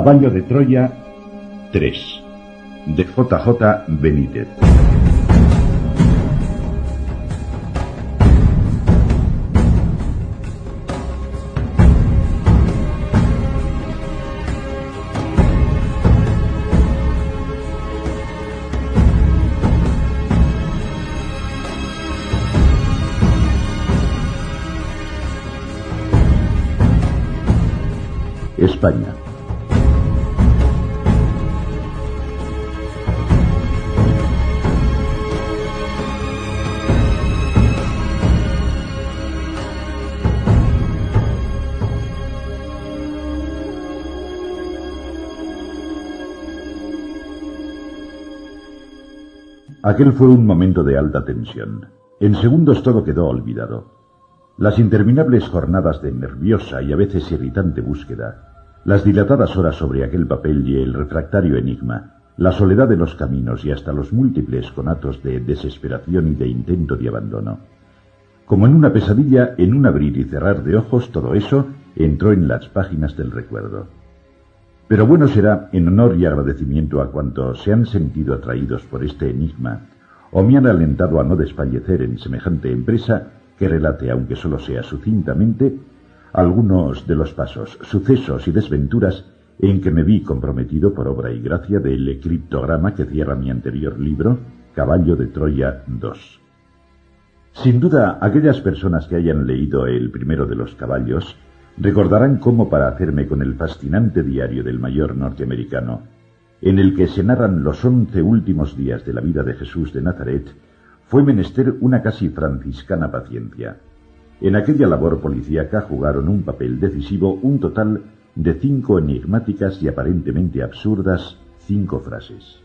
Caballo de Troya 3 de JJ Benítez. España. Aquel fue un momento de alta tensión. En segundos todo quedó olvidado. Las interminables jornadas de nerviosa y a veces irritante búsqueda, las dilatadas horas sobre aquel papel y el refractario enigma, la soledad de los caminos y hasta los múltiples conatos de desesperación y de intento de abandono. Como en una pesadilla, en un abrir y cerrar de ojos, todo eso entró en las páginas del recuerdo. Pero bueno será, en honor y agradecimiento a cuantos se han sentido atraídos por este enigma, o me han alentado a no desfallecer en semejante empresa, que relate, aunque solo sea sucintamente, algunos de los pasos, sucesos y desventuras en que me vi comprometido por obra y gracia del criptograma que cierra mi anterior libro, Caballo de Troya II. Sin duda, aquellas personas que hayan leído el primero de los caballos recordarán cómo para hacerme con el fascinante diario del mayor norteamericano, en el que se narran los once últimos días de la vida de Jesús de Nazaret, fue menester una casi franciscana paciencia. En aquella labor policíaca jugaron un papel decisivo un total de cinco enigmáticas y aparentemente absurdas cinco frases.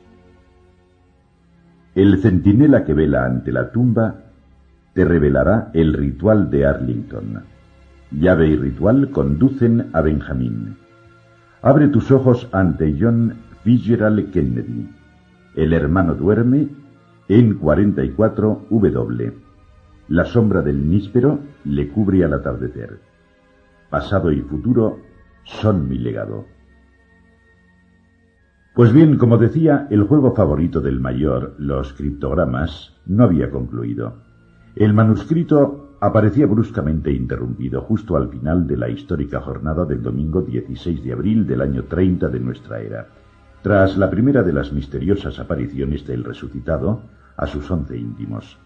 El centinela que vela ante la tumba te revelará el ritual de Arlington. Llave y ritual conducen a Benjamín. Abre tus ojos ante John Fitzgerald Kennedy. El hermano duerme en 44 W. La sombra del níspero le cubre al atardecer. Pasado y futuro son mi legado. Pues bien, como decía, el juego favorito del mayor, los criptogramas, no había concluido. El manuscrito aparecía bruscamente interrumpido justo al final de la histórica jornada del domingo 16 de abril del año 30 de nuestra era tras la primera de las misteriosas apariciones del resucitado a sus once íntimos.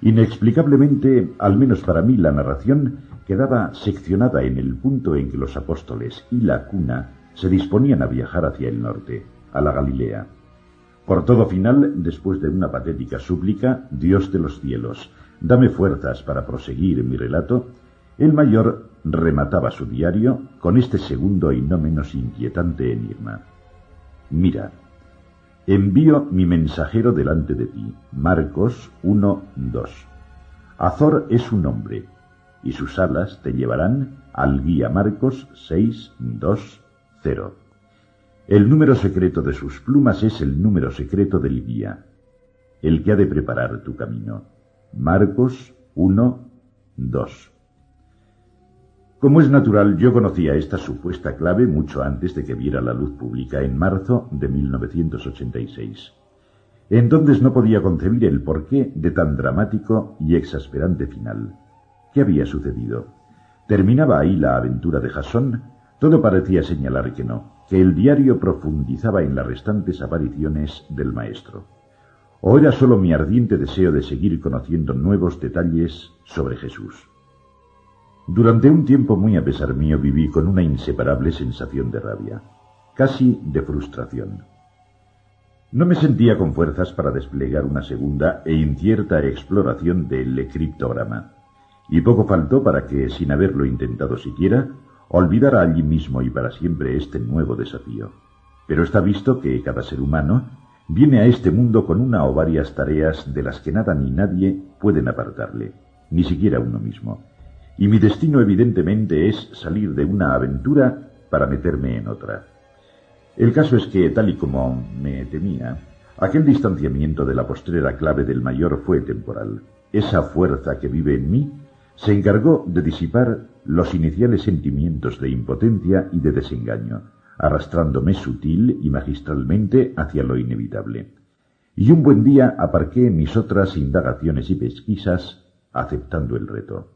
Inexplicablemente, al menos para mí, la narración quedaba seccionada en el punto en que los apóstoles y la cuna se disponían a viajar hacia el norte, a la Galilea. Por todo final, después de una patética súplica, Dios de los cielos, dame fuerzas para proseguir mi relato, el mayor remataba su diario con este segundo y no menos inquietante enigma. Mira, envío mi mensajero delante de ti. Marcos 1, 2. Azor es un hombre, y sus alas te llevarán al guía Marcos 6, 2, 0. El número secreto de sus plumas es el número secreto del guía, el que ha de preparar tu camino. Marcos 1, 2. Como es natural, yo conocía esta supuesta clave mucho antes de que viera la luz pública en marzo de 1986. Entonces no podía concebir el porqué de tan dramático y exasperante final. ¿Qué había sucedido? ¿Terminaba ahí la aventura de Jasón? Todo parecía señalar que no, que el diario profundizaba en las restantes apariciones del maestro. ¿O era solo mi ardiente deseo de seguir conociendo nuevos detalles sobre Jesús? Durante un tiempo muy a pesar mío viví con una inseparable sensación de rabia, casi de frustración. No me sentía con fuerzas para desplegar una segunda e incierta exploración del criptograma, y poco faltó para que, sin haberlo intentado siquiera, olvidara allí mismo y para siempre este nuevo desafío. Pero está visto que cada ser humano viene a este mundo con una o varias tareas de las que nada ni nadie pueden apartarle, ni siquiera uno mismo y mi destino evidentemente es salir de una aventura para meterme en otra. El caso es que, tal y como me temía, aquel distanciamiento de la postrera clave del mayor fue temporal. Esa fuerza que vive en mí se encargó de disipar los iniciales sentimientos de impotencia y de desengaño, arrastrándome sutil y magistralmente hacia lo inevitable. Y un buen día aparqué mis otras indagaciones y pesquisas aceptando el reto.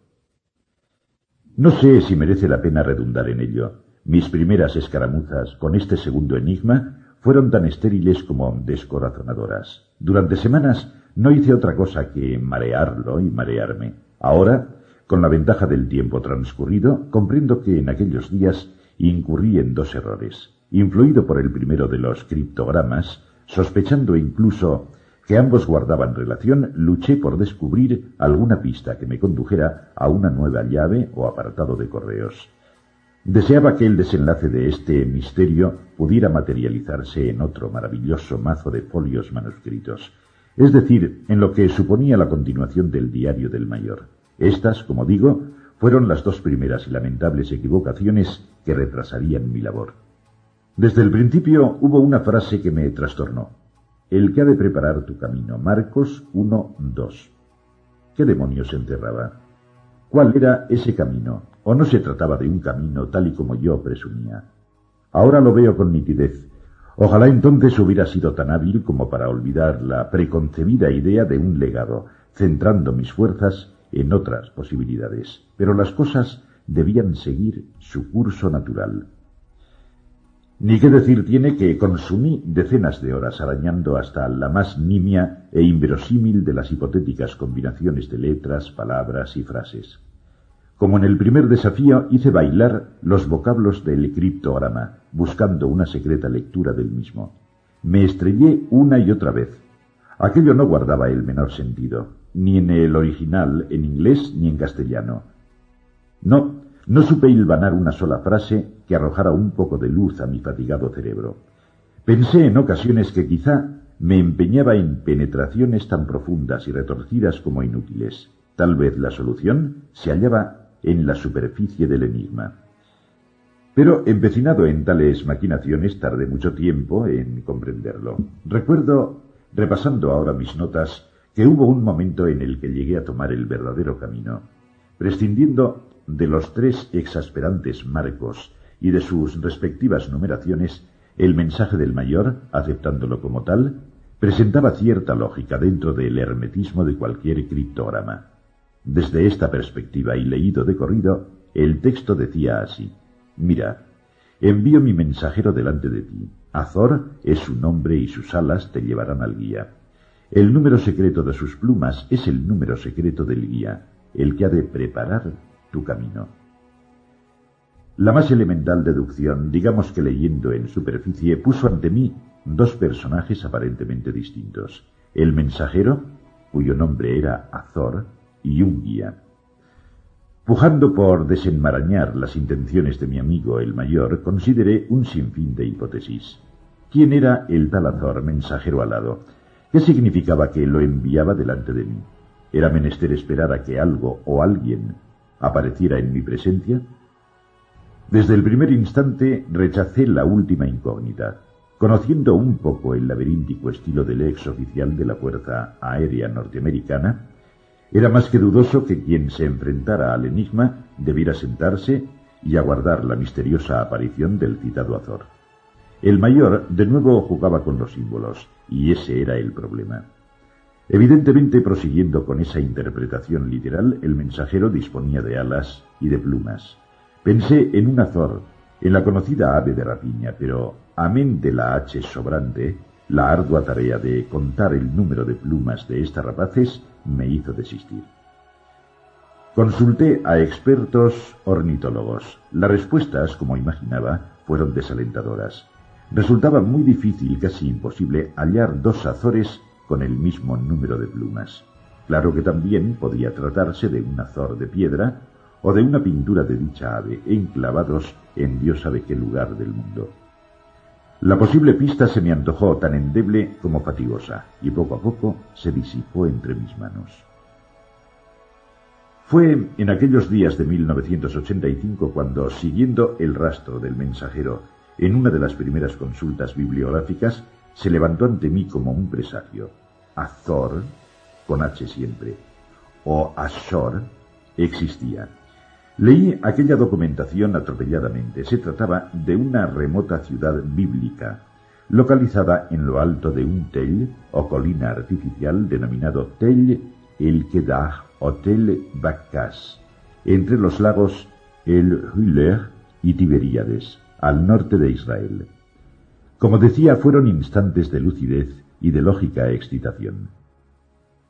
No sé si merece la pena redundar en ello. Mis primeras escaramuzas con este segundo enigma fueron tan estériles como descorazonadoras. Durante semanas no hice otra cosa que marearlo y marearme. Ahora, con la ventaja del tiempo transcurrido, comprendo que en aquellos días incurrí en dos errores. Influido por el primero de los criptogramas, sospechando incluso que ambos guardaban relación, luché por descubrir alguna pista que me condujera a una nueva llave o apartado de correos. Deseaba que el desenlace de este misterio pudiera materializarse en otro maravilloso mazo de folios manuscritos, es decir, en lo que suponía la continuación del diario del mayor. Estas, como digo, fueron las dos primeras y lamentables equivocaciones que retrasarían mi labor. Desde el principio hubo una frase que me trastornó. El que ha de preparar tu camino. Marcos 1.2. ¿Qué demonios encerraba? ¿Cuál era ese camino? ¿O no se trataba de un camino tal y como yo presumía? Ahora lo veo con nitidez. Ojalá entonces hubiera sido tan hábil como para olvidar la preconcebida idea de un legado, centrando mis fuerzas en otras posibilidades. Pero las cosas debían seguir su curso natural. Ni qué decir tiene que consumí decenas de horas arañando hasta la más nimia e inverosímil de las hipotéticas combinaciones de letras, palabras y frases. Como en el primer desafío hice bailar los vocablos del criptograma, buscando una secreta lectura del mismo. Me estrellé una y otra vez. Aquello no guardaba el menor sentido, ni en el original, en inglés, ni en castellano. No, no supe hilvanar una sola frase que arrojara un poco de luz a mi fatigado cerebro. Pensé en ocasiones que quizá me empeñaba en penetraciones tan profundas y retorcidas como inútiles. Tal vez la solución se hallaba en la superficie del enigma. Pero empecinado en tales maquinaciones tardé mucho tiempo en comprenderlo. Recuerdo, repasando ahora mis notas, que hubo un momento en el que llegué a tomar el verdadero camino, prescindiendo de los tres exasperantes marcos y de sus respectivas numeraciones, el mensaje del mayor, aceptándolo como tal, presentaba cierta lógica dentro del hermetismo de cualquier criptograma. Desde esta perspectiva y leído de corrido, el texto decía así, Mira, envío mi mensajero delante de ti. Azor es su nombre y sus alas te llevarán al guía. El número secreto de sus plumas es el número secreto del guía, el que ha de preparar tu camino. La más elemental deducción, digamos que leyendo en superficie, puso ante mí dos personajes aparentemente distintos. El mensajero, cuyo nombre era Azor, y un guía. Pujando por desenmarañar las intenciones de mi amigo el mayor, consideré un sinfín de hipótesis. ¿Quién era el tal Azor, mensajero alado? ¿Qué significaba que lo enviaba delante de mí? ¿Era menester esperar a que algo o alguien apareciera en mi presencia? Desde el primer instante rechacé la última incógnita. Conociendo un poco el laberíntico estilo del ex oficial de la Fuerza Aérea Norteamericana, era más que dudoso que quien se enfrentara al enigma debiera sentarse y aguardar la misteriosa aparición del citado Azor. El mayor de nuevo jugaba con los símbolos, y ese era el problema. Evidentemente, prosiguiendo con esa interpretación literal, el mensajero disponía de alas y de plumas. Pensé en un azor, en la conocida ave de rapiña, pero, amén de la H sobrante, la ardua tarea de contar el número de plumas de estas rapaces me hizo desistir. Consulté a expertos ornitólogos. Las respuestas, como imaginaba, fueron desalentadoras. Resultaba muy difícil, casi imposible, hallar dos azores con el mismo número de plumas. Claro que también podía tratarse de un azor de piedra o de una pintura de dicha ave, enclavados en Dios sabe qué lugar del mundo. La posible pista se me antojó tan endeble como fatigosa, y poco a poco se disipó entre mis manos. Fue en aquellos días de 1985 cuando, siguiendo el rastro del mensajero en una de las primeras consultas bibliográficas, se levantó ante mí como un presagio. Azor, con H siempre, o Ashor, existía. Leí aquella documentación atropelladamente. Se trataba de una remota ciudad bíblica, localizada en lo alto de un tell o colina artificial denominado Tell el Kedah o Tell Bakkas, entre los lagos El Huller y Tiberíades, al norte de Israel. Como decía, fueron instantes de lucidez y de lógica excitación.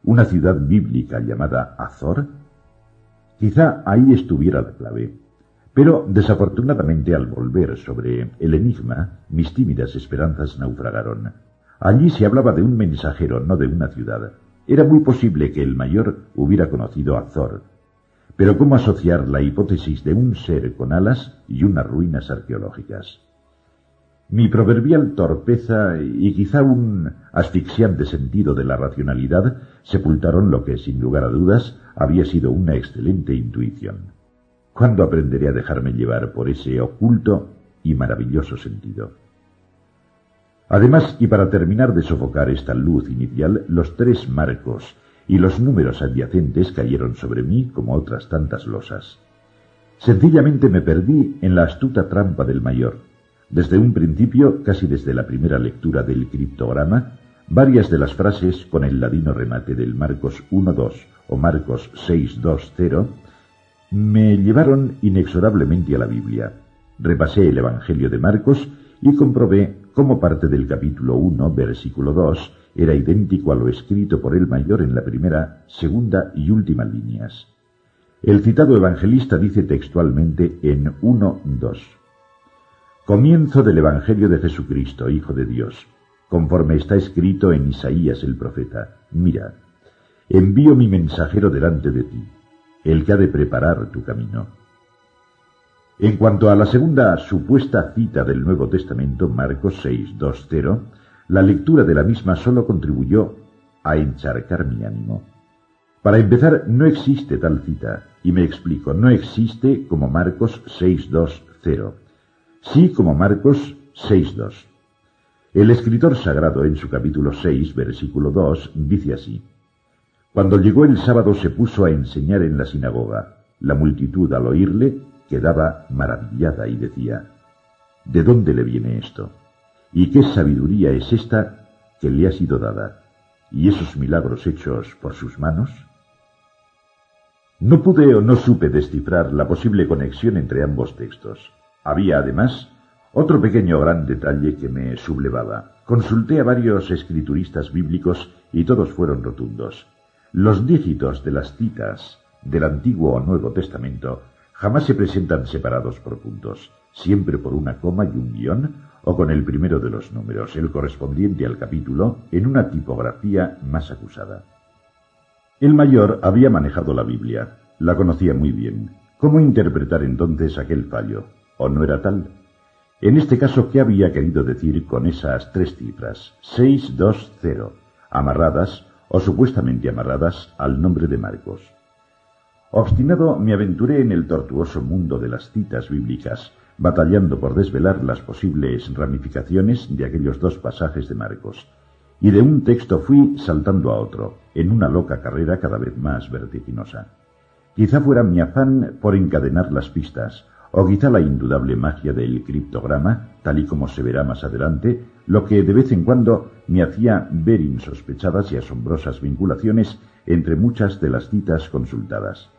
Una ciudad bíblica llamada Azor Quizá ahí estuviera la clave. Pero desafortunadamente al volver sobre el enigma, mis tímidas esperanzas naufragaron. Allí se hablaba de un mensajero, no de una ciudad. Era muy posible que el mayor hubiera conocido a Thor. Pero ¿cómo asociar la hipótesis de un ser con alas y unas ruinas arqueológicas? Mi proverbial torpeza y quizá un asfixiante sentido de la racionalidad sepultaron lo que, sin lugar a dudas, había sido una excelente intuición. ¿Cuándo aprenderé a dejarme llevar por ese oculto y maravilloso sentido? Además, y para terminar de sofocar esta luz inicial, los tres marcos y los números adyacentes cayeron sobre mí como otras tantas losas. Sencillamente me perdí en la astuta trampa del mayor. Desde un principio, casi desde la primera lectura del criptograma, varias de las frases con el ladino remate del Marcos 1.2 o Marcos 6.2.0 me llevaron inexorablemente a la Biblia. Repasé el Evangelio de Marcos y comprobé cómo parte del capítulo 1, versículo 2, era idéntico a lo escrito por el mayor en la primera, segunda y última líneas. El citado evangelista dice textualmente en 1.2. Comienzo del Evangelio de Jesucristo, Hijo de Dios, conforme está escrito en Isaías el profeta. Mira, envío mi mensajero delante de ti, el que ha de preparar tu camino. En cuanto a la segunda supuesta cita del Nuevo Testamento, Marcos 6, 2, 0, la lectura de la misma solo contribuyó a encharcar mi ánimo. Para empezar, no existe tal cita, y me explico, no existe como Marcos 6, 2, 0, sí como Marcos 6, 2. El escritor sagrado en su capítulo 6, versículo 2, dice así, Cuando llegó el sábado se puso a enseñar en la sinagoga. La multitud al oírle quedaba maravillada y decía, ¿De dónde le viene esto? ¿Y qué sabiduría es esta que le ha sido dada? ¿Y esos milagros hechos por sus manos? No pude o no supe descifrar la posible conexión entre ambos textos. Había, además, otro pequeño gran detalle que me sublevaba. Consulté a varios escrituristas bíblicos y todos fueron rotundos. Los dígitos de las citas del Antiguo o Nuevo Testamento jamás se presentan separados por puntos, siempre por una coma y un guion, o con el primero de los números, el correspondiente al capítulo, en una tipografía más acusada. El mayor había manejado la Biblia, la conocía muy bien. ¿Cómo interpretar entonces aquel fallo? ¿O no era tal? En este caso, ¿qué había querido decir con esas tres cifras? 620, amarradas o supuestamente amarradas al nombre de Marcos. Obstinado me aventuré en el tortuoso mundo de las citas bíblicas, batallando por desvelar las posibles ramificaciones de aquellos dos pasajes de Marcos, y de un texto fui saltando a otro, en una loca carrera cada vez más vertiginosa. Quizá fuera mi afán por encadenar las pistas, o quizá la indudable magia del criptograma, tal y como se verá más adelante, lo que de vez en cuando me hacía ver insospechadas y asombrosas vinculaciones entre muchas de las citas consultadas.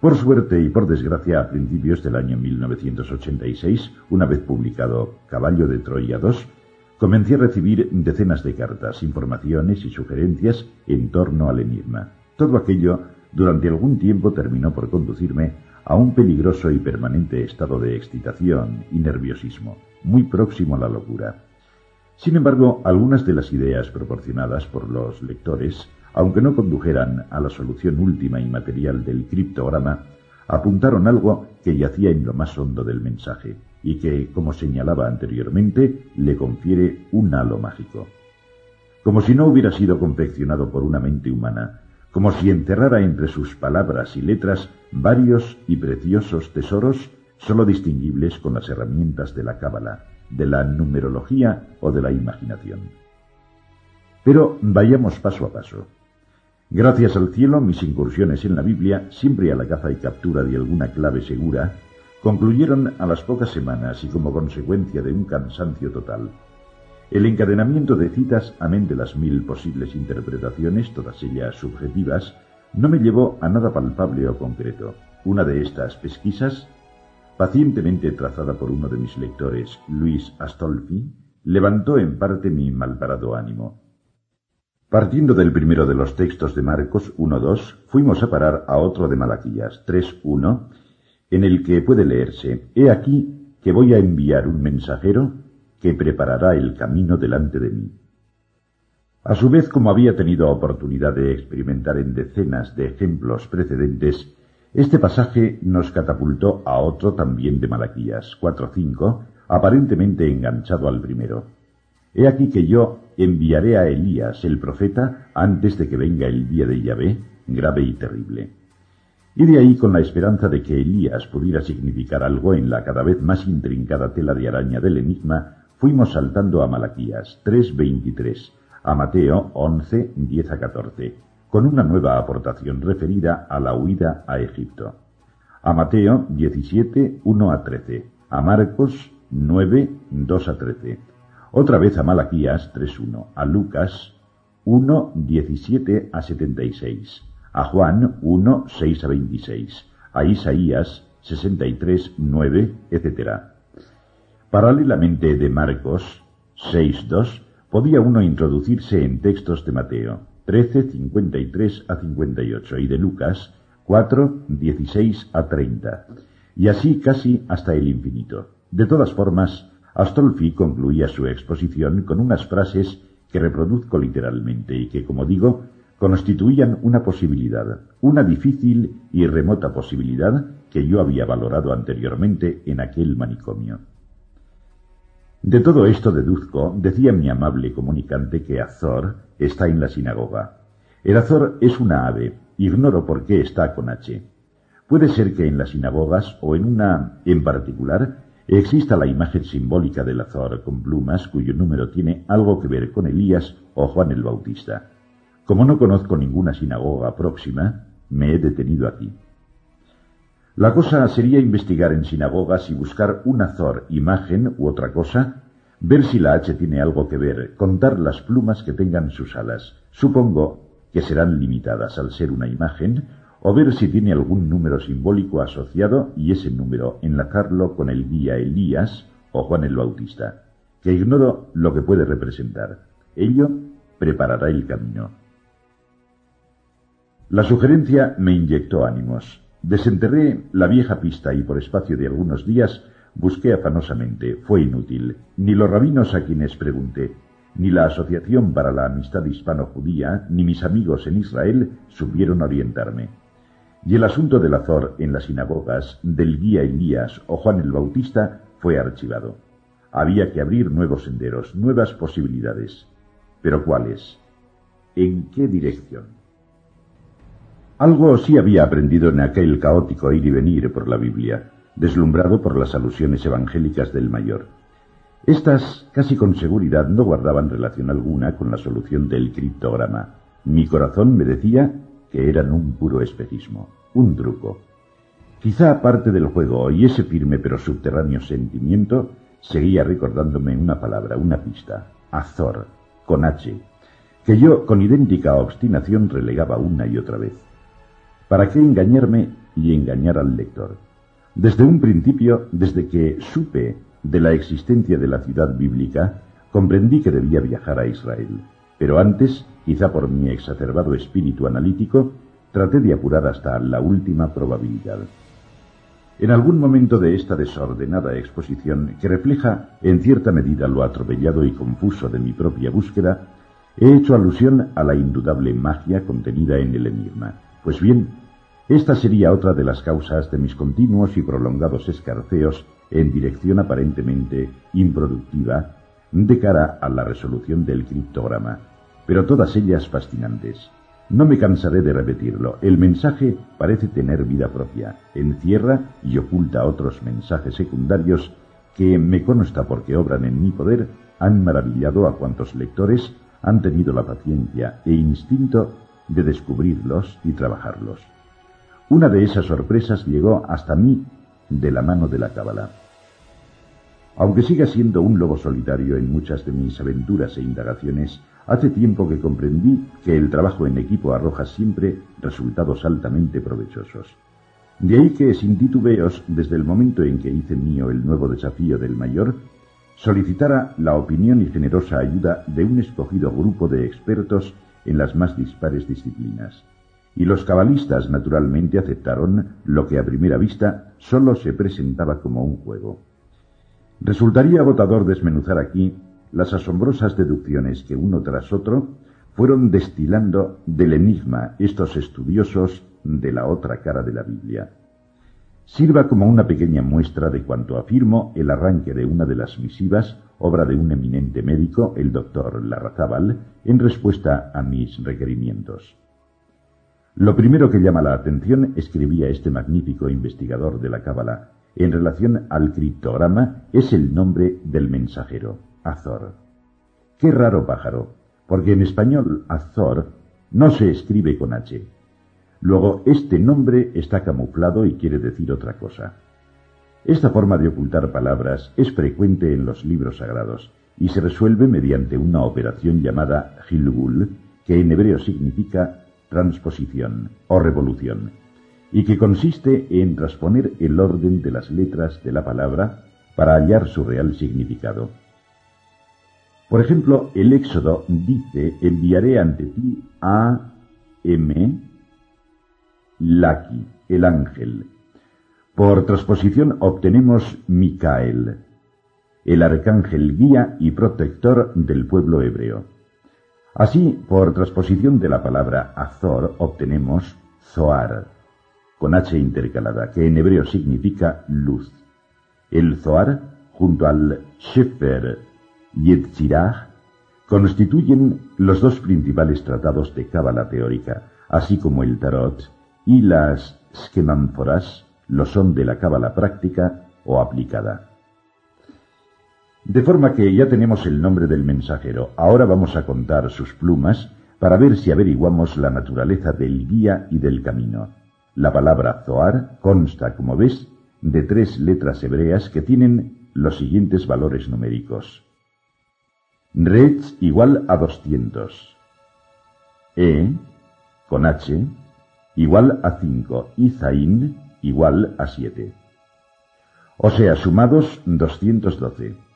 Por suerte y por desgracia, a principios del año 1986, una vez publicado Caballo de Troya II, comencé a recibir decenas de cartas, informaciones y sugerencias en torno al enigma. Todo aquello durante algún tiempo terminó por conducirme a un peligroso y permanente estado de excitación y nerviosismo, muy próximo a la locura. Sin embargo, algunas de las ideas proporcionadas por los lectores, aunque no condujeran a la solución última y material del criptograma, apuntaron algo que yacía en lo más hondo del mensaje y que, como señalaba anteriormente, le confiere un halo mágico. Como si no hubiera sido confeccionado por una mente humana, como si encerrara entre sus palabras y letras varios y preciosos tesoros sólo distinguibles con las herramientas de la cábala, de la numerología o de la imaginación. Pero vayamos paso a paso. Gracias al cielo, mis incursiones en la Biblia, siempre a la caza y captura de alguna clave segura, concluyeron a las pocas semanas y como consecuencia de un cansancio total. El encadenamiento de citas, amén de las mil posibles interpretaciones, todas ellas subjetivas, no me llevó a nada palpable o concreto. Una de estas pesquisas, pacientemente trazada por uno de mis lectores, Luis Astolfi, levantó en parte mi malparado ánimo. Partiendo del primero de los textos de Marcos 1.2, fuimos a parar a otro de Malaquías 3.1, en el que puede leerse, He aquí que voy a enviar un mensajero que preparará el camino delante de mí. A su vez, como había tenido oportunidad de experimentar en decenas de ejemplos precedentes, este pasaje nos catapultó a otro también de Malaquías 4.5, aparentemente enganchado al primero. He aquí que yo enviaré a Elías el profeta antes de que venga el día de Yahvé, grave y terrible. Y de ahí con la esperanza de que Elías pudiera significar algo en la cada vez más intrincada tela de araña del enigma, fuimos saltando a Malaquías 3.23, a Mateo 11, 10 a 14, con una nueva aportación referida a la huida a Egipto. A Mateo 17, 1 a 13, a Marcos 9, 2 a 13, otra vez a Malaquías 3.1, a Lucas 1.17 a 76, a Juan 1.6 a 26, a Isaías 63.9, etc. Paralelamente de Marcos 6.2, podía uno introducirse en textos de Mateo 13.53 a 58 y de Lucas 4.16 a 30, y así casi hasta el infinito. De todas formas, Astolfi concluía su exposición con unas frases que reproduzco literalmente y que, como digo, constituían una posibilidad, una difícil y remota posibilidad que yo había valorado anteriormente en aquel manicomio. De todo esto deduzco, decía mi amable comunicante, que Azor está en la sinagoga. El Azor es una ave, ignoro por qué está con H. Puede ser que en las sinagogas o en una en particular exista la imagen simbólica del azor con plumas cuyo número tiene algo que ver con Elías o Juan el Bautista. Como no conozco ninguna sinagoga próxima, me he detenido aquí. La cosa sería investigar en sinagogas y buscar un azor, imagen u otra cosa, ver si la H tiene algo que ver, contar las plumas que tengan sus alas. Supongo que serán limitadas al ser una imagen o ver si tiene algún número simbólico asociado y ese número enlazarlo con el guía Elías o Juan el Bautista, que ignoro lo que puede representar. Ello preparará el camino. La sugerencia me inyectó ánimos. Desenterré la vieja pista y por espacio de algunos días busqué afanosamente. Fue inútil. Ni los rabinos a quienes pregunté, ni la Asociación para la Amistad Hispano-Judía, ni mis amigos en Israel supieron orientarme. Y el asunto del Azor en las sinagogas, del guía Elías o Juan el Bautista fue archivado. Había que abrir nuevos senderos, nuevas posibilidades. ¿Pero cuáles? ¿En qué dirección? Algo sí había aprendido en aquel caótico ir y venir por la Biblia, deslumbrado por las alusiones evangélicas del mayor. Estas, casi con seguridad, no guardaban relación alguna con la solución del criptograma. Mi corazón me decía que eran un puro espejismo, un truco. Quizá aparte del juego y ese firme pero subterráneo sentimiento, seguía recordándome una palabra, una pista, Azor, con H, que yo con idéntica obstinación relegaba una y otra vez. ¿Para qué engañarme y engañar al lector? Desde un principio, desde que supe de la existencia de la ciudad bíblica, comprendí que debía viajar a Israel. Pero antes, quizá por mi exacerbado espíritu analítico, traté de apurar hasta la última probabilidad. En algún momento de esta desordenada exposición, que refleja en cierta medida lo atropellado y confuso de mi propia búsqueda, he hecho alusión a la indudable magia contenida en el enigma. Pues bien, esta sería otra de las causas de mis continuos y prolongados escarceos en dirección aparentemente improductiva de cara a la resolución del criptograma pero todas ellas fascinantes. No me cansaré de repetirlo. El mensaje parece tener vida propia, encierra y oculta otros mensajes secundarios que, me consta porque obran en mi poder, han maravillado a cuantos lectores han tenido la paciencia e instinto de descubrirlos y trabajarlos. Una de esas sorpresas llegó hasta mí de la mano de la cábala. Aunque siga siendo un lobo solitario en muchas de mis aventuras e indagaciones, hace tiempo que comprendí que el trabajo en equipo arroja siempre resultados altamente provechosos. De ahí que, sin titubeos, desde el momento en que hice mío el nuevo desafío del mayor, solicitara la opinión y generosa ayuda de un escogido grupo de expertos en las más dispares disciplinas. Y los cabalistas naturalmente aceptaron lo que a primera vista sólo se presentaba como un juego. Resultaría agotador desmenuzar aquí las asombrosas deducciones que uno tras otro fueron destilando del enigma estos estudiosos de la otra cara de la Biblia. Sirva como una pequeña muestra de cuanto afirmo el arranque de una de las misivas, obra de un eminente médico, el doctor Larrazábal, en respuesta a mis requerimientos. Lo primero que llama la atención, escribía este magnífico investigador de la Cábala, en relación al criptograma es el nombre del mensajero, Azor. Qué raro pájaro, porque en español Azor no se escribe con H. Luego, este nombre está camuflado y quiere decir otra cosa. Esta forma de ocultar palabras es frecuente en los libros sagrados y se resuelve mediante una operación llamada Gilgul, que en hebreo significa transposición o revolución y que consiste en transponer el orden de las letras de la palabra para hallar su real significado. Por ejemplo, el Éxodo dice, enviaré ante ti a M, Laki, el ángel. Por transposición obtenemos Micael, el arcángel guía y protector del pueblo hebreo. Así, por transposición de la palabra Azor obtenemos Zoar, con H intercalada, que en hebreo significa luz. El Zohar, junto al Shefer Yetzirah, constituyen los dos principales tratados de cábala teórica, así como el Tarot y las Schemánforas lo son de la cábala práctica o aplicada. De forma que ya tenemos el nombre del mensajero, ahora vamos a contar sus plumas para ver si averiguamos la naturaleza del guía y del camino. La palabra Zoar consta, como ves, de tres letras hebreas que tienen los siguientes valores numéricos. Retz igual a 200. E, con H, igual a 5 y Zain igual a 7. O sea, sumados 212.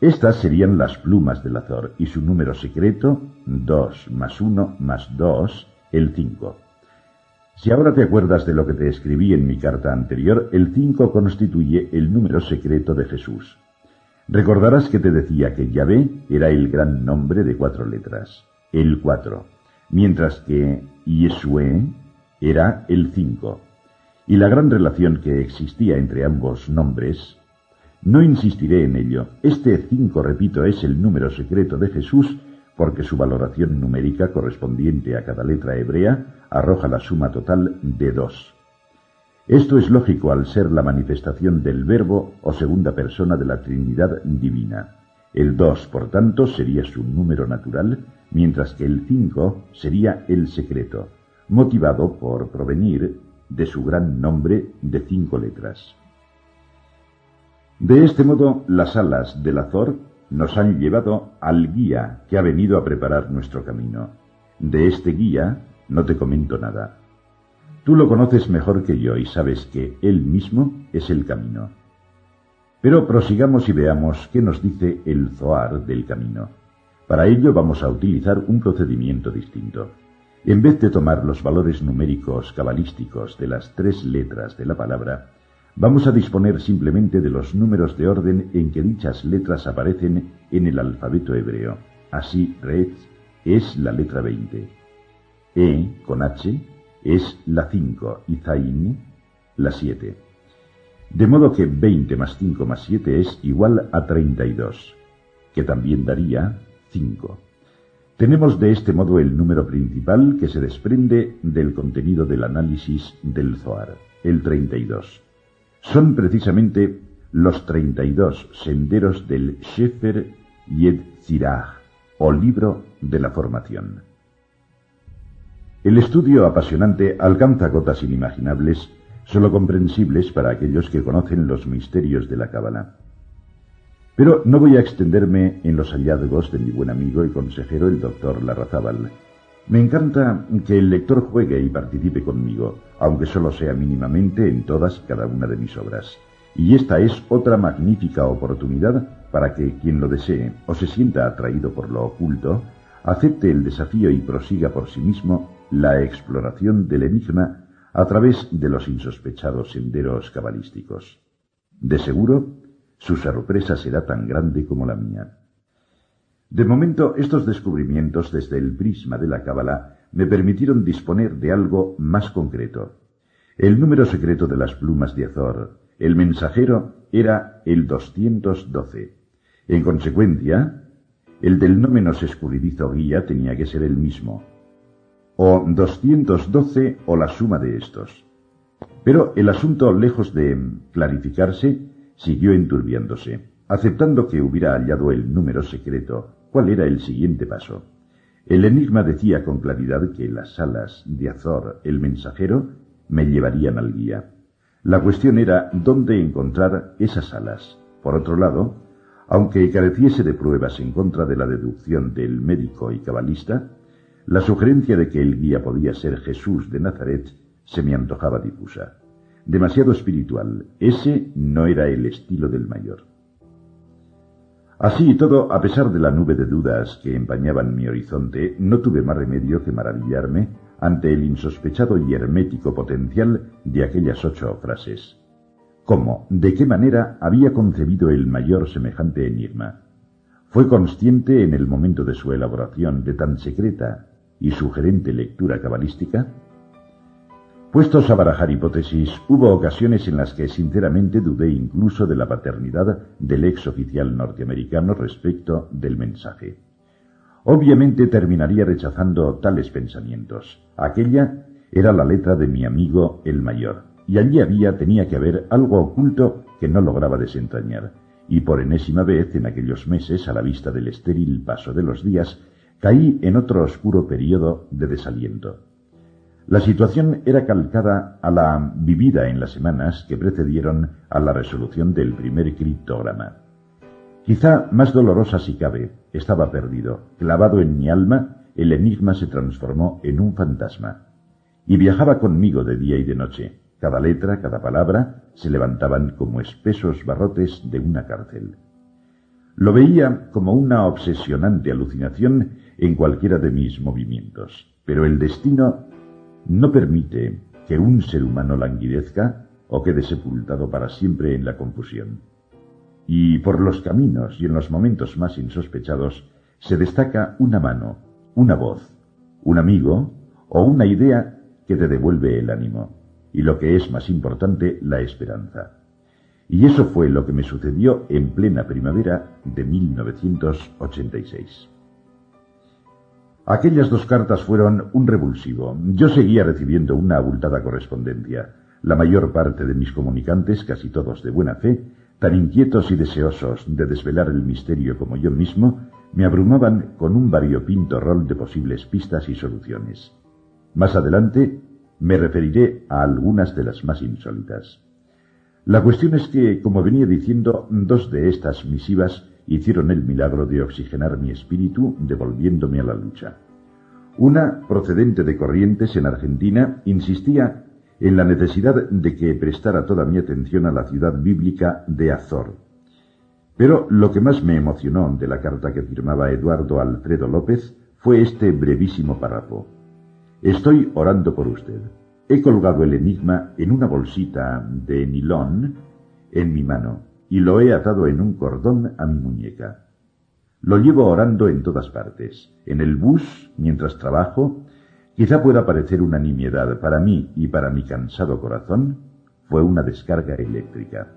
Estas serían las plumas del Azor y su número secreto 2 más 1 más 2, el 5. Si ahora te acuerdas de lo que te escribí en mi carta anterior, el 5 constituye el número secreto de Jesús. Recordarás que te decía que Yahvé era el gran nombre de cuatro letras, el 4, mientras que Yeshue era el 5. Y la gran relación que existía entre ambos nombres, no insistiré en ello. Este 5, repito, es el número secreto de Jesús porque su valoración numérica correspondiente a cada letra hebrea arroja la suma total de dos. Esto es lógico al ser la manifestación del verbo o segunda persona de la Trinidad divina. El 2, por tanto, sería su número natural, mientras que el 5 sería el secreto, motivado por provenir de su gran nombre de cinco letras. De este modo, las alas del Azor nos han llevado al guía que ha venido a preparar nuestro camino. De este guía no te comento nada. Tú lo conoces mejor que yo y sabes que él mismo es el camino. Pero prosigamos y veamos qué nos dice el Zoar del camino. Para ello vamos a utilizar un procedimiento distinto. En vez de tomar los valores numéricos cabalísticos de las tres letras de la palabra, Vamos a disponer simplemente de los números de orden en que dichas letras aparecen en el alfabeto hebreo. Así, Retz es la letra 20. E, con H, es la 5 y Zain la 7. De modo que 20 más 5 más 7 es igual a 32, que también daría 5. Tenemos de este modo el número principal que se desprende del contenido del análisis del Zohar, el 32 son precisamente los 32 senderos del Shefer Yetzirah, o libro de la formación. El estudio apasionante alcanza cotas inimaginables, solo comprensibles para aquellos que conocen los misterios de la Cábala. Pero no voy a extenderme en los hallazgos de mi buen amigo y consejero, el doctor Larrazábal. Me encanta que el lector juegue y participe conmigo, aunque solo sea mínimamente en todas cada una de mis obras. Y esta es otra magnífica oportunidad para que quien lo desee o se sienta atraído por lo oculto, acepte el desafío y prosiga por sí mismo la exploración del enigma a través de los insospechados senderos cabalísticos. De seguro, su sorpresa será tan grande como la mía. De momento, estos descubrimientos desde el prisma de la cábala me permitieron disponer de algo más concreto. El número secreto de las plumas de Azor, el mensajero, era el 212. En consecuencia, el del no menos escurridizo guía tenía que ser el mismo, o 212 o la suma de estos. Pero el asunto, lejos de clarificarse, siguió enturbiándose. Aceptando que hubiera hallado el número secreto, ¿cuál era el siguiente paso? El enigma decía con claridad que las alas de Azor, el mensajero, me llevarían al guía. La cuestión era dónde encontrar esas alas. Por otro lado, aunque careciese de pruebas en contra de la deducción del médico y cabalista, la sugerencia de que el guía podía ser Jesús de Nazaret se me antojaba difusa. Demasiado espiritual. Ese no era el estilo del mayor. Así y todo, a pesar de la nube de dudas que empañaban mi horizonte, no tuve más remedio que maravillarme ante el insospechado y hermético potencial de aquellas ocho frases. ¿Cómo, de qué manera había concebido el mayor semejante enigma? Fue consciente en el momento de su elaboración de tan secreta y sugerente lectura cabalística? Puestos a barajar hipótesis, hubo ocasiones en las que sinceramente dudé incluso de la paternidad del ex oficial norteamericano respecto del mensaje. Obviamente terminaría rechazando tales pensamientos. Aquella era la letra de mi amigo el mayor, y allí había, tenía que haber algo oculto que no lograba desentrañar, y por enésima vez en aquellos meses, a la vista del estéril paso de los días, caí en otro oscuro periodo de desaliento. La situación era calcada a la vivida en las semanas que precedieron a la resolución del primer criptograma. Quizá más dolorosa si cabe, estaba perdido. Clavado en mi alma, el enigma se transformó en un fantasma. Y viajaba conmigo de día y de noche. Cada letra, cada palabra, se levantaban como espesos barrotes de una cárcel. Lo veía como una obsesionante alucinación en cualquiera de mis movimientos, pero el destino no permite que un ser humano languidezca o quede sepultado para siempre en la confusión. Y por los caminos y en los momentos más insospechados se destaca una mano, una voz, un amigo o una idea que te devuelve el ánimo, y lo que es más importante, la esperanza. Y eso fue lo que me sucedió en plena primavera de 1986. Aquellas dos cartas fueron un revulsivo. Yo seguía recibiendo una abultada correspondencia. La mayor parte de mis comunicantes, casi todos de buena fe, tan inquietos y deseosos de desvelar el misterio como yo mismo, me abrumaban con un variopinto rol de posibles pistas y soluciones. Más adelante me referiré a algunas de las más insólitas. La cuestión es que, como venía diciendo, dos de estas misivas hicieron el milagro de oxigenar mi espíritu devolviéndome a la lucha. Una, procedente de Corrientes en Argentina, insistía en la necesidad de que prestara toda mi atención a la ciudad bíblica de Azor. Pero lo que más me emocionó de la carta que firmaba Eduardo Alfredo López fue este brevísimo párrafo. Estoy orando por usted. He colgado el enigma en una bolsita de nilón en mi mano y lo he atado en un cordón a mi muñeca. Lo llevo orando en todas partes. En el bus, mientras trabajo, quizá pueda parecer una nimiedad para mí y para mi cansado corazón, fue una descarga eléctrica.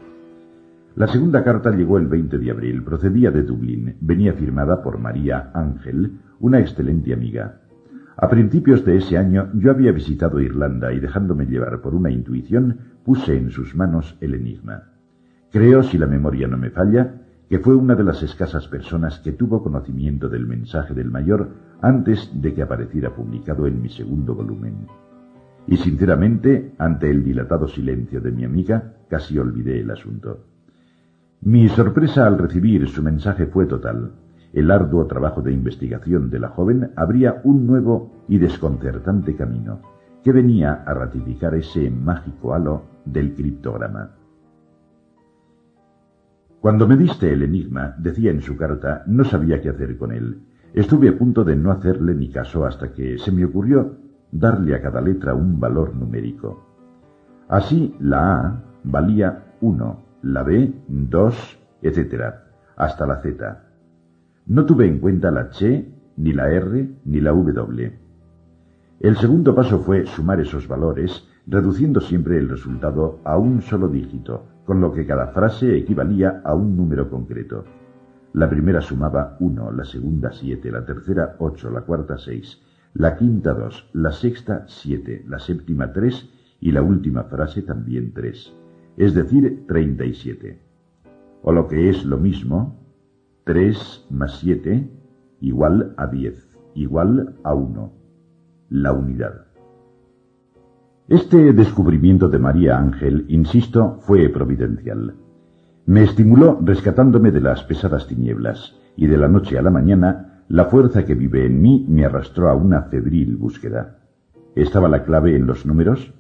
La segunda carta llegó el 20 de abril, procedía de Dublín, venía firmada por María Ángel, una excelente amiga. A principios de ese año yo había visitado Irlanda y dejándome llevar por una intuición, puse en sus manos el enigma. Creo, si la memoria no me falla, que fue una de las escasas personas que tuvo conocimiento del mensaje del mayor antes de que apareciera publicado en mi segundo volumen. Y sinceramente, ante el dilatado silencio de mi amiga, casi olvidé el asunto. Mi sorpresa al recibir su mensaje fue total. El arduo trabajo de investigación de la joven abría un nuevo y desconcertante camino, que venía a ratificar ese mágico halo del criptograma. Cuando me diste el enigma, decía en su carta, no sabía qué hacer con él. Estuve a punto de no hacerle ni caso hasta que se me ocurrió darle a cada letra un valor numérico. Así, la A valía 1, la B 2, etc., hasta la Z. No tuve en cuenta la Ch, ni la R, ni la W. El segundo paso fue sumar esos valores, reduciendo siempre el resultado a un solo dígito, con lo que cada frase equivalía a un número concreto. La primera sumaba 1, la segunda 7, la tercera 8, la cuarta 6, la quinta 2, la sexta 7, la séptima 3 y la última frase también 3, es decir, 37. O lo que es lo mismo, 3 más 7 igual a 10, igual a 1, la unidad. Este descubrimiento de María Ángel, insisto, fue providencial. Me estimuló rescatándome de las pesadas tinieblas, y de la noche a la mañana, la fuerza que vive en mí me arrastró a una febril búsqueda. ¿Estaba la clave en los números?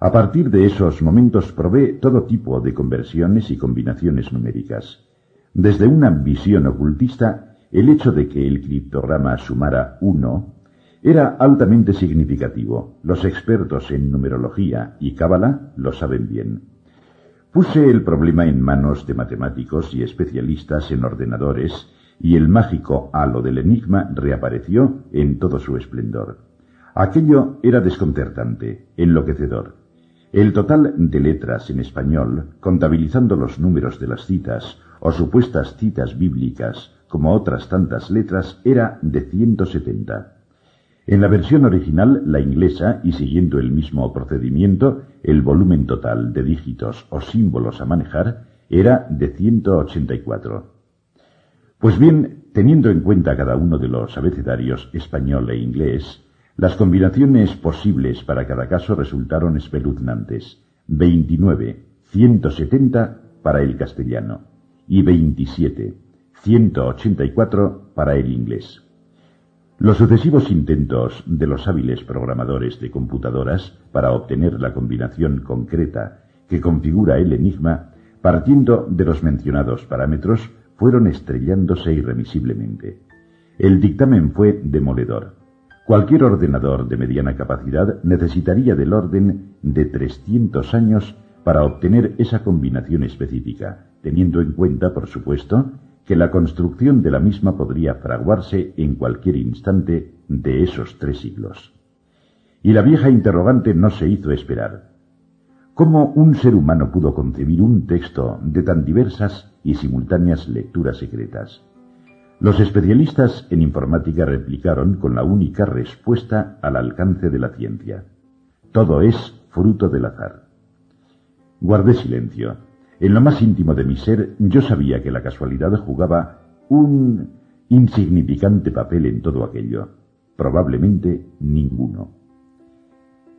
A partir de esos momentos probé todo tipo de conversiones y combinaciones numéricas. Desde una visión ocultista, el hecho de que el criptograma sumara uno era altamente significativo. Los expertos en numerología y cábala lo saben bien. Puse el problema en manos de matemáticos y especialistas en ordenadores y el mágico halo del enigma reapareció en todo su esplendor. Aquello era desconcertante, enloquecedor. El total de letras en español, contabilizando los números de las citas o supuestas citas bíblicas, como otras tantas letras, era de 170. En la versión original, la inglesa, y siguiendo el mismo procedimiento, el volumen total de dígitos o símbolos a manejar era de 184. Pues bien, teniendo en cuenta cada uno de los abecedarios español e inglés, las combinaciones posibles para cada caso resultaron espeluznantes. 29, 170 para el castellano y 27, 184 para el inglés. Los sucesivos intentos de los hábiles programadores de computadoras para obtener la combinación concreta que configura el enigma, partiendo de los mencionados parámetros, fueron estrellándose irremisiblemente. El dictamen fue demoledor. Cualquier ordenador de mediana capacidad necesitaría del orden de 300 años para obtener esa combinación específica, teniendo en cuenta, por supuesto, que la construcción de la misma podría fraguarse en cualquier instante de esos tres siglos. Y la vieja interrogante no se hizo esperar. ¿Cómo un ser humano pudo concebir un texto de tan diversas y simultáneas lecturas secretas? Los especialistas en informática replicaron con la única respuesta al alcance de la ciencia. Todo es fruto del azar. Guardé silencio en lo más íntimo de mi ser yo sabía que la casualidad jugaba un insignificante papel en todo aquello, probablemente ninguno.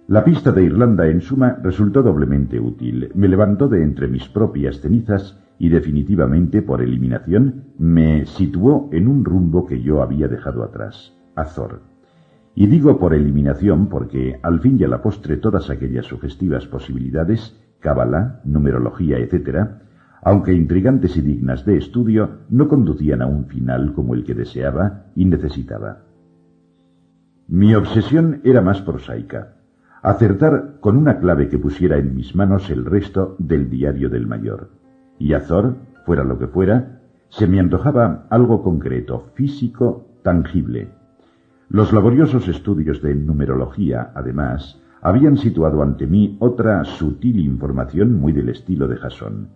La pista de Irlanda, en suma, resultó doblemente útil. Me levantó de entre mis propias cenizas y definitivamente, por eliminación, me situó en un rumbo que yo había dejado atrás, Azor. Y digo por eliminación porque, al fin y a la postre, todas aquellas sugestivas posibilidades cábala, numerología, etc., aunque intrigantes y dignas de estudio, no conducían a un final como el que deseaba y necesitaba. Mi obsesión era más prosaica, acertar con una clave que pusiera en mis manos el resto del diario del mayor. Y Azor, fuera lo que fuera, se me antojaba algo concreto, físico, tangible. Los laboriosos estudios de numerología, además, habían situado ante mí otra sutil información muy del estilo de Jason.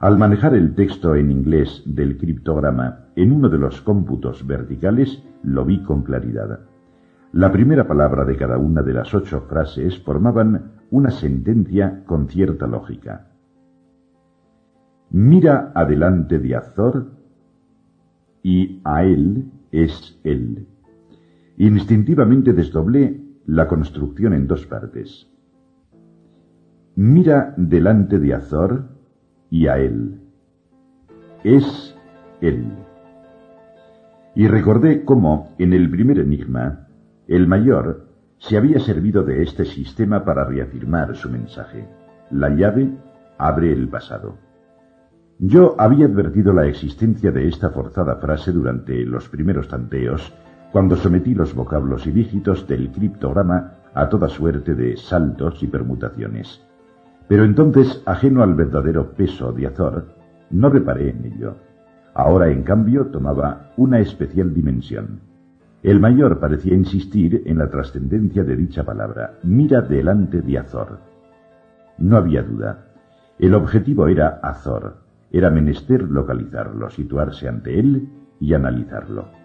Al manejar el texto en inglés del criptograma en uno de los cómputos verticales, lo vi con claridad. La primera palabra de cada una de las ocho frases formaban una sentencia con cierta lógica. Mira adelante de Azor y a él es él. Instintivamente desdoblé la construcción en dos partes. Mira delante de Azor y a él. Es él. Y recordé cómo, en el primer enigma, el mayor se había servido de este sistema para reafirmar su mensaje. La llave abre el pasado. Yo había advertido la existencia de esta forzada frase durante los primeros tanteos, cuando sometí los vocablos y dígitos del criptograma a toda suerte de saltos y permutaciones. Pero entonces, ajeno al verdadero peso de Azor, no reparé en ello. Ahora, en cambio, tomaba una especial dimensión. El mayor parecía insistir en la trascendencia de dicha palabra. Mira delante de Azor. No había duda. El objetivo era Azor. Era menester localizarlo, situarse ante él y analizarlo.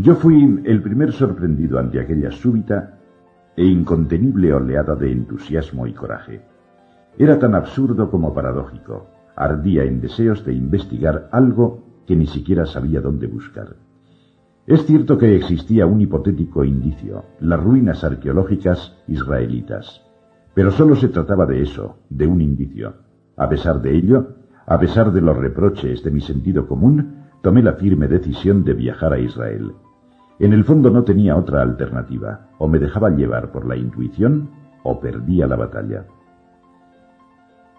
Yo fui el primer sorprendido ante aquella súbita e incontenible oleada de entusiasmo y coraje. Era tan absurdo como paradójico. Ardía en deseos de investigar algo que ni siquiera sabía dónde buscar. Es cierto que existía un hipotético indicio, las ruinas arqueológicas israelitas, pero solo se trataba de eso, de un indicio. A pesar de ello, a pesar de los reproches de mi sentido común, tomé la firme decisión de viajar a Israel. En el fondo no tenía otra alternativa, o me dejaba llevar por la intuición o perdía la batalla.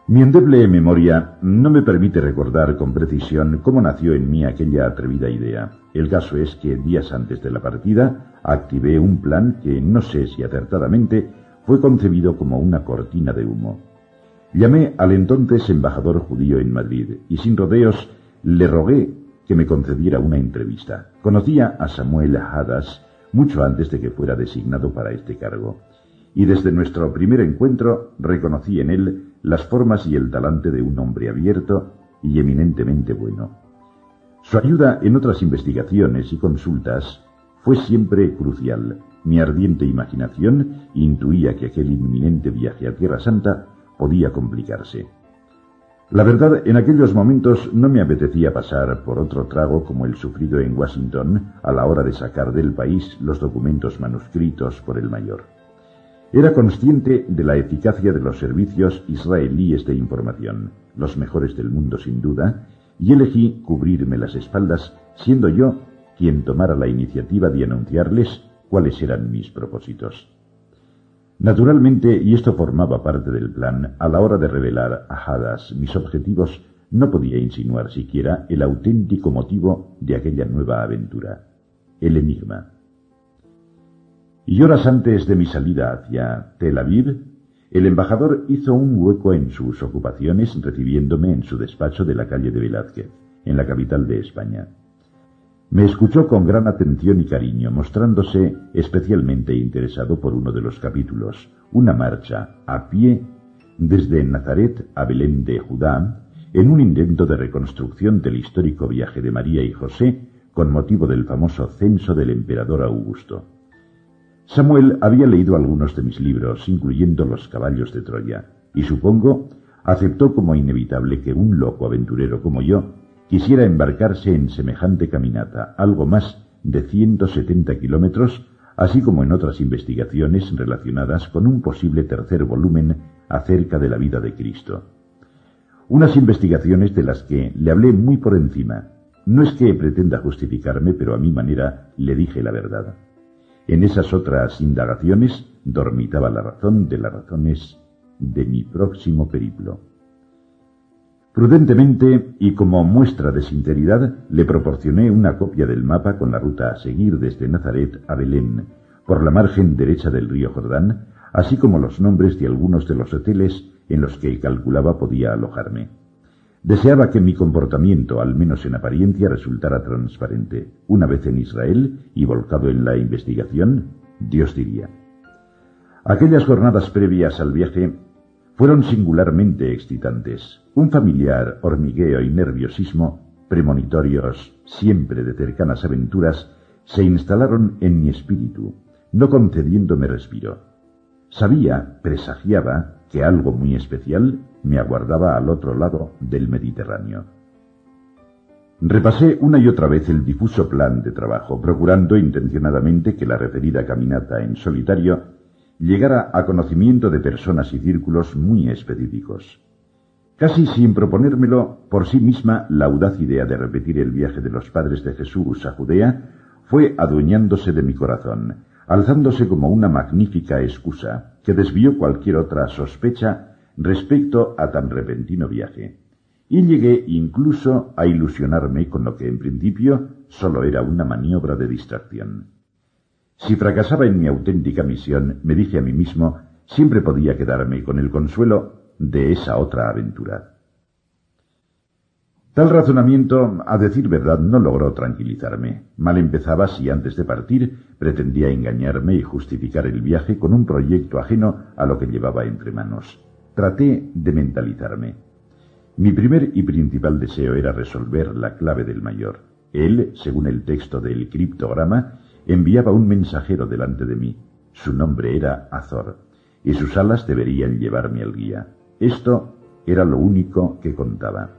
Mi endeble memoria no me permite recordar con precisión cómo nació en mí aquella atrevida idea. El caso es que días antes de la partida activé un plan que, no sé si acertadamente, fue concebido como una cortina de humo. Llamé al entonces embajador judío en Madrid y sin rodeos le rogué que me concediera una entrevista. Conocía a Samuel Hadas mucho antes de que fuera designado para este cargo y desde nuestro primer encuentro reconocí en él las formas y el talante de un hombre abierto y eminentemente bueno. Su ayuda en otras investigaciones y consultas fue siempre crucial. Mi ardiente imaginación intuía que aquel inminente viaje a Tierra Santa podía complicarse. La verdad, en aquellos momentos no me apetecía pasar por otro trago como el sufrido en Washington a la hora de sacar del país los documentos manuscritos por el mayor. Era consciente de la eficacia de los servicios israelíes de información, los mejores del mundo sin duda, y elegí cubrirme las espaldas, siendo yo quien tomara la iniciativa de anunciarles cuáles eran mis propósitos. Naturalmente, y esto formaba parte del plan, a la hora de revelar a Hadas mis objetivos, no podía insinuar siquiera el auténtico motivo de aquella nueva aventura, el enigma. Y horas antes de mi salida hacia Tel Aviv, el embajador hizo un hueco en sus ocupaciones recibiéndome en su despacho de la calle de Velázquez, en la capital de España. Me escuchó con gran atención y cariño, mostrándose especialmente interesado por uno de los capítulos, una marcha a pie desde Nazaret a Belén de Judá, en un intento de reconstrucción del histórico viaje de María y José con motivo del famoso censo del emperador Augusto. Samuel había leído algunos de mis libros, incluyendo Los caballos de Troya, y supongo aceptó como inevitable que un loco aventurero como yo quisiera embarcarse en semejante caminata, algo más de 170 kilómetros, así como en otras investigaciones relacionadas con un posible tercer volumen acerca de la vida de Cristo. Unas investigaciones de las que le hablé muy por encima. No es que pretenda justificarme, pero a mi manera le dije la verdad. En esas otras indagaciones dormitaba la razón de las razones de mi próximo periplo. Prudentemente y como muestra de sinceridad le proporcioné una copia del mapa con la ruta a seguir desde Nazaret a Belén, por la margen derecha del río Jordán, así como los nombres de algunos de los hoteles en los que calculaba podía alojarme. Deseaba que mi comportamiento, al menos en apariencia, resultara transparente. Una vez en Israel y volcado en la investigación, Dios diría. Aquellas jornadas previas al viaje fueron singularmente excitantes. Un familiar hormigueo y nerviosismo, premonitorios siempre de cercanas aventuras, se instalaron en mi espíritu, no concediéndome respiro. Sabía, presagiaba, que algo muy especial me aguardaba al otro lado del Mediterráneo. Repasé una y otra vez el difuso plan de trabajo, procurando intencionadamente que la referida caminata en solitario llegara a conocimiento de personas y círculos muy específicos. Casi sin proponérmelo por sí misma, la audaz idea de repetir el viaje de los padres de Jesús a Judea fue adueñándose de mi corazón, alzándose como una magnífica excusa que desvió cualquier otra sospecha respecto a tan repentino viaje y llegué incluso a ilusionarme con lo que en principio solo era una maniobra de distracción. Si fracasaba en mi auténtica misión, me dije a mí mismo, siempre podía quedarme con el consuelo de esa otra aventura. Tal razonamiento, a decir verdad, no logró tranquilizarme. Mal empezaba si antes de partir pretendía engañarme y justificar el viaje con un proyecto ajeno a lo que llevaba entre manos. Traté de mentalizarme. Mi primer y principal deseo era resolver la clave del mayor. Él, según el texto del criptograma, enviaba un mensajero delante de mí. Su nombre era Azor, y sus alas deberían llevarme al guía. Esto era lo único que contaba.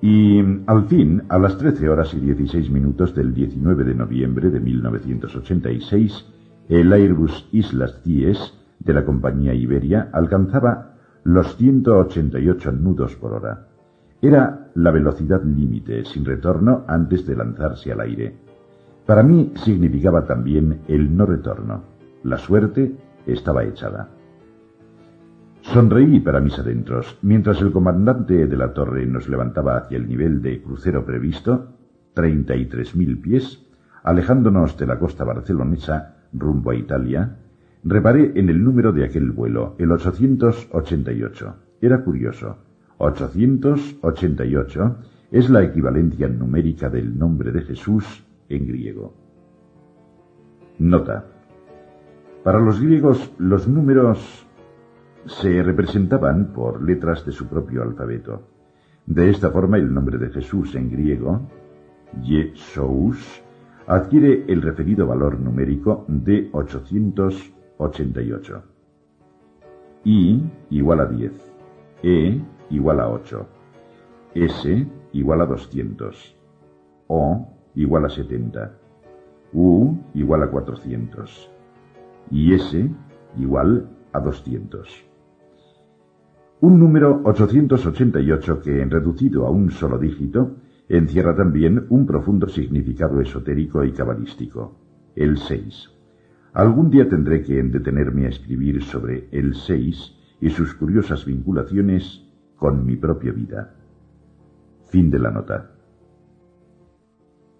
Y al fin, a las 13 horas y 16 minutos del 19 de noviembre de 1986, el Airbus Islas 10 de la compañía Iberia alcanzaba los 188 nudos por hora. Era la velocidad límite, sin retorno antes de lanzarse al aire. Para mí significaba también el no retorno. La suerte estaba echada. Sonreí para mis adentros, mientras el comandante de la torre nos levantaba hacia el nivel de crucero previsto, 33.000 pies, alejándonos de la costa barcelonesa rumbo a Italia, Reparé en el número de aquel vuelo, el 888. Era curioso. 888 es la equivalencia numérica del nombre de Jesús en griego. Nota. Para los griegos los números se representaban por letras de su propio alfabeto. De esta forma el nombre de Jesús en griego, Yesous, adquiere el referido valor numérico de 888. 88. I igual a 10. E igual a 8. S igual a 200. O igual a 70. U igual a 400. Y S igual a 200. Un número 888 que, en reducido a un solo dígito, encierra también un profundo significado esotérico y cabalístico, el 6. Algún día tendré que detenerme a escribir sobre el 6 y sus curiosas vinculaciones con mi propia vida. Fin de la nota.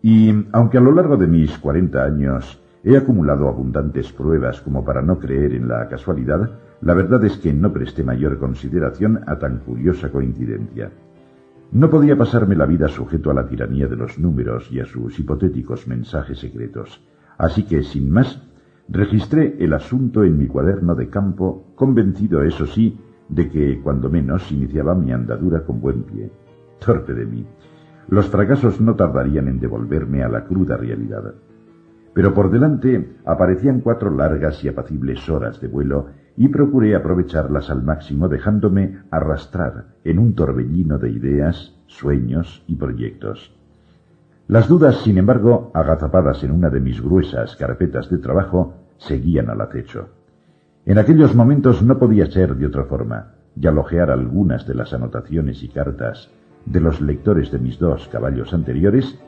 Y aunque a lo largo de mis 40 años he acumulado abundantes pruebas como para no creer en la casualidad, la verdad es que no presté mayor consideración a tan curiosa coincidencia. No podía pasarme la vida sujeto a la tiranía de los números y a sus hipotéticos mensajes secretos, así que, sin más, Registré el asunto en mi cuaderno de campo, convencido, eso sí, de que, cuando menos, iniciaba mi andadura con buen pie. Torpe de mí. Los fracasos no tardarían en devolverme a la cruda realidad. Pero por delante aparecían cuatro largas y apacibles horas de vuelo y procuré aprovecharlas al máximo dejándome arrastrar en un torbellino de ideas, sueños y proyectos. Las dudas, sin embargo, agazapadas en una de mis gruesas carpetas de trabajo, seguían al acecho. En aquellos momentos no podía ser de otra forma, y al algunas de las anotaciones y cartas de los lectores de mis dos caballos anteriores,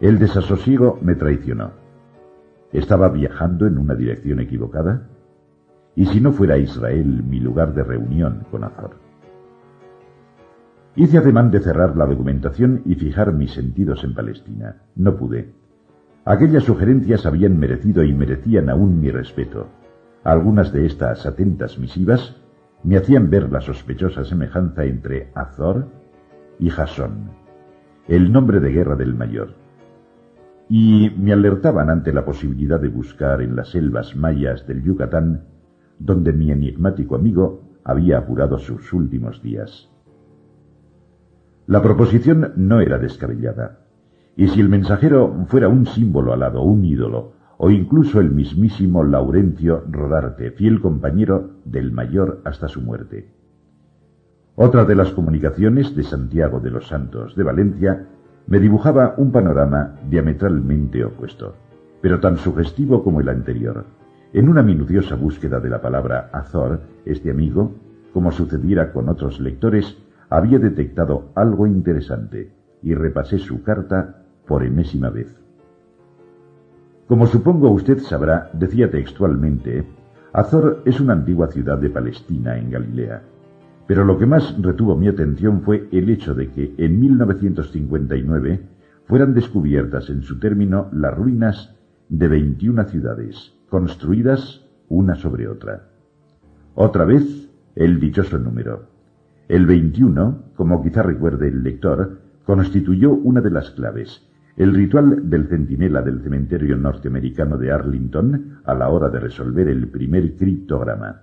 el desasosiego me traicionó. ¿Estaba viajando en una dirección equivocada? ¿Y si no fuera Israel mi lugar de reunión con Azor? Hice ademán de cerrar la documentación y fijar mis sentidos en Palestina. No pude. Aquellas sugerencias habían merecido y merecían aún mi respeto. Algunas de estas atentas misivas me hacían ver la sospechosa semejanza entre Azor y Jasón, el nombre de guerra del mayor, y me alertaban ante la posibilidad de buscar en las selvas mayas del Yucatán, donde mi enigmático amigo había apurado sus últimos días. La proposición no era descabellada. Y si el mensajero fuera un símbolo alado, un ídolo, o incluso el mismísimo Laurencio Rodarte, fiel compañero del mayor hasta su muerte. Otra de las comunicaciones de Santiago de los Santos de Valencia me dibujaba un panorama diametralmente opuesto, pero tan sugestivo como el anterior. En una minuciosa búsqueda de la palabra Azor, este amigo, como sucediera con otros lectores, había detectado algo interesante y repasé su carta por enésima vez. Como supongo usted sabrá, decía textualmente, Azor es una antigua ciudad de Palestina en Galilea. Pero lo que más retuvo mi atención fue el hecho de que en 1959 fueran descubiertas en su término las ruinas de 21 ciudades, construidas una sobre otra. Otra vez, el dichoso número. El 21, como quizá recuerde el lector, constituyó una de las claves, el ritual del centinela del cementerio norteamericano de Arlington a la hora de resolver el primer criptograma.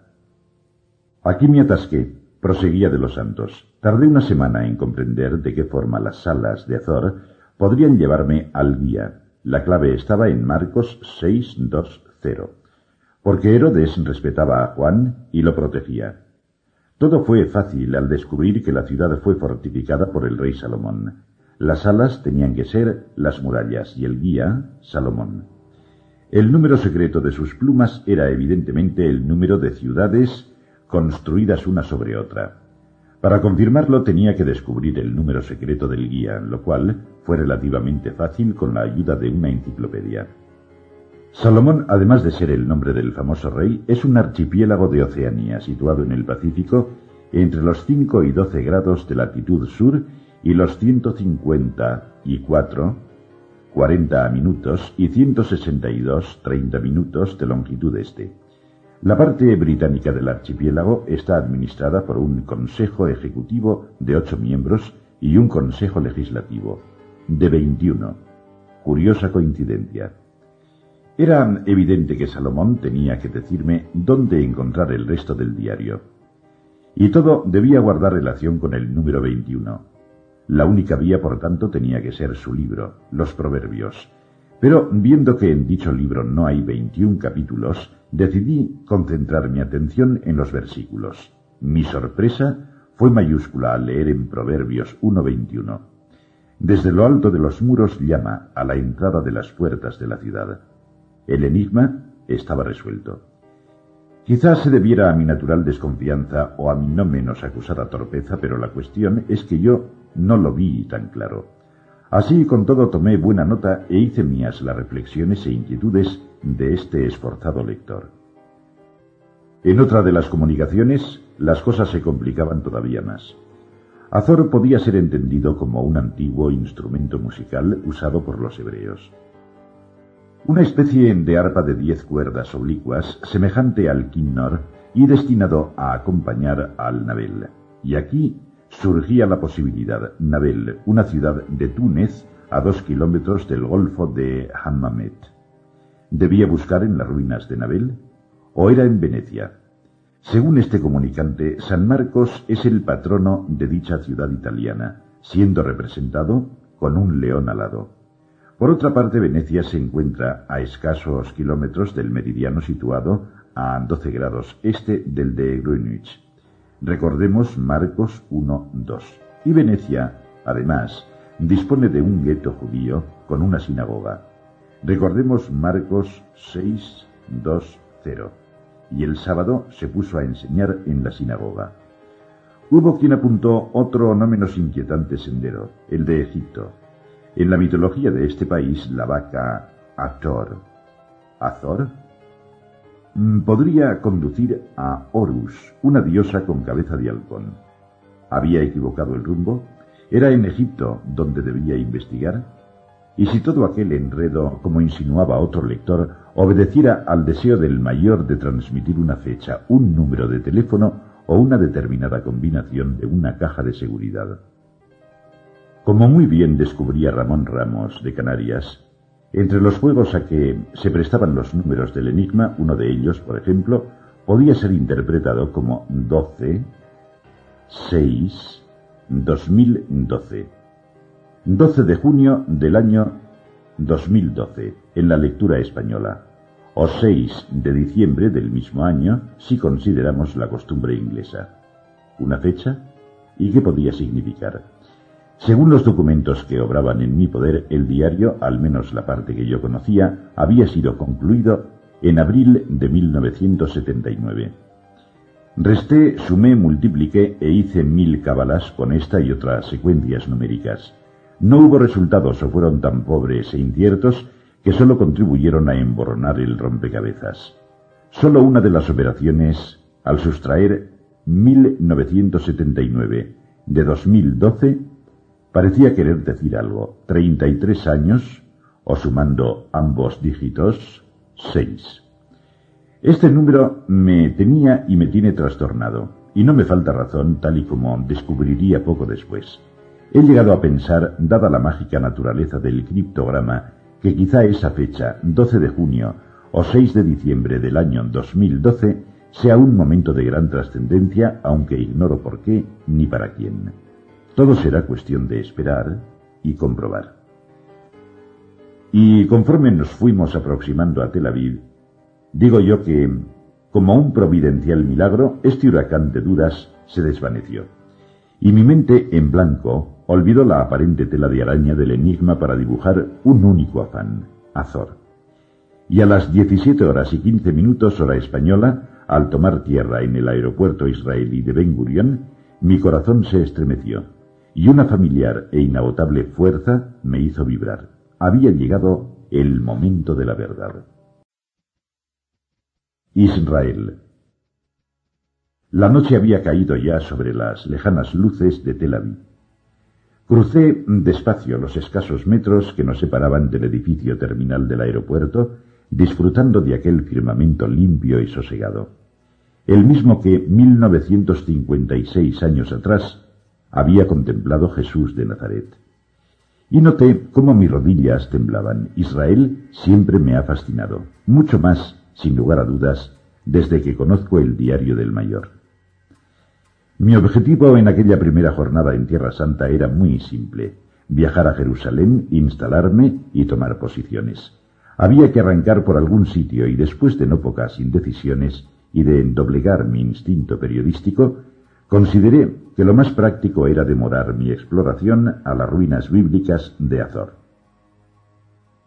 Aquí me atasqué, proseguía de los santos. Tardé una semana en comprender de qué forma las salas de Azor podrían llevarme al guía. La clave estaba en Marcos 6.2.0, porque Herodes respetaba a Juan y lo protegía. Todo fue fácil al descubrir que la ciudad fue fortificada por el rey Salomón. Las alas tenían que ser las murallas y el guía, Salomón. El número secreto de sus plumas era evidentemente el número de ciudades construidas una sobre otra. Para confirmarlo tenía que descubrir el número secreto del guía, lo cual fue relativamente fácil con la ayuda de una enciclopedia. Salomón, además de ser el nombre del famoso rey, es un archipiélago de Oceanía situado en el Pacífico entre los 5 y 12 grados de latitud sur y los 154, 40 minutos y 162, 30 minutos de longitud este. La parte británica del archipiélago está administrada por un Consejo Ejecutivo de ocho miembros y un Consejo Legislativo de 21. Curiosa coincidencia. Era evidente que Salomón tenía que decirme dónde encontrar el resto del diario. Y todo debía guardar relación con el número 21. La única vía, por tanto, tenía que ser su libro, Los Proverbios. Pero viendo que en dicho libro no hay 21 capítulos, decidí concentrar mi atención en los versículos. Mi sorpresa fue mayúscula al leer en Proverbios 1.21. Desde lo alto de los muros llama a la entrada de las puertas de la ciudad. El enigma estaba resuelto. Quizás se debiera a mi natural desconfianza o a mi no menos acusada torpeza, pero la cuestión es que yo no lo vi tan claro. Así con todo tomé buena nota e hice mías las reflexiones e inquietudes de este esforzado lector. En otra de las comunicaciones, las cosas se complicaban todavía más. Azor podía ser entendido como un antiguo instrumento musical usado por los hebreos. Una especie de arpa de diez cuerdas oblicuas, semejante al kinnor y destinado a acompañar al nabel. Y aquí surgía la posibilidad. Nabel, una ciudad de Túnez a dos kilómetros del Golfo de Hammamet. ¿Debía buscar en las ruinas de Nabel? ¿O era en Venecia? Según este comunicante, San Marcos es el patrono de dicha ciudad italiana, siendo representado con un león alado. Por otra parte, Venecia se encuentra a escasos kilómetros del meridiano situado a 12 grados este del de Greenwich. Recordemos Marcos 1.2. Y Venecia, además, dispone de un gueto judío con una sinagoga. Recordemos Marcos 6.2.0. Y el sábado se puso a enseñar en la sinagoga. Hubo quien apuntó otro no menos inquietante sendero, el de Egipto. En la mitología de este país, la vaca Ator, Azor, podría conducir a Horus, una diosa con cabeza de halcón. ¿Había equivocado el rumbo? ¿Era en Egipto donde debía investigar? Y si todo aquel enredo, como insinuaba otro lector, obedeciera al deseo del mayor de transmitir una fecha, un número de teléfono o una determinada combinación de una caja de seguridad. Como muy bien descubría Ramón Ramos de Canarias, entre los juegos a que se prestaban los números del enigma, uno de ellos, por ejemplo, podía ser interpretado como 12, 6, 2012. 12 de junio del año 2012, en la lectura española, o 6 de diciembre del mismo año si consideramos la costumbre inglesa. ¿Una fecha? ¿Y qué podía significar? Según los documentos que obraban en mi poder, el diario, al menos la parte que yo conocía, había sido concluido en abril de 1979. Resté, sumé, multipliqué e hice mil cábalas con esta y otras secuencias numéricas. No hubo resultados o fueron tan pobres e inciertos que sólo contribuyeron a emborronar el rompecabezas. Sólo una de las operaciones, al sustraer 1979 de 2012, parecía querer decir algo. 33 años, o sumando ambos dígitos, 6. Este número me tenía y me tiene trastornado, y no me falta razón, tal y como descubriría poco después. He llegado a pensar, dada la mágica naturaleza del criptograma, que quizá esa fecha, 12 de junio o 6 de diciembre del año 2012, sea un momento de gran trascendencia, aunque ignoro por qué ni para quién. Todo será cuestión de esperar y comprobar. Y conforme nos fuimos aproximando a Tel Aviv, digo yo que, como un providencial milagro, este huracán de dudas se desvaneció. Y mi mente, en blanco, olvidó la aparente tela de araña del enigma para dibujar un único afán, Azor. Y a las 17 horas y 15 minutos hora española, al tomar tierra en el aeropuerto israelí de Ben Gurion, mi corazón se estremeció, y una familiar e inagotable fuerza me hizo vibrar. Había llegado el momento de la verdad. Israel. La noche había caído ya sobre las lejanas luces de Tel Aviv. Crucé despacio los escasos metros que nos separaban del edificio terminal del aeropuerto, disfrutando de aquel firmamento limpio y sosegado. El mismo que 1956 años atrás había contemplado Jesús de Nazaret. Y noté cómo mis rodillas temblaban. Israel siempre me ha fascinado, mucho más, sin lugar a dudas, desde que conozco el diario del mayor. Mi objetivo en aquella primera jornada en Tierra Santa era muy simple, viajar a Jerusalén, instalarme y tomar posiciones. Había que arrancar por algún sitio y después de no pocas indecisiones y de doblegar mi instinto periodístico, consideré que lo más práctico era demorar mi exploración a las ruinas bíblicas de Azor.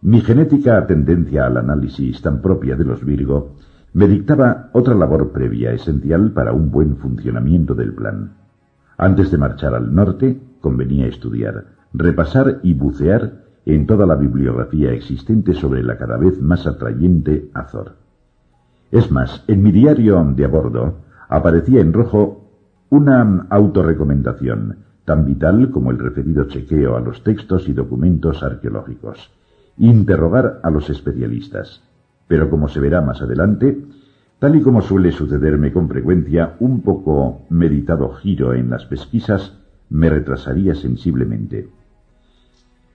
Mi genética tendencia al análisis tan propia de los Virgo me dictaba otra labor previa esencial para un buen funcionamiento del plan. Antes de marchar al norte, convenía estudiar, repasar y bucear en toda la bibliografía existente sobre la cada vez más atrayente Azor. Es más, en mi diario de a bordo aparecía en rojo una autorrecomendación, tan vital como el referido chequeo a los textos y documentos arqueológicos. Interrogar a los especialistas. Pero como se verá más adelante, tal y como suele sucederme con frecuencia, un poco meditado giro en las pesquisas me retrasaría sensiblemente.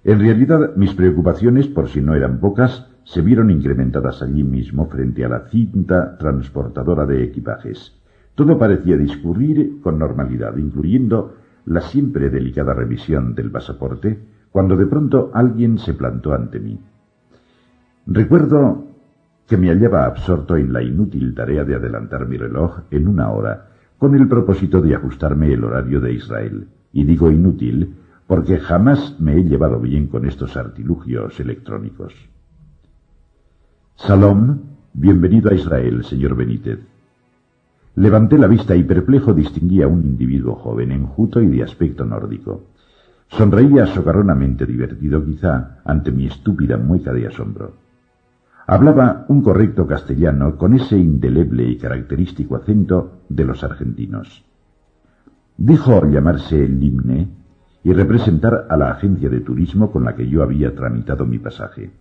En realidad, mis preocupaciones, por si no eran pocas, se vieron incrementadas allí mismo frente a la cinta transportadora de equipajes. Todo parecía discurrir con normalidad, incluyendo la siempre delicada revisión del pasaporte, cuando de pronto alguien se plantó ante mí. Recuerdo que me hallaba absorto en la inútil tarea de adelantar mi reloj en una hora, con el propósito de ajustarme el horario de Israel. Y digo inútil porque jamás me he llevado bien con estos artilugios electrónicos. Salom, bienvenido a Israel, señor Benítez. Levanté la vista y perplejo distinguí a un individuo joven, enjuto y de aspecto nórdico. Sonreía socarronamente divertido quizá ante mi estúpida mueca de asombro. Hablaba un correcto castellano con ese indeleble y característico acento de los argentinos. Dijo llamarse Limne y representar a la agencia de turismo con la que yo había tramitado mi pasaje.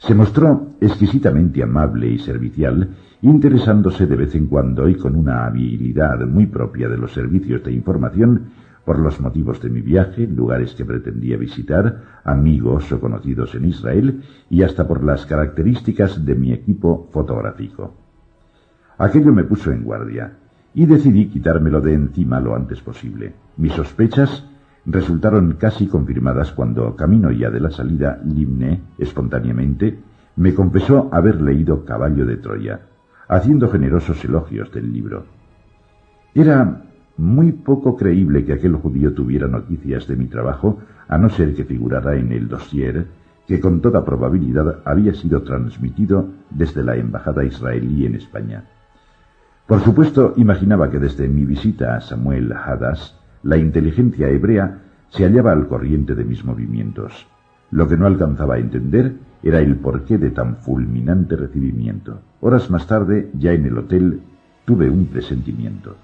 Se mostró exquisitamente amable y servicial, interesándose de vez en cuando y con una habilidad muy propia de los servicios de información por los motivos de mi viaje, lugares que pretendía visitar, amigos o conocidos en Israel y hasta por las características de mi equipo fotográfico. Aquello me puso en guardia y decidí quitármelo de encima lo antes posible. Mis sospechas resultaron casi confirmadas cuando, camino ya de la salida, Limne, espontáneamente, me confesó haber leído Caballo de Troya, haciendo generosos elogios del libro. Era muy poco creíble que aquel judío tuviera noticias de mi trabajo, a no ser que figurara en el dossier que con toda probabilidad había sido transmitido desde la embajada israelí en España. Por supuesto, imaginaba que desde mi visita a Samuel Hadas, la inteligencia hebrea se hallaba al corriente de mis movimientos. Lo que no alcanzaba a entender era el porqué de tan fulminante recibimiento. Horas más tarde, ya en el hotel, tuve un presentimiento.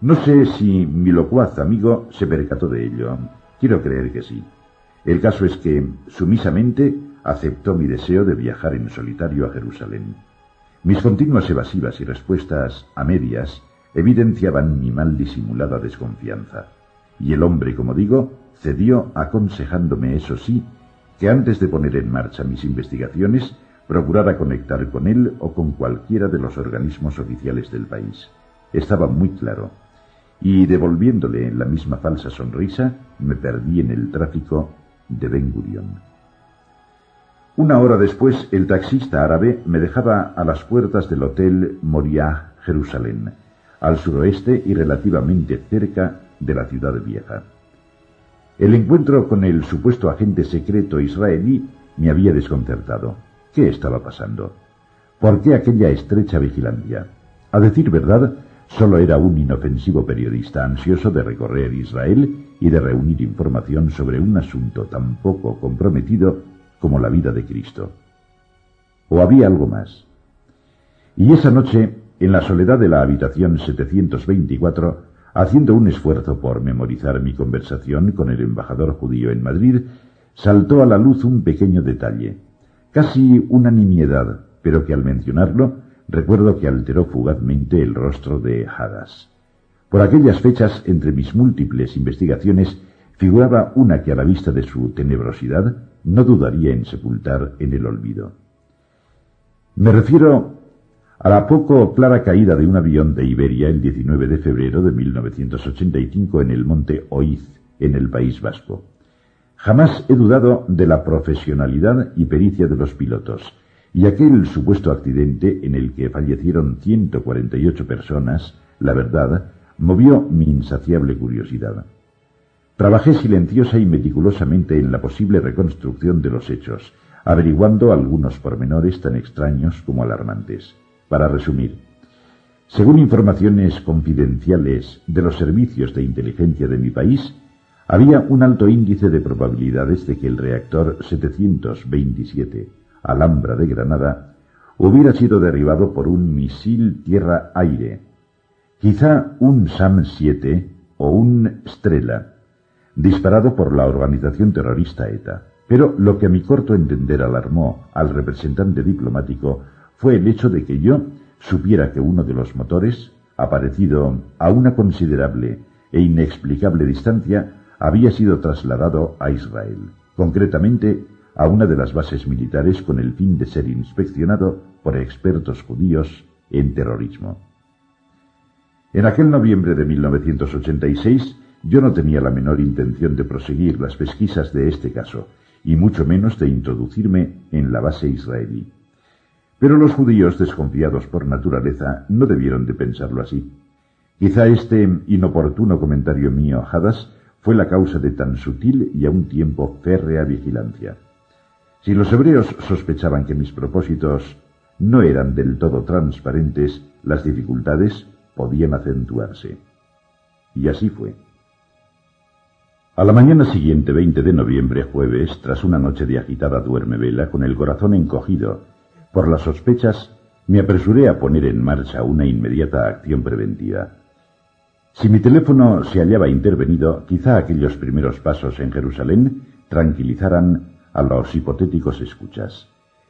No sé si mi locuaz amigo se percató de ello. Quiero creer que sí. El caso es que, sumisamente, aceptó mi deseo de viajar en solitario a Jerusalén. Mis continuas evasivas y respuestas a medias evidenciaban mi mal disimulada desconfianza. Y el hombre, como digo, cedió aconsejándome, eso sí, que antes de poner en marcha mis investigaciones, procurara conectar con él o con cualquiera de los organismos oficiales del país. Estaba muy claro y devolviéndole la misma falsa sonrisa, me perdí en el tráfico de Ben Gurion. Una hora después, el taxista árabe me dejaba a las puertas del Hotel Moriah, Jerusalén, al suroeste y relativamente cerca de la ciudad vieja. El encuentro con el supuesto agente secreto israelí me había desconcertado. ¿Qué estaba pasando? ¿Por qué aquella estrecha vigilancia? A decir verdad, Solo era un inofensivo periodista ansioso de recorrer Israel y de reunir información sobre un asunto tan poco comprometido como la vida de Cristo. ¿O había algo más? Y esa noche, en la soledad de la habitación 724, haciendo un esfuerzo por memorizar mi conversación con el embajador judío en Madrid, saltó a la luz un pequeño detalle, casi una nimiedad, pero que al mencionarlo recuerdo que alteró fugazmente el rostro de Hadas. Por aquellas fechas, entre mis múltiples investigaciones, figuraba una que a la vista de su tenebrosidad no dudaría en sepultar en el olvido. Me refiero a la poco clara caída de un avión de Iberia el 19 de febrero de 1985 en el monte Oiz, en el País Vasco. Jamás he dudado de la profesionalidad y pericia de los pilotos, y aquel supuesto accidente en el que fallecieron 148 personas, la verdad, movió mi insaciable curiosidad. Trabajé silenciosa y meticulosamente en la posible reconstrucción de los hechos, averiguando algunos pormenores tan extraños como alarmantes. Para resumir, según informaciones confidenciales de los servicios de inteligencia de mi país, había un alto índice de probabilidades de que el reactor 727 Alhambra de Granada, hubiera sido derribado por un misil tierra-aire, quizá un SAM-7 o un Strela, disparado por la organización terrorista ETA. Pero lo que a mi corto entender alarmó al representante diplomático fue el hecho de que yo supiera que uno de los motores, aparecido a una considerable e inexplicable distancia, había sido trasladado a Israel, concretamente a una de las bases militares con el fin de ser inspeccionado por expertos judíos en terrorismo. En aquel noviembre de 1986 yo no tenía la menor intención de proseguir las pesquisas de este caso, y mucho menos de introducirme en la base israelí. Pero los judíos, desconfiados por naturaleza, no debieron de pensarlo así. Quizá este inoportuno comentario mío, Hadas, fue la causa de tan sutil y a un tiempo férrea vigilancia. Si los hebreos sospechaban que mis propósitos no eran del todo transparentes, las dificultades podían acentuarse. Y así fue. A la mañana siguiente, 20 de noviembre, jueves, tras una noche de agitada duerme vela, con el corazón encogido por las sospechas, me apresuré a poner en marcha una inmediata acción preventiva. Si mi teléfono se hallaba intervenido, quizá aquellos primeros pasos en Jerusalén tranquilizaran a los hipotéticos escuchas.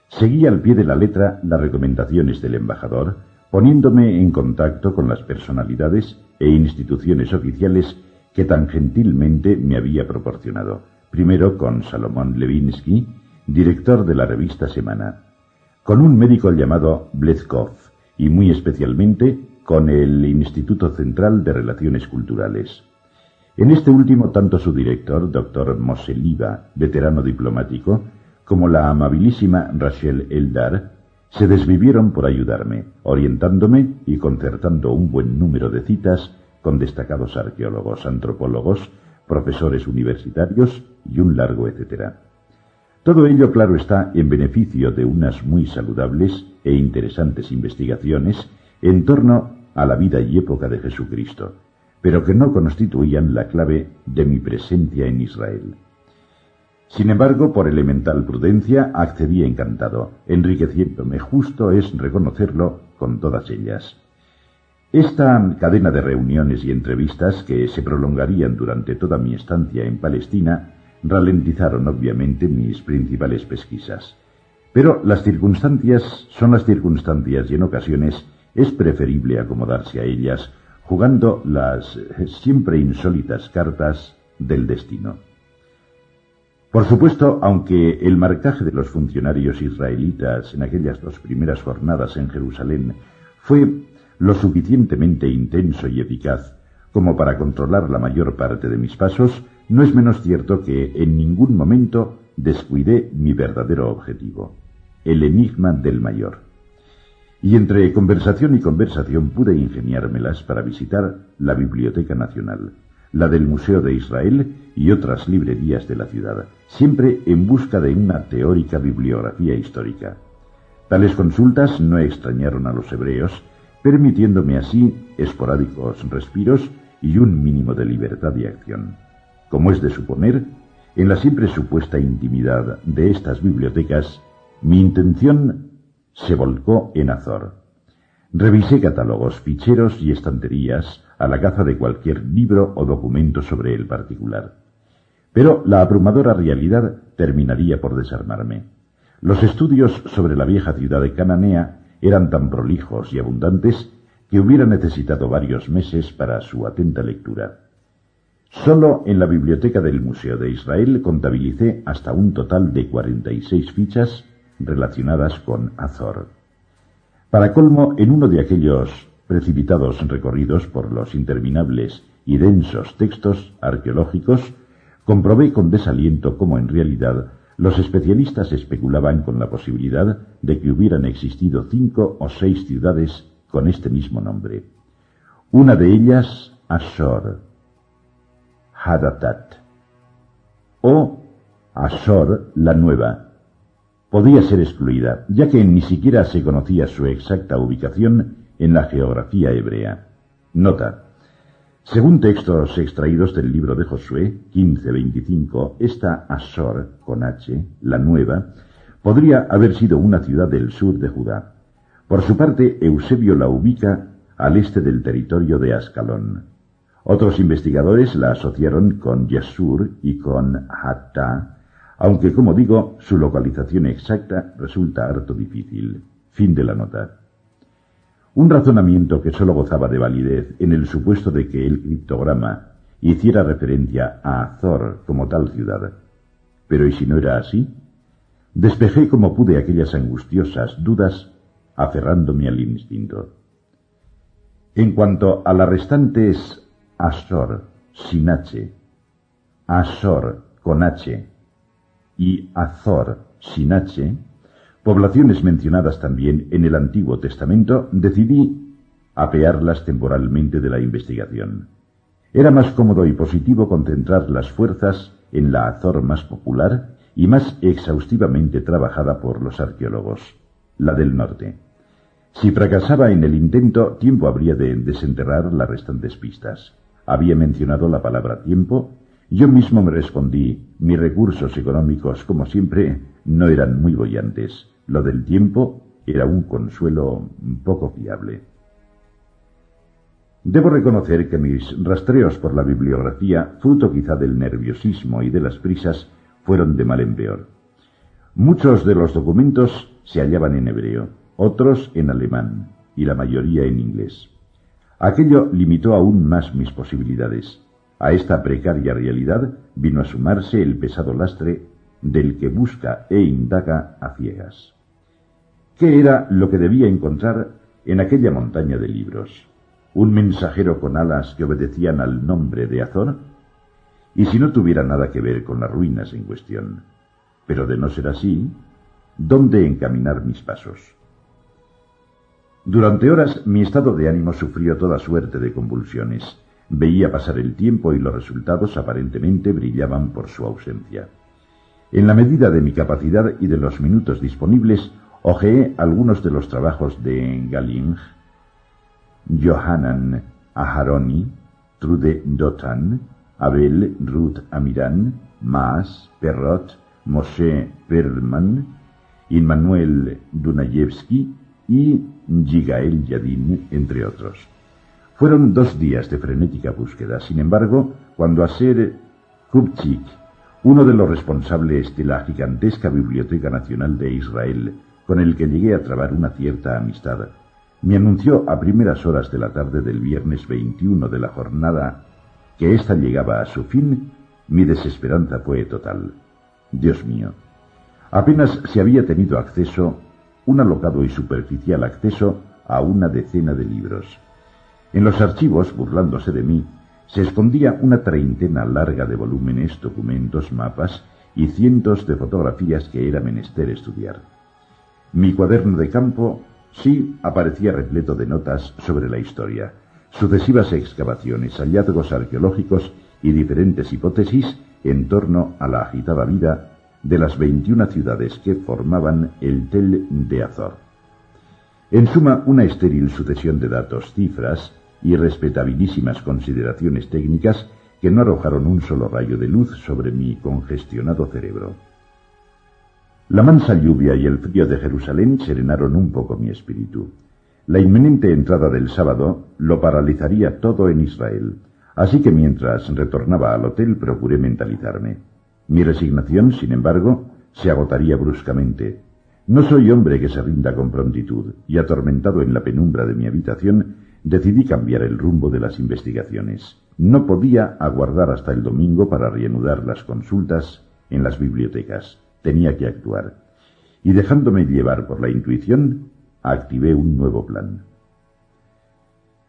Seguí al pie de la letra las recomendaciones del embajador, poniéndome en contacto con las personalidades e instituciones oficiales que tan gentilmente me había proporcionado. Primero con Salomón Levinsky, director de la revista Semana, con un médico llamado Blezkov y muy especialmente con el Instituto Central de Relaciones Culturales. En este último, tanto su director, doctor Moseliva, veterano diplomático, como la amabilísima Rachel Eldar, se desvivieron por ayudarme, orientándome y concertando un buen número de citas con destacados arqueólogos, antropólogos, profesores universitarios y un largo etcétera. Todo ello, claro está, en beneficio de unas muy saludables e interesantes investigaciones en torno a la vida y época de Jesucristo, pero que no constituían la clave de mi presencia en Israel. Sin embargo, por elemental prudencia, accedí encantado, enriqueciéndome, justo es reconocerlo, con todas ellas. Esta cadena de reuniones y entrevistas que se prolongarían durante toda mi estancia en Palestina ralentizaron obviamente mis principales pesquisas. Pero las circunstancias son las circunstancias y en ocasiones es preferible acomodarse a ellas jugando las siempre insólitas cartas del destino. Por supuesto, aunque el marcaje de los funcionarios israelitas en aquellas dos primeras jornadas en Jerusalén fue lo suficientemente intenso y eficaz como para controlar la mayor parte de mis pasos, no es menos cierto que en ningún momento descuidé mi verdadero objetivo, el enigma del mayor. Y entre conversación y conversación pude ingeniármelas para visitar la Biblioteca Nacional, la del Museo de Israel y otras librerías de la ciudad, siempre en busca de una teórica bibliografía histórica. Tales consultas no extrañaron a los hebreos, permitiéndome así esporádicos respiros y un mínimo de libertad de acción. Como es de suponer, en la siempre supuesta intimidad de estas bibliotecas, mi intención se volcó en Azor. Revisé catálogos, ficheros y estanterías a la caza de cualquier libro o documento sobre el particular. Pero la abrumadora realidad terminaría por desarmarme. Los estudios sobre la vieja ciudad de Cananea eran tan prolijos y abundantes que hubiera necesitado varios meses para su atenta lectura. Solo en la biblioteca del Museo de Israel contabilicé hasta un total de 46 fichas relacionadas con Azor. Para colmo, en uno de aquellos precipitados recorridos por los interminables y densos textos arqueológicos, comprobé con desaliento cómo en realidad los especialistas especulaban con la posibilidad de que hubieran existido cinco o seis ciudades con este mismo nombre. Una de ellas, Ashor, Hadatat, o Ashor la Nueva. Podía ser excluida, ya que ni siquiera se conocía su exacta ubicación en la geografía hebrea. Nota. Según textos extraídos del libro de Josué 15:25, esta Ashor, con H, la Nueva, podría haber sido una ciudad del sur de Judá. Por su parte, Eusebio la ubica al este del territorio de Ascalón. Otros investigadores la asociaron con Yasur y con Hatta, aunque como digo, su localización exacta resulta harto difícil. Fin de la nota. Un razonamiento que sólo gozaba de validez en el supuesto de que el criptograma hiciera referencia a Azor como tal ciudad. Pero ¿y si no era así? Despejé como pude aquellas angustiosas dudas aferrándome al instinto. En cuanto a las restantes Asor, sin H, Asor con H y Azor sin H, poblaciones mencionadas también en el Antiguo Testamento, decidí apearlas temporalmente de la investigación. Era más cómodo y positivo concentrar las fuerzas en la Azor más popular y más exhaustivamente trabajada por los arqueólogos, la del norte. Si fracasaba en el intento, tiempo habría de desenterrar las restantes pistas. Había mencionado la palabra tiempo. Yo mismo me respondí, mis recursos económicos, como siempre, no eran muy bollantes. Lo del tiempo era un consuelo poco fiable. Debo reconocer que mis rastreos por la bibliografía, fruto quizá del nerviosismo y de las prisas, fueron de mal en peor. Muchos de los documentos se hallaban en hebreo, otros en alemán y la mayoría en inglés. Aquello limitó aún más mis posibilidades. A esta precaria realidad vino a sumarse el pesado lastre del que busca e indaga a ciegas. ¿Qué era lo que debía encontrar en aquella montaña de libros? ¿Un mensajero con alas que obedecían al nombre de Azor? y si no tuviera nada que ver con las ruinas en cuestión. Pero de no ser así, ¿dónde encaminar mis pasos? Durante horas mi estado de ánimo sufrió toda suerte de convulsiones. Veía pasar el tiempo y los resultados aparentemente brillaban por su ausencia. En la medida de mi capacidad y de los minutos disponibles, hojeé algunos de los trabajos de Galing, Johanan Aharoni, Trude Dotan, Abel Ruth Amiran, Maas, Perrot, Moshe Perlman, Immanuel Dunayevsky y Gigael Yadin, entre otros. Fueron dos días de frenética búsqueda. Sin embargo, cuando Aser Kubchik, uno de los responsables de la gigantesca Biblioteca Nacional de Israel, con el que llegué a trabar una cierta amistad, me anunció a primeras horas de la tarde del viernes 21 de la jornada que ésta llegaba a su fin, mi desesperanza fue total. Dios mío, apenas se había tenido acceso, un alocado y superficial acceso, a una decena de libros. En los archivos, burlándose de mí, se escondía una treintena larga de volúmenes, documentos, mapas y cientos de fotografías que era menester estudiar. Mi cuaderno de campo sí aparecía repleto de notas sobre la historia, sucesivas excavaciones, hallazgos arqueológicos y diferentes hipótesis en torno a la agitada vida de las 21 ciudades que formaban el Tel de Azor. En suma, una estéril sucesión de datos, cifras y respetabilísimas consideraciones técnicas que no arrojaron un solo rayo de luz sobre mi congestionado cerebro. La mansa lluvia y el frío de Jerusalén serenaron un poco mi espíritu. La inminente entrada del sábado lo paralizaría todo en Israel, así que mientras retornaba al hotel procuré mentalizarme. Mi resignación, sin embargo, se agotaría bruscamente. No soy hombre que se rinda con prontitud, y atormentado en la penumbra de mi habitación, decidí cambiar el rumbo de las investigaciones. No podía aguardar hasta el domingo para reanudar las consultas en las bibliotecas. Tenía que actuar. Y dejándome llevar por la intuición, activé un nuevo plan.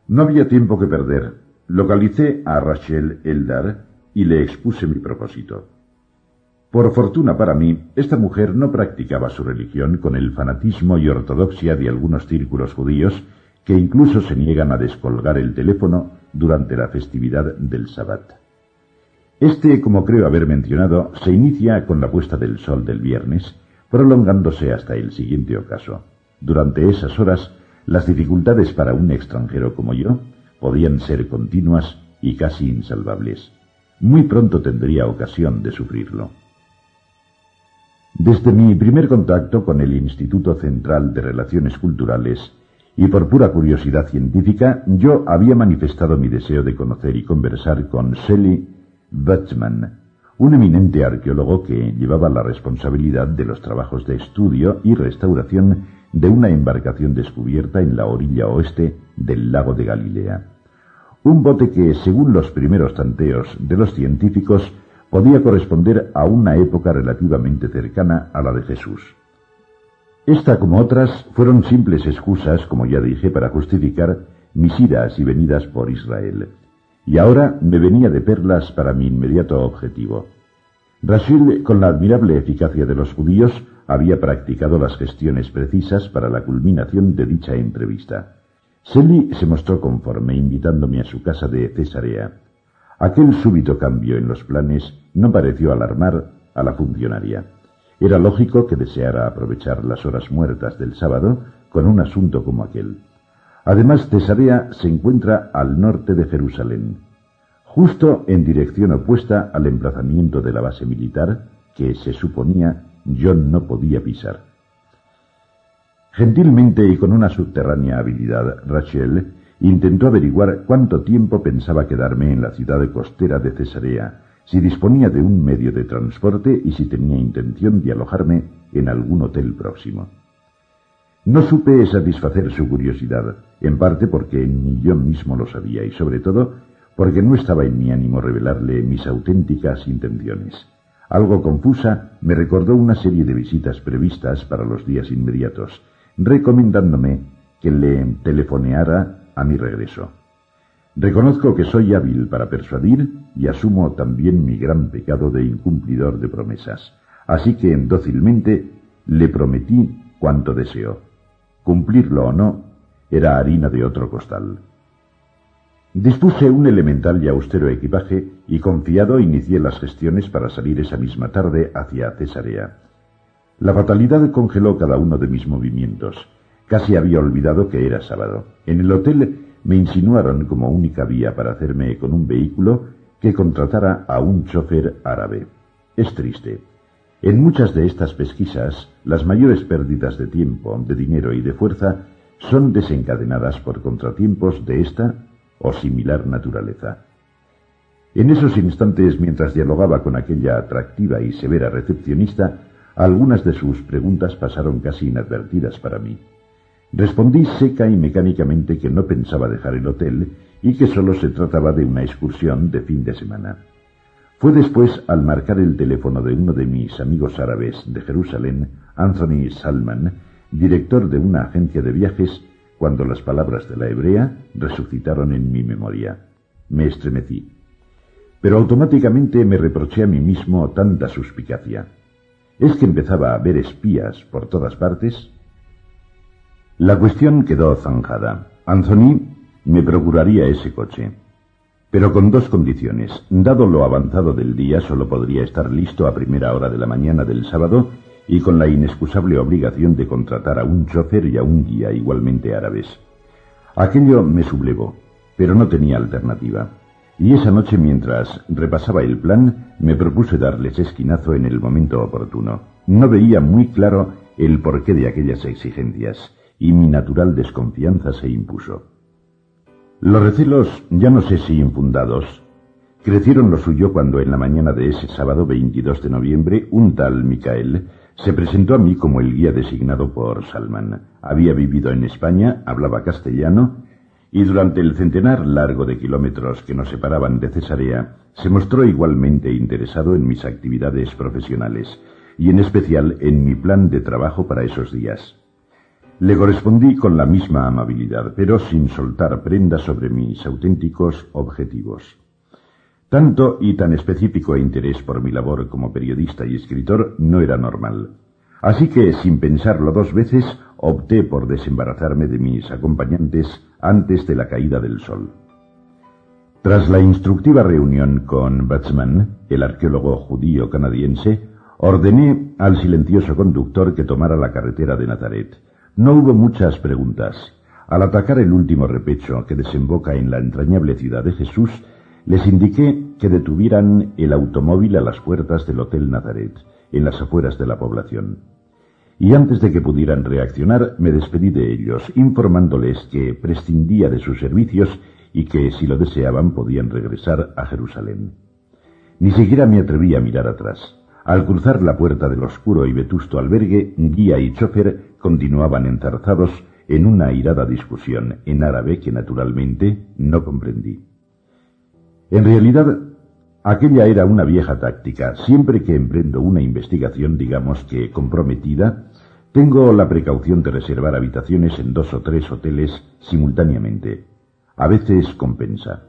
No había tiempo que perder. Localicé a Rachel Eldar y le expuse mi propósito. Por fortuna para mí, esta mujer no practicaba su religión con el fanatismo y ortodoxia de algunos círculos judíos que incluso se niegan a descolgar el teléfono durante la festividad del Sabbat. Este, como creo haber mencionado, se inicia con la puesta del sol del viernes, prolongándose hasta el siguiente ocaso. Durante esas horas, las dificultades para un extranjero como yo podían ser continuas y casi insalvables. Muy pronto tendría ocasión de sufrirlo. Desde mi primer contacto con el Instituto Central de Relaciones Culturales y por pura curiosidad científica, yo había manifestado mi deseo de conocer y conversar con Shelley Butchman, un eminente arqueólogo que llevaba la responsabilidad de los trabajos de estudio y restauración de una embarcación descubierta en la orilla oeste del lago de Galilea. Un bote que, según los primeros tanteos de los científicos, podía corresponder a una época relativamente cercana a la de Jesús. Esta, como otras, fueron simples excusas, como ya dije, para justificar mis idas y venidas por Israel. Y ahora me venía de perlas para mi inmediato objetivo. Rashid, con la admirable eficacia de los judíos, había practicado las gestiones precisas para la culminación de dicha entrevista. Selly se mostró conforme, invitándome a su casa de Cesarea. Aquel súbito cambio en los planes no pareció alarmar a la funcionaria. Era lógico que deseara aprovechar las horas muertas del sábado con un asunto como aquel. Además, Cesarea se encuentra al norte de Jerusalén, justo en dirección opuesta al emplazamiento de la base militar que se suponía John no podía pisar. Gentilmente y con una subterránea habilidad, Rachel intentó averiguar cuánto tiempo pensaba quedarme en la ciudad costera de Cesarea, si disponía de un medio de transporte y si tenía intención de alojarme en algún hotel próximo. No supe satisfacer su curiosidad, en parte porque ni yo mismo lo sabía y sobre todo porque no estaba en mi ánimo revelarle mis auténticas intenciones. Algo confusa, me recordó una serie de visitas previstas para los días inmediatos, recomendándome que le telefoneara a mi regreso. Reconozco que soy hábil para persuadir y asumo también mi gran pecado de incumplidor de promesas. Así que dócilmente le prometí cuanto deseó. Cumplirlo o no era harina de otro costal. Dispuse un elemental y austero equipaje y confiado inicié las gestiones para salir esa misma tarde hacia Cesarea. La fatalidad congeló cada uno de mis movimientos. Casi había olvidado que era sábado. En el hotel me insinuaron como única vía para hacerme con un vehículo que contratara a un chofer árabe. Es triste. En muchas de estas pesquisas, las mayores pérdidas de tiempo, de dinero y de fuerza son desencadenadas por contratiempos de esta o similar naturaleza. En esos instantes, mientras dialogaba con aquella atractiva y severa recepcionista, algunas de sus preguntas pasaron casi inadvertidas para mí. Respondí seca y mecánicamente que no pensaba dejar el hotel y que solo se trataba de una excursión de fin de semana. Fue después, al marcar el teléfono de uno de mis amigos árabes de Jerusalén, Anthony Salman, director de una agencia de viajes, cuando las palabras de la hebrea resucitaron en mi memoria. Me estremecí. Pero automáticamente me reproché a mí mismo tanta suspicacia. ¿Es que empezaba a ver espías por todas partes? La cuestión quedó zanjada. Anthony me procuraría ese coche. Pero con dos condiciones. Dado lo avanzado del día, solo podría estar listo a primera hora de la mañana del sábado y con la inexcusable obligación de contratar a un chofer y a un guía igualmente árabes. Aquello me sublevó, pero no tenía alternativa. Y esa noche, mientras repasaba el plan, me propuse darles esquinazo en el momento oportuno. No veía muy claro el porqué de aquellas exigencias y mi natural desconfianza se impuso. Los recelos, ya no sé si infundados, crecieron lo suyo cuando en la mañana de ese sábado 22 de noviembre un tal Micael se presentó a mí como el guía designado por Salman. Había vivido en España, hablaba castellano y durante el centenar largo de kilómetros que nos separaban de Cesarea, se mostró igualmente interesado en mis actividades profesionales y en especial en mi plan de trabajo para esos días. Le correspondí con la misma amabilidad, pero sin soltar prenda sobre mis auténticos objetivos. Tanto y tan específico interés por mi labor como periodista y escritor no era normal. Así que, sin pensarlo dos veces, opté por desembarazarme de mis acompañantes antes de la caída del sol. Tras la instructiva reunión con Batsman, el arqueólogo judío canadiense, ordené al silencioso conductor que tomara la carretera de Nazaret, no hubo muchas preguntas. Al atacar el último repecho que desemboca en la entrañable ciudad de Jesús, les indiqué que detuvieran el automóvil a las puertas del Hotel Nazaret, en las afueras de la población. Y antes de que pudieran reaccionar, me despedí de ellos, informándoles que prescindía de sus servicios y que, si lo deseaban, podían regresar a Jerusalén. Ni siquiera me atreví a mirar atrás. Al cruzar la puerta del oscuro y vetusto albergue, guía y chofer continuaban enzarzados en una airada discusión en árabe que naturalmente no comprendí. En realidad, aquella era una vieja táctica. Siempre que emprendo una investigación, digamos que comprometida, tengo la precaución de reservar habitaciones en dos o tres hoteles simultáneamente. A veces compensa.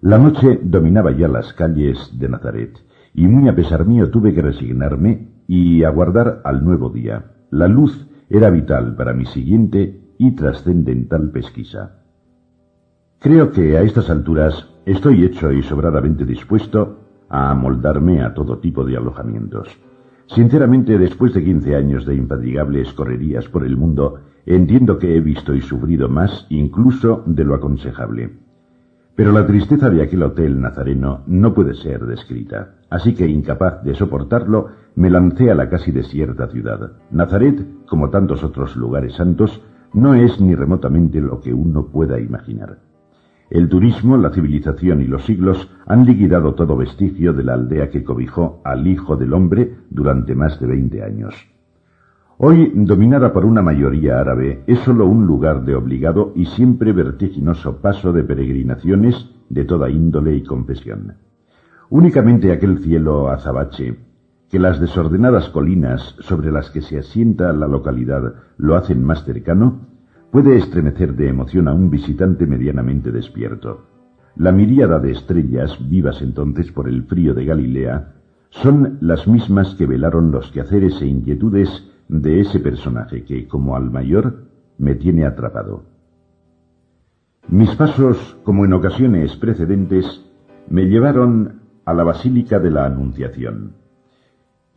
La noche dominaba ya las calles de Nazaret y muy a pesar mío tuve que resignarme y aguardar al nuevo día. La luz era vital para mi siguiente y trascendental pesquisa. Creo que a estas alturas estoy hecho y sobradamente dispuesto a amoldarme a todo tipo de alojamientos. Sinceramente, después de quince años de infatigables correrías por el mundo, entiendo que he visto y sufrido más incluso de lo aconsejable. Pero la tristeza de aquel hotel nazareno no puede ser descrita, así que incapaz de soportarlo, me lancé a la casi desierta ciudad. Nazaret, como tantos otros lugares santos, no es ni remotamente lo que uno pueda imaginar. El turismo, la civilización y los siglos han liquidado todo vestigio de la aldea que cobijó al Hijo del Hombre durante más de veinte años. Hoy, dominada por una mayoría árabe, es sólo un lugar de obligado y siempre vertiginoso paso de peregrinaciones de toda índole y confesión. Únicamente aquel cielo azabache, que las desordenadas colinas sobre las que se asienta la localidad lo hacen más cercano, puede estremecer de emoción a un visitante medianamente despierto. la miríada de estrellas, vivas entonces por el frío de Galilea, son las mismas que velaron los quehaceres e inquietudes de ese personaje que, como al mayor, me tiene atrapado. Mis pasos, como en ocasiones precedentes, me llevaron a la Basílica de la Anunciación.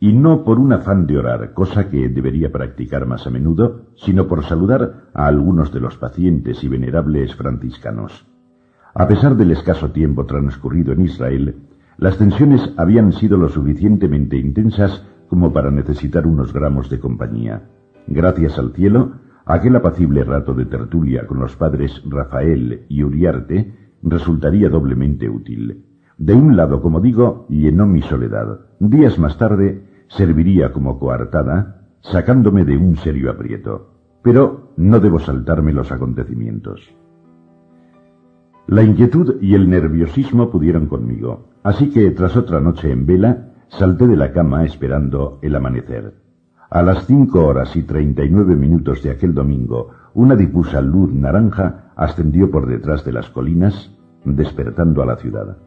Y no por un afán de orar, cosa que debería practicar más a menudo, sino por saludar a algunos de los pacientes y venerables franciscanos. A pesar del escaso tiempo transcurrido en Israel, las tensiones habían sido lo suficientemente intensas como para necesitar unos gramos de compañía. Gracias al cielo, aquel apacible rato de tertulia con los padres Rafael y Uriarte resultaría doblemente útil. De un lado, como digo, llenó mi soledad. Días más tarde, serviría como coartada, sacándome de un serio aprieto. Pero no debo saltarme los acontecimientos. La inquietud y el nerviosismo pudieron conmigo, así que tras otra noche en vela, salté de la cama esperando el amanecer. A las cinco horas y treinta y nueve minutos de aquel domingo, una difusa luz naranja ascendió por detrás de las colinas, despertando a la ciudad.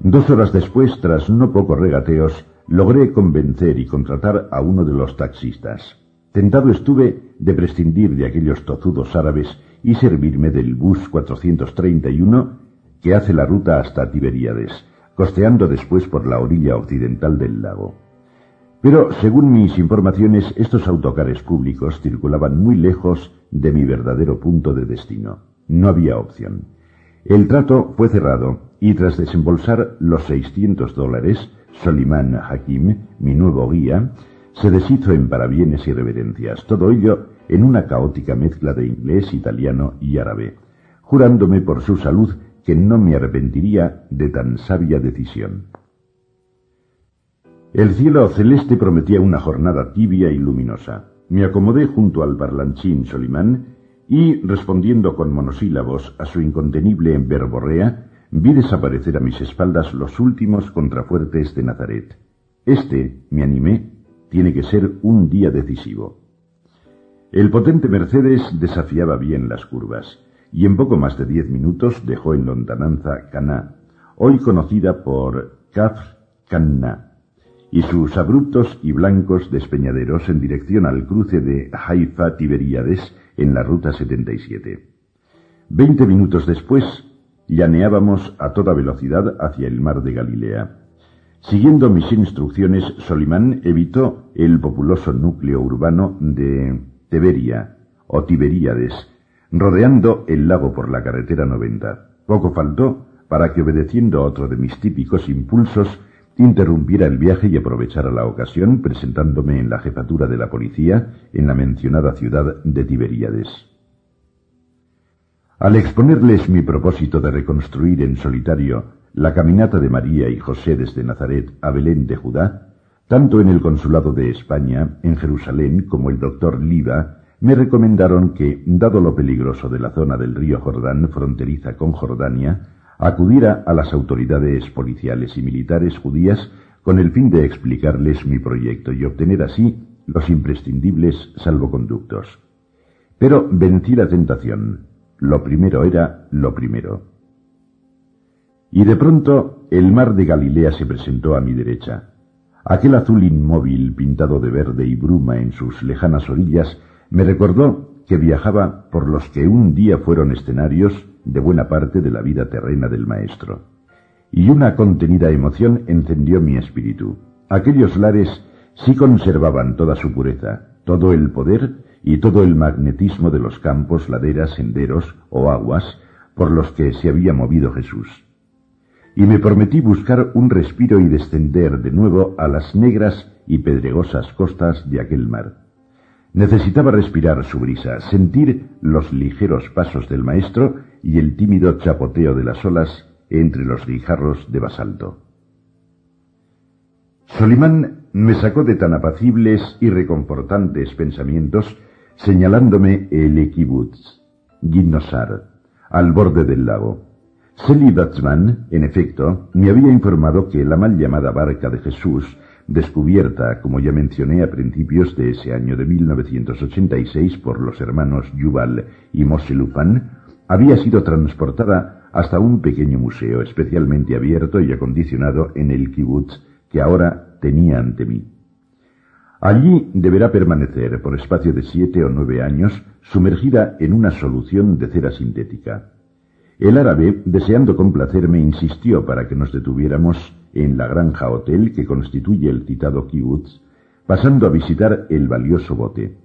Dos horas después, tras no pocos regateos, logré convencer y contratar a uno de los taxistas. Tentado estuve de prescindir de aquellos tozudos árabes y servirme del bus 431 que hace la ruta hasta Tiberíades, costeando después por la orilla occidental del lago. Pero, según mis informaciones, estos autocares públicos circulaban muy lejos de mi verdadero punto de destino. No había opción. El trato fue cerrado y tras desembolsar los 600 dólares, Solimán Hakim, mi nuevo guía, se deshizo en parabienes y reverencias, todo ello en una caótica mezcla de inglés, italiano y árabe, jurándome por su salud que no me arrepentiría de tan sabia decisión. El cielo celeste prometía una jornada tibia y luminosa. Me acomodé junto al parlanchín Solimán y, respondiendo con monosílabos a su incontenible verborrea, vi desaparecer a mis espaldas los últimos contrafuertes de Nazaret. Este, me animé, tiene que ser un día decisivo. El potente Mercedes desafiaba bien las curvas, y en poco más de diez minutos dejó en lontananza Caná, hoy conocida por Kafr Canna, y sus abruptos y blancos despeñaderos en dirección al cruce de Haifa Tiberíades en la ruta 77. Veinte minutos después, llaneábamos a toda velocidad hacia el mar de Galilea. Siguiendo mis instrucciones, Solimán evitó el populoso núcleo urbano de Tiberia o Tiberíades, rodeando el lago por la carretera 90. Poco faltó para que, obedeciendo a otro de mis típicos impulsos, interrumpiera el viaje y aprovechara la ocasión presentándome en la jefatura de la policía en la mencionada ciudad de Tiberíades. Al exponerles mi propósito de reconstruir en solitario la caminata de María y José desde Nazaret a Belén de Judá, tanto en el Consulado de España, en Jerusalén, como el doctor Liva, me recomendaron que, dado lo peligroso de la zona del río Jordán fronteriza con Jordania, acudiera a las autoridades policiales y militares judías con el fin de explicarles mi proyecto y obtener así los imprescindibles salvoconductos. Pero vencí la tentación. Lo primero era lo primero. Y de pronto el mar de Galilea se presentó a mi derecha. Aquel azul inmóvil pintado de verde y bruma en sus lejanas orillas me recordó que viajaba por los que un día fueron escenarios de buena parte de la vida terrena del maestro. Y una contenida emoción encendió mi espíritu. Aquellos lares sí conservaban toda su pureza, todo el poder y todo el magnetismo de los campos, laderas, senderos o aguas por los que se había movido Jesús y me prometí buscar un respiro y descender de nuevo a las negras y pedregosas costas de aquel mar. Necesitaba respirar su brisa, sentir los ligeros pasos del maestro y el tímido chapoteo de las olas entre los guijarros de basalto. Solimán me sacó de tan apacibles y reconfortantes pensamientos señalándome el Equibutz, Ginnosar, al borde del lago. Sally Batsman, en efecto, me había informado que la mal llamada barca de Jesús, descubierta, como ya mencioné, a principios de ese año de 1986 por los hermanos Yuval y Moshe Lupin, había sido transportada hasta un pequeño museo especialmente abierto y acondicionado en el kibutz que ahora tenía ante mí. Allí deberá permanecer por espacio de siete o nueve años sumergida en una solución de cera sintética. El árabe, deseando complacerme, insistió para que nos detuviéramos en la granja hotel que constituye el citado kibutz, pasando a visitar el valioso bote.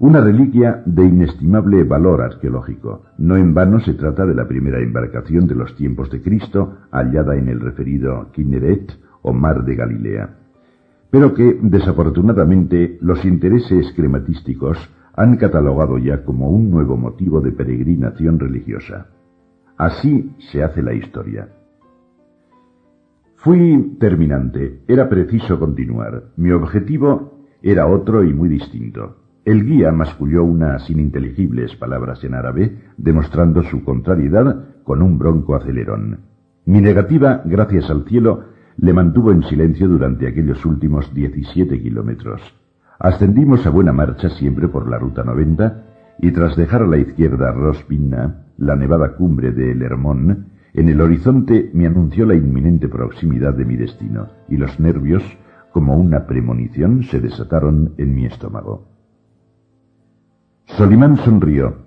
Una reliquia de inestimable valor arqueológico. No en vano se trata de la primera embarcación de los tiempos de Cristo, hallada en el referido Kinneret o Mar de Galilea. Pero que, desafortunadamente, los intereses crematísticos han catalogado ya como un nuevo motivo de peregrinación religiosa. Así se hace la historia. Fui terminante, era preciso continuar. Mi objetivo era otro y muy distinto. El guía masculló unas ininteligibles palabras en árabe, demostrando su contrariedad con un bronco acelerón. Mi negativa, gracias al cielo, le mantuvo en silencio durante aquellos últimos 17 kilómetros. Ascendimos a buena marcha siempre por la ruta 90 y tras dejar a la izquierda Rospinna, la nevada cumbre de El Hermón, en el horizonte me anunció la inminente proximidad de mi destino y los nervios, como una premonición, se desataron en mi estómago. Solimán sonrió.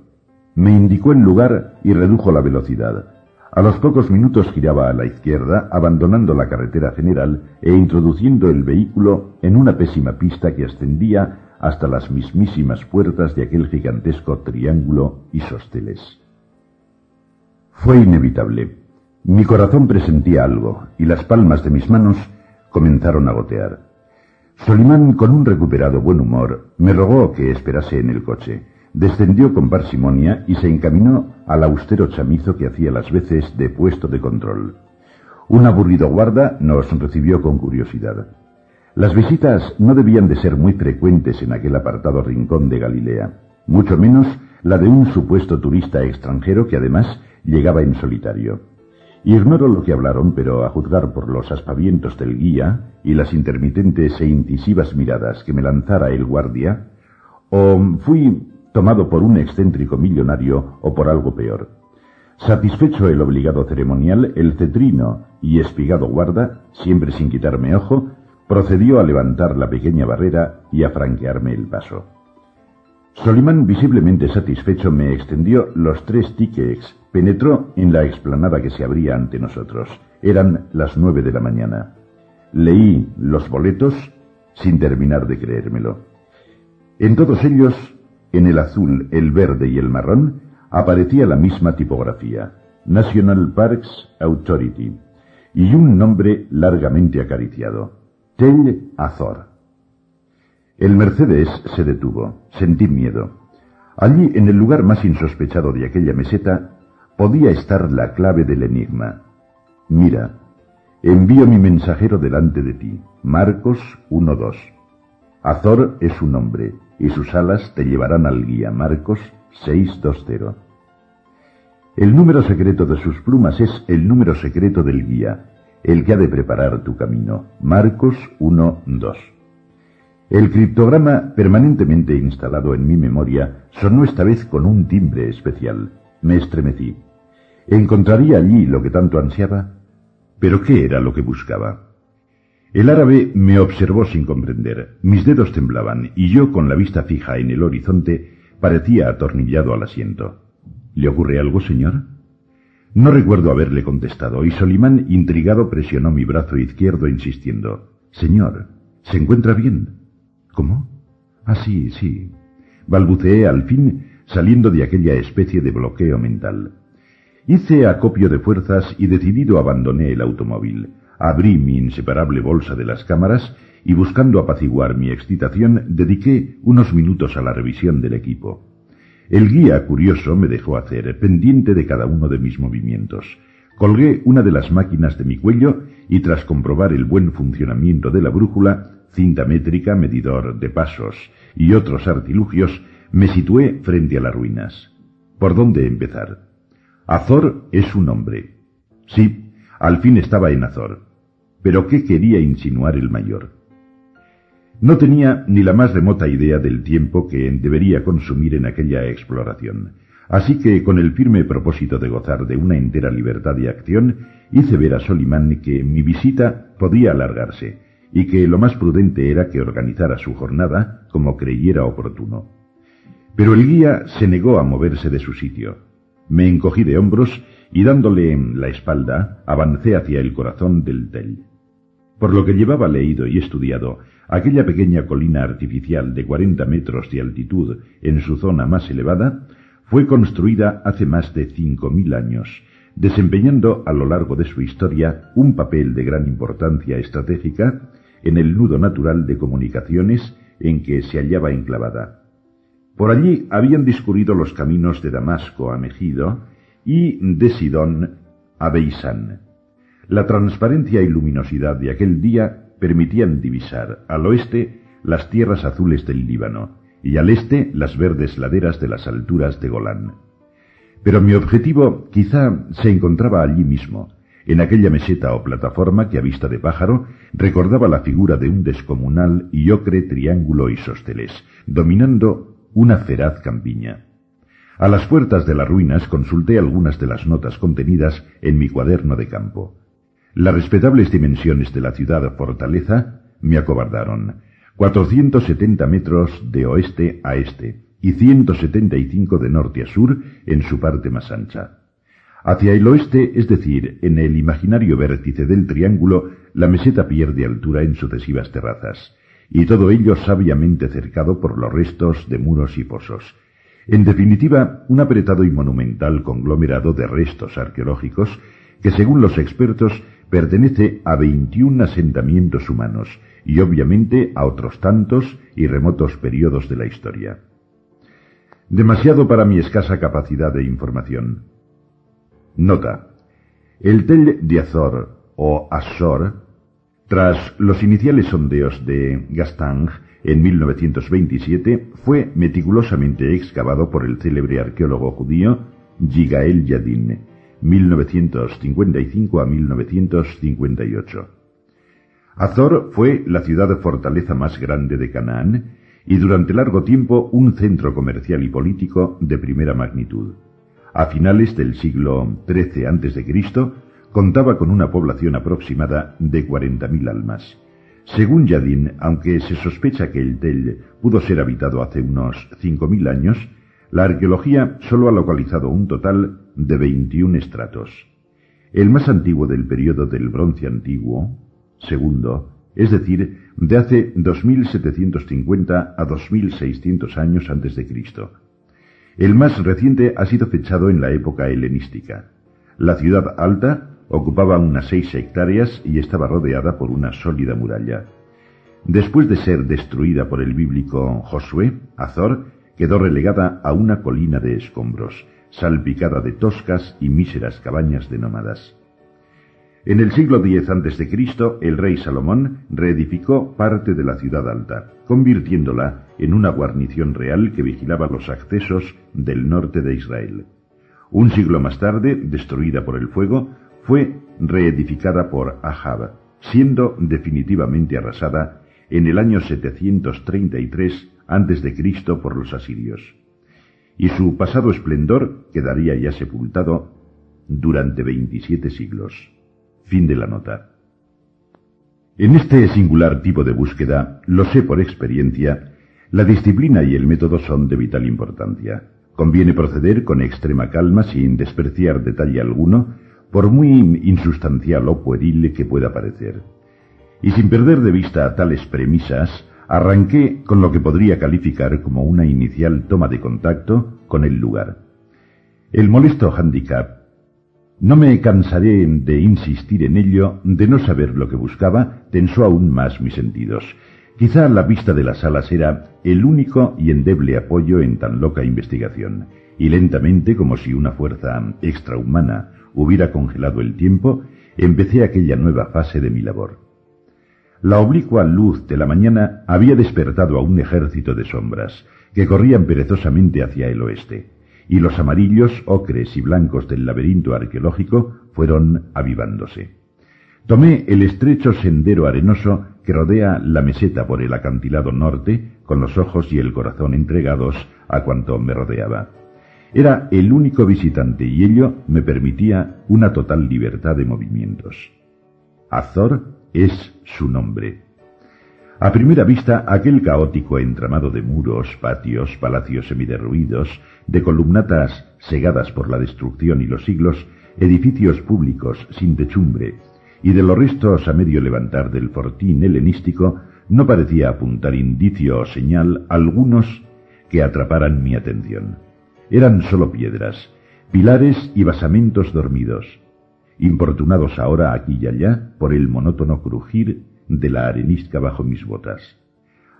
Me indicó el lugar y redujo la velocidad. A los pocos minutos giraba a la izquierda, abandonando la carretera general e introduciendo el vehículo en una pésima pista que ascendía hasta las mismísimas puertas de aquel gigantesco triángulo isósteles. Fue inevitable. Mi corazón presentía algo y las palmas de mis manos comenzaron a gotear. Solimán, con un recuperado buen humor, me rogó que esperase en el coche descendió con parsimonia y se encaminó al austero chamizo que hacía las veces de puesto de control. Un aburrido guarda nos recibió con curiosidad. Las visitas no debían de ser muy frecuentes en aquel apartado rincón de Galilea, mucho menos la de un supuesto turista extranjero que además llegaba en solitario. Ignoro lo que hablaron, pero a juzgar por los aspavientos del guía y las intermitentes e incisivas miradas que me lanzara el guardia, o fui tomado por un excéntrico millonario o por algo peor. Satisfecho el obligado ceremonial, el cetrino y espigado guarda, siempre sin quitarme ojo, procedió a levantar la pequeña barrera y a franquearme el paso. Solimán, visiblemente satisfecho, me extendió los tres tickets, penetró en la explanada que se abría ante nosotros. Eran las nueve de la mañana. Leí los boletos sin terminar de creérmelo. En todos ellos en el azul, el verde y el marrón aparecía la misma tipografía, National Parks Authority, y un nombre largamente acariciado, Tell Azor. El Mercedes se detuvo. Sentí miedo. Allí, en el lugar más insospechado de aquella meseta, podía estar la clave del enigma. Mira, envío mi mensajero delante de ti. Marcos 1.2. Azor es su nombre, y sus alas te llevarán al guía. Marcos 620. El número secreto de sus plumas es el número secreto del guía, el que ha de preparar tu camino. Marcos 1.2. El criptograma permanentemente instalado en mi memoria sonó esta vez con un timbre especial. Me estremecí. ¿Encontraría allí lo que tanto ansiaba? ¿Pero qué era lo que buscaba? El árabe me observó sin comprender. Mis dedos temblaban y yo, con la vista fija en el horizonte, parecía atornillado al asiento. ¿Le ocurre algo, señor? No recuerdo haberle contestado, y Solimán, intrigado, presionó mi brazo izquierdo, insistiendo. Señor, ¿se encuentra bien? ¿Cómo? Ah, sí, sí. Balbuceé al fin, saliendo de aquella especie de bloqueo mental. Hice acopio de fuerzas y decidido abandoné el automóvil. Abrí mi inseparable bolsa de las cámaras y buscando apaciguar mi excitación, dediqué unos minutos a la revisión del equipo. El guía, curioso, me dejó hacer, pendiente de cada uno de mis movimientos. Colgué una de las máquinas de mi cuello y tras comprobar el buen funcionamiento de la brújula, cinta métrica, medidor de pasos y otros artilugios, me situé frente a las ruinas. ¿Por dónde empezar? Azor es un hombre. Sí, al fin estaba en Azor. Pero ¿qué quería insinuar el mayor? No tenía ni la más remota idea del tiempo que debería consumir en aquella exploración. Así que, con el firme propósito de gozar de una entera libertad de acción, hice ver a Solimán que mi visita podía alargarse y que lo más prudente era que organizara su jornada como creyera oportuno. Pero el guía se negó a moverse de su sitio. Me encogí de hombros y dándole la espalda, avancé hacia el corazón del Tell. Por lo que llevaba leído y estudiado, aquella pequeña colina artificial de cuarenta metros de altitud en su zona más elevada fue construida hace más de cinco mil años, desempeñando a lo largo de su historia un papel de gran importancia estratégica en el nudo natural de comunicaciones en que se hallaba enclavada. Por allí habían discurrido los caminos de Damasco a Megido y de Sidón a Beisán. La transparencia y luminosidad de aquel día permitían divisar al oeste las tierras azules del Líbano, y al este las verdes laderas de las alturas de Golán. Pero mi objetivo quizá se encontraba allí mismo, en aquella meseta o plataforma que a vista de pájaro recordaba la figura de un descomunal y ocre triángulo isósteles, dominando una feraz campiña. A las puertas de las ruinas consulté algunas de las notas contenidas en mi cuaderno de campo. Las respetables dimensiones de la ciudad fortaleza me acobardaron, 470 metros de oeste a este y 175 de norte a sur en su parte más ancha. Hacia el oeste, es decir, en el imaginario vértice del triángulo, la meseta pierde altura en sucesivas terrazas, y todo ello sabiamente cercado por los restos de muros y pozos. En definitiva, un apretado y monumental conglomerado de restos arqueológicos que, según los expertos, pertenece a 21 asentamientos humanos, y obviamente a otros tantos y remotos periodos de la historia. Demasiado para mi escasa capacidad de información. Nota. El Tel de Azor o Azor, tras los iniciales sondeos de Gastang en 1927, fue meticulosamente excavado por el célebre arqueólogo judío Yigael Yadin, 1955 a 1958. Azor fue la ciudad fortaleza más grande de Canaán y durante largo tiempo un centro comercial y político de primera magnitud. A finales del siglo XIII a.C., contaba con una población aproximada de 40.000 almas. Según Yadin, aunque se sospecha que el Tel pudo ser habitado hace unos 5.000 años, la arqueología solo ha localizado un total de 21 estratos. El más antiguo del periodo del Bronce Antiguo, segundo, es decir, de hace 2750 a 2600 años antes de Cristo. El más reciente ha sido fechado en la época helenística. La ciudad alta ocupaba unas seis hectáreas y estaba rodeada por una sólida muralla. Después de ser destruida por el bíblico Josué, Azor quedó relegada a una colina de escombros, salpicada de toscas y míseras cabañas de nómadas. En el siglo X a.C., el rey Salomón reedificó parte de la ciudad alta, convirtiéndola en una guarnición real que vigilaba los accesos del norte de Israel. Un siglo más tarde, destruida por el fuego, fue reedificada por Ahab, siendo definitivamente arrasada en el año 733 a.C. por los asirios. Y su pasado esplendor quedaría ya sepultado durante 27 siglos. Fin de la nota. En este singular tipo de búsqueda, lo sé por experiencia, la disciplina y el método son de vital importancia. Conviene proceder con extrema calma sin despreciar detalle alguno, por muy insustancial o pueril que pueda parecer. Y sin perder de vista tales premisas, arranqué con lo que podría calificar como una inicial toma de contacto con el lugar. El molesto handicap no me cansaré de insistir en ello, de no saber lo que buscaba, tensó aún más mis sentidos. Quizá la vista de las alas era el único y endeble apoyo en tan loca investigación, y lentamente, como si una fuerza extrahumana hubiera congelado el tiempo, empecé aquella nueva fase de mi labor. La oblicua luz de la mañana había despertado a un ejército de sombras, que corrían perezosamente hacia el oeste y los amarillos, ocres y blancos del laberinto arqueológico fueron avivándose. Tomé el estrecho sendero arenoso que rodea la meseta por el acantilado norte, con los ojos y el corazón entregados a cuanto me rodeaba. Era el único visitante y ello me permitía una total libertad de movimientos. Azor es su nombre. A primera vista, aquel caótico entramado de muros, patios, palacios semiderruidos, de columnatas segadas por la destrucción y los siglos, edificios públicos sin techumbre, y de los restos a medio levantar del fortín helenístico, no parecía apuntar indicio o señal algunos que atraparan mi atención. Eran sólo piedras, pilares y basamentos dormidos, importunados ahora aquí y allá por el monótono crujir de la arenisca bajo mis botas.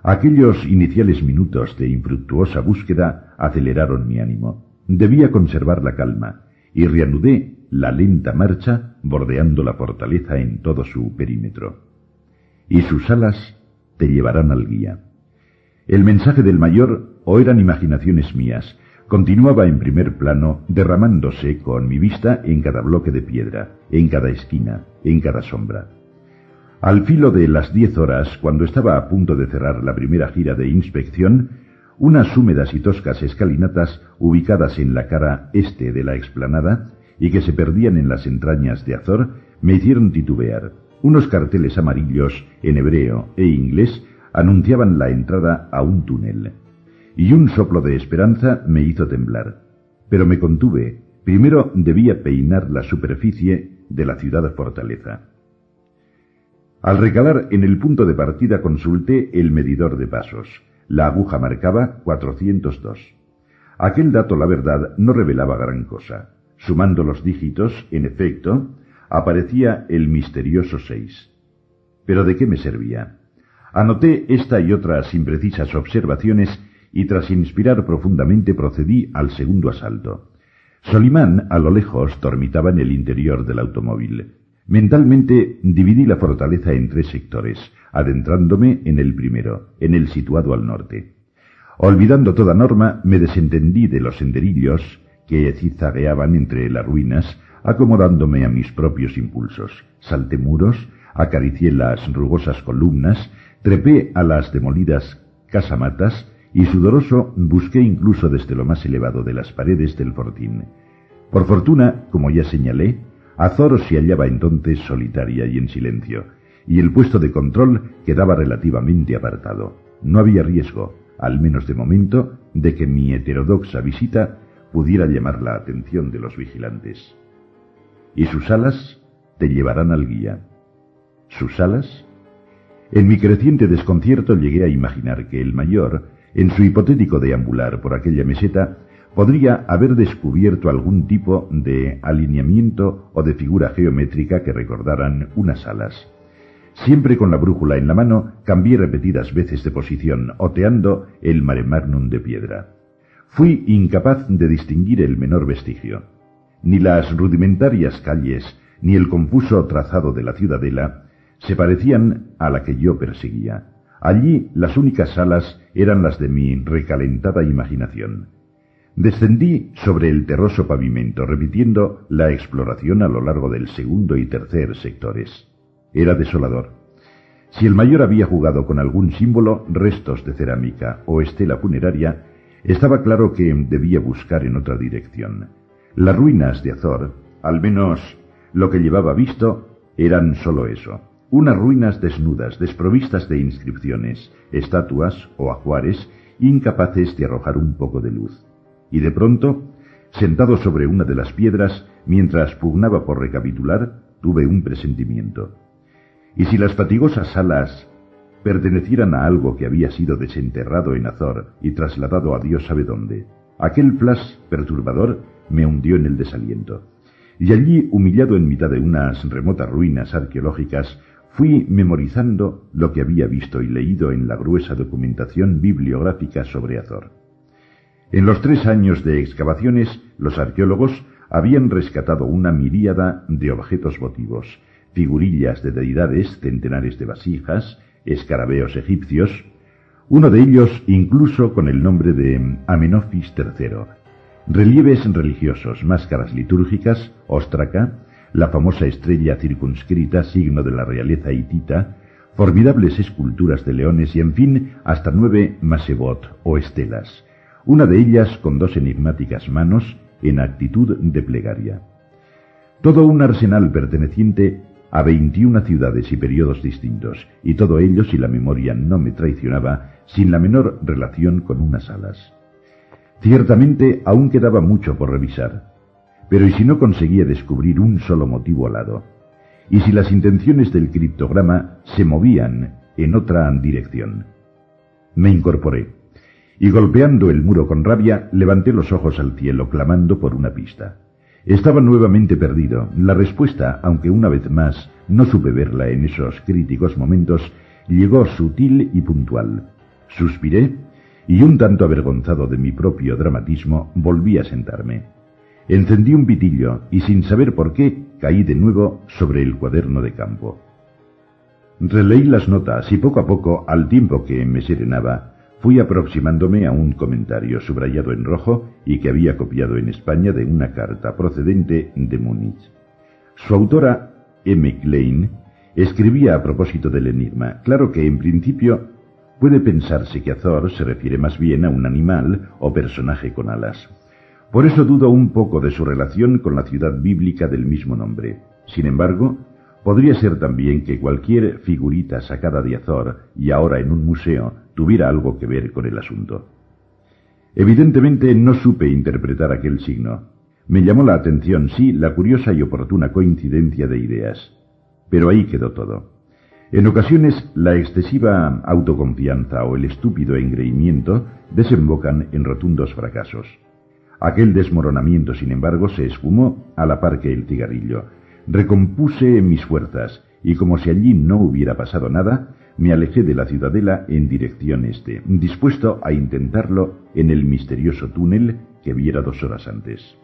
Aquellos iniciales minutos de infructuosa búsqueda aceleraron mi ánimo. Debía conservar la calma, y reanudé la lenta marcha bordeando la fortaleza en todo su perímetro. Y sus alas te llevarán al guía. El mensaje del mayor, o eran imaginaciones mías, continuaba en primer plano, derramándose con mi vista en cada bloque de piedra, en cada esquina, en cada sombra. Al filo de las diez horas, cuando estaba a punto de cerrar la primera gira de inspección, unas húmedas y toscas escalinatas ubicadas en la cara este de la explanada y que se perdían en las entrañas de Azor me hicieron titubear. Unos carteles amarillos en hebreo e inglés anunciaban la entrada a un túnel. Y un soplo de esperanza me hizo temblar. Pero me contuve. Primero debía peinar la superficie de la ciudad fortaleza. Al recalar en el punto de partida consulté el medidor de pasos. La aguja marcaba 402. Aquel dato, la verdad, no revelaba gran cosa. Sumando los dígitos, en efecto, aparecía el misterioso 6. Pero ¿de qué me servía? Anoté esta y otras imprecisas observaciones y tras inspirar profundamente procedí al segundo asalto. Solimán, a lo lejos, dormitaba en el interior del automóvil. Mentalmente dividí la fortaleza en tres sectores, adentrándome en el primero, en el situado al norte. Olvidando toda norma, me desentendí de los senderillos que cizagueaban entre las ruinas, acomodándome a mis propios impulsos. Salté muros, acaricié las rugosas columnas, trepé a las demolidas casamatas y sudoroso busqué incluso desde lo más elevado de las paredes del fortín. Por fortuna, como ya señalé, Azor se hallaba entonces solitaria y en silencio, y el puesto de control quedaba relativamente apartado. No había riesgo, al menos de momento, de que mi heterodoxa visita pudiera llamar la atención de los vigilantes. Y sus alas te llevarán al guía. ¿Sus alas? En mi creciente desconcierto llegué a imaginar que el mayor, en su hipotético deambular por aquella meseta, podría haber descubierto algún tipo de alineamiento o de figura geométrica que recordaran unas alas. Siempre con la brújula en la mano, cambié repetidas veces de posición, oteando el mare magnum de piedra. Fui incapaz de distinguir el menor vestigio. Ni las rudimentarias calles, ni el confuso trazado de la ciudadela se parecían a la que yo perseguía. Allí las únicas alas eran las de mi recalentada imaginación. Descendí sobre el terroso pavimento, repitiendo la exploración a lo largo del segundo y tercer sectores. Era desolador. Si el mayor había jugado con algún símbolo, restos de cerámica o estela funeraria, estaba claro que debía buscar en otra dirección. Las ruinas de Azor, al menos lo que llevaba visto, eran sólo eso. Unas ruinas desnudas, desprovistas de inscripciones, estatuas o ajuares, incapaces de arrojar un poco de luz y de pronto, sentado sobre una de las piedras, mientras pugnaba por recapitular, tuve un presentimiento. Y si las fatigosas alas pertenecieran a algo que había sido desenterrado en Azor y trasladado a Dios sabe dónde, aquel flash perturbador me hundió en el desaliento. Y allí, humillado en mitad de unas remotas ruinas arqueológicas, fui memorizando lo que había visto y leído en la gruesa documentación bibliográfica sobre Azor. En los tres años de excavaciones, los arqueólogos habían rescatado una miríada de objetos votivos, figurillas de deidades, centenares de vasijas, escarabeos egipcios, uno de ellos incluso con el nombre de Amenofis III, relieves religiosos, máscaras litúrgicas, óstraca, la famosa estrella circunscrita, signo de la realeza hitita, formidables esculturas de leones y, en fin, hasta nueve masebot o estelas, una de ellas con dos enigmáticas manos en actitud de plegaria. Todo un arsenal perteneciente a 21 ciudades y periodos distintos, y todo ello, si la memoria no me traicionaba, sin la menor relación con unas alas. Ciertamente aún quedaba mucho por revisar, pero ¿y si no conseguía descubrir un solo motivo alado? ¿Y si las intenciones del criptograma se movían en otra dirección? Me incorporé, y golpeando el muro con rabia, levanté los ojos al cielo, clamando por una pista. Estaba nuevamente perdido. La respuesta, aunque una vez más no supe verla en esos críticos momentos, llegó sutil y puntual. Suspiré y un tanto avergonzado de mi propio dramatismo volví a sentarme. Encendí un pitillo y sin saber por qué caí de nuevo sobre el cuaderno de campo. Releí las notas y poco a poco, al tiempo que me serenaba, Fui aproximándome a un comentario subrayado en rojo y que había copiado en España de una carta procedente de Múnich. Su autora, M. Klein, escribía a propósito del enigma. Claro que en principio puede pensarse que Azor se refiere más bien a un animal o personaje con alas. Por eso dudo un poco de su relación con la ciudad bíblica del mismo nombre. Sin embargo, Podría ser también que cualquier figurita sacada de Azor y ahora en un museo tuviera algo que ver con el asunto. Evidentemente no supe interpretar aquel signo. Me llamó la atención, sí, la curiosa y oportuna coincidencia de ideas. Pero ahí quedó todo. En ocasiones, la excesiva autoconfianza o el estúpido engreimiento desembocan en rotundos fracasos. Aquel desmoronamiento, sin embargo, se esfumó a la par que el cigarrillo, Recompuse mis fuerzas y como si allí no hubiera pasado nada, me alejé de la ciudadela en dirección este, dispuesto a intentarlo en el misterioso túnel que viera dos horas antes.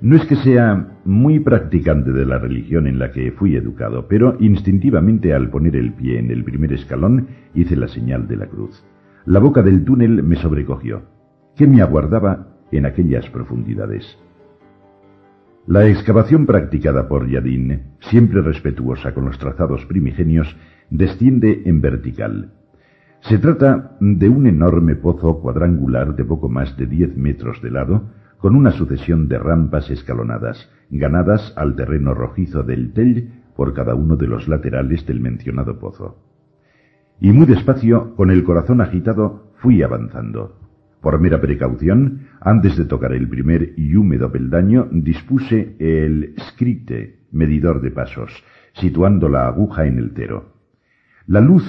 No es que sea muy practicante de la religión en la que fui educado, pero instintivamente al poner el pie en el primer escalón hice la señal de la cruz. La boca del túnel me sobrecogió. ¿Qué me aguardaba en aquellas profundidades? La excavación practicada por Yadin, siempre respetuosa con los trazados primigenios, desciende en vertical. Se trata de un enorme pozo cuadrangular de poco más de diez metros de lado, con una sucesión de rampas escalonadas, ganadas al terreno rojizo del Tell por cada uno de los laterales del mencionado pozo. Y muy despacio, con el corazón agitado, fui avanzando. Por mera precaución, antes de tocar el primer y húmedo peldaño, dispuse el scripte, medidor de pasos, situando la aguja en el cero. La luz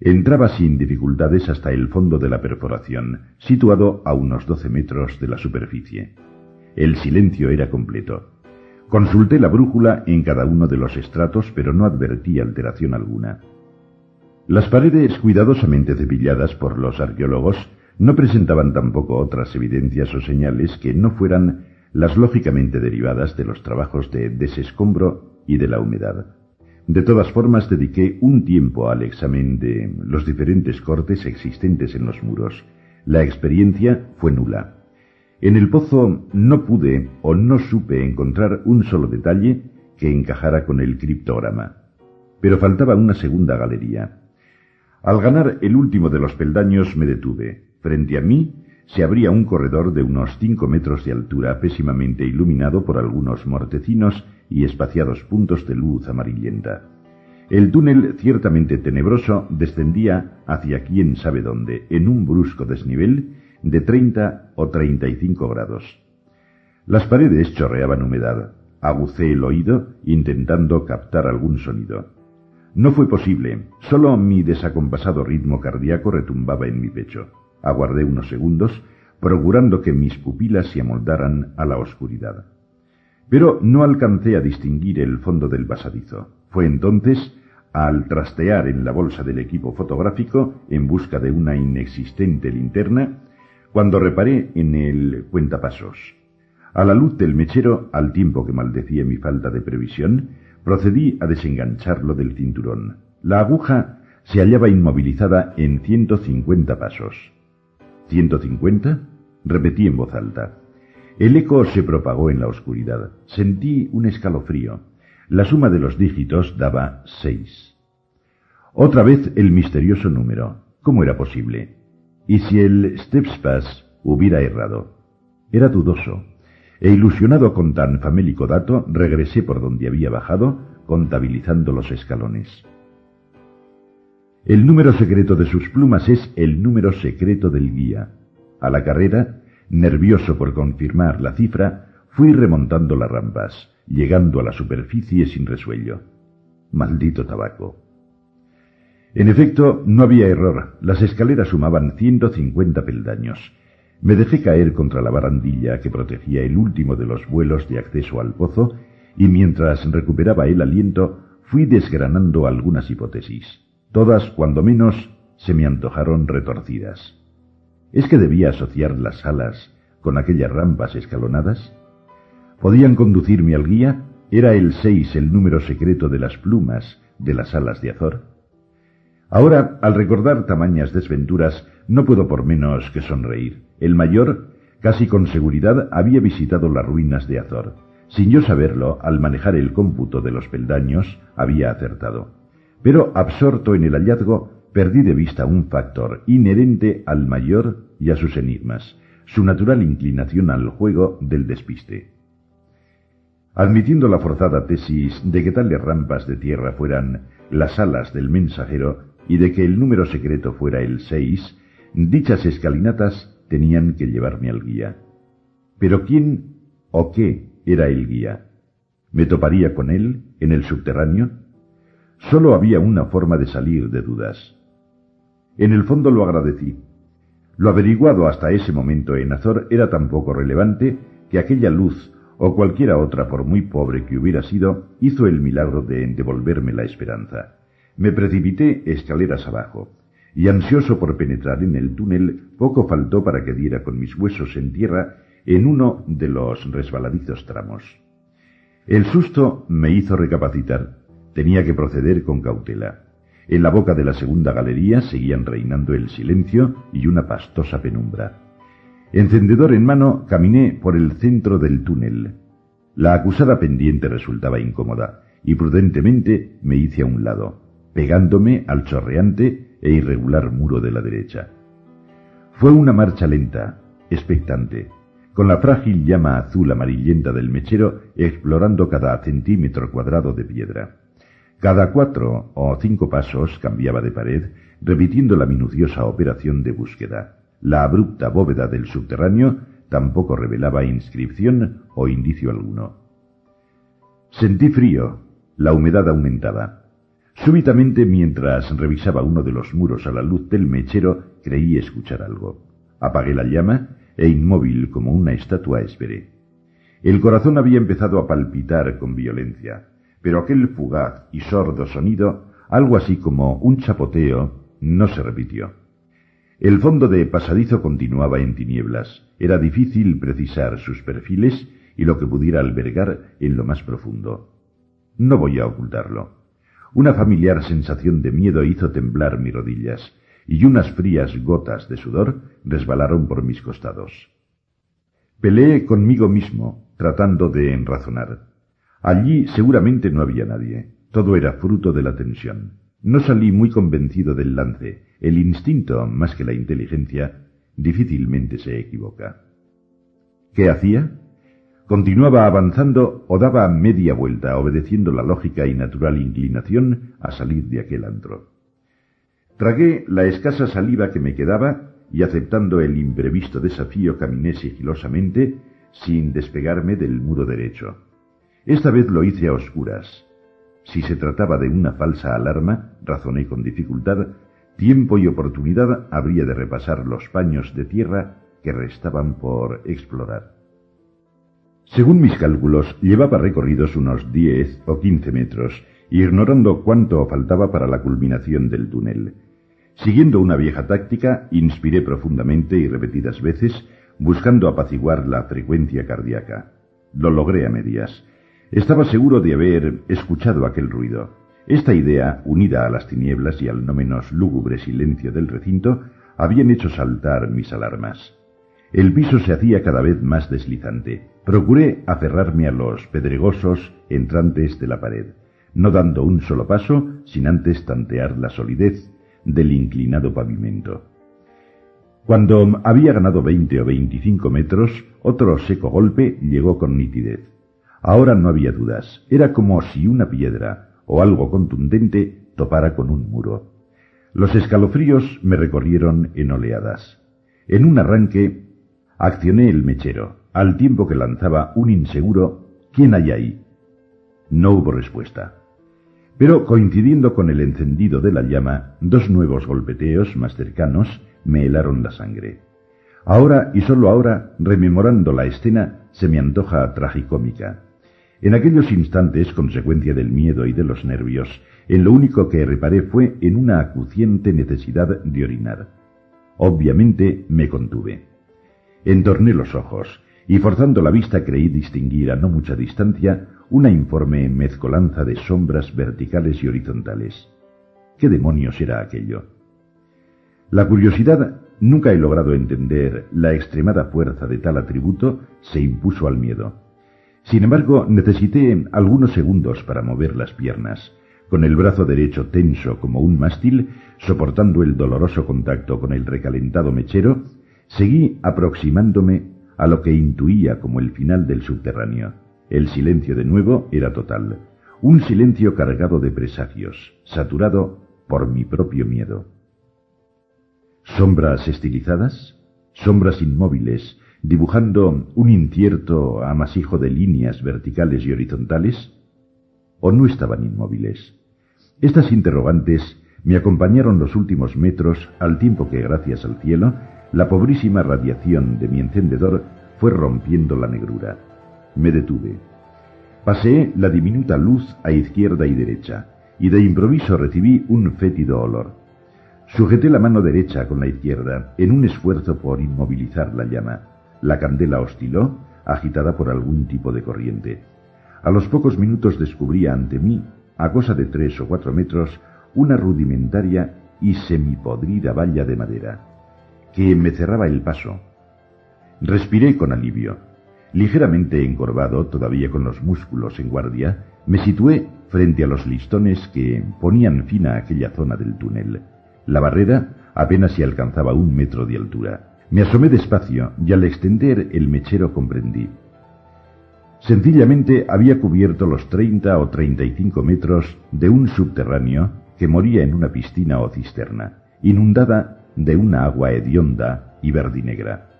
entraba sin dificultades hasta el fondo de la perforación, situado a unos doce metros de la superficie. El silencio era completo. Consulté la brújula en cada uno de los estratos, pero no advertí alteración alguna. Las paredes cuidadosamente cepilladas por los arqueólogos no presentaban tampoco otras evidencias o señales que no fueran las lógicamente derivadas de los trabajos de desescombro y de la humedad. De todas formas, dediqué un tiempo al examen de los diferentes cortes existentes en los muros. La experiencia fue nula. En el pozo no pude o no supe encontrar un solo detalle que encajara con el criptograma. Pero faltaba una segunda galería. Al ganar el último de los peldaños me detuve. Frente a mí se abría un corredor de unos cinco metros de altura, pésimamente iluminado por algunos mortecinos y espaciados puntos de luz amarillenta. El túnel, ciertamente tenebroso, descendía hacia quién sabe dónde, en un brusco desnivel de treinta o treinta y cinco grados. Las paredes chorreaban humedad. Agucé el oído intentando captar algún sonido. No fue posible, solo mi desacompasado ritmo cardíaco retumbaba en mi pecho. Aguardé unos segundos, procurando que mis pupilas se amoldaran a la oscuridad. Pero no alcancé a distinguir el fondo del pasadizo. Fue entonces, al trastear en la bolsa del equipo fotográfico en busca de una inexistente linterna, cuando reparé en el cuentapasos. A la luz del mechero, al tiempo que maldecía mi falta de previsión, procedí a desengancharlo del cinturón. La aguja se hallaba inmovilizada en ciento cincuenta pasos. ¿150? Repetí en voz alta. El eco se propagó en la oscuridad. Sentí un escalofrío. La suma de los dígitos daba seis. Otra vez el misterioso número. ¿Cómo era posible? ¿Y si el Stepspas hubiera errado? Era dudoso, e ilusionado con tan famélico dato, regresé por donde había bajado, contabilizando los escalones. El número secreto de sus plumas es el número secreto del guía. A la carrera, nervioso por confirmar la cifra, fui remontando las rampas, llegando a la superficie sin resuello. Maldito tabaco. En efecto, no había error. Las escaleras sumaban 150 peldaños. Me dejé caer contra la barandilla que protegía el último de los vuelos de acceso al pozo y mientras recuperaba el aliento fui desgranando algunas hipótesis. Todas, cuando menos, se me antojaron retorcidas. ¿Es que debía asociar las alas con aquellas rampas escalonadas? ¿Podían conducirme al guía? ¿Era el seis el número secreto de las plumas de las alas de Azor? Ahora, al recordar tamañas desventuras, no puedo por menos que sonreír. El mayor, casi con seguridad, había visitado las ruinas de Azor. Sin yo saberlo, al manejar el cómputo de los peldaños, había acertado. Pero, absorto en el hallazgo, perdí de vista un factor inherente al mayor y a sus enigmas, su natural inclinación al juego del despiste. Admitiendo la forzada tesis de que tales rampas de tierra fueran las alas del mensajero y de que el número secreto fuera el seis, dichas escalinatas tenían que llevarme al guía. Pero ¿quién o qué era el guía? ¿Me toparía con él en el subterráneo? Solo había una forma de salir de dudas. En el fondo lo agradecí. Lo averiguado hasta ese momento en Azor era tan poco relevante que aquella luz o cualquiera otra por muy pobre que hubiera sido, hizo el milagro de devolverme la esperanza. Me precipité escaleras abajo, y ansioso por penetrar en el túnel, poco faltó para que diera con mis huesos en tierra en uno de los resbaladizos tramos. El susto me hizo recapacitar. Tenía que proceder con cautela. En la boca de la segunda galería seguían reinando el silencio y una pastosa penumbra. Encendedor en mano, caminé por el centro del túnel. La acusada pendiente resultaba incómoda, y prudentemente me hice a un lado, pegándome al chorreante e irregular muro de la derecha. Fue una marcha lenta, expectante, con la frágil llama azul amarillenta del mechero explorando cada centímetro cuadrado de piedra. Cada cuatro o cinco pasos cambiaba de pared, repitiendo la minuciosa operación de búsqueda. La abrupta bóveda del subterráneo tampoco revelaba inscripción o indicio alguno. Sentí frío, la humedad aumentaba. Súbitamente, mientras revisaba uno de los muros a la luz del mechero, creí escuchar algo. Apagué la llama e inmóvil como una estatua esperé. El corazón había empezado a palpitar con violencia, pero aquel fugaz y sordo sonido, algo así como un chapoteo, no se repitió. El fondo de pasadizo continuaba en tinieblas. Era difícil precisar sus perfiles y lo que pudiera albergar en lo más profundo. No voy a ocultarlo. Una familiar sensación de miedo hizo temblar mis rodillas, y unas frías gotas de sudor resbalaron por mis costados. Peleé conmigo mismo, tratando de enrazonar. Allí seguramente no había nadie. Todo era fruto de la tensión. No salí muy convencido del lance. El instinto, más que la inteligencia, difícilmente se equivoca. ¿Qué hacía? Continuaba avanzando o daba media vuelta, obedeciendo la lógica y natural inclinación a salir de aquel antro. Tragué la escasa saliva que me quedaba y aceptando el imprevisto desafío caminé sigilosamente sin despegarme del muro derecho. Esta vez lo hice a oscuras, si se trataba de una falsa alarma, razoné con dificultad, tiempo y oportunidad habría de repasar los paños de tierra que restaban por explorar. Según mis cálculos, llevaba recorridos unos diez o quince metros, ignorando cuánto faltaba para la culminación del túnel. Siguiendo una vieja táctica, inspiré profundamente y repetidas veces, buscando apaciguar la frecuencia cardíaca. Lo logré a medias. Estaba seguro de haber escuchado aquel ruido. Esta idea, unida a las tinieblas y al no menos lúgubre silencio del recinto, habían hecho saltar mis alarmas. El piso se hacía cada vez más deslizante. Procuré aferrarme a los pedregosos entrantes de la pared, no dando un solo paso sin antes tantear la solidez del inclinado pavimento. Cuando había ganado veinte o veinticinco metros, otro seco golpe llegó con nitidez. Ahora no había dudas. Era como si una piedra o algo contundente topara con un muro. Los escalofríos me recorrieron en oleadas. En un arranque accioné el mechero, al tiempo que lanzaba un inseguro ¿Quién hay ahí? No hubo respuesta. Pero coincidiendo con el encendido de la llama, dos nuevos golpeteos más cercanos me helaron la sangre. Ahora y sólo ahora, rememorando la escena, se me antoja tragicómica. En aquellos instantes, consecuencia del miedo y de los nervios, en lo único que reparé fue en una acuciente necesidad de orinar. Obviamente me contuve. Entorné los ojos, y forzando la vista creí distinguir a no mucha distancia una informe mezcolanza de sombras verticales y horizontales. ¿Qué demonios era aquello? La curiosidad, nunca he logrado entender la extremada fuerza de tal atributo, se impuso al miedo. Sin embargo, necesité algunos segundos para mover las piernas, con el brazo derecho tenso como un mástil, soportando el doloroso contacto con el recalentado mechero, seguí aproximándome a lo que intuía como el final del subterráneo. El silencio de nuevo era total, un silencio cargado de presagios, saturado por mi propio miedo. Sombras estilizadas, sombras inmóviles, dibujando un incierto amasijo de líneas verticales y horizontales, o no estaban inmóviles. Estas interrogantes me acompañaron los últimos metros al tiempo que, gracias al cielo, la pobrísima radiación de mi encendedor fue rompiendo la negrura. Me detuve. Paseé la diminuta luz a izquierda y derecha, y de improviso recibí un fétido olor. Sujeté la mano derecha con la izquierda, en un esfuerzo por inmovilizar la llama. La candela osciló, agitada por algún tipo de corriente. A los pocos minutos descubría ante mí, a cosa de tres o cuatro metros, una rudimentaria y semipodrida valla de madera, que me cerraba el paso. Respiré con alivio. Ligeramente encorvado, todavía con los músculos en guardia, me situé frente a los listones que ponían fin a aquella zona del túnel. La barrera apenas si alcanzaba un metro de altura. Me asomé despacio y al extender el mechero comprendí. Sencillamente había cubierto los treinta o treinta y cinco metros de un subterráneo que moría en una piscina o cisterna, inundada de una agua hedionda y verdinegra.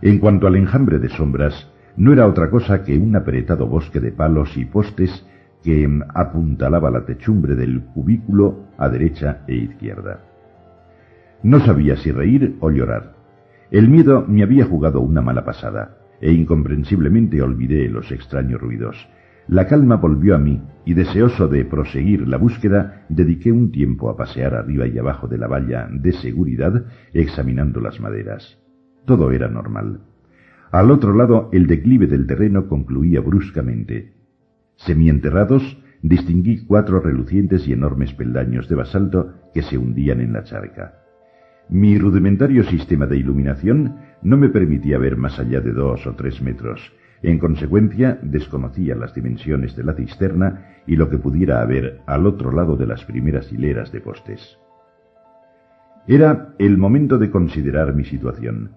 En cuanto al enjambre de sombras, no era otra cosa que un apretado bosque de palos y postes que apuntalaba la techumbre del cubículo a derecha e izquierda. No sabía si reír o llorar. El miedo me había jugado una mala pasada, e incomprensiblemente olvidé los extraños ruidos. La calma volvió a mí, y deseoso de proseguir la búsqueda, dediqué un tiempo a pasear arriba y abajo de la valla de seguridad, examinando las maderas. Todo era normal. Al otro lado, el declive del terreno concluía bruscamente. Semienterrados, distinguí cuatro relucientes y enormes peldaños de basalto que se hundían en la charca. Mi rudimentario sistema de iluminación no me permitía ver más allá de dos o tres metros. En consecuencia, desconocía las dimensiones de la cisterna y lo que pudiera haber al otro lado de las primeras hileras de postes. Era el momento de considerar mi situación.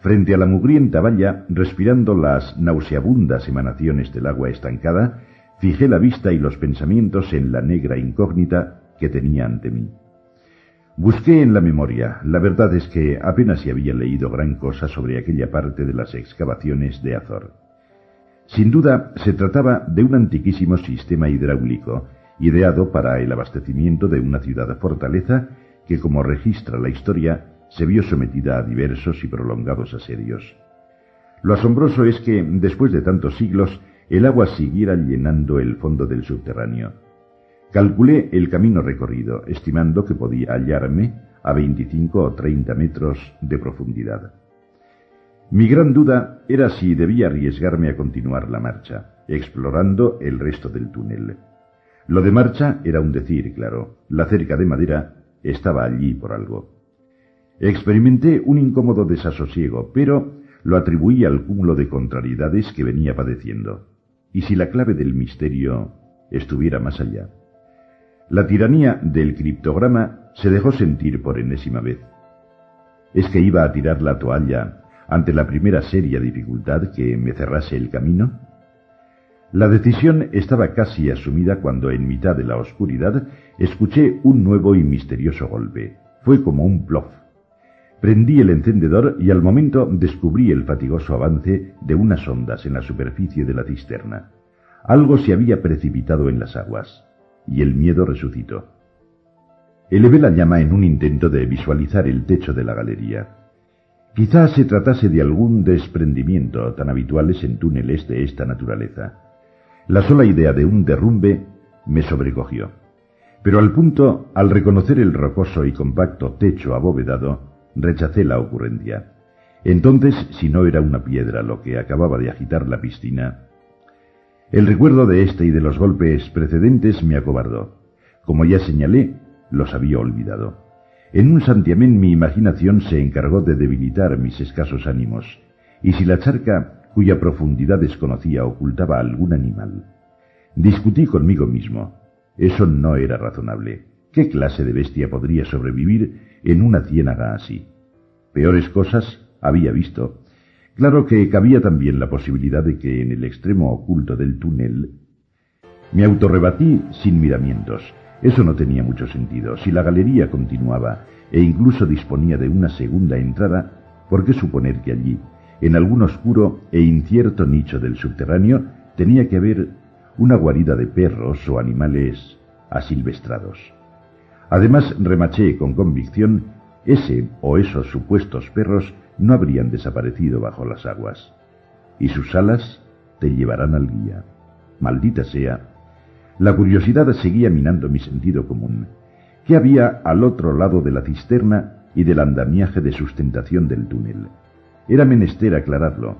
Frente a la mugrienta valla, respirando las nauseabundas emanaciones del agua estancada, fijé la vista y los pensamientos en la negra incógnita que tenía ante mí. Busqué en la memoria. La verdad es que apenas se había leído gran cosa sobre aquella parte de las excavaciones de Azor. Sin duda, se trataba de un antiquísimo sistema hidráulico, ideado para el abastecimiento de una ciudad-fortaleza que, como registra la historia, se vio sometida a diversos y prolongados asedios. Lo asombroso es que, después de tantos siglos, el agua siguiera llenando el fondo del subterráneo. Calculé el camino recorrido, estimando que podía hallarme a 25 o 30 metros de profundidad. Mi gran duda era si debía arriesgarme a continuar la marcha, explorando el resto del túnel. Lo de marcha era un decir, claro. La cerca de madera estaba allí por algo. Experimenté un incómodo desasosiego, pero lo atribuí al cúmulo de contrariedades que venía padeciendo. ¿Y si la clave del misterio estuviera más allá? La tiranía del criptograma se dejó sentir por enésima vez. ¿Es que iba a tirar la toalla ante la primera seria dificultad que me cerrase el camino? La decisión estaba casi asumida cuando en mitad de la oscuridad escuché un nuevo y misterioso golpe. Fue como un plof. Prendí el encendedor y al momento descubrí el fatigoso avance de unas ondas en la superficie de la cisterna. Algo se había precipitado en las aguas, y el miedo resucitó. Elevé la llama en un intento de visualizar el techo de la galería. Quizás se tratase de algún desprendimiento tan habituales en túneles de esta naturaleza. La sola idea de un derrumbe me sobrecogió. Pero al punto, al reconocer el rocoso y compacto techo abovedado, rechacé la ocurrencia. Entonces, si no era una piedra lo que acababa de agitar la piscina, el recuerdo de este y de los golpes precedentes me acobardó. Como ya señalé, los había olvidado. En un santiamén mi imaginación se encargó de debilitar mis escasos ánimos, y si la charca cuya profundidad desconocía ocultaba algún animal. Discutí conmigo mismo. Eso no era razonable. ¿Qué clase de bestia podría sobrevivir en una ciénaga así? Peores cosas había visto. Claro que cabía también la posibilidad de que en el extremo oculto del túnel me autorrebatí sin miramientos. Eso no tenía mucho sentido. Si la galería continuaba e incluso disponía de una segunda entrada, ¿por qué suponer que allí, en algún oscuro e incierto nicho del subterráneo, tenía que haber una guarida de perros o animales asilvestrados? Además, remaché con convicción, ese o esos supuestos perros no habrían desaparecido bajo las aguas. Y sus alas te llevarán al guía. Maldita sea. La curiosidad seguía minando mi sentido común. ¿Qué había al otro lado de la cisterna y del andamiaje de sustentación del túnel? Era menester aclararlo.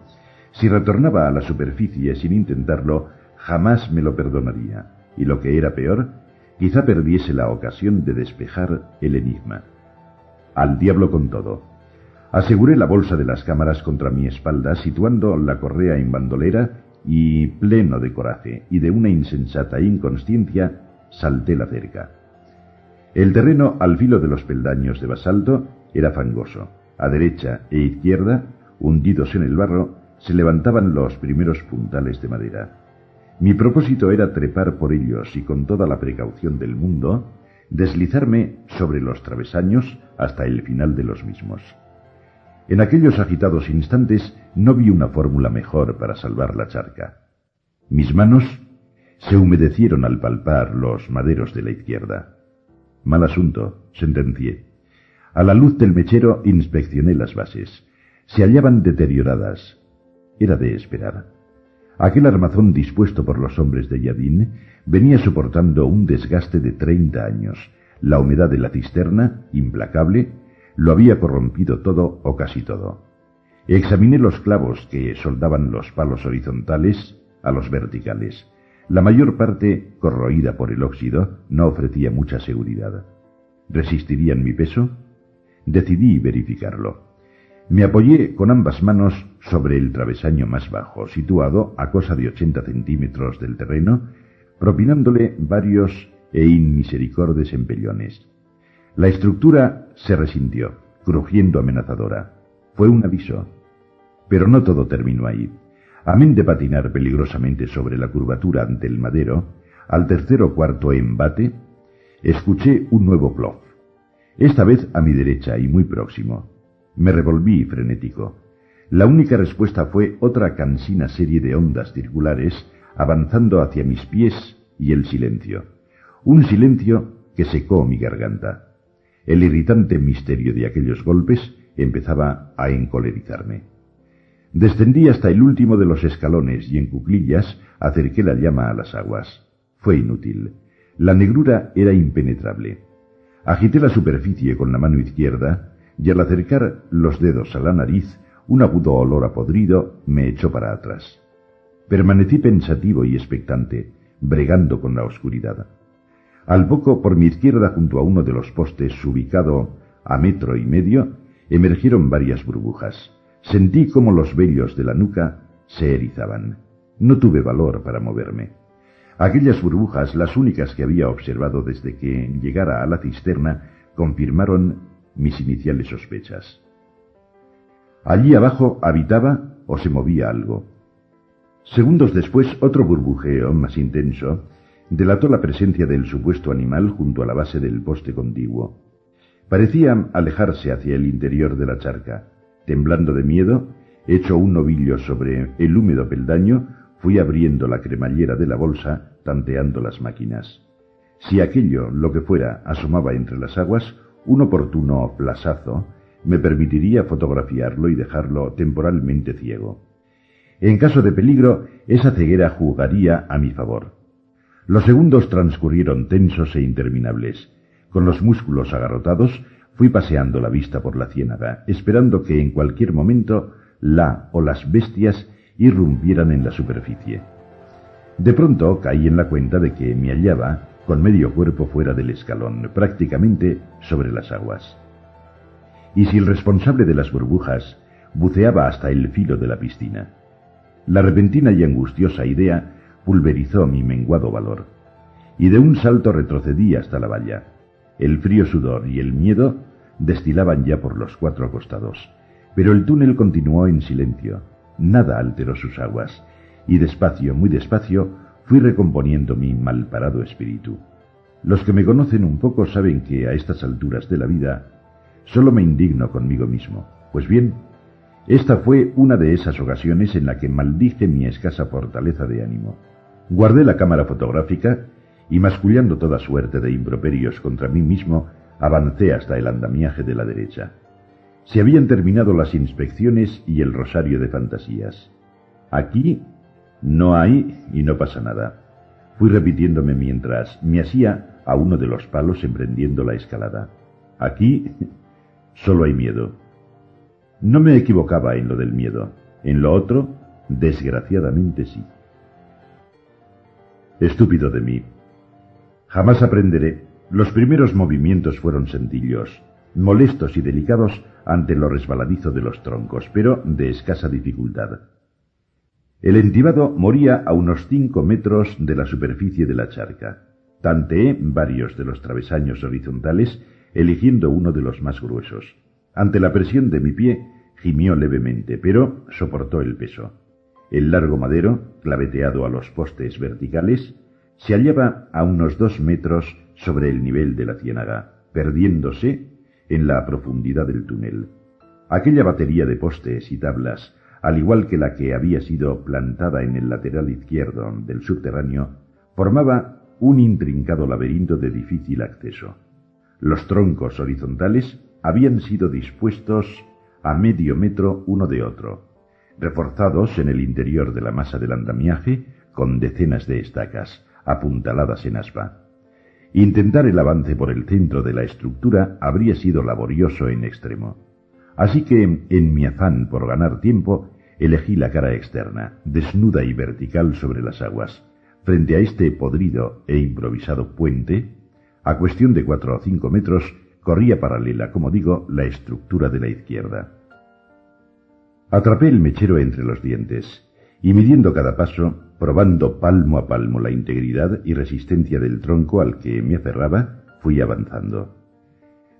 Si retornaba a la superficie sin intentarlo, jamás me lo perdonaría. Y lo que era peor, quizá perdiese la ocasión de despejar el enigma. Al diablo con todo. Aseguré la bolsa de las cámaras contra mi espalda, situando la correa en bandolera y, pleno de coraje y de una insensata inconsciencia, salté la cerca. El terreno al filo de los peldaños de basalto era fangoso. A derecha e izquierda, hundidos en el barro, se levantaban los primeros puntales de madera. Mi propósito era trepar por ellos y con toda la precaución del mundo, deslizarme sobre los travesaños hasta el final de los mismos. En aquellos agitados instantes no vi una fórmula mejor para salvar la charca. Mis manos se humedecieron al palpar los maderos de la izquierda. Mal asunto, sentencié. A la luz del mechero inspeccioné las bases. Se hallaban deterioradas. Era de esperar. Aquel armazón dispuesto por los hombres de Yadin venía soportando un desgaste de treinta años. La humedad de la cisterna, implacable, lo había corrompido todo o casi todo. Examiné los clavos que soldaban los palos horizontales a los verticales. La mayor parte, corroída por el óxido, no ofrecía mucha seguridad. ¿Resistirían mi peso? Decidí verificarlo. Me apoyé con ambas manos sobre el travesaño más bajo, situado a cosa de ochenta centímetros del terreno, propinándole varios e inmisericordes empellones. La estructura se resintió, crujiendo amenazadora. Fue un aviso. Pero no todo terminó ahí. Amén de patinar peligrosamente sobre la curvatura ante el madero, al tercer o cuarto embate, escuché un nuevo plof. Esta vez a mi derecha y muy próximo. Me revolví frenético. La única respuesta fue otra cansina serie de ondas circulares avanzando hacia mis pies y el silencio. Un silencio que secó mi garganta. El irritante misterio de aquellos golpes empezaba a encolerizarme. Descendí hasta el último de los escalones y en cuclillas acerqué la llama a las aguas. Fue inútil. La negrura era impenetrable. Agité la superficie con la mano izquierda y al acercar los dedos a la nariz, un agudo olor a podrido me echó para atrás. Permanecí pensativo y expectante, bregando con la oscuridad. Al poco, por mi izquierda, junto a uno de los postes ubicado a metro y medio, emergieron varias burbujas. Sentí como los vellos de la nuca se erizaban. No tuve valor para moverme. Aquellas burbujas, las únicas que había observado desde que llegara a la cisterna, confirmaron mis iniciales sospechas. Allí abajo habitaba o se movía algo. Segundos después, otro burbujeo más intenso delató la presencia del supuesto animal junto a la base del poste contiguo. Parecía alejarse hacia el interior de la charca. Temblando de miedo, hecho un novillo sobre el húmedo peldaño, fui abriendo la cremallera de la bolsa, tanteando las máquinas. Si aquello, lo que fuera, asomaba entre las aguas, un oportuno plazazo me permitiría fotografiarlo y dejarlo temporalmente ciego. En caso de peligro, esa ceguera jugaría a mi favor. Los segundos transcurrieron tensos e interminables. Con los músculos agarrotados, fui paseando la vista por la ciénaga, esperando que en cualquier momento la o las bestias irrumpieran en la superficie. De pronto caí en la cuenta de que me hallaba con medio cuerpo fuera del escalón, prácticamente sobre las aguas. Y si el responsable de las burbujas buceaba hasta el filo de la piscina. La repentina y angustiosa idea pulverizó mi menguado valor, y de un salto retrocedí hasta la valla. El frío sudor y el miedo destilaban ya por los cuatro costados, pero el túnel continuó en silencio, nada alteró sus aguas, y despacio, muy despacio, fui recomponiendo mi malparado espíritu. Los que me conocen un poco saben que a estas alturas de la vida solo me indigno conmigo mismo. Pues bien, esta fue una de esas ocasiones en la que maldije mi escasa fortaleza de ánimo. Guardé la cámara fotográfica y mascullando toda suerte de improperios contra mí mismo, avancé hasta el andamiaje de la derecha. Se habían terminado las inspecciones y el rosario de fantasías. Aquí no hay y no pasa nada. Fui repitiéndome mientras me hacía a uno de los palos emprendiendo la escalada. Aquí solo hay miedo. No me equivocaba en lo del miedo. En lo otro, desgraciadamente sí. Estúpido de mí. Jamás aprenderé. Los primeros movimientos fueron sencillos, molestos y delicados ante lo resbaladizo de los troncos, pero de escasa dificultad. El entibado moría a unos cinco metros de la superficie de la charca. Tanteé varios de los travesaños horizontales, eligiendo uno de los más gruesos. Ante la presión de mi pie, gimió levemente, pero soportó el peso. El largo madero, claveteado a los postes verticales, se hallaba a unos dos metros sobre el nivel de la ciénaga, perdiéndose en la profundidad del túnel. Aquella batería de postes y tablas, al igual que la que había sido plantada en el lateral izquierdo del subterráneo, formaba un intrincado laberinto de difícil acceso. Los troncos horizontales habían sido dispuestos a medio metro uno de otro, reforzados en el interior de la masa del andamiaje con decenas de estacas, apuntaladas en aspa. Intentar el avance por el centro de la estructura habría sido laborioso en extremo. Así que, en mi afán por ganar tiempo, elegí la cara externa, desnuda y vertical sobre las aguas. Frente a este podrido e improvisado puente, a cuestión de cuatro o cinco metros, corría paralela, como digo, la estructura de la izquierda. Atrapé el mechero entre los dientes y midiendo cada paso, probando palmo a palmo la integridad y resistencia del tronco al que me aferraba, fui avanzando.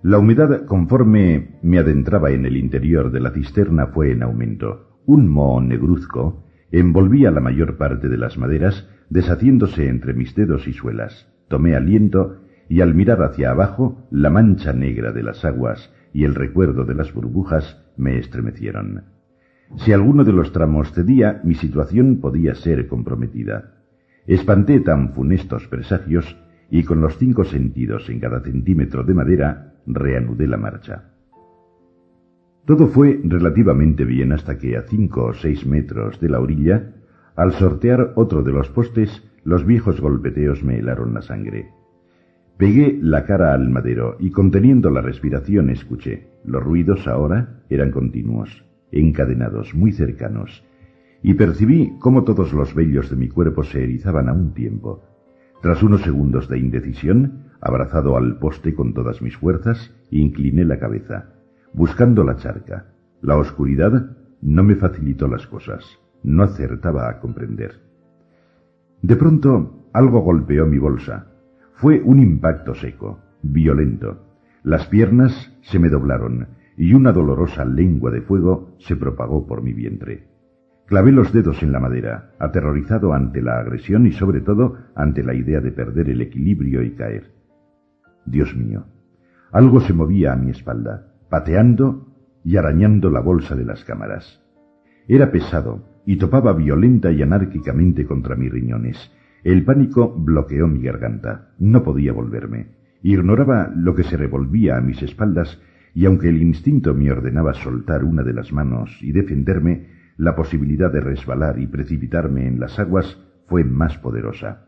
La humedad, conforme me adentraba en el interior de la cisterna, fue en aumento. Un moho negruzco envolvía la mayor parte de las maderas, deshaciéndose entre mis dedos y suelas. Tomé aliento y al mirar hacia abajo, la mancha negra de las aguas y el recuerdo de las burbujas me estremecieron. Si alguno de los tramos cedía, mi situación podía ser comprometida. Espanté tan funestos presagios y con los cinco sentidos en cada centímetro de madera reanudé la marcha. Todo fue relativamente bien hasta que a cinco o seis metros de la orilla, al sortear otro de los postes, los viejos golpeteos me helaron la sangre. Pegué la cara al madero y conteniendo la respiración escuché. Los ruidos ahora eran continuos encadenados muy cercanos, y percibí cómo todos los vellos de mi cuerpo se erizaban a un tiempo. Tras unos segundos de indecisión, abrazado al poste con todas mis fuerzas, incliné la cabeza, buscando la charca. La oscuridad no me facilitó las cosas, no acertaba a comprender. De pronto algo golpeó mi bolsa. Fue un impacto seco, violento. Las piernas se me doblaron, y una dolorosa lengua de fuego se propagó por mi vientre. Clavé los dedos en la madera, aterrorizado ante la agresión y sobre todo ante la idea de perder el equilibrio y caer. Dios mío, algo se movía a mi espalda, pateando y arañando la bolsa de las cámaras. Era pesado y topaba violenta y anárquicamente contra mis riñones. El pánico bloqueó mi garganta. No podía volverme. Ignoraba lo que se revolvía a mis espaldas y aunque el instinto me ordenaba soltar una de las manos y defenderme, la posibilidad de resbalar y precipitarme en las aguas fue más poderosa.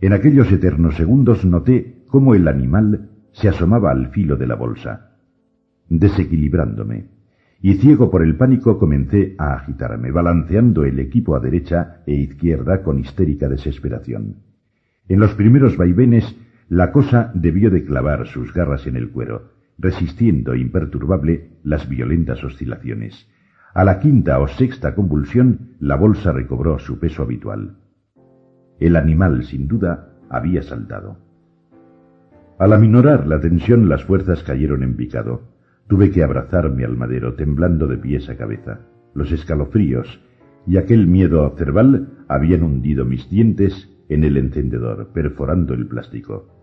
En aquellos eternos segundos noté cómo el animal se asomaba al filo de la bolsa, desequilibrándome, y ciego por el pánico comencé a agitarme, balanceando el equipo a derecha e izquierda con histérica desesperación. En los primeros vaivenes la cosa debió de clavar sus garras en el cuero, resistiendo imperturbable las violentas oscilaciones. A la quinta o sexta convulsión, la bolsa recobró su peso habitual. El animal, sin duda, había saltado. Al aminorar la tensión, las fuerzas cayeron en picado. Tuve que abrazarme al madero, temblando de pies a cabeza. Los escalofríos y aquel miedo cerval habían hundido mis dientes en el encendedor, perforando el plástico.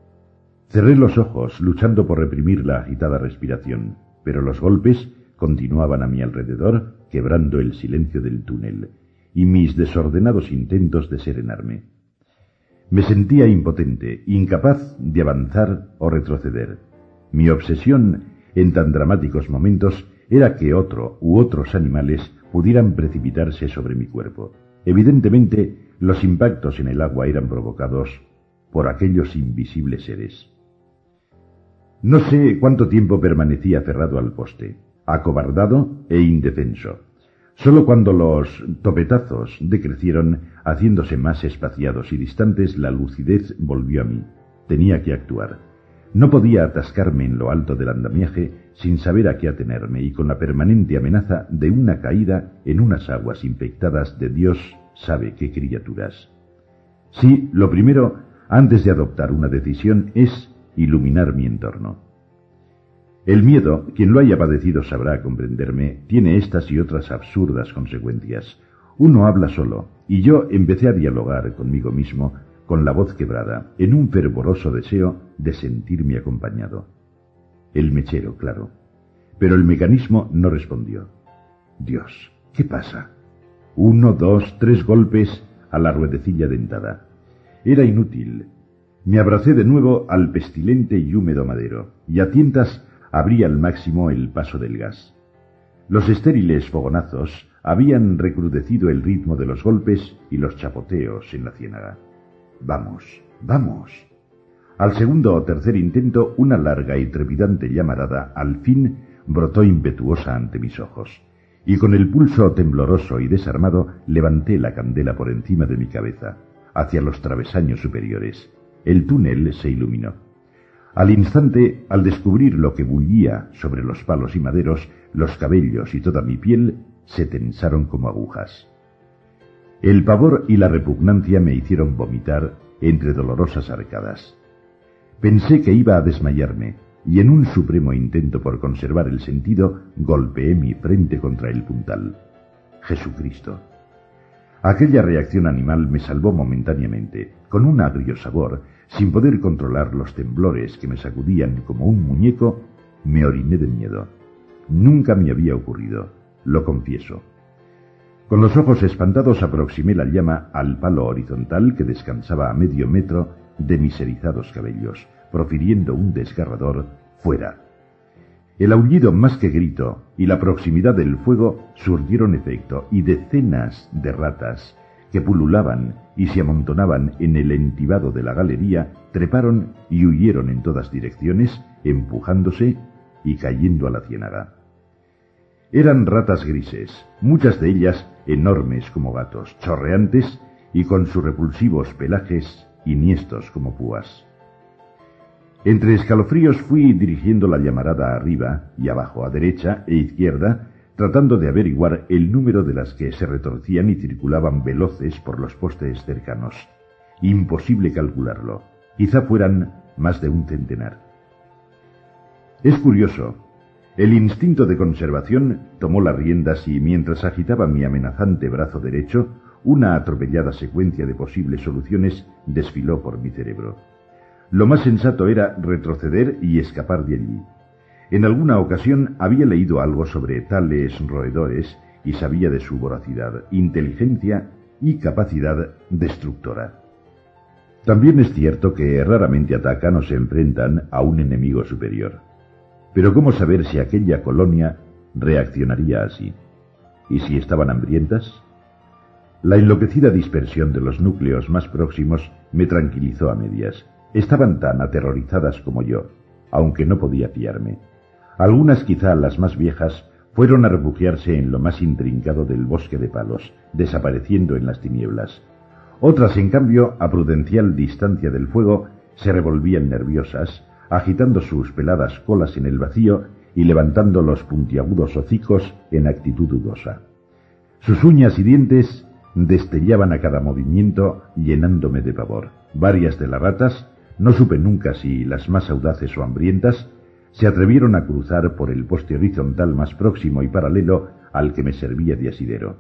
Cerré los ojos, luchando por reprimir la agitada respiración, pero los golpes continuaban a mi alrededor, quebrando el silencio del túnel, y mis desordenados intentos de serenarme. Me sentía impotente, incapaz de avanzar o retroceder. Mi obsesión en tan dramáticos momentos era que otro u otros animales pudieran precipitarse sobre mi cuerpo. Evidentemente, los impactos en el agua eran provocados por aquellos invisibles seres. No sé cuánto tiempo permanecí aferrado al poste, acobardado e indefenso. Solo cuando los topetazos decrecieron, haciéndose más espaciados y distantes, la lucidez volvió a mí. Tenía que actuar. No podía atascarme en lo alto del andamiaje sin saber a qué atenerme y con la permanente amenaza de una caída en unas aguas infectadas de Dios sabe qué criaturas. Sí, lo primero, antes de adoptar una decisión, es iluminar mi entorno. El miedo, quien lo haya padecido sabrá comprenderme, tiene estas y otras absurdas consecuencias. Uno habla solo, y yo empecé a dialogar conmigo mismo, con la voz quebrada, en un fervoroso deseo de sentirme acompañado. El mechero, claro. Pero el mecanismo no respondió. Dios, ¿qué pasa? Uno, dos, tres golpes a la ruedecilla dentada. Era inútil. Me abracé de nuevo al pestilente y húmedo madero, y a tientas abrí al máximo el paso del gas. Los estériles fogonazos habían recrudecido el ritmo de los golpes y los chapoteos en la ciénaga. Vamos, vamos. Al segundo o tercer intento, una larga y trepidante llamarada al fin brotó impetuosa ante mis ojos, y con el pulso tembloroso y desarmado levanté la candela por encima de mi cabeza, hacia los travesaños superiores. El túnel se iluminó. Al instante, al descubrir lo que bullía sobre los palos y maderos, los cabellos y toda mi piel se tensaron como agujas. El pavor y la repugnancia me hicieron vomitar entre dolorosas arcadas. Pensé que iba a desmayarme, y en un supremo intento por conservar el sentido, golpeé mi frente contra el puntal. Jesucristo. Aquella reacción animal me salvó momentáneamente, con un agrio sabor, sin poder controlar los temblores que me sacudían como un muñeco, me oriné de miedo. Nunca me había ocurrido, lo confieso. Con los ojos espantados aproximé la llama al palo horizontal que descansaba a medio metro de mis erizados cabellos, profiriendo un desgarrador fuera. El aullido más que grito y la proximidad del fuego surgieron efecto y decenas de ratas que pululaban y se amontonaban en el entibado de la galería, treparon y huyeron en todas direcciones, empujándose y cayendo a la ciénaga. Eran ratas grises, muchas de ellas enormes como gatos, chorreantes y con sus repulsivos pelajes iniestos como púas. Entre escalofríos fui dirigiendo la llamarada arriba y abajo, a derecha e izquierda, tratando de averiguar el número de las que se retorcían y circulaban veloces por los postes cercanos. Imposible calcularlo. Quizá fueran más de un centenar. Es curioso. El instinto de conservación tomó las riendas y mientras agitaba mi amenazante brazo derecho, una atropellada secuencia de posibles soluciones desfiló por mi cerebro. Lo más sensato era retroceder y escapar de allí. En alguna ocasión había leído algo sobre tales roedores y sabía de su voracidad, inteligencia y capacidad destructora. También es cierto que raramente atacan o se enfrentan a un enemigo superior. Pero ¿cómo saber si aquella colonia reaccionaría así? ¿Y si estaban hambrientas? La enloquecida dispersión de los núcleos más próximos me tranquilizó a medias. Estaban tan aterrorizadas como yo, aunque no podía fiarme. Algunas, quizá las más viejas, fueron a refugiarse en lo más intrincado del bosque de palos, desapareciendo en las tinieblas. Otras, en cambio, a prudencial distancia del fuego, se revolvían nerviosas, agitando sus peladas colas en el vacío y levantando los puntiagudos hocicos en actitud dudosa. Sus uñas y dientes destellaban a cada movimiento, llenándome de pavor. Varias de las ratas, no supe nunca si las más audaces o hambrientas, se atrevieron a cruzar por el poste horizontal más próximo y paralelo al que me servía de asidero.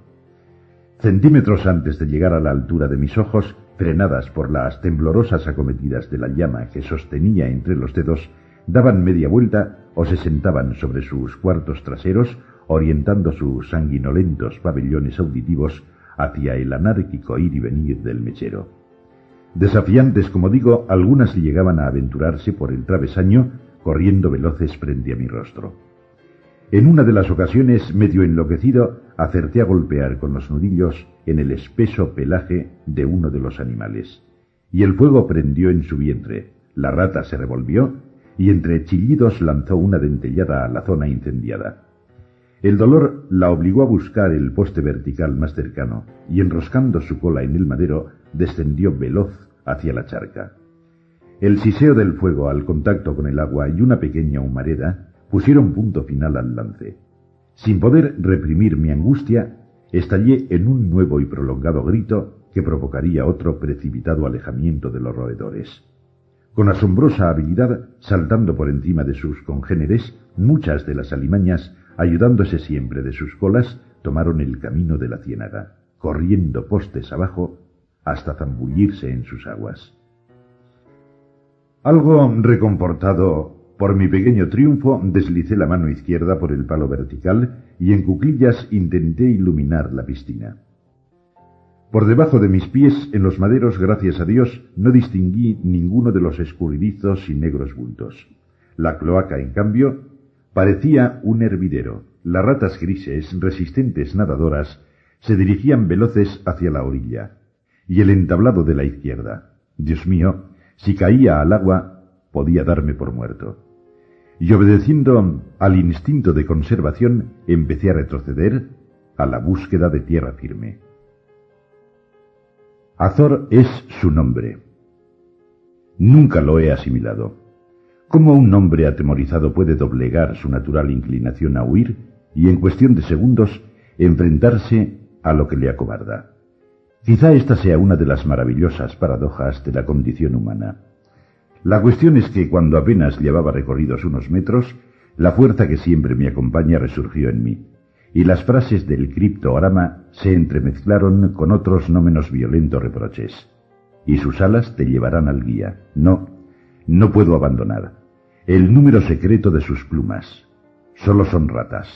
Centímetros antes de llegar a la altura de mis ojos, frenadas por las temblorosas acometidas de la llama que sostenía entre los dedos, daban media vuelta o se sentaban sobre sus cuartos traseros, orientando sus sanguinolentos pabellones auditivos hacia el anárquico ir y venir del mechero. Desafiantes, como digo, algunas llegaban a aventurarse por el travesaño, corriendo veloces frente a mi rostro. En una de las ocasiones, medio enloquecido, acerté a golpear con los nudillos en el espeso pelaje de uno de los animales. Y el fuego prendió en su vientre. La rata se revolvió y entre chillidos lanzó una dentellada a la zona incendiada. El dolor la obligó a buscar el poste vertical más cercano y enroscando su cola en el madero descendió veloz hacia la charca. El siseo del fuego al contacto con el agua y una pequeña humareda pusieron punto final al lance. Sin poder reprimir mi angustia, estallé en un nuevo y prolongado grito que provocaría otro precipitado alejamiento de los roedores. Con asombrosa habilidad, saltando por encima de sus congéneres, muchas de las alimañas, ayudándose siempre de sus colas, tomaron el camino de la ciénaga, corriendo postes abajo hasta zambullirse en sus aguas. Algo recomportado por mi pequeño triunfo deslicé la mano izquierda por el palo vertical y en cuclillas intenté iluminar la piscina. Por debajo de mis pies, en los maderos, gracias a Dios, no distinguí ninguno de los escurridizos y negros bultos. La cloaca, en cambio, parecía un hervidero. Las ratas grises, resistentes nadadoras, se dirigían veloces hacia la orilla. Y el entablado de la izquierda. Dios mío, si caía al agua, podía darme por muerto y obedeciendo al instinto de conservación empecé a retroceder a la búsqueda de tierra firme. Azor es su nombre. Nunca lo he asimilado. ¿Cómo un hombre atemorizado puede doblegar su natural inclinación a huir y en cuestión de segundos enfrentarse a lo que le acobarda? Quizá esta sea una de las maravillosas paradojas de la condición humana. La cuestión es que cuando apenas llevaba recorridos unos metros, la fuerza que siempre me acompaña resurgió en mí, y las frases del criptograma se entremezclaron con otros no menos violentos reproches. Y sus alas te llevarán al guía. No, no puedo abandonar. El número secreto de sus plumas. Solo son ratas.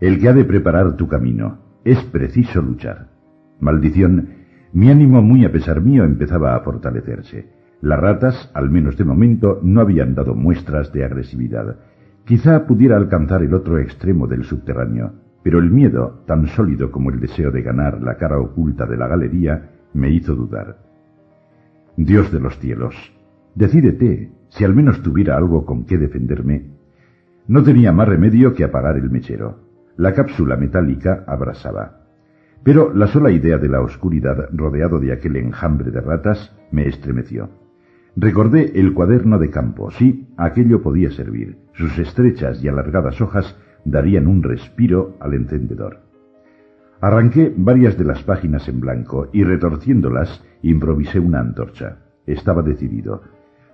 El que ha de preparar tu camino. Es preciso luchar. Maldición, mi ánimo muy a pesar mío empezaba a fortalecerse. Las ratas, al menos de momento, no habían dado muestras de agresividad. Quizá pudiera alcanzar el otro extremo del subterráneo, pero el miedo, tan sólido como el deseo de ganar la cara oculta de la galería, me hizo dudar. Dios de los cielos, decídete, si al menos tuviera algo con qué defenderme. No tenía más remedio que apagar el mechero. La cápsula metálica abrasaba. Pero la sola idea de la oscuridad rodeado de aquel enjambre de ratas me estremeció. Recordé el cuaderno de campo. Sí, aquello podía servir. Sus estrechas y alargadas hojas darían un respiro al encendedor. Arranqué varias de las páginas en blanco y retorciéndolas improvisé una antorcha. Estaba decidido.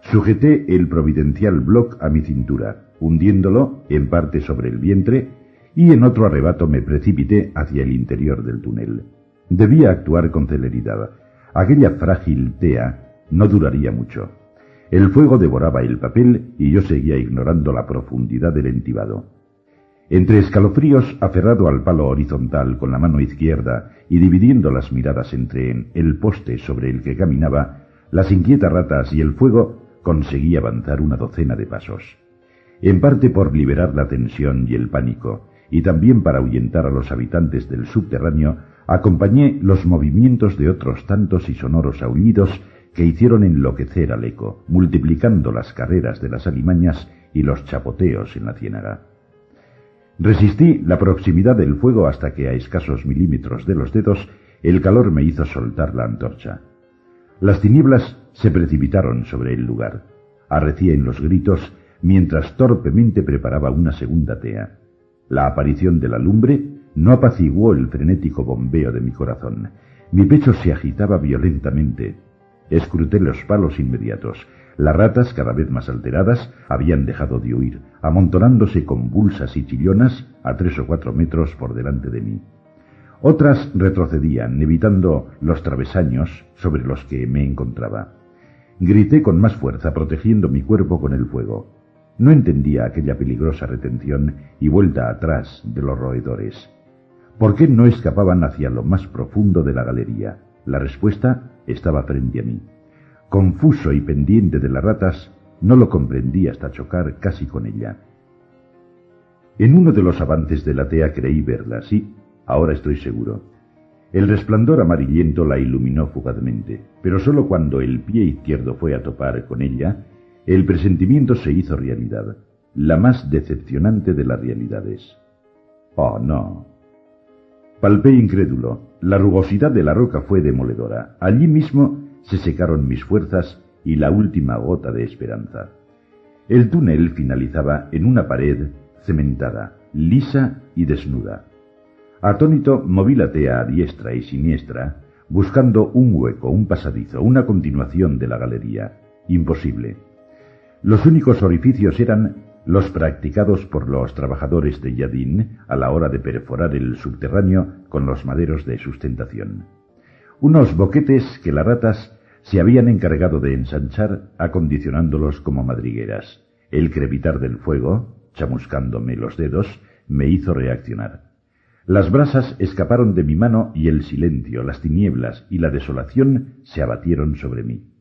Sujeté el providencial bloc a mi cintura, hundiéndolo en parte sobre el vientre, y en otro arrebato me precipité hacia el interior del túnel. Debía actuar con celeridad. Aquella frágil tea no duraría mucho. El fuego devoraba el papel y yo seguía ignorando la profundidad del entibado. Entre escalofríos, aferrado al palo horizontal con la mano izquierda y dividiendo las miradas entre el poste sobre el que caminaba, las inquietas ratas y el fuego, conseguí avanzar una docena de pasos. En parte por liberar la tensión y el pánico, y también para ahuyentar a los habitantes del subterráneo, acompañé los movimientos de otros tantos y sonoros aullidos que hicieron enloquecer al eco, multiplicando las carreras de las alimañas y los chapoteos en la ciénaga. Resistí la proximidad del fuego hasta que a escasos milímetros de los dedos el calor me hizo soltar la antorcha. Las tinieblas se precipitaron sobre el lugar. Arrecía en los gritos mientras torpemente preparaba una segunda tea. La aparición de la lumbre no apaciguó el frenético bombeo de mi corazón. Mi pecho se agitaba violentamente. Escruté los palos inmediatos. Las ratas, cada vez más alteradas, habían dejado de huir, amontonándose convulsas y chillonas a tres o cuatro metros por delante de mí. Otras retrocedían, evitando los travesaños sobre los que me encontraba. Grité con más fuerza, protegiendo mi cuerpo con el fuego. No entendía aquella peligrosa retención y vuelta atrás de los roedores. ¿Por qué no escapaban hacia lo más profundo de la galería? La respuesta estaba frente a mí. Confuso y pendiente de las ratas, no lo comprendí hasta chocar casi con ella. En uno de los avances de la tea creí verla, sí, ahora estoy seguro. El resplandor amarillento la iluminó fugazmente, pero sólo cuando el pie izquierdo fue a topar con ella, el presentimiento se hizo realidad, la más decepcionante de las realidades. Oh, no. Palpé incrédulo. La rugosidad de la roca fue demoledora. Allí mismo se secaron mis fuerzas y la última gota de esperanza. El túnel finalizaba en una pared cementada, lisa y desnuda. Atónito moví la tea a diestra y siniestra, buscando un hueco, un pasadizo, una continuación de la galería. Imposible. Los únicos orificios eran los practicados por los trabajadores de Yadin a la hora de perforar el subterráneo con los maderos de sustentación unos boquetes que las ratas se habían encargado de ensanchar acondicionándolos como madrigueras. El crepitar del fuego, chamuscándome los dedos, me hizo reaccionar. Las brasas escaparon de mi mano y el silencio, las tinieblas y la desolación se abatieron sobre mí.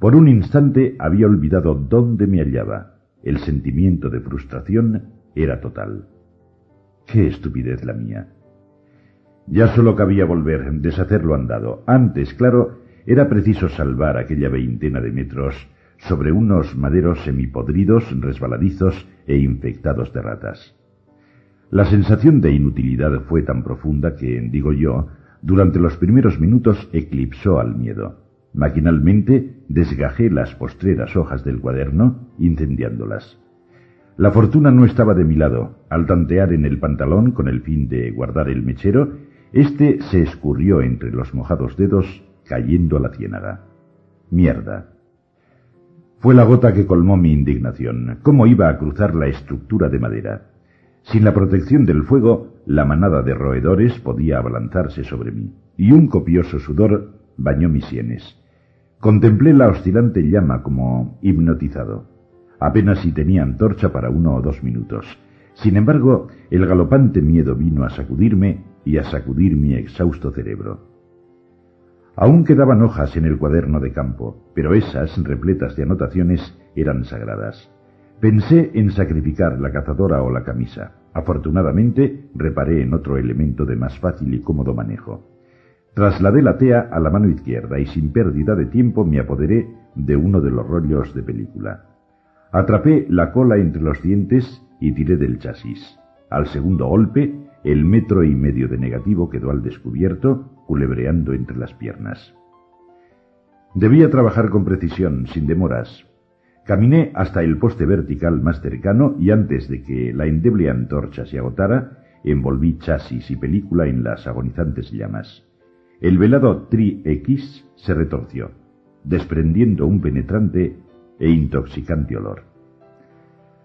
Por un instante había olvidado dónde me hallaba. El sentimiento de frustración era total. Qué estupidez la mía. Ya solo cabía volver, deshacer lo andado. Antes, claro, era preciso salvar aquella veintena de metros sobre unos maderos semipodridos, resbaladizos e infectados de ratas. La sensación de inutilidad fue tan profunda que, digo yo, durante los primeros minutos eclipsó al miedo. Maquinalmente desgajé las postreras hojas del cuaderno, incendiándolas. La fortuna no estaba de mi lado. Al tantear en el pantalón con el fin de guardar el mechero, este se escurrió entre los mojados dedos, cayendo a la ciénaga. Mierda. Fue la gota que colmó mi indignación. ¿Cómo iba a cruzar la estructura de madera? Sin la protección del fuego, la manada de roedores podía abalanzarse sobre mí, y un copioso sudor bañó mis sienes. Contemplé la oscilante llama como hipnotizado. Apenas si tenía antorcha para uno o dos minutos. Sin embargo, el galopante miedo vino a sacudirme y a sacudir mi exhausto cerebro. Aún quedaban hojas en el cuaderno de campo, pero esas, repletas de anotaciones, eran sagradas. Pensé en sacrificar la cazadora o la camisa. Afortunadamente, reparé en otro elemento de más fácil y cómodo manejo. Trasladé la tea a la mano izquierda y sin pérdida de tiempo me apoderé de uno de los rollos de película. Atrapé la cola entre los dientes y tiré del chasis. Al segundo golpe, el metro y medio de negativo quedó al descubierto, culebreando entre las piernas. Debía trabajar con precisión, sin demoras. Caminé hasta el poste vertical más cercano y antes de que la endeble antorcha se agotara, envolví chasis y película en las agonizantes llamas. El velado Tri X se retorció, desprendiendo un penetrante e intoxicante olor.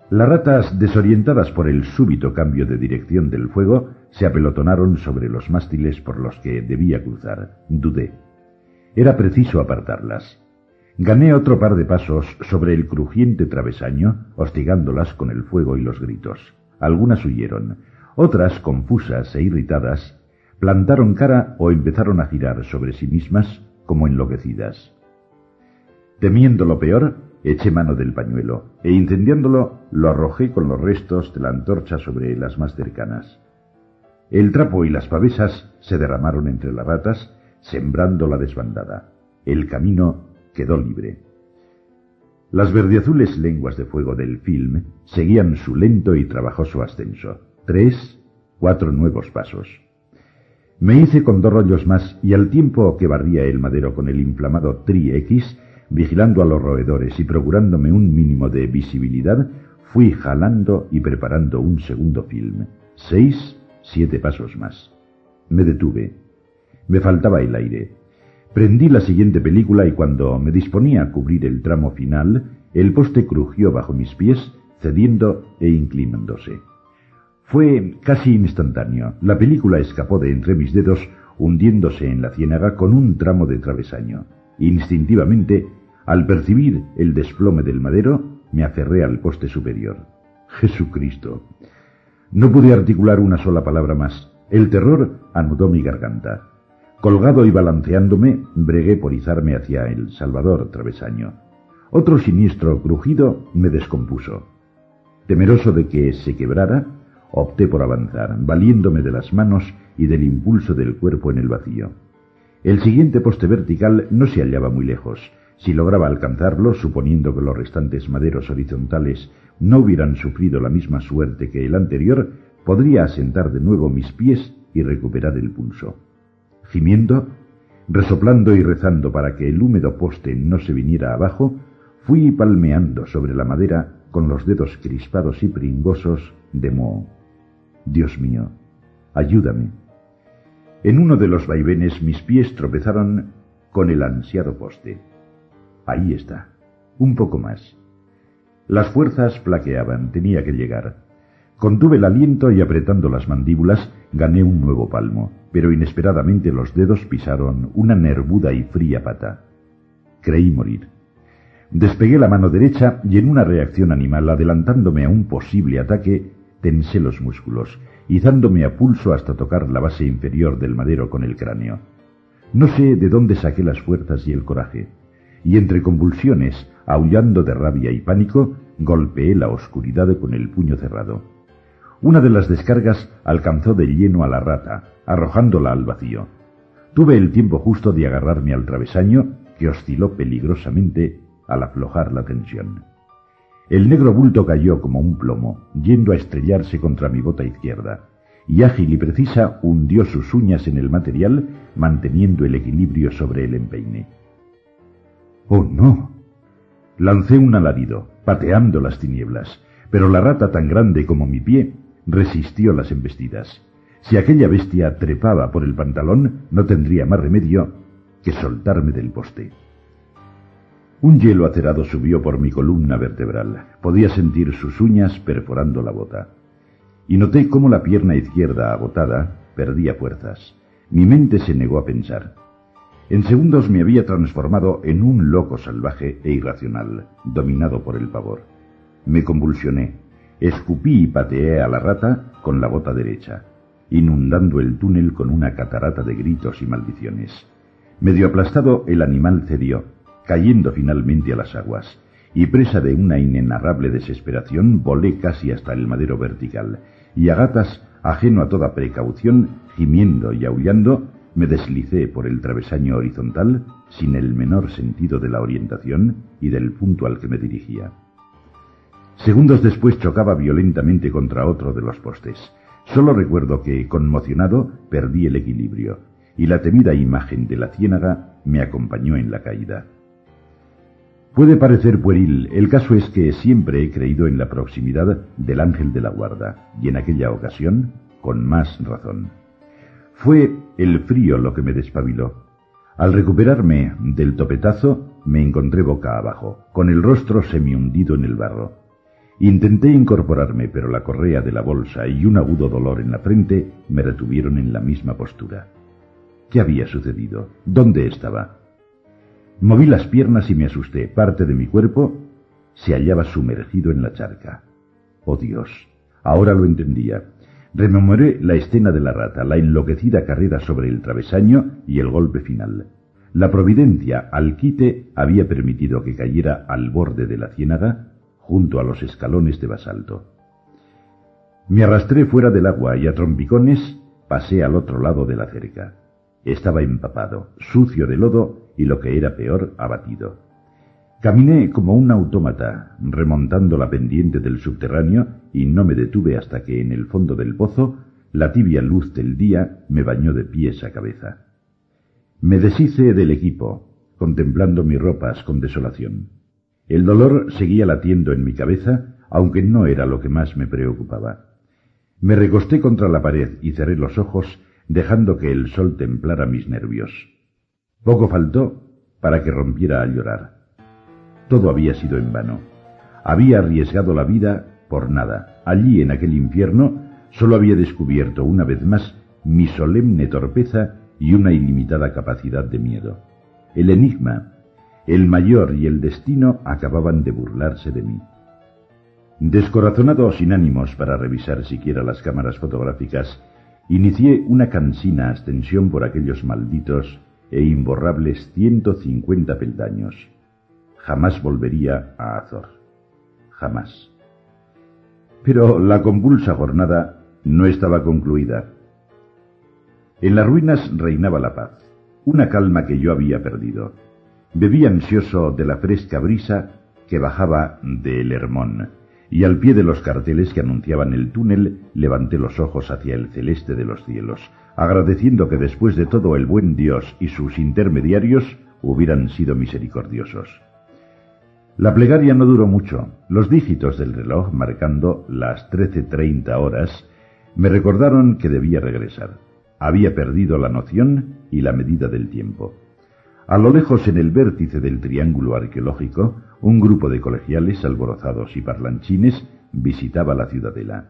Las ratas, desorientadas por el súbito cambio de dirección del fuego, se apelotonaron sobre los mástiles por los que debía cruzar. Dudé. Era preciso apartarlas. Gané otro par de pasos sobre el crujiente travesaño, hostigándolas con el fuego y los gritos. Algunas huyeron. Otras, confusas e irritadas, plantaron cara o empezaron a girar sobre sí mismas como enloquecidas. Temiendo lo peor, eché mano del pañuelo e incendiándolo lo arrojé con los restos de la antorcha sobre las más cercanas. El trapo y las pavesas se derramaron entre las ratas, sembrando la desbandada. El camino quedó libre. Las verdeazules lenguas de fuego del film seguían su lento y trabajoso ascenso. Tres, cuatro nuevos pasos. Me hice con dos rollos más y al tiempo que barría el madero con el inflamado Tri-X, Vigilando a los roedores y procurándome un mínimo de visibilidad, fui jalando y preparando un segundo film. Seis, siete pasos más. Me detuve. Me faltaba el aire. Prendí la siguiente película y cuando me disponía a cubrir el tramo final, el poste crujió bajo mis pies, cediendo e inclinándose. Fue casi instantáneo. La película escapó de entre mis dedos, hundiéndose en la ciénaga con un tramo de travesaño. Instintivamente, al percibir el desplome del madero, me aferré al poste superior. Jesucristo. No pude articular una sola palabra más. El terror anudó mi garganta. Colgado y balanceándome, bregué por izarme hacia el Salvador travesaño. Otro siniestro crujido me descompuso. Temeroso de que se quebrara, opté por avanzar, valiéndome de las manos y del impulso del cuerpo en el vacío. El siguiente poste vertical no se hallaba muy lejos. Si lograba alcanzarlo, suponiendo que los restantes maderos horizontales no hubieran sufrido la misma suerte que el anterior, podría asentar de nuevo mis pies y recuperar el pulso. Gimiendo, resoplando y rezando para que el húmedo poste no se viniera abajo, fui palmeando sobre la madera con los dedos crispados y pringosos de moho. Dios mío, ayúdame. En uno de los vaivenes mis pies tropezaron con el ansiado poste. Ahí está. Un poco más. Las fuerzas plaqueaban, tenía que llegar. Contuve el aliento y apretando las mandíbulas gané un nuevo palmo, pero inesperadamente los dedos pisaron una nervuda y fría pata. Creí morir. Despegué la mano derecha y en una reacción animal adelantándome a un posible ataque, tensé los músculos izándome a pulso hasta tocar la base inferior del madero con el cráneo. No sé de dónde saqué las fuerzas y el coraje, y entre convulsiones, aullando de rabia y pánico, golpeé la oscuridad con el puño cerrado. Una de las descargas alcanzó de lleno a la rata, arrojándola al vacío. Tuve el tiempo justo de agarrarme al travesaño, que osciló peligrosamente al aflojar la tensión. El negro bulto cayó como un plomo, yendo a estrellarse contra mi bota izquierda, y ágil y precisa hundió sus uñas en el material, manteniendo el equilibrio sobre el empeine. ¡Oh, no! Lancé un alarido, pateando las tinieblas, pero la rata tan grande como mi pie resistió las embestidas. Si aquella bestia trepaba por el pantalón, no tendría más remedio que soltarme del poste. Un hielo acerado subió por mi columna vertebral. Podía sentir sus uñas perforando la bota. Y noté cómo la pierna izquierda agotada perdía fuerzas. Mi mente se negó a pensar. En segundos me había transformado en un loco salvaje e irracional, dominado por el pavor. Me convulsioné, escupí y pateé a la rata con la bota derecha, inundando el túnel con una catarata de gritos y maldiciones. Medio aplastado, el animal cedió, cayendo finalmente a las aguas, y presa de una inenarrable desesperación, volé casi hasta el madero vertical, y a gatas, ajeno a toda precaución, gimiendo y aullando, me deslicé por el travesaño horizontal sin el menor sentido de la orientación y del punto al que me dirigía. Segundos después chocaba violentamente contra otro de los postes. Solo recuerdo que, conmocionado, perdí el equilibrio, y la temida imagen de la ciénaga me acompañó en la caída. Puede parecer pueril, el caso es que siempre he creído en la proximidad del ángel de la guarda, y en aquella ocasión, con más razón. Fue el frío lo que me despabiló. Al recuperarme del topetazo, me encontré boca abajo, con el rostro semi-hundido en el barro. Intenté incorporarme, pero la correa de la bolsa y un agudo dolor en la frente me retuvieron en la misma postura. ¿Qué había sucedido? ¿Dónde estaba? Moví las piernas y me asusté. Parte de mi cuerpo se hallaba sumergido en la charca. Oh Dios, ahora lo entendía. Rememoré la escena de la rata, la enloquecida carrera sobre el travesaño y el golpe final. La providencia al quite había permitido que cayera al borde de la ciénaga junto a los escalones de basalto. Me arrastré fuera del agua y a trompicones pasé al otro lado de la cerca. Estaba empapado, sucio de lodo y lo que era peor, abatido. Caminé como un autómata, remontando la pendiente del subterráneo y no me detuve hasta que en el fondo del pozo la tibia luz del día me bañó de pies a cabeza. Me deshice del equipo, contemplando mis ropas con desolación. El dolor seguía latiendo en mi cabeza, aunque no era lo que más me preocupaba. Me recosté contra la pared y cerré los ojos, dejando que el sol templara mis nervios. Poco faltó para que rompiera a llorar. Todo había sido en vano. Había arriesgado la vida por nada. Allí, en aquel infierno, solo había descubierto una vez más mi solemne torpeza y una ilimitada capacidad de miedo. El enigma, el mayor y el destino acababan de burlarse de mí. Descorazonado sin ánimos para revisar siquiera las cámaras fotográficas, inicié una cansina ascensión por aquellos malditos e imborrables ciento cincuenta peldaños. Jamás volvería a Azor. Jamás. Pero la convulsa jornada no estaba concluida. En las ruinas reinaba la paz, una calma que yo había perdido. Bebí ansioso de la fresca brisa que bajaba del Hermón, y al pie de los carteles que anunciaban el túnel levanté los ojos hacia el celeste de los cielos, agradeciendo que después de todo el buen Dios y sus intermediarios hubieran sido misericordiosos. La plegaria no duró mucho. Los dígitos del reloj, marcando las trece treinta horas, me recordaron que debía regresar. Había perdido la noción y la medida del tiempo. A lo lejos, en el vértice del triángulo arqueológico, un grupo de colegiales alborozados y parlanchines visitaba la ciudadela.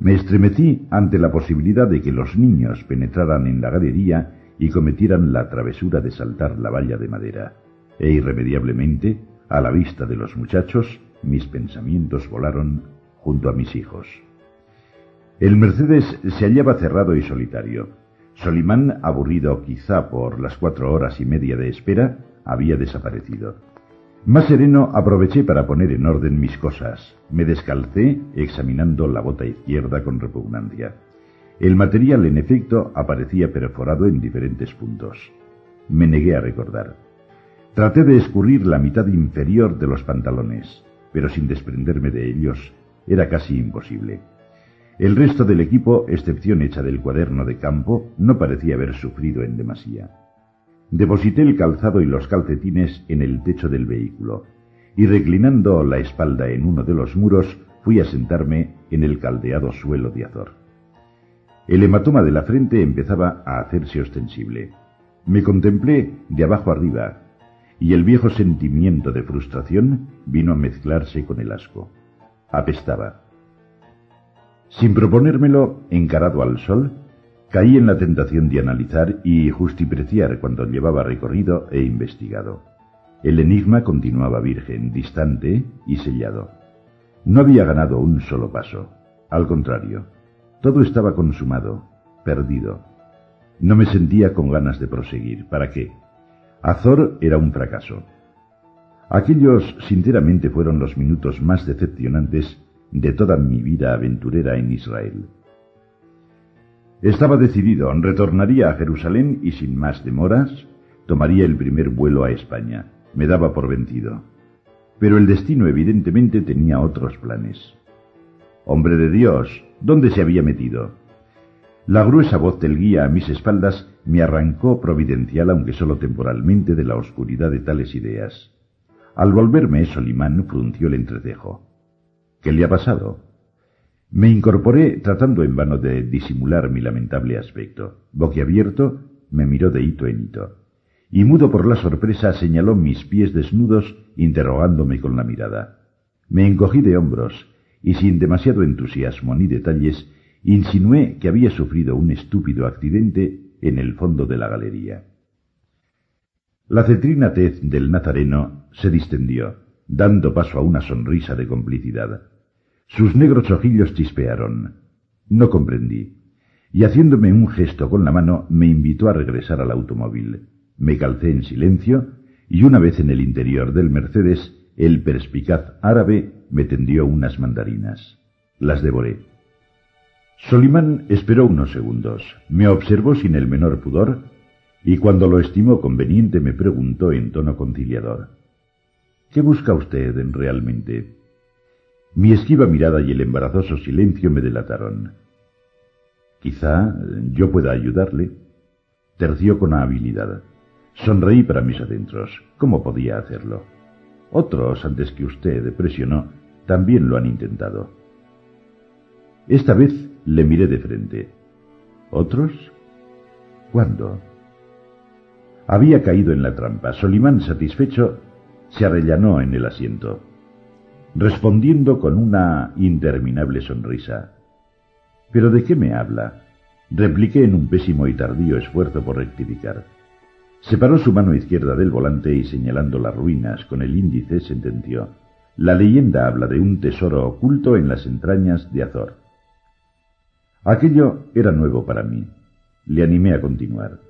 Me estremecí ante la posibilidad de que los niños penetraran en la galería y cometieran la travesura de saltar la valla de madera, e irremediablemente a la vista de los muchachos, mis pensamientos volaron junto a mis hijos. El Mercedes se hallaba cerrado y solitario. Solimán, aburrido quizá por las cuatro horas y media de espera, había desaparecido. Más sereno aproveché para poner en orden mis cosas. Me descalcé examinando la bota izquierda con repugnancia. El material, en efecto, aparecía perforado en diferentes puntos. Me negué a recordar. Traté de escurrir la mitad inferior de los pantalones, pero sin desprenderme de ellos era casi imposible. El resto del equipo, excepción hecha del cuaderno de campo, no parecía haber sufrido en demasía. Deposité el calzado y los calcetines en el techo del vehículo, y reclinando la espalda en uno de los muros, fui a sentarme en el caldeado suelo de Azor. El hematoma de la frente empezaba a hacerse ostensible. Me contemplé de abajo arriba, y el viejo sentimiento de frustración vino a mezclarse con el asco. Apestaba. Sin proponérmelo, encarado al sol, caí en la tentación de analizar y justipreciar cuando llevaba recorrido e investigado. El enigma continuaba virgen, distante y sellado. No había ganado un solo paso. Al contrario, todo estaba consumado, perdido. No me sentía con ganas de proseguir. ¿Para qué? Azor era un fracaso. Aquellos sinceramente fueron los minutos más decepcionantes de toda mi vida aventurera en Israel. Estaba decidido, retornaría a Jerusalén y sin más demoras tomaría el primer vuelo a España. Me daba por vencido. Pero el destino evidentemente tenía otros planes. Hombre de Dios, ¿dónde se había metido? La gruesa voz del guía a mis espaldas me arrancó providencial, aunque solo temporalmente, de la oscuridad de tales ideas. Al volverme, Solimán frunció el entrecejo. ¿Qué le ha pasado? Me incorporé tratando en vano de disimular mi lamentable aspecto. Boquiabierto, me miró de hito en hito. y mudo por la sorpresa señaló mis pies desnudos interrogándome con la mirada. Me encogí de hombros y sin demasiado entusiasmo ni detalles insinué que había sufrido un estúpido accidente en el fondo de la galería. La cetrina tez del nazareno se distendió, dando paso a una sonrisa de complicidad. Sus negros ojillos chispearon. No comprendí, y haciéndome un gesto con la mano me invitó a regresar al automóvil. Me calcé en silencio y una vez en el interior del Mercedes, el perspicaz árabe me tendió unas mandarinas. Las devoré. Solimán esperó unos segundos, me observó sin el menor pudor y cuando lo estimó conveniente me preguntó en tono conciliador. ¿Qué busca usted realmente? Mi esquiva mirada y el embarazoso silencio me delataron. Quizá yo pueda ayudarle. Terció con habilidad. Sonreí para mis adentros. ¿Cómo podía hacerlo? Otros, antes que usted presionó, también lo han intentado. Esta vez le miré de frente. ¿Otros? ¿Cuándo? Había caído en la trampa. Solimán, satisfecho, se arrellanó en el asiento, respondiendo con una interminable sonrisa. ¿Pero de qué me habla? Repliqué en un pésimo y tardío esfuerzo por rectificar. Separó su mano izquierda del volante y señalando las ruinas con el índice sentenció. La leyenda habla de un tesoro oculto en las entrañas de Azor. Aquello era nuevo para mí. Le animé a continuar.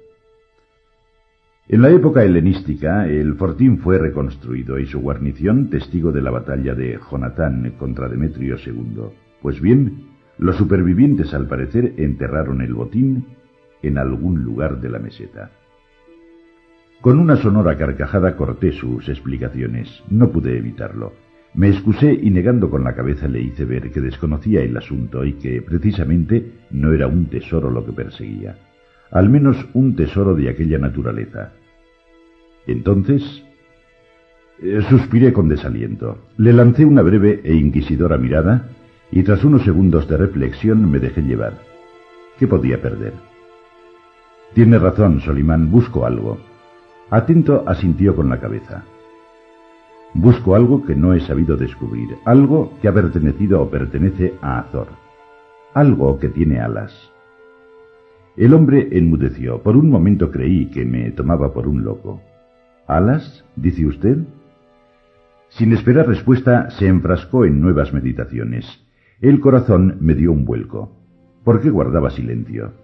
En la época helenística, el fortín fue reconstruido y su guarnición testigo de la batalla de Jonatán contra Demetrio II. Pues bien, los supervivientes al parecer enterraron el botín en algún lugar de la meseta. Con una sonora carcajada corté sus explicaciones. No pude evitarlo. Me excusé y negando con la cabeza le hice ver que desconocía el asunto y que precisamente no era un tesoro lo que perseguía. Al menos un tesoro de aquella naturaleza. Entonces... Eh, suspiré con desaliento. Le lancé una breve e inquisidora mirada y tras unos segundos de reflexión me dejé llevar. ¿Qué podía perder? Tiene razón, Solimán, busco algo. Atento asintió con la cabeza. Busco algo que no he sabido descubrir, algo que ha pertenecido o pertenece a Azor, algo que tiene alas. El hombre enmudeció. Por un momento creí que me tomaba por un loco. ¿Alas? dice usted. Sin esperar respuesta, se enfrascó en nuevas meditaciones. El corazón me dio un vuelco. ¿Por qué guardaba silencio?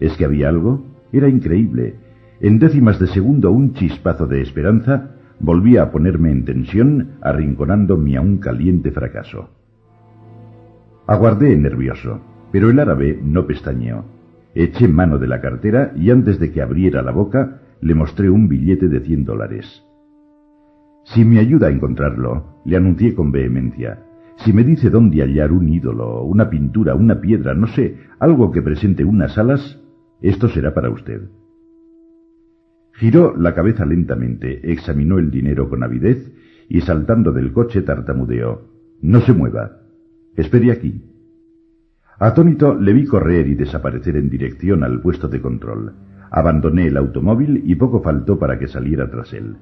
¿Es que había algo? Era increíble. En décimas de segundo un chispazo de esperanza volvía a ponerme en tensión, arrinconando mi aún caliente fracaso. Aguardé nervioso, pero el árabe no pestañeó. Eché mano de la cartera y antes de que abriera la boca le mostré un billete de cien dólares. Si me ayuda a encontrarlo, le anuncié con vehemencia. Si me dice dónde hallar un ídolo, una pintura, una piedra, no sé, algo que presente unas alas, esto será para usted. Giró la cabeza lentamente, examinó el dinero con avidez y saltando del coche tartamudeó. No se mueva. Espere aquí. Atónito le vi correr y desaparecer en dirección al puesto de control. Abandoné el automóvil y poco faltó para que saliera tras él.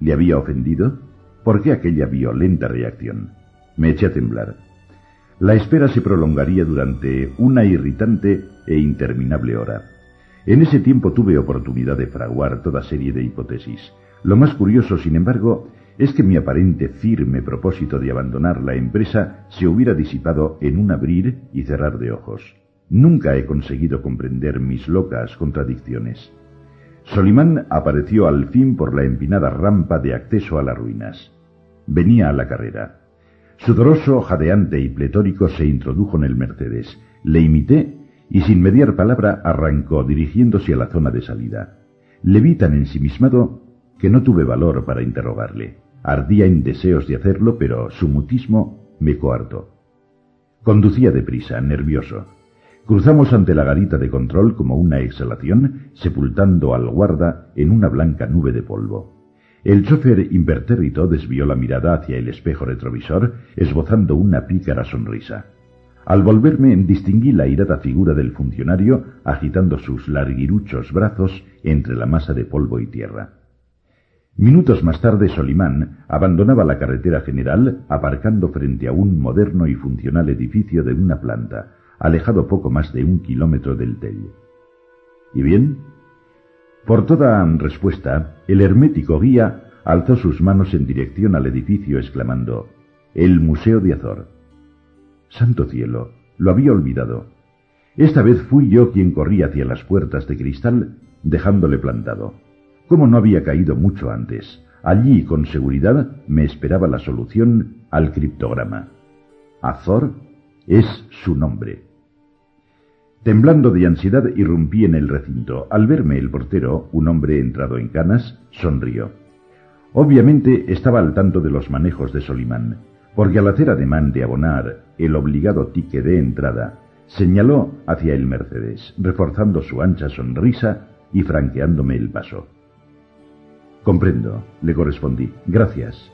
¿Le había ofendido? ¿Por qué aquella violenta reacción? Me eché a temblar. La espera se prolongaría durante una irritante e interminable hora. En ese tiempo tuve oportunidad de fraguar toda serie de hipótesis. Lo más curioso, sin embargo, es que mi aparente firme propósito de abandonar la empresa se hubiera disipado en un abrir y cerrar de ojos. Nunca he conseguido comprender mis locas contradicciones. Solimán apareció al fin por la empinada rampa de acceso a las ruinas. Venía a la carrera. Sudoroso, jadeante y pletórico se introdujo en el Mercedes. Le imité y sin mediar palabra arrancó dirigiéndose a la zona de salida. Le vi tan ensimismado que no tuve valor para interrogarle. Ardía en deseos de hacerlo, pero su mutismo me coartó. Conducía deprisa, nervioso. Cruzamos ante la garita de control como una exhalación, sepultando al guarda en una blanca nube de polvo. El chofer impertérrito desvió la mirada hacia el espejo retrovisor, esbozando una pícara sonrisa. Al volverme distinguí la irada figura del funcionario agitando sus larguiruchos brazos entre la masa de polvo y tierra. Minutos más tarde, Solimán abandonaba la carretera general aparcando frente a un moderno y funcional edificio de una planta, alejado poco más de un kilómetro del Tell. ¿Y bien? Por toda respuesta, el hermético guía alzó sus manos en dirección al edificio exclamando El Museo de Azor. Santo cielo, lo había olvidado. Esta vez fui yo quien corrí hacia las puertas de cristal, dejándole plantado. Como no había caído mucho antes, allí con seguridad me esperaba la solución al criptograma. Azor es su nombre. Temblando de ansiedad irrumpí en el recinto. Al verme el portero, un hombre entrado en canas, sonrió. Obviamente estaba al tanto de los manejos de Solimán, porque al hacer ademán de abonar el obligado tique de entrada, señaló hacia el Mercedes, reforzando su ancha sonrisa y franqueándome el paso. Comprendo, le correspondí. Gracias.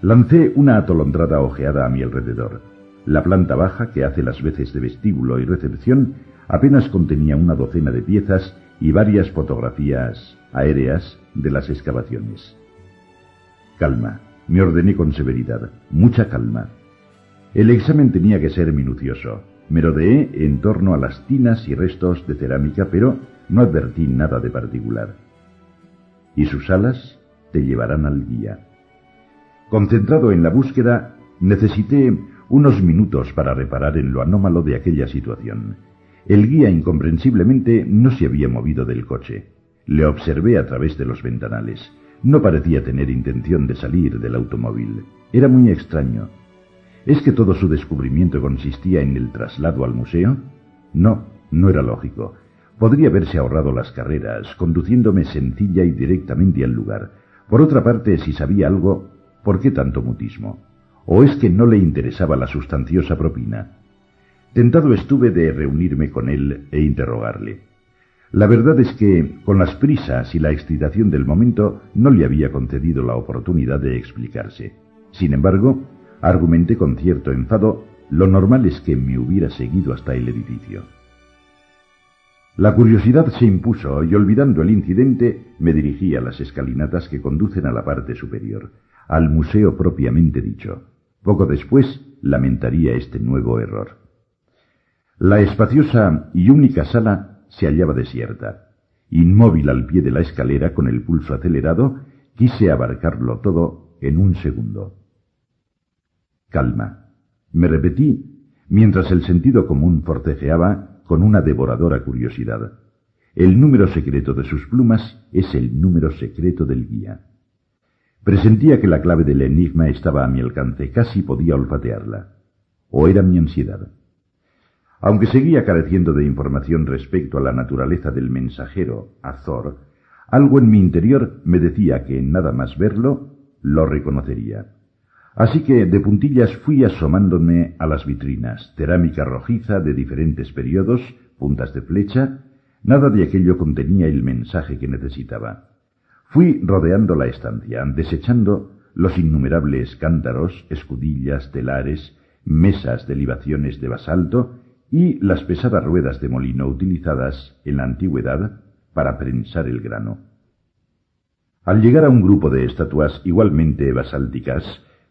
Lancé una atolondrada ojeada a mi alrededor. La planta baja, que hace las veces de vestíbulo y recepción, apenas contenía una docena de piezas y varias fotografías aéreas de las excavaciones. Calma, me ordené con severidad, mucha calma. El examen tenía que ser minucioso. Me rodeé en torno a las tinas y restos de cerámica, pero no advertí nada de particular y sus alas te llevarán al guía. Concentrado en la búsqueda, necesité unos minutos para reparar en lo anómalo de aquella situación. El guía incomprensiblemente no se había movido del coche. Le observé a través de los ventanales. No parecía tener intención de salir del automóvil. Era muy extraño. ¿Es que todo su descubrimiento consistía en el traslado al museo? No, no era lógico. Podría haberse ahorrado las carreras, conduciéndome sencilla y directamente al lugar. Por otra parte, si sabía algo, ¿por qué tanto mutismo? ¿O es que no le interesaba la sustanciosa propina? Tentado estuve de reunirme con él e interrogarle. La verdad es que, con las prisas y la excitación del momento, no le había concedido la oportunidad de explicarse. Sin embargo, argumenté con cierto enfado, lo normal es que me hubiera seguido hasta el edificio. La curiosidad se impuso y olvidando el incidente me dirigí a las escalinatas que conducen a la parte superior, al museo propiamente dicho. Poco después lamentaría este nuevo error. La espaciosa y única sala se hallaba desierta. Inmóvil al pie de la escalera con el pulso acelerado, quise abarcarlo todo en un segundo. Calma. Me repetí, mientras el sentido común forcejeaba con una devoradora curiosidad. El número secreto de sus plumas es el número secreto del guía. Presentía que la clave del enigma estaba a mi alcance, casi podía olfatearla. ¿O era mi ansiedad? Aunque seguía careciendo de información respecto a la naturaleza del mensajero, Azor, algo en mi interior me decía que en nada más verlo, lo reconocería. Así que de puntillas fui asomándome a las vitrinas, cerámica rojiza de diferentes periodos, puntas de flecha, nada de aquello contenía el mensaje que necesitaba. Fui rodeando la estancia, desechando los innumerables cántaros, escudillas, telares, mesas de libaciones de basalto y las pesadas ruedas de molino utilizadas en la antigüedad para prensar el grano. Al llegar a un grupo de estatuas igualmente basálticas,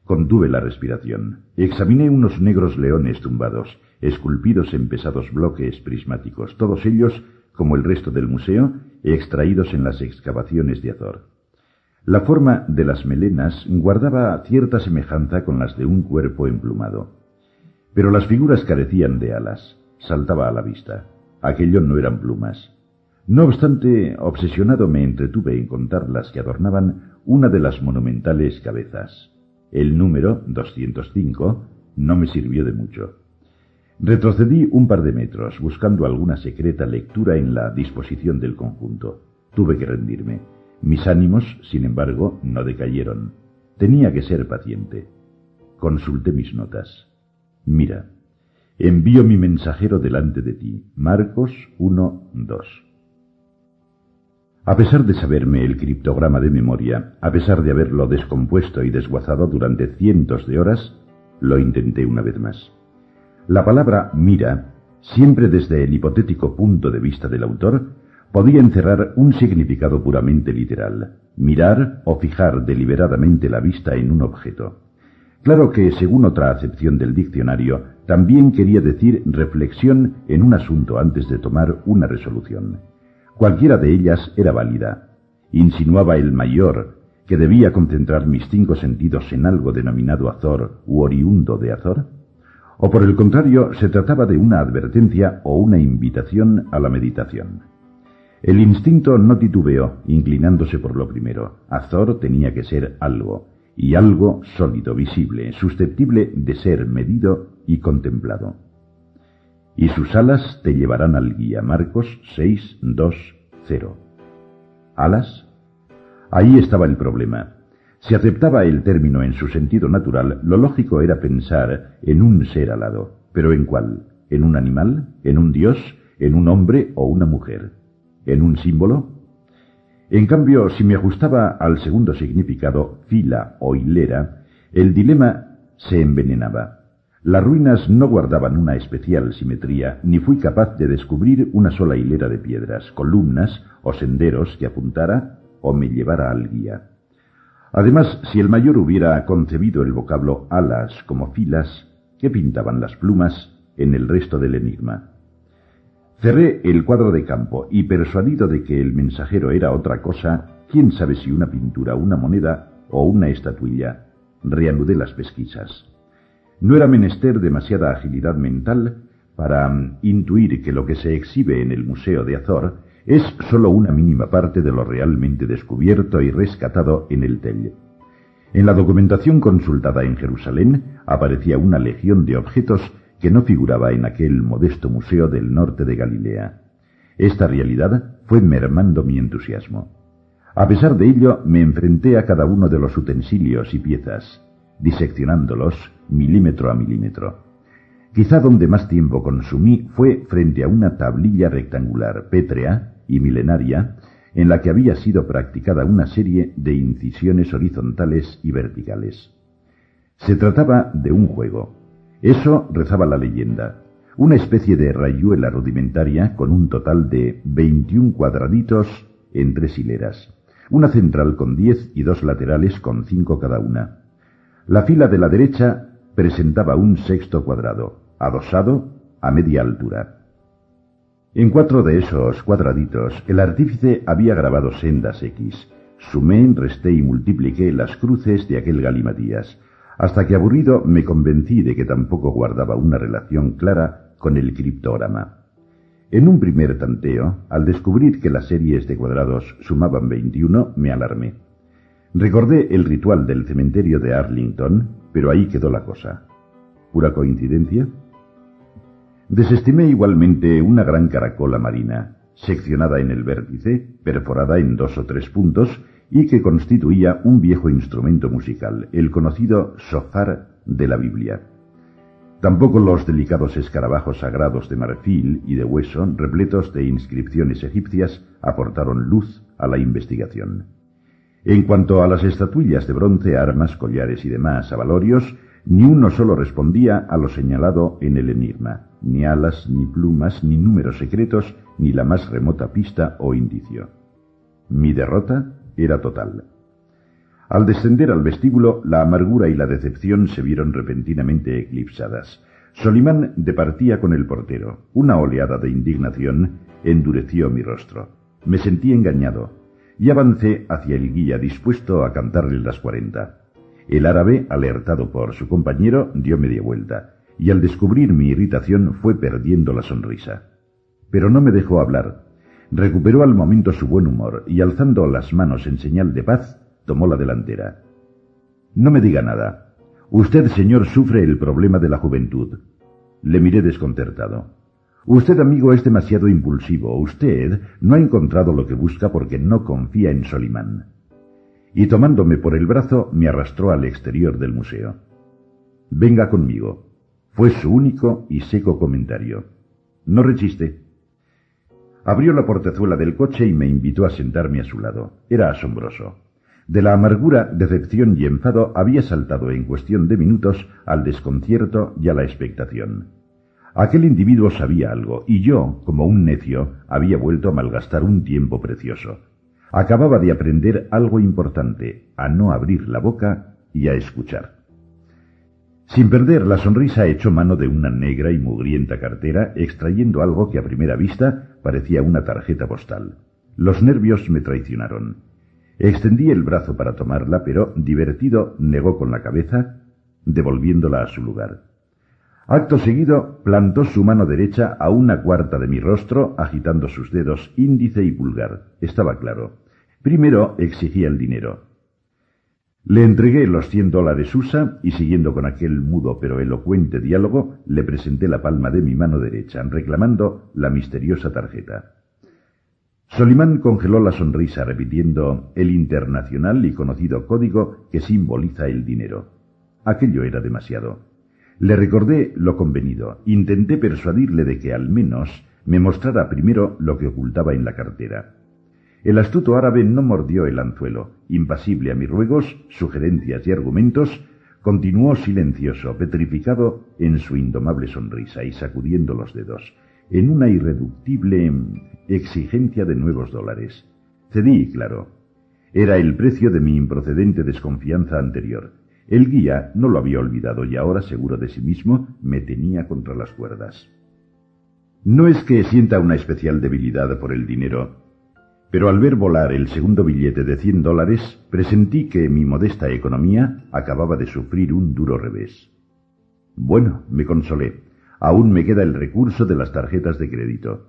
Contuve la respiración. Examiné unos negros leones tumbados, esculpidos en pesados bloques prismáticos, todos ellos, como el resto del museo, extraídos en las excavaciones de Azor. La forma de las melenas guardaba cierta semejanza con las de un cuerpo emplumado. Pero las figuras carecían de alas. Saltaba a la vista. Aquello no eran plumas. No obstante, obsesionado me entretuve en contar las que adornaban una de las monumentales cabezas. El número 205 no me sirvió de mucho. Retrocedí un par de metros, buscando alguna secreta lectura en la disposición del conjunto. Tuve que rendirme. Mis ánimos, sin embargo, no decayeron. Tenía que ser paciente. Consulté mis notas. Mira, envío mi mensajero delante de ti. Marcos 1.2. A pesar de saberme el criptograma de memoria, a pesar de haberlo descompuesto y desguazado durante cientos de horas, lo intenté una vez más. La palabra mira, siempre desde el hipotético punto de vista del autor, podía encerrar un significado puramente literal, mirar o fijar deliberadamente la vista en un objeto. Claro que, según otra acepción del diccionario, también quería decir reflexión en un asunto antes de tomar una resolución. Cualquiera de ellas era válida. Insinuaba el mayor, que debía concentrar mis cinco sentidos en algo denominado Azor u oriundo de Azor? ¿O por el contrario se trataba de una advertencia o una invitación a la meditación? El instinto no titubeó, inclinándose por lo primero. Azor tenía que ser algo, y algo sólido, visible, susceptible de ser medido y contemplado. Y sus alas te llevarán al guía. Marcos 6, 2, 0. ¿Alas? Ahí estaba el problema. Si aceptaba el término en su sentido natural, lo lógico era pensar en un ser alado. ¿Pero en cuál? ¿En un animal? ¿En un dios? ¿En un hombre o una mujer? ¿En un símbolo? En cambio, si me ajustaba al segundo significado, fila o hilera, el dilema se envenenaba. Las ruinas no guardaban una especial simetría, ni fui capaz de descubrir una sola hilera de piedras, columnas o senderos que apuntara o me llevara al guía. Además, si el mayor hubiera concebido el vocablo alas como filas, ¿qué pintaban las plumas en el resto del enigma? Cerré el cuadro de campo y persuadido de que el mensajero era otra cosa, quién sabe si una pintura, una moneda o una estatuilla, reanudé las pesquisas. No era menester demasiada agilidad mental para mm, intuir que lo que se exhibe en el Museo de Azor es sólo una mínima parte de lo realmente descubierto y rescatado en el Tell. En la documentación consultada en Jerusalén aparecía una legión de objetos que no figuraba en aquel modesto museo del norte de Galilea. Esta realidad fue mermando mi entusiasmo. A pesar de ello, me enfrenté a cada uno de los utensilios y piezas, diseccionándolos milímetro a milímetro. Quizá donde más tiempo consumí fue frente a una tablilla rectangular, pétrea, y milenaria, en la que había sido practicada una serie de incisiones horizontales y verticales. Se trataba de un juego. Eso rezaba la leyenda. Una especie de rayuela rudimentaria con un total de 21 cuadraditos en tres hileras. Una central con 10 y dos laterales con cinco cada una. La fila de la derecha presentaba un sexto cuadrado, adosado a media altura. En cuatro de esos cuadraditos, el artífice había grabado sendas X. Sumé, resté y multipliqué las cruces de aquel galimatías, hasta que aburrido me convencí de que tampoco guardaba una relación clara con el criptograma. En un primer tanteo, al descubrir que las series de cuadrados sumaban 21, me alarmé. Recordé el ritual del cementerio de Arlington, pero ahí quedó la cosa. ¿Pura coincidencia? Desestimé igualmente una gran caracola marina, seccionada en el vértice, perforada en dos o tres puntos, y que constituía un viejo instrumento musical, el conocido sofar de la Biblia. Tampoco los delicados escarabajos sagrados de marfil y de hueso, repletos de inscripciones egipcias, aportaron luz a la investigación. En cuanto a las estatuillas de bronce, armas, collares y demás avalorios, ni uno solo respondía a lo señalado en el enigma, ni alas, ni plumas, ni números secretos, ni la más remota pista o indicio. Mi derrota era total. Al descender al vestíbulo, la amargura y la decepción se vieron repentinamente eclipsadas. Solimán departía con el portero. Una oleada de indignación endureció mi rostro. Me sentí engañado y avancé hacia el guía dispuesto a cantarle las cuarenta. El árabe, alertado por su compañero, dio media vuelta, y al descubrir mi irritación fue perdiendo la sonrisa. Pero no me dejó hablar. Recuperó al momento su buen humor y alzando las manos en señal de paz, tomó la delantera. No me diga nada. Usted, señor, sufre el problema de la juventud. Le miré desconcertado. Usted, amigo, es demasiado impulsivo. Usted no ha encontrado lo que busca porque no confía en Solimán y tomándome por el brazo me arrastró al exterior del museo. Venga conmigo. Fue su único y seco comentario. No rechiste. Abrió la portezuela del coche y me invitó a sentarme a su lado. Era asombroso. De la amargura, decepción y enfado había saltado en cuestión de minutos al desconcierto y a la expectación. Aquel individuo sabía algo, y yo, como un necio, había vuelto a malgastar un tiempo precioso. Acababa de aprender algo importante, a no abrir la boca y a escuchar. Sin perder la sonrisa echó mano de una negra y mugrienta cartera, extrayendo algo que a primera vista parecía una tarjeta postal. Los nervios me traicionaron. Extendí el brazo para tomarla, pero, divertido, negó con la cabeza, devolviéndola a su lugar. Acto seguido, plantó su mano derecha a una cuarta de mi rostro, agitando sus dedos índice y pulgar. Estaba claro. Primero exigía el dinero. Le entregué los cien dólares USA y siguiendo con aquel mudo pero elocuente diálogo, le presenté la palma de mi mano derecha, reclamando la misteriosa tarjeta. Solimán congeló la sonrisa repitiendo el internacional y conocido código que simboliza el dinero. Aquello era demasiado. Le recordé lo convenido. Intenté persuadirle de que al menos me mostrara primero lo que ocultaba en la cartera. El astuto árabe no mordió el anzuelo. Impasible a mis ruegos, sugerencias y argumentos, continuó silencioso, petrificado en su indomable sonrisa y sacudiendo los dedos en una irreductible exigencia de nuevos dólares. Cedí, claro. Era el precio de mi improcedente desconfianza anterior. El guía no lo había olvidado y ahora, seguro de sí mismo, me tenía contra las cuerdas. No es que sienta una especial debilidad por el dinero, pero al ver volar el segundo billete de cien dólares, presentí que mi modesta economía acababa de sufrir un duro revés. Bueno, me consolé aún me queda el recurso de las tarjetas de crédito.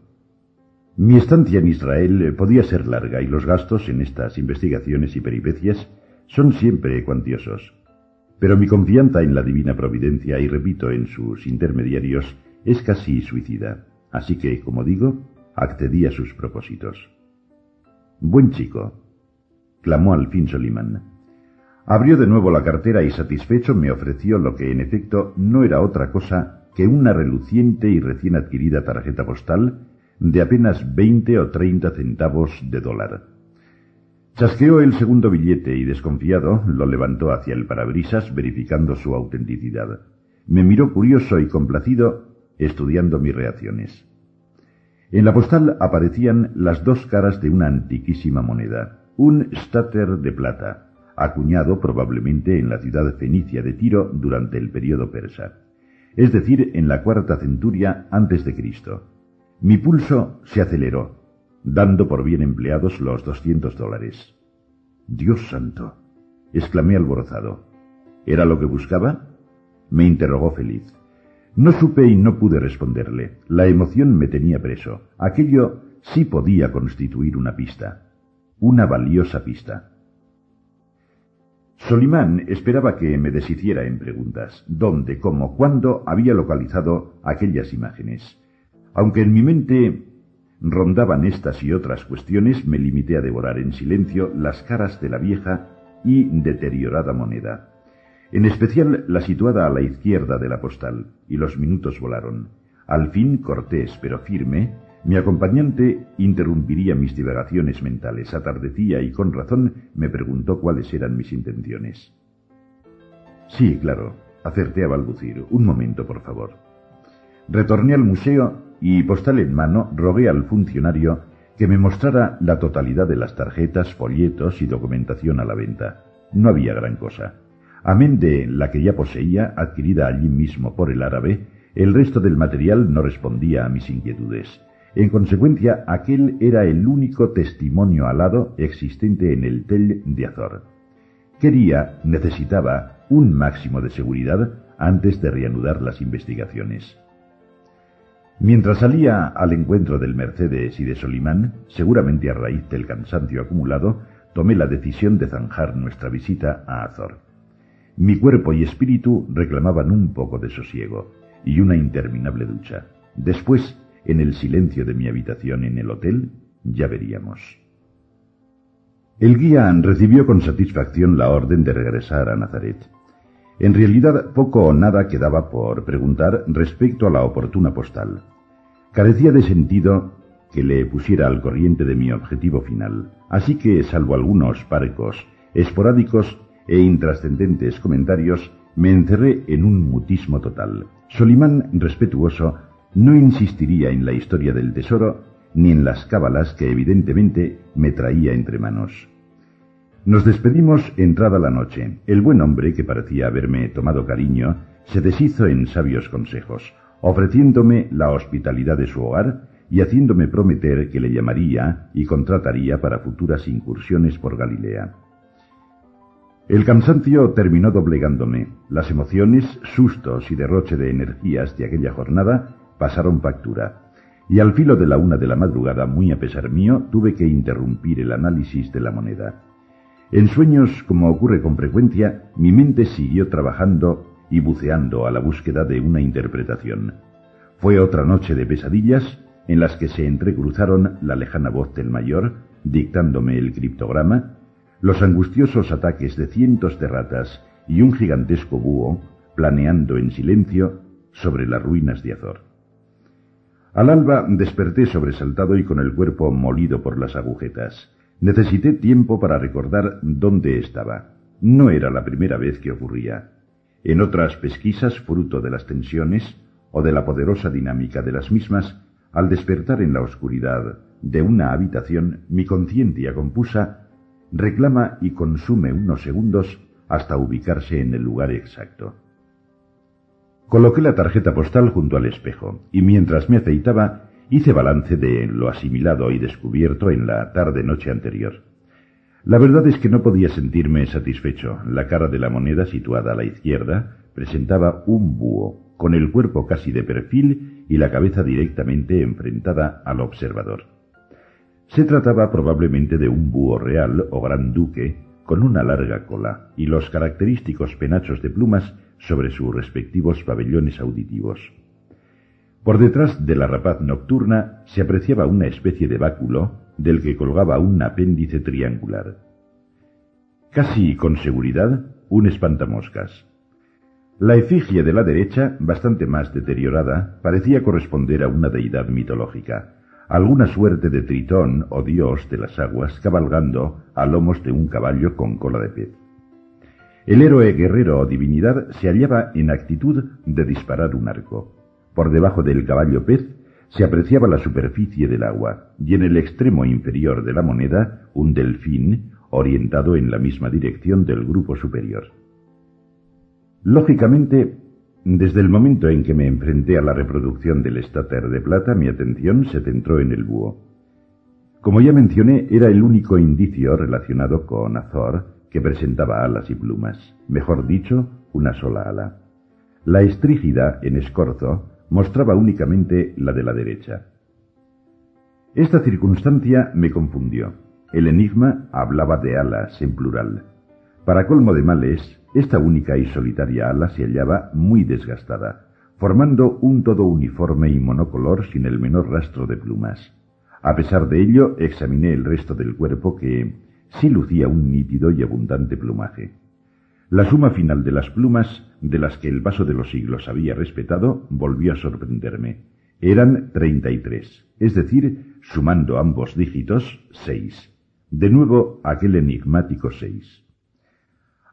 Mi estancia en Israel podía ser larga y los gastos en estas investigaciones y peripecias son siempre cuantiosos. Pero mi confianza en la divina providencia y repito en sus intermediarios es casi suicida. Así que, como digo, accedí a sus propósitos. Buen chico, clamó al fin Solimán. Abrió de nuevo la cartera y satisfecho me ofreció lo que en efecto no era otra cosa que una reluciente y recién adquirida tarjeta postal de apenas veinte o treinta centavos de dólar. Chasqueó el segundo billete y desconfiado lo levantó hacia el parabrisas verificando su autenticidad. Me miró curioso y complacido estudiando mis reacciones. En la postal aparecían las dos caras de una antiquísima moneda, un stater de plata, acuñado probablemente en la ciudad fenicia de Tiro durante el periodo persa es decir, en la cuarta centuria antes de Cristo. Mi pulso se aceleró, dando por bien empleados los doscientos dólares. Dios santo, exclamé alborozado. ¿Era lo que buscaba? Me interrogó feliz. No supe y no pude responderle. La emoción me tenía preso. Aquello sí podía constituir una pista. Una valiosa pista. Solimán esperaba que me deshiciera en preguntas. ¿Dónde, cómo, cuándo había localizado aquellas imágenes? Aunque en mi mente rondaban estas y otras cuestiones, me limité a devorar en silencio las caras de la vieja y deteriorada moneda. En especial la situada a la izquierda de la postal, y los minutos volaron. Al fin, cortés pero firme, mi acompañante interrumpiría mis divagaciones mentales. Atardecía y con razón me preguntó cuáles eran mis intenciones. Sí, claro, acerté a balbucir. Un momento, por favor. Retorné al museo y, postal en mano, rogué al funcionario que me mostrara la totalidad de las tarjetas, folletos y documentación a la venta. No había gran cosa. Amén de la que ya poseía, adquirida allí mismo por el árabe, el resto del material no respondía a mis inquietudes. En consecuencia, aquel era el único testimonio alado existente en el Tell de Azor. Quería, necesitaba, un máximo de seguridad antes de reanudar las investigaciones. Mientras salía al encuentro del Mercedes y de Solimán, seguramente a raíz del cansancio acumulado, tomé la decisión de zanjar nuestra visita a Azor. Mi cuerpo y espíritu reclamaban un poco de sosiego y una interminable ducha. Después en el silencio de mi habitación en el hotel, ya veríamos. El guía recibió con satisfacción la orden de regresar a Nazaret. En realidad, poco o nada quedaba por preguntar respecto a la oportuna postal. Carecía de sentido que le pusiera al corriente de mi objetivo final, así que, salvo algunos parcos, esporádicos e intrascendentes comentarios, me encerré en un mutismo total. Solimán, respetuoso, No insistiría en la historia del tesoro ni en las cábalas que evidentemente me traía entre manos. Nos despedimos entrada la noche. El buen hombre, que parecía haberme tomado cariño, se deshizo en sabios consejos, ofreciéndome la hospitalidad de su hogar y haciéndome prometer que le llamaría y contrataría para futuras incursiones por Galilea. El cansancio terminó doblegándome. Las emociones, sustos y derroche de energías de aquella jornada pasaron factura. Y al filo de la una de la madrugada, muy a pesar mío, tuve que interrumpir el análisis de la moneda. En sueños, como ocurre con frecuencia, mi mente siguió trabajando y buceando a la búsqueda de una interpretación. Fue otra noche de pesadillas en las que se entrecruzaron la lejana voz del mayor, dictándome el criptograma, los angustiosos ataques de cientos de ratas y un gigantesco búho planeando en silencio sobre las ruinas de Azor. Al alba desperté sobresaltado y con el cuerpo molido por las agujetas. Necesité tiempo para recordar dónde estaba. No era la primera vez que ocurría. En otras pesquisas, fruto de las tensiones o de la poderosa dinámica de las mismas, al despertar en la oscuridad de una habitación, mi conciencia confusa reclama y consume unos segundos hasta ubicarse en el lugar exacto. Coloqué la tarjeta postal junto al espejo y mientras me aceitaba hice balance de lo asimilado y descubierto en la tarde-noche anterior. La verdad es que no podía sentirme satisfecho. La cara de la moneda situada a la izquierda presentaba un búho, con el cuerpo casi de perfil y la cabeza directamente enfrentada al observador. Se trataba probablemente de un búho real o gran duque con una larga cola y los característicos penachos de plumas sobre sus respectivos pabellones auditivos. Por detrás de la rapaz nocturna se apreciaba una especie de báculo del que colgaba un apéndice triangular. Casi con seguridad, un espantamoscas. La efigie de la derecha, bastante más deteriorada, parecía corresponder a una deidad mitológica, alguna suerte de tritón o dios de las aguas cabalgando a lomos de un caballo con cola de pez. El héroe guerrero o divinidad se hallaba en actitud de disparar un arco. Por debajo del caballo pez se apreciaba la superficie del agua y en el extremo inferior de la moneda un delfín orientado en la misma dirección del grupo superior. Lógicamente, desde el momento en que me enfrenté a la reproducción del estáter de plata, mi atención se centró en el búho. Como ya mencioné, era el único indicio relacionado con Azor que presentaba alas y plumas, mejor dicho, una sola ala. La estrígida, en escorzo, mostraba únicamente la de la derecha. Esta circunstancia me confundió. El enigma hablaba de alas en plural. Para colmo de males, esta única y solitaria ala se hallaba muy desgastada, formando un todo uniforme y monocolor sin el menor rastro de plumas. A pesar de ello, examiné el resto del cuerpo que sí lucía un nítido y abundante plumaje. La suma final de las plumas, de las que el paso de los siglos había respetado, volvió a sorprenderme. Eran treinta y tres, es decir, sumando ambos dígitos, seis. De nuevo aquel enigmático seis.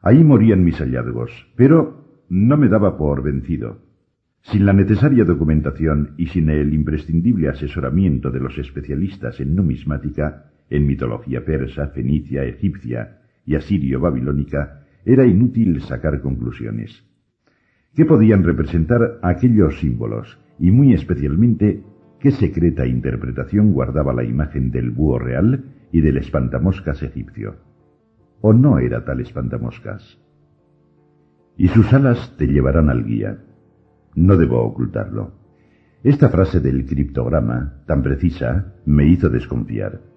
Ahí morían mis hallazgos, pero no me daba por vencido. Sin la necesaria documentación y sin el imprescindible asesoramiento de los especialistas en numismática, en mitología persa, fenicia, egipcia y asirio-babilónica, era inútil sacar conclusiones. ¿Qué podían representar aquellos símbolos? Y muy especialmente, ¿qué secreta interpretación guardaba la imagen del búho real y del espantamoscas egipcio? ¿O no era tal espantamoscas? Y sus alas te llevarán al guía. No debo ocultarlo. Esta frase del criptograma, tan precisa, me hizo desconfiar.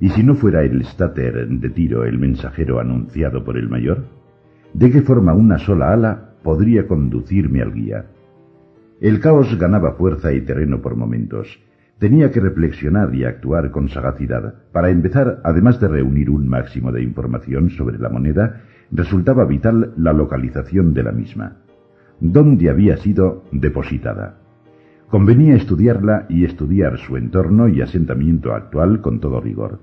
¿Y si no fuera el stater de tiro el mensajero anunciado por el mayor? ¿De qué forma una sola ala podría conducirme al guía? El caos ganaba fuerza y terreno por momentos, Tenía que reflexionar y actuar con sagacidad. Para empezar, además de reunir un máximo de información sobre la moneda, resultaba vital la localización de la misma. ¿Dónde había sido depositada? Convenía estudiarla y estudiar su entorno y asentamiento actual con todo rigor.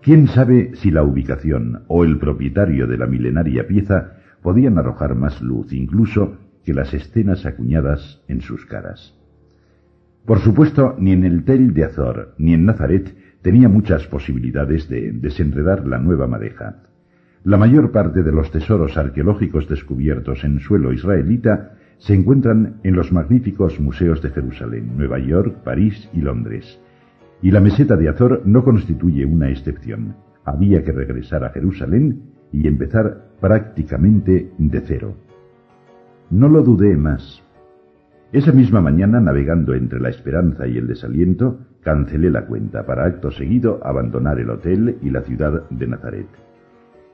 ¿Quién sabe si la ubicación o el propietario de la milenaria pieza podían arrojar más luz incluso que las escenas acuñadas en sus caras? Por supuesto, ni en el Tel de Azor ni en Nazaret tenía muchas posibilidades de desenredar la nueva madeja. La mayor parte de los tesoros arqueológicos descubiertos en suelo israelita se encuentran en los magníficos museos de Jerusalén, Nueva York, París y Londres. Y la meseta de Azor no constituye una excepción. Había que regresar a Jerusalén y empezar prácticamente de cero. No lo dudé más. Esa misma mañana, navegando entre la esperanza y el desaliento, cancelé la cuenta para acto seguido abandonar el hotel y la ciudad de Nazaret.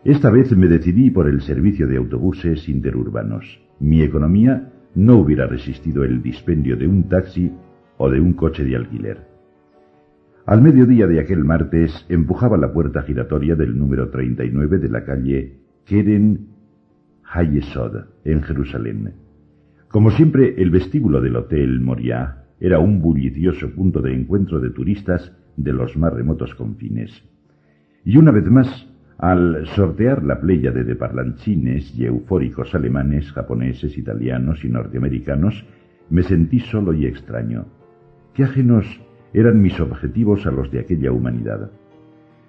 Esta vez me decidí por el servicio de autobuses interurbanos. Mi economía no hubiera resistido el dispendio de un taxi o de un coche de alquiler. Al mediodía de aquel martes empujaba la puerta giratoria del número 39 de la calle Keren Hayesod, en Jerusalén. Como siempre, el vestíbulo del Hotel Moriah era un bullicioso punto de encuentro de turistas de los más remotos confines. Y una vez más, al sortear la pléyade de parlanchines y eufóricos alemanes, japoneses, italianos y norteamericanos, me sentí solo y extraño. Qué ajenos eran mis objetivos a los de aquella humanidad.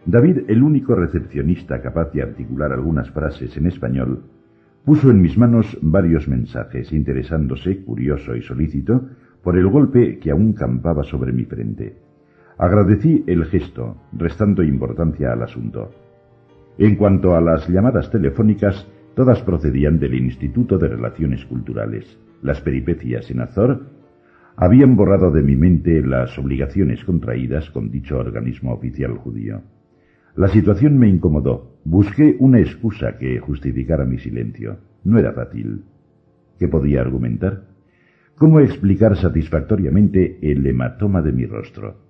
David, el único recepcionista capaz de articular algunas frases en español, puso en mis manos varios mensajes, interesándose, curioso y solícito, por el golpe que aún campaba sobre mi frente. Agradecí el gesto, restando importancia al asunto. En cuanto a las llamadas telefónicas, todas procedían del Instituto de Relaciones Culturales. Las peripecias en Azor habían borrado de mi mente las obligaciones contraídas con dicho organismo oficial judío. La situación me incomodó. Busqué una excusa que justificara mi silencio. No era fácil. ¿Qué podía argumentar? ¿Cómo explicar satisfactoriamente el hematoma de mi rostro?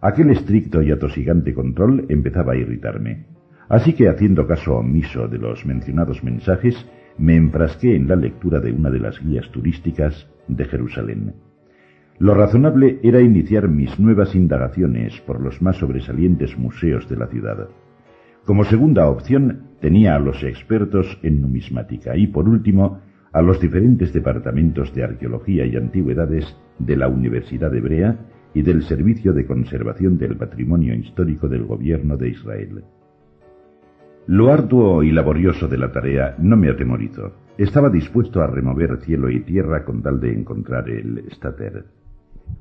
Aquel estricto y atosigante control empezaba a irritarme. Así que, haciendo caso omiso de los mencionados mensajes, me enfrasqué en la lectura de una de las guías turísticas de Jerusalén. Lo razonable era iniciar mis nuevas indagaciones por los más sobresalientes museos de la ciudad. Como segunda opción tenía a los expertos en numismática y por último a los diferentes departamentos de arqueología y antigüedades de la Universidad Hebrea y del Servicio de Conservación del Patrimonio Histórico del Gobierno de Israel. Lo arduo y laborioso de la tarea no me atemorizó. Estaba dispuesto a remover cielo y tierra con tal de encontrar el Stater.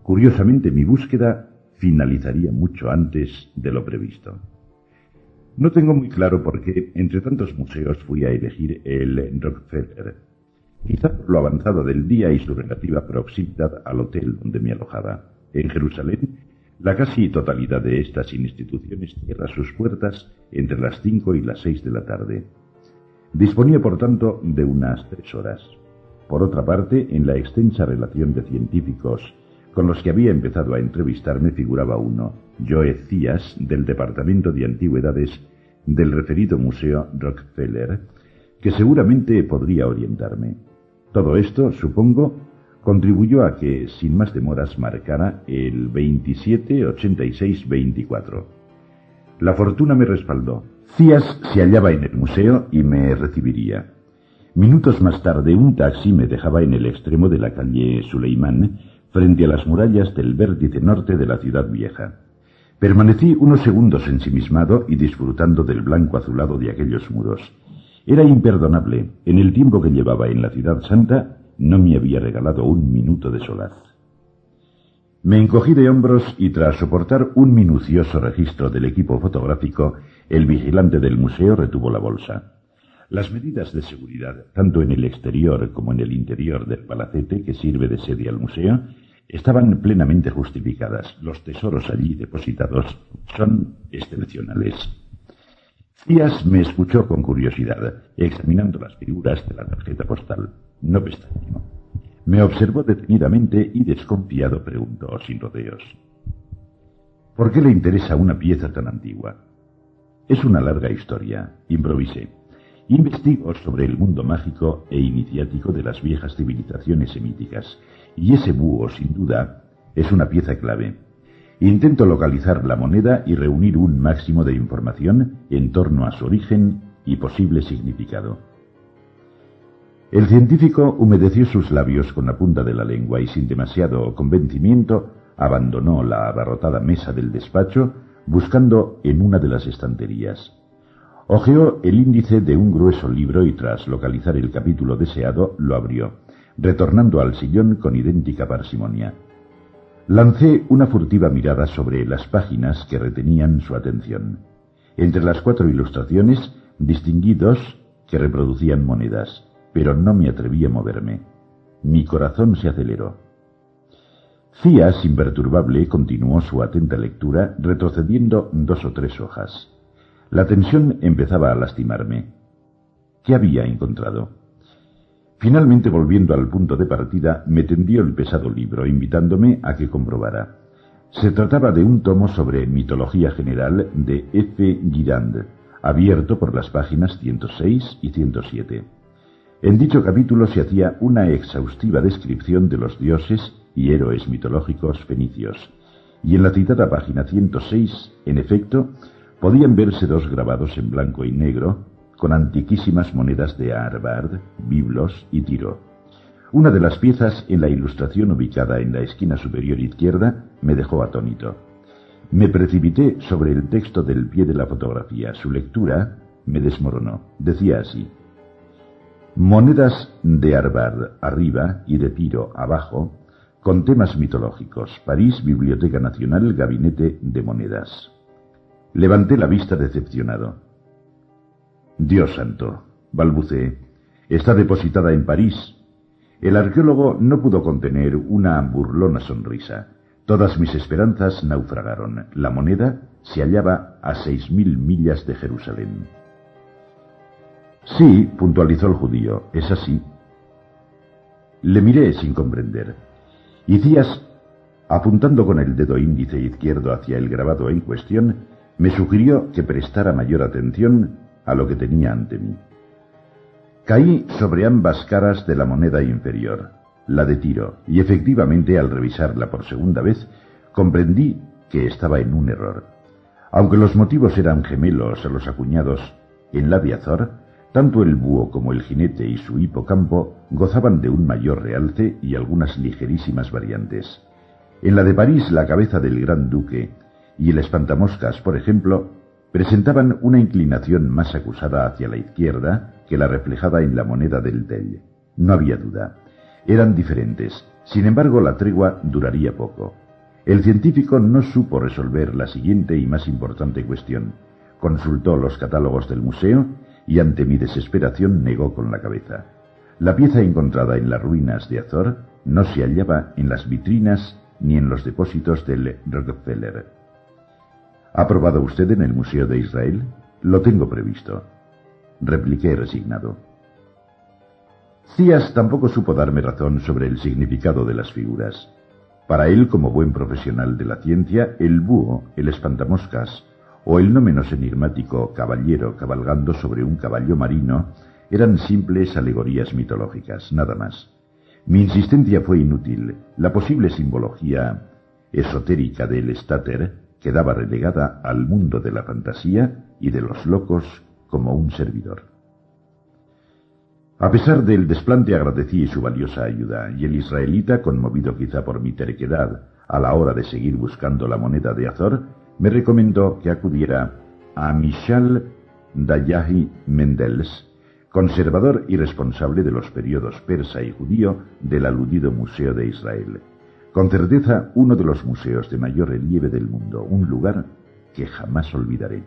Curiosamente, mi búsqueda finalizaría mucho antes de lo previsto. No tengo muy claro por qué, entre tantos museos, fui a elegir el Rockefeller. Quizá por lo avanzado del día y su relativa proximidad al hotel donde me alojaba. En Jerusalén, la casi totalidad de estas instituciones cierra sus puertas entre las cinco y las seis de la tarde. Disponía, por tanto, de unas tres horas. Por otra parte, en la extensa relación de científicos con los que había empezado a entrevistarme figuraba uno, Joe Cías, del Departamento de Antigüedades del referido Museo Rockefeller, que seguramente podría orientarme. Todo esto, supongo, contribuyó a que, sin más demoras, marcara el 278624. La fortuna me respaldó. Cías se hallaba en el museo y me recibiría. Minutos más tarde, un taxi me dejaba en el extremo de la calle Suleimán, frente a las murallas del vértice norte de la ciudad vieja. Permanecí unos segundos ensimismado y disfrutando del blanco azulado de aquellos muros. Era imperdonable. En el tiempo que llevaba en la ciudad santa, no me había regalado un minuto de solaz. Me encogí de hombros y tras soportar un minucioso registro del equipo fotográfico, el vigilante del museo retuvo la bolsa. Las medidas de seguridad, tanto en el exterior como en el interior del palacete que sirve de sede al museo, estaban plenamente justificadas. Los tesoros allí depositados son excepcionales. Díaz me escuchó con curiosidad, examinando las figuras de la tarjeta postal. No pestañeó. Me observó detenidamente y desconfiado preguntó, sin rodeos. ¿Por qué le interesa una pieza tan antigua? Es una larga historia. Improvisé. Investigo sobre el mundo mágico e iniciático de las viejas civilizaciones semíticas, y ese búho, sin duda, es una pieza clave. Intento localizar la moneda y reunir un máximo de información en torno a su origen y posible significado. El científico humedeció sus labios con la punta de la lengua y sin demasiado convencimiento abandonó la abarrotada mesa del despacho buscando en una de las estanterías. Ojeó el índice de un grueso libro y tras localizar el capítulo deseado lo abrió, retornando al sillón con idéntica parsimonia. Lancé una furtiva mirada sobre las páginas que retenían su atención. Entre las cuatro ilustraciones distinguí dos que reproducían monedas pero no me atreví a moverme. Mi corazón se aceleró. Cías, imperturbable, continuó su atenta lectura, retrocediendo dos o tres hojas. La tensión empezaba a lastimarme. ¿Qué había encontrado? Finalmente, volviendo al punto de partida, me tendió el pesado libro, invitándome a que comprobara. Se trataba de un tomo sobre mitología general de F. Girand, abierto por las páginas 106 y 107. En dicho capítulo se hacía una exhaustiva descripción de los dioses y héroes mitológicos fenicios, y en la citada página 106, en efecto, podían verse dos grabados en blanco y negro con antiquísimas monedas de Arbard, Biblos y Tiro. Una de las piezas en la ilustración ubicada en la esquina superior izquierda me dejó atónito. Me precipité sobre el texto del pie de la fotografía. Su lectura me desmoronó. Decía así. Monedas de Arbard arriba y de Tiro abajo, con temas mitológicos. París, Biblioteca Nacional, Gabinete de Monedas. Levanté la vista decepcionado. Dios santo, balbuceé, está depositada en París. El arqueólogo no pudo contener una burlona sonrisa. Todas mis esperanzas naufragaron. La moneda se hallaba a seis mil millas de Jerusalén. Sí, puntualizó el judío, es así. Le miré sin comprender. Y Cías, apuntando con el dedo índice izquierdo hacia el grabado en cuestión, me sugirió que prestara mayor atención a lo que tenía ante mí. Caí sobre ambas caras de la moneda inferior, la de tiro, y efectivamente al revisarla por segunda vez comprendí que estaba en un error. Aunque los motivos eran gemelos a los acuñados en la de Azor, tanto el búho como el jinete y su hipocampo gozaban de un mayor realce y algunas ligerísimas variantes. En la de París la cabeza del gran duque y el espantamoscas, por ejemplo, presentaban una inclinación más acusada hacia la izquierda que la reflejada en la moneda del Tell. No había duda. Eran diferentes. Sin embargo, la tregua duraría poco. El científico no supo resolver la siguiente y más importante cuestión. Consultó los catálogos del museo y ante mi desesperación negó con la cabeza. La pieza encontrada en las ruinas de Azor no se hallaba en las vitrinas ni en los depósitos del Rockefeller. ¿Ha probado usted en el Museo de Israel? Lo tengo previsto. Repliqué resignado. Cías tampoco supo darme razón sobre el significado de las figuras. Para él, como buen profesional de la ciencia, el búho, el espantamoscas o el no menos enigmático caballero cabalgando sobre un caballo marino eran simples alegorías mitológicas, nada más. Mi insistencia fue inútil. La posible simbología esotérica del Stater quedaba relegada al mundo de la fantasía y de los locos como un servidor. A pesar del desplante agradecí su valiosa ayuda, y el israelita, conmovido quizá por mi terquedad a la hora de seguir buscando la moneda de Azor, me recomendó que acudiera a Michel Dayahi Mendels, conservador y responsable de los periodos persa y judío del aludido Museo de Israel. Con certeza uno de los museos de mayor relieve del mundo, un lugar que jamás olvidaré.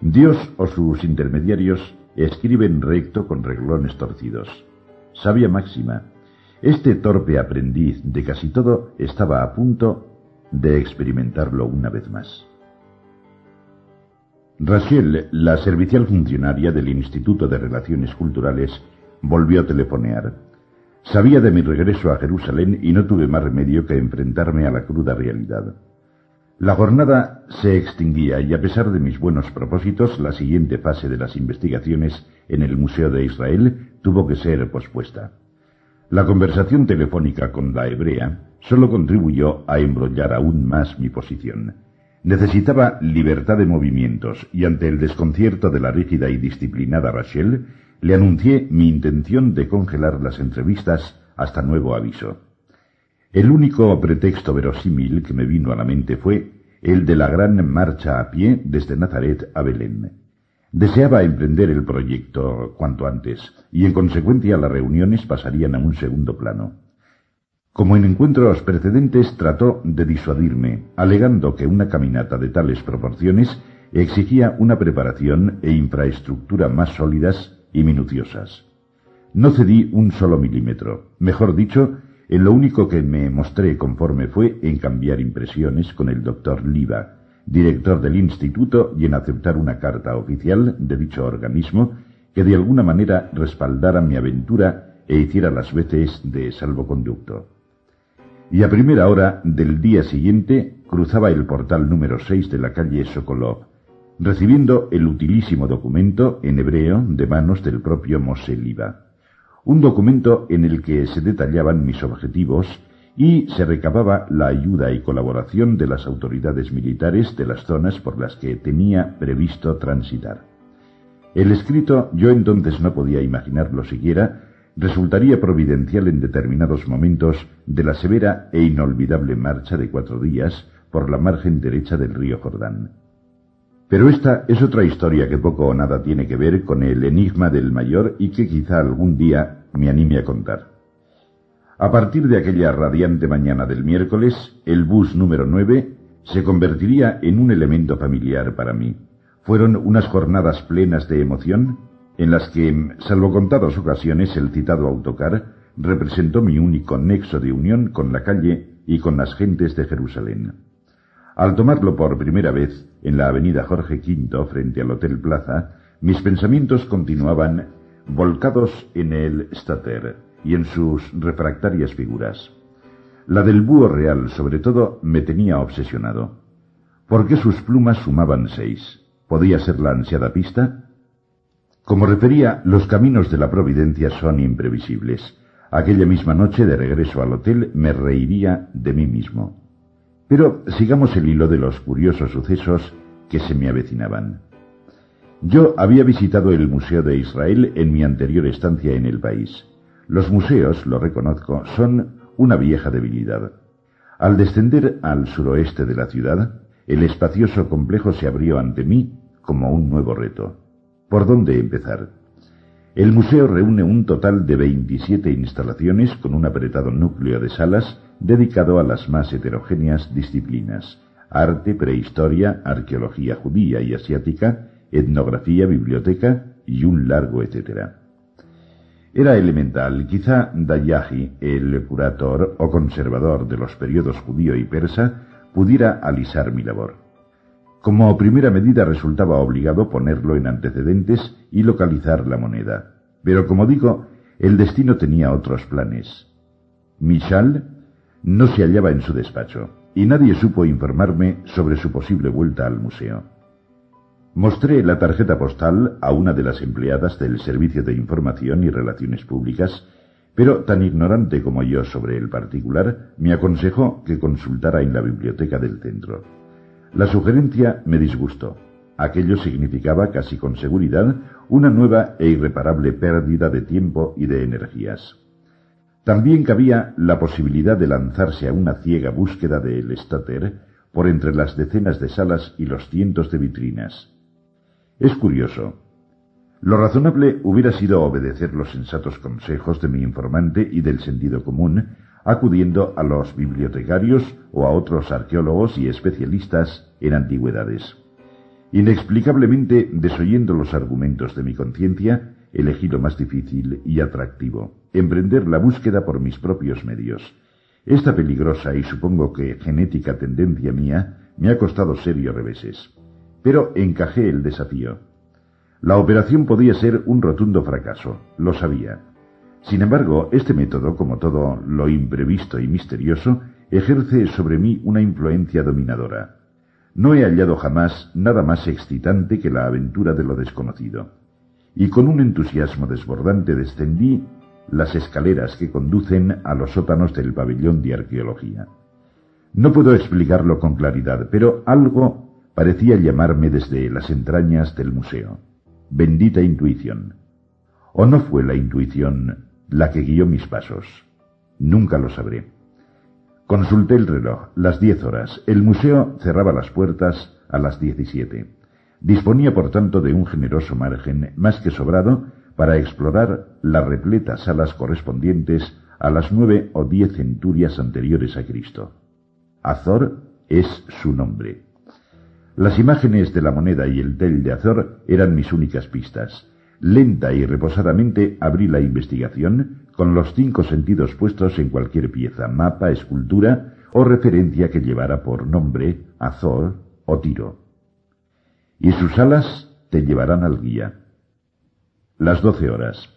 Dios o sus intermediarios escriben recto con reglones torcidos. Sabia máxima. Este torpe aprendiz de casi todo estaba a punto de experimentarlo una vez más. Rachel, la servicial funcionaria del Instituto de Relaciones Culturales, volvió a telefonear. Sabía de mi regreso a Jerusalén y no tuve más remedio que enfrentarme a la cruda realidad. La jornada se extinguía y a pesar de mis buenos propósitos, la siguiente fase de las investigaciones en el Museo de Israel tuvo que ser pospuesta. La conversación telefónica con la hebrea solo contribuyó a embrollar aún más mi posición. Necesitaba libertad de movimientos y ante el desconcierto de la rígida y disciplinada Rachel, le anuncié mi intención de congelar las entrevistas hasta nuevo aviso. El único pretexto verosímil que me vino a la mente fue el de la gran marcha a pie desde Nazaret a Belén. Deseaba emprender el proyecto cuanto antes, y en consecuencia las reuniones pasarían a un segundo plano. Como en encuentros precedentes trató de disuadirme, alegando que una caminata de tales proporciones exigía una preparación e infraestructura más sólidas y minuciosas. No cedí un solo milímetro. Mejor dicho, en lo único que me mostré conforme fue en cambiar impresiones con el doctor Liva, director del instituto, y en aceptar una carta oficial de dicho organismo que de alguna manera respaldara mi aventura e hiciera las veces de salvoconducto. Y a primera hora del día siguiente cruzaba el portal número 6 de la calle Sokolov, recibiendo el utilísimo documento en hebreo de manos del propio Moshe Liva. Un documento en el que se detallaban mis objetivos y se recababa la ayuda y colaboración de las autoridades militares de las zonas por las que tenía previsto transitar. El escrito, yo entonces no podía imaginarlo siquiera, resultaría providencial en determinados momentos de la severa e inolvidable marcha de cuatro días por la margen derecha del río Jordán. Pero esta es otra historia que poco o nada tiene que ver con el enigma del mayor y que quizá algún día me anime a contar. A partir de aquella radiante mañana del miércoles, el bus número 9 se convertiría en un elemento familiar para mí. Fueron unas jornadas plenas de emoción en las que, salvo contadas ocasiones, el citado autocar representó mi único nexo de unión con la calle y con las gentes de Jerusalén. Al tomarlo por primera vez en la avenida Jorge V frente al Hotel Plaza, mis pensamientos continuaban volcados en el Stater y en sus refractarias figuras. La del búho real, sobre todo, me tenía obsesionado. ¿Por qué sus plumas sumaban seis? ¿Podía ser la ansiada pista? Como refería, los caminos de la providencia son imprevisibles. Aquella misma noche, de regreso al hotel, me reiría de mí mismo. Pero sigamos el hilo de los curiosos sucesos que se me avecinaban. Yo había visitado el Museo de Israel en mi anterior estancia en el país. Los museos, lo reconozco, son una vieja debilidad. Al descender al suroeste de la ciudad, el espacioso complejo se abrió ante mí como un nuevo reto. ¿Por dónde empezar? El museo reúne un total de 27 instalaciones con un apretado núcleo de salas dedicado a las más heterogéneas disciplinas, arte, prehistoria, arqueología judía y asiática, etnografía, biblioteca y un largo etcétera. Era elemental, quizá Dayahi, el curator o conservador de los periodos judío y persa, pudiera alisar mi labor. Como primera medida resultaba obligado ponerlo en antecedentes y localizar la moneda. Pero como digo, el destino tenía otros planes. Michal no se hallaba en su despacho, y nadie supo informarme sobre su posible vuelta al museo. Mostré la tarjeta postal a una de las empleadas del Servicio de Información y Relaciones Públicas, pero tan ignorante como yo sobre el particular, me aconsejó que consultara en la biblioteca del centro. La sugerencia me disgustó. Aquello significaba casi con seguridad una nueva e irreparable pérdida de tiempo y de energías. También cabía la posibilidad de lanzarse a una ciega búsqueda del Stater por entre las decenas de salas y los cientos de vitrinas. Es curioso. Lo razonable hubiera sido obedecer los sensatos consejos de mi informante y del sentido común, acudiendo a los bibliotecarios o a otros arqueólogos y especialistas en antigüedades. Inexplicablemente, desoyendo los argumentos de mi conciencia, elegí lo más difícil y atractivo, emprender la búsqueda por mis propios medios. Esta peligrosa y supongo que genética tendencia mía me ha costado serios reveses. Pero encajé el desafío. La operación podía ser un rotundo fracaso, lo sabía. Sin embargo, este método, como todo lo imprevisto y misterioso, ejerce sobre mí una influencia dominadora. No he hallado jamás nada más excitante que la aventura de lo desconocido y con un entusiasmo desbordante descendí las escaleras que conducen a los sótanos del pabellón de arqueología. No puedo explicarlo con claridad, pero algo parecía llamarme desde las entrañas del museo. Bendita intuición. ¿O no fue la intuición la que guió mis pasos? Nunca lo sabré. Consulté el reloj, las diez horas. El museo cerraba las puertas a las diecisiete. Disponía, por tanto, de un generoso margen, más que sobrado, para explorar las repletas salas correspondientes a las nueve o diez centurias anteriores a Cristo. Azor es su nombre. Las imágenes de la moneda y el tel de Azor eran mis únicas pistas. Lenta y reposadamente abrí la investigación con los cinco sentidos puestos en cualquier pieza, mapa, escultura o referencia que llevara por nombre Azor o Tiro. Y sus alas te llevarán al guía. Las doce horas.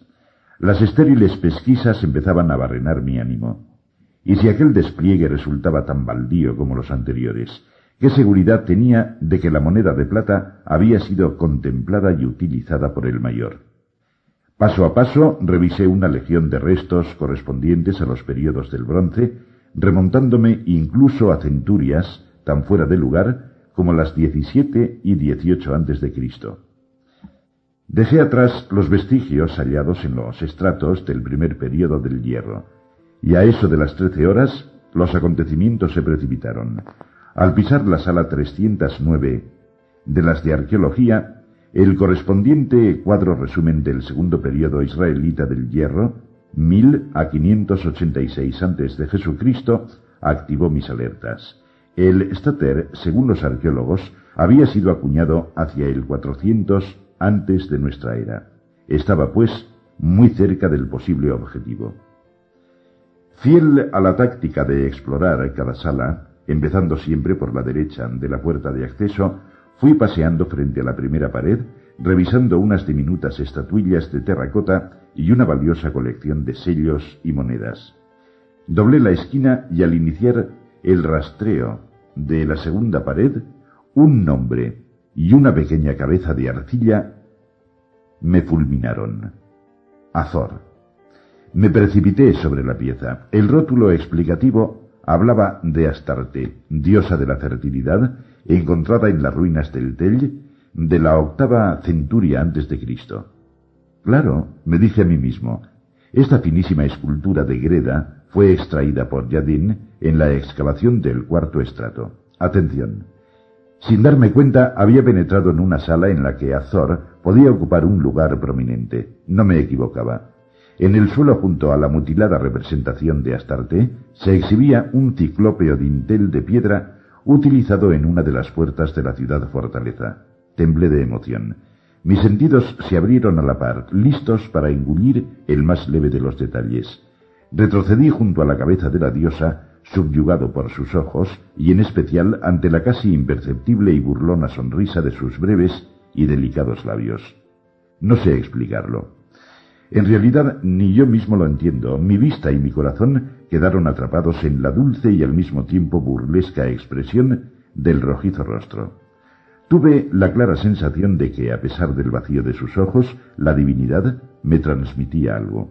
Las estériles pesquisas empezaban a barrenar mi ánimo. Y si aquel despliegue resultaba tan baldío como los anteriores, ¿qué seguridad tenía de que la moneda de plata había sido contemplada y utilizada por el mayor? Paso a paso revisé una legión de restos correspondientes a los periodos del bronce, remontándome incluso a centurias tan fuera de lugar como las 17 y 18 antes de Cristo. Dejé atrás los vestigios hallados en los estratos del primer periodo del hierro, y a eso de las trece horas los acontecimientos se precipitaron. Al pisar la sala 309 de las de arqueología, el correspondiente cuadro resumen del segundo periodo israelita del hierro, 1000 a 586 antes de Jesucristo, activó mis alertas. El Stater, según los arqueólogos, había sido acuñado hacia el 400 antes de nuestra era. Estaba, pues, muy cerca del posible objetivo. Fiel a la táctica de explorar cada sala, empezando siempre por la derecha de la puerta de acceso, Fui paseando frente a la primera pared, revisando unas diminutas estatuillas de terracota y una valiosa colección de sellos y monedas. Doblé la esquina y al iniciar el rastreo de la segunda pared, un nombre y una pequeña cabeza de arcilla me fulminaron. Azor. Me precipité sobre la pieza. El rótulo explicativo hablaba de Astarte, diosa de la fertilidad, encontrada en las ruinas del Tell de la octava centuria antes de Cristo. Claro, me dije a mí mismo, esta finísima escultura de Greda fue extraída por Yadin en la excavación del cuarto estrato. Atención. Sin darme cuenta, había penetrado en una sala en la que Azor podía ocupar un lugar prominente. No me equivocaba. En el suelo junto a la mutilada representación de Astarte se exhibía un ciclópeo dintel de piedra utilizado en una de las puertas de la ciudad fortaleza. Temblé de emoción. Mis sentidos se abrieron a la par, listos para engullir el más leve de los detalles. Retrocedí junto a la cabeza de la diosa, subyugado por sus ojos, y en especial ante la casi imperceptible y burlona sonrisa de sus breves y delicados labios. No sé explicarlo. En realidad ni yo mismo lo entiendo. Mi vista y mi corazón quedaron atrapados en la dulce y al mismo tiempo burlesca expresión del rojizo rostro. Tuve la clara sensación de que, a pesar del vacío de sus ojos, la divinidad me transmitía algo.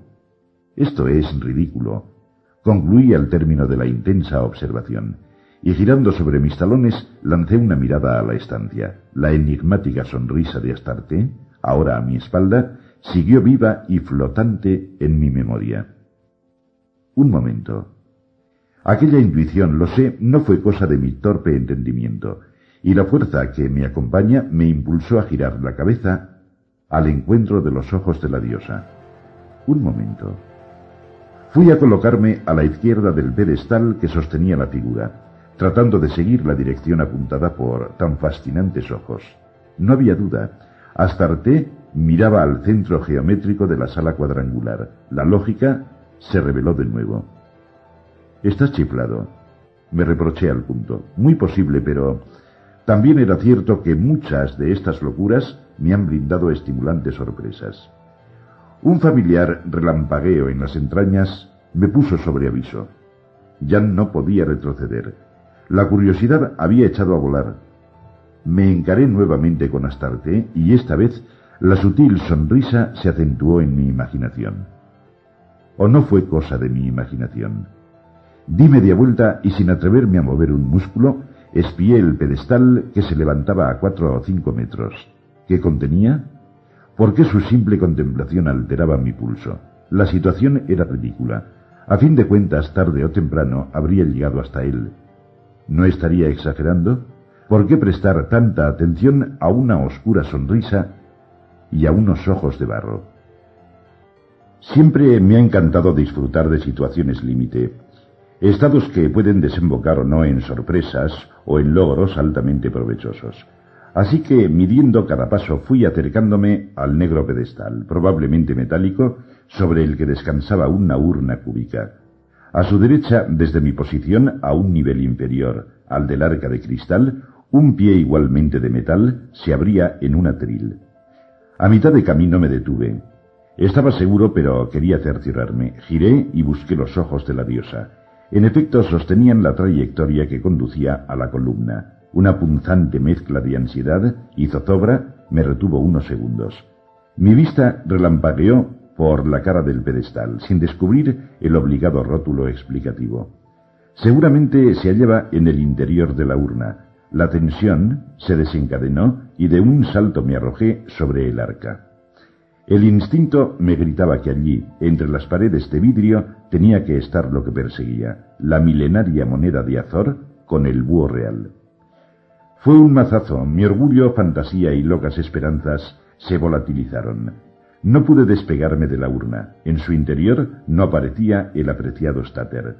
Esto es ridículo. Concluí al término de la intensa observación, y girando sobre mis talones lancé una mirada a la estancia. La enigmática sonrisa de Astarte, ahora a mi espalda, siguió viva y flotante en mi memoria. Un momento. Aquella intuición, lo sé, no fue cosa de mi torpe entendimiento, y la fuerza que me acompaña me impulsó a girar la cabeza al encuentro de los ojos de la diosa. Un momento. Fui a colocarme a la izquierda del pedestal que sostenía la figura, tratando de seguir la dirección apuntada por tan fascinantes ojos. No había duda. Astarte miraba al centro geométrico de la sala cuadrangular. La lógica se reveló de nuevo. Estás chiflado. Me reproché al punto. Muy posible, pero también era cierto que muchas de estas locuras me han brindado estimulantes sorpresas. Un familiar relampagueo en las entrañas me puso sobre aviso. Ya no podía retroceder. La curiosidad había echado a volar. Me encaré nuevamente con Astarte y esta vez la sutil sonrisa se acentuó en mi imaginación. ¿O no fue cosa de mi imaginación? Di media vuelta y sin atreverme a mover un músculo, espié el pedestal que se levantaba a cuatro o cinco metros. ¿Qué contenía? ¿Por qué su simple contemplación alteraba mi pulso? La situación era ridícula. A fin de cuentas, tarde o temprano habría llegado hasta él. ¿No estaría exagerando? ¿Por qué prestar tanta atención a una oscura sonrisa y a unos ojos de barro? Siempre me ha encantado disfrutar de situaciones límite, estados que pueden desembocar o no en sorpresas o en logros altamente provechosos. Así que, midiendo cada paso, fui acercándome al negro pedestal, probablemente metálico, sobre el que descansaba una urna cúbica. A su derecha, desde mi posición a un nivel inferior al del arca de cristal, un pie igualmente de metal se abría en un atril. A mitad de camino me detuve. Estaba seguro, pero quería cerciorarme. Giré y busqué los ojos de la diosa. En efecto, sostenían la trayectoria que conducía a la columna. Una punzante mezcla de ansiedad y zozobra me retuvo unos segundos. Mi vista relampagueó por la cara del pedestal, sin descubrir el obligado rótulo explicativo. Seguramente se hallaba en el interior de la urna. La tensión se desencadenó y de un salto me arrojé sobre el arca. El instinto me gritaba que allí, entre las paredes de vidrio, tenía que estar lo que perseguía, la milenaria moneda de Azor con el búho real. Fue un mazazo, mi orgullo, fantasía y locas esperanzas se volatilizaron. No pude despegarme de la urna. En su interior no aparecía el apreciado Stater.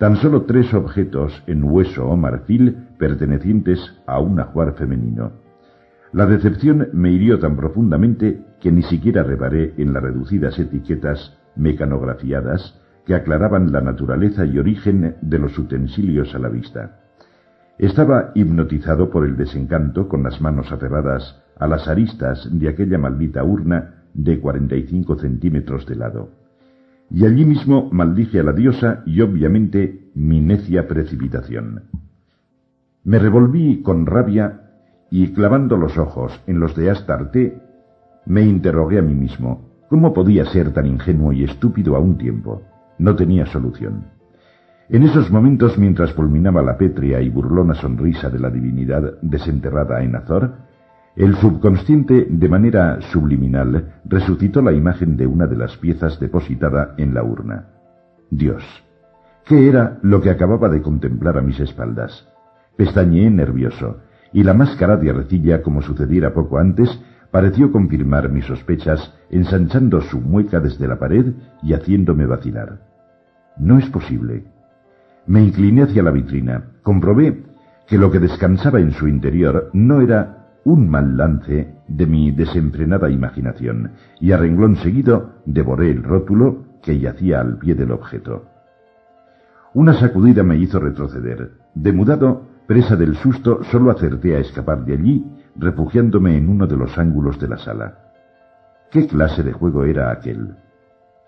Tan solo tres objetos en hueso o marfil pertenecientes a un ajuar femenino. La decepción me hirió tan profundamente que ni siquiera reparé en las reducidas etiquetas mecanografiadas que aclaraban la naturaleza y origen de los utensilios a la vista. Estaba hipnotizado por el desencanto con las manos aferradas a las aristas de aquella maldita urna de 45 centímetros de lado. Y allí mismo maldije a la diosa y obviamente mi necia precipitación. Me revolví con rabia y clavando los ojos en los de Astarte, me interrogué a mí mismo, ¿cómo podía ser tan ingenuo y estúpido a un tiempo? No tenía solución. En esos momentos, mientras fulminaba la pétrea y burlona sonrisa de la divinidad desenterrada en Azor, el subconsciente, de manera subliminal, resucitó la imagen de una de las piezas depositada en la urna. Dios. ¿Qué era lo que acababa de contemplar a mis espaldas? Pestañeé nervioso, y la máscara de arrecilla, como sucediera poco antes, pareció confirmar mis sospechas, ensanchando su mueca desde la pared y haciéndome vacilar. No es posible. Me incliné hacia la vitrina, comprobé que lo que descansaba en su interior no era un mal lance de mi desenfrenada imaginación, y a renglón seguido devoré el rótulo que yacía al pie del objeto. Una sacudida me hizo retroceder. Demudado, presa del susto, solo acerté a escapar de allí, refugiándome en uno de los ángulos de la sala. ¿Qué clase de juego era aquel?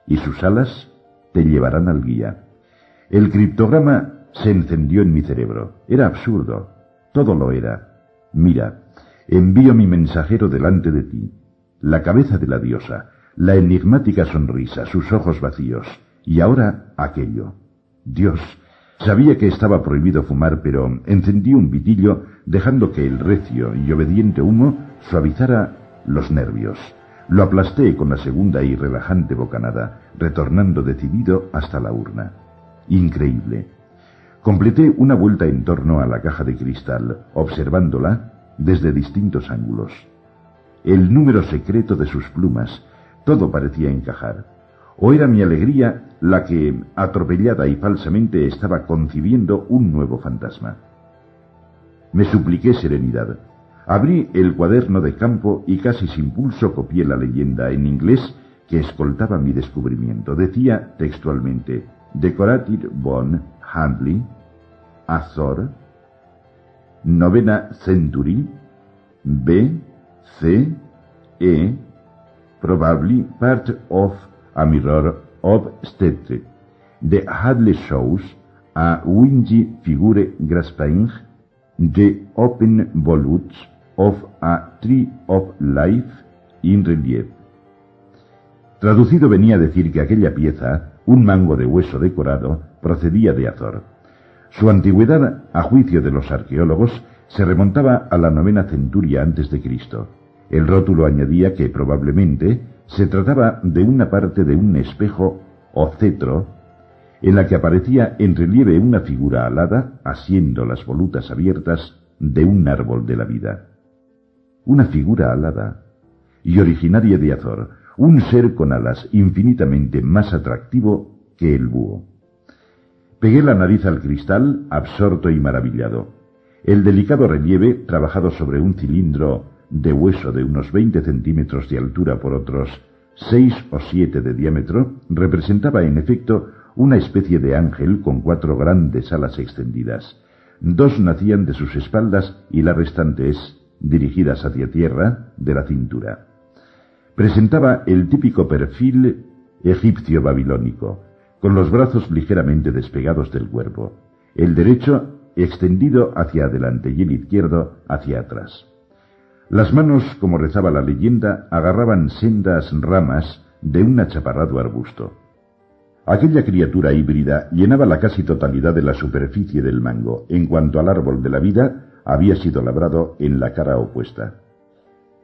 Y sus alas te llevarán al guía. El criptograma se encendió en mi cerebro. Era absurdo. Todo lo era. Mira, envío mi mensajero delante de ti. La cabeza de la diosa, la enigmática sonrisa, sus ojos vacíos, y ahora aquello. Dios, sabía que estaba prohibido fumar, pero encendí un vitillo dejando que el recio y obediente humo suavizara los nervios. Lo aplasté con la segunda y relajante bocanada, retornando decidido hasta la urna. Increíble. Completé una vuelta en torno a la caja de cristal, observándola desde distintos ángulos. El número secreto de sus plumas, todo parecía encajar. O era mi alegría la que, atropellada y falsamente, estaba concibiendo un nuevo fantasma. Me supliqué serenidad. Abrí el cuaderno de campo y casi sin pulso copié la leyenda en inglés que escoltaba mi descubrimiento. Decía textualmente, Decorated Bon Handley, Azor, novena century, B, C, E, probably part of a mirror of state. The Hadley shows a wingy figure grasping the open volutes of a tree of life in relief. Traducido venía a decir que aquella pieza, un mango de hueso decorado, procedía de Azor. Su antigüedad, a juicio de los arqueólogos, se remontaba a la novena centuria antes de Cristo. El rótulo añadía que probablemente se trataba de una parte de un espejo o cetro en la que aparecía en relieve una figura alada asiendo las volutas abiertas de un árbol de la vida. Una figura alada y originaria de Azor, un ser con alas infinitamente más atractivo que el búho. Pegué la nariz al cristal, absorto y maravillado. El delicado relieve, trabajado sobre un cilindro de hueso de unos 20 centímetros de altura por otros seis o siete de diámetro, representaba en efecto una especie de ángel con cuatro grandes alas extendidas. Dos nacían de sus espaldas y las restantes, dirigidas hacia tierra, de la cintura. Presentaba el típico perfil egipcio babilónico, con los brazos ligeramente despegados del cuerpo, el derecho extendido hacia adelante y el izquierdo hacia atrás. Las manos, como rezaba la leyenda, agarraban sendas ramas de un achaparrado arbusto. Aquella criatura híbrida llenaba la casi totalidad de la superficie del mango, en cuanto al árbol de la vida había sido labrado en la cara opuesta.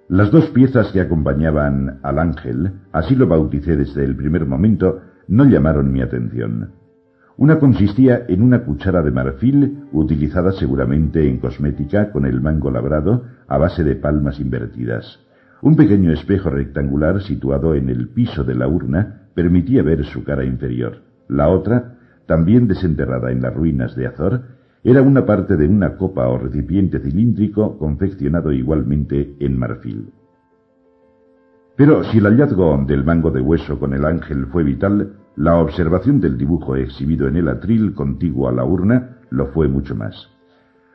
Las dos piezas que acompañaban al ángel, así lo bauticé desde el primer momento, no llamaron mi atención. Una consistía en una cuchara de marfil, utilizada seguramente en cosmética con el mango labrado a base de palmas invertidas. Un pequeño espejo rectangular situado en el piso de la urna permitía ver su cara inferior. La otra, también desenterrada en las ruinas de Azor, era una parte de una copa o recipiente cilíndrico confeccionado igualmente en marfil. Pero si el hallazgo del mango de hueso con el ángel fue vital, la observación del dibujo exhibido en el atril contiguo a la urna lo fue mucho más.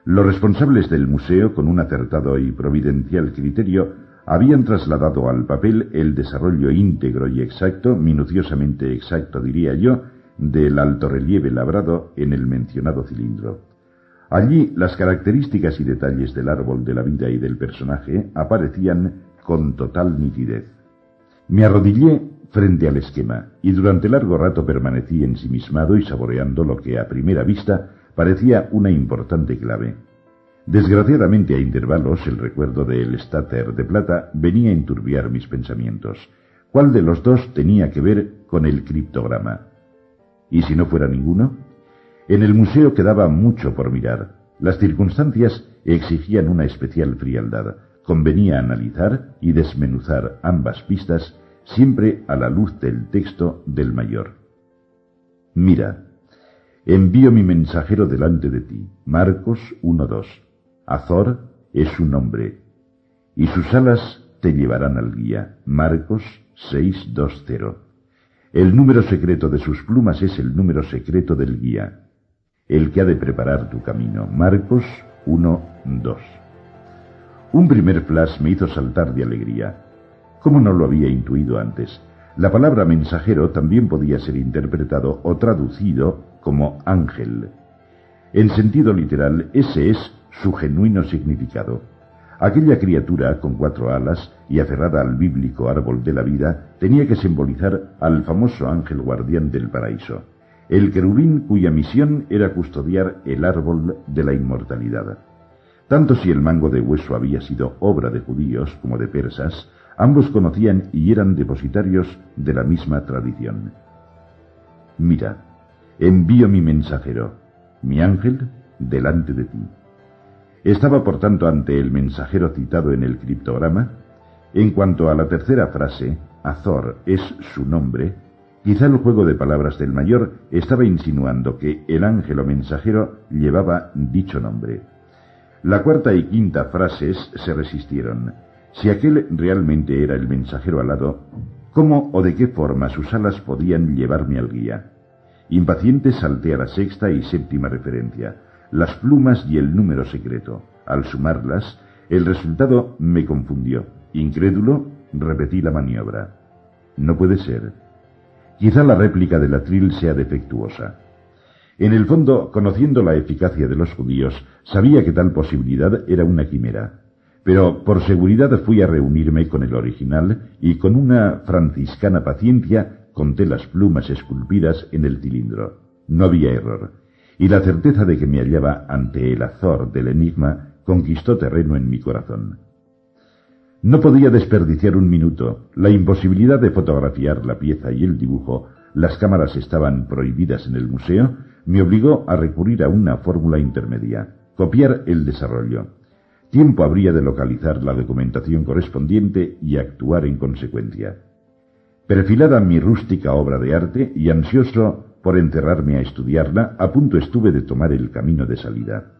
Los responsables del museo, con un acertado y providencial criterio, habían trasladado al papel el desarrollo íntegro y exacto, minuciosamente exacto diría yo, del alto relieve labrado en el mencionado cilindro. Allí las características y detalles del árbol de la vida y del personaje aparecían con total nitidez. Me arrodillé frente al esquema y durante largo rato permanecí ensimismado y saboreando lo que a primera vista parecía una importante clave. Desgraciadamente a intervalos el recuerdo del estáter de plata venía a enturbiar mis pensamientos. ¿Cuál de los dos tenía que ver con el criptograma? ¿Y si no fuera ninguno? En el museo quedaba mucho por mirar. Las circunstancias exigían una especial frialdad. Convenía analizar y desmenuzar ambas pistas siempre a la luz del texto del mayor. Mira, envío mi mensajero delante de ti. Marcos 1.2. Azor es su nombre, y sus alas te llevarán al guía. Marcos 6.2.0. El número secreto de sus plumas es el número secreto del guía, el que ha de preparar tu camino. Marcos 1.2. Un primer flash me hizo saltar de alegría. ¿Cómo no lo había intuido antes? La palabra mensajero también podía ser interpretado o traducido como ángel. En sentido literal, ese es su genuino significado. Aquella criatura con cuatro alas y aferrada al bíblico árbol de la vida tenía que simbolizar al famoso ángel guardián del paraíso, el querubín cuya misión era custodiar el árbol de la inmortalidad. Tanto si el mango de hueso había sido obra de judíos como de persas, ambos conocían y eran depositarios de la misma tradición. Mira, envío mi mensajero, mi ángel, delante de ti. Estaba por tanto ante el mensajero citado en el criptograma. En cuanto a la tercera frase, Azor es su nombre, quizá el juego de palabras del mayor estaba insinuando que el ángel o mensajero llevaba dicho nombre. La cuarta y quinta frases se resistieron. Si aquel realmente era el mensajero alado, ¿cómo o de qué forma sus alas podían llevarme al guía? Impaciente salté a la sexta y séptima referencia las plumas y el número secreto. Al sumarlas, el resultado me confundió. Incrédulo, repetí la maniobra. No puede ser. Quizá la réplica del atril sea defectuosa. En el fondo, conociendo la eficacia de los judíos, sabía que tal posibilidad era una quimera. Pero por seguridad fui a reunirme con el original y con una franciscana paciencia conté las plumas esculpidas en el cilindro. No había error y la certeza de que me hallaba ante el azor del enigma conquistó terreno en mi corazón. No podía desperdiciar un minuto. La imposibilidad de fotografiar la pieza y el dibujo, las cámaras estaban prohibidas en el museo, me obligó a recurrir a una fórmula intermedia, copiar el desarrollo. Tiempo habría de localizar la documentación correspondiente y actuar en consecuencia. Perfilada mi rústica obra de arte y ansioso por encerrarme a estudiarla, a punto estuve de tomar el camino de salida.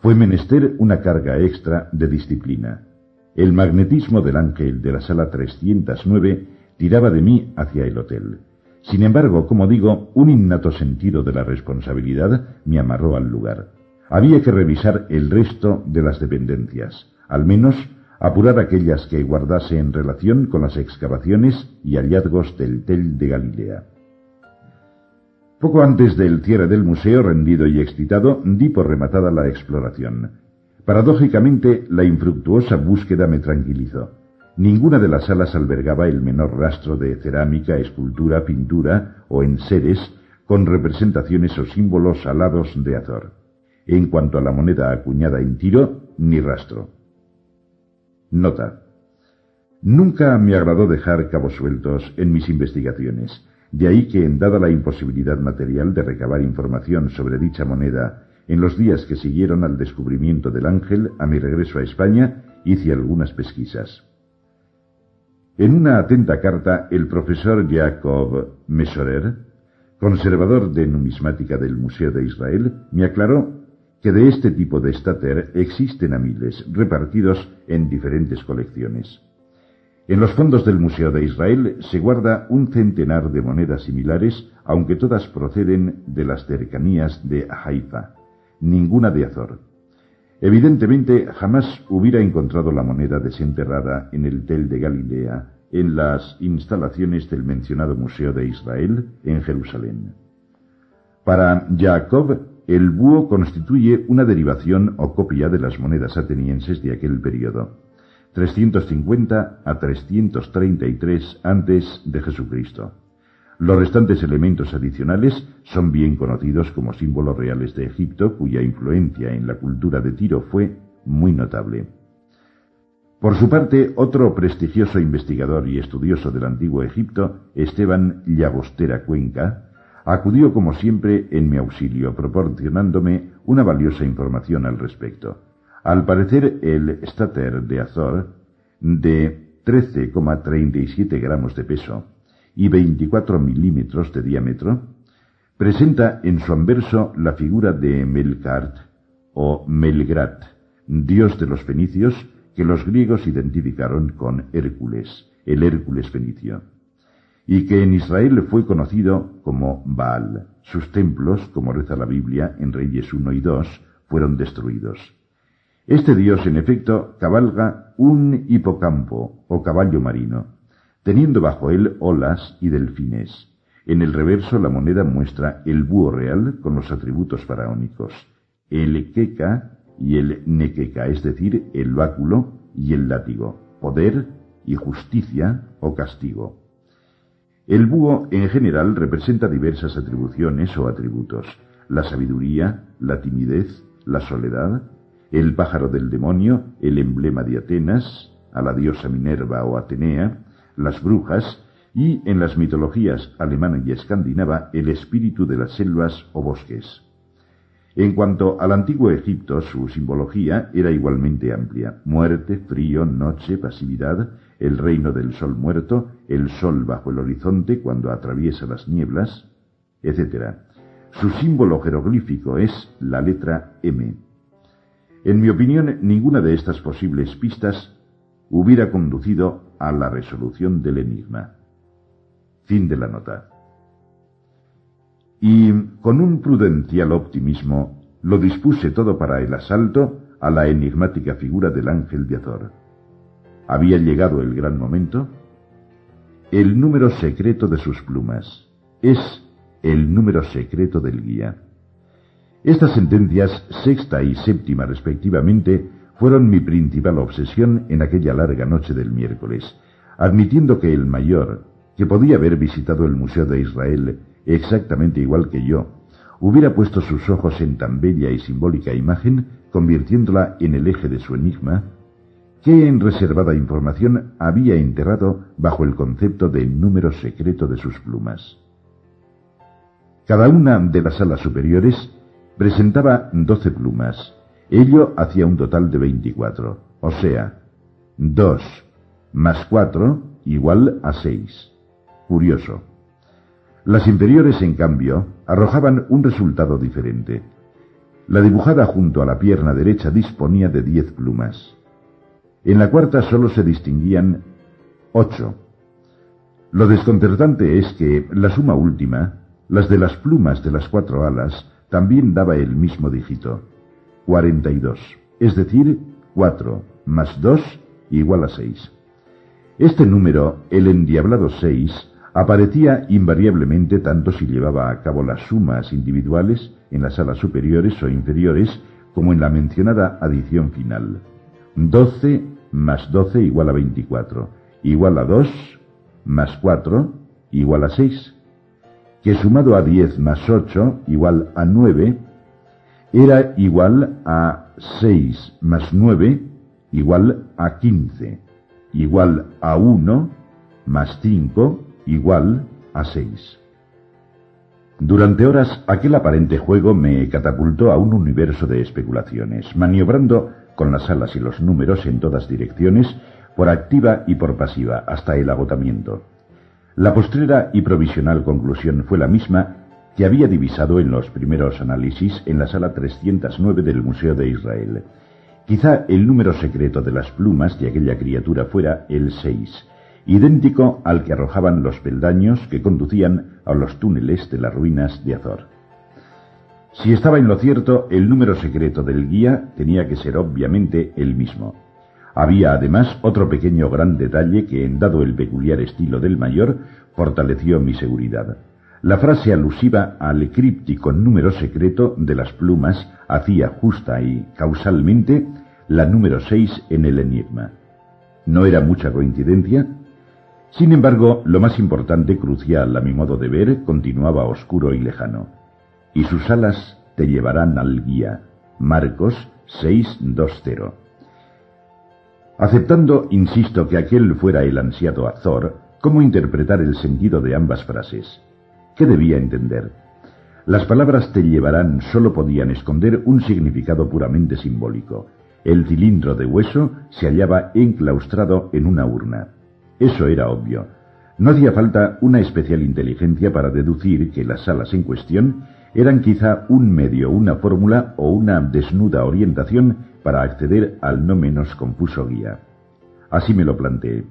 Fue menester una carga extra de disciplina. El magnetismo del ángel de la sala 309 tiraba de mí hacia el hotel. Sin embargo, como digo, un innato sentido de la responsabilidad me amarró al lugar. Había que revisar el resto de las dependencias, al menos apurar aquellas que guardase en relación con las excavaciones y hallazgos del Tel de Galilea. Poco antes del cierre del museo, rendido y excitado, di por rematada la exploración. Paradójicamente, la infructuosa búsqueda me tranquilizó. Ninguna de las salas albergaba el menor rastro de cerámica, escultura, pintura o enseres con representaciones o símbolos alados de Azor. En cuanto a la moneda acuñada en Tiro, ni rastro. Nota. Nunca me agradó dejar cabos sueltos en mis investigaciones, de ahí que, dada la imposibilidad material de recabar información sobre dicha moneda en los días que siguieron al descubrimiento del ángel, a mi regreso a España, hice algunas pesquisas. En una atenta carta, el profesor Jacob Mesorer, conservador de numismática del Museo de Israel, me aclaró que de este tipo de estater existen a miles, repartidos en diferentes colecciones. En los fondos del Museo de Israel se guarda un centenar de monedas similares, aunque todas proceden de las cercanías de Haifa ninguna de Azor. Evidentemente, jamás hubiera encontrado la moneda desenterrada en el Tel de Galilea, en las instalaciones del mencionado Museo de Israel en Jerusalén. Para Jacob, el búho constituye una derivación o copia de las monedas atenienses de aquel periodo, 350 a 333 antes de Jesucristo. Los restantes elementos adicionales son bien conocidos como símbolos reales de Egipto, cuya influencia en la cultura de Tiro fue muy notable. Por su parte, otro prestigioso investigador y estudioso del antiguo Egipto, Esteban Llagostera Cuenca, acudió como siempre en mi auxilio, proporcionándome una valiosa información al respecto. Al parecer, el stater de Azor, de 13,37 gramos de peso, y 24 milímetros de diámetro, presenta en su anverso la figura de Melkart o Melgrat, dios de los fenicios que los griegos identificaron con Hércules, el Hércules fenicio, y que en Israel fue conocido como Baal. Sus templos, como reza la Biblia en Reyes 1 y 2, fueron destruidos. Este dios, en efecto, cabalga un hipocampo o caballo marino, teniendo bajo él olas y delfines. En el reverso la moneda muestra el búho real con los atributos faraónicos, el queca y el nequeca, es decir, el báculo y el látigo, poder y justicia o castigo. El búho en general representa diversas atribuciones o atributos, la sabiduría, la timidez, la soledad, el pájaro del demonio, el emblema de Atenas, a la diosa Minerva o Atenea, las brujas y, en las mitologías alemana y escandinava, el espíritu de las selvas o bosques. En cuanto al antiguo Egipto, su simbología era igualmente amplia. Muerte, frío, noche, pasividad, el reino del sol muerto, el sol bajo el horizonte cuando atraviesa las nieblas, etc. Su símbolo jeroglífico es la letra M. En mi opinión, ninguna de estas posibles pistas hubiera conducido a la resolución del enigma. Fin de la nota. Y con un prudencial optimismo lo dispuse todo para el asalto a la enigmática figura del ángel de Azor. Había llegado el gran momento. El número secreto de sus plumas es el número secreto del guía. Estas sentencias, sexta y séptima respectivamente, fueron mi principal obsesión en aquella larga noche del miércoles, admitiendo que el mayor, que podía haber visitado el Museo de Israel exactamente igual que yo, hubiera puesto sus ojos en tan bella y simbólica imagen, convirtiéndola en el eje de su enigma, qué en reservada información había enterrado bajo el concepto de número secreto de sus plumas. Cada una de las alas superiores presentaba doce plumas. Ello hacía un total de veinticuatro, o sea, dos más cuatro igual a seis. Curioso. Las inferiores, en cambio, arrojaban un resultado diferente. La dibujada junto a la pierna derecha disponía de diez plumas. En la cuarta solo se distinguían ocho. Lo desconcertante es que la suma última, las de las plumas de las cuatro alas, también daba el mismo dígito, 42, es decir, 4 más 2 igual a 6. Este número, el endiablado 6, aparecía invariablemente tanto si llevaba a cabo las sumas individuales en las alas superiores o inferiores como en la mencionada adición final. 12 más 12 igual a 24, igual a 2 más 4 igual a 6, que sumado a 10 más 8 igual a 9, era igual a 6 más 9 igual a 15, igual a 1 más 5 igual a 6. Durante horas aquel aparente juego me catapultó a un universo de especulaciones, maniobrando con las alas y los números en todas direcciones, por activa y por pasiva, hasta el agotamiento. La postrera y provisional conclusión fue la misma que había divisado en los primeros análisis en la sala 309 del Museo de Israel. Quizá el número secreto de las plumas de aquella criatura fuera el 6, idéntico al que arrojaban los peldaños que conducían a los túneles de las ruinas de Azor. Si estaba en lo cierto, el número secreto del guía tenía que ser obviamente el mismo. Había además otro pequeño gran detalle que, en dado el peculiar estilo del mayor, fortaleció mi seguridad. La frase alusiva al críptico número secreto de las plumas hacía justa y causalmente la número 6 en el enigma. No era mucha coincidencia. Sin embargo, lo más importante, crucial a mi modo de ver, continuaba oscuro y lejano. Y sus alas te llevarán al guía. Marcos 6.2.0. Aceptando, insisto, que aquel fuera el ansiado Azor, ¿cómo interpretar el sentido de ambas frases? ¿Qué debía entender? Las palabras te llevarán solo podían esconder un significado puramente simbólico. El cilindro de hueso se hallaba enclaustrado en una urna. Eso era obvio. No hacía falta una especial inteligencia para deducir que las salas en cuestión eran quizá un medio, una fórmula o una desnuda orientación para acceder al no menos confuso guía. Así me lo planteé.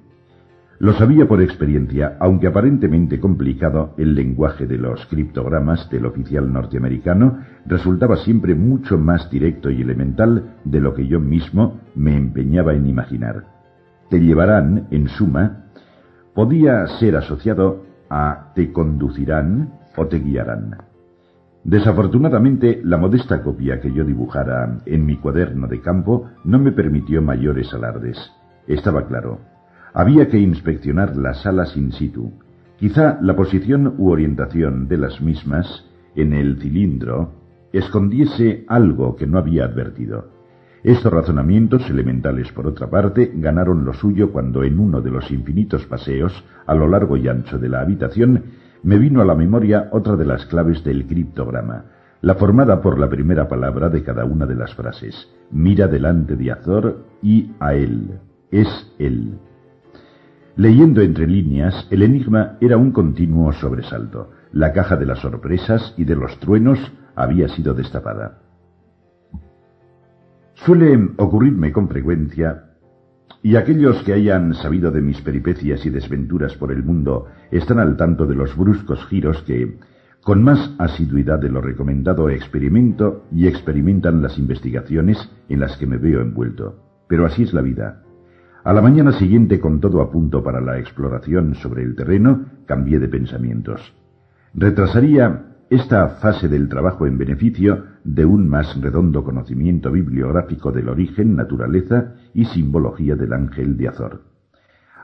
Lo sabía por experiencia, aunque aparentemente complicado, el lenguaje de los criptogramas del oficial norteamericano resultaba siempre mucho más directo y elemental de lo que yo mismo me empeñaba en imaginar. Te llevarán, en suma, podía ser asociado a te conducirán o te guiarán. Desafortunadamente, la modesta copia que yo dibujara en mi cuaderno de campo no me permitió mayores alardes. Estaba claro. Había que inspeccionar las salas in situ. Quizá la posición u orientación de las mismas en el cilindro escondiese algo que no había advertido. Estos razonamientos elementales, por otra parte, ganaron lo suyo cuando en uno de los infinitos paseos a lo largo y ancho de la habitación me vino a la memoria otra de las claves del criptograma, la formada por la primera palabra de cada una de las frases. Mira delante de Azor y a él. Es él. Leyendo entre líneas, el enigma era un continuo sobresalto. La caja de las sorpresas y de los truenos había sido destapada. Suele ocurrirme con frecuencia y aquellos que hayan sabido de mis peripecias y desventuras por el mundo están al tanto de los bruscos giros que, con más asiduidad de lo recomendado, experimento y experimentan las investigaciones en las que me veo envuelto. Pero así es la vida. A la mañana siguiente, con todo a punto para la exploración sobre el terreno, cambié de pensamientos. Retrasaría esta fase del trabajo en beneficio de un más redondo conocimiento bibliográfico del origen, naturaleza y simbología del ángel de Azor.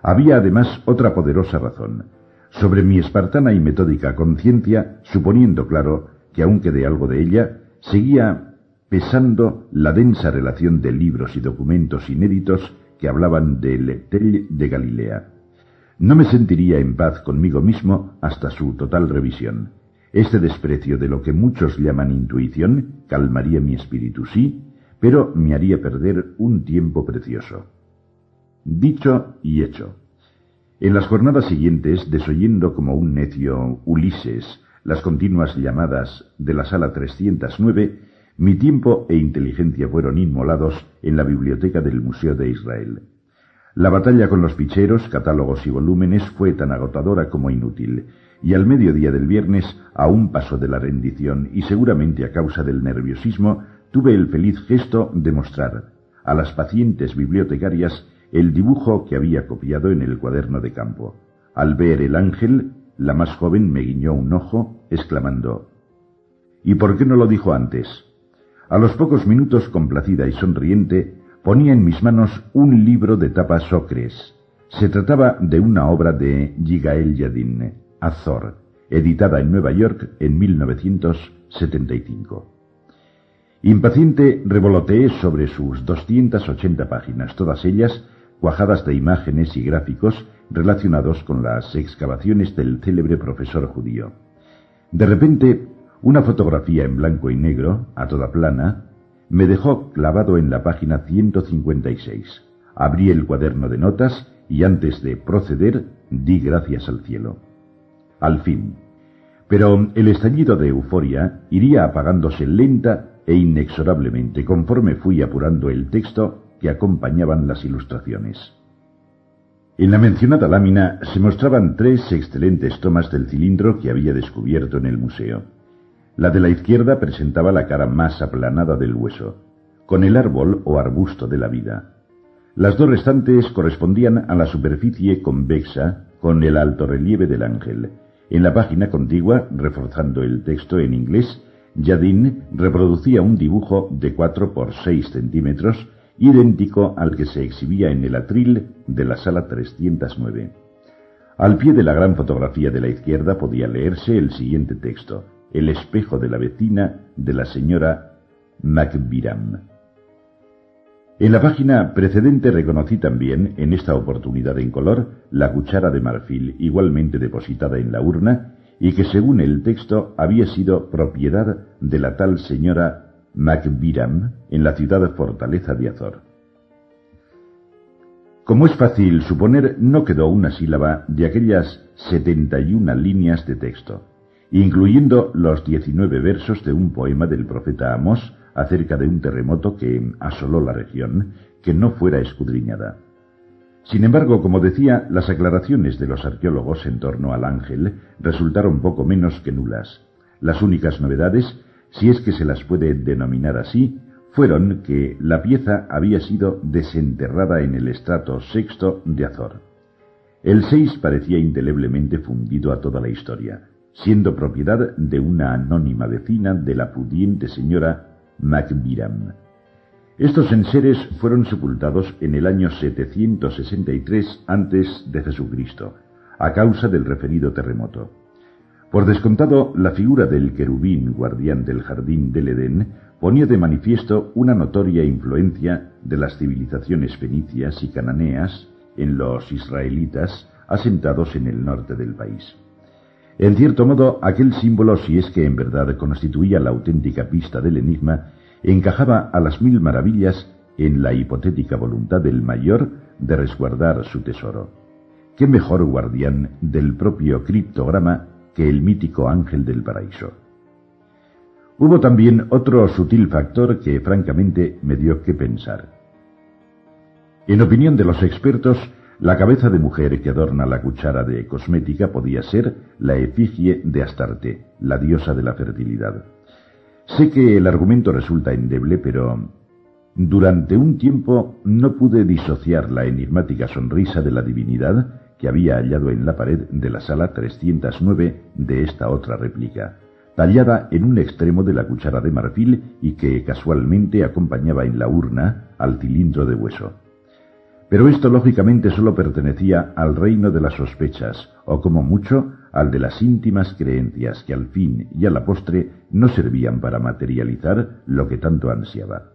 Había además otra poderosa razón. Sobre mi espartana y metódica conciencia, suponiendo claro que aunque de algo de ella, seguía pesando la densa relación de libros y documentos inéditos que hablaban del Tell de Galilea. No me sentiría en paz conmigo mismo hasta su total revisión. Este desprecio de lo que muchos llaman intuición calmaría mi espíritu, sí, pero me haría perder un tiempo precioso. Dicho y hecho. En las jornadas siguientes, desoyendo como un necio Ulises las continuas llamadas de la sala 309, mi tiempo e inteligencia fueron inmolados en la biblioteca del Museo de Israel. La batalla con los ficheros, catálogos y volúmenes fue tan agotadora como inútil, y al mediodía del viernes, a un paso de la rendición y seguramente a causa del nerviosismo, tuve el feliz gesto de mostrar a las pacientes bibliotecarias el dibujo que había copiado en el cuaderno de campo. Al ver el ángel, la más joven me guiñó un ojo, exclamando ¿Y por qué no lo dijo antes? A los pocos minutos, complacida y sonriente, ponía en mis manos un libro de tapa Socres. Se trataba de una obra de Yigael Yadin, Azor, editada en Nueva York en 1975. Impaciente revoloteé sobre sus 280 páginas, todas ellas cuajadas de imágenes y gráficos relacionados con las excavaciones del célebre profesor judío. De repente una fotografía en blanco y negro, a toda plana, me dejó clavado en la página 156. Abrí el cuaderno de notas y antes de proceder di gracias al cielo. Al fin. Pero el estallido de euforia iría apagándose lenta e inexorablemente conforme fui apurando el texto que acompañaban las ilustraciones. En la mencionada lámina se mostraban tres excelentes tomas del cilindro que había descubierto en el museo. La de la izquierda presentaba la cara más aplanada del hueso, con el árbol o arbusto de la vida. Las dos restantes correspondían a la superficie convexa con el alto relieve del ángel. En la página contigua, reforzando el texto en inglés, Jadin reproducía un dibujo de 4 por 6 centímetros, idéntico al que se exhibía en el atril de la sala 309. Al pie de la gran fotografía de la izquierda podía leerse el siguiente texto el espejo de la vecina de la señora Macbiram. En la página precedente reconocí también, en esta oportunidad en color, la cuchara de marfil igualmente depositada en la urna y que según el texto había sido propiedad de la tal señora Macbiram en la ciudad fortaleza de Azor. Como es fácil suponer, no quedó una sílaba de aquellas setenta y una líneas de texto incluyendo los 19 versos de un poema del profeta Amos acerca de un terremoto que asoló la región, que no fuera escudriñada. Sin embargo, como decía, las aclaraciones de los arqueólogos en torno al ángel resultaron poco menos que nulas. Las únicas novedades, si es que se las puede denominar así, fueron que la pieza había sido desenterrada en el estrato sexto de Azor. El 6 parecía indeleblemente fundido a toda la historia, siendo propiedad de una anónima vecina de la pudiente señora Macbiram. Estos enseres fueron sepultados en el año 763 antes de Jesucristo, a causa del referido terremoto. Por descontado, la figura del querubín guardián del jardín del Edén ponía de manifiesto una notoria influencia de las civilizaciones fenicias y cananeas en los israelitas asentados en el norte del país. En cierto modo, aquel símbolo, si es que en verdad constituía la auténtica pista del enigma, encajaba a las mil maravillas en la hipotética voluntad del mayor de resguardar su tesoro. ¿Qué mejor guardián del propio criptograma que el mítico ángel del paraíso? Hubo también otro sutil factor que francamente me dio que pensar. En opinión de los expertos, la cabeza de mujer que adorna la cuchara de cosmética podía ser la efigie de Astarte, la diosa de la fertilidad. Sé que el argumento resulta endeble, pero durante un tiempo no pude disociar la enigmática sonrisa de la divinidad que había hallado en la pared de la sala 309 de esta otra réplica, tallada en un extremo de la cuchara de marfil y que casualmente acompañaba en la urna al cilindro de hueso. Pero esto lógicamente solo pertenecía al reino de las sospechas, o como mucho, al de las íntimas creencias que al fin y a la postre no servían para materializar lo que tanto ansiaba.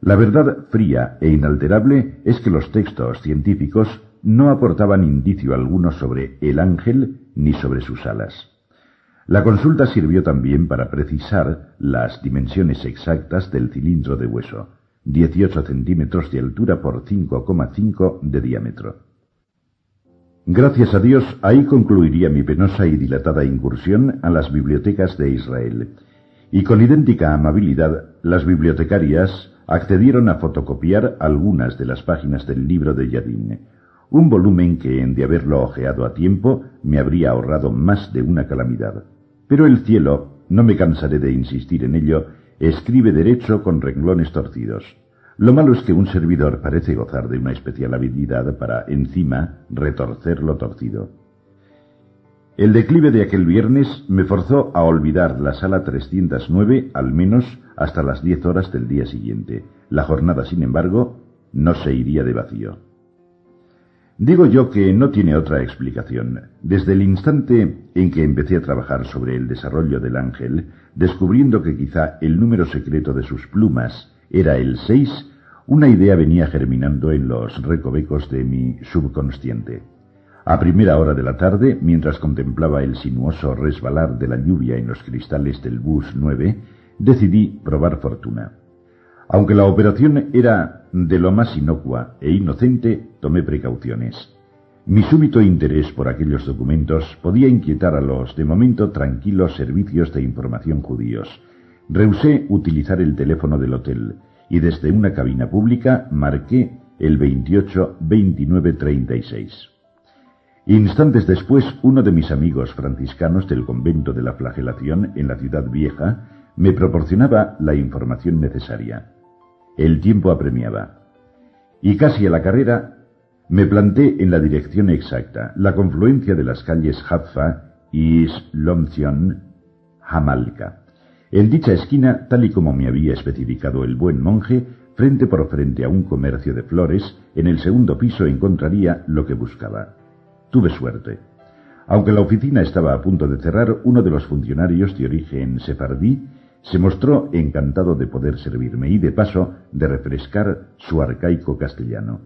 La verdad fría e inalterable es que los textos científicos no aportaban indicio alguno sobre el ángel ni sobre sus alas. La consulta sirvió también para precisar las dimensiones exactas del cilindro de hueso, 18 centímetros de altura por 5,5 de diámetro. Gracias a Dios, ahí concluiría mi penosa y dilatada incursión a las bibliotecas de Israel. Y con idéntica amabilidad, las bibliotecarias accedieron a fotocopiar algunas de las páginas del libro de Yadin, un volumen que, en de haberlo ojeado a tiempo, me habría ahorrado más de una calamidad. Pero el cielo, no me cansaré de insistir en ello, escribe derecho con renglones torcidos. Lo malo es que un servidor parece gozar de una especial habilidad para, encima, retorcer lo torcido. El declive de aquel viernes me forzó a olvidar la sala 309 al menos hasta las 10 horas del día siguiente. La jornada, sin embargo, no se iría de vacío. Digo yo que no tiene otra explicación. Desde el instante en que empecé a trabajar sobre el desarrollo del ángel, descubriendo que quizá el número secreto de sus plumas era el 6, una idea venía germinando en los recovecos de mi subconsciente. A primera hora de la tarde, mientras contemplaba el sinuoso resbalar de la lluvia en los cristales del bus 9, decidí probar fortuna. Aunque la operación era de lo más inocua e inocente, tomé precauciones. Mi súbito interés por aquellos documentos podía inquietar a los, de momento, tranquilos servicios de información judíos. Rehusé utilizar el teléfono del hotel y desde una cabina pública marqué el 28 29 36. Instantes después, uno de mis amigos franciscanos del convento de la flagelación en la ciudad vieja me proporcionaba la información necesaria. El tiempo apremiaba. Y casi a la carrera me planté en la dirección exacta, la confluencia de las calles Haffa y Slomzion Hamalka. En dicha esquina, tal y como me había especificado el buen monje, frente por frente a un comercio de flores, en el segundo piso encontraría lo que buscaba. Tuve suerte. Aunque la oficina estaba a punto de cerrar, uno de los funcionarios de origen sefardí se mostró encantado de poder servirme y de paso de refrescar su arcaico castellano.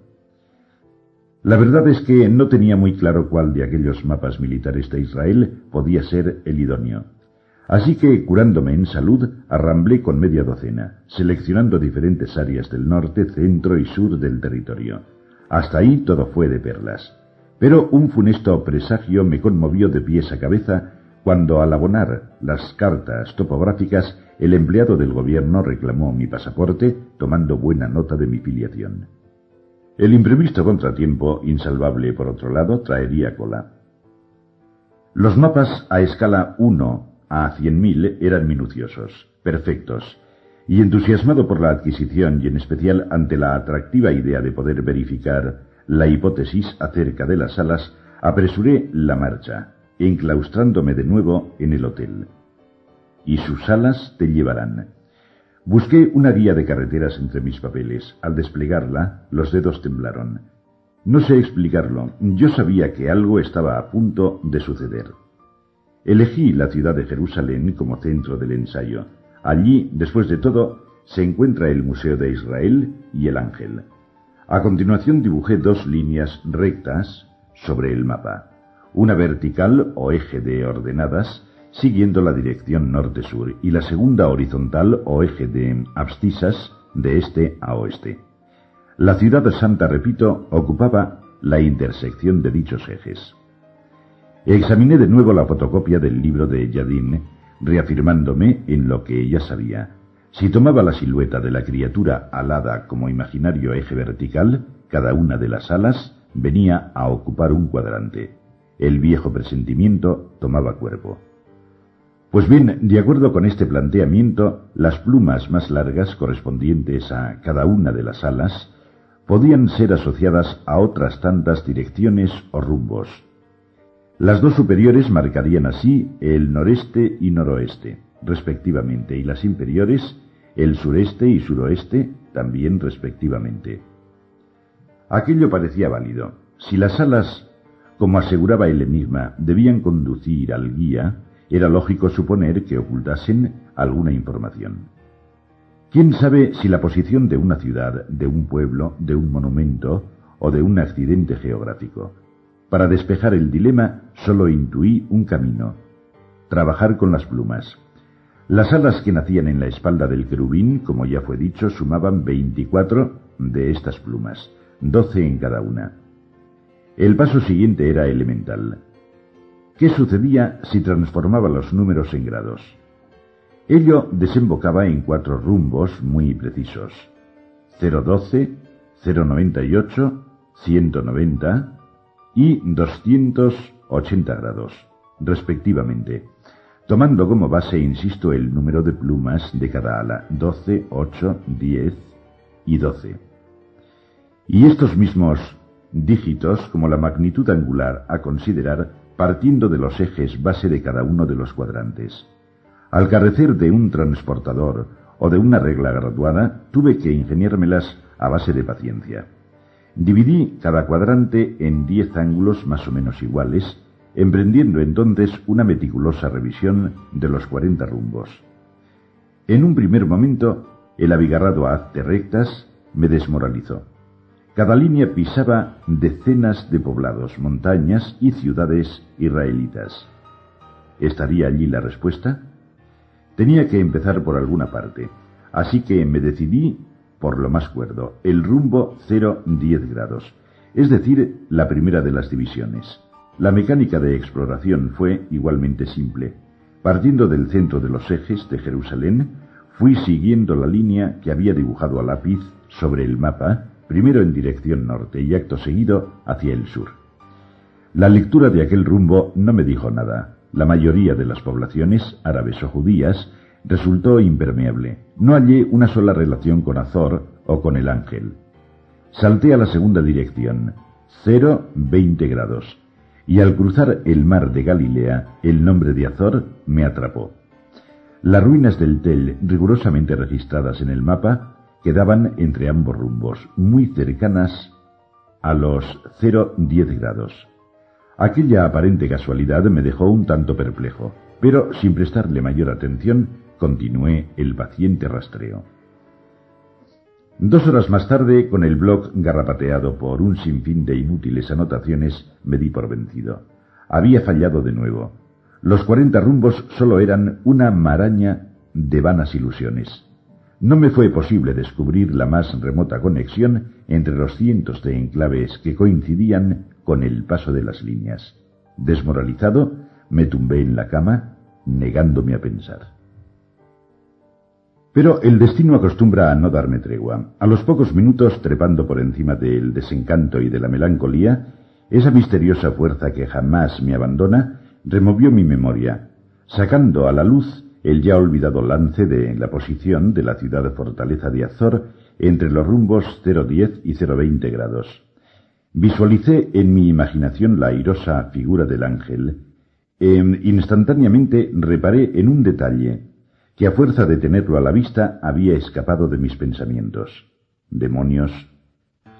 La verdad es que no tenía muy claro cuál de aquellos mapas militares de Israel podía ser el idóneo. Así que, curándome en salud, arramblé con media docena, seleccionando diferentes áreas del norte, centro y sur del territorio. Hasta ahí todo fue de perlas. Pero un funesto presagio me conmovió de pies a cabeza cuando al abonar las cartas topográficas el empleado del gobierno reclamó mi pasaporte tomando buena nota de mi filiación. El imprevisto contratiempo, insalvable por otro lado, traería cola. Los mapas a escala 1 a 100.000 eran minuciosos, perfectos, y entusiasmado por la adquisición y en especial ante la atractiva idea de poder verificar la hipótesis acerca de las alas, apresuré la marcha, enclaustrándome de nuevo en el hotel y sus alas te llevarán. Busqué una guía de carreteras entre mis papeles. Al desplegarla, los dedos temblaron. No sé explicarlo, yo sabía que algo estaba a punto de suceder. Elegí la ciudad de Jerusalén como centro del ensayo. Allí, después de todo, se encuentra el Museo de Israel y el Ángel. A continuación dibujé dos líneas rectas sobre el mapa, una vertical o eje de ordenadas siguiendo la dirección norte-sur y la segunda horizontal o eje de abscisas de este a oeste. La ciudad de santa, repito, ocupaba la intersección de dichos ejes. Examiné de nuevo la fotocopia del libro de Yadin, reafirmándome en lo que ya sabía. Si tomaba la silueta de la criatura alada como imaginario eje vertical, cada una de las alas venía a ocupar un cuadrante. El viejo presentimiento tomaba cuerpo. Pues bien, de acuerdo con este planteamiento, las plumas más largas correspondientes a cada una de las alas podían ser asociadas a otras tantas direcciones o rumbos. Las dos superiores marcarían así el noreste y noroeste, respectivamente, y las inferiores el sureste y suroeste también respectivamente. Aquello parecía válido. Si las alas, como aseguraba el enigma, debían conducir al guía, era lógico suponer que ocultasen alguna información. ¿Quién sabe si la posición de una ciudad, de un pueblo, de un monumento o de un accidente geográfico? Para despejar el dilema solo intuí un camino, trabajar con las plumas. Las alas que nacían en la espalda del querubín, como ya fue dicho, sumaban 24 de estas plumas, 12 en cada una. El paso siguiente era elemental. ¿Qué sucedía si transformaba los números en grados? Ello desembocaba en cuatro rumbos muy precisos. 012, 098, 190 y 280 grados, respectivamente, tomando como base, insisto, el número de plumas de cada ala, 12, 8, 10 y 12. Y estos mismos dígitos como la magnitud angular a considerar partiendo de los ejes base de cada uno de los cuadrantes. Al carecer de un transportador o de una regla graduada, tuve que ingeniármelas a base de paciencia. Dividí cada cuadrante en diez ángulos más o menos iguales, emprendiendo entonces una meticulosa revisión de los cuarenta rumbos. En un primer momento, el abigarrado haz de rectas me desmoralizó. Cada línea pisaba decenas de poblados, montañas y ciudades israelitas. ¿Estaría allí la respuesta? Tenía que empezar por alguna parte, así que me decidí por lo más cuerdo, el rumbo 0-10 grados, es decir, la primera de las divisiones. La mecánica de exploración fue igualmente simple. Partiendo del centro de los ejes de Jerusalén, fui siguiendo la línea que había dibujado a lápiz sobre el mapa, primero en dirección norte y acto seguido hacia el sur. La lectura de aquel rumbo no me dijo nada, la mayoría de las poblaciones, árabes o judías, resultó impermeable. No hallé una sola relación con Azor o con el ángel. Salté a la segunda dirección, 0-20 grados, y al cruzar el mar de Galilea, el nombre de Azor me atrapó. Las ruinas del Tel, rigurosamente registradas en el mapa, quedaban entre ambos rumbos, muy cercanas a los 0-10 grados. Aquella aparente casualidad me dejó un tanto perplejo, pero sin prestarle mayor atención, continué el paciente rastreo. Dos horas más tarde, con el blog garrapateado por un sinfín de inútiles anotaciones, me di por vencido. Había fallado de nuevo. Los cuarenta rumbos solo eran una maraña de vanas ilusiones. No me fue posible descubrir la más remota conexión entre los cientos de enclaves que coincidían con el paso de las líneas. Desmoralizado, me tumbé en la cama, negándome a pensar. Pero el destino acostumbra a no darme tregua. A los pocos minutos, trepando por encima del desencanto y de la melancolía, esa misteriosa fuerza que jamás me abandona removió mi memoria, sacando a la luz el ya olvidado lance de la posición de la ciudad fortaleza de Azor entre los rumbos 010 y 020 grados. Visualicé en mi imaginación la airosa figura del ángel. E instantáneamente reparé en un detalle que a fuerza de tenerlo a la vista había escapado de mis pensamientos. Demonios.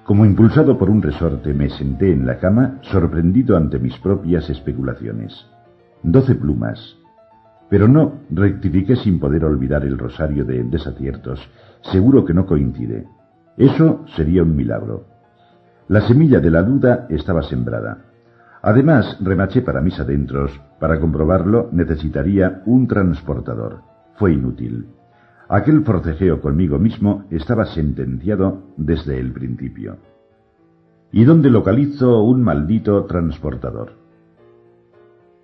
Como impulsado por un resorte me senté en la cama, sorprendido ante mis propias especulaciones. Doce plumas. Pero no rectifiqué sin poder olvidar el rosario de desaciertos. Seguro que no coincide. Eso sería un milagro. La semilla de la duda estaba sembrada. Además, remaché para mis adentros. Para comprobarlo necesitaría un transportador. Fue inútil. Aquel forcejeo conmigo mismo estaba sentenciado desde el principio. ¿Y dónde localizo un maldito transportador?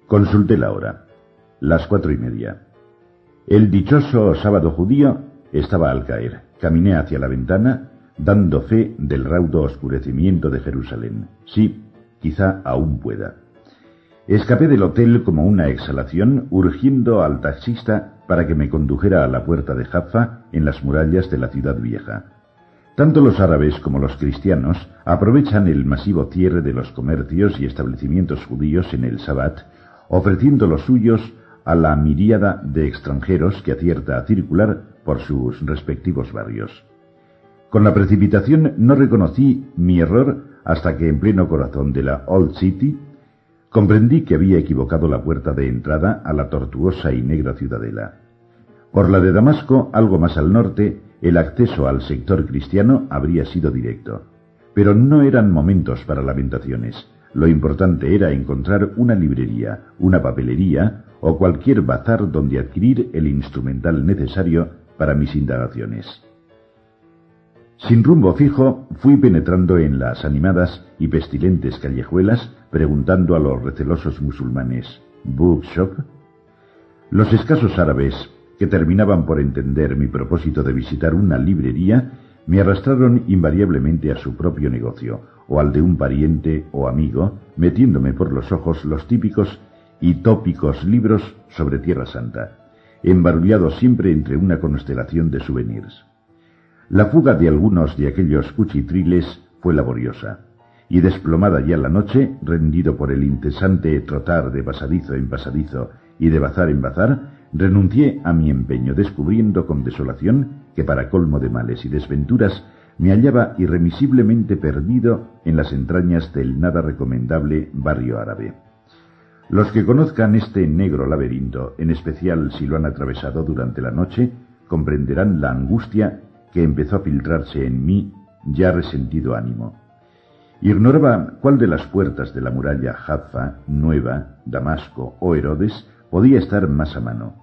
Consulté la hora. Las cuatro y media. El dichoso sábado judío estaba al caer. Caminé hacia la ventana dando fe del raudo oscurecimiento de Jerusalén. Sí, quizá aún pueda. Escapé del hotel como una exhalación, urgiendo al taxista para que me condujera a la puerta de Jaffa en las murallas de la ciudad vieja. Tanto los árabes como los cristianos aprovechan el masivo cierre de los comercios y establecimientos judíos en el Sabbat, ofreciendo los suyos a la miríada de extranjeros que acierta a circular por sus respectivos barrios. Con la precipitación no reconocí mi error hasta que en pleno corazón de la Old City comprendí que había equivocado la puerta de entrada a la tortuosa y negra ciudadela. Por la de Damasco, algo más al norte, el acceso al sector cristiano habría sido directo. Pero no eran momentos para lamentaciones. Lo importante era encontrar una librería, una papelería o cualquier bazar donde adquirir el instrumental necesario para mis indagaciones. Sin rumbo fijo, fui penetrando en las animadas y pestilentes callejuelas, preguntando a los recelosos musulmanes, ¿bookshop? Los escasos árabes, que terminaban por entender mi propósito de visitar una librería, me arrastraron invariablemente a su propio negocio, o al de un pariente o amigo, metiéndome por los ojos los típicos y tópicos libros sobre Tierra Santa, embarullados siempre entre una constelación de souvenirs. La fuga de algunos de aquellos cuchitriles fue laboriosa, y desplomada ya la noche, rendido por el incesante trotar de pasadizo en pasadizo y de bazar en bazar, renuncié a mi empeño, descubriendo con desolación que para colmo de males y desventuras me hallaba irremisiblemente perdido en las entrañas del nada recomendable barrio árabe. Los que conozcan este negro laberinto, en especial si lo han atravesado durante la noche, comprenderán la angustia que empezó a filtrarse en mí ya resentido ánimo. Ignoraba cuál de las puertas de la muralla Jaffa, Nueva, Damasco o Herodes podía estar más a mano.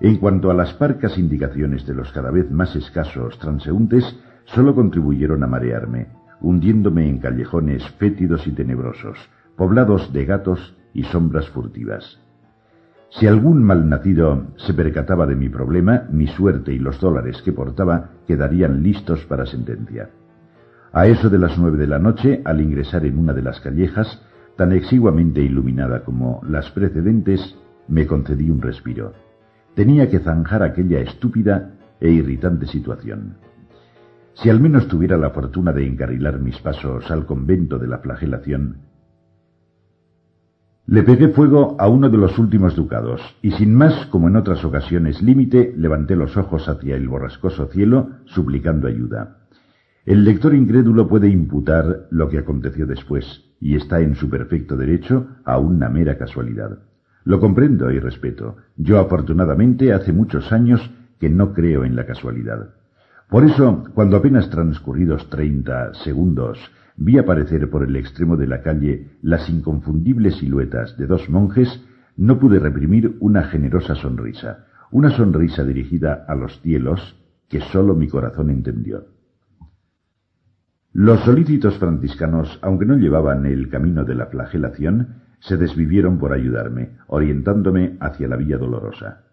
En cuanto a las parcas indicaciones de los cada vez más escasos transeúntes, sólo contribuyeron a marearme, hundiéndome en callejones fétidos y tenebrosos, poblados de gatos y sombras furtivas. Si algún malnacido se percataba de mi problema, mi suerte y los dólares que portaba quedarían listos para sentencia. A eso de las nueve de la noche, al ingresar en una de las callejas, tan exiguamente iluminada como las precedentes, me concedí un respiro. Tenía que zanjar aquella estúpida e irritante situación. Si al menos tuviera la fortuna de encarrilar mis pasos al convento de la flagelación, le pegué fuego a uno de los últimos ducados, y sin más, como en otras ocasiones límite, levanté los ojos hacia el borrascoso cielo, suplicando ayuda. El lector incrédulo puede imputar lo que aconteció después, y está en su perfecto derecho a una mera casualidad. Lo comprendo y respeto. Yo afortunadamente hace muchos años que no creo en la casualidad. Por eso, cuando apenas transcurridos treinta segundos vi aparecer por el extremo de la calle las inconfundibles siluetas de dos monjes, no pude reprimir una generosa sonrisa, una sonrisa dirigida a los cielos que sólo mi corazón entendió. Los solícitos franciscanos, aunque no llevaban el camino de la flagelación, se desvivieron por ayudarme, orientándome hacia la Villa Dolorosa.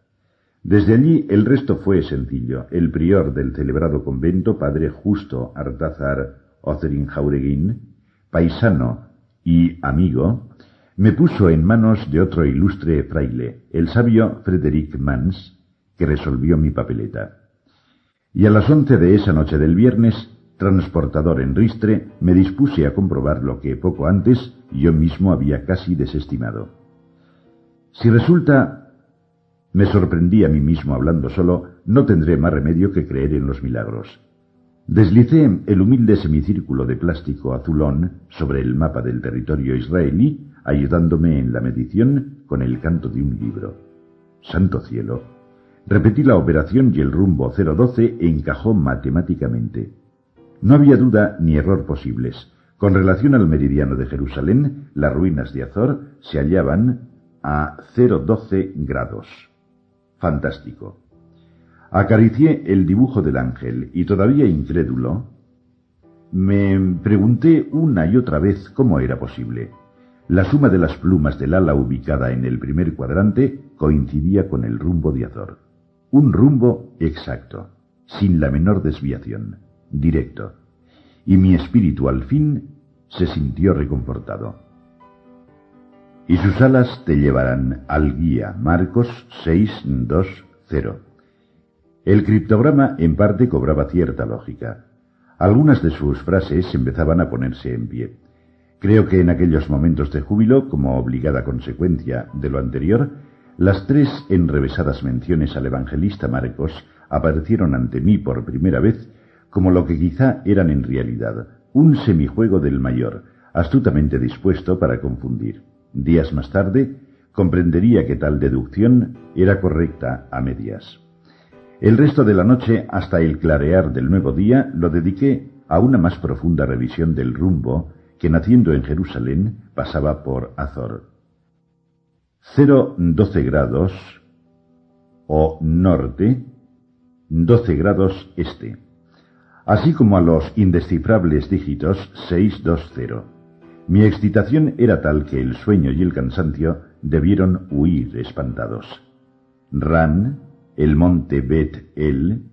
Desde allí el resto fue sencillo. El prior del celebrado convento, padre Justo Artázar Otherin Jaureguín, paisano y amigo, me puso en manos de otro ilustre fraile, el sabio Frederick Mans, que resolvió mi papeleta. Y a las once de esa noche del viernes, transportador en ristre, me dispuse a comprobar lo que poco antes yo mismo había casi desestimado. Si resulta, me sorprendí a mí mismo hablando solo, no tendré más remedio que creer en los milagros. Deslicé el humilde semicírculo de plástico azulón sobre el mapa del territorio israelí, ayudándome en la medición con el canto de un libro. Santo cielo. Repetí la operación y el rumbo 012 encajó matemáticamente. No había duda ni error posibles. Con relación al meridiano de Jerusalén, las ruinas de Azor se hallaban a 012 grados. Fantástico. Acaricié el dibujo del ángel y todavía incrédulo, me pregunté una y otra vez cómo era posible. La suma de las plumas del ala ubicada en el primer cuadrante coincidía con el rumbo de Azor. Un rumbo exacto, sin la menor desviación, directo. Y mi espíritu al fin se sintió reconfortado. Y sus alas te llevarán al guía Marcos 620. El criptograma en parte cobraba cierta lógica. Algunas de sus frases empezaban a ponerse en pie. Creo que en aquellos momentos de júbilo, como obligada consecuencia de lo anterior, las tres enrevesadas menciones al evangelista Marcos aparecieron ante mí por primera vez como lo que quizá eran en realidad, un semijuego del mayor, astutamente dispuesto para confundir. Días más tarde, comprendería que tal deducción era correcta a medias. El resto de la noche, hasta el clarear del nuevo día, lo dediqué a una más profunda revisión del rumbo que naciendo en Jerusalén pasaba por Azor. 0,12 grados o norte, 12 grados este, así como a los indescifrables dígitos 620. Mi excitación era tal que el sueño y el cansancio debieron huir espantados. Ran, el monte Bet El,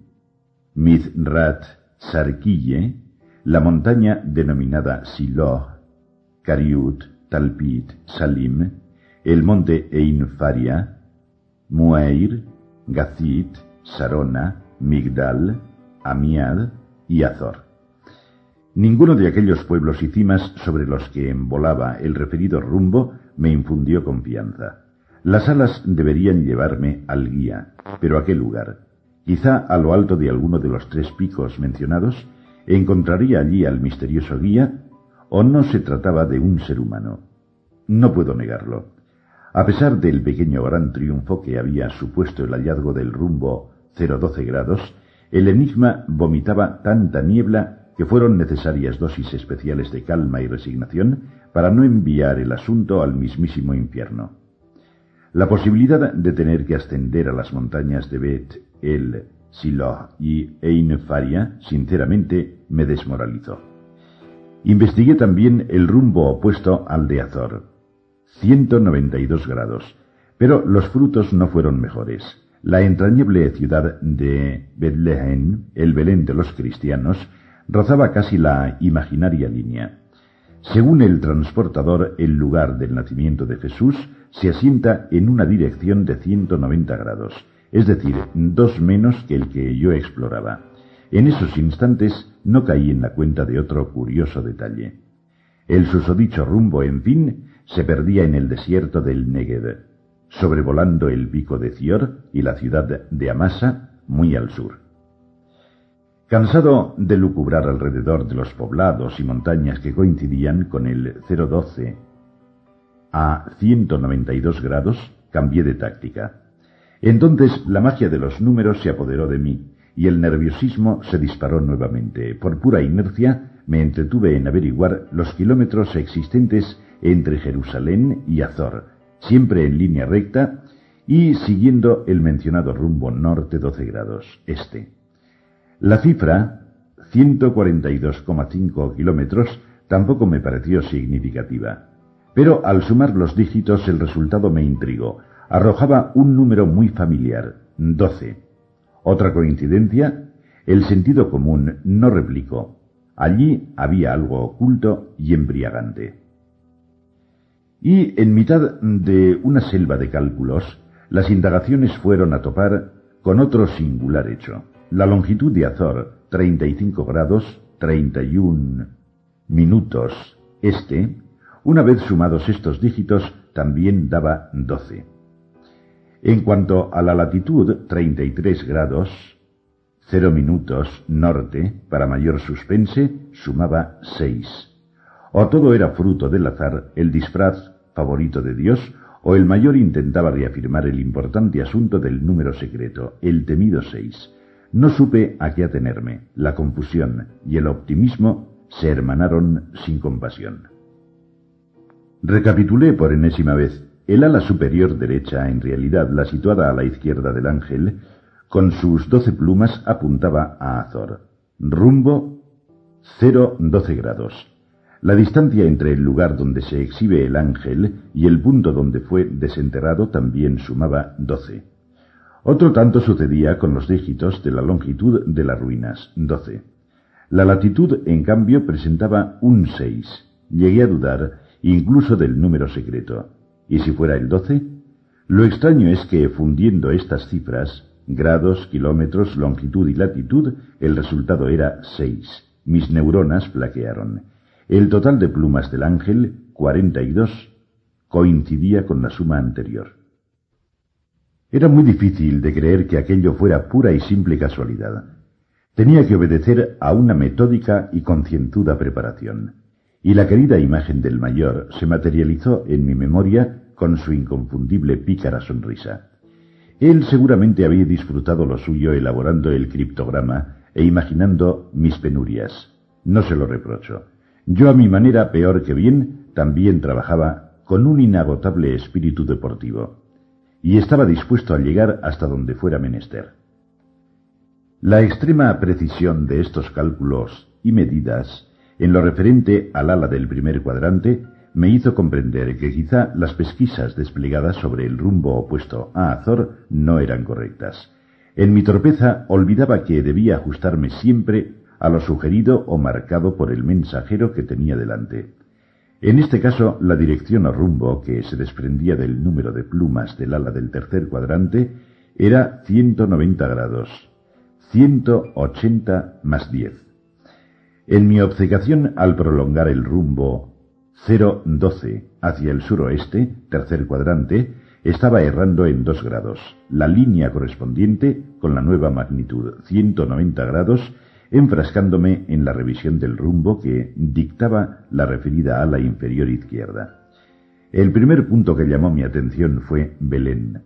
Mizrat Sarquille, la montaña denominada Siloh, Kariut, Talpit, Salim, el monte Einfaria, Mueir, Gazit, Sarona, Migdal, Amiad y Azor. Ninguno de aquellos pueblos y cimas sobre los que embolaba el referido rumbo me infundió confianza. Las alas deberían llevarme al guía, pero ¿a qué lugar? Quizá a lo alto de alguno de los tres picos mencionados, encontraría allí al misterioso guía, o no se trataba de un ser humano. No puedo negarlo. A pesar del pequeño gran triunfo que había supuesto el hallazgo del rumbo 012 grados, el enigma vomitaba tanta niebla que fueron necesarias dosis especiales de calma y resignación para no enviar el asunto al mismísimo infierno. La posibilidad de tener que ascender a las montañas de Bet, El, Siloh y Faria, sinceramente, me desmoralizó. Investigué también el rumbo opuesto al de Azor, 192 grados, pero los frutos no fueron mejores. La entrañable ciudad de Bethlehem, el Belén de los cristianos, rozaba casi la imaginaria línea. Según el transportador, el lugar del nacimiento de Jesús se asienta en una dirección de 190 grados, es decir, dos menos que el que yo exploraba. En esos instantes no caí en la cuenta de otro curioso detalle. El susodicho rumbo, en fin, se perdía en el desierto del Negev sobrevolando el pico de Cior y la ciudad de Amasa, muy al sur. Cansado de lucubrar alrededor de los poblados y montañas que coincidían con el 012 a 192 grados, cambié de táctica. Entonces la magia de los números se apoderó de mí y el nerviosismo se disparó nuevamente. Por pura inercia me entretuve en averiguar los kilómetros existentes entre Jerusalén y Azor, siempre en línea recta y siguiendo el mencionado rumbo norte 12 grados este. La cifra, 142,5 kilómetros, tampoco me pareció significativa, pero al sumar los dígitos el resultado me intrigó. Arrojaba un número muy familiar, 12. Otra coincidencia, el sentido común no replicó. Allí había algo oculto y embriagante. Y en mitad de una selva de cálculos, las indagaciones fueron a topar con otro singular hecho. La longitud de Azor, 35 grados 31 minutos este, una vez sumados estos dígitos, también daba 12. En cuanto a la latitud, 33 grados 0 minutos norte, para mayor suspense, sumaba 6. O todo era fruto del azar, el disfraz favorito de Dios, o el mayor intentaba reafirmar el importante asunto del número secreto, el temido seis. No supe a qué atenerme. La confusión y el optimismo se hermanaron sin compasión. Recapitulé por enésima vez. El ala superior derecha, en realidad la situada a la izquierda del ángel, con sus doce plumas apuntaba a Azor. Rumbo 0,12 grados. La distancia entre el lugar donde se exhibe el ángel y el punto donde fue desenterrado también sumaba doce. Otro tanto sucedía con los dígitos de la longitud de las ruinas, doce. La latitud, en cambio, presentaba un seis. Llegué a dudar incluso del número secreto. ¿Y si fuera el doce? Lo extraño es que, fundiendo estas cifras, grados, kilómetros, longitud y latitud, el resultado era seis. Mis neuronas flaquearon. El total de plumas del ángel, 42, coincidía con la suma anterior. Era muy difícil de creer que aquello fuera pura y simple casualidad. Tenía que obedecer a una metódica y concienzuda preparación. Y la querida imagen del mayor se materializó en mi memoria con su inconfundible pícara sonrisa. Él seguramente había disfrutado lo suyo elaborando el criptograma e imaginando mis penurias. No se lo reprocho. Yo a mi manera, peor que bien, también trabajaba con un inagotable espíritu deportivo, y estaba dispuesto a llegar hasta donde fuera menester. La extrema precisión de estos cálculos y medidas en lo referente al ala del primer cuadrante me hizo comprender que quizá las pesquisas desplegadas sobre el rumbo opuesto a Azor no eran correctas. En mi torpeza olvidaba que debía ajustarme siempre a lo sugerido o marcado por el mensajero que tenía delante. En este caso, la dirección o rumbo que se desprendía del número de plumas del ala del tercer cuadrante era 190 grados, 180 más 10. En mi obcecación al prolongar el rumbo 012 hacia el suroeste, tercer cuadrante, estaba errando en dos grados. La línea correspondiente, con la nueva magnitud 190 grados, enfrascándome en la revisión del rumbo que dictaba la referida ala inferior izquierda. El primer punto que llamó mi atención fue Belén.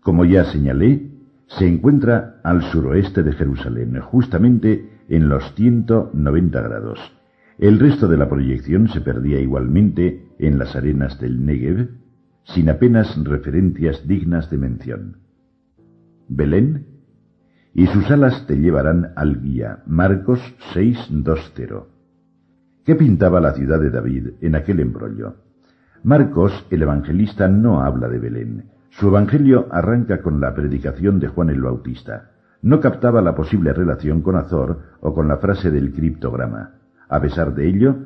Como ya señalé, se encuentra al suroeste de Jerusalén, justamente en los 190 grados. El resto de la proyección se perdía igualmente en las arenas del Negev, sin apenas referencias dignas de mención. Belén y sus alas te llevarán al guía. Marcos 6.2.0. ¿Qué pintaba la ciudad de David en aquel embrollo? Marcos, el evangelista, no habla de Belén. Su evangelio arranca con la predicación de Juan el Bautista. No captaba la posible relación con Azor o con la frase del criptograma. A pesar de ello,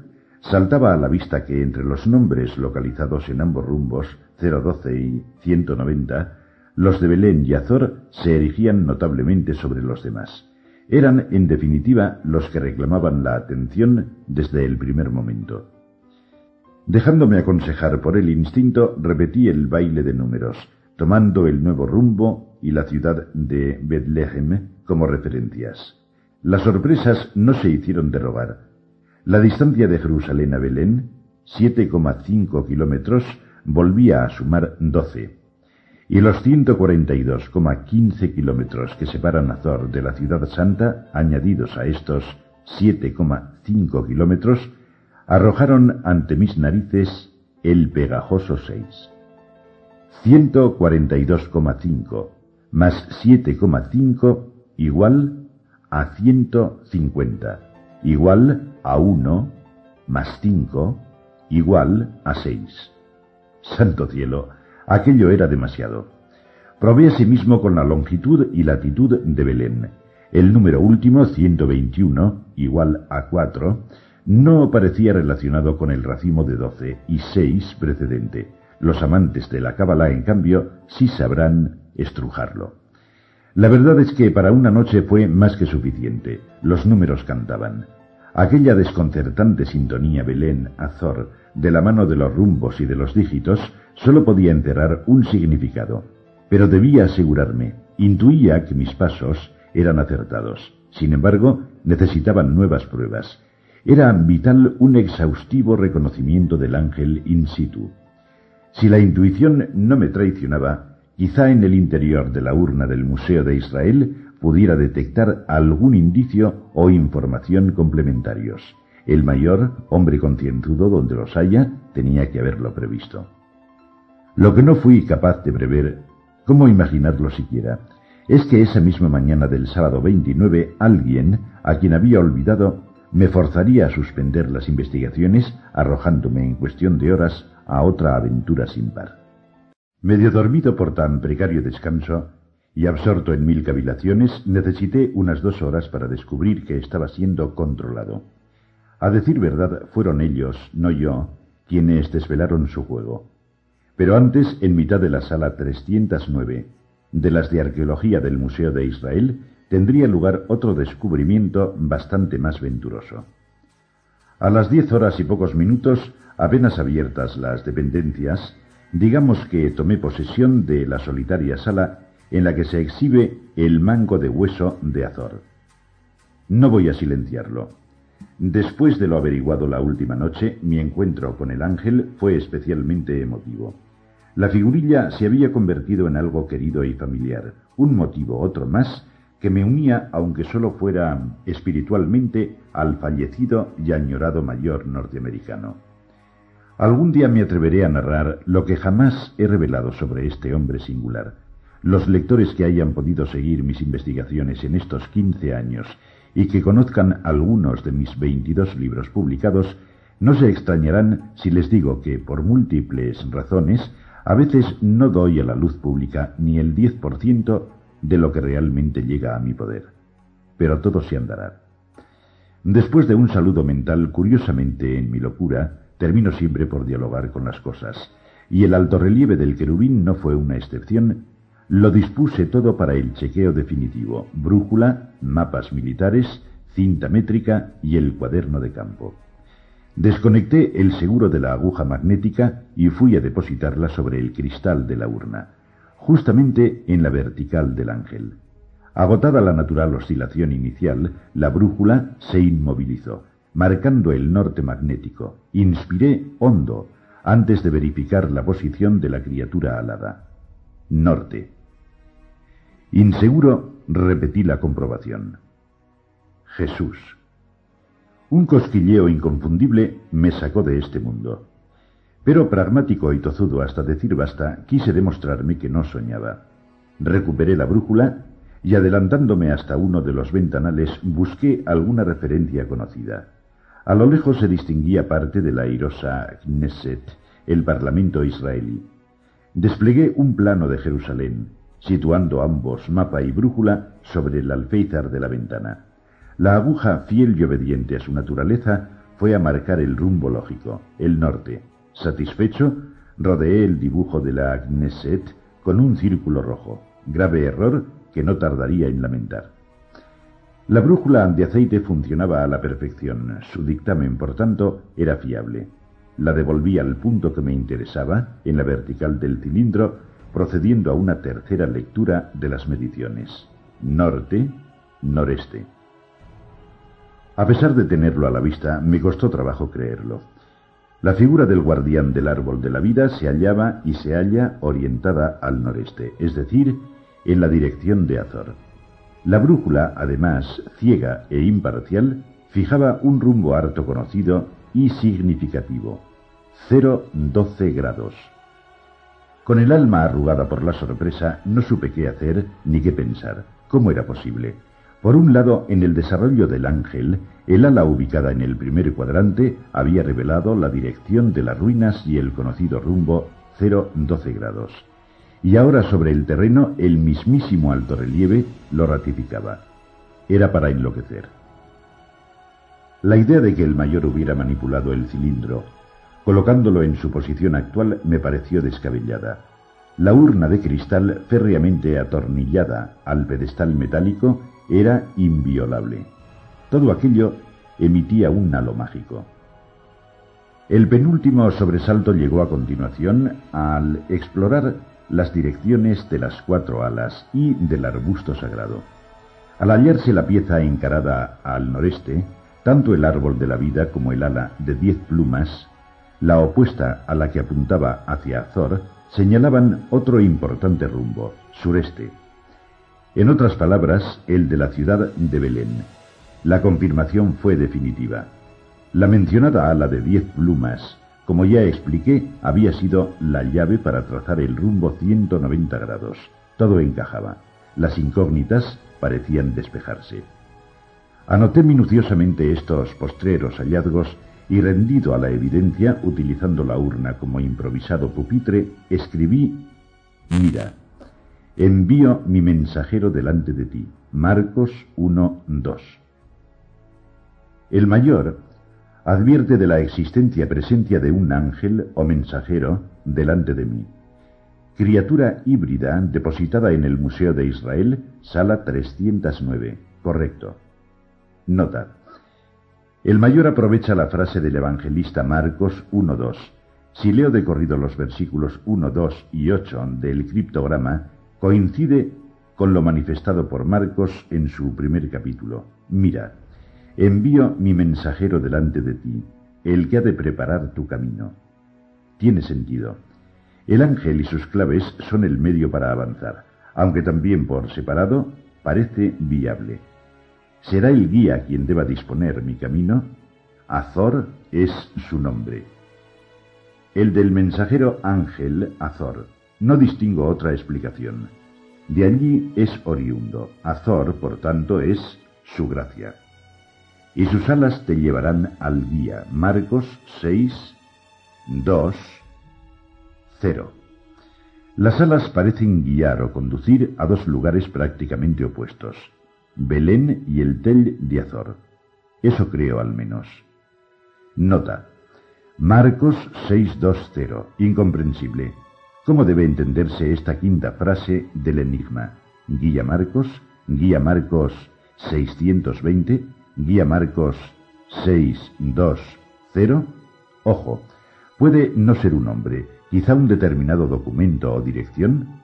saltaba a la vista que entre los nombres localizados en ambos rumbos, 012 y 190, los de Belén y Azor se erigían notablemente sobre los demás. Eran, en definitiva, los que reclamaban la atención desde el primer momento. Dejándome aconsejar por el instinto, repetí el baile de números, tomando el nuevo rumbo y la ciudad de Bethlehem como referencias. Las sorpresas no se hicieron de rogar. La distancia de Jerusalén a Belén, 7,5 kilómetros, volvía a sumar 12, y los 142,15 kilómetros que separan Azor de la ciudad santa, añadidos a estos 7,5 kilómetros, arrojaron ante mis narices el pegajoso 6. 142,5 más 7,5 igual a 150, igual a 1 más 5 igual a 6. Santo cielo, aquello era demasiado. Probé asimismo con la longitud y latitud de Belén. El número último, 121, igual a 4, no parecía relacionado con el racimo de 12 y 6 precedente. Los amantes de la cábala, en cambio, sí sabrán estrujarlo. La verdad es que para una noche fue más que suficiente. Los números cantaban. Aquella desconcertante sintonía Belén-Azor de la mano de los rumbos y de los dígitos sólo podía enterrar un significado. Pero debía asegurarme, intuía que mis pasos eran acertados. Sin embargo, necesitaban nuevas pruebas. Era vital un exhaustivo reconocimiento del ángel in situ. Si la intuición no me traicionaba, quizá en el interior de la urna del Museo de Israel pudiera detectar algún indicio o información complementarios. El mayor, hombre concienzudo donde los haya, tenía que haberlo previsto. Lo que no fui capaz de prever, ¿cómo imaginarlo siquiera? Es que esa misma mañana del sábado 29 alguien, a quien había olvidado, me forzaría a suspender las investigaciones, arrojándome en cuestión de horas a otra aventura sin par. Medio dormido por tan precario descanso, y absorto en mil cavilaciones, necesité unas dos horas para descubrir que estaba siendo controlado. A decir verdad, fueron ellos, no yo, quienes desvelaron su juego. Pero antes, en mitad de la sala 309 de las de arqueología del Museo de Israel, tendría lugar otro descubrimiento bastante más venturoso. A las diez horas y pocos minutos, apenas abiertas las dependencias, digamos que tomé posesión de la solitaria sala en la que se exhibe el mango de hueso de Azor. No voy a silenciarlo. Después de lo averiguado la última noche, mi encuentro con el ángel fue especialmente emotivo. La figurilla se había convertido en algo querido y familiar, un motivo, otro más, que me unía, aunque solo fuera espiritualmente, al fallecido y añorado mayor norteamericano. Algún día me atreveré a narrar lo que jamás he revelado sobre este hombre singular. Los lectores que hayan podido seguir mis investigaciones en estos quince años y que conozcan algunos de mis veintidós libros publicados, no se extrañarán si les digo que, por múltiples razones, a veces no doy a la luz pública ni el diez por ciento de lo que realmente llega a mi poder. Pero todo se andará. Después de un saludo mental, curiosamente en mi locura, termino siempre por dialogar con las cosas, y el alto relieve del querubín no fue una excepción, lo dispuse todo para el chequeo definitivo, brújula, mapas militares, cinta métrica y el cuaderno de campo. Desconecté el seguro de la aguja magnética y fui a depositarla sobre el cristal de la urna, justamente en la vertical del ángel. Agotada la natural oscilación inicial, la brújula se inmovilizó, marcando el norte magnético. Inspiré hondo antes de verificar la posición de la criatura alada. Norte. Inseguro, repetí la comprobación. Jesús. Un cosquilleo inconfundible me sacó de este mundo. Pero pragmático y tozudo hasta decir basta, quise demostrarme que no soñaba. Recuperé la brújula y adelantándome hasta uno de los ventanales busqué alguna referencia conocida. A lo lejos se distinguía parte de la airosa Knesset, el parlamento israelí. Desplegué un plano de Jerusalén, situando ambos, mapa y brújula, sobre el alféizar de la ventana. La aguja, fiel y obediente a su naturaleza, fue a marcar el rumbo lógico, el norte. Satisfecho, rodeé el dibujo de la Agneset con un círculo rojo, grave error que no tardaría en lamentar. La brújula de aceite funcionaba a la perfección, su dictamen, por tanto, era fiable. La devolví al punto que me interesaba, en la vertical del cilindro, procediendo a una tercera lectura de las mediciones. Norte, noreste. A pesar de tenerlo a la vista, me costó trabajo creerlo. La figura del guardián del árbol de la vida se hallaba y se halla orientada al noreste, es decir, en la dirección de Azor. La brújula, además ciega e imparcial, fijaba un rumbo harto conocido y significativo, 0,12 grados. Con el alma arrugada por la sorpresa, no supe qué hacer ni qué pensar. ¿Cómo era posible? Por un lado, en el desarrollo del ángel, el ala ubicada en el primer cuadrante había revelado la dirección de las ruinas y el conocido rumbo 012 grados. Y ahora sobre el terreno el mismísimo alto relieve lo ratificaba. Era para enloquecer. La idea de que el mayor hubiera manipulado el cilindro, colocándolo en su posición actual, me pareció descabellada. La urna de cristal férreamente atornillada al pedestal metálico era inviolable. Todo aquello emitía un halo mágico. El penúltimo sobresalto llegó a continuación al explorar las direcciones de las cuatro alas y del arbusto sagrado. Al hallarse la pieza encarada al noreste, tanto el árbol de la vida como el ala de diez plumas, la opuesta a la que apuntaba hacia Azor, señalaban otro importante rumbo, sureste, en otras palabras, el de la ciudad de Belén. La confirmación fue definitiva. La mencionada ala de diez plumas, como ya expliqué, había sido la llave para trazar el rumbo 190 grados. Todo encajaba. Las incógnitas parecían despejarse. Anoté minuciosamente estos postreros hallazgos y rendido a la evidencia, utilizando la urna como improvisado pupitre, escribí, mira, Envío mi mensajero delante de ti. Marcos 1.2. El mayor advierte de la existencia presencia de un ángel o mensajero delante de mí. Criatura híbrida depositada en el Museo de Israel, sala 309. Correcto. Nota. El mayor aprovecha la frase del evangelista Marcos 1.2. Si leo de corrido los versículos 1, 2 y 8 del criptograma, coincide con lo manifestado por Marcos en su primer capítulo. Mira, envío mi mensajero delante de ti, el que ha de preparar tu camino. Tiene sentido. El ángel y sus claves son el medio para avanzar, aunque también por separado parece viable. ¿Será el guía quien deba disponer mi camino? Azor es su nombre. El del mensajero ángel Azor. No distingo otra explicación. De allí es oriundo. Azor, por tanto, es su gracia. Y sus alas te llevarán al guía. Marcos 6, 2, 0. Las alas parecen guiar o conducir a dos lugares prácticamente opuestos. Belén y el Tel de Azor. Eso creo al menos. Nota. Marcos 6.2.0. Incomprensible. ¿Cómo debe entenderse esta quinta frase del enigma? Guía Marcos, Guía Marcos 620, Guía Marcos 620. Ojo, puede no ser un hombre, quizá un determinado documento o dirección.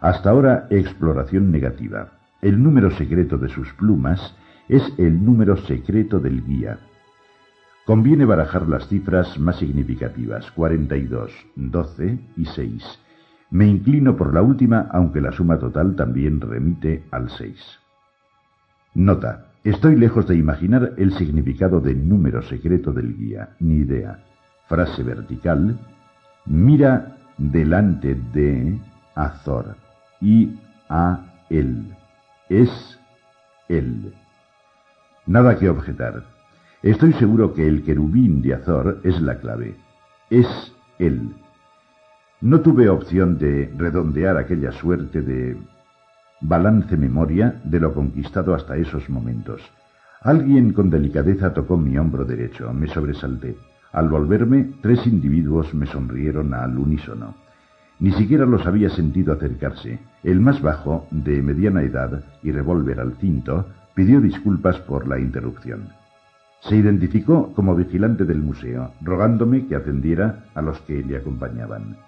Hasta ahora exploración negativa. El número secreto de sus plumas es el número secreto del guía. Conviene barajar las cifras más significativas, 42, 12 y 6. Me inclino por la última, aunque la suma total también remite al 6. Nota. Estoy lejos de imaginar el significado del número secreto del guía, ni idea. Frase vertical. Mira delante de Azor y a él es Él. Nada que objetar. Estoy seguro que el querubín de Azor es la clave. Es Él. No tuve opción de redondear aquella suerte de balance memoria de lo conquistado hasta esos momentos. Alguien con delicadeza tocó mi hombro derecho, me sobresalté. Al volverme, tres individuos me sonrieron al unísono. Ni siquiera los había sentido acercarse. El más bajo, de mediana edad y revólver al cinto, pidió disculpas por la interrupción. Se identificó como vigilante del museo, rogándome que atendiera a los que le acompañaban.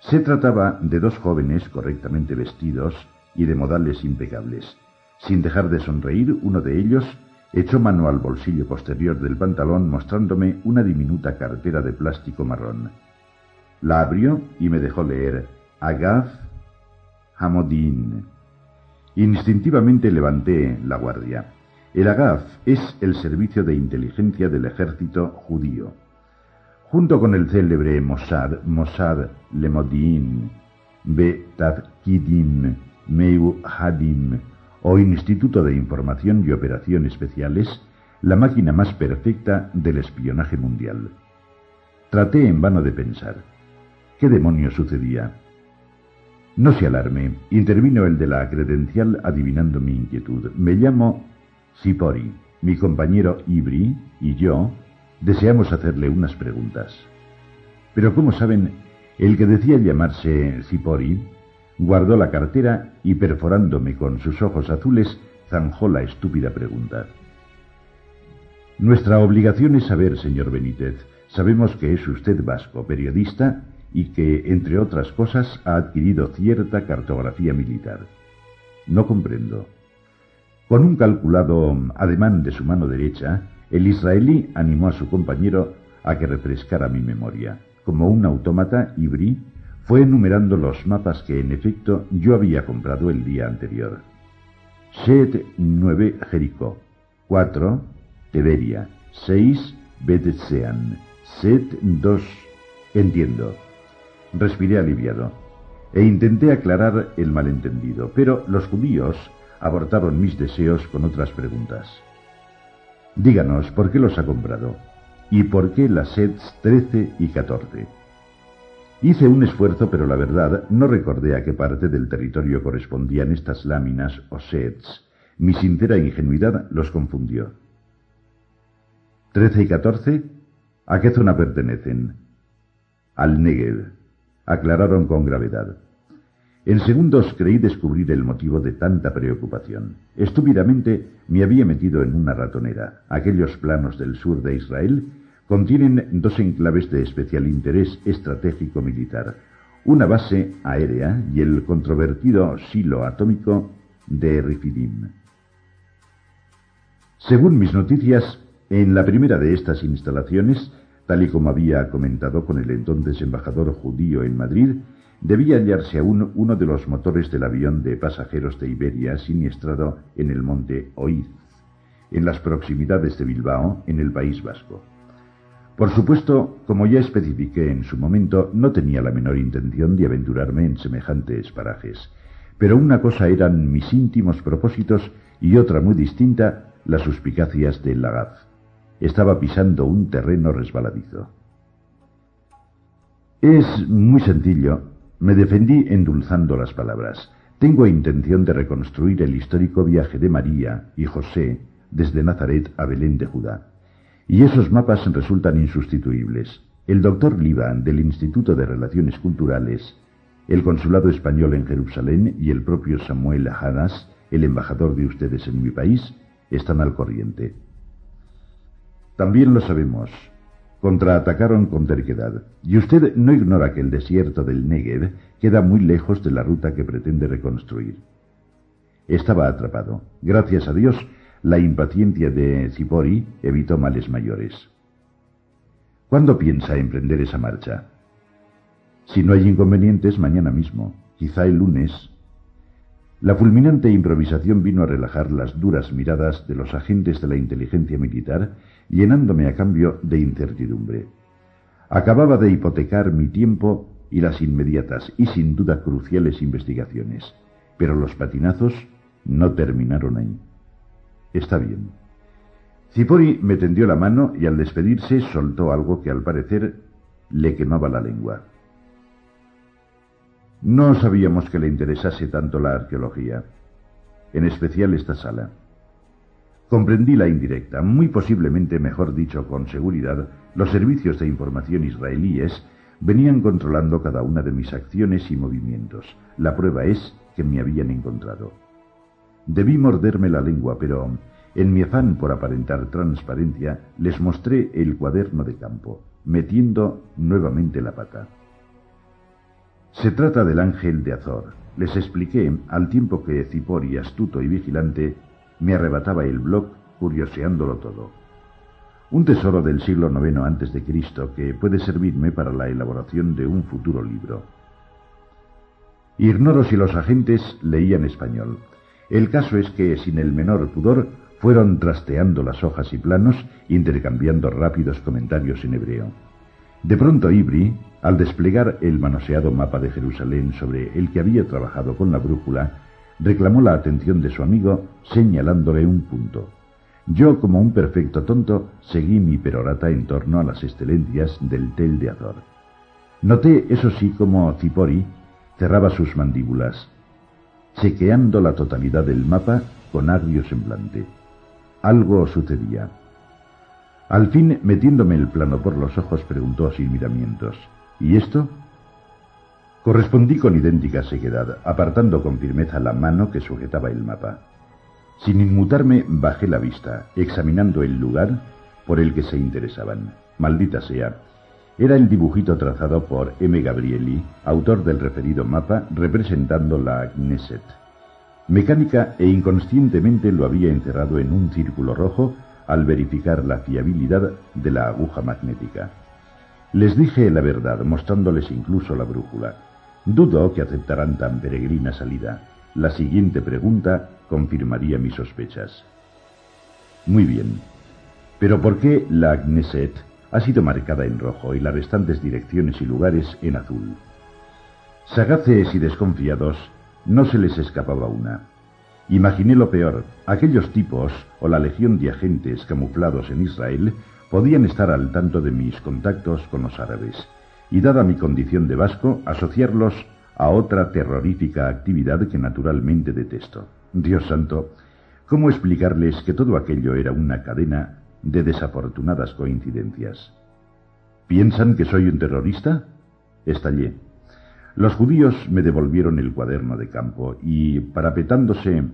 Se trataba de dos jóvenes correctamente vestidos y de modales impecables. Sin dejar de sonreír, uno de ellos echó mano al bolsillo posterior del pantalón mostrándome una diminuta cartera de plástico marrón. La abrió y me dejó leer Agaf Hamodin. Instintivamente levanté la guardia. El Agaf es el servicio de inteligencia del ejército judío. Junto con el célebre Mossad, Mossad Lemodin, Betavkidim, Hadim, o Instituto de Información y Operaciones Especiales, la máquina más perfecta del espionaje mundial. Traté en vano de pensar. ¿Qué demonios sucedía? No se alarme, intervino el de la credencial adivinando mi inquietud. Me llamo Sipori. Mi compañero Ibri y yo deseamos hacerle unas preguntas. Pero como saben, el que decía llamarse Sipori guardó la cartera y perforándome con sus ojos azules zanjó la estúpida pregunta. Nuestra obligación es saber, señor Benítez. Sabemos que es usted vasco, periodista y que, entre otras cosas, ha adquirido cierta cartografía militar. No comprendo. Con un calculado ademán de su mano derecha, el israelí animó a su compañero a que refrescara mi memoria. Como un autómata, Ibri fue enumerando los mapas que en efecto yo había comprado el día anterior. Shet 9 Jericó, 4 Teberia, 6 Betsean, Set 2 Entiendo. Respiré aliviado e intenté aclarar el malentendido, pero los judíos abortaron mis deseos con otras preguntas. Díganos, ¿por qué los ha comprado? ¿Y por qué las sets 13 y 14? Hice un esfuerzo, pero la verdad no recordé a qué parte del territorio correspondían estas láminas o sets. Mi sincera ingenuidad los confundió. ¿13 y 14? ¿A qué zona pertenecen? Al Negev aclararon con gravedad. En segundos creí descubrir el motivo de tanta preocupación. Estúpidamente me había metido en una ratonera. Aquellos planos del sur de Israel contienen dos enclaves de especial interés estratégico militar, una base aérea y el controvertido silo atómico de Rifidim. Según mis noticias, en la primera de estas instalaciones Tal y como había comentado con el entonces embajador judío en Madrid, debía hallarse aún uno de los motores del avión de pasajeros de Iberia siniestrado en el monte Oiz, en las proximidades de Bilbao, en el País Vasco. Por supuesto, como ya especifiqué en su momento, no tenía la menor intención de aventurarme en semejantes parajes, pero una cosa eran mis íntimos propósitos y otra muy distinta, las suspicacias de Lagaz. Estaba pisando un terreno resbaladizo. Es muy sencillo. Me defendí endulzando las palabras. Tengo intención de reconstruir el histórico viaje de María y José desde Nazaret a Belén de Judá. Y esos mapas resultan insustituibles. El doctor Liban del Instituto de Relaciones Culturales, el Consulado Español en Jerusalén y el propio Samuel Hanas, el embajador de ustedes en mi país, están al corriente. También lo sabemos. Contraatacaron con terquedad. Y usted no ignora que el desierto del Negev queda muy lejos de la ruta que pretende reconstruir. Estaba atrapado. Gracias a Dios, la impaciencia de Zipori evitó males mayores. ¿Cuándo piensa emprender esa marcha? Si no hay inconvenientes, mañana mismo, quizá el lunes. La fulminante improvisación vino a relajar las duras miradas de los agentes de la inteligencia militar, llenándome a cambio de incertidumbre. Acababa de hipotecar mi tiempo y las inmediatas y sin duda cruciales investigaciones, pero los patinazos no terminaron ahí. Está bien. Cipori me tendió la mano y al despedirse soltó algo que al parecer le quemaba la lengua. No sabíamos que le interesase tanto la arqueología, en especial esta sala. Comprendí la indirecta, muy posiblemente, mejor dicho, con seguridad, los servicios de información israelíes venían controlando cada una de mis acciones y movimientos. La prueba es que me habían encontrado. Debí morderme la lengua, pero en mi afán por aparentar transparencia les mostré el cuaderno de campo, metiendo nuevamente la pata. Se trata del ángel de Azor. Les expliqué, al tiempo que Cipori, astuto y vigilante, me arrebataba el blog curioseándolo todo. Un tesoro del siglo IX Cristo que puede servirme para la elaboración de un futuro libro. Ignoro si los agentes leían español. El caso es que, sin el menor pudor, fueron trasteando las hojas y planos, intercambiando rápidos comentarios en hebreo. De pronto Ibri, al desplegar el manoseado mapa de Jerusalén sobre el que había trabajado con la brújula, reclamó la atención de su amigo señalándole un punto. Yo, como un perfecto tonto, seguí mi perorata en torno a las excelencias del tel de Azor. Noté, eso sí, como Cipori cerraba sus mandíbulas, chequeando la totalidad del mapa con agrio semblante. Algo sucedía. Al fin, metiéndome el plano por los ojos, preguntó sin miramientos. ¿Y esto? Correspondí con idéntica sequedad, apartando con firmeza la mano que sujetaba el mapa. Sin inmutarme, bajé la vista, examinando el lugar por el que se interesaban. Maldita sea. Era el dibujito trazado por M. Gabrieli, autor del referido mapa, representando la Knesset. Mecánica e inconscientemente lo había encerrado en un círculo rojo al verificar la fiabilidad de la aguja magnética. Les dije la verdad, mostrándoles incluso la brújula. Dudo que aceptaran tan peregrina salida. La siguiente pregunta confirmaría mis sospechas. Muy bien. Pero ¿por qué la Agneset ha sido marcada en rojo y las restantes direcciones y lugares en azul? Sagaces y desconfiados, no se les escapaba una. Imaginé lo peor. Aquellos tipos, o la legión de agentes camuflados en Israel, podían estar al tanto de mis contactos con los árabes, y dada mi condición de vasco, asociarlos a otra terrorífica actividad que naturalmente detesto. Dios santo, ¿cómo explicarles que todo aquello era una cadena de desafortunadas coincidencias? ¿Piensan que soy un terrorista? Estallé. Los judíos me devolvieron el cuaderno de campo y, parapetándose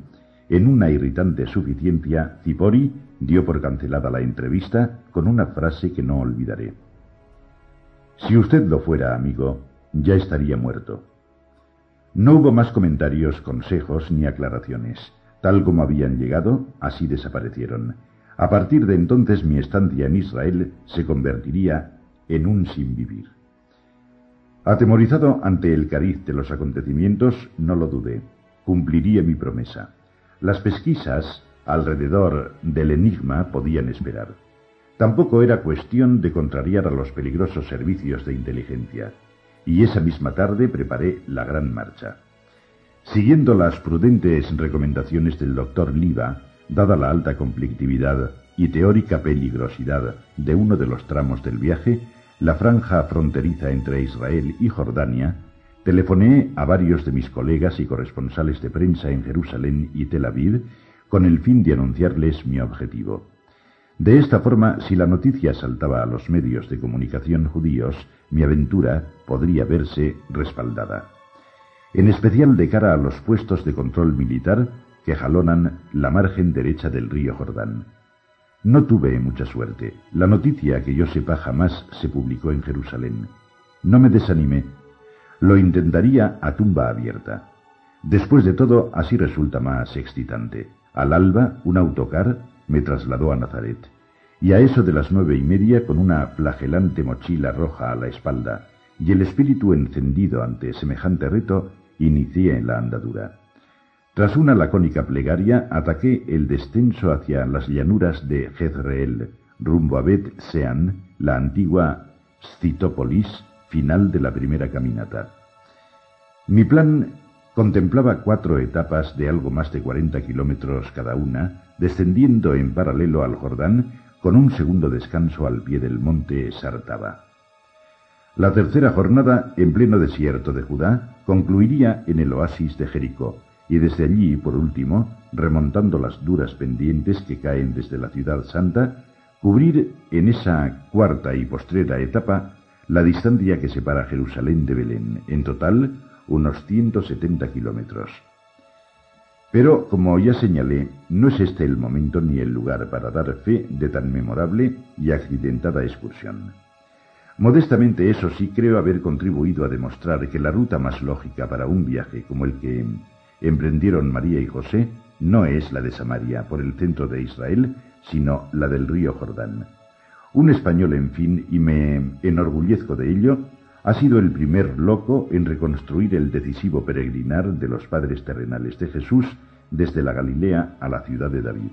en una irritante suficiencia, Cipori dio por cancelada la entrevista con una frase que no olvidaré. Si usted lo fuera, amigo, ya estaría muerto. No hubo más comentarios, consejos ni aclaraciones. Tal como habían llegado, así desaparecieron. A partir de entonces mi estancia en Israel se convertiría en un sinvivir. Atemorizado ante el cariz de los acontecimientos, no lo dudé. Cumpliría mi promesa. Las pesquisas alrededor del enigma podían esperar. Tampoco era cuestión de contrariar a los peligrosos servicios de inteligencia, y esa misma tarde preparé la gran marcha. Siguiendo las prudentes recomendaciones del doctor Liva, dada la alta conflictividad y teórica peligrosidad de uno de los tramos del viaje, la franja fronteriza entre Israel y Jordania, telefoné a varios de mis colegas y corresponsales de prensa en Jerusalén y Tel Aviv con el fin de anunciarles mi objetivo. De esta forma, si la noticia saltaba a los medios de comunicación judíos, mi aventura podría verse respaldada. En especial de cara a los puestos de control militar que jalonan la margen derecha del río Jordán. No tuve mucha suerte. La noticia, que yo sepa, jamás se publicó en Jerusalén. No me desanimé. Lo intentaría a tumba abierta. Después de todo, así resulta más excitante. Al alba, un autocar me trasladó a Nazaret, y a eso de las nueve y media, con una flagelante mochila roja a la espalda y el espíritu encendido ante semejante reto, inicié en la andadura. Tras una lacónica plegaria, ataqué el descenso hacia las llanuras de Jezreel, rumbo a Bet Sean, la antigua Scitópolis, final de la primera caminata. Mi plan contemplaba cuatro etapas de algo más de 40 kilómetros cada una, descendiendo en paralelo al Jordán, con un segundo descanso al pie del monte Sartaba. La tercera jornada, en pleno desierto de Judá, concluiría en el oasis de Jericó, y desde allí, por último, remontando las duras pendientes que caen desde la ciudad santa, cubrir en esa cuarta y postrera etapa la distancia que separa Jerusalén de Belén, en total unos 170 kilómetros. Pero, como ya señalé, no es este el momento ni el lugar para dar fe de tan memorable y accidentada excursión. Modestamente, eso sí, creo haber contribuido a demostrar que la ruta más lógica para un viaje como el que emprendieron María y José no es la de Samaria por el centro de Israel, sino la del río Jordán. Un español, en fin, y me enorgullezco de ello, ha sido el primer loco en reconstruir el decisivo peregrinar de los padres terrenales de Jesús desde la Galilea a la ciudad de David.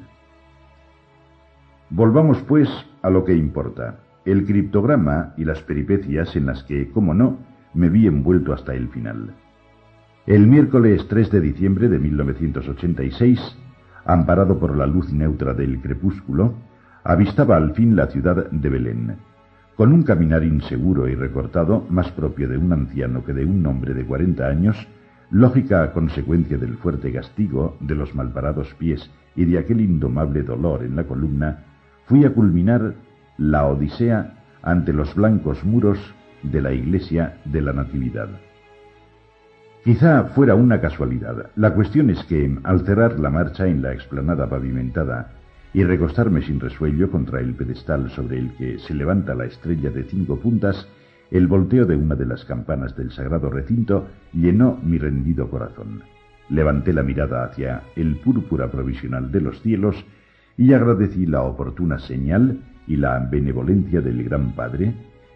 Volvamos, pues, a lo que importa, el criptograma y las peripecias en las que, como no, me vi envuelto hasta el final. El miércoles 3 de diciembre de 1986, amparado por la luz neutra del crepúsculo, avistaba al fin la ciudad de Belén con un caminar inseguro y recortado, más propio de un anciano que de un hombre de cuarenta años, lógica consecuencia del fuerte castigo, de los malparados pies y de aquel indomable dolor en la columna, fui a culminar la Odisea ante los blancos muros de la iglesia de la Natividad. Quizá fuera una casualidad. La cuestión es que, al cerrar la marcha en la explanada pavimentada y recostarme sin resuello contra el pedestal sobre el que se levanta la estrella de cinco puntas, el volteo de una de las campanas del sagrado recinto llenó mi rendido corazón. Levanté la mirada hacia el púrpura provisional de los cielos y agradecí la oportuna señal y la benevolencia del Gran Padre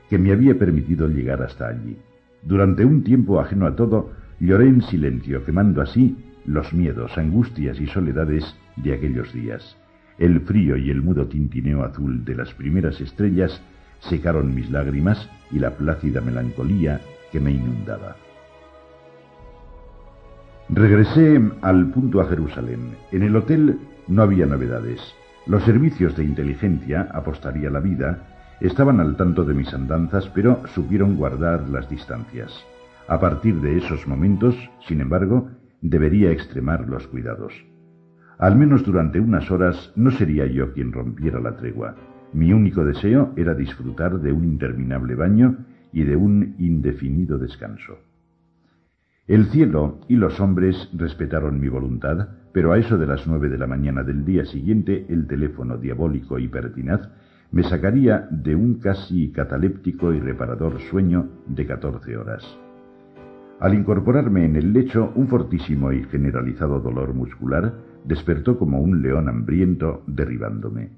que me había permitido llegar hasta allí. Durante un tiempo ajeno a todo, lloré en silencio, quemando así los miedos, angustias y soledades de aquellos días. El frío y el mudo tintineo azul de las primeras estrellas secaron mis lágrimas y la plácida melancolía que me inundaba. Regresé al punto a Jerusalén. En el hotel no había novedades. Los servicios de inteligencia, apostaría la vida, estaban al tanto de mis andanzas, pero supieron guardar las distancias. A partir de esos momentos, sin embargo, debería extremar los cuidados. Al menos durante unas horas no sería yo quien rompiera la tregua. Mi único deseo era disfrutar de un interminable baño y de un indefinido descanso. El cielo y los hombres respetaron mi voluntad, pero a eso de las nueve de la mañana del día siguiente el teléfono diabólico y pertinaz me sacaría de un casi cataléptico y reparador sueño de catorce horas. Al incorporarme en el lecho, un fortísimo y generalizado dolor muscular despertó como un león hambriento derribándome.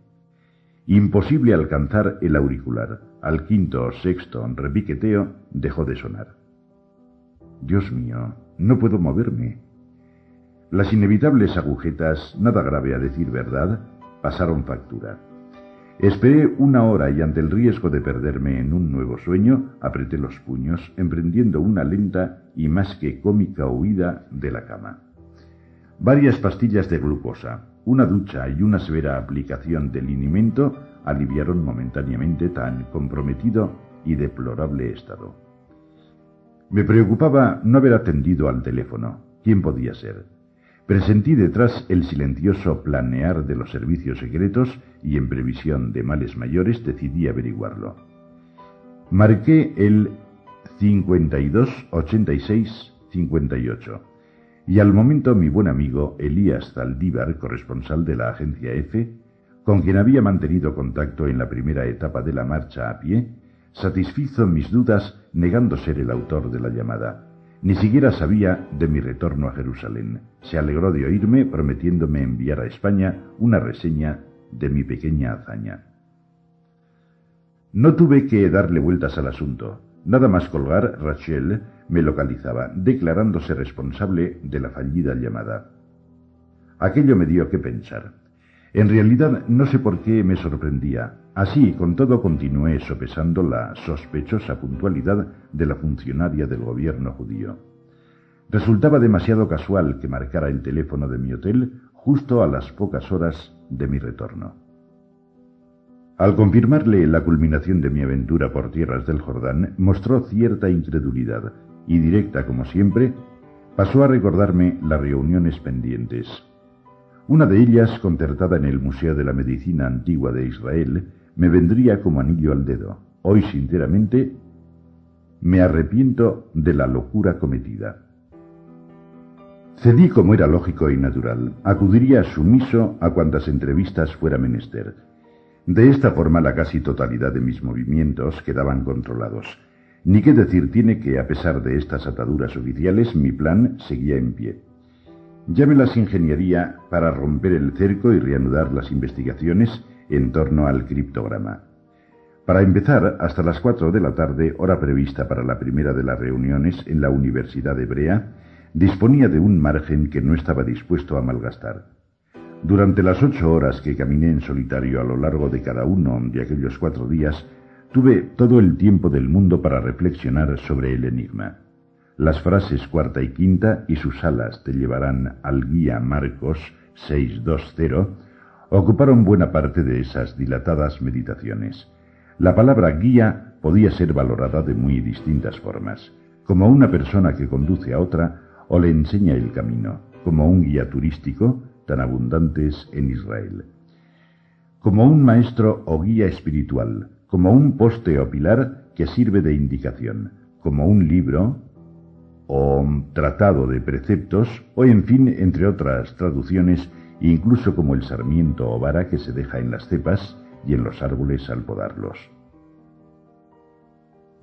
Imposible alcanzar el auricular. Al quinto o sexto repiqueteo dejó de sonar. Dios mío, no puedo moverme. Las inevitables agujetas, nada grave a decir verdad, pasaron factura. Esperé una hora y ante el riesgo de perderme en un nuevo sueño, apreté los puños, emprendiendo una lenta y más que cómica huida de la cama. Varias pastillas de glucosa, una ducha y una severa aplicación de linimento aliviaron momentáneamente tan comprometido y deplorable estado. Me preocupaba no haber atendido al teléfono. ¿Quién podía ser? Presentí detrás el silencioso planear de los servicios secretos y en previsión de males mayores decidí averiguarlo. Marqué el 528658 y al momento mi buen amigo Elías Zaldívar, corresponsal de la agencia F, con quien había mantenido contacto en la primera etapa de la marcha a pie, satisfizo mis dudas negando ser el autor de la llamada. Ni siquiera sabía de mi retorno a Jerusalén. Se alegró de oírme prometiéndome enviar a España una reseña de mi pequeña hazaña. No tuve que darle vueltas al asunto. Nada más colgar, Rachel me localizaba, declarándose responsable de la fallida llamada. Aquello me dio que pensar. En realidad no sé por qué me sorprendía. Así, con todo, continué sopesando la sospechosa puntualidad de la funcionaria del gobierno judío. Resultaba demasiado casual que marcara el teléfono de mi hotel justo a las pocas horas de mi retorno. Al confirmarle la culminación de mi aventura por tierras del Jordán, mostró cierta incredulidad y directa como siempre, pasó a recordarme las reuniones pendientes. Una de ellas, concertada en el Museo de la Medicina Antigua de Israel, me vendría como anillo al dedo. Hoy, sinceramente, me arrepiento de la locura cometida. Cedí como era lógico y natural. Acudiría sumiso a cuantas entrevistas fuera menester. De esta forma la casi totalidad de mis movimientos quedaban controlados. Ni qué decir tiene que, a pesar de estas ataduras oficiales, mi plan seguía en pie. Ya me las ingeniaría para romper el cerco y reanudar las investigaciones en torno al criptograma. Para empezar, hasta las cuatro de la tarde, hora prevista para la primera de las reuniones en la Universidad Hebrea, disponía de un margen que no estaba dispuesto a malgastar. Durante las ocho horas que caminé en solitario a lo largo de cada uno de aquellos cuatro días, tuve todo el tiempo del mundo para reflexionar sobre el enigma. Las frases cuarta y quinta y sus alas te llevarán al guía Marcos 620 ocuparon buena parte de esas dilatadas meditaciones. La palabra guía podía ser valorada de muy distintas formas, como una persona que conduce a otra o le enseña el camino, como un guía turístico, tan abundantes en Israel, como un maestro o guía espiritual, como un poste o pilar que sirve de indicación, como un libro, o tratado de preceptos, o en fin, entre otras traducciones, incluso como el sarmiento o vara que se deja en las cepas y en los árboles al podarlos.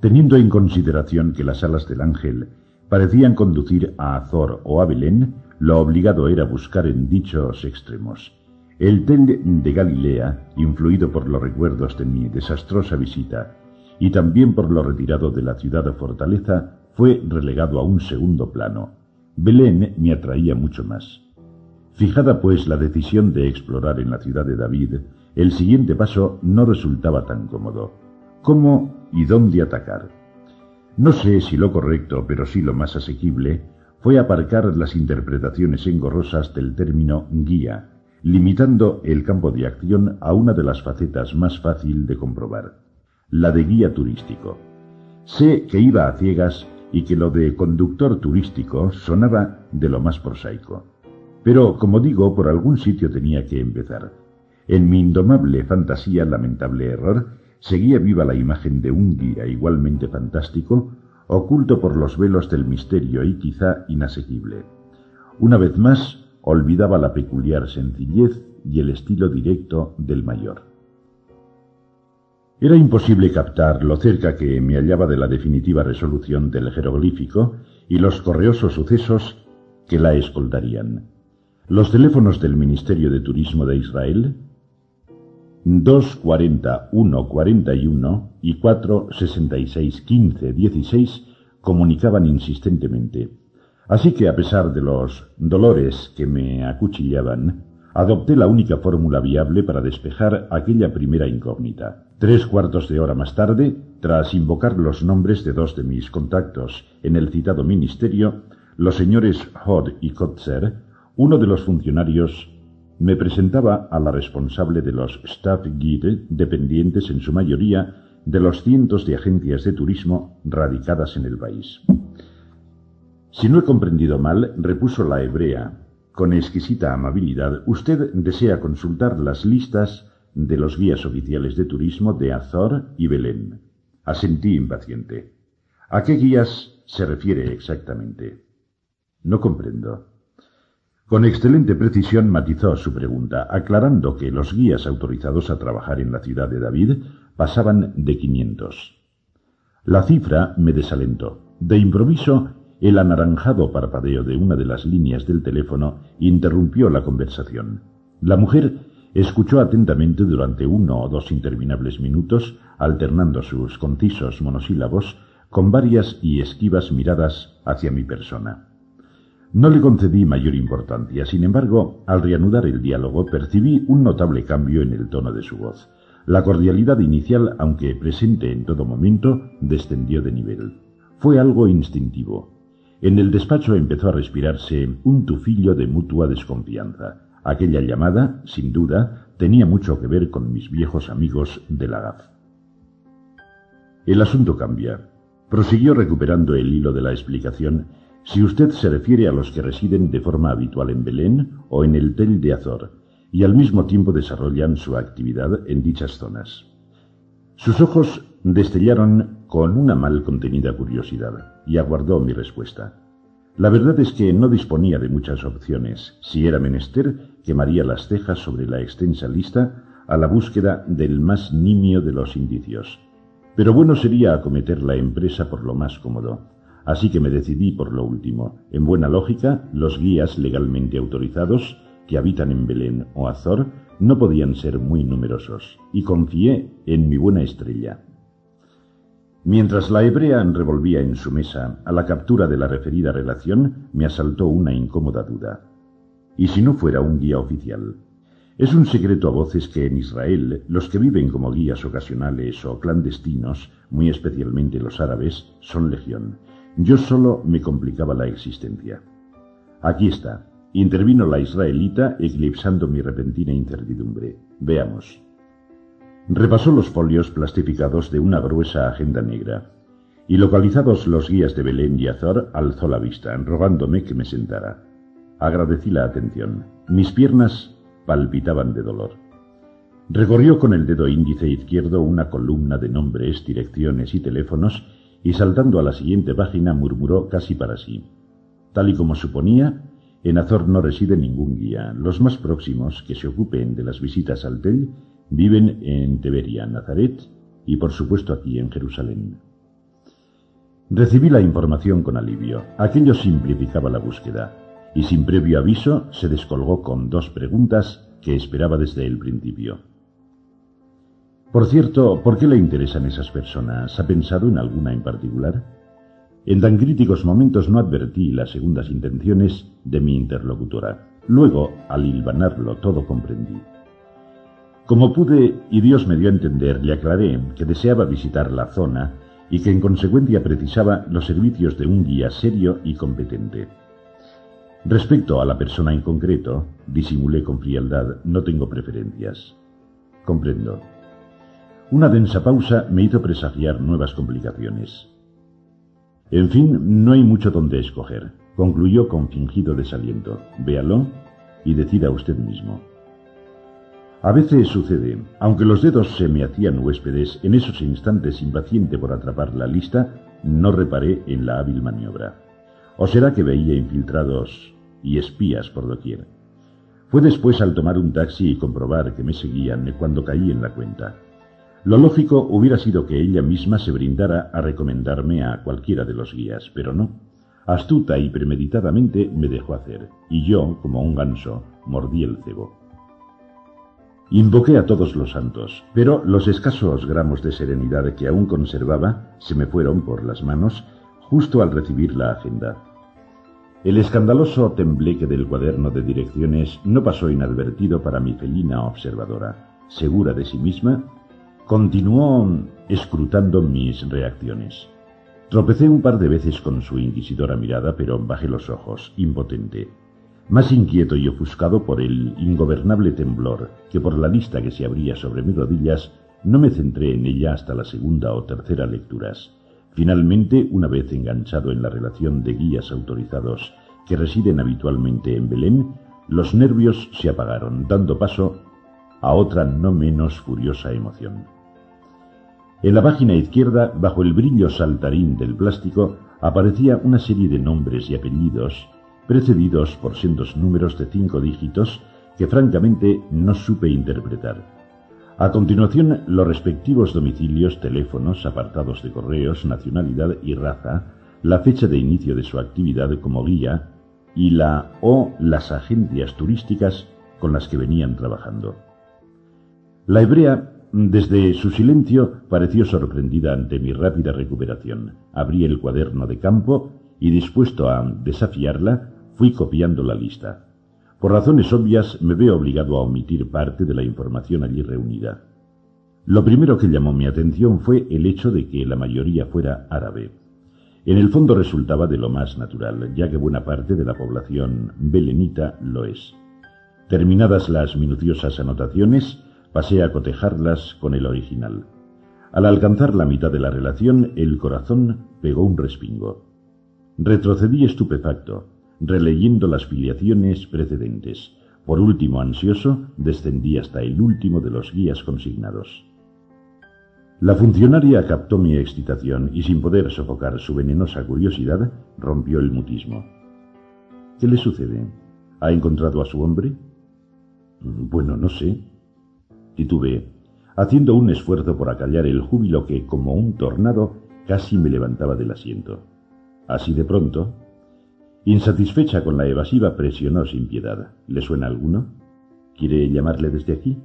Teniendo en consideración que las alas del ángel parecían conducir a Azor o a Belén, lo obligado era buscar en dichos extremos. El tel de Galilea, influido por los recuerdos de mi desastrosa visita, y también por lo retirado de la ciudad o fortaleza, fue relegado a un segundo plano. Belén me atraía mucho más. Fijada pues la decisión de explorar en la ciudad de David, el siguiente paso no resultaba tan cómodo. ¿Cómo y dónde atacar? No sé si lo correcto, pero sí lo más asequible, fue aparcar las interpretaciones engorrosas del término guía, limitando el campo de acción a una de las facetas más fácil de comprobar, la de guía turístico. Sé que iba a ciegas y que lo de conductor turístico sonaba de lo más prosaico. Pero, como digo, por algún sitio tenía que empezar. En mi indomable fantasía, lamentable error, seguía viva la imagen de un guía igualmente fantástico, oculto por los velos del misterio y quizá inasequible. Una vez más, olvidaba la peculiar sencillez y el estilo directo del mayor. Era imposible captar lo cerca que me hallaba de la definitiva resolución del jeroglífico y los correosos sucesos que la escoltarían. Los teléfonos del Ministerio de Turismo de Israel 240 141 y 466 15 16 comunicaban insistentemente. Así que a pesar de los dolores que me acuchillaban, adopté la única fórmula viable para despejar aquella primera incógnita. Tres cuartos de hora más tarde, tras invocar los nombres de dos de mis contactos en el citado ministerio, los señores Hodd y Kotzer, uno de los funcionarios me presentaba a la responsable de los Staff Guide, dependientes en su mayoría de los cientos de agencias de turismo radicadas en el país. Si no he comprendido mal, repuso la hebrea, con exquisita amabilidad, usted desea consultar las listas de los guías oficiales de turismo de Azor y Belén. Asentí impaciente. ¿A qué guías se refiere exactamente? No comprendo. Con excelente precisión matizó su pregunta, aclarando que los guías autorizados a trabajar en la ciudad de David pasaban de quinientos. La cifra me desalentó. De improviso, el anaranjado parpadeo de una de las líneas del teléfono interrumpió la conversación. La mujer escuchó atentamente durante uno o dos interminables minutos, alternando sus concisos monosílabos con varias y esquivas miradas hacia mi persona. No le concedí mayor importancia, sin embargo, al reanudar el diálogo percibí un notable cambio en el tono de su voz. La cordialidad inicial, aunque presente en todo momento, descendió de nivel. Fue algo instintivo. En el despacho empezó a respirarse un tufillo de mutua desconfianza. Aquella llamada, sin duda, tenía mucho que ver con mis viejos amigos de la GAF. El asunto cambia. Prosiguió recuperando el hilo de la explicación si usted se refiere a los que residen de forma habitual en Belén o en el Tel de Azor, y al mismo tiempo desarrollan su actividad en dichas zonas. Sus ojos destellaron con una mal contenida curiosidad, y aguardó mi respuesta. La verdad es que no disponía de muchas opciones. Si era menester, quemaría las cejas sobre la extensa lista a la búsqueda del más nimio de los indicios. Pero bueno sería acometer la empresa por lo más cómodo Así que me decidí por lo último. En buena lógica, los guías legalmente autorizados que habitan en Belén o Azor no podían ser muy numerosos, y confié en mi buena estrella. Mientras la hebrea revolvía en su mesa a la captura de la referida relación, me asaltó una incómoda duda. ¿Y si no fuera un guía oficial? Es un secreto a voces que en Israel los que viven como guías ocasionales o clandestinos, muy especialmente los árabes, son legión, yo solo me complicaba la existencia. Aquí está. Intervino la israelita eclipsando mi repentina incertidumbre. Veamos. Repasó los folios plastificados de una gruesa agenda negra, y localizados los guías de Belén y Azor, alzó la vista, rogándome que me sentara. Agradecí la atención. Mis piernas palpitaban de dolor. Recorrió con el dedo índice izquierdo una columna de nombres, direcciones y teléfonos y saltando a la siguiente página murmuró casi para sí. Tal y como suponía, en Azor no reside ningún guía. Los más próximos que se ocupen de las visitas al Tel viven en Teberia, Nazaret y por supuesto aquí en Jerusalén. Recibí la información con alivio. Aquello simplificaba la búsqueda y sin previo aviso se descolgó con dos preguntas que esperaba desde el principio. Por cierto, ¿por qué le interesan esas personas? ¿Ha pensado en alguna en particular? En tan críticos momentos no advertí las segundas intenciones de mi interlocutora. Luego, al hilvanarlo todo comprendí. Como pude y Dios me dio a entender, le aclaré que deseaba visitar la zona y que en consecuencia precisaba los servicios de un guía serio y competente. Respecto a la persona en concreto, disimulé con frialdad, no tengo preferencias. Comprendo. Una densa pausa me hizo presagiar nuevas complicaciones. En fin, no hay mucho donde escoger, concluyó con fingido desaliento. Véalo y decida usted mismo. A veces sucede, aunque los dedos se me hacían huéspedes, en esos instantes impaciente por atrapar la lista, no reparé en la hábil maniobra. ¿O será que veía infiltrados y espías por doquier? Fue después al tomar un taxi y comprobar que me seguían cuando caí en la cuenta. Lo lógico hubiera sido que ella misma se brindara a recomendarme a cualquiera de los guías, pero no. Astuta y premeditadamente me dejó hacer, y yo, como un ganso, mordí el cebo. Invoqué a todos los santos, pero los escasos gramos de serenidad que aún conservaba se me fueron por las manos justo al recibir la agenda. El escandaloso tembleque del cuaderno de direcciones no pasó inadvertido para mi felina observadora. Segura de sí misma, continuó escrutando mis reacciones. Tropecé un par de veces con su inquisidora mirada, pero bajé los ojos, impotente más inquieto y ofuscado por el ingobernable temblor que por la lista que se abría sobre mis rodillas, no me centré en ella hasta la segunda o tercera lecturas. Finalmente, una vez enganchado en la relación de guías autorizados que residen habitualmente en Belén, los nervios se apagaron, dando paso a otra no menos furiosa emoción. En la página izquierda, bajo el brillo saltarín del plástico, aparecía una serie de nombres y apellidos precedidos por sendos números de cinco dígitos que francamente no supe interpretar. A continuación, los respectivos domicilios, teléfonos, apartados de correos, nacionalidad y raza, la fecha de inicio de su actividad como guía y la o las agencias turísticas con las que venían trabajando. La hebrea, desde su silencio, pareció sorprendida ante mi rápida recuperación. Abrí el cuaderno de campo y, dispuesto a desafiarla, Fui copiando la lista. Por razones obvias me veo obligado a omitir parte de la información allí reunida. Lo primero que llamó mi atención fue el hecho de que la mayoría fuera árabe. En el fondo resultaba de lo más natural, ya que buena parte de la población belenita lo es. Terminadas las minuciosas anotaciones, pasé a cotejarlas con el original. Al alcanzar la mitad de la relación, el corazón pegó un respingo. Retrocedí estupefacto releyendo las filiaciones precedentes. Por último, ansioso, descendí hasta el último de los guías consignados. La funcionaria captó mi excitación y sin poder sofocar su venenosa curiosidad, rompió el mutismo. ¿Qué le sucede? ¿Ha encontrado a su hombre? Bueno, no sé. Titubeé, haciendo un esfuerzo por acallar el júbilo que, como un tornado, casi me levantaba del asiento. Así de pronto, Insatisfecha con la evasiva, presionó sin piedad. ¿Le suena alguno? ¿Quiere llamarle desde aquí?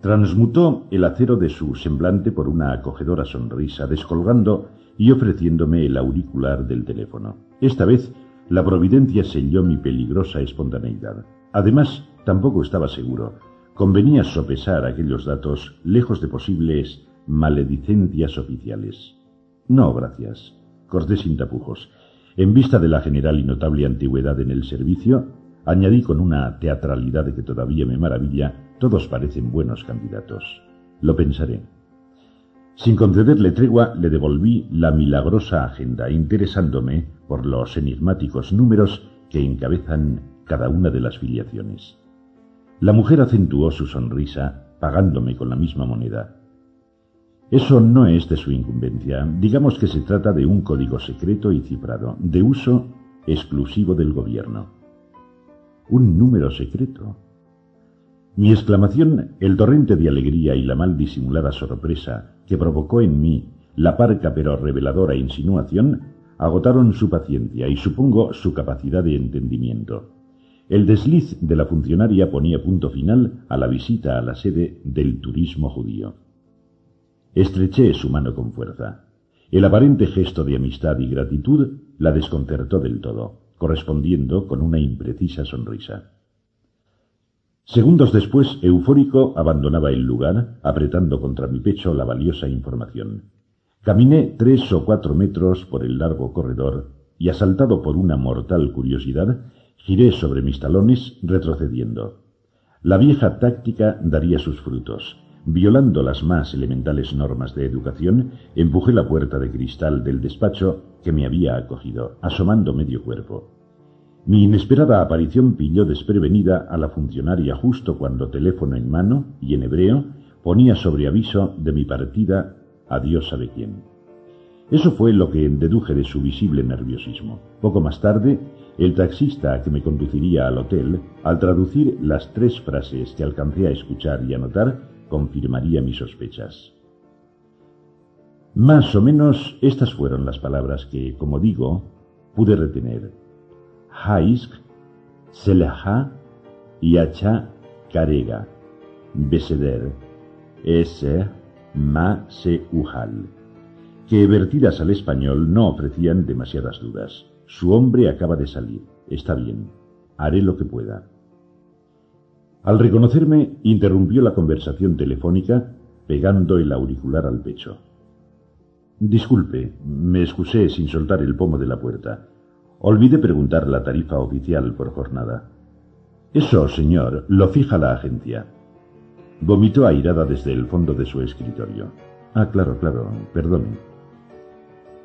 Transmutó el acero de su semblante por una acogedora sonrisa, descolgando y ofreciéndome el auricular del teléfono. Esta vez, la providencia selló mi peligrosa espontaneidad. Además, tampoco estaba seguro. Convenía sopesar aquellos datos lejos de posibles maledicencias oficiales. No, gracias. Corté sin tapujos. En vista de la general y notable antigüedad en el servicio, añadí con una teatralidad que todavía me maravilla, todos parecen buenos candidatos. Lo pensaré. Sin concederle tregua, le devolví la milagrosa agenda, interesándome por los enigmáticos números que encabezan cada una de las filiaciones. La mujer acentuó su sonrisa, pagándome con la misma moneda. Eso no es de su incumbencia. Digamos que se trata de un código secreto y cifrado, de uso exclusivo del gobierno. Un número secreto. Mi exclamación, el torrente de alegría y la mal disimulada sorpresa que provocó en mí la parca pero reveladora insinuación, agotaron su paciencia y supongo su capacidad de entendimiento. El desliz de la funcionaria ponía punto final a la visita a la sede del turismo judío. Estreché su mano con fuerza. El aparente gesto de amistad y gratitud la desconcertó del todo, correspondiendo con una imprecisa sonrisa. Segundos después, eufórico, abandonaba el lugar, apretando contra mi pecho la valiosa información. Caminé tres o cuatro metros por el largo corredor y, asaltado por una mortal curiosidad, giré sobre mis talones, retrocediendo. La vieja táctica daría sus frutos. Violando las más elementales normas de educación, empujé la puerta de cristal del despacho que me había acogido, asomando medio cuerpo. Mi inesperada aparición pilló desprevenida a la funcionaria justo cuando teléfono en mano y en hebreo ponía sobre aviso de mi partida a Dios sabe quién. Eso fue lo que deduje de su visible nerviosismo. Poco más tarde, el taxista que me conduciría al hotel, al traducir las tres frases que alcancé a escuchar y anotar, confirmaría mis sospechas. Más o menos estas fueron las palabras que, como digo, pude retener. Haisk, Selaha y Hacha Karega, Beseder, S. Ma Ujal, que vertidas al español no ofrecían demasiadas dudas. Su hombre acaba de salir. Está bien. Haré lo que pueda. Al reconocerme, interrumpió la conversación telefónica pegando el auricular al pecho. Disculpe, me excusé sin soltar el pomo de la puerta. Olvidé preguntar la tarifa oficial por jornada. Eso, señor, lo fija la agencia. Vomitó airada desde el fondo de su escritorio. Ah, claro, claro, perdone.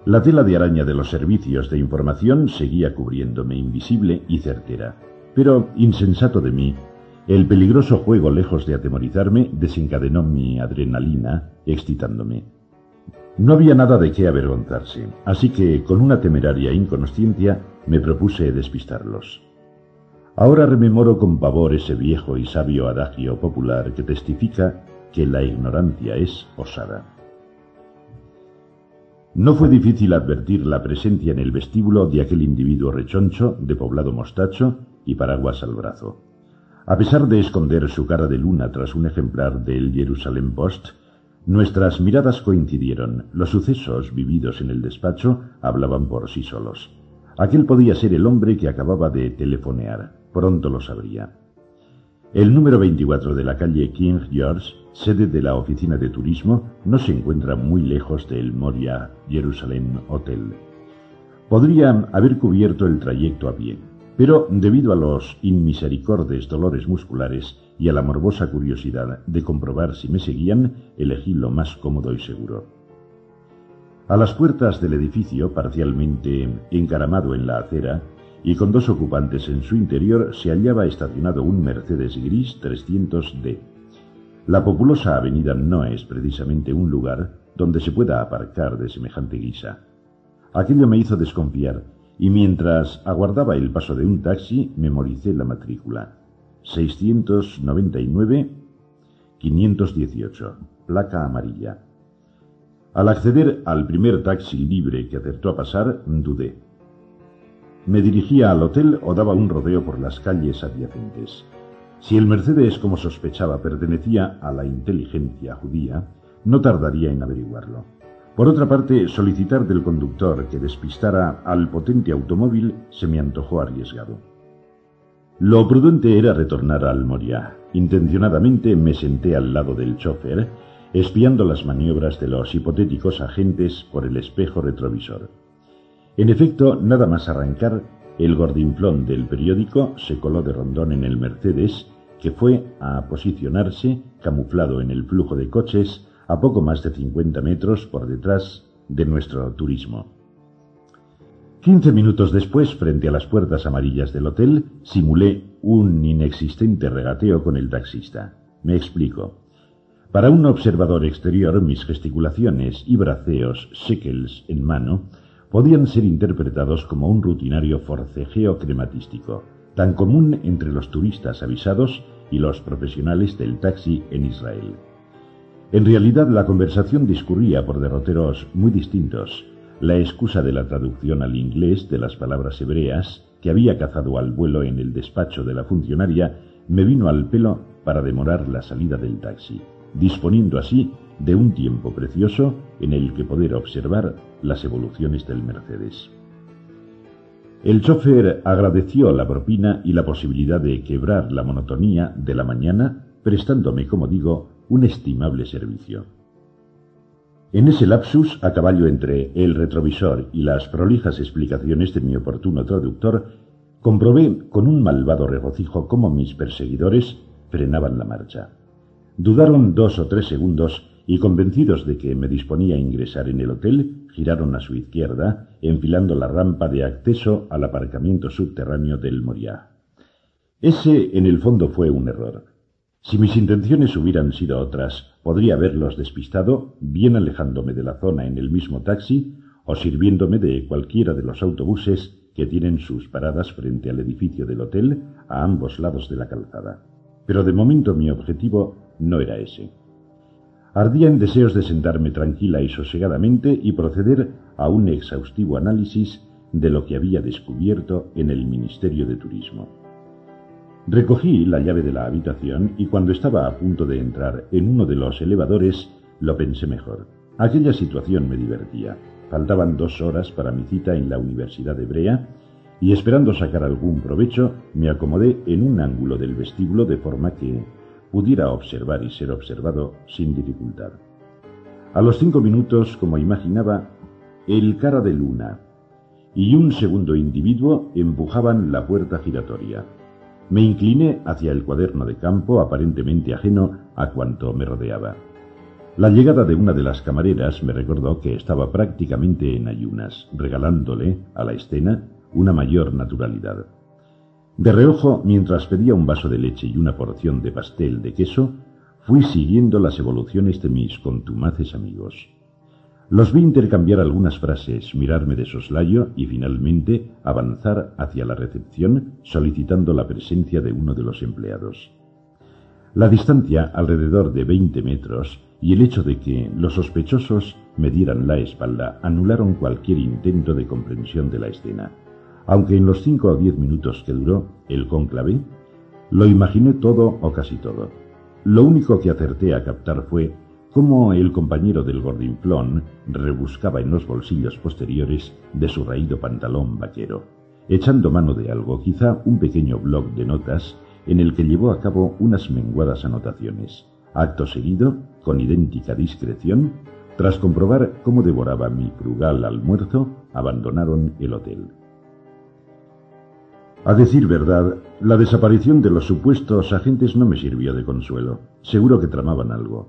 La tela de araña de los servicios de información seguía cubriéndome invisible y certera. Pero, insensato de mí, el peligroso juego, lejos de atemorizarme, desencadenó mi adrenalina, excitándome. No había nada de qué avergonzarse, así que, con una temeraria inconsciencia, me propuse despistarlos. Ahora rememoro con pavor ese viejo y sabio adagio popular que testifica que la ignorancia es osada. No fue difícil advertir la presencia en el vestíbulo de aquel individuo rechoncho, de poblado mostacho y paraguas al brazo. A pesar de esconder su cara de luna tras un ejemplar del Jerusalem Post, nuestras miradas coincidieron. Los sucesos vividos en el despacho hablaban por sí solos. Aquel podía ser el hombre que acababa de telefonear. Pronto lo sabría. El número 24 de la calle King George, sede de la oficina de turismo, no se encuentra muy lejos del Moria Jerusalem Hotel. Podría haber cubierto el trayecto a pie. Pero debido a los inmisericordes dolores musculares y a la morbosa curiosidad de comprobar si me seguían, elegí lo más cómodo y seguro. A las puertas del edificio, parcialmente encaramado en la acera, y con dos ocupantes en su interior, se hallaba estacionado un Mercedes gris 300D. La populosa avenida no es precisamente un lugar donde se pueda aparcar de semejante guisa. Aquello me hizo desconfiar y mientras aguardaba el paso de un taxi memoricé la matrícula. 699-518, placa amarilla. Al acceder al primer taxi libre que acertó a pasar, dudé. Me dirigía al hotel o daba un rodeo por las calles adyacentes. Si el Mercedes, como sospechaba, pertenecía a la inteligencia judía, no tardaría en averiguarlo. Por otra parte, solicitar del conductor que despistara al potente automóvil se me antojó arriesgado. Lo prudente era retornar al Moria. Intencionadamente me senté al lado del chofer, espiando las maniobras de los hipotéticos agentes por el espejo retrovisor. En efecto, nada más arrancar, el gordinflón del periódico se coló de rondón en el Mercedes, que fue a posicionarse, camuflado en el flujo de coches, a poco más de 50 metros por detrás de nuestro turismo. Quince minutos después, frente a las puertas amarillas del hotel, simulé un inexistente regateo con el taxista. Me explico. Para un observador exterior, mis gesticulaciones y braceos, shekels en mano, podían ser interpretados como un rutinario forcejeo crematístico, tan común entre los turistas avisados y los profesionales del taxi en Israel. En realidad la conversación discurría por derroteros muy distintos. La excusa de la traducción al inglés de las palabras hebreas que había cazado al vuelo en el despacho de la funcionaria me vino al pelo para demorar la salida del taxi, disponiendo así de un tiempo precioso en el que poder observar las evoluciones del Mercedes. El chofer agradeció la propina y la posibilidad de quebrar la monotonía de la mañana, prestándome, como digo, un estimable servicio. En ese lapsus, a caballo entre el retrovisor y las prolijas explicaciones de mi oportuno traductor, comprobé con un malvado regocijo cómo mis perseguidores frenaban la marcha. Dudaron dos o tres segundos y convencidos de que me disponía a ingresar en el hotel, giraron a su izquierda, enfilando la rampa de acceso al aparcamiento subterráneo del Moriah. Ese, en el fondo, fue un error. Si mis intenciones hubieran sido otras, podría haberlos despistado, bien alejándome de la zona en el mismo taxi o sirviéndome de cualquiera de los autobuses que tienen sus paradas frente al edificio del hotel a ambos lados de la calzada. Pero de momento mi objetivo no era ese. Ardía en deseos de sentarme tranquila y sosegadamente y proceder a un exhaustivo análisis de lo que había descubierto en el Ministerio de Turismo. Recogí la llave de la habitación y cuando estaba a punto de entrar en uno de los elevadores, lo pensé mejor. Aquella situación me divertía. Faltaban dos horas para mi cita en la Universidad Hebrea y esperando sacar algún provecho, me acomodé en un ángulo del vestíbulo de forma que pudiera observar y ser observado sin dificultad. A los cinco minutos, como imaginaba, el cara de luna y un segundo individuo empujaban la puerta giratoria. Me incliné hacia el cuaderno de campo, aparentemente ajeno a cuanto me rodeaba. La llegada de una de las camareras me recordó que estaba prácticamente en ayunas, regalándole a la escena una mayor naturalidad. De reojo, mientras pedía un vaso de leche y una porción de pastel de queso, fui siguiendo las evoluciones de mis contumaces amigos. Los vi intercambiar algunas frases, mirarme de soslayo y finalmente avanzar hacia la recepción solicitando la presencia de uno de los empleados. La distancia, alrededor de veinte metros, y el hecho de que los sospechosos me dieran la espalda anularon cualquier intento de comprensión de la escena. Aunque en los cinco o diez minutos que duró el cónclave, lo imaginé todo o casi todo. Lo único que acerté a captar fue cómo el compañero del gordinflón rebuscaba en los bolsillos posteriores de su raído pantalón vaquero, echando mano de algo, quizá un pequeño blog de notas en el que llevó a cabo unas menguadas anotaciones. Acto seguido, con idéntica discreción, tras comprobar cómo devoraba mi frugal almuerzo, abandonaron el hotel. A decir verdad, la desaparición de los supuestos agentes no me sirvió de consuelo. Seguro que tramaban algo.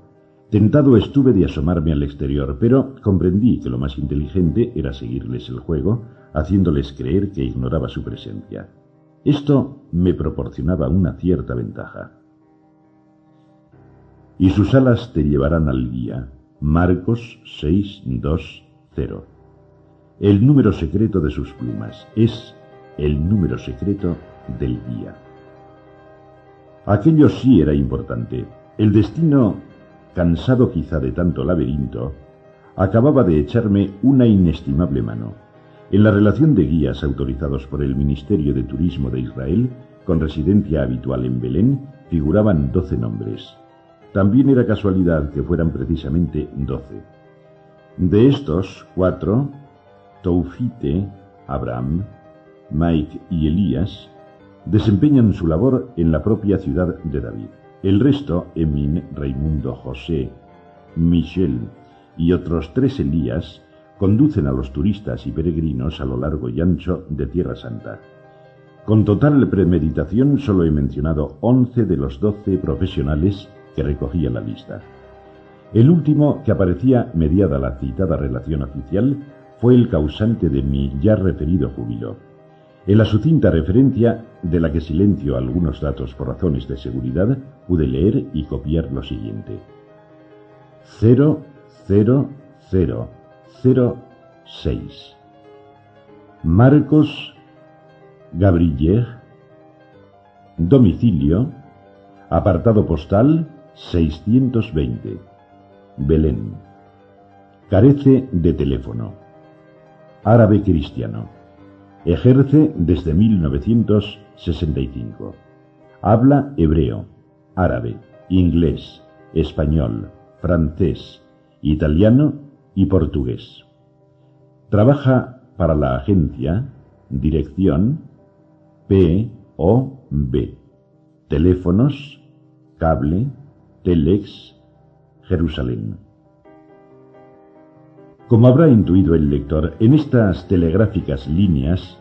Tentado estuve de asomarme al exterior, pero comprendí que lo más inteligente era seguirles el juego, haciéndoles creer que ignoraba su presencia. Esto me proporcionaba una cierta ventaja. Y sus alas te llevarán al guía. Marcos 620. El número secreto de sus plumas es el número secreto del guía. Aquello sí era importante. El destino, cansado quizá de tanto laberinto, acababa de echarme una inestimable mano. En la relación de guías autorizados por el Ministerio de Turismo de Israel, con residencia habitual en Belén, figuraban doce nombres. También era casualidad que fueran precisamente doce. De estos, cuatro, Toufite, Abraham, Mike y Elías, desempeñan su labor en la propia ciudad de David. El resto, Emin, Raimundo, José, Michel y otros tres Elías, conducen a los turistas y peregrinos a lo largo y ancho de Tierra Santa. Con total premeditación solo he mencionado once de los doce profesionales que recogía la lista. El último, que aparecía mediada la citada relación oficial, fue el causante de mi ya referido júbilo. En la sucinta referencia, de la que silencio algunos datos por razones de seguridad, pude leer y copiar lo siguiente. 0, 0, 0, 0, 6. Marcos Gabriller, domicilio, apartado postal 620, Belén. Carece de teléfono. Árabe cristiano. Ejerce desde 1965. Habla hebreo, árabe, inglés, español, francés, italiano y portugués. Trabaja para la agencia Dirección POB. Teléfonos, cable, Telex, Jerusalén. Como habrá intuido el lector, en estas telegráficas líneas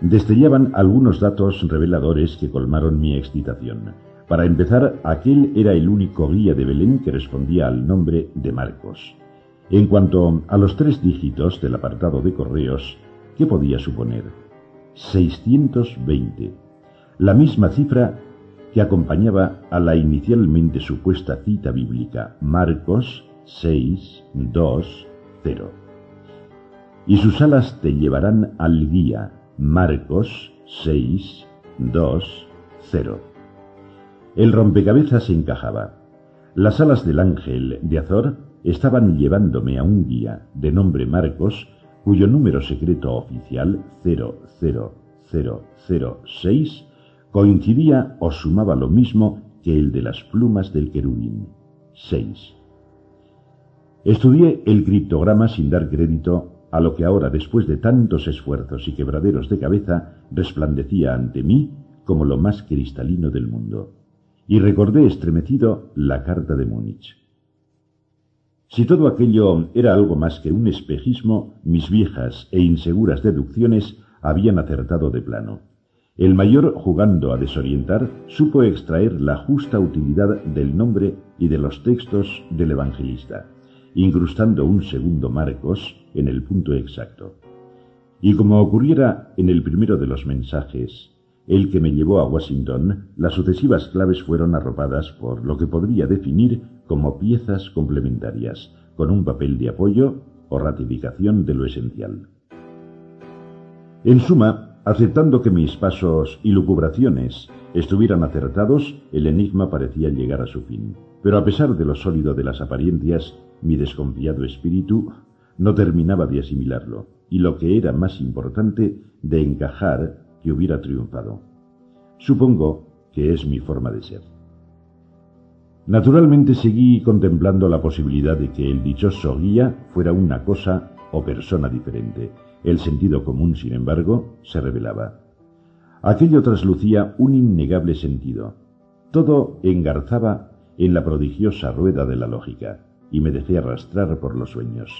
destellaban algunos datos reveladores que colmaron mi excitación. Para empezar, aquel era el único guía de Belén que respondía al nombre de Marcos. En cuanto a los tres dígitos del apartado de correos, ¿qué podía suponer? 620. La misma cifra que acompañaba a la inicialmente supuesta cita bíblica, Marcos 6, 2, y sus alas te llevarán al guía. Marcos 6, 2, 0. El rompecabezas encajaba. Las alas del ángel de Azor estaban llevándome a un guía de nombre Marcos, cuyo número secreto oficial 00006 coincidía o sumaba lo mismo que el de las plumas del querubín. 6. Estudié el criptograma sin dar crédito a lo que ahora, después de tantos esfuerzos y quebraderos de cabeza, resplandecía ante mí como lo más cristalino del mundo. Y recordé estremecido la carta de Múnich. Si todo aquello era algo más que un espejismo, mis viejas e inseguras deducciones habían acertado de plano. El mayor, jugando a desorientar, supo extraer la justa utilidad del nombre y de los textos del evangelista, incrustando un segundo Marcos en el punto exacto. Y como ocurriera en el primero de los mensajes, el que me llevó a Washington, las sucesivas claves fueron arropadas por lo que podría definir como piezas complementarias, con un papel de apoyo o ratificación de lo esencial. En suma, aceptando que mis pasos y lucubraciones estuvieran acertados, el enigma parecía llegar a su fin. Pero a pesar de lo sólido de las apariencias, mi desconfiado espíritu no terminaba de asimilarlo, y lo que era más importante, de encajar que hubiera triunfado. Supongo que es mi forma de ser. Naturalmente seguí contemplando la posibilidad de que el dichoso guía fuera una cosa o persona diferente, el sentido común, sin embargo, se revelaba. Aquello traslucía un innegable sentido. Todo engarzaba en la prodigiosa rueda de la lógica, y me dejé arrastrar por los sueños.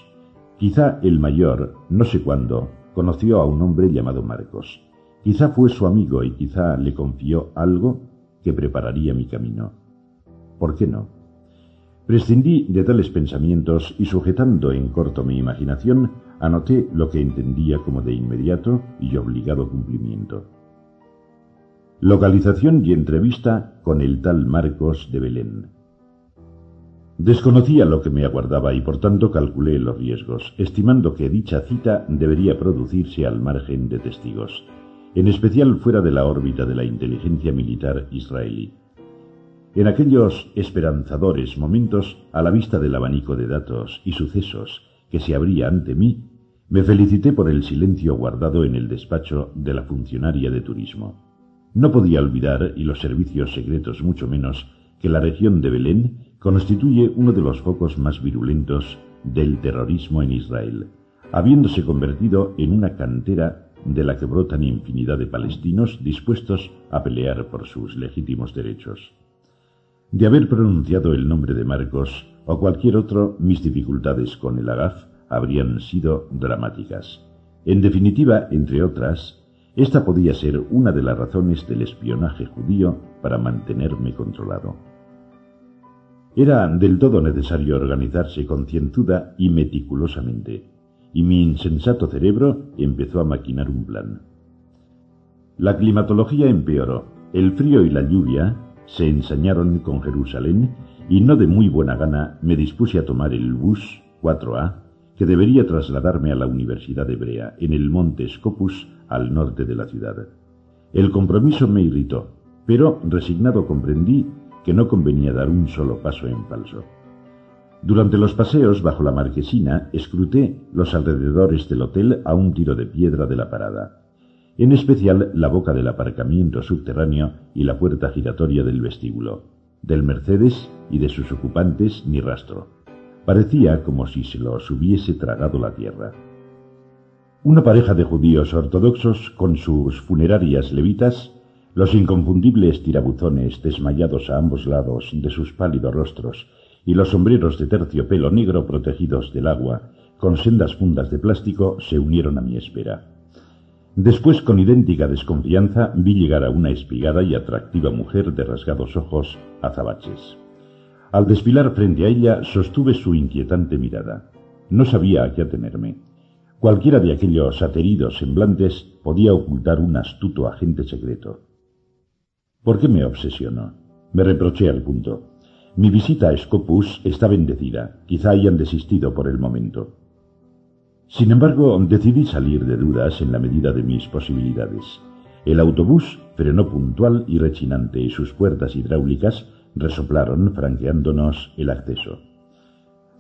Quizá el mayor, no sé cuándo, conoció a un hombre llamado Marcos. Quizá fue su amigo y quizá le confió algo que prepararía mi camino. ¿Por qué no? Prescindí de tales pensamientos y sujetando en corto mi imaginación, anoté lo que entendía como de inmediato y obligado cumplimiento. Localización y entrevista con el tal Marcos de Belén. Desconocía lo que me aguardaba y por tanto calculé los riesgos, estimando que dicha cita debería producirse al margen de testigos, en especial fuera de la órbita de la inteligencia militar israelí. En aquellos esperanzadores momentos, a la vista del abanico de datos y sucesos que se abría ante mí, me felicité por el silencio guardado en el despacho de la funcionaria de turismo. No podía olvidar, y los servicios secretos mucho menos, que la región de Belén constituye uno de los focos más virulentos del terrorismo en Israel, habiéndose convertido en una cantera de la que brotan infinidad de palestinos dispuestos a pelear por sus legítimos derechos. De haber pronunciado el nombre de Marcos o cualquier otro, mis dificultades con el Agaf habrían sido dramáticas. En definitiva, entre otras, esta podía ser una de las razones del espionaje judío para mantenerme controlado. Era del todo necesario organizarse concienzuda y meticulosamente, y mi insensato cerebro empezó a maquinar un plan. La climatología empeoró, el frío y la lluvia se ensañaron con Jerusalén y no de muy buena gana me dispuse a tomar el bus 4A que debería trasladarme a la Universidad Hebrea en el monte Scopus al norte de la ciudad. El compromiso me irritó, pero resignado comprendí que no convenía dar un solo paso en falso. Durante los paseos bajo la marquesina escruté los alrededores del hotel a un tiro de piedra de la parada en especial la boca del aparcamiento subterráneo y la puerta giratoria del vestíbulo. Del Mercedes y de sus ocupantes ni rastro. Parecía como si se los hubiese tragado la tierra. Una pareja de judíos ortodoxos con sus funerarias levitas, los inconfundibles tirabuzones desmayados a ambos lados de sus pálidos rostros y los sombreros de terciopelo negro protegidos del agua con sendas fundas de plástico se unieron a mi espera. Después, con idéntica desconfianza, vi llegar a una espigada y atractiva mujer de rasgados ojos azabaches. Al desfilar frente a ella, sostuve su inquietante mirada. No sabía a qué atenerme. Cualquiera de aquellos ateridos semblantes podía ocultar un astuto agente secreto. ¿Por qué me obsesionó? Me reproché al punto. Mi visita a Scopus está bendecida. Quizá hayan desistido por el momento. Sin embargo, decidí salir de dudas en la medida de mis posibilidades. El autobús frenó puntual y rechinante y sus puertas hidráulicas resoplaron franqueándonos el acceso.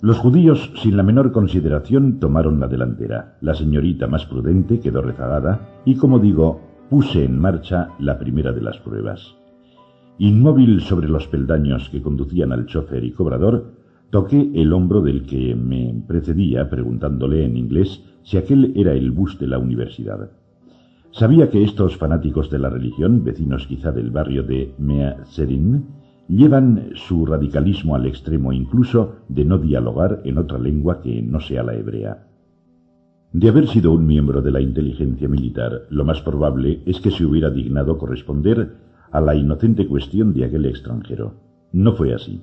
Los judíos, sin la menor consideración, tomaron la delantera. La señorita más prudente quedó rezagada y, como digo, puse en marcha la primera de las pruebas. Inmóvil sobre los peldaños que conducían al chofer y cobrador, toqué el hombro del que me precedía preguntándole en inglés si aquel era el bus de la universidad. Sabía que estos fanáticos de la religión, vecinos quizá del barrio de Mea Serin, llevan su radicalismo al extremo incluso de no dialogar en otra lengua que no sea la hebrea. De haber sido un miembro de la inteligencia militar, lo más probable es que se hubiera dignado corresponder a la inocente cuestión de aquel extranjero. No fue así.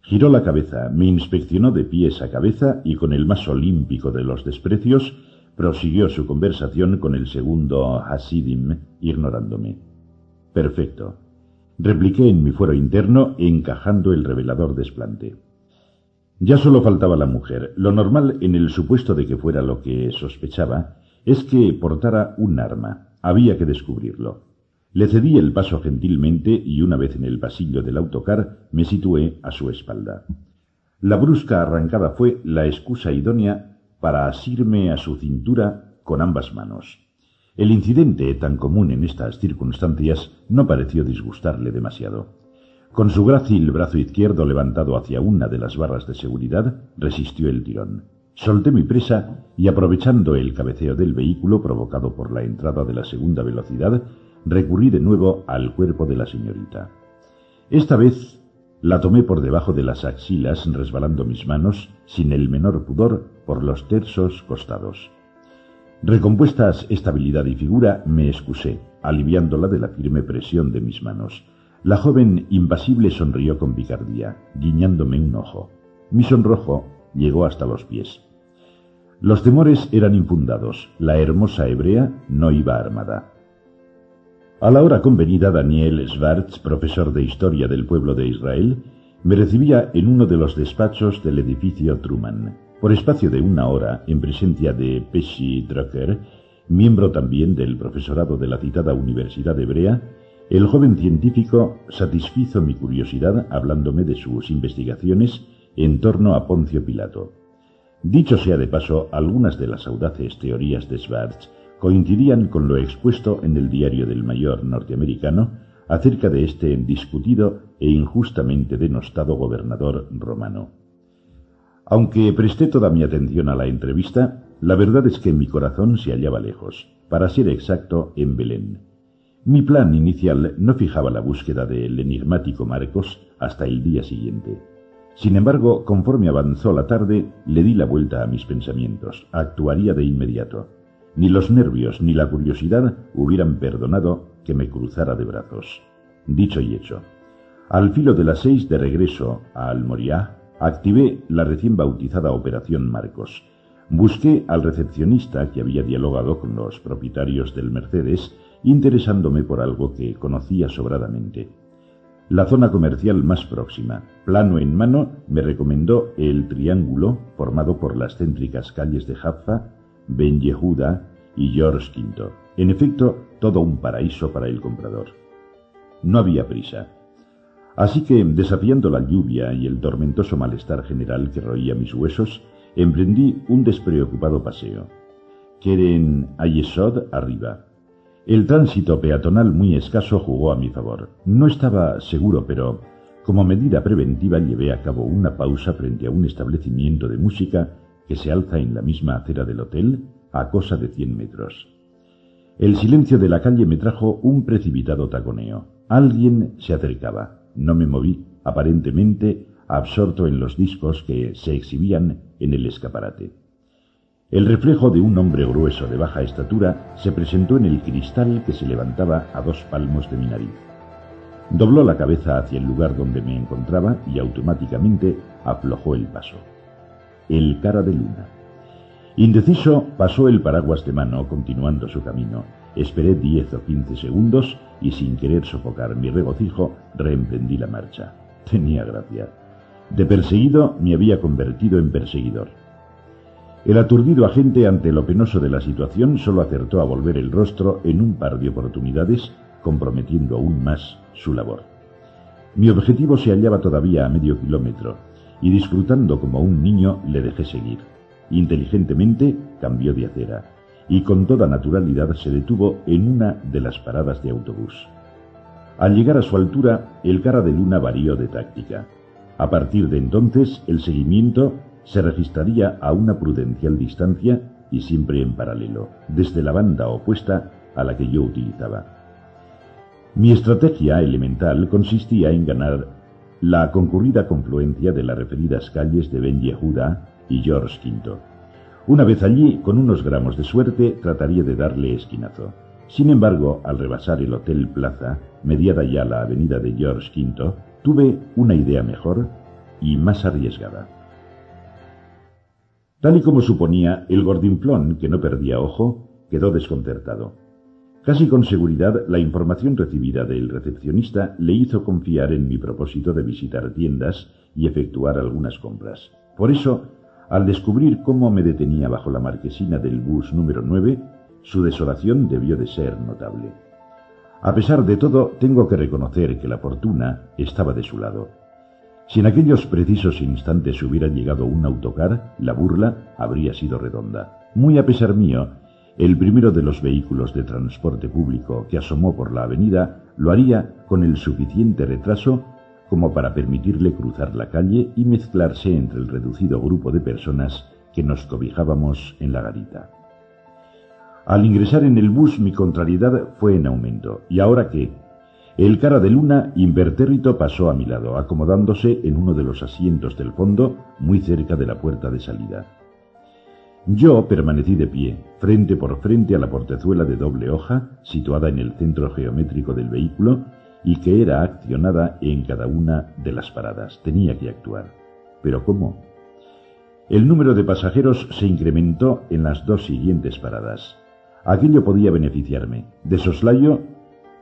Giró la cabeza, me inspeccionó de pies a cabeza y con el más olímpico de los desprecios prosiguió su conversación con el segundo Hasidim, ignorándome. Perfecto. Repliqué en mi fuero interno, encajando el revelador desplante. Ya solo faltaba la mujer. Lo normal, en el supuesto de que fuera lo que sospechaba, es que portara un arma. Había que descubrirlo. Le cedí el paso gentilmente y una vez en el pasillo del autocar me situé a su espalda. La brusca arrancada fue la excusa idónea para asirme a su cintura con ambas manos. El incidente, tan común en estas circunstancias, no pareció disgustarle demasiado. Con su grácil brazo izquierdo levantado hacia una de las barras de seguridad, resistió el tirón. Solté mi presa y, aprovechando el cabeceo del vehículo provocado por la entrada de la segunda velocidad, recurrí de nuevo al cuerpo de la señorita. Esta vez la tomé por debajo de las axilas, resbalando mis manos, sin el menor pudor, por los tersos costados. Recompuestas estabilidad y figura, me excusé, aliviándola de la firme presión de mis manos. La joven impasible sonrió con picardía, guiñándome un ojo. Mi sonrojo llegó hasta los pies. Los temores eran infundados. La hermosa hebrea no iba armada. A la hora convenida, Daniel Schwartz, profesor de Historia del pueblo de Israel, me recibía en uno de los despachos del edificio Truman. Por espacio de una hora, en presencia de Pesci Drucker, miembro también del profesorado de la citada Universidad Hebrea, el joven científico satisfizo mi curiosidad hablándome de sus investigaciones en torno a Poncio Pilato. Dicho sea de paso, algunas de las audaces teorías de Schwartz coincidían con lo expuesto en el diario del mayor norteamericano acerca de este discutido e injustamente denostado gobernador romano. Aunque presté toda mi atención a la entrevista, la verdad es que mi corazón se hallaba lejos, para ser exacto, en Belén. Mi plan inicial no fijaba la búsqueda del enigmático Marcos hasta el día siguiente. Sin embargo, conforme avanzó la tarde, le di la vuelta a mis pensamientos. Actuaría de inmediato. Ni los nervios ni la curiosidad hubieran perdonado que me cruzara de brazos. Dicho y hecho. Al filo de las seis de regreso a Almoriá, activé la recién bautizada Operación Marcos. Busqué al recepcionista que había dialogado con los propietarios del Mercedes, interesándome por algo que conocía sobradamente. La zona comercial más próxima, plano en mano, me recomendó el triángulo formado por las céntricas calles de Jaffa, Ben Yehuda y George V. En efecto, todo un paraíso para el comprador. No había prisa. Así que, desafiando la lluvia y el tormentoso malestar general que roía mis huesos, emprendí un despreocupado paseo. Keren Ayesod arriba. El tránsito peatonal muy escaso jugó a mi favor. No estaba seguro, pero como medida preventiva llevé a cabo una pausa frente a un establecimiento de música que se alza en la misma acera del hotel a cosa de cien metros. El silencio de la calle me trajo un precipitado taconeo. Alguien se acercaba. No me moví, aparentemente absorto en los discos que se exhibían en el escaparate. El reflejo de un hombre grueso de baja estatura se presentó en el cristal que se levantaba a dos palmos de mi nariz. Dobló la cabeza hacia el lugar donde me encontraba y automáticamente aflojó el paso el cara de luna. Indeciso, pasó el paraguas de mano continuando su camino. Esperé diez o quince segundos y sin querer sofocar mi regocijo, reemprendí la marcha. Tenía gracia. De perseguido me había convertido en perseguidor. El aturdido agente ante lo penoso de la situación solo acertó a volver el rostro en un par de oportunidades, comprometiendo aún más su labor. Mi objetivo se hallaba todavía a medio kilómetro, y disfrutando como un niño le dejé seguir. Inteligentemente cambió de acera. y con toda naturalidad se detuvo en una de las paradas de autobús. Al llegar a su altura, el cara de luna varió de táctica. A partir de entonces, el seguimiento se registraría a una prudencial distancia y siempre en paralelo, desde la banda opuesta a la que yo utilizaba. Mi estrategia elemental consistía en ganar la concurrida confluencia de las referidas calles de Ben Yehuda y George V. Una vez allí, con unos gramos de suerte, trataría de darle esquinazo. Sin embargo, al rebasar el Hotel Plaza, mediada ya la avenida de George V, tuve una idea mejor y más arriesgada. Tal y como suponía, el gordinflón, que no perdía ojo, quedó desconcertado. Casi con seguridad, la información recibida del recepcionista le hizo confiar en mi propósito de visitar tiendas y efectuar algunas compras. Por eso, al descubrir cómo me detenía bajo la marquesina del bus número 9, su desolación debió de ser notable. A pesar de todo, tengo que reconocer que la fortuna estaba de su lado. Si en aquellos precisos instantes hubiera llegado un autocar, la burla habría sido redonda. Muy a pesar mío, el primero de los vehículos de transporte público que asomó por la avenida lo haría con el suficiente retraso como para permitirle cruzar la calle y mezclarse entre el reducido grupo de personas que nos cobijábamos en la garita. Al ingresar en el bus mi contrariedad fue en aumento, y ahora que el cara de luna impertérrito pasó a mi lado, acomodándose en uno de los asientos del fondo, muy cerca de la puerta de salida. Yo permanecí de pie, frente por frente a la portezuela de doble hoja, situada en el centro geométrico del vehículo, y que era accionada en cada una de las paradas. Tenía que actuar. ¿Pero cómo? El número de pasajeros se incrementó en las dos siguientes paradas. Aquello podía beneficiarme. De soslayo,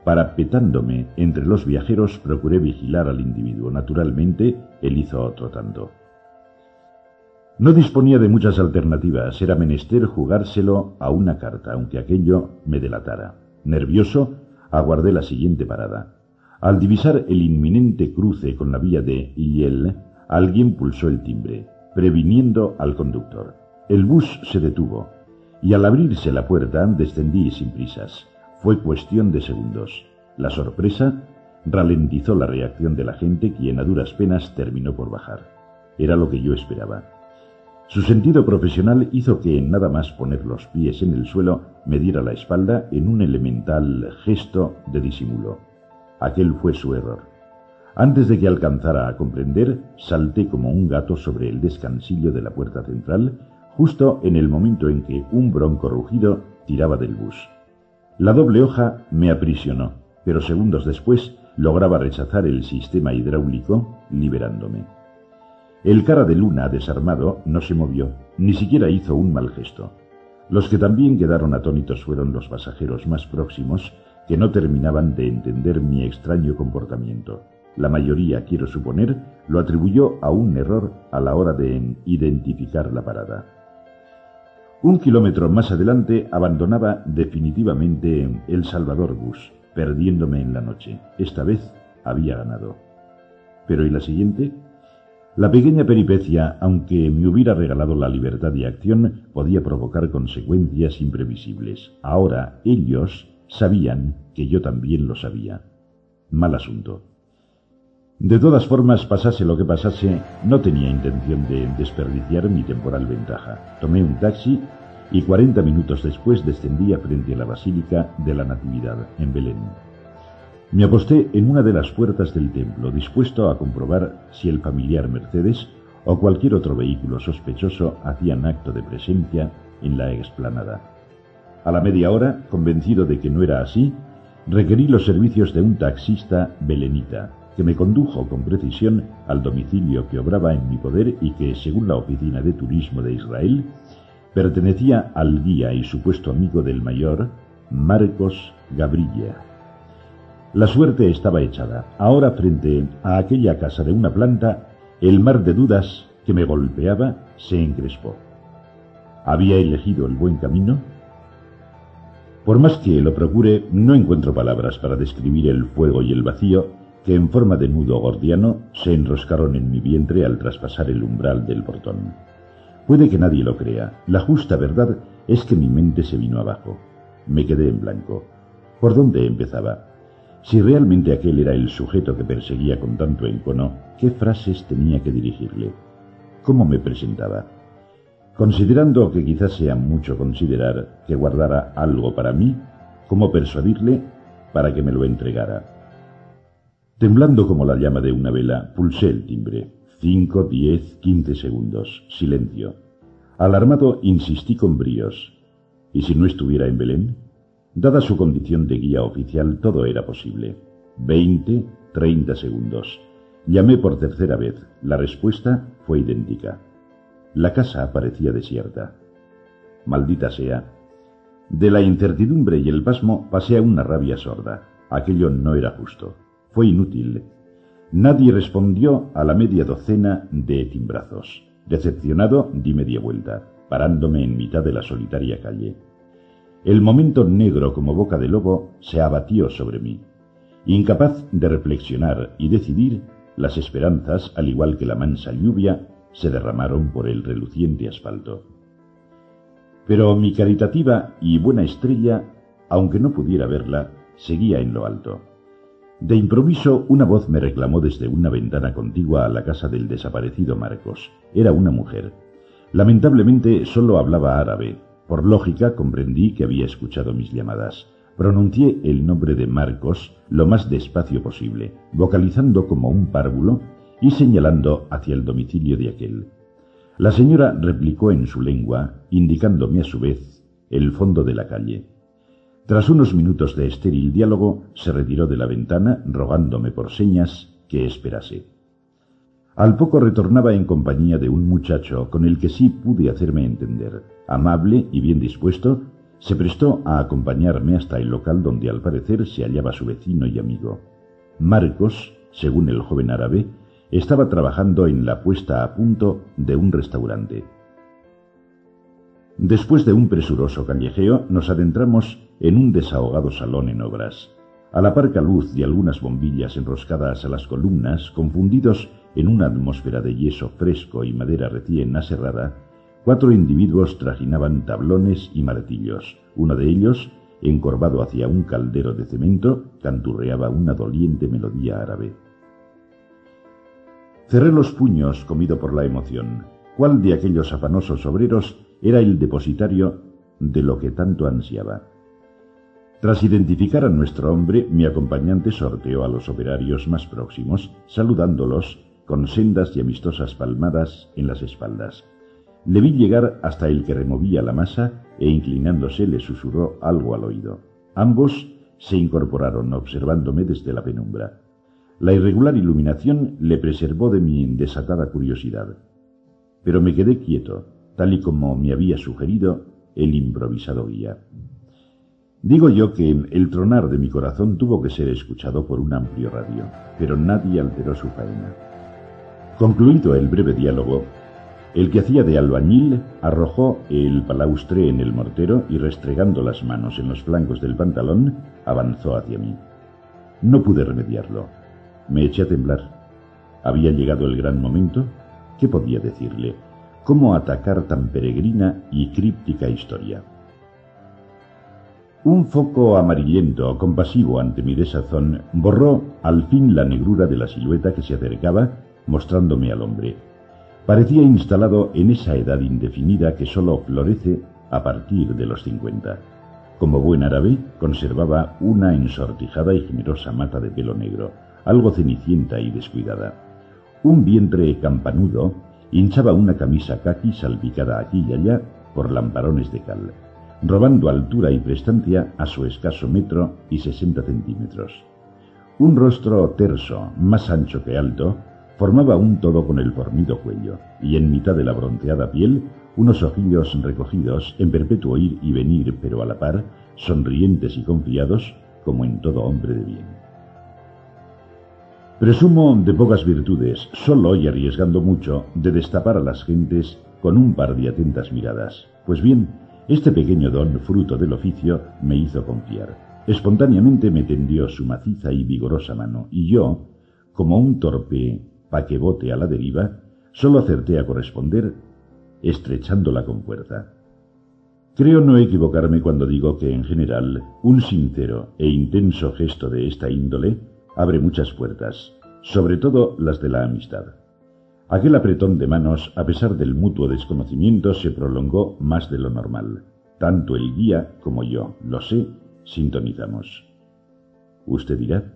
parapetándome entre los viajeros, procuré vigilar al individuo. Naturalmente, él hizo otro tanto. No disponía de muchas alternativas, era menester jugárselo a una carta, aunque aquello me delatara. Nervioso, aguardé la siguiente parada. Al divisar el inminente cruce con la vía de Yel, alguien pulsó el timbre, previniendo al conductor. El bus se detuvo y al abrirse la puerta descendí sin prisas. Fue cuestión de segundos. La sorpresa ralentizó la reacción de la gente, quien a duras penas terminó por bajar. Era lo que yo esperaba. Su sentido profesional hizo que en nada más poner los pies en el suelo me diera la espalda en un elemental gesto de disimulo. Aquel fue su error. Antes de que alcanzara a comprender, salté como un gato sobre el descansillo de la puerta central justo en el momento en que un bronco rugido tiraba del bus. La doble hoja me aprisionó, pero segundos después lograba rechazar el sistema hidráulico, liberándome. El cara de luna, desarmado, no se movió, ni siquiera hizo un mal gesto. Los que también quedaron atónitos fueron los pasajeros más próximos, que no terminaban de entender mi extraño comportamiento. La mayoría, quiero suponer, lo atribuyó a un error a la hora de identificar la parada. Un kilómetro más adelante abandonaba definitivamente el Salvador Bus, perdiéndome en la noche. Esta vez había ganado. Pero ¿y la siguiente? La pequeña peripecia, aunque me hubiera regalado la libertad de acción, podía provocar consecuencias imprevisibles. Ahora ellos sabían que yo también lo sabía. Mal asunto. De todas formas, pasase lo que pasase, no tenía intención de desperdiciar mi temporal ventaja. Tomé un taxi y cuarenta minutos después descendía frente a la Basílica de la Natividad, en Belén. Me aposté en una de las puertas del templo, dispuesto a comprobar si el familiar Mercedes o cualquier otro vehículo sospechoso hacían acto de presencia en la explanada. A la media hora, convencido de que no era así, requerí los servicios de un taxista belenita, que me condujo con precisión al domicilio que obraba en mi poder y que, según la Oficina de Turismo de Israel, pertenecía al guía y supuesto amigo del mayor, Marcos Gabrilla. La suerte estaba echada. Ahora, frente a aquella casa de una planta, el mar de dudas que me golpeaba se encrespó. ¿Había elegido el buen camino? Por más que lo procure, no encuentro palabras para describir el fuego y el vacío que en forma de nudo gordiano se enroscaron en mi vientre al traspasar el umbral del portón. Puede que nadie lo crea. La justa verdad es que mi mente se vino abajo. Me quedé en blanco. ¿Por dónde empezaba? Si realmente aquel era el sujeto que perseguía con tanto encono, ¿qué frases tenía que dirigirle? ¿Cómo me presentaba? Considerando que quizás sea mucho considerar que guardara algo para mí, ¿cómo persuadirle para que me lo entregara? Temblando como la llama de una vela, pulsé el timbre. Cinco, diez, quince segundos. Silencio. Alarmado, insistí con bríos. ¿Y si no estuviera en Belén? Dada su condición de guía oficial, todo era posible. Veinte, treinta segundos. Llamé por tercera vez. La respuesta fue idéntica. La casa parecía desierta. Maldita sea. De la incertidumbre y el pasmo pasé a una rabia sorda. Aquello no era justo. Fue inútil. Nadie respondió a la media docena de timbrazos. Decepcionado, di media vuelta, parándome en mitad de la solitaria calle. El momento negro como boca de lobo se abatió sobre mí. Incapaz de reflexionar y decidir, las esperanzas, al igual que la mansa lluvia, se derramaron por el reluciente asfalto. Pero mi caritativa y buena estrella, aunque no pudiera verla, seguía en lo alto. De improviso, una voz me reclamó desde una ventana contigua a la casa del desaparecido Marcos. Era una mujer. Lamentablemente solo hablaba árabe, por lógica comprendí que había escuchado mis llamadas. Pronuncié el nombre de Marcos lo más despacio posible, vocalizando como un párvulo y señalando hacia el domicilio de aquel. La señora replicó en su lengua, indicándome a su vez el fondo de la calle. Tras unos minutos de estéril diálogo, se retiró de la ventana, rogándome por señas que esperase. Al poco retornaba en compañía de un muchacho con el que sí pude hacerme entender. Amable y bien dispuesto, se prestó a acompañarme hasta el local donde al parecer se hallaba su vecino y amigo. Marcos, según el joven árabe, estaba trabajando en la puesta a punto de un restaurante. Después de un presuroso callejeo, nos adentramos en un desahogado salón en obras. A la parca luz de algunas bombillas enroscadas a las columnas, confundidos en una atmósfera de yeso fresco y madera recién aserrada, cuatro individuos trajinaban tablones y martillos. Uno de ellos, encorvado hacia un caldero de cemento, canturreaba una doliente melodía árabe. Cerré los puños, comido por la emoción. ¿Cuál de aquellos afanosos obreros era el depositario de lo que tanto ansiaba? Tras identificar a nuestro hombre, mi acompañante sorteó a los operarios más próximos, saludándolos con sendas y amistosas palmadas en las espaldas. Le vi llegar hasta el que removía la masa e inclinándose le susurró algo al oído. Ambos se incorporaron observándome desde la penumbra. La irregular iluminación le preservó de mi desatada curiosidad. Pero me quedé quieto, tal y como me había sugerido el improvisado guía. Digo yo que el tronar de mi corazón tuvo que ser escuchado por un amplio radio, pero nadie alteró su faena. Concluido el breve diálogo, el que hacía de albañil arrojó el palaustre en el mortero y restregando las manos en los flancos del pantalón, avanzó hacia mí. No pude remediarlo. Me eché a temblar. Había llegado el gran momento. ¿Qué podía decirle? ¿Cómo atacar tan peregrina y críptica historia? Un foco amarillento, compasivo ante mi desazón, borró al fin la negrura de la silueta que se acercaba, mostrándome al hombre. Parecía instalado en esa edad indefinida que sólo florece a partir de los cincuenta. Como buen árabe, conservaba una ensortijada y generosa mata de pelo negro, algo cenicienta y descuidada. Un vientre campanudo hinchaba una camisa caqui salpicada aquí y allá por lamparones de cal robando altura y prestancia a su escaso metro y sesenta centímetros. Un rostro terso, más ancho que alto, formaba un todo con el fornido cuello, y en mitad de la bronceada piel, unos ojillos recogidos en perpetuo ir y venir, pero a la par, sonrientes y confiados, como en todo hombre de bien. Presumo de pocas virtudes, solo y arriesgando mucho, de destapar a las gentes con un par de atentas miradas. Pues bien, este pequeño don, fruto del oficio, me hizo confiar. Espontáneamente me tendió su maciza y vigorosa mano, y yo, como un torpe paquebote a la deriva, solo acerté a corresponder estrechándola con fuerza. Creo no equivocarme cuando digo que, en general, un sincero e intenso gesto de esta índole abre muchas puertas, sobre todo las de la amistad. Aquel apretón de manos, a pesar del mutuo desconocimiento, se prolongó más de lo normal. Tanto el guía como yo, lo sé, sintonizamos. ¿Usted dirá?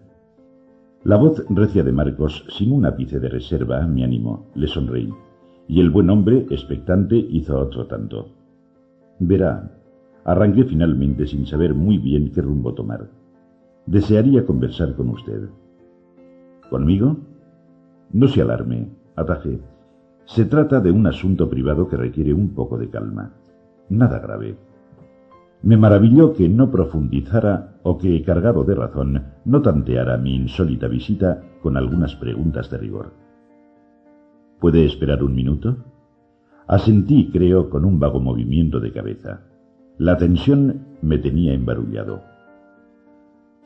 La voz recia de Marcos, sin un ápice de reserva, me animó, le sonreí, y el buen hombre, expectante, hizo otro tanto. Verá, arranqué finalmente sin saber muy bien qué rumbo tomar. Desearía conversar con usted. ¿Conmigo? No se alarme, atajé. Se trata de un asunto privado que requiere un poco de calma. Nada grave. Me maravilló que no profundizara o que, cargado de razón, no tanteara mi insólita visita con algunas preguntas de rigor. ¿Puede esperar un minuto? Asentí, creo, con un vago movimiento de cabeza. La tensión me tenía embarullado.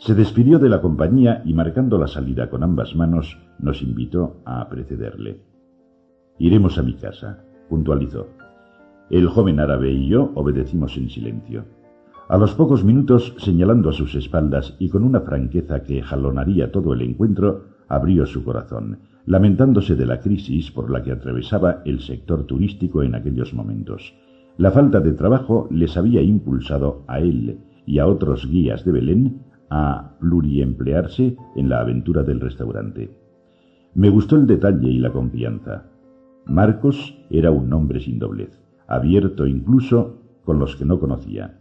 Se despidió de la compañía y marcando la salida con ambas manos, nos invitó a precederle. Iremos a mi casa, puntualizó. El joven árabe y yo obedecimos en silencio. A los pocos minutos, señalando a sus espaldas y con una franqueza que jalonaría todo el encuentro, abrió su corazón lamentándose de la crisis por la que atravesaba el sector turístico en aquellos momentos. La falta de trabajo les había impulsado a él y a otros guías de Belén a pluriemplearse en la aventura del restaurante. Me gustó el detalle y la confianza. Marcos era un hombre sin doblez, abierto incluso con los que no conocía.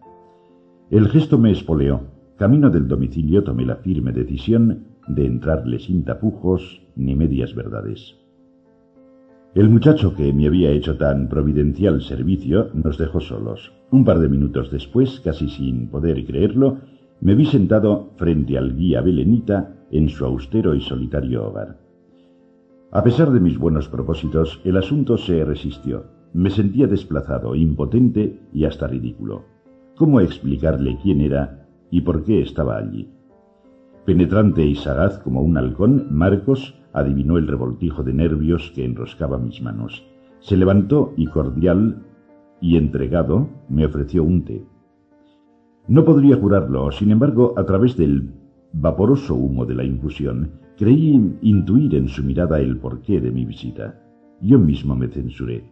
El gesto me espoleó. Camino del domicilio tomé la firme decisión de entrarle sin tapujos ni medias verdades. El muchacho que me había hecho tan providencial servicio nos dejó solos. Un par de minutos después, casi sin poder creerlo, me vi sentado frente al guía belenita en su austero y solitario hogar. A pesar de mis buenos propósitos, el asunto se resistió. Me sentía desplazado, impotente y hasta ridículo. ¿Cómo explicarle quién era y por qué estaba allí? Penetrante y sagaz como un halcón, Marcos adivinó el revoltijo de nervios que enroscaba mis manos. Se levantó y cordial y entregado me ofreció un té. No podría jurarlo, sin embargo, a través del vaporoso humo de la infusión, creí intuir en su mirada el porqué de mi visita. Yo mismo me censuré.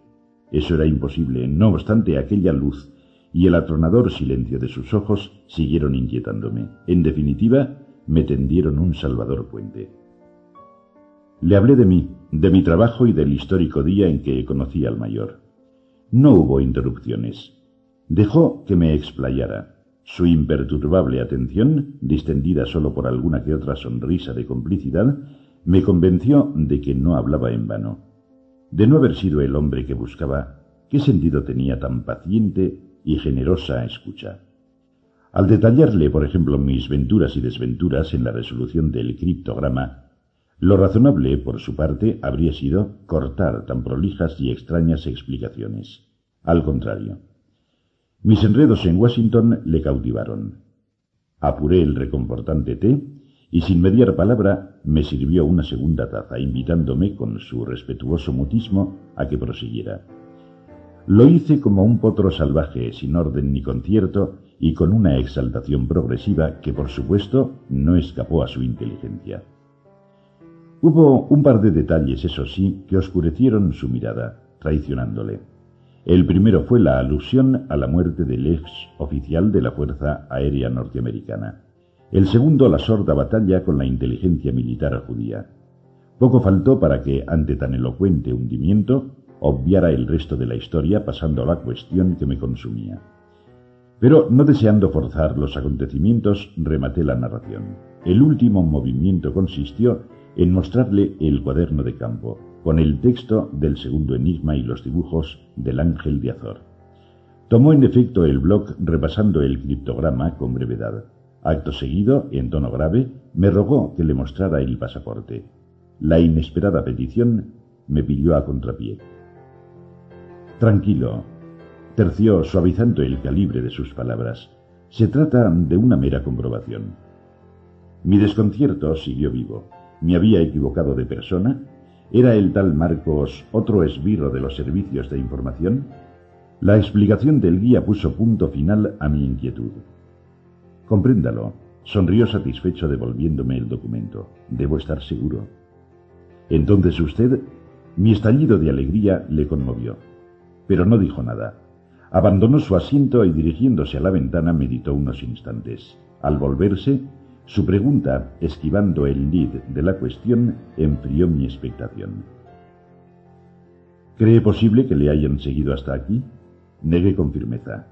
Eso era imposible, no obstante aquella luz y el atronador silencio de sus ojos siguieron inquietándome. En definitiva, me tendieron un salvador puente. Le hablé de mí, de mi trabajo y del histórico día en que conocí al mayor. No hubo interrupciones. Dejó que me explayara. Su imperturbable atención, distendida solo por alguna que otra sonrisa de complicidad, me convenció de que no hablaba en vano. De no haber sido el hombre que buscaba, ¿qué sentido tenía tan paciente y generosa escucha? Al detallarle, por ejemplo, mis venturas y desventuras en la resolución del criptograma, lo razonable, por su parte, habría sido cortar tan prolijas y extrañas explicaciones. Al contrario. Mis enredos en Washington le cautivaron. Apuré el reconfortante té y sin mediar palabra me sirvió una segunda taza, invitándome con su respetuoso mutismo a que prosiguiera. Lo hice como un potro salvaje, sin orden ni concierto, y con una exaltación progresiva que por supuesto no escapó a su inteligencia. Hubo un par de detalles, eso sí, que oscurecieron su mirada, traicionándole. El primero fue la alusión a la muerte del ex oficial de la Fuerza Aérea Norteamericana. El segundo, la sorda batalla con la inteligencia militar judía. Poco faltó para que, ante tan elocuente hundimiento, obviara el resto de la historia pasando a la cuestión que me consumía. Pero, no deseando forzar los acontecimientos, rematé la narración. El último movimiento consistió en mostrarle el cuaderno de campo, con el texto del segundo enigma y los dibujos del ángel de Azor. Tomó en efecto el blog repasando el criptograma con brevedad. Acto seguido, en tono grave, me rogó que le mostrara el pasaporte. La inesperada petición me pilló a contrapié. Tranquilo, terció suavizando el calibre de sus palabras. Se trata de una mera comprobación. Mi desconcierto siguió vivo. Me había equivocado de persona. ¿Era el tal Marcos otro esbirro de los servicios de información? La explicación del guía puso punto final a mi inquietud. Compréndalo, sonrió satisfecho devolviéndome el documento. Debo estar seguro. Entonces usted, mi estallido de alegría le conmovió, pero no dijo nada. Abandonó su asiento y dirigiéndose a la ventana meditó unos instantes. Al volverse, su pregunta, esquivando el lead de la cuestión, enfrió mi expectación. ¿Cree posible que le hayan seguido hasta aquí? Negué con firmeza.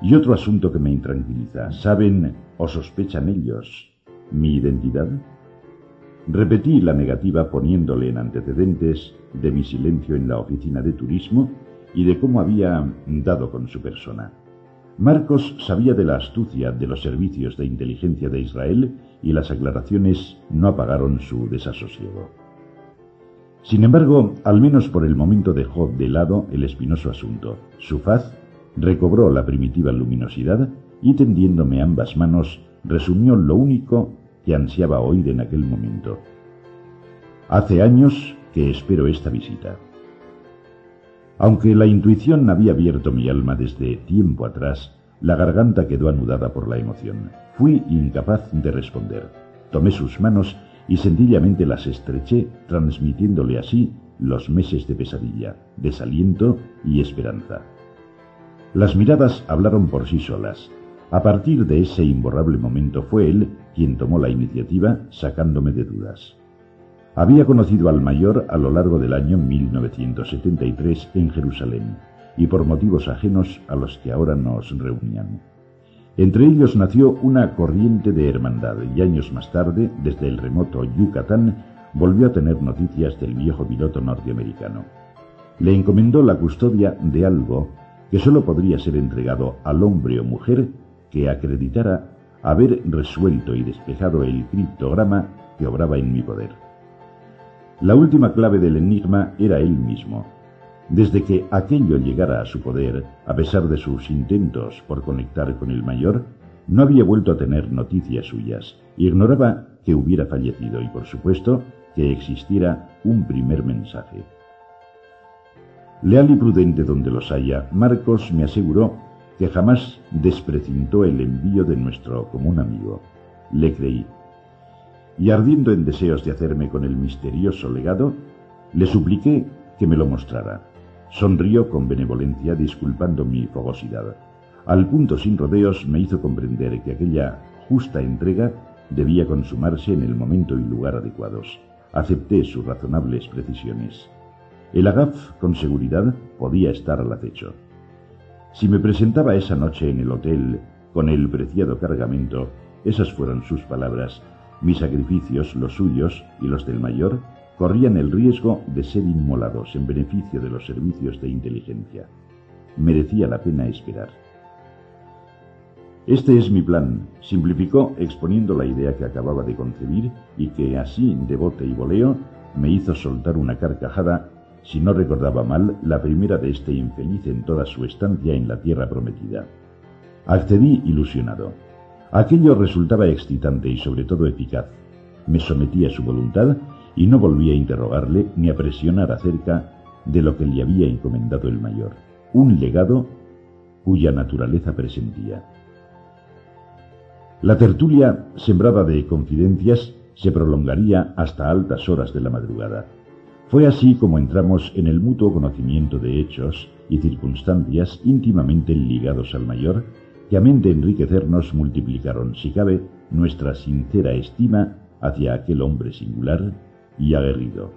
Y otro asunto que me intranquiliza. ¿Saben o sospechan ellos mi identidad? Repetí la negativa poniéndole en antecedentes de mi silencio en la oficina de turismo y de cómo había dado con su persona. Marcos sabía de la astucia de los servicios de inteligencia de Israel y las aclaraciones no apagaron su desasosiego. Sin embargo, al menos por el momento dejó de lado el espinoso asunto. Su faz recobró la primitiva luminosidad y tendiéndome ambas manos resumió lo único que ansiaba oír en aquel momento. Hace años que espero esta visita. Aunque la intuición había abierto mi alma desde tiempo atrás, la garganta quedó anudada por la emoción. Fui incapaz de responder. Tomé sus manos y sencillamente las estreché, transmitiéndole así los meses de pesadilla, desaliento y esperanza. Las miradas hablaron por sí solas. A partir de ese imborrable momento fue él quien tomó la iniciativa, sacándome de dudas. Había conocido al mayor a lo largo del año 1973 en Jerusalén y por motivos ajenos a los que ahora nos reunían. Entre ellos nació una corriente de hermandad y años más tarde, desde el remoto Yucatán, volvió a tener noticias del viejo piloto norteamericano. Le encomendó la custodia de algo que sólo podría ser entregado al hombre o mujer que acreditara haber resuelto y despejado el criptograma que obraba en mi poder. La última clave del enigma era él mismo. Desde que aquello llegara a su poder, a pesar de sus intentos por conectar con el mayor, no había vuelto a tener noticias suyas. Ignoraba que hubiera fallecido y, por supuesto, que existiera un primer mensaje. Leal y prudente donde los haya, Marcos me aseguró que jamás desprecintó el envío de nuestro común amigo. Le creí y ardiendo en deseos de hacerme con el misterioso legado, le supliqué que me lo mostrara. Sonrió con benevolencia, disculpando mi fogosidad. Al punto sin rodeos me hizo comprender que aquella justa entrega debía consumarse en el momento y lugar adecuados. Acepté sus razonables precisiones. El agaf, con seguridad, podía estar al acecho. Si me presentaba esa noche en el hotel con el preciado cargamento, esas fueron sus palabras, mis sacrificios, los suyos y los del mayor, corrían el riesgo de ser inmolados en beneficio de los servicios de inteligencia. Merecía la pena esperar. Este es mi plan, simplificó exponiendo la idea que acababa de concebir y que así, de bote y voleo, me hizo soltar una carcajada, si no recordaba mal, la primera de este infeliz en toda su estancia en la tierra prometida. Accedí ilusionado. Aquello resultaba excitante y sobre todo eficaz. Me sometí a su voluntad y no volví a interrogarle ni a presionar acerca de lo que le había encomendado el mayor, un legado cuya naturaleza presentía. La tertulia, sembrada de confidencias, se prolongaría hasta altas horas de la madrugada. Fue así como entramos en el mutuo conocimiento de hechos y circunstancias íntimamente ligados al mayor que amén de enriquecernos multiplicaron, si cabe, nuestra sincera estima hacia aquel hombre singular y aguerrido.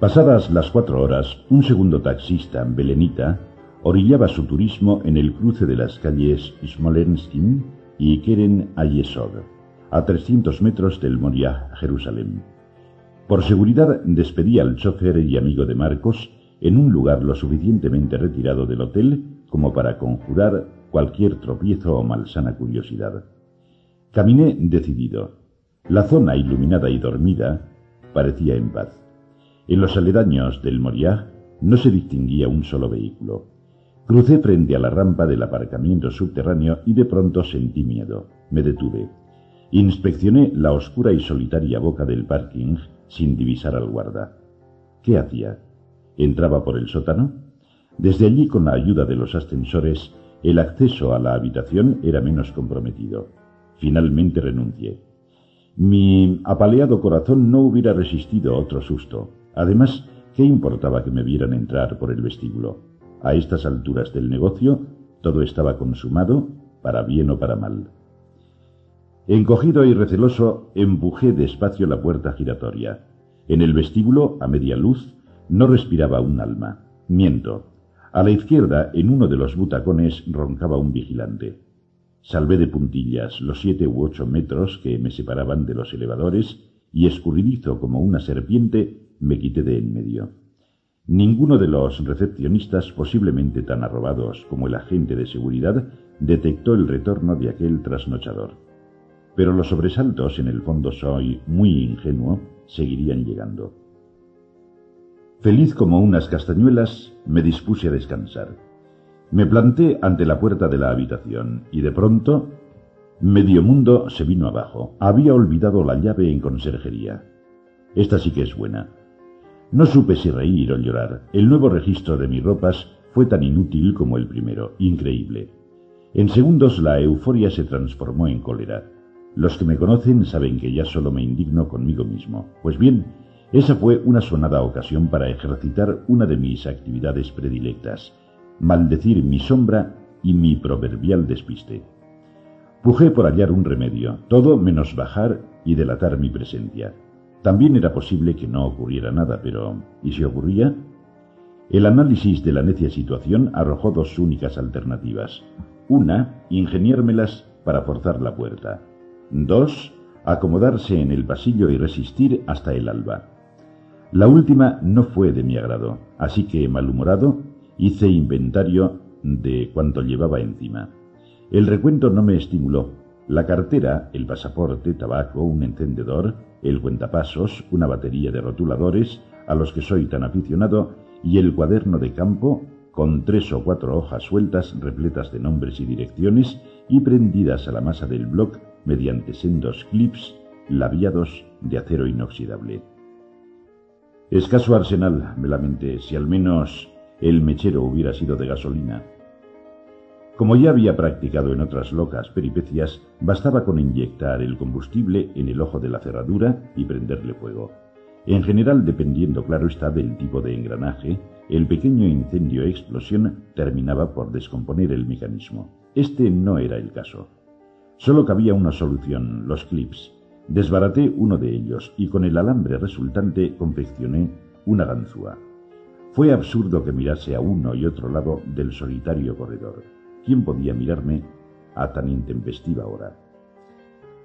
Pasadas las cuatro horas, un segundo taxista, Belenita, orillaba su turismo en el cruce de las calles Smolenskin y Keren Ayesod, a 300 metros del Moriah, Jerusalén. Por seguridad despedía al chofer y amigo de Marcos en un lugar lo suficientemente retirado del hotel como para conjurar cualquier tropiezo o malsana curiosidad. Caminé decidido. La zona iluminada y dormida parecía en paz. En los aledaños del Moriah no se distinguía un solo vehículo. Crucé frente a la rampa del aparcamiento subterráneo y de pronto sentí miedo. Me detuve. Inspeccioné la oscura y solitaria boca del parking sin divisar al guarda. ¿Qué hacía? ¿Entraba por el sótano? Desde allí, con la ayuda de los ascensores, el acceso a la habitación era menos comprometido. Finalmente renuncié. Mi apaleado corazón no hubiera resistido otro susto. Además, ¿qué importaba que me vieran entrar por el vestíbulo? A estas alturas del negocio, todo estaba consumado, para bien o para mal. Encogido y receloso, empujé despacio la puerta giratoria. En el vestíbulo, a media luz, no respiraba un alma. Miento. A la izquierda, en uno de los butacones, roncaba un vigilante. Salvé de puntillas los siete u ocho metros que me separaban de los elevadores y, escurridizo como una serpiente, me quité de en medio. Ninguno de los recepcionistas, posiblemente tan arrobados como el agente de seguridad, detectó el retorno de aquel trasnochador pero los sobresaltos, en el fondo soy muy ingenuo, seguirían llegando. Feliz como unas castañuelas, me dispuse a descansar. Me planté ante la puerta de la habitación y de pronto medio mundo se vino abajo. Había olvidado la llave en conserjería. Esta sí que es buena. No supe si reír o llorar. El nuevo registro de mis ropas fue tan inútil como el primero, increíble. En segundos la euforia se transformó en cólera. Los que me conocen saben que ya solo me indigno conmigo mismo. Pues bien, esa fue una sonada ocasión para ejercitar una de mis actividades predilectas, maldecir mi sombra y mi proverbial despiste. Pujé por hallar un remedio, todo menos bajar y delatar mi presencia. También era posible que no ocurriera nada, pero ¿y si ocurría? El análisis de la necia situación arrojó dos únicas alternativas. Una, ingeniármelas para forzar la puerta. Dos, acomodarse en el pasillo y resistir hasta el alba. La última no fue de mi agrado, así que, malhumorado, hice inventario de cuanto llevaba encima. El recuento no me estimuló. La cartera, el pasaporte, tabaco, un encendedor, el cuentapasos, una batería de rotuladores, a los que soy tan aficionado, y el cuaderno de campo, con tres o cuatro hojas sueltas repletas de nombres y direcciones y prendidas a la masa del bloc mediante sendos clips labiados de acero inoxidable. Escaso arsenal, me lamenté, si al menos el mechero hubiera sido de gasolina. Como ya había practicado en otras locas peripecias, bastaba con inyectar el combustible en el ojo de la cerradura y prenderle fuego. En general, dependiendo, claro está, del tipo de engranaje, el pequeño incendio explosión terminaba por descomponer el mecanismo. Este no era el caso. Solo cabía una solución, los clips. Desbaraté uno de ellos y con el alambre resultante confeccioné una ganzúa. Fue absurdo que mirase a uno y otro lado del solitario corredor. ¿Quién podía mirarme a tan intempestiva hora?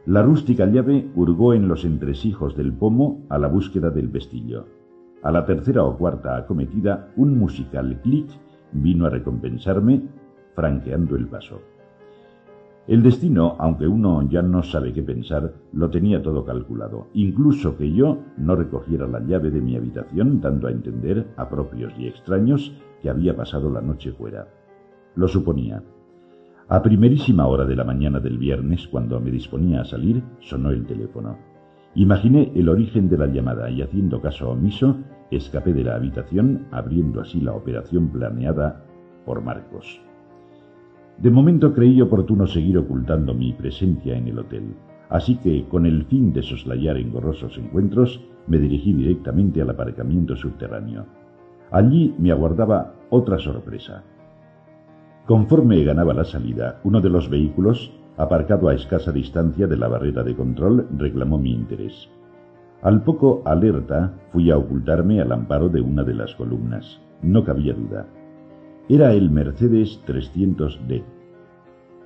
La rústica llave hurgó en los entresijos del pomo a la búsqueda del vestillo. A la tercera o cuarta acometida, un musical clic vino a recompensarme, franqueando el paso. El destino, aunque uno ya no sabe qué pensar, lo tenía todo calculado, incluso que yo no recogiera la llave de mi habitación, dando a entender a propios y extraños que había pasado la noche fuera. Lo suponía. A primerísima hora de la mañana del viernes, cuando me disponía a salir, sonó el teléfono. Imaginé el origen de la llamada y haciendo caso omiso, escapé de la habitación, abriendo así la operación planeada por Marcos. De momento creí oportuno seguir ocultando mi presencia en el hotel, así que, con el fin de soslayar engorrosos encuentros, me dirigí directamente al aparcamiento subterráneo. Allí me aguardaba otra sorpresa. Conforme ganaba la salida, uno de los vehículos, aparcado a escasa distancia de la barrera de control, reclamó mi interés. Al poco alerta, fui a ocultarme al amparo de una de las columnas. No cabía duda. Era el Mercedes 300D.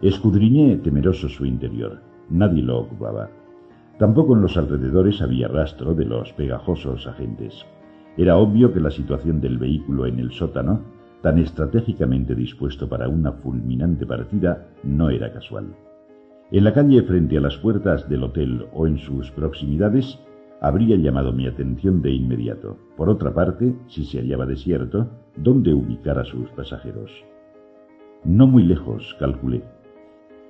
Escudriñé temeroso su interior. Nadie lo ocupaba. Tampoco en los alrededores había rastro de los pegajosos agentes. Era obvio que la situación del vehículo en el sótano, tan estratégicamente dispuesto para una fulminante partida, no era casual. En la calle frente a las puertas del hotel o en sus proximidades habría llamado mi atención de inmediato. Por otra parte, si se hallaba desierto, ¿dónde ubicar a sus pasajeros? No muy lejos, calculé.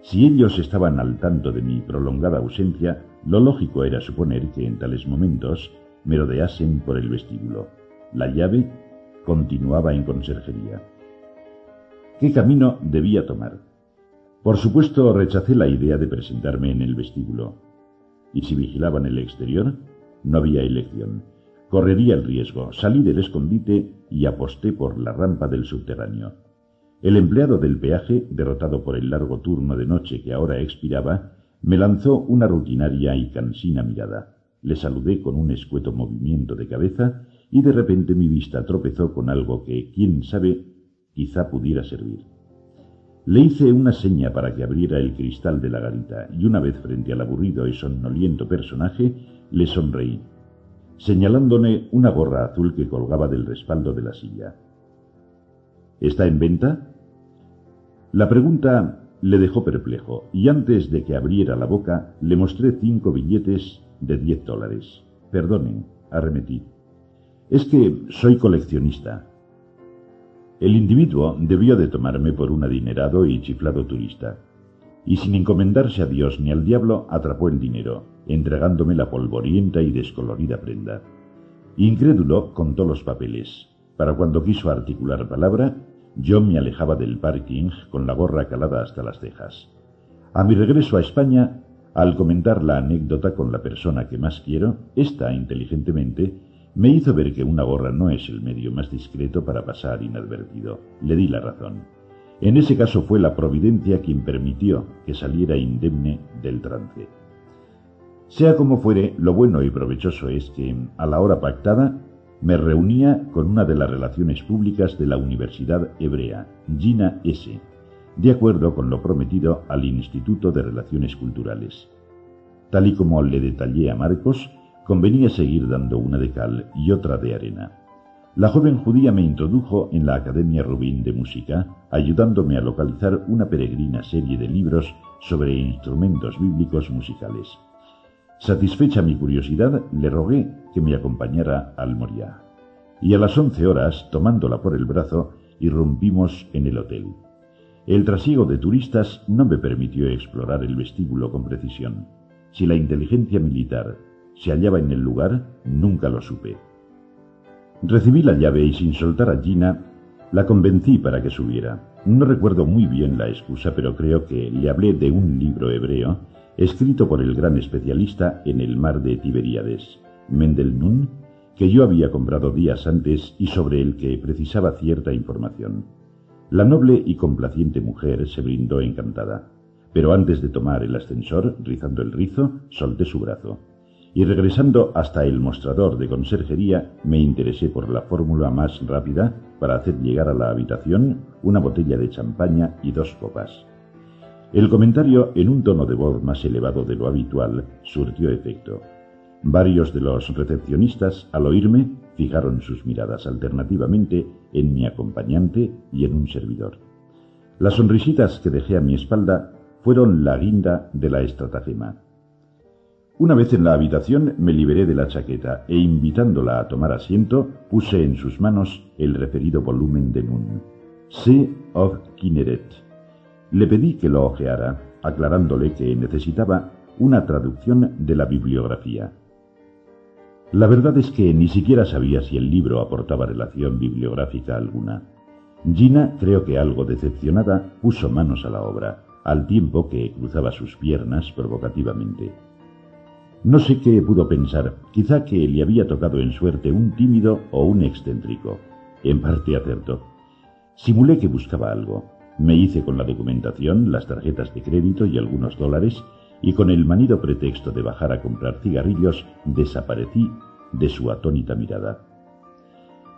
Si ellos estaban al tanto de mi prolongada ausencia, lo lógico era suponer que en tales momentos merodeasen por el vestíbulo. La llave continuaba en conserjería. ¿Qué camino debía tomar? Por supuesto, rechacé la idea de presentarme en el vestíbulo. ¿Y si vigilaban el exterior? No había elección. Correría el riesgo. Salí del escondite y aposté por la rampa del subterráneo. El empleado del peaje, derrotado por el largo turno de noche que ahora expiraba, me lanzó una rutinaria y cansina mirada. Le saludé con un escueto movimiento de cabeza y de repente mi vista tropezó con algo que, quién sabe, quizá pudiera servir. Le hice una seña para que abriera el cristal de la garita y una vez frente al aburrido y somnoliento personaje, le sonreí, señalándole una gorra azul que colgaba del respaldo de la silla. ¿Está en venta? La pregunta le dejó perplejo y antes de que abriera la boca le mostré cinco billetes de diez dólares. Perdonen, arremetí. Es que soy coleccionista. El individuo debió de tomarme por un adinerado y chiflado turista, y sin encomendarse a Dios ni al diablo atrapó el dinero, entregándome la polvorienta y descolorida prenda. Incrédulo contó los papeles. Para cuando quiso articular palabra, yo me alejaba del parking con la gorra calada hasta las cejas. A mi regreso a España, al comentar la anécdota con la persona que más quiero, ésta, inteligentemente, me hizo ver que una gorra no es el medio más discreto para pasar inadvertido. Le di la razón. En ese caso fue la providencia quien permitió que saliera indemne del trance. Sea como fuere, lo bueno y provechoso es que, a la hora pactada, me reunía con una de las relaciones públicas de la Universidad Hebrea, Gina S., de acuerdo con lo prometido al Instituto de Relaciones Culturales. Tal y como le detallé a Marcos, convenía seguir dando una de cal y otra de arena. La joven judía me introdujo en la Academia Rubín de Música, ayudándome a localizar una peregrina serie de libros sobre instrumentos bíblicos musicales. Satisfecha mi curiosidad, le rogué que me acompañara al Moria. Y a las once horas, tomándola por el brazo, irrumpimos en el hotel. El trasiego de turistas no me permitió explorar el vestíbulo con precisión. Si la inteligencia militar se hallaba en el lugar, nunca lo supe. Recibí la llave y sin soltar a Gina, la convencí para que subiera. No recuerdo muy bien la excusa, pero creo que le hablé de un libro hebreo escrito por el gran especialista en el mar de Tiberíades, Mendel Nun, que yo había comprado días antes y sobre el que precisaba cierta información. La noble y complaciente mujer se brindó encantada, pero antes de tomar el ascensor, rizando el rizo, solté su brazo y regresando hasta el mostrador de conserjería me interesé por la fórmula más rápida para hacer llegar a la habitación una botella de champaña y dos copas. El comentario, en un tono de voz más elevado de lo habitual, surtió efecto. Varios de los recepcionistas, al oírme, fijaron sus miradas alternativamente en mi acompañante y en un servidor. Las sonrisitas que dejé a mi espalda fueron la guinda de la estratagema. Una vez en la habitación me liberé de la chaqueta e invitándola a tomar asiento, puse en sus manos el referido volumen de Nun, Sea of Kinneret. Le pedí que lo ojeara, aclarándole que necesitaba una traducción de la bibliografía. La verdad es que ni siquiera sabía si el libro aportaba relación bibliográfica alguna. Gina, creo que algo decepcionada, puso manos a la obra, al tiempo que cruzaba sus piernas provocativamente. No sé qué pudo pensar, quizá que le había tocado en suerte un tímido o un excéntrico. En parte acertó. Simulé que buscaba algo. Me hice con la documentación, las tarjetas de crédito y algunos dólares, y con el manido pretexto de bajar a comprar cigarrillos, desaparecí de su atónita mirada.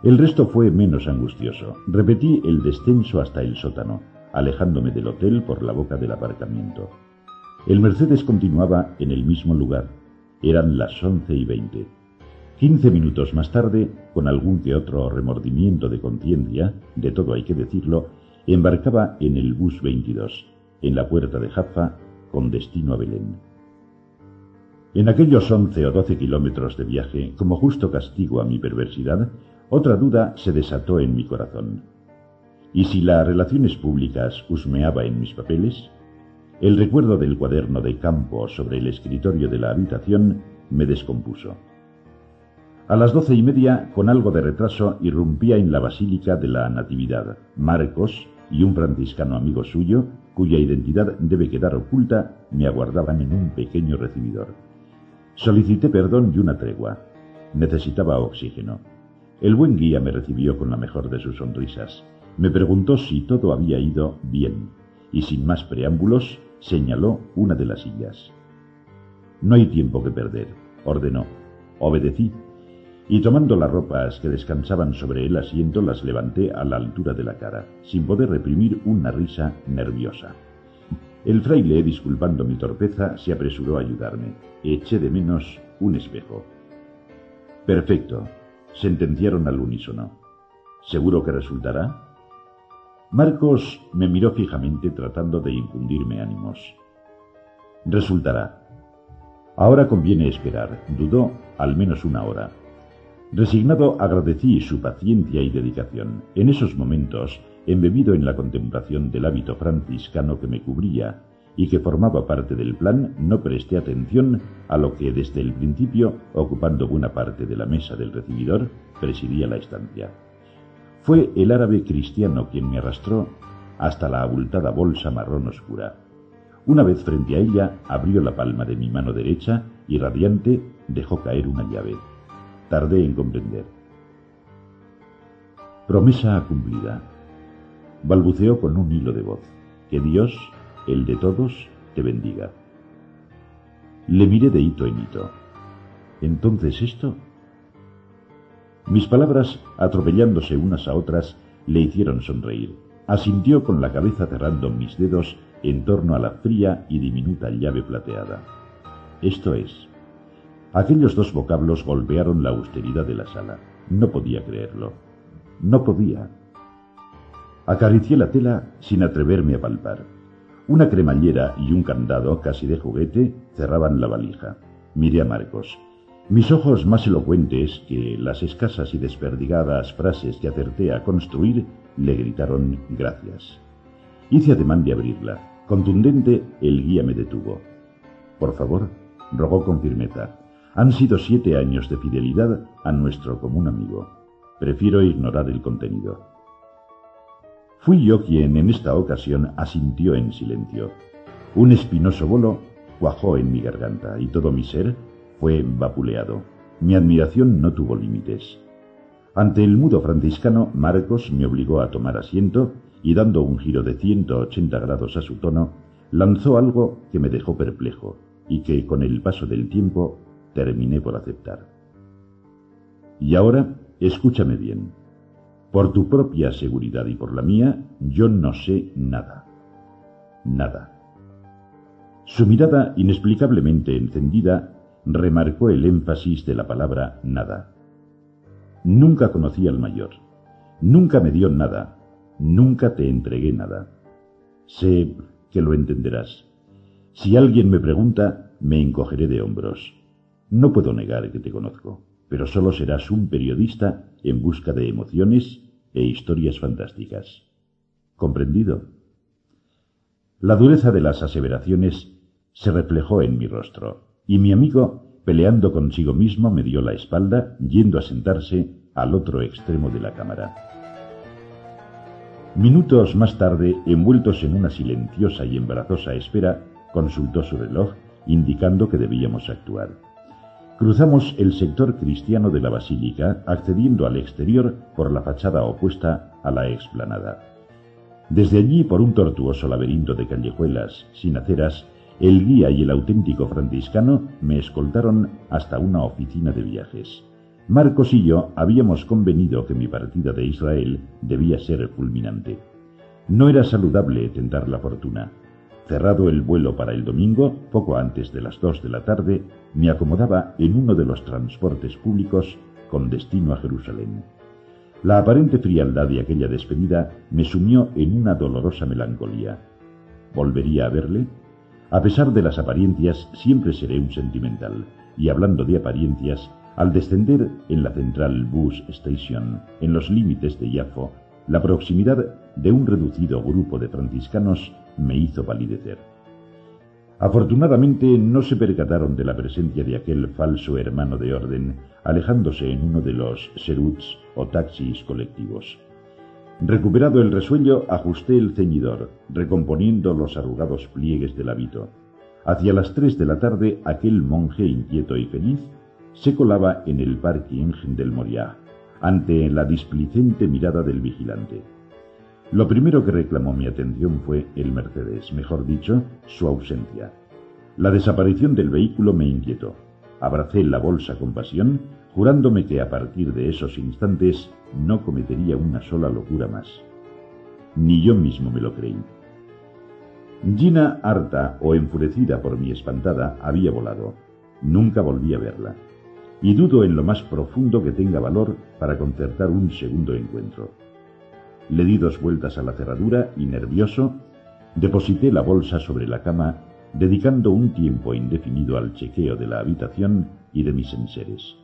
El resto fue menos angustioso. Repetí el descenso hasta el sótano, alejándome del hotel por la boca del aparcamiento. El Mercedes continuaba en el mismo lugar, eran las once y veinte. Quince minutos más tarde, con algún que otro remordimiento de conciencia, de todo hay que decirlo, embarcaba en el bus 22, en la puerta de Jaffa, con destino a Belén. En aquellos once o doce kilómetros de viaje, como justo castigo a mi perversidad, otra duda se desató en mi corazón. ¿Y si las relaciones públicas husmeaba en mis papeles? El recuerdo del cuaderno de campo sobre el escritorio de la habitación me descompuso. A las doce y media, con algo de retraso, irrumpía en la Basílica de la Natividad. Marcos y un franciscano amigo suyo, cuya identidad debe quedar oculta, me aguardaban en un pequeño recibidor. Solicité perdón y una tregua. Necesitaba oxígeno. El buen guía me recibió con la mejor de sus sonrisas. Me preguntó si todo había ido bien, y sin más preámbulos, señaló una de las sillas. No hay tiempo que perder, ordenó. Obedecí, y tomando las ropas que descansaban sobre el asiento las levanté a la altura de la cara, sin poder reprimir una risa nerviosa. El fraile, disculpando mi torpeza, se apresuró a ayudarme. Eché de menos un espejo. Perfecto, sentenciaron al unísono. ¿Seguro que resultará? Marcos me miró fijamente tratando de infundirme ánimos. Resultará. Ahora conviene esperar, dudó al menos una hora. Resignado agradecí su paciencia y dedicación. En esos momentos, embebido en la contemplación del hábito franciscano que me cubría y que formaba parte del plan, no presté atención a lo que desde el principio, ocupando buena parte de la mesa del recibidor, presidía la estancia. Fue el árabe cristiano quien me arrastró hasta la abultada bolsa marrón oscura. Una vez frente a ella, abrió la palma de mi mano derecha y radiante dejó caer una llave. Tardé en comprender. Promesa cumplida. Balbuceó con un hilo de voz. Que Dios, el de todos, te bendiga. Le miré de hito en hito. ¿Entonces esto? Mis palabras, atropellándose unas a otras, le hicieron sonreír. Asintió con la cabeza cerrando mis dedos en torno a la fría y diminuta llave plateada. Esto es. Aquellos dos vocablos golpearon la austeridad de la sala. No podía creerlo. No podía. Acaricié la tela sin atreverme a palpar. Una cremallera y un candado, casi de juguete, cerraban la valija. Miré a Marcos. Mis ojos más elocuentes que las escasas y desperdigadas frases que acerté a construir le gritaron gracias. Hice ademán de abrirla. Contundente, el guía me detuvo. Por favor, rogó con firmeza. Han sido siete años de fidelidad a nuestro común amigo. Prefiero ignorar el contenido. Fui yo quien en esta ocasión asintió en silencio. Un espinoso bolo cuajó en mi garganta y todo mi ser fue vapuleado. Mi admiración no tuvo límites. Ante el mudo franciscano, Marcos me obligó a tomar asiento y dando un giro de 180 grados a su tono, lanzó algo que me dejó perplejo y que con el paso del tiempo terminé por aceptar. Y ahora, escúchame bien. Por tu propia seguridad y por la mía, yo no sé nada. Nada. Su mirada inexplicablemente encendida remarcó el énfasis de la palabra nada. Nunca conocí al mayor. Nunca me dio nada. Nunca te entregué nada. Sé que lo entenderás. Si alguien me pregunta, me encogeré de hombros. No puedo negar que te conozco, pero solo serás un periodista en busca de emociones e historias fantásticas. ¿Comprendido? La dureza de las aseveraciones se reflejó en mi rostro y mi amigo, peleando consigo mismo, me dio la espalda, yendo a sentarse al otro extremo de la cámara. Minutos más tarde, envueltos en una silenciosa y embarazosa espera, consultó su reloj, indicando que debíamos actuar. Cruzamos el sector cristiano de la basílica, accediendo al exterior por la fachada opuesta a la explanada. Desde allí, por un tortuoso laberinto de callejuelas sin aceras, el guía y el auténtico franciscano me escoltaron hasta una oficina de viajes. Marcos y yo habíamos convenido que mi partida de Israel debía ser fulminante. No era saludable tentar la fortuna. Cerrado el vuelo para el domingo, poco antes de las dos de la tarde, me acomodaba en uno de los transportes públicos con destino a Jerusalén. La aparente frialdad de aquella despedida me sumió en una dolorosa melancolía. ¿Volvería a verle? A pesar de las apariencias, siempre seré un sentimental. Y hablando de apariencias, al descender en la central Bus Station, en los límites de Yafo, la proximidad de un reducido grupo de franciscanos me hizo palidecer. Afortunadamente no se percataron de la presencia de aquel falso hermano de orden, alejándose en uno de los seruts o taxis colectivos. Recuperado el resuello, ajusté el ceñidor, recomponiendo los arrugados pliegues del hábito. Hacia las tres de la tarde, aquel monje inquieto y feliz se colaba en el parking del Moriah, ante la displicente mirada del vigilante. Lo primero que reclamó mi atención fue el Mercedes, mejor dicho, su ausencia. La desaparición del vehículo me inquietó. Abracé la bolsa con pasión, jurándome que a partir de esos instantes no cometería una sola locura más. Ni yo mismo me lo creí. Gina, harta o enfurecida por mi espantada, había volado. Nunca volví a verla. Y dudo en lo más profundo que tenga valor para concertar un segundo encuentro. Le di dos vueltas a la cerradura y, nervioso, deposité la bolsa sobre la cama, dedicando un tiempo indefinido al chequeo de la habitación y de mis enseres.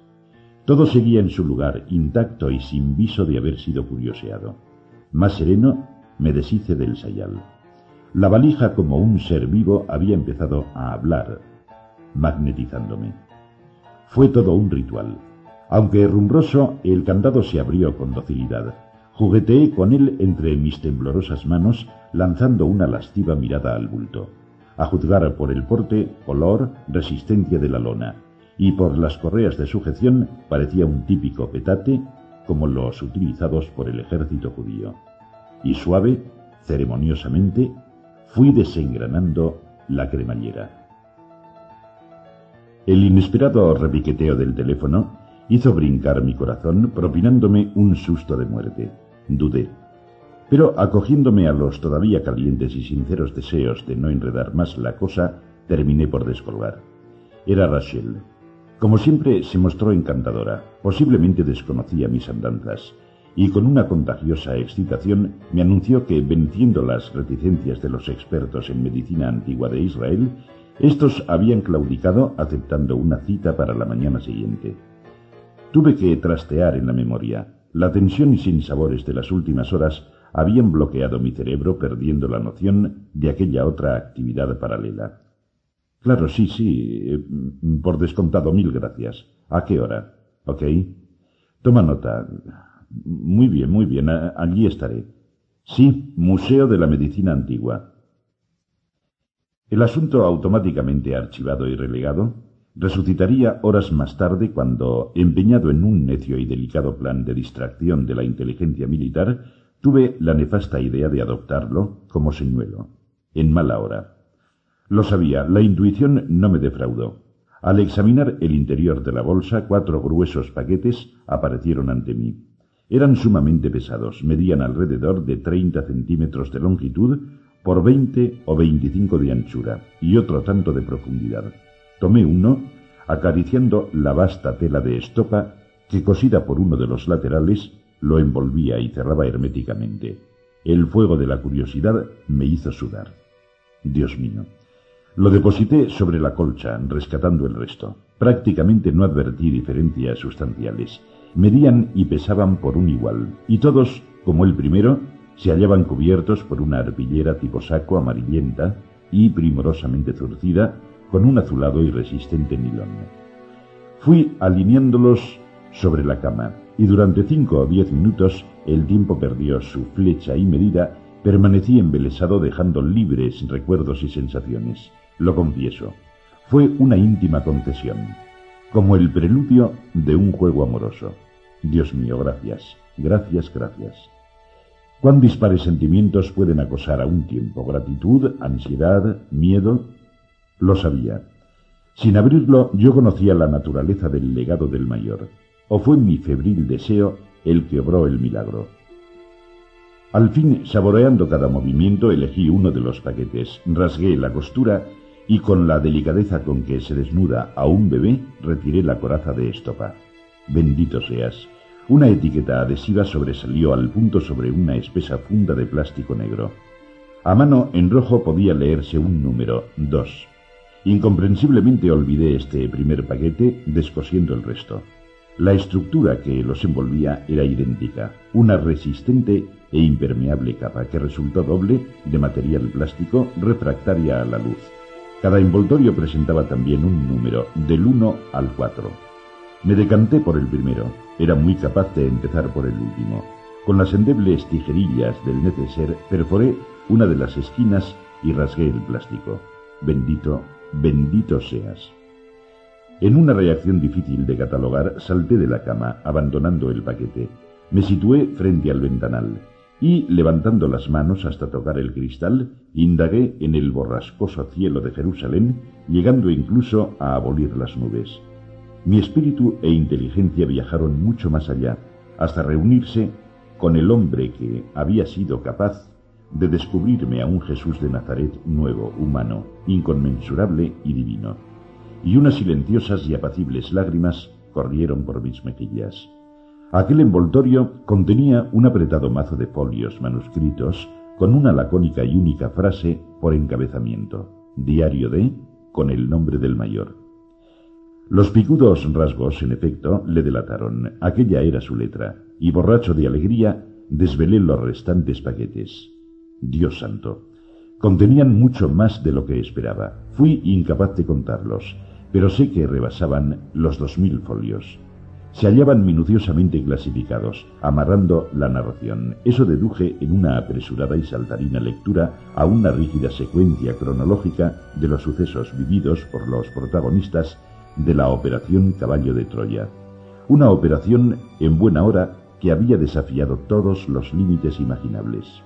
Todo seguía en su lugar, intacto y sin viso de haber sido curioseado. Más sereno, me deshice del sayal. La valija, como un ser vivo, había empezado a hablar, magnetizándome. Fue todo un ritual. Aunque rumbroso, el candado se abrió con docilidad. Jugueteé con él entre mis temblorosas manos, lanzando una lasciva mirada al bulto. A juzgar por el porte, olor, resistencia de la lona, y por las correas de sujeción parecía un típico petate, como los utilizados por el ejército judío. Y suave, ceremoniosamente, fui desengranando la cremallera. El inesperado repiqueteo del teléfono hizo brincar mi corazón, propinándome un susto de muerte. Dudé. Pero acogiéndome a los todavía calientes y sinceros deseos de no enredar más la cosa, terminé por descolgar. Era Rachel. Como siempre, se mostró encantadora. Posiblemente desconocía mis andanzas. Y con una contagiosa excitación me anunció que, venciendo las reticencias de los expertos en medicina antigua de Israel, estos habían claudicado aceptando una cita para la mañana siguiente. Tuve que trastear en la memoria. La tensión y sinsabores de las últimas horas habían bloqueado mi cerebro perdiendo la noción de aquella otra actividad paralela. Claro, sí, sí, eh, por descontado, mil gracias. ¿A qué hora? ¿Ok? Toma nota. Muy bien, muy bien, allí estaré. Sí, Museo de la Medicina Antigua. El asunto automáticamente archivado y relegado resucitaría horas más tarde cuando, empeñado en un necio y delicado plan de distracción de la inteligencia militar, tuve la nefasta idea de adoptarlo como señuelo, en mala hora. Lo sabía, la intuición no me defraudó. Al examinar el interior de la bolsa, cuatro gruesos paquetes aparecieron ante mí. Eran sumamente pesados, medían alrededor de 30 centímetros de longitud por 20 o 25 de anchura y otro tanto de profundidad. Tomé uno, acariciando la vasta tela de estopa que, cosida por uno de los laterales, lo envolvía y cerraba herméticamente. El fuego de la curiosidad me hizo sudar. Dios mío. Lo deposité sobre la colcha, rescatando el resto. Prácticamente no advertí diferencias sustanciales. Medían y pesaban por un igual, y todos, como el primero, se hallaban cubiertos por una arpillera tipo saco amarillenta y primorosamente zurcida con un azulado y resistente nilón. Fui alineándolos sobre la cama y durante cinco o diez minutos el tiempo perdió su flecha y medida, permanecí embelesado dejando libres recuerdos y sensaciones. Lo confieso, fue una íntima concesión, como el preludio de un juego amoroso. Dios mío, gracias, gracias, gracias. Cuán dispares sentimientos pueden acosar a un tiempo, gratitud, ansiedad, miedo, lo sabía. Sin abrirlo, yo conocía la naturaleza del legado del mayor, o fue mi febril deseo el que obró el milagro. Al fin, saboreando cada movimiento, elegí uno de los paquetes, rasgué la costura y con la delicadeza con que se desnuda a un bebé, retiré la coraza de estopa. Bendito seas. Una etiqueta adhesiva sobresalió al punto sobre una espesa funda de plástico negro. A mano en rojo podía leerse un número, dos. Incomprensiblemente olvidé este primer paquete descosiendo el resto. La estructura que los envolvía era idéntica, una resistente e impermeable capa que resultó doble de material plástico refractaria a la luz. Cada envoltorio presentaba también un número, del 1 al 4. Me decanté por el primero. Era muy capaz de empezar por el último. Con las endebles tijerillas del neceser perforé una de las esquinas y rasgué el plástico. Bendito, bendito seas. En una reacción difícil de catalogar, salté de la cama, abandonando el paquete. Me situé frente al ventanal y, levantando las manos hasta tocar el cristal, indagué en el borrascoso cielo de Jerusalén, llegando incluso a abolir las nubes. Mi espíritu e inteligencia viajaron mucho más allá, hasta reunirse con el hombre que había sido capaz de descubrirme a un Jesús de Nazaret nuevo, humano, inconmensurable y divino. Y unas silenciosas y apacibles lágrimas corrieron por mis mejillas. Aquel envoltorio contenía un apretado mazo de folios manuscritos con una lacónica y única frase por encabezamiento. Diario de, con el nombre del mayor. Los picudos rasgos, en efecto, le delataron. Aquella era su letra, y borracho de alegría, desvelé los restantes paquetes. Dios santo. Contenían mucho más de lo que esperaba. Fui incapaz de contarlos, pero sé que rebasaban los dos mil folios se hallaban minuciosamente clasificados, amarrando la narración. Eso deduje en una apresurada y saltarina lectura a una rígida secuencia cronológica de los sucesos vividos por los protagonistas de la Operación Caballo de Troya. Una operación en buena hora que había desafiado todos los límites imaginables.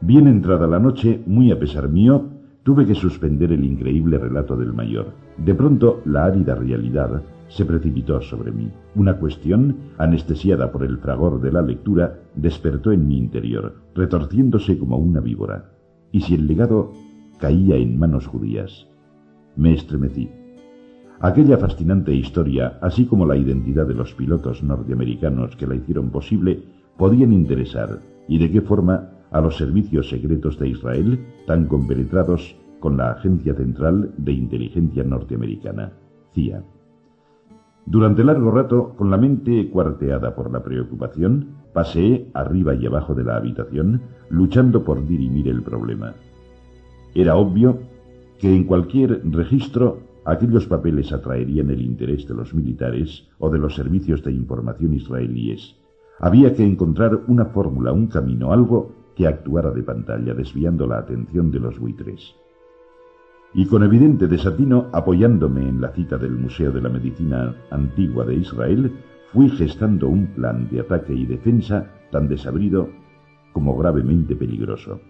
Bien entrada la noche, muy a pesar mío, tuve que suspender el increíble relato del mayor. De pronto, la árida realidad se precipitó sobre mí. Una cuestión, anestesiada por el fragor de la lectura, despertó en mi interior, retorciéndose como una víbora. ¿Y si el legado caía en manos judías? Me estremecí. Aquella fascinante historia, así como la identidad de los pilotos norteamericanos que la hicieron posible, podían interesar, y de qué forma, a los servicios secretos de Israel, tan compenetrados con la Agencia Central de Inteligencia Norteamericana, CIA. Durante largo rato, con la mente cuarteada por la preocupación, paseé arriba y abajo de la habitación, luchando por dirimir el problema. Era obvio que en cualquier registro aquellos papeles atraerían el interés de los militares o de los servicios de información israelíes. Había que encontrar una fórmula, un camino, algo que actuara de pantalla, desviando la atención de los buitres y con evidente desatino, apoyándome en la cita del Museo de la Medicina Antigua de Israel, fui gestando un plan de ataque y defensa tan desabrido como gravemente peligroso.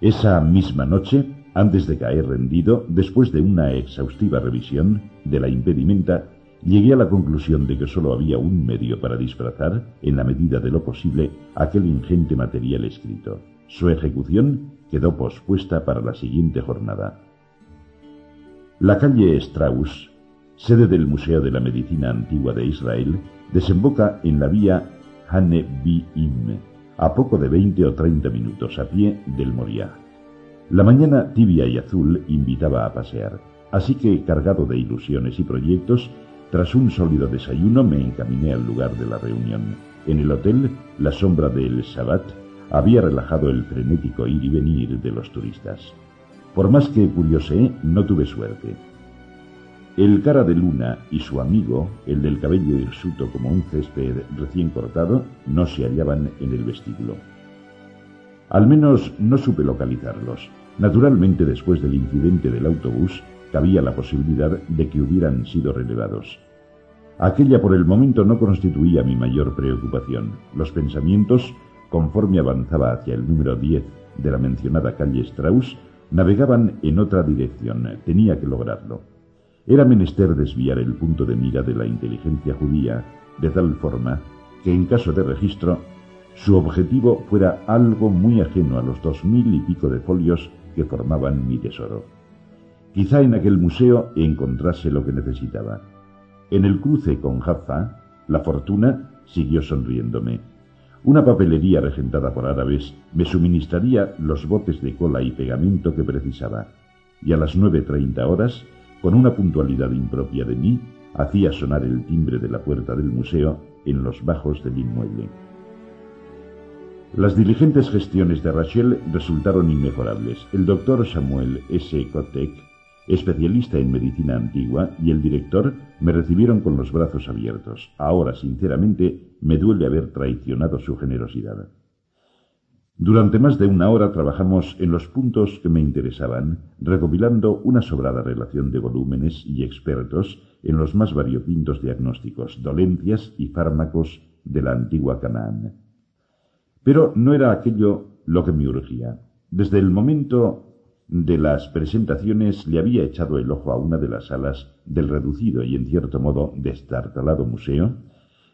Esa misma noche, antes de caer rendido, después de una exhaustiva revisión de la impedimenta, llegué a la conclusión de que sólo había un medio para disfrazar, en la medida de lo posible, aquel ingente material escrito. Su ejecución quedó pospuesta para la siguiente jornada. La calle Strauss, sede del Museo de la Medicina Antigua de Israel, desemboca en la vía Hane-Bi-Im, a poco de 20 o 30 minutos a pie del Moriah. La mañana tibia y azul invitaba a pasear, así que, cargado de ilusiones y proyectos, tras un sólido desayuno me encaminé al lugar de la reunión. En el hotel, la sombra del Sabbat había relajado el frenético ir y venir de los turistas. Por más que curiosé, no tuve suerte. El cara de luna y su amigo, el del cabello hirsuto como un césped recién cortado, no se hallaban en el vestíbulo. Al menos no supe localizarlos. Naturalmente, después del incidente del autobús, cabía la posibilidad de que hubieran sido relevados. Aquella por el momento no constituía mi mayor preocupación. Los pensamientos conforme avanzaba hacia el número 10 de la mencionada calle Strauss, navegaban en otra dirección. Tenía que lograrlo. Era menester desviar el punto de mira de la inteligencia judía de tal forma que en caso de registro su objetivo fuera algo muy ajeno a los dos mil y pico de folios que formaban mi tesoro. Quizá en aquel museo encontrase lo que necesitaba. En el cruce con Jaffa, la fortuna siguió sonriéndome una papelería regentada por árabes me suministraría los botes de cola y pegamento que precisaba, y a las 9.30 horas, con una puntualidad impropia de mí, hacía sonar el timbre de la puerta del museo en los bajos del inmueble. Las diligentes gestiones de Rachel resultaron inmejorables. El doctor Samuel S. Kotek, especialista en medicina antigua, y el director me recibieron con los brazos abiertos. Ahora, sinceramente, me duele haber traicionado su generosidad. Durante más de una hora trabajamos en los puntos que me interesaban, recopilando una sobrada relación de volúmenes y expertos en los más variopintos diagnósticos, dolencias y fármacos de la antigua Canaán. Pero no era aquello lo que me urgía. Desde el momento de las presentaciones le había echado el ojo a una de las salas del reducido y en cierto modo destartalado museo,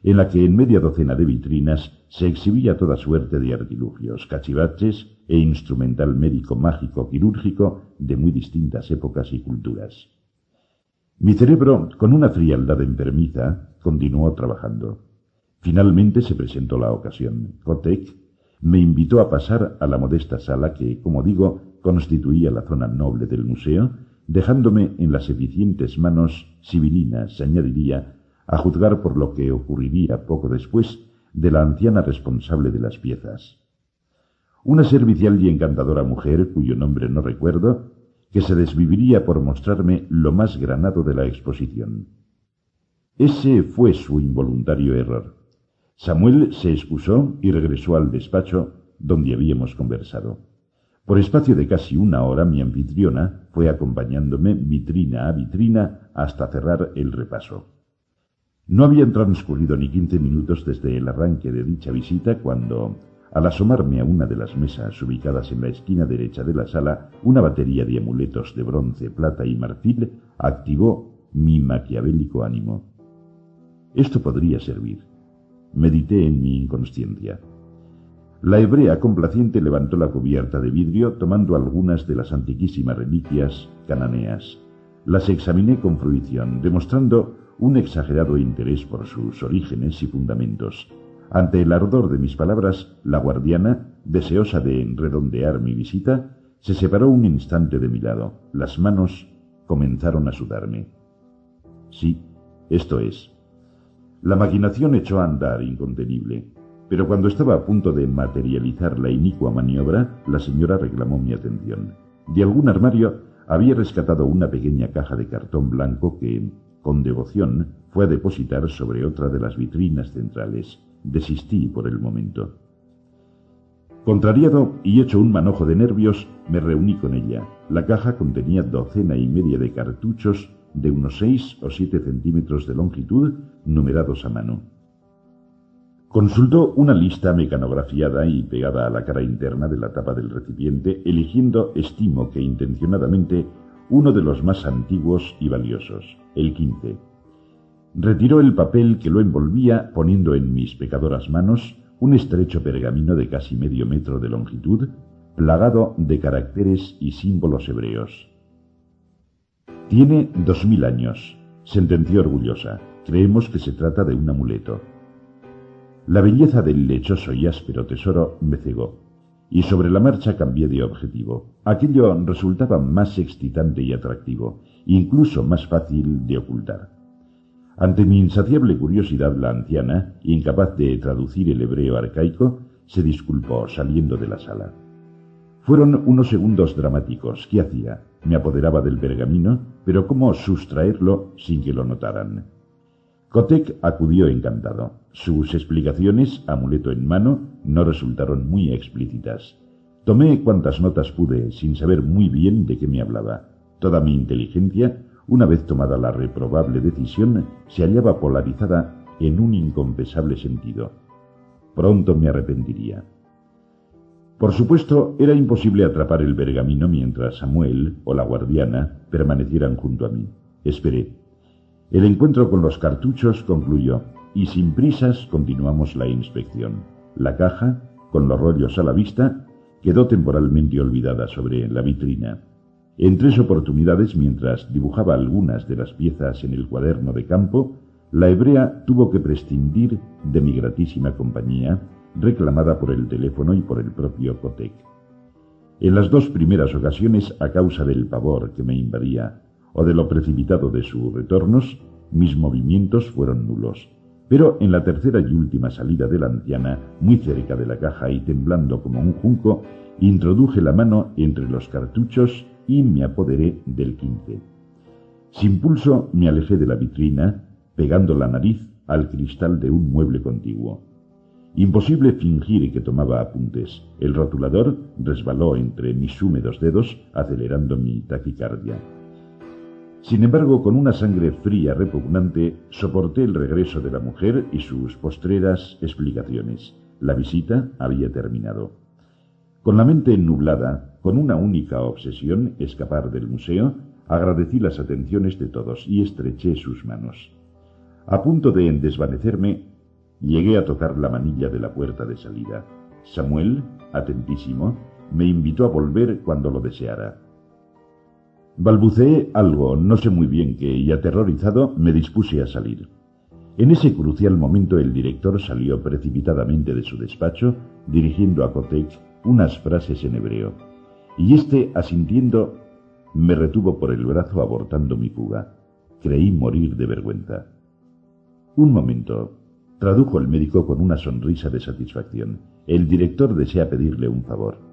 en la que en media docena de vitrinas se exhibía toda suerte de artilugios, cachivaches e instrumental médico mágico quirúrgico de muy distintas épocas y culturas. Mi cerebro, con una frialdad enfermiza, continuó trabajando. Finalmente se presentó la ocasión. Kotek me invitó a pasar a la modesta sala que, como digo, constituía la zona noble del museo, dejándome en las eficientes manos civilinas, añadiría, a juzgar por lo que ocurriría poco después de la anciana responsable de las piezas. Una servicial y encantadora mujer, cuyo nombre no recuerdo, que se desviviría por mostrarme lo más granado de la exposición. Ese fue su involuntario error. Samuel se excusó y regresó al despacho donde habíamos conversado. Por espacio de casi una hora mi anfitriona fue acompañándome vitrina a vitrina hasta cerrar el repaso. No habían transcurrido ni quince minutos desde el arranque de dicha visita cuando, al asomarme a una de las mesas ubicadas en la esquina derecha de la sala, una batería de amuletos de bronce, plata y marfil activó mi maquiavélico ánimo. Esto podría servir. Medité en mi inconsciencia. La hebrea complaciente levantó la cubierta de vidrio tomando algunas de las antiquísimas reliquias cananeas. Las examiné con fruición, demostrando un exagerado interés por sus orígenes y fundamentos. Ante el ardor de mis palabras, la guardiana, deseosa de redondear mi visita, se separó un instante de mi lado. Las manos comenzaron a sudarme. Sí, esto es, la maquinación echó a andar incontenible, pero cuando estaba a punto de materializar la inicua maniobra, la señora reclamó mi atención. De algún armario había rescatado una pequeña caja de cartón blanco que, con devoción, fue a depositar sobre otra de las vitrinas centrales. Desistí por el momento. Contrariado y hecho un manojo de nervios, me reuní con ella. La caja contenía docena y media de cartuchos de unos seis o siete centímetros de longitud, numerados a mano. Consultó una lista mecanografiada y pegada a la cara interna de la tapa del recipiente, eligiendo, estimo que intencionadamente, uno de los más antiguos y valiosos, el quince. Retiró el papel que lo envolvía, poniendo en mis pecadoras manos un estrecho pergamino de casi medio metro de longitud, plagado de caracteres y símbolos hebreos. Tiene dos mil años, sentenció orgullosa. Creemos que se trata de un amuleto. La belleza del lechoso y áspero tesoro me cegó, y sobre la marcha cambié de objetivo. Aquello resultaba más excitante y atractivo, incluso más fácil de ocultar. Ante mi insaciable curiosidad, la anciana, incapaz de traducir el hebreo arcaico, se disculpó saliendo de la sala. Fueron unos segundos dramáticos. ¿Qué hacía? Me apoderaba del pergamino, pero ¿cómo sustraerlo sin que lo notaran? Kotek acudió encantado. Sus explicaciones, amuleto en mano, no resultaron muy explícitas. Tomé cuantas notas pude, sin saber muy bien de qué me hablaba. Toda mi inteligencia, una vez tomada la reprobable decisión, se hallaba polarizada en un inconfesable sentido. Pronto me arrepentiría. Por supuesto, era imposible atrapar el pergamino mientras Samuel o la guardiana permanecieran junto a mí. Esperé. El encuentro con los cartuchos concluyó, y sin prisas continuamos la inspección. La caja, con los rollos a la vista, quedó temporalmente olvidada sobre la vitrina. En tres oportunidades, mientras dibujaba algunas de las piezas en el cuaderno de campo, la hebrea tuvo que prescindir de mi gratísima compañía reclamada por el teléfono y por el propio Kotek. En las dos primeras ocasiones, a causa del pavor que me invadía o de lo precipitado de sus retornos, mis movimientos fueron nulos. Pero en la tercera y última salida de la anciana, muy cerca de la caja y temblando como un junco, introduje la mano entre los cartuchos y me apoderé del quince. Sin pulso me alejé de la vitrina, pegando la nariz al cristal de un mueble contiguo. Imposible fingir que tomaba apuntes. El rotulador resbaló entre mis húmedos dedos, acelerando mi taquicardia. Sin embargo, con una sangre fría repugnante, soporté el regreso de la mujer y sus postreras explicaciones. La visita había terminado. Con la mente nublada, con una única obsesión, escapar del museo, agradecí las atenciones de todos y estreché sus manos. A punto de desvanecerme, llegué a tocar la manilla de la puerta de salida. Samuel, atentísimo, me invitó a volver cuando lo deseara. Balbuceé algo, no sé muy bien qué, y aterrorizado me dispuse a salir. En ese crucial momento el director salió precipitadamente de su despacho, dirigiendo a Kotek unas frases en hebreo, y éste, asintiendo, me retuvo por el brazo abortando mi fuga. Creí morir de vergüenza. Un momento, tradujo el médico con una sonrisa de satisfacción. El director desea pedirle un favor.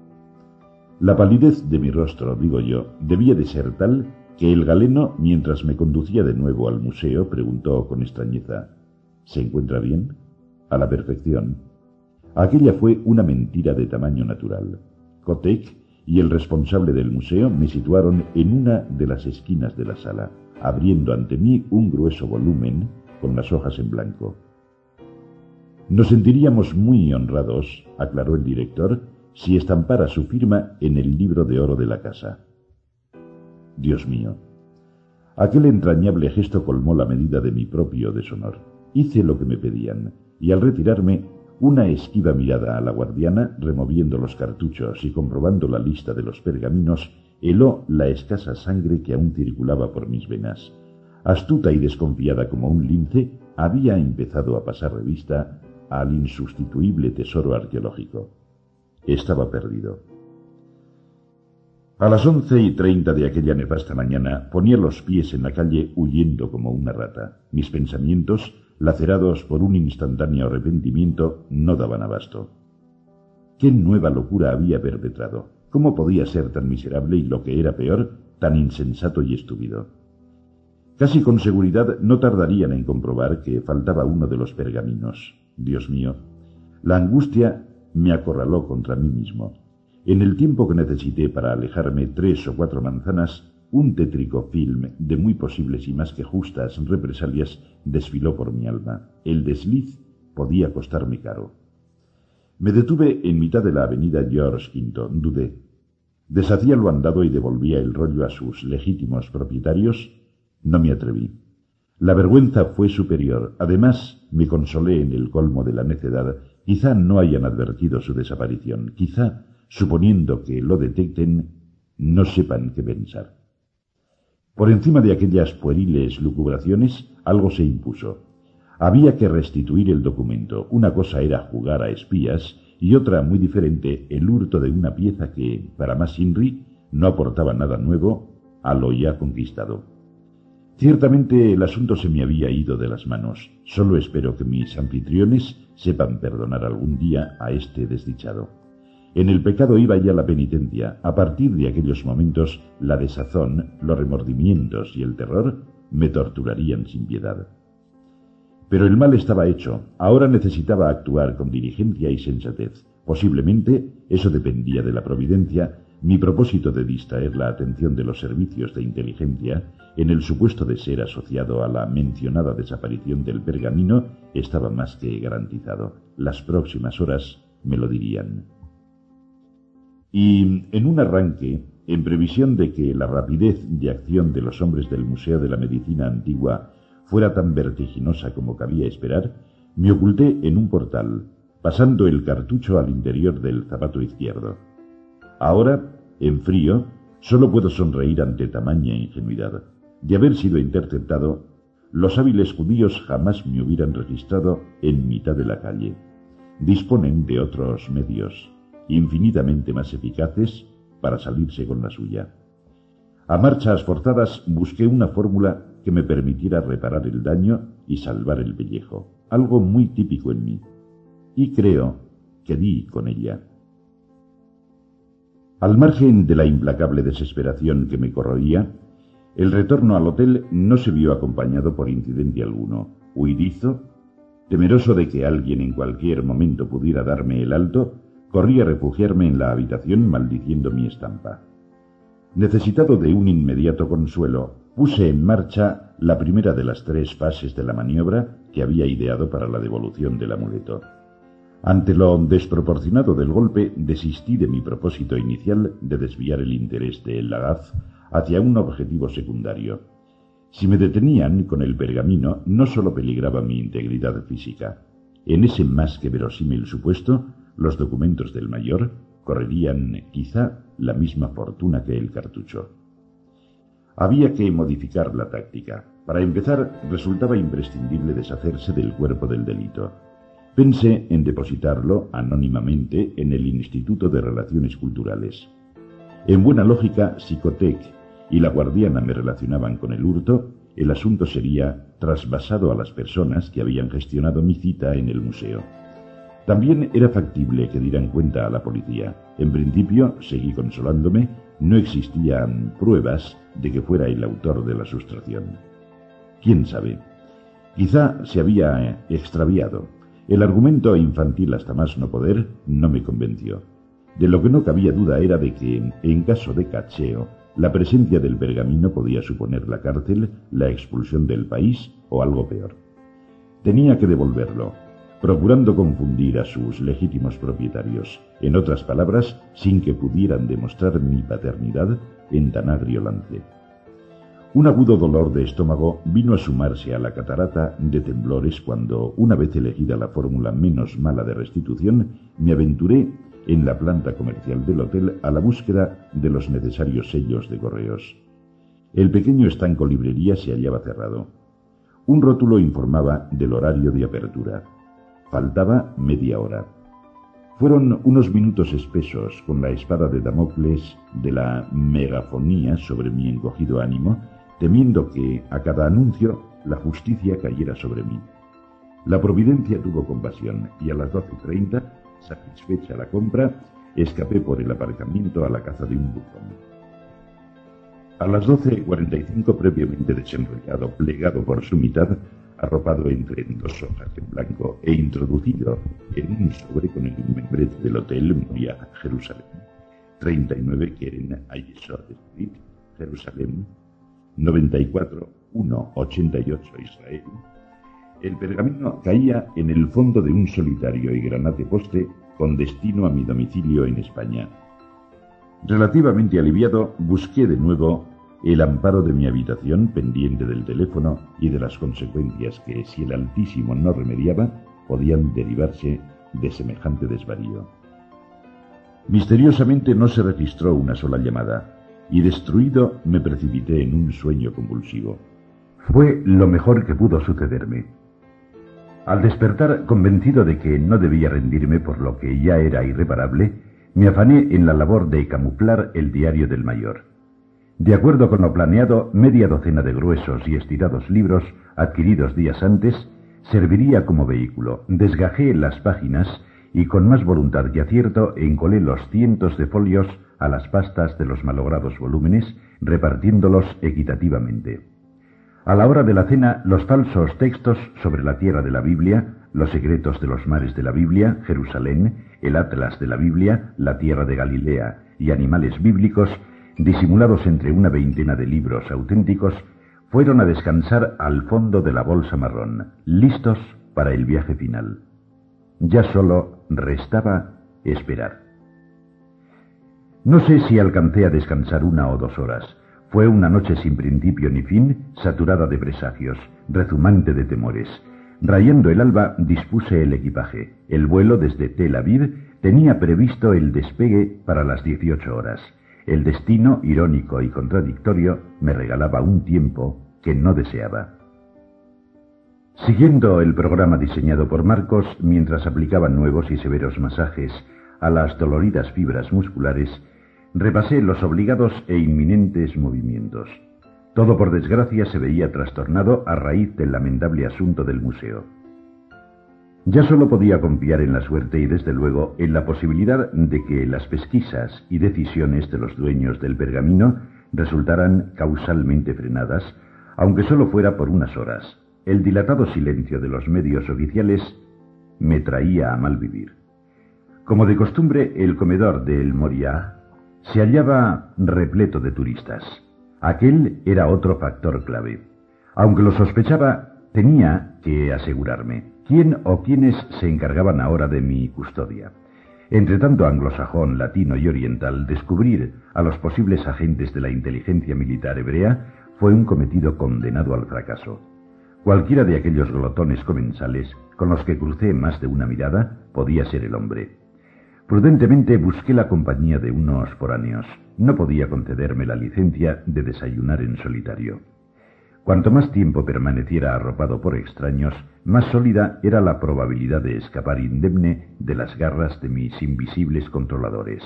La palidez de mi rostro, digo yo, debía de ser tal que el galeno, mientras me conducía de nuevo al museo, preguntó con extrañeza, ¿Se encuentra bien? A la perfección. Aquella fue una mentira de tamaño natural. Kotek y el responsable del museo me situaron en una de las esquinas de la sala, abriendo ante mí un grueso volumen con las hojas en blanco. Nos sentiríamos muy honrados, aclaró el director, si estampara su firma en el libro de oro de la casa. Dios mío. Aquel entrañable gesto colmó la medida de mi propio deshonor. Hice lo que me pedían, y al retirarme, una esquiva mirada a la guardiana, removiendo los cartuchos y comprobando la lista de los pergaminos, heló la escasa sangre que aún circulaba por mis venas. Astuta y desconfiada como un lince, había empezado a pasar revista al insustituible tesoro arqueológico. Estaba perdido. A las once y treinta de aquella nefasta mañana ponía los pies en la calle huyendo como una rata. Mis pensamientos, lacerados por un instantáneo arrepentimiento, no daban abasto. ¿Qué nueva locura había perpetrado? ¿Cómo podía ser tan miserable y lo que era peor, tan insensato y estúpido? Casi con seguridad no tardarían en comprobar que faltaba uno de los pergaminos. Dios mío, la angustia me acorraló contra mí mismo. En el tiempo que necesité para alejarme tres o cuatro manzanas, un tétrico film de muy posibles y más que justas represalias desfiló por mi alma. El desliz podía costarme caro. Me detuve en mitad de la avenida George V. Dudé. Deshacía lo andado y devolvía el rollo a sus legítimos propietarios. No me atreví. La vergüenza fue superior. Además, me consolé en el colmo de la necedad Quizá no hayan advertido su desaparición, quizá, suponiendo que lo detecten, no sepan qué pensar. Por encima de aquellas pueriles lucubraciones, algo se impuso. Había que restituir el documento. Una cosa era jugar a espías y otra muy diferente el hurto de una pieza que, para más Inri, no aportaba nada nuevo a lo ya conquistado. Ciertamente el asunto se me había ido de las manos. Solo espero que mis anfitriones sepan perdonar algún día a este desdichado. En el pecado iba ya la penitencia. A partir de aquellos momentos, la desazón, los remordimientos y el terror me torturarían sin piedad. Pero el mal estaba hecho. Ahora necesitaba actuar con diligencia y sensatez. Posiblemente eso dependía de la providencia mi propósito de distraer la atención de los servicios de inteligencia, en el supuesto de ser asociado a la mencionada desaparición del pergamino, estaba más que garantizado. Las próximas horas me lo dirían. Y en un arranque, en previsión de que la rapidez de acción de los hombres del Museo de la Medicina Antigua fuera tan vertiginosa como cabía esperar, me oculté en un portal, pasando el cartucho al interior del zapato izquierdo. Ahora en frío, solo puedo sonreír ante tamaña ingenuidad. De haber sido interceptado, los hábiles judíos jamás me hubieran registrado en mitad de la calle. Disponen de otros medios, infinitamente más eficaces, para salirse con la suya. A marchas forzadas busqué una fórmula que me permitiera reparar el daño y salvar el pellejo. algo muy típico en mí, y creo que di con ella. Al margen de la implacable desesperación que me corroía, el retorno al hotel no se vio acompañado por incidente alguno. Huidizo, temeroso de que alguien en cualquier momento pudiera darme el alto, corrí a refugiarme en la habitación maldiciendo mi estampa. Necesitado de un inmediato consuelo, puse en marcha la primera de las tres fases de la maniobra que había ideado para la devolución del amuleto. Ante lo desproporcionado del golpe, desistí de mi propósito inicial de desviar el interés de Lagaz hacia un objetivo secundario. Si me detenían con el pergamino, no sólo peligraba mi integridad física. En ese más que verosímil supuesto, los documentos del mayor correrían quizá la misma fortuna que el cartucho. Había que modificar la táctica. Para empezar, resultaba imprescindible deshacerse del cuerpo del delito. Pensé en depositarlo anónimamente en el Instituto de Relaciones Culturales. En buena lógica, Psicotec y la guardiana me relacionaban con el hurto, el asunto sería trasvasado a las personas que habían gestionado mi cita en el museo. También era factible que dieran cuenta a la policía. En principio, seguí consolándome, no existían pruebas de que fuera el autor de la sustracción. ¿Quién sabe? Quizá se había extraviado el argumento infantil hasta más no poder no me convenció. De lo que no cabía duda era de que, en caso de cacheo, la presencia del pergamino podía suponer la cárcel, la expulsión del país o algo peor. Tenía que devolverlo, procurando confundir a sus legítimos propietarios, en otras palabras, sin que pudieran demostrar mi paternidad en tan agrio lance. Un agudo dolor de estómago vino a sumarse a la catarata de temblores cuando, una vez elegida la fórmula menos mala de restitución, me aventuré en la planta comercial del hotel a la búsqueda de los necesarios sellos de correos. El pequeño estanco librería se hallaba cerrado. Un rótulo informaba del horario de apertura. Faltaba media hora. Fueron unos minutos espesos con la espada de Damocles de la megafonía sobre mi encogido ánimo temiendo que a cada anuncio la justicia cayera sobre mí. La providencia tuvo compasión y a las 12.30, satisfecha la compra, escapé por el aparcamiento a la caza de un buzón. A las 12.45, previamente desenrollado, plegado por su mitad, arropado entre dos hojas en blanco e introducido en un sobre con el membrete del hotel Moria Jerusalén, 39 Keren Ayesot Street, Jerusalén, 94 188 Israel, el pergamino caía en el fondo de un solitario y granate poste con destino a mi domicilio en España. Relativamente aliviado, busqué de nuevo el amparo de mi habitación pendiente del teléfono y de las consecuencias que, si el Altísimo no remediaba, podían derivarse de semejante desvarío. Misteriosamente no se registró una sola llamada, y destruido me precipité en un sueño convulsivo. Fue lo mejor que pudo sucederme. Al despertar, convencido de que no debía rendirme por lo que ya era irreparable, me afané en la labor de camuflar el diario del mayor. De acuerdo con lo planeado, media docena de gruesos y estirados libros, adquiridos días antes, serviría como vehículo. Desgajé las páginas y con más voluntad que acierto encolé los cientos de folios a las pastas de los malogrados volúmenes, repartiéndolos equitativamente. A la hora de la cena, los falsos textos sobre la tierra de la Biblia, los secretos de los mares de la Biblia, Jerusalén, el Atlas de la Biblia, la tierra de Galilea y animales bíblicos, disimulados entre una veintena de libros auténticos, fueron a descansar al fondo de la bolsa marrón, listos para el viaje final. Ya solo restaba esperar. No sé si alcancé a descansar una o dos horas. Fue una noche sin principio ni fin, saturada de presagios, rezumante de temores. Rayando el alba, dispuse el equipaje. El vuelo desde Tel Aviv tenía previsto el despegue para las 18 horas. El destino, irónico y contradictorio, me regalaba un tiempo que no deseaba. Siguiendo el programa diseñado por Marcos, mientras aplicaban nuevos y severos masajes a las doloridas fibras musculares, repasé los obligados e inminentes movimientos. Todo por desgracia se veía trastornado a raíz del lamentable asunto del museo. Ya solo podía confiar en la suerte y desde luego en la posibilidad de que las pesquisas y decisiones de los dueños del pergamino resultaran causalmente frenadas, aunque solo fuera por unas horas. El dilatado silencio de los medios oficiales me traía a mal vivir. Como de costumbre, el comedor del Moria se hallaba repleto de turistas. Aquel era otro factor clave. Aunque lo sospechaba, tenía que asegurarme quién o quiénes se encargaban ahora de mi custodia. Entre tanto anglosajón, latino y oriental, descubrir a los posibles agentes de la inteligencia militar hebrea fue un cometido condenado al fracaso. Cualquiera de aquellos glotones comensales con los que crucé más de una mirada podía ser el hombre. Prudentemente busqué la compañía de unos foráneos. No podía concederme la licencia de desayunar en solitario. Cuanto más tiempo permaneciera arropado por extraños, más sólida era la probabilidad de escapar indemne de las garras de mis invisibles controladores.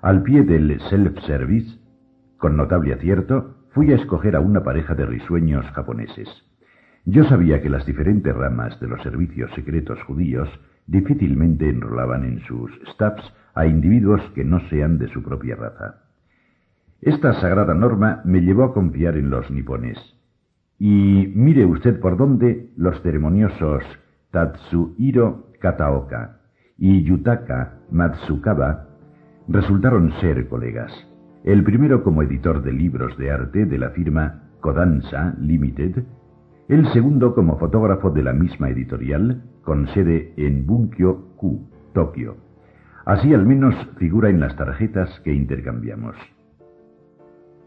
Al pie del self-service, con notable acierto, fui a escoger a una pareja de risueños japoneses. Yo sabía que las diferentes ramas de los servicios secretos judíos difícilmente enrolaban en sus staffs a individuos que no sean de su propia raza. Esta sagrada norma me llevó a confiar en los nipones. Y mire usted por dónde los ceremoniosos Tatsuhiro Kataoka y Yutaka Matsukawa resultaron ser colegas. El primero como editor de libros de arte de la firma Kodansha Limited, el segundo como fotógrafo de la misma editorial, con sede en Bunkyo-ku, Tokio. Así al menos figura en las tarjetas que intercambiamos.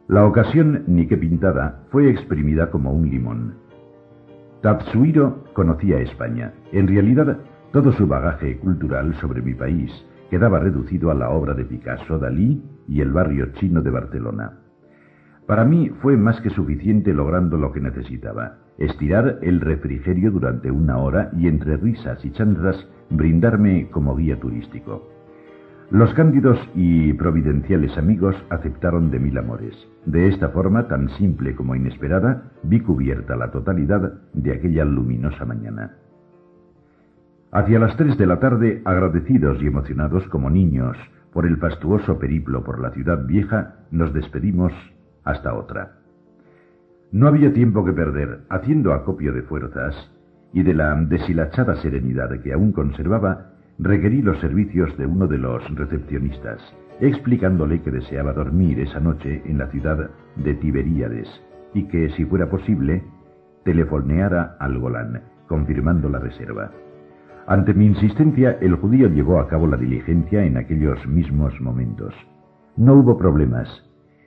La ocasión, ni que pintada, fue exprimida como un limón. Tatsuhiro conocía España. En realidad, todo su bagaje cultural sobre mi país quedaba reducido a la obra de Picasso, Dalí y el barrio chino de Barcelona. Para mí fue más que suficiente logrando lo que necesitaba, estirar el refrigerio durante una hora y entre risas y chanzas brindarme como guía turístico. Los cándidos y providenciales amigos aceptaron de mil amores. De esta forma, tan simple como inesperada, vi cubierta la totalidad de aquella luminosa mañana. Hacia las tres de la tarde, agradecidos y emocionados como niños por el fastuoso periplo por la ciudad vieja, nos despedimos hasta otra. No había tiempo que perder, haciendo acopio de fuerzas y de la deshilachada serenidad que aún conservaba, requerí los servicios de uno de los recepcionistas, explicándole que deseaba dormir esa noche en la ciudad de Tiberíades y que, si fuera posible, telefoneara al Golán, confirmando la reserva. Ante mi insistencia, el judío llevó a cabo la diligencia en aquellos mismos momentos. No hubo problemas.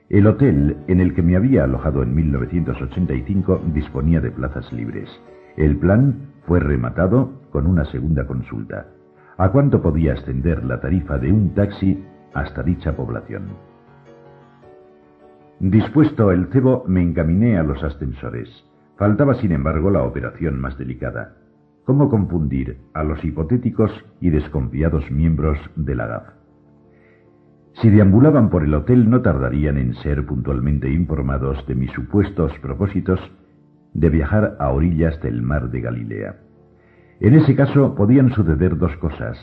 El hotel en el que me había alojado en 1985 disponía de plazas libres. El plan fue rematado con una segunda consulta a cuánto podía ascender la tarifa de un taxi hasta dicha población. Dispuesto el cebo, me encaminé a los ascensores. Faltaba, sin embargo, la operación más delicada. ¿Cómo confundir a los hipotéticos y desconfiados miembros de la GAF? Si deambulaban por el hotel no tardarían en ser puntualmente informados de mis supuestos propósitos de viajar a orillas del mar de Galilea. En ese caso podían suceder dos cosas,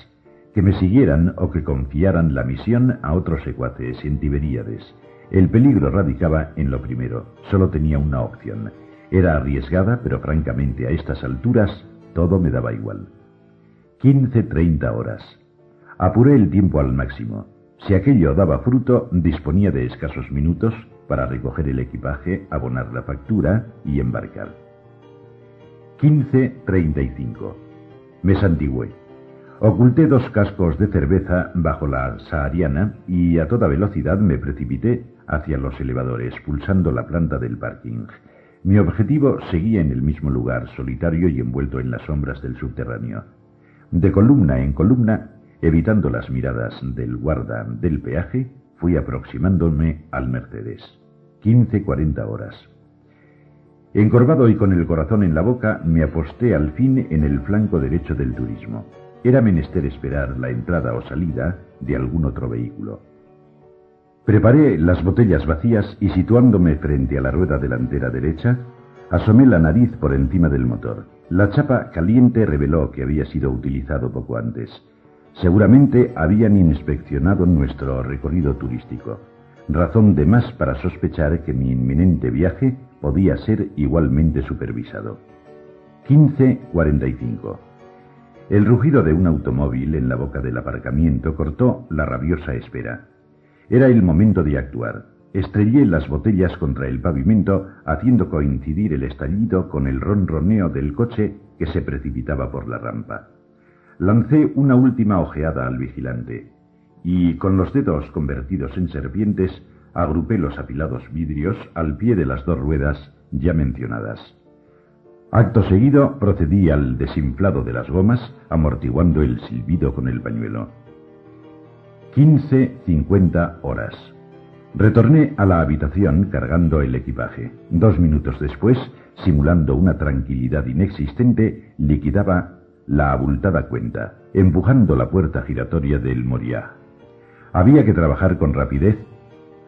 que me siguieran o que confiaran la misión a otros secuaces en Tiberíades. El peligro radicaba en lo primero, solo tenía una opción. Era arriesgada, pero francamente a estas alturas todo me daba igual. Quince, treinta horas. Apuré el tiempo al máximo. Si aquello daba fruto, disponía de escasos minutos para recoger el equipaje, abonar la factura y embarcar. Quince, treinta y cinco. Me santigué. Oculté dos cascos de cerveza bajo la sahariana y a toda velocidad me precipité hacia los elevadores, pulsando la planta del parking. Mi objetivo seguía en el mismo lugar, solitario y envuelto en las sombras del subterráneo. De columna en columna, evitando las miradas del guarda del peaje, fui aproximándome al Mercedes. Quince cuarenta horas. Encorvado y con el corazón en la boca, me aposté al fin en el flanco derecho del turismo. Era menester esperar la entrada o salida de algún otro vehículo. Preparé las botellas vacías y situándome frente a la rueda delantera derecha, Asomé la nariz por encima del motor. La chapa caliente reveló que había sido utilizado poco antes. Seguramente habían inspeccionado nuestro recorrido turístico, razón de más para sospechar que mi inminente viaje podía ser igualmente supervisado. 15.45 El rugido de un automóvil en la boca del aparcamiento cortó la rabiosa espera. Era el momento de actuar. Estrellé las botellas contra el pavimento, haciendo coincidir el estallido con el ronroneo del coche que se precipitaba por la rampa. Lancé una última ojeada al vigilante y, con los dedos convertidos en serpientes, agrupé los apilados vidrios al pie de las dos ruedas ya mencionadas. Acto seguido procedí al desinflado de las gomas, amortiguando el silbido con el pañuelo. 15.50 horas. Retorné a la habitación cargando el equipaje. Dos minutos después, simulando una tranquilidad inexistente, liquidaba la abultada cuenta, empujando la puerta giratoria del Moriah. Había que trabajar con rapidez,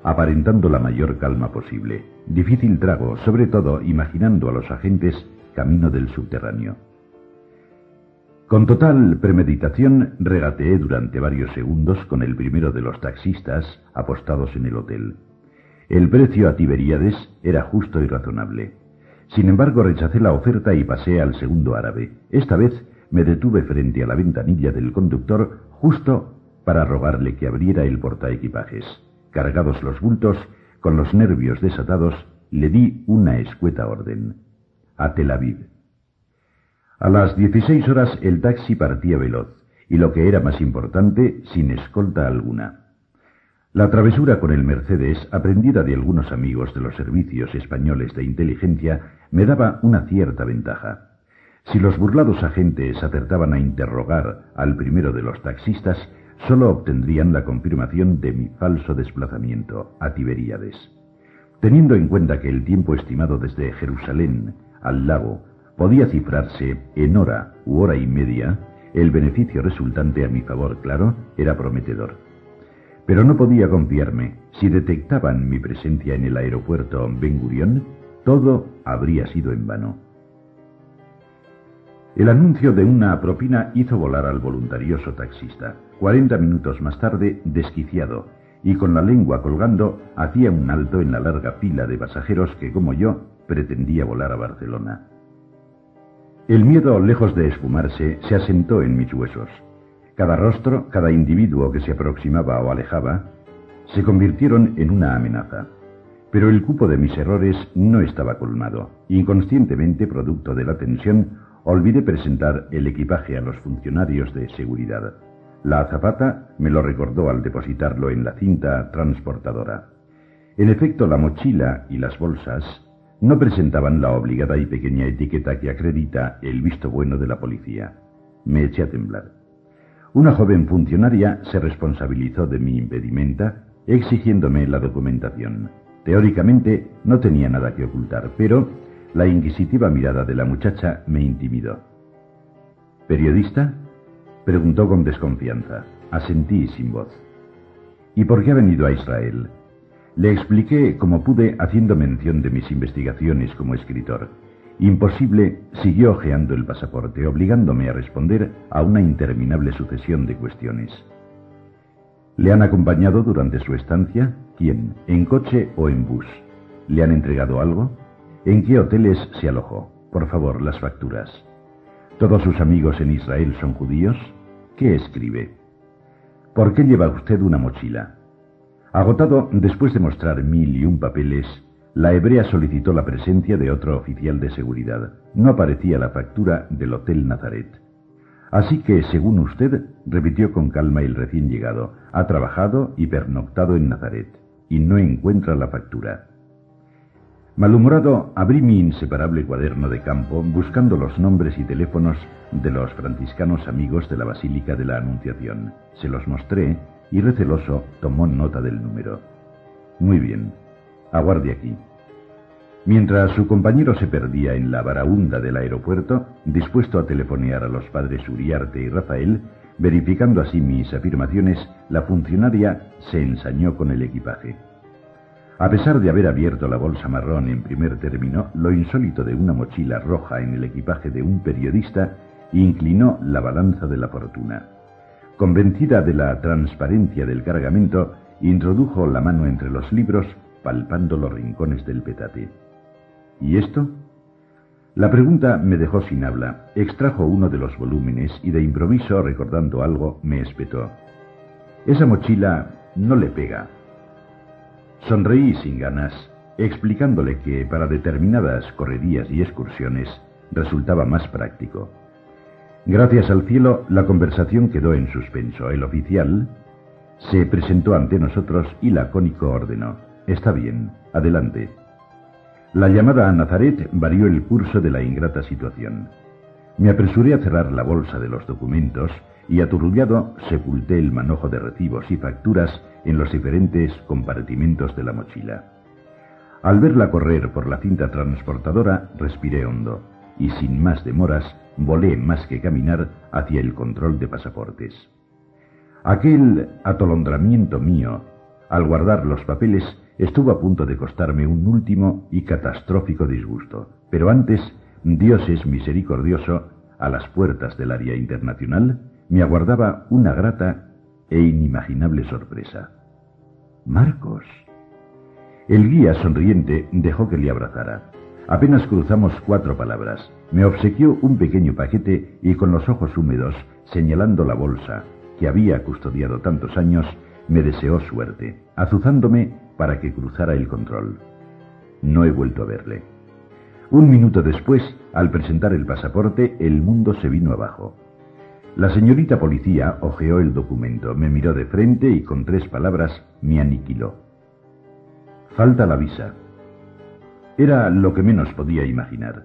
aparentando la mayor calma posible. Difícil trago, sobre todo imaginando a los agentes camino del subterráneo. Con total premeditación regateé durante varios segundos con el primero de los taxistas apostados en el hotel. El precio a Tiberíades era justo y razonable. Sin embargo, rechacé la oferta y pasé al segundo árabe. Esta vez me detuve frente a la ventanilla del conductor justo para rogarle que abriera el portaequipajes. Cargados los bultos, con los nervios desatados, le di una escueta orden. A Tel Aviv. A las 16 horas el taxi partía veloz, y lo que era más importante, sin escolta alguna. La travesura con el Mercedes, aprendida de algunos amigos de los servicios españoles de inteligencia, me daba una cierta ventaja. Si los burlados agentes acertaban a interrogar al primero de los taxistas, sólo obtendrían la confirmación de mi falso desplazamiento a Tiberíades. Teniendo en cuenta que el tiempo estimado desde Jerusalén al lago podía cifrarse en hora u hora y media, el beneficio resultante a mi favor, claro, era prometedor. Pero no podía confiarme. Si detectaban mi presencia en el aeropuerto Ben Gurion, todo habría sido en vano. El anuncio de una propina hizo volar al voluntarioso taxista. Cuarenta minutos más tarde, desquiciado y con la lengua colgando, hacía un alto en la larga fila de pasajeros que, como yo, pretendía volar a Barcelona. El miedo, lejos de esfumarse, se asentó en mis huesos. Cada rostro, cada individuo que se aproximaba o alejaba, se convirtieron en una amenaza. Pero el cupo de mis errores no estaba colmado. Inconscientemente, producto de la tensión, olvidé presentar el equipaje a los funcionarios de seguridad. La azafata me lo recordó al depositarlo en la cinta transportadora. En efecto, la mochila y las bolsas no presentaban la obligada y pequeña etiqueta que acredita el visto bueno de la policía. Me eché a temblar. Una joven funcionaria se responsabilizó de mi impedimenta exigiéndome la documentación. Teóricamente no tenía nada que ocultar, pero la inquisitiva mirada de la muchacha me intimidó. ¿Periodista? preguntó con desconfianza. Asentí sin voz. ¿Y por qué ha venido a Israel? Le expliqué como pude haciendo mención de mis investigaciones como escritor. Imposible siguió ojeando el pasaporte, obligándome a responder a una interminable sucesión de cuestiones. ¿Le han acompañado durante su estancia? ¿Quién? ¿En coche o en bus? ¿Le han entregado algo? ¿En qué hoteles se alojó? Por favor, las facturas. ¿Todos sus amigos en Israel son judíos? ¿Qué escribe? ¿Por qué lleva usted una mochila? Agotado, después de mostrar mil y un papeles, la hebrea solicitó la presencia de otro oficial de seguridad. No aparecía la factura del Hotel Nazaret. Así que, según usted, repitió con calma el recién llegado, ha trabajado y pernoctado en Nazaret, y no encuentra la factura. Malhumorado, abrí mi inseparable cuaderno de campo buscando los nombres y teléfonos de los franciscanos amigos de la Basílica de la Anunciación. Se los mostré y receloso tomó nota del número. Muy bien, aguarde aquí. Mientras su compañero se perdía en la varaunda del aeropuerto, dispuesto a telefonear a los padres Uriarte y Rafael, verificando así mis afirmaciones, la funcionaria se ensañó con el equipaje. A pesar de haber abierto la bolsa marrón en primer término, lo insólito de una mochila roja en el equipaje de un periodista inclinó la balanza de la fortuna. Convencida de la transparencia del cargamento, introdujo la mano entre los libros, palpando los rincones del petate. ¿Y esto? La pregunta me dejó sin habla. Extrajo uno de los volúmenes y de improviso, recordando algo, me espetó. Esa mochila no le pega. Sonreí sin ganas, explicándole que para determinadas correrías y excursiones resultaba más práctico. Gracias al cielo, la conversación quedó en suspenso. El oficial se presentó ante nosotros y lacónico ordenó. Está bien, adelante. La llamada a Nazaret varió el curso de la ingrata situación. Me apresuré a cerrar la bolsa de los documentos y aturrullado sepulté el manojo de recibos y facturas en los diferentes compartimentos de la mochila. Al verla correr por la cinta transportadora, respiré hondo y sin más demoras volé más que caminar hacia el control de pasaportes. Aquel atolondramiento mío, al guardar los papeles, estuvo a punto de costarme un último y catastrófico disgusto. Pero antes, Dios es misericordioso, a las puertas del área internacional, me aguardaba una grata e inimaginable sorpresa. Marcos. El guía sonriente dejó que le abrazara. Apenas cruzamos cuatro palabras. Me obsequió un pequeño paquete y con los ojos húmedos, señalando la bolsa que había custodiado tantos años, me deseó suerte, azuzándome para que cruzara el control. No he vuelto a verle. Un minuto después, al presentar el pasaporte, el mundo se vino abajo. La señorita policía hojeó el documento, me miró de frente y con tres palabras me aniquiló. Falta la visa. Era lo que menos podía imaginar.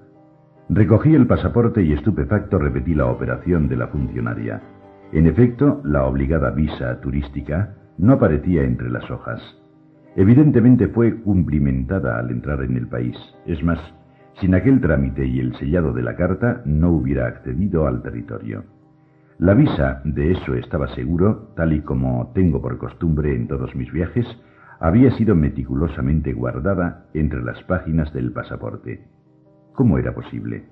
Recogí el pasaporte y estupefacto repetí la operación de la funcionaria. En efecto, la obligada visa turística no aparecía entre las hojas. Evidentemente fue cumplimentada al entrar en el país. Es más, sin aquel trámite y el sellado de la carta no hubiera accedido al territorio. La visa, de eso estaba seguro, tal y como tengo por costumbre en todos mis viajes, había sido meticulosamente guardada entre las páginas del pasaporte. ¿Cómo era posible?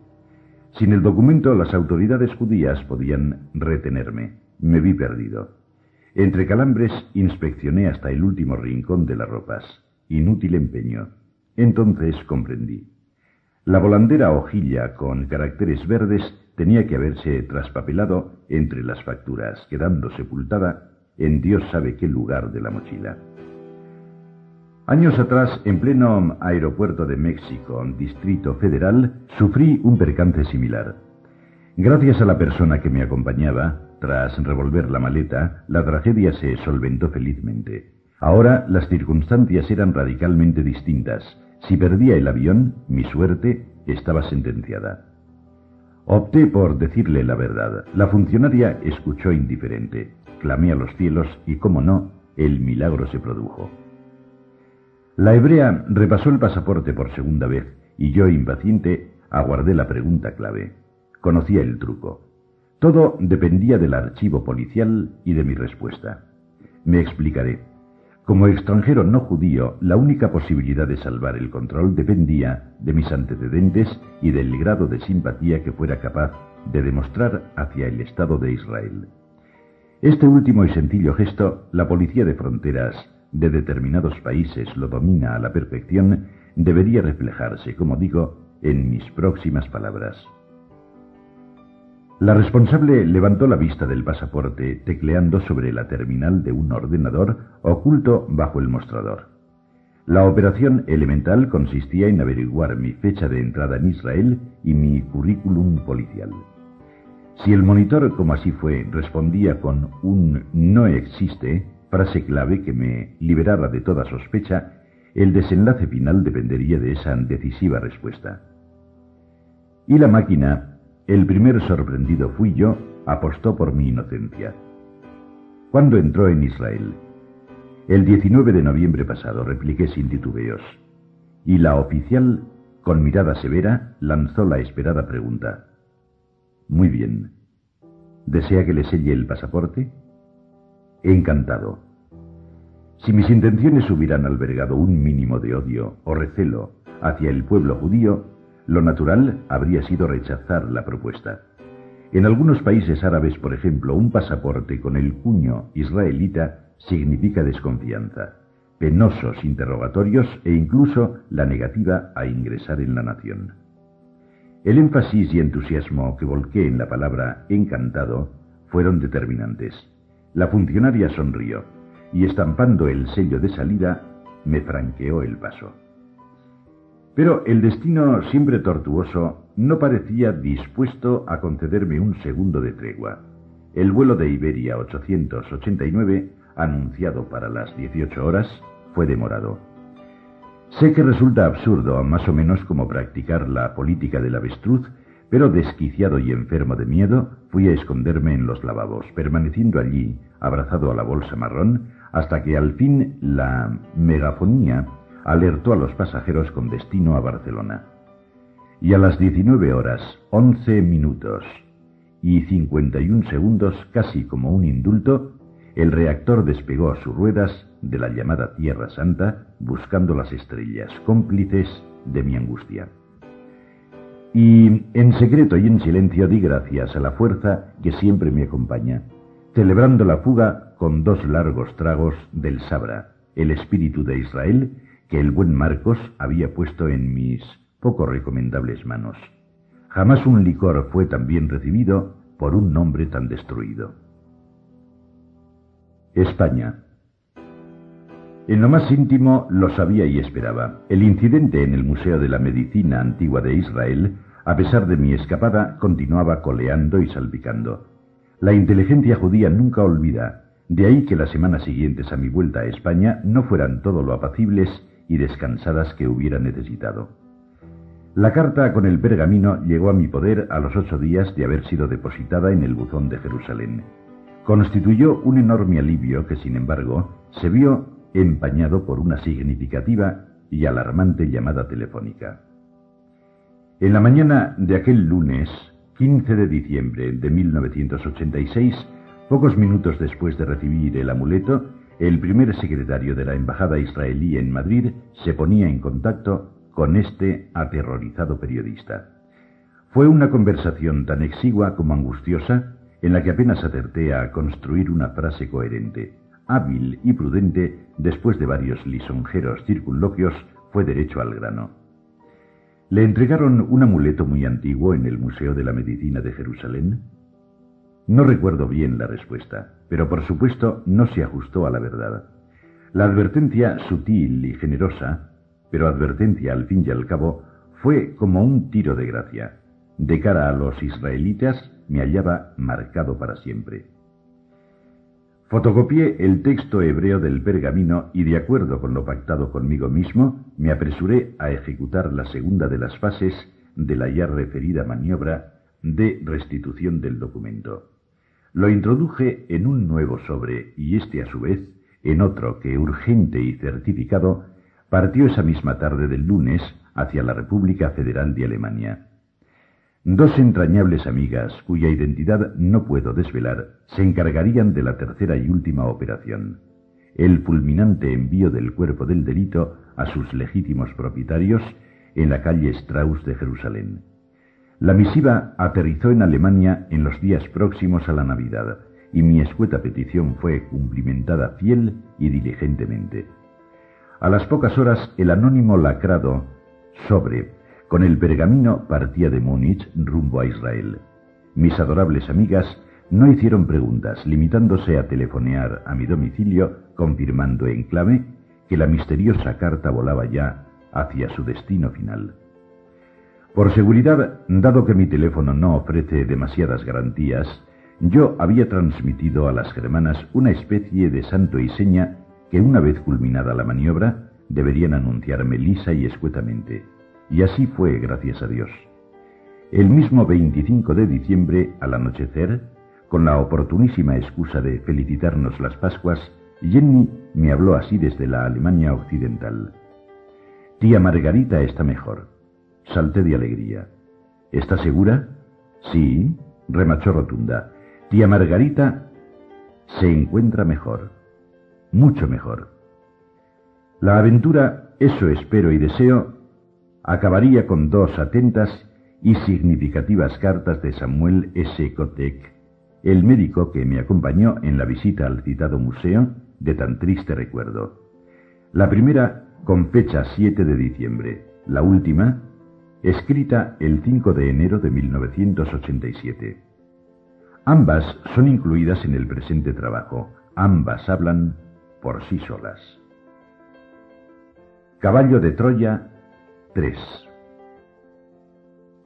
Sin el documento las autoridades judías podían retenerme. Me vi perdido. Entre calambres inspeccioné hasta el último rincón de las ropas. Inútil empeño. Entonces comprendí. La volandera hojilla con caracteres verdes tenía que haberse traspapelado entre las facturas, quedando sepultada en Dios sabe qué lugar de la mochila. Años atrás, en pleno aeropuerto de México, Distrito Federal, sufrí un percance similar. Gracias a la persona que me acompañaba, tras revolver la maleta, la tragedia se solventó felizmente. Ahora las circunstancias eran radicalmente distintas. Si perdía el avión, mi suerte estaba sentenciada. Opté por decirle la verdad. La funcionaria escuchó indiferente. Clamé a los cielos y, como no, el milagro se produjo. La hebrea repasó el pasaporte por segunda vez y yo, impaciente, aguardé la pregunta clave. Conocía el truco. Todo dependía del archivo policial y de mi respuesta. Me explicaré. Como extranjero no judío, la única posibilidad de salvar el control dependía de mis antecedentes y del grado de simpatía que fuera capaz de demostrar hacia el Estado de Israel. Este último y sencillo gesto, la policía de fronteras de determinados países lo domina a la perfección, debería reflejarse, como digo, en mis próximas palabras. La responsable levantó la vista del pasaporte tecleando sobre la terminal de un ordenador oculto bajo el mostrador. La operación elemental consistía en averiguar mi fecha de entrada en Israel y mi currículum policial. Si el monitor, como así fue, respondía con un no existe, frase clave que me liberara de toda sospecha, el desenlace final dependería de esa decisiva respuesta. Y la máquina el primer sorprendido fui yo, apostó por mi inocencia. ¿Cuándo entró en Israel? El 19 de noviembre pasado, repliqué sin titubeos. Y la oficial, con mirada severa, lanzó la esperada pregunta. Muy bien. ¿Desea que le selle el pasaporte? Encantado. Si mis intenciones hubieran albergado un mínimo de odio o recelo hacia el pueblo judío, lo natural habría sido rechazar la propuesta. En algunos países árabes, por ejemplo, un pasaporte con el cuño israelita significa desconfianza, penosos interrogatorios e incluso la negativa a ingresar en la nación. El énfasis y entusiasmo que volqué en la palabra encantado fueron determinantes. La funcionaria sonrió y estampando el sello de salida, me franqueó el paso. Pero el destino, siempre tortuoso, no parecía dispuesto a concederme un segundo de tregua. El vuelo de Iberia 889, anunciado para las 18 horas, fue demorado. Sé que resulta absurdo, más o menos como practicar la política del avestruz, pero desquiciado y enfermo de miedo, fui a esconderme en los lavabos, permaneciendo allí, abrazado a la bolsa marrón, hasta que al fin la megafonía alertó a los pasajeros con destino a Barcelona. Y a las 19 horas, 11 minutos y 51 segundos, casi como un indulto, el reactor despegó sus ruedas de la llamada Tierra Santa buscando las estrellas, cómplices de mi angustia. Y en secreto y en silencio di gracias a la fuerza que siempre me acompaña, celebrando la fuga con dos largos tragos del Sabra, el espíritu de Israel, que el buen Marcos había puesto en mis poco recomendables manos. Jamás un licor fue tan bien recibido por un nombre tan destruido. España. En lo más íntimo lo sabía y esperaba. El incidente en el Museo de la Medicina Antigua de Israel, a pesar de mi escapada, continuaba coleando y salpicando. La inteligencia judía nunca olvida, de ahí que las semanas siguientes a mi vuelta a España no fueran todo lo apacibles y descansadas que hubiera necesitado. La carta con el pergamino llegó a mi poder a los ocho días de haber sido depositada en el buzón de Jerusalén. Constituyó un enorme alivio que, sin embargo, se vio empañado por una significativa y alarmante llamada telefónica. En la mañana de aquel lunes, 15 de diciembre de 1986, pocos minutos después de recibir el amuleto, el primer secretario de la Embajada israelí en Madrid se ponía en contacto con este aterrorizado periodista. Fue una conversación tan exigua como angustiosa en la que apenas acerté a construir una frase coherente. Hábil y prudente, después de varios lisonjeros circunloquios, fue derecho al grano. Le entregaron un amuleto muy antiguo en el Museo de la Medicina de Jerusalén, no recuerdo bien la respuesta, pero por supuesto no se ajustó a la verdad. La advertencia sutil y generosa, pero advertencia al fin y al cabo, fue como un tiro de gracia. De cara a los israelitas me hallaba marcado para siempre. Fotocopié el texto hebreo del pergamino y de acuerdo con lo pactado conmigo mismo, me apresuré a ejecutar la segunda de las fases de la ya referida maniobra de restitución del documento. Lo introduje en un nuevo sobre y este a su vez en otro que, urgente y certificado, partió esa misma tarde del lunes hacia la República Federal de Alemania. Dos entrañables amigas, cuya identidad no puedo desvelar, se encargarían de la tercera y última operación, el fulminante envío del cuerpo del delito a sus legítimos propietarios en la calle Strauss de Jerusalén. La misiva aterrizó en Alemania en los días próximos a la Navidad, y mi escueta petición fue cumplimentada fiel y diligentemente. A las pocas horas el anónimo lacrado sobre con el pergamino partía de Múnich rumbo a Israel. Mis adorables amigas no hicieron preguntas, limitándose a telefonear a mi domicilio confirmando en clave que la misteriosa carta volaba ya hacia su destino final. Por seguridad, dado que mi teléfono no ofrece demasiadas garantías, yo había transmitido a las germanas una especie de santo y seña que una vez culminada la maniobra deberían anunciarme lisa y escuetamente. Y así fue, gracias a Dios. El mismo 25 de diciembre, al anochecer, con la oportunísima excusa de felicitarnos las Pascuas, Jenny me habló así desde la Alemania occidental. Tía Margarita está mejor. Salté de alegría. ¿Está segura? Sí, remachó rotunda. Tía Margarita se encuentra mejor, mucho mejor. La aventura, eso espero y deseo, acabaría con dos atentas y significativas cartas de Samuel S. Kotek, el médico que me acompañó en la visita al citado museo de tan triste recuerdo. La primera con fecha 7 de diciembre, la última escrita el 5 de enero de 1987. Ambas son incluidas en el presente trabajo, ambas hablan por sí solas. Caballo de Troya 3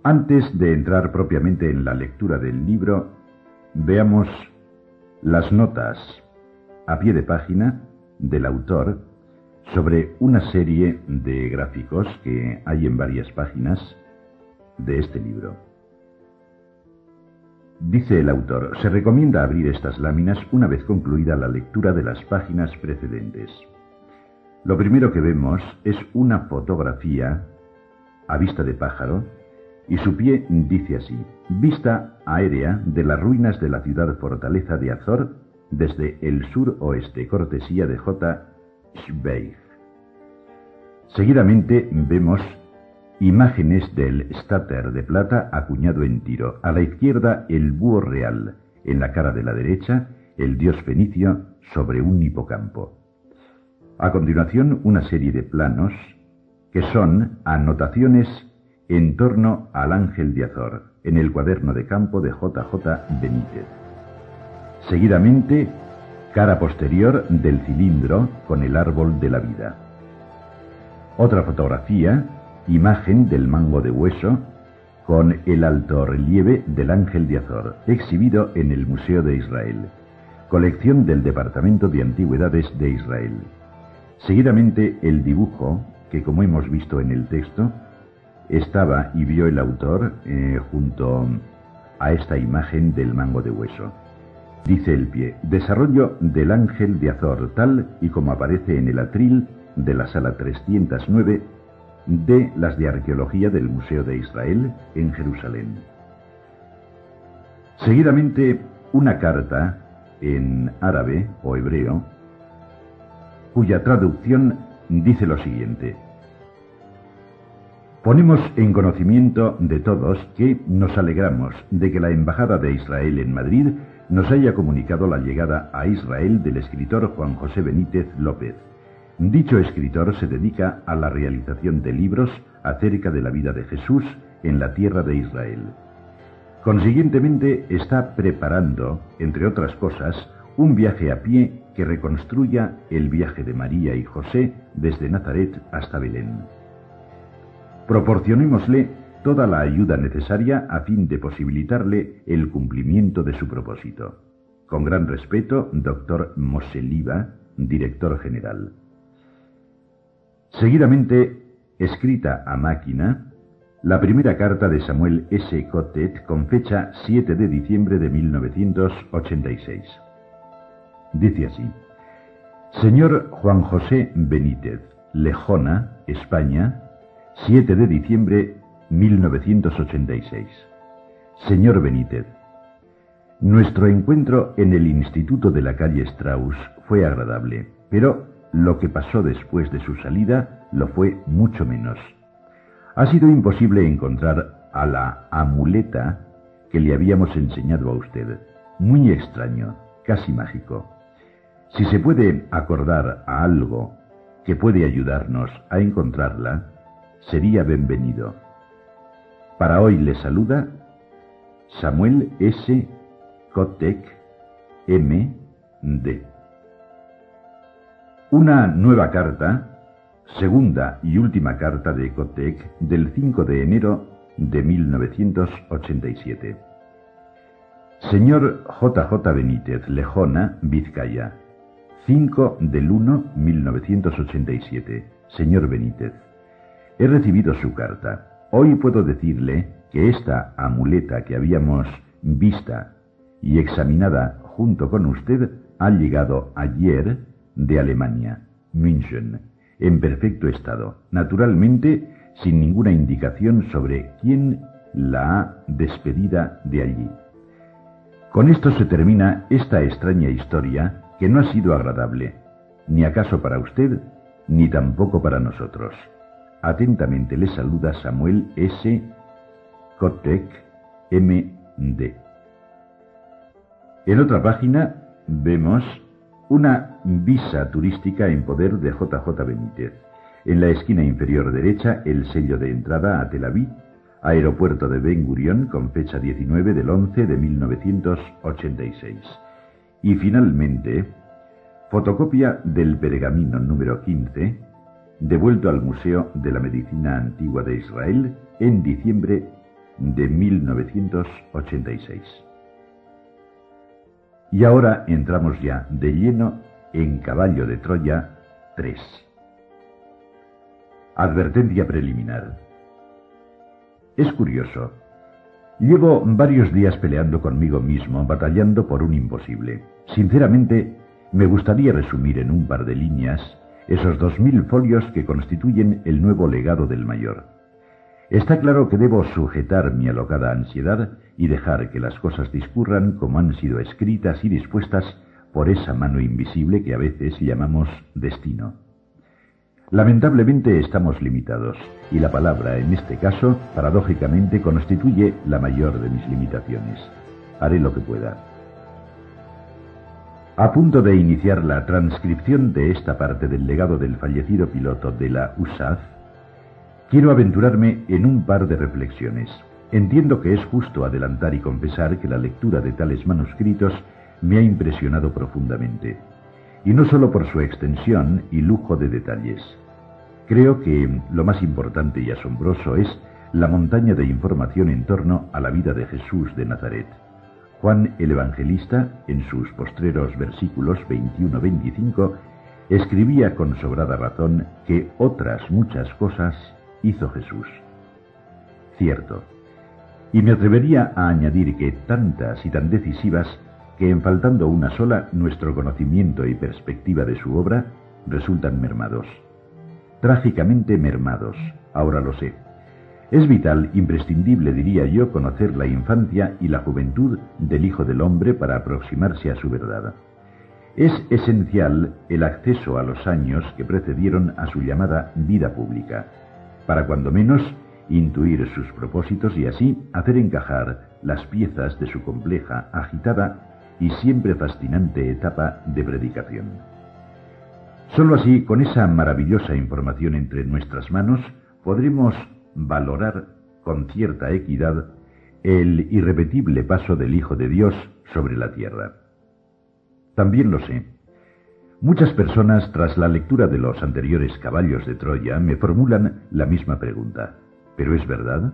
Antes de entrar propiamente en la lectura del libro, veamos las notas a pie de página del autor sobre una serie de gráficos que hay en varias páginas de este libro. Dice el autor, se recomienda abrir estas láminas una vez concluida la lectura de las páginas precedentes. Lo primero que vemos es una fotografía a vista de pájaro y su pie dice así, vista aérea de las ruinas de la ciudad fortaleza de Azor desde el sur-oeste, cortesía de J. Seguidamente vemos imágenes del Stater de plata acuñado en tiro. A la izquierda el búho real, en la cara de la derecha el dios fenicio sobre un hipocampo. A continuación una serie de planos que son anotaciones en torno al ángel de Azor en el cuaderno de campo de JJ Benítez. Seguidamente, cara posterior del cilindro con el árbol de la vida. Otra fotografía, imagen del mango de hueso con el alto relieve del ángel de Azor, exhibido en el Museo de Israel, colección del Departamento de Antigüedades de Israel. Seguidamente el dibujo, que como hemos visto en el texto, estaba y vio el autor eh, junto a esta imagen del mango de hueso. Dice el pie, desarrollo del ángel de Azor, tal y como aparece en el atril de la sala 309 de las de arqueología del Museo de Israel en Jerusalén. Seguidamente, una carta en árabe o hebreo, cuya traducción dice lo siguiente. Ponemos en conocimiento de todos que nos alegramos de que la Embajada de Israel en Madrid nos haya comunicado la llegada a Israel del escritor Juan José Benítez López. Dicho escritor se dedica a la realización de libros acerca de la vida de Jesús en la tierra de Israel. Consiguientemente está preparando, entre otras cosas, un viaje a pie que reconstruya el viaje de María y José desde Nazaret hasta Belén. Proporcionémosle toda la ayuda necesaria a fin de posibilitarle el cumplimiento de su propósito. Con gran respeto, doctor Moseliva, director general. Seguidamente, escrita a máquina, la primera carta de Samuel S. Cotet con fecha 7 de diciembre de 1986. Dice así, Señor Juan José Benítez, Lejona, España, 7 de diciembre 1986. Señor Benítez, nuestro encuentro en el Instituto de la calle Strauss fue agradable, pero lo que pasó después de su salida lo fue mucho menos. Ha sido imposible encontrar a la amuleta que le habíamos enseñado a usted. Muy extraño, casi mágico. Si se puede acordar a algo que puede ayudarnos a encontrarla, sería bienvenido. Para hoy le saluda Samuel S. Kotek, M. D. Una nueva carta, segunda y última carta de Kotek del 5 de enero de 1987. Señor J.J. Benítez, Lejona, Vizcaya. 5 del 1, 1987. Señor Benítez, he recibido su carta. Hoy puedo decirle que esta amuleta que habíamos vista y examinada junto con usted ha llegado ayer de Alemania, München, en perfecto estado, naturalmente sin ninguna indicación sobre quién la ha despedida de allí. Con esto se termina esta extraña historia que no ha sido agradable, ni acaso para usted, ni tampoco para nosotros. Atentamente le saluda Samuel S. Kotek, M.D. En otra página vemos una visa turística en poder de JJ Benítez. En la esquina inferior derecha, el sello de entrada a Tel Aviv, aeropuerto de Ben Gurion, con fecha 19 del 11 de 1986. Y finalmente, fotocopia del pergamino número 15, devuelto al Museo de la Medicina Antigua de Israel en diciembre de 1986. Y ahora entramos ya de lleno en Caballo de Troya 3. Advertencia preliminar. Es curioso. Llevo varios días peleando conmigo mismo, batallando por un imposible. Sinceramente, me gustaría resumir en un par de líneas esos dos mil folios que constituyen el nuevo legado del mayor. Está claro que debo sujetar mi alocada ansiedad y dejar que las cosas discurran como han sido escritas y dispuestas por esa mano invisible que a veces llamamos destino. Lamentablemente estamos limitados, y la palabra, en este caso, paradójicamente constituye la mayor de mis limitaciones. Haré lo que pueda. A punto de iniciar la transcripción de esta parte del legado del fallecido piloto de la USAF, quiero aventurarme en un par de reflexiones. Entiendo que es justo adelantar y confesar que la lectura de tales manuscritos me ha impresionado profundamente, y no solo por su extensión y lujo de detalles. Creo que lo más importante y asombroso es la montaña de información en torno a la vida de Jesús de Nazaret. Juan el Evangelista, en sus postreros versículos 21-25, escribía con sobrada razón que otras muchas cosas hizo Jesús. Cierto, y me atrevería a añadir que tantas y tan decisivas que en faltando una sola nuestro conocimiento y perspectiva de su obra resultan mermados. Trágicamente mermados, ahora lo sé. Es vital, imprescindible, diría yo, conocer la infancia y la juventud del Hijo del Hombre para aproximarse a su verdad. Es esencial el acceso a los años que precedieron a su llamada vida pública, para cuando menos intuir sus propósitos y así hacer encajar las piezas de su compleja, agitada y siempre fascinante etapa de predicación. Solo así, con esa maravillosa información entre nuestras manos, podremos valorar con cierta equidad el irrepetible paso del Hijo de Dios sobre la tierra. También lo sé. Muchas personas, tras la lectura de los anteriores caballos de Troya, me formulan la misma pregunta. ¿Pero es verdad?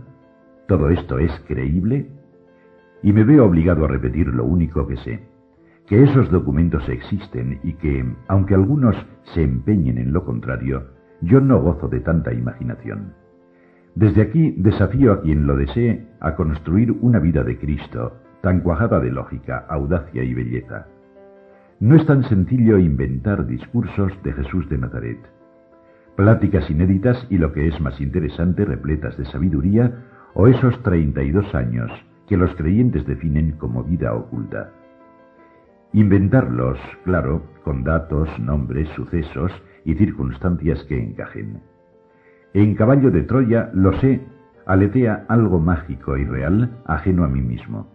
¿Todo esto es creíble? Y me veo obligado a repetir lo único que sé, que esos documentos existen y que, aunque algunos se empeñen en lo contrario, yo no gozo de tanta imaginación. Desde aquí desafío a quien lo desee a construir una vida de Cristo, tan cuajada de lógica, audacia y belleza. No es tan sencillo inventar discursos de Jesús de Nazaret pláticas inéditas y lo que es más interesante, repletas de sabiduría, o esos 32 años que los creyentes definen como vida oculta. Inventarlos, claro, con datos, nombres, sucesos y circunstancias que encajen. En Caballo de Troya, lo sé, aletea algo mágico y real ajeno a mí mismo.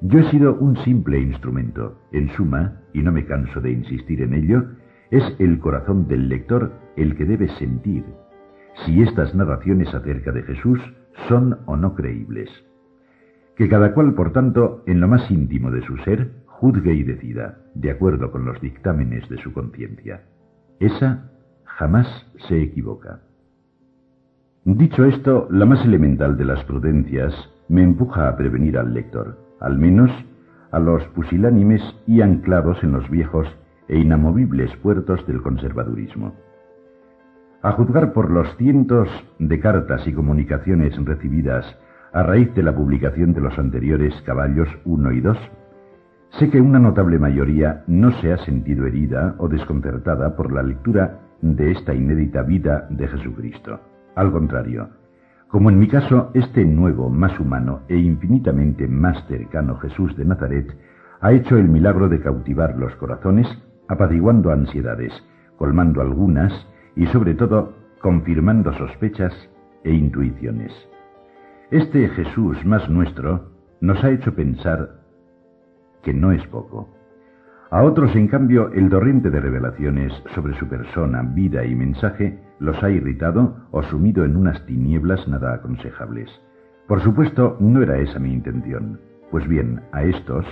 Yo he sido un simple instrumento, en suma, y no me canso de insistir en ello, es el corazón del lector el que debe sentir si estas narraciones acerca de Jesús son o no creíbles. Que cada cual, por tanto, en lo más íntimo de su ser, juzgue y decida, de acuerdo con los dictámenes de su conciencia. Esa jamás se equivoca. Dicho esto, la más elemental de las prudencias me empuja a prevenir al lector, al menos a los pusilánimes y anclados en los viejos e inamovibles puertos del conservadurismo. A juzgar por los cientos de cartas y comunicaciones recibidas a raíz de la publicación de los anteriores caballos 1 y 2, sé que una notable mayoría no se ha sentido herida o desconcertada por la lectura de esta inédita vida de Jesucristo. Al contrario, como en mi caso, este nuevo, más humano e infinitamente más cercano Jesús de Nazaret ha hecho el milagro de cautivar los corazones apaciguando ansiedades, colmando algunas y sobre todo confirmando sospechas e intuiciones. Este Jesús más nuestro nos ha hecho pensar que no es poco. A otros, en cambio, el torrente de revelaciones sobre su persona, vida y mensaje los ha irritado o sumido en unas tinieblas nada aconsejables. Por supuesto, no era esa mi intención. Pues bien, a estos,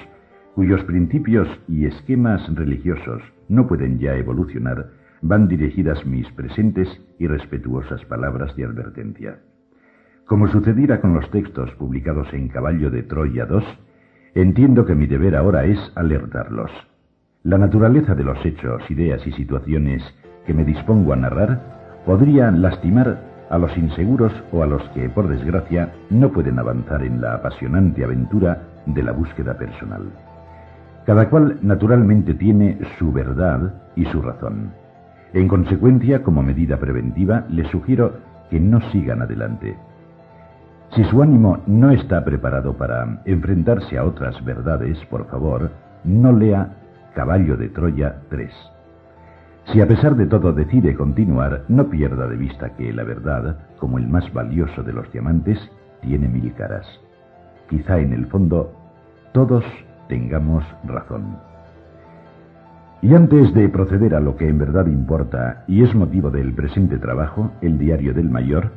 cuyos principios y esquemas religiosos no pueden ya evolucionar, van dirigidas mis presentes y respetuosas palabras de advertencia. Como sucediera con los textos publicados en Caballo de Troya II, entiendo que mi deber ahora es alertarlos. La naturaleza de los hechos, ideas y situaciones que me dispongo a narrar podría lastimar a los inseguros o a los que, por desgracia, no pueden avanzar en la apasionante aventura de la búsqueda personal. Cada cual naturalmente tiene su verdad y su razón. En consecuencia, como medida preventiva, les sugiero que no sigan adelante. Si su ánimo no está preparado para enfrentarse a otras verdades, por favor, no lea Caballo de Troya 3. Si a pesar de todo decide continuar, no pierda de vista que la verdad, como el más valioso de los diamantes, tiene mil caras. Quizá en el fondo todos tengamos razón. Y antes de proceder a lo que en verdad importa y es motivo del presente trabajo, el diario del mayor,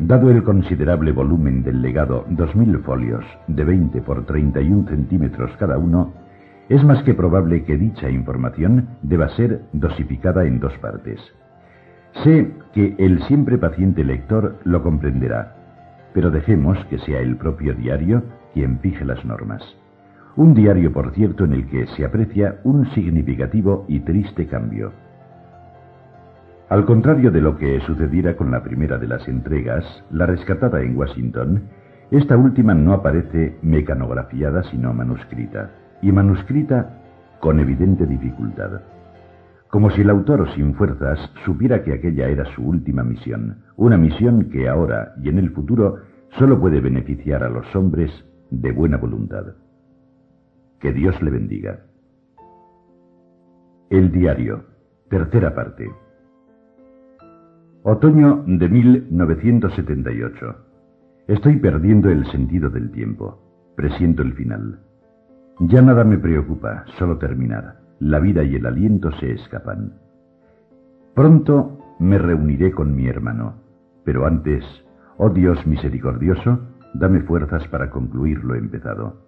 dado el considerable volumen del legado, 2.000 folios de 20 por 31 centímetros cada uno, es más que probable que dicha información deba ser dosificada en dos partes. Sé que el siempre paciente lector lo comprenderá, pero dejemos que sea el propio diario quien fije las normas. Un diario, por cierto, en el que se aprecia un significativo y triste cambio. Al contrario de lo que sucediera con la primera de las entregas, la rescatada en Washington, esta última no aparece mecanografiada sino manuscrita y manuscrita con evidente dificultad. Como si el autor sin fuerzas supiera que aquella era su última misión, una misión que ahora y en el futuro solo puede beneficiar a los hombres de buena voluntad. Que Dios le bendiga. El diario, tercera parte. Otoño de 1978. Estoy perdiendo el sentido del tiempo. Presiento el final. Ya nada me preocupa, solo terminar. La vida y el aliento se escapan. Pronto me reuniré con mi hermano, pero antes, oh Dios misericordioso, dame fuerzas para concluir lo empezado.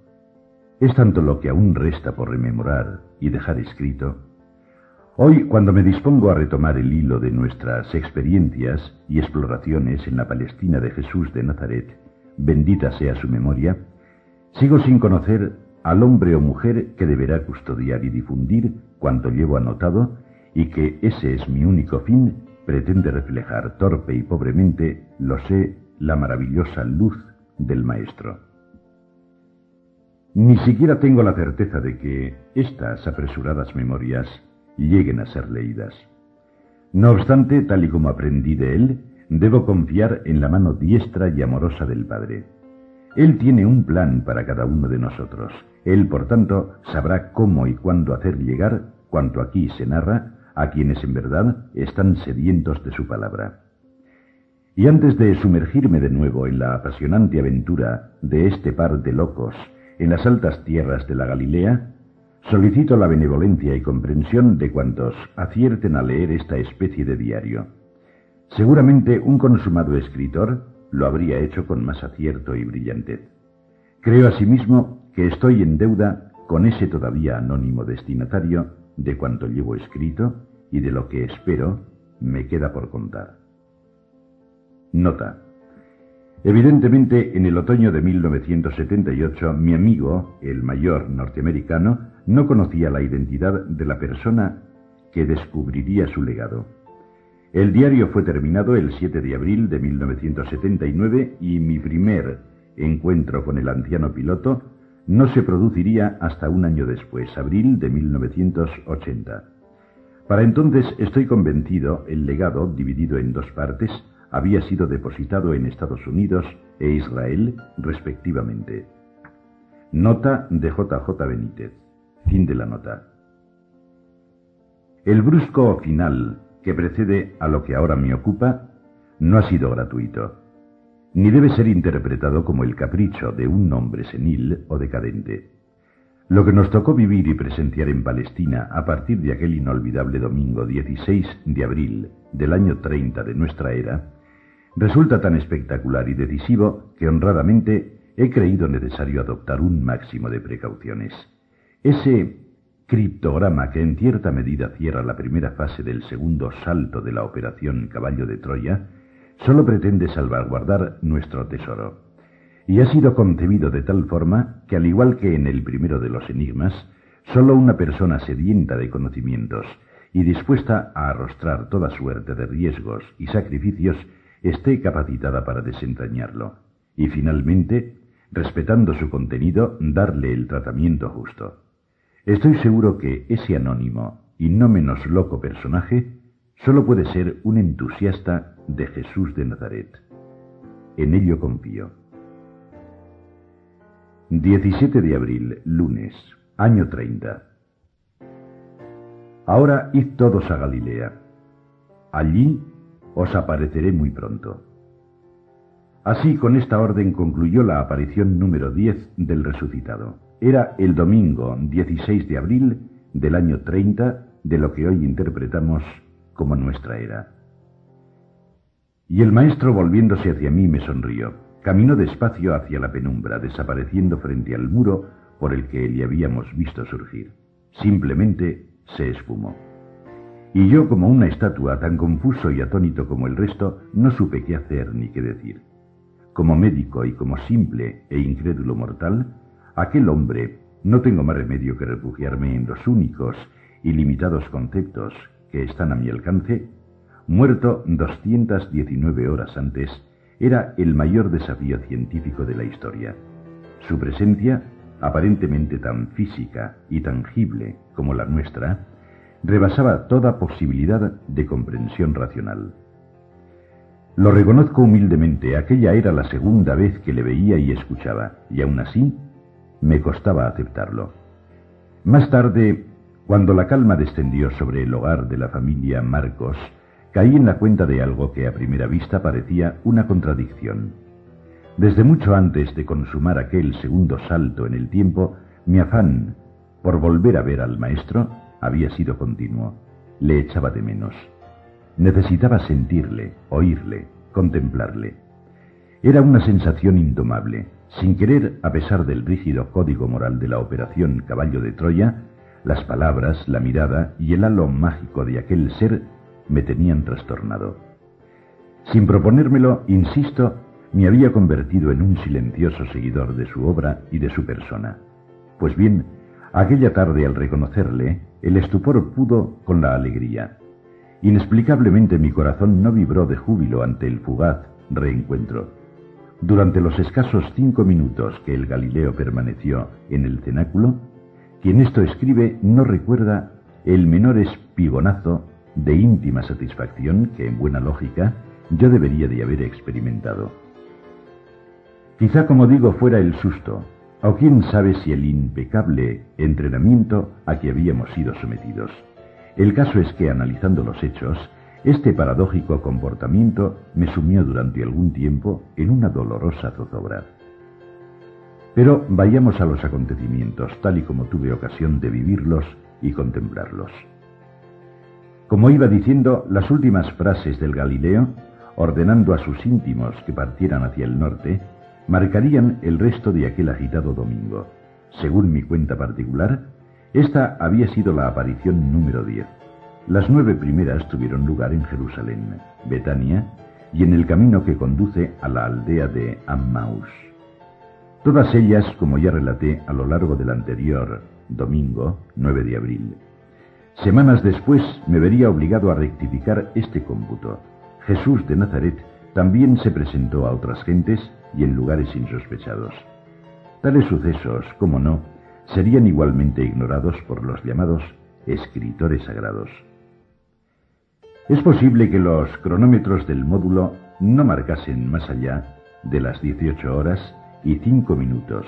Es tanto lo que aún resta por rememorar y dejar escrito. Hoy, cuando me dispongo a retomar el hilo de nuestras experiencias y exploraciones en la Palestina de Jesús de Nazaret, bendita sea su memoria, sigo sin conocer al hombre o mujer que deberá custodiar y difundir cuanto llevo anotado y que ese es mi único fin, pretende reflejar torpe y pobremente, lo sé, la maravillosa luz del Maestro. Ni siquiera tengo la certeza de que estas apresuradas memorias lleguen a ser leídas. No obstante, tal y como aprendí de él, debo confiar en la mano diestra y amorosa del Padre. Él tiene un plan para cada uno de nosotros. Él, por tanto, sabrá cómo y cuándo hacer llegar cuanto aquí se narra a quienes en verdad están sedientos de su palabra. Y antes de sumergirme de nuevo en la apasionante aventura de este par de locos en las altas tierras de la Galilea, solicito la benevolencia y comprensión de cuantos acierten a leer esta especie de diario. Seguramente un consumado escritor lo habría hecho con más acierto y brillantez. Creo asimismo que estoy en deuda con ese todavía anónimo destinatario de cuanto llevo escrito y de lo que espero me queda por contar. Nota. Evidentemente, en el otoño de 1978, mi amigo, el mayor norteamericano, no conocía la identidad de la persona que descubriría su legado. El diario fue terminado el 7 de abril de 1979 y mi primer encuentro con el anciano piloto no se produciría hasta un año después, abril de 1980. Para entonces estoy convencido el legado, dividido en dos partes, había sido depositado en Estados Unidos e Israel respectivamente. Nota de JJ Benítez. Fin de la nota. El brusco final que precede a lo que ahora me ocupa no ha sido gratuito, ni debe ser interpretado como el capricho de un hombre senil o decadente. Lo que nos tocó vivir y presenciar en Palestina a partir de aquel inolvidable domingo 16 de abril del año 30 de nuestra era, resulta tan espectacular y decisivo que honradamente he creído necesario adoptar un máximo de precauciones. Ese criptograma que en cierta medida cierra la primera fase del segundo salto de la operación Caballo de Troya, solo pretende salvaguardar nuestro tesoro. Y ha sido concebido de tal forma que, al igual que en el primero de los enigmas, solo una persona sedienta de conocimientos y dispuesta a arrostrar toda suerte de riesgos y sacrificios esté capacitada para desentrañarlo. Y finalmente, respetando su contenido, darle el tratamiento justo. Estoy seguro que ese anónimo y no menos loco personaje solo puede ser un entusiasta de Jesús de Nazaret. En ello confío. 17 de abril, lunes, año 30. Ahora id todos a Galilea. Allí os apareceré muy pronto. Así, con esta orden concluyó la aparición número 10 del resucitado. Era el domingo 16 de abril del año 30 de lo que hoy interpretamos como nuestra era. Y el maestro volviéndose hacia mí me sonrió. Caminó despacio hacia la penumbra, desapareciendo frente al muro por el que le habíamos visto surgir. Simplemente se esfumó. Y yo, como una estatua, tan confuso y atónito como el resto, no supe qué hacer ni qué decir. Como médico y como simple e incrédulo mortal, aquel hombre no tengo más remedio que refugiarme en los únicos y limitados conceptos que están a mi alcance, muerto 219 horas antes era el mayor desafío científico de la historia. Su presencia, aparentemente tan física y tangible como la nuestra, rebasaba toda posibilidad de comprensión racional. Lo reconozco humildemente, aquella era la segunda vez que le veía y escuchaba, y aún así me costaba aceptarlo. Más tarde, cuando la calma descendió sobre el hogar de la familia Marcos, caí en la cuenta de algo que a primera vista parecía una contradicción. Desde mucho antes de consumar aquel segundo salto en el tiempo, mi afán por volver a ver al maestro había sido continuo. Le echaba de menos. Necesitaba sentirle, oírle, contemplarle. Era una sensación indomable. Sin querer, a pesar del rígido código moral de la operación Caballo de Troya, las palabras, la mirada y el halo mágico de aquel ser me tenían trastornado. Sin proponérmelo, insisto, me había convertido en un silencioso seguidor de su obra y de su persona. Pues bien, aquella tarde al reconocerle, el estupor pudo con la alegría. Inexplicablemente mi corazón no vibró de júbilo ante el fugaz reencuentro. Durante los escasos cinco minutos que el Galileo permaneció en el cenáculo, quien esto escribe no recuerda el menor espigonazo de íntima satisfacción que, en buena lógica, yo debería de haber experimentado. Quizá, como digo, fuera el susto, o quién sabe si el impecable entrenamiento a que habíamos sido sometidos. El caso es que, analizando los hechos, este paradójico comportamiento me sumió durante algún tiempo en una dolorosa zozobra. Pero vayamos a los acontecimientos tal y como tuve ocasión de vivirlos y contemplarlos. Como iba diciendo, las últimas frases del Galileo, ordenando a sus íntimos que partieran hacia el norte, marcarían el resto de aquel agitado domingo. Según mi cuenta particular, esta había sido la aparición número 10. Las nueve primeras tuvieron lugar en Jerusalén, Betania y en el camino que conduce a la aldea de Ammaus. Todas ellas, como ya relaté a lo largo del anterior domingo, 9 de abril. Semanas después me vería obligado a rectificar este cómputo. Jesús de Nazaret también se presentó a otras gentes y en lugares insospechados. Tales sucesos, como no, serían igualmente ignorados por los llamados escritores sagrados. Es posible que los cronómetros del módulo no marcasen más allá de las 18 horas y 5 minutos,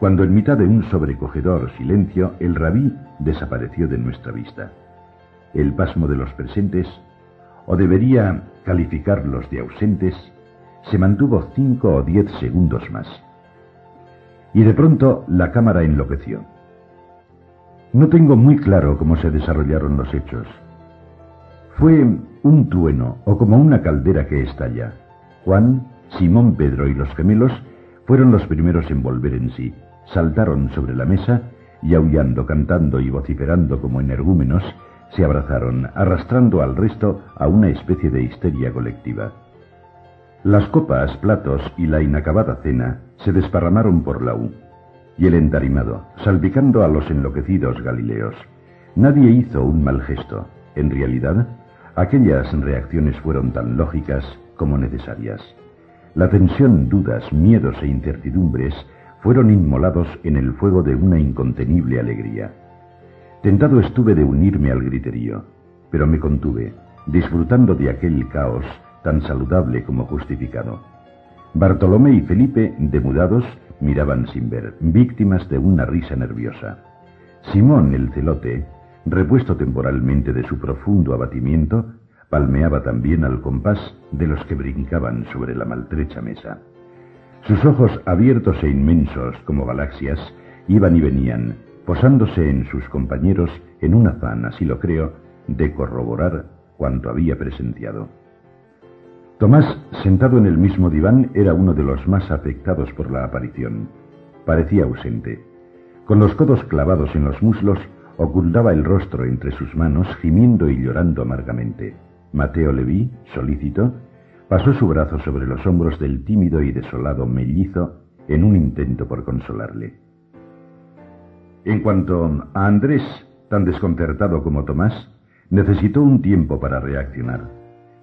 cuando en mitad de un sobrecogedor silencio el rabí desapareció de nuestra vista. El pasmo de los presentes o debería calificarlos de ausentes, se mantuvo cinco o diez segundos más. Y de pronto la cámara enloqueció. No tengo muy claro cómo se desarrollaron los hechos. Fue un trueno o como una caldera que estalla. Juan, Simón Pedro y los gemelos fueron los primeros en volver en sí. Saltaron sobre la mesa y aullando, cantando y vociferando como energúmenos, se abrazaron, arrastrando al resto a una especie de histeria colectiva. Las copas, platos y la inacabada cena se desparramaron por la U, y el entarimado, salpicando a los enloquecidos galileos. Nadie hizo un mal gesto. En realidad, aquellas reacciones fueron tan lógicas como necesarias. La tensión, dudas, miedos e incertidumbres fueron inmolados en el fuego de una incontenible alegría. Tentado estuve de unirme al griterío, pero me contuve, disfrutando de aquel caos tan saludable como justificado. Bartolomé y Felipe, demudados, miraban sin ver, víctimas de una risa nerviosa. Simón el celote, repuesto temporalmente de su profundo abatimiento, palmeaba también al compás de los que brincaban sobre la maltrecha mesa. Sus ojos abiertos e inmensos como galaxias iban y venían, posándose en sus compañeros en un afán, así lo creo, de corroborar cuanto había presenciado. Tomás, sentado en el mismo diván, era uno de los más afectados por la aparición. Parecía ausente. Con los codos clavados en los muslos, ocultaba el rostro entre sus manos, gimiendo y llorando amargamente. Mateo le vi, solícito, pasó su brazo sobre los hombros del tímido y desolado mellizo en un intento por consolarle. En cuanto a Andrés, tan desconcertado como Tomás, necesitó un tiempo para reaccionar.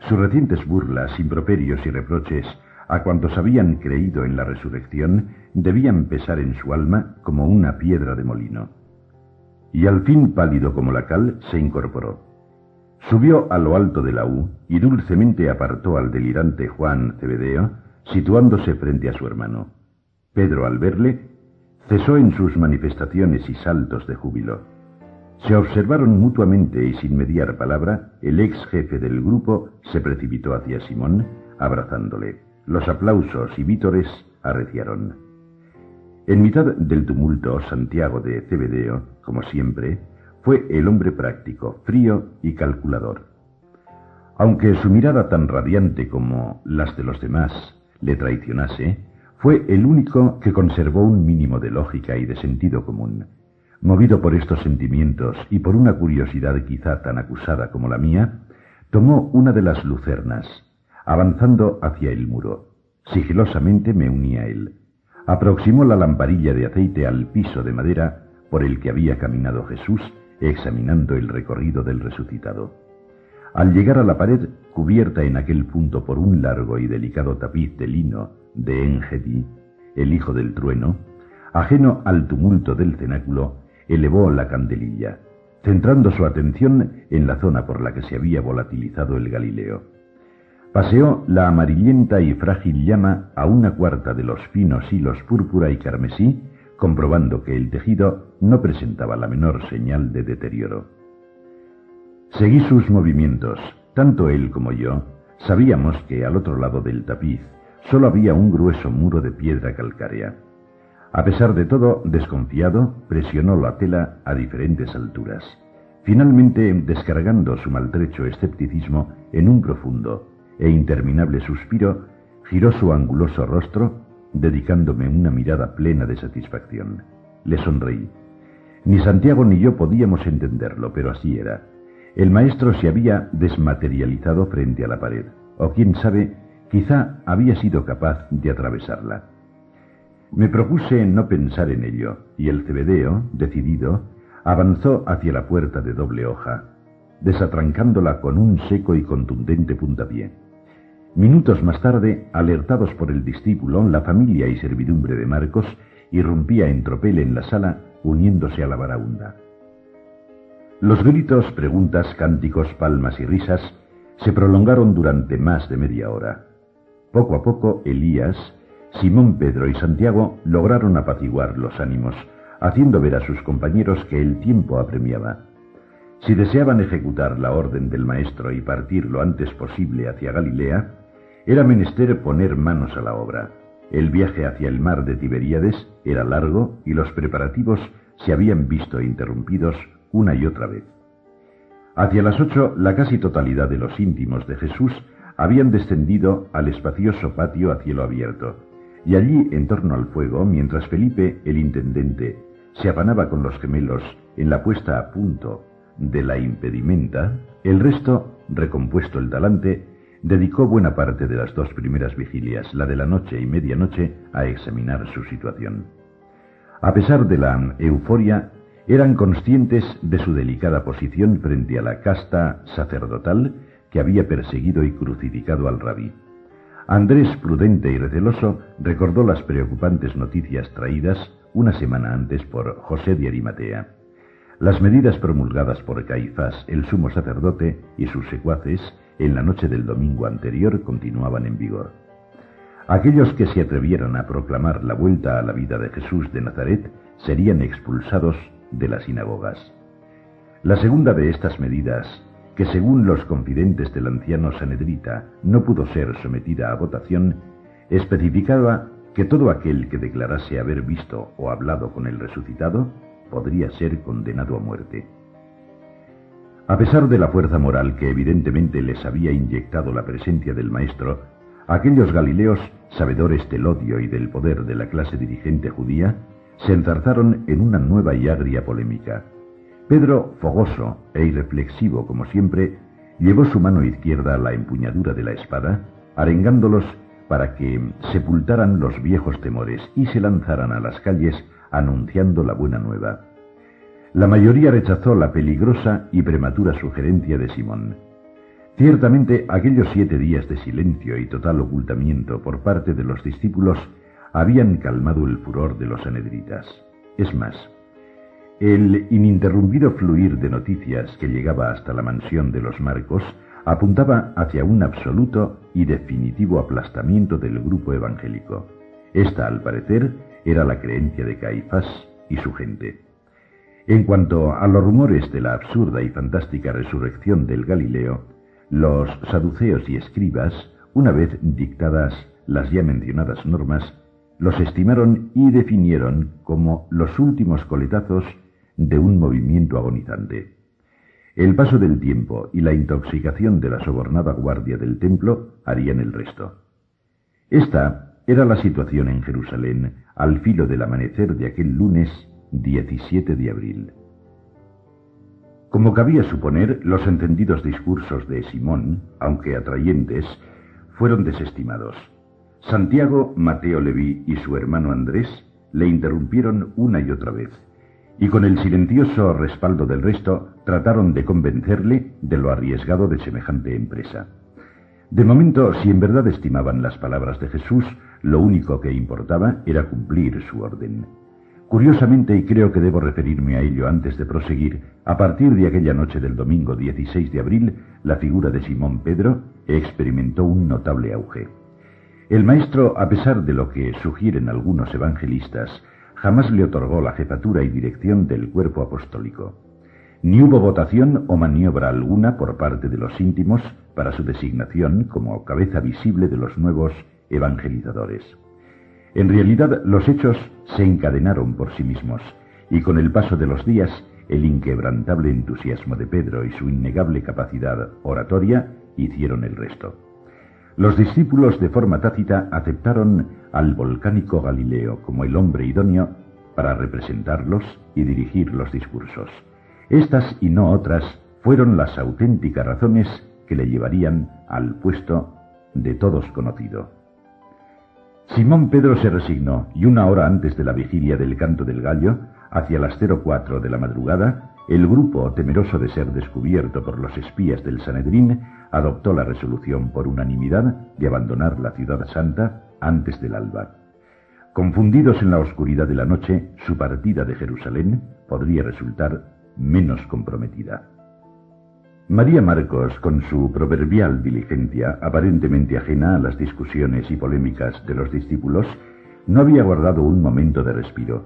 Sus recientes burlas, improperios y reproches a cuantos habían creído en la resurrección debían pesar en su alma como una piedra de molino. Y al fin, pálido como la cal, se incorporó. Subió a lo alto de la U y dulcemente apartó al delirante Juan Cebedeo, situándose frente a su hermano. Pedro, al verle, cesó en sus manifestaciones y saltos de júbilo. Se observaron mutuamente y sin mediar palabra, el ex jefe del grupo se precipitó hacia Simón, abrazándole. Los aplausos y vítores arreciaron. En mitad del tumulto, Santiago de Cebedeo, como siempre, fue el hombre práctico, frío y calculador. Aunque su mirada tan radiante como las de los demás le traicionase, fue el único que conservó un mínimo de lógica y de sentido común. Movido por estos sentimientos y por una curiosidad quizá tan acusada como la mía, tomó una de las lucernas, avanzando hacia el muro. Sigilosamente me uní a él. Aproximó la lamparilla de aceite al piso de madera por el que había caminado Jesús examinando el recorrido del resucitado. Al llegar a la pared, cubierta en aquel punto por un largo y delicado tapiz de lino de Engedi, el hijo del trueno, ajeno al tumulto del cenáculo, elevó la candelilla, centrando su atención en la zona por la que se había volatilizado el Galileo. Paseó la amarillenta y frágil llama a una cuarta de los finos hilos púrpura y carmesí comprobando que el tejido no presentaba la menor señal de deterioro. Seguí sus movimientos. Tanto él como yo sabíamos que al otro lado del tapiz solo había un grueso muro de piedra calcárea. A pesar de todo, desconfiado, presionó la tela a diferentes alturas, finalmente descargando su maltrecho escepticismo en un profundo e interminable suspiro, giró su anguloso rostro dedicándome una mirada plena de satisfacción. Le sonreí. Ni Santiago ni yo podíamos entenderlo, pero así era. El maestro se había desmaterializado frente a la pared, o quién sabe, quizá había sido capaz de atravesarla. Me propuse no pensar en ello, y el cebedeo, decidido, avanzó hacia la puerta de doble hoja, desatrancándola con un seco y contundente puntapié. Minutos más tarde, alertados por el discípulo, la familia y servidumbre de Marcos irrumpía en tropel en la sala, uniéndose a la varaunda. Los gritos, preguntas, cánticos, palmas y risas se prolongaron durante más de media hora. Poco a poco, Elías, Simón Pedro y Santiago lograron apaciguar los ánimos, haciendo ver a sus compañeros que el tiempo apremiaba. Si deseaban ejecutar la orden del Maestro y partir lo antes posible hacia Galilea, era menester poner manos a la obra. El viaje hacia el mar de Tiberíades era largo y los preparativos se habían visto interrumpidos una y otra vez. Hacia las ocho, la casi totalidad de los íntimos de Jesús habían descendido al espacioso patio a cielo abierto, y allí, en torno al fuego, mientras Felipe, el intendente, se afanaba con los gemelos en la puesta a punto de la impedimenta, el resto, recompuesto el talante, dedicó buena parte de las dos primeras vigilias, la de la noche y medianoche, a examinar su situación. A pesar de la euforia, eran conscientes de su delicada posición frente a la casta sacerdotal que había perseguido y crucificado al rabí. Andrés, prudente y receloso, recordó las preocupantes noticias traídas una semana antes por José de Arimatea. Las medidas promulgadas por Caifás, el sumo sacerdote, y sus secuaces en la noche del domingo anterior continuaban en vigor. Aquellos que se atrevieran a proclamar la vuelta a la vida de Jesús de Nazaret serían expulsados de las sinagogas. La segunda de estas medidas, que según los confidentes del anciano Sanedrita no pudo ser sometida a votación, especificaba que todo aquel que declarase haber visto o hablado con el resucitado podría ser condenado a muerte. A pesar de la fuerza moral que evidentemente les había inyectado la presencia del Maestro, aquellos galileos, sabedores del odio y del poder de la clase dirigente judía, se enzarzaron en una nueva y agria polémica. Pedro, fogoso e irreflexivo como siempre, llevó su mano izquierda a la empuñadura de la espada, arengándolos para que sepultaran los viejos temores y se lanzaran a las calles anunciando la buena nueva. La mayoría rechazó la peligrosa y prematura sugerencia de Simón. Ciertamente aquellos siete días de silencio y total ocultamiento por parte de los discípulos habían calmado el furor de los anedritas. Es más, el ininterrumpido fluir de noticias que llegaba hasta la mansión de los Marcos apuntaba hacia un absoluto y definitivo aplastamiento del grupo evangélico. Esta, al parecer, era la creencia de Caifás y su gente. En cuanto a los rumores de la absurda y fantástica resurrección del Galileo, los saduceos y escribas, una vez dictadas las ya mencionadas normas, los estimaron y definieron como los últimos coletazos de un movimiento agonizante. El paso del tiempo y la intoxicación de la sobornada guardia del templo harían el resto. Esta era la situación en Jerusalén al filo del amanecer de aquel lunes 17 de abril. Como cabía suponer, los encendidos discursos de Simón, aunque atrayentes, fueron desestimados. Santiago, Mateo Leví y su hermano Andrés le interrumpieron una y otra vez y con el silencioso respaldo del resto trataron de convencerle de lo arriesgado de semejante empresa. De momento, si en verdad estimaban las palabras de Jesús, lo único que importaba era cumplir su orden. Curiosamente, y creo que debo referirme a ello antes de proseguir, a partir de aquella noche del domingo 16 de abril, la figura de Simón Pedro experimentó un notable auge. El maestro, a pesar de lo que sugieren algunos evangelistas, jamás le otorgó la jefatura y dirección del cuerpo apostólico. Ni hubo votación o maniobra alguna por parte de los íntimos para su designación como cabeza visible de los nuevos evangelizadores. En realidad, los hechos se encadenaron por sí mismos, y con el paso de los días, el inquebrantable entusiasmo de Pedro y su innegable capacidad oratoria hicieron el resto. Los discípulos de forma tácita aceptaron al volcánico Galileo como el hombre idóneo para representarlos y dirigir los discursos. Estas y no otras fueron las auténticas razones que le llevarían al puesto de todos conocido. Simón Pedro se resignó y una hora antes de la vigilia del canto del gallo, hacia las 04 de la madrugada, el grupo, temeroso de ser descubierto por los espías del Sanedrín, adoptó la resolución por unanimidad de abandonar la ciudad santa antes del alba. Confundidos en la oscuridad de la noche, su partida de Jerusalén podría resultar menos comprometida. María Marcos, con su proverbial diligencia, aparentemente ajena a las discusiones y polémicas de los discípulos, no había guardado un momento de respiro.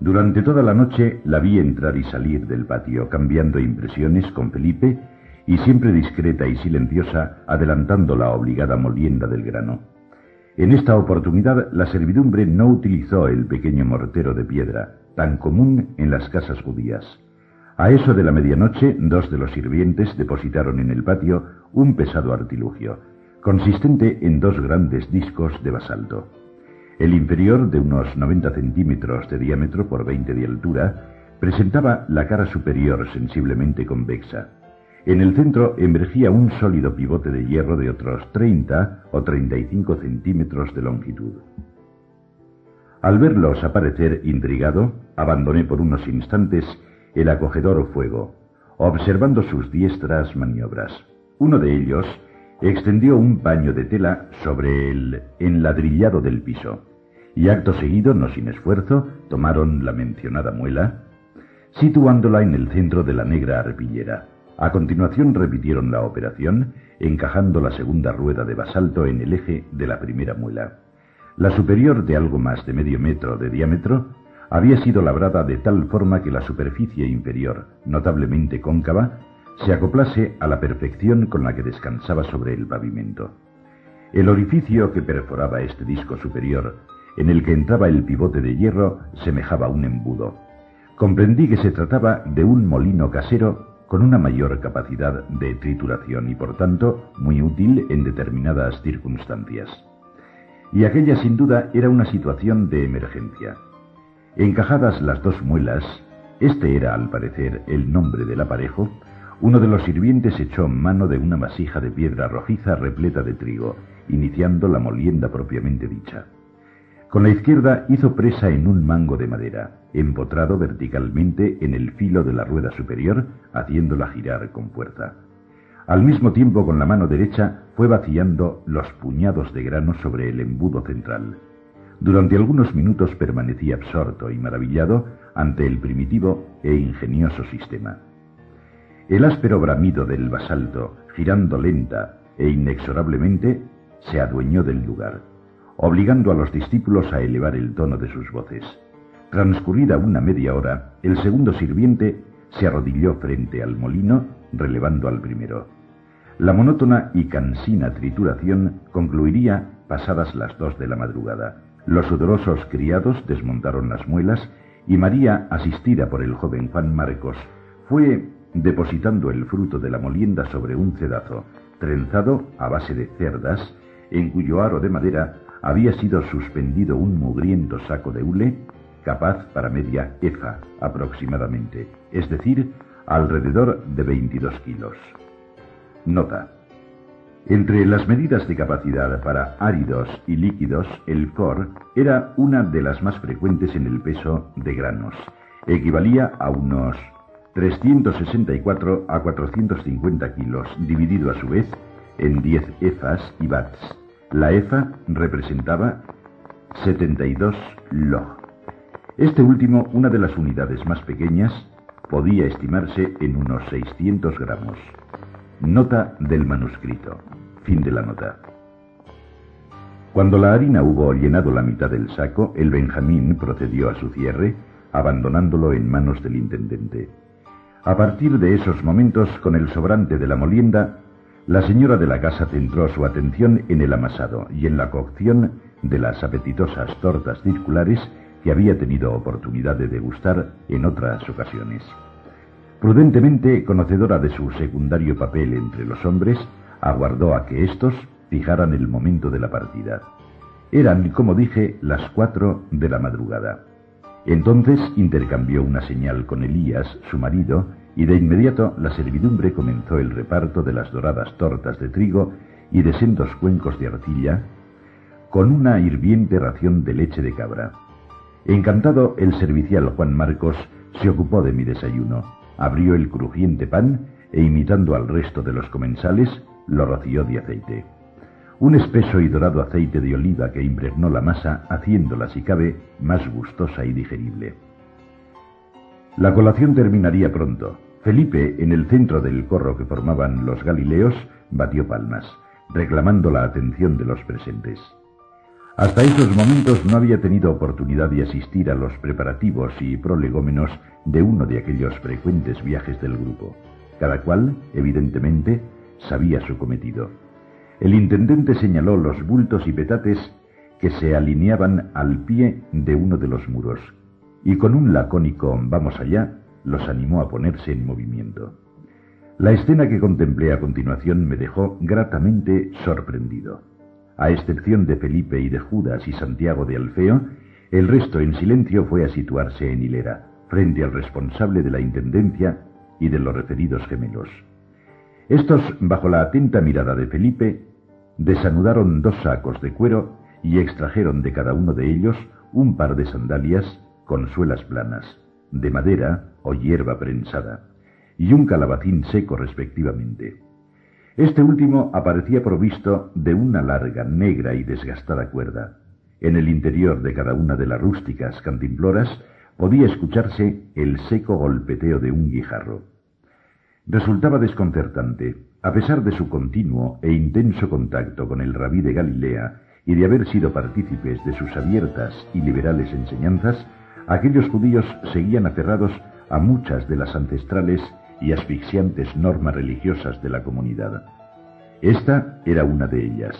Durante toda la noche la vi entrar y salir del patio, cambiando impresiones con Felipe y siempre discreta y silenciosa, adelantando la obligada molienda del grano. En esta oportunidad la servidumbre no utilizó el pequeño mortero de piedra, tan común en las casas judías. A eso de la medianoche, dos de los sirvientes depositaron en el patio un pesado artilugio, consistente en dos grandes discos de basalto. El inferior, de unos 90 centímetros de diámetro por 20 de altura, presentaba la cara superior sensiblemente convexa. En el centro emergía un sólido pivote de hierro de otros 30 o 35 centímetros de longitud. Al verlos aparecer intrigado, abandoné por unos instantes el acogedor fuego, observando sus diestras maniobras. Uno de ellos extendió un paño de tela sobre el enladrillado del piso, y acto seguido, no sin esfuerzo, tomaron la mencionada muela, situándola en el centro de la negra arpillera. A continuación repitieron la operación, encajando la segunda rueda de basalto en el eje de la primera muela. La superior, de algo más de medio metro de diámetro, había sido labrada de tal forma que la superficie inferior, notablemente cóncava, se acoplase a la perfección con la que descansaba sobre el pavimento. El orificio que perforaba este disco superior, en el que entraba el pivote de hierro, semejaba un embudo. Comprendí que se trataba de un molino casero con una mayor capacidad de trituración y por tanto muy útil en determinadas circunstancias. Y aquella sin duda era una situación de emergencia. Encajadas las dos muelas, este era al parecer el nombre del aparejo, uno de los sirvientes echó mano de una vasija de piedra rojiza repleta de trigo, iniciando la molienda propiamente dicha. Con la izquierda hizo presa en un mango de madera, empotrado verticalmente en el filo de la rueda superior, haciéndola girar con fuerza. Al mismo tiempo con la mano derecha fue vaciando los puñados de grano sobre el embudo central. Durante algunos minutos permanecí absorto y maravillado ante el primitivo e ingenioso sistema. El áspero bramido del basalto, girando lenta e inexorablemente, se adueñó del lugar, obligando a los discípulos a elevar el tono de sus voces. Transcurrida una media hora, el segundo sirviente se arrodilló frente al molino, relevando al primero. La monótona y cansina trituración concluiría pasadas las dos de la madrugada. Los sudorosos criados desmontaron las muelas y María, asistida por el joven Juan Marcos, fue depositando el fruto de la molienda sobre un cedazo, trenzado a base de cerdas, en cuyo aro de madera había sido suspendido un mugriento saco de hule capaz para media efa aproximadamente, es decir, alrededor de 22 kilos. Nota. Entre las medidas de capacidad para áridos y líquidos, el COR era una de las más frecuentes en el peso de granos. Equivalía a unos 364 a 450 kilos, dividido a su vez en 10 efas y bats. La efa representaba 72 log. Este último, una de las unidades más pequeñas, podía estimarse en unos 600 gramos. Nota del manuscrito. Fin de la nota. Cuando la harina hubo llenado la mitad del saco, el Benjamín procedió a su cierre, abandonándolo en manos del intendente. A partir de esos momentos, con el sobrante de la molienda, la señora de la casa centró su atención en el amasado y en la cocción de las apetitosas tortas circulares que había tenido oportunidad de degustar en otras ocasiones. Prudentemente, conocedora de su secundario papel entre los hombres, aguardó a que éstos fijaran el momento de la partida. Eran, como dije, las cuatro de la madrugada. Entonces intercambió una señal con Elías, su marido, y de inmediato la servidumbre comenzó el reparto de las doradas tortas de trigo y de sendos cuencos de arcilla, con una hirviente ración de leche de cabra. Encantado, el servicial Juan Marcos se ocupó de mi desayuno, abrió el crujiente pan e imitando al resto de los comensales, lo roció de aceite un espeso y dorado aceite de oliva que impregnó la masa, haciéndola, si cabe, más gustosa y digerible. La colación terminaría pronto. Felipe, en el centro del corro que formaban los Galileos, batió palmas, reclamando la atención de los presentes. Hasta esos momentos no había tenido oportunidad de asistir a los preparativos y prolegómenos de uno de aquellos frecuentes viajes del grupo. Cada cual, evidentemente, sabía su cometido. El intendente señaló los bultos y petates que se alineaban al pie de uno de los muros, y con un lacónico vamos allá, los animó a ponerse en movimiento. La escena que contemplé a continuación me dejó gratamente sorprendido. A excepción de Felipe y de Judas y Santiago de Alfeo, el resto en silencio fue a situarse en hilera, frente al responsable de la Intendencia y de los referidos gemelos. Estos, bajo la atenta mirada de Felipe, desanudaron dos sacos de cuero y extrajeron de cada uno de ellos un par de sandalias con suelas planas, de madera o hierba prensada, y un calabacín seco respectivamente. Este último aparecía provisto de una larga, negra y desgastada cuerda. En el interior de cada una de las rústicas cantimploras podía escucharse el seco golpeteo de un guijarro. Resultaba desconcertante, a pesar de su continuo e intenso contacto con el rabí de Galilea y de haber sido partícipes de sus abiertas y liberales enseñanzas, aquellos judíos seguían aferrados a muchas de las ancestrales y asfixiantes normas religiosas de la comunidad. Esta era una de ellas.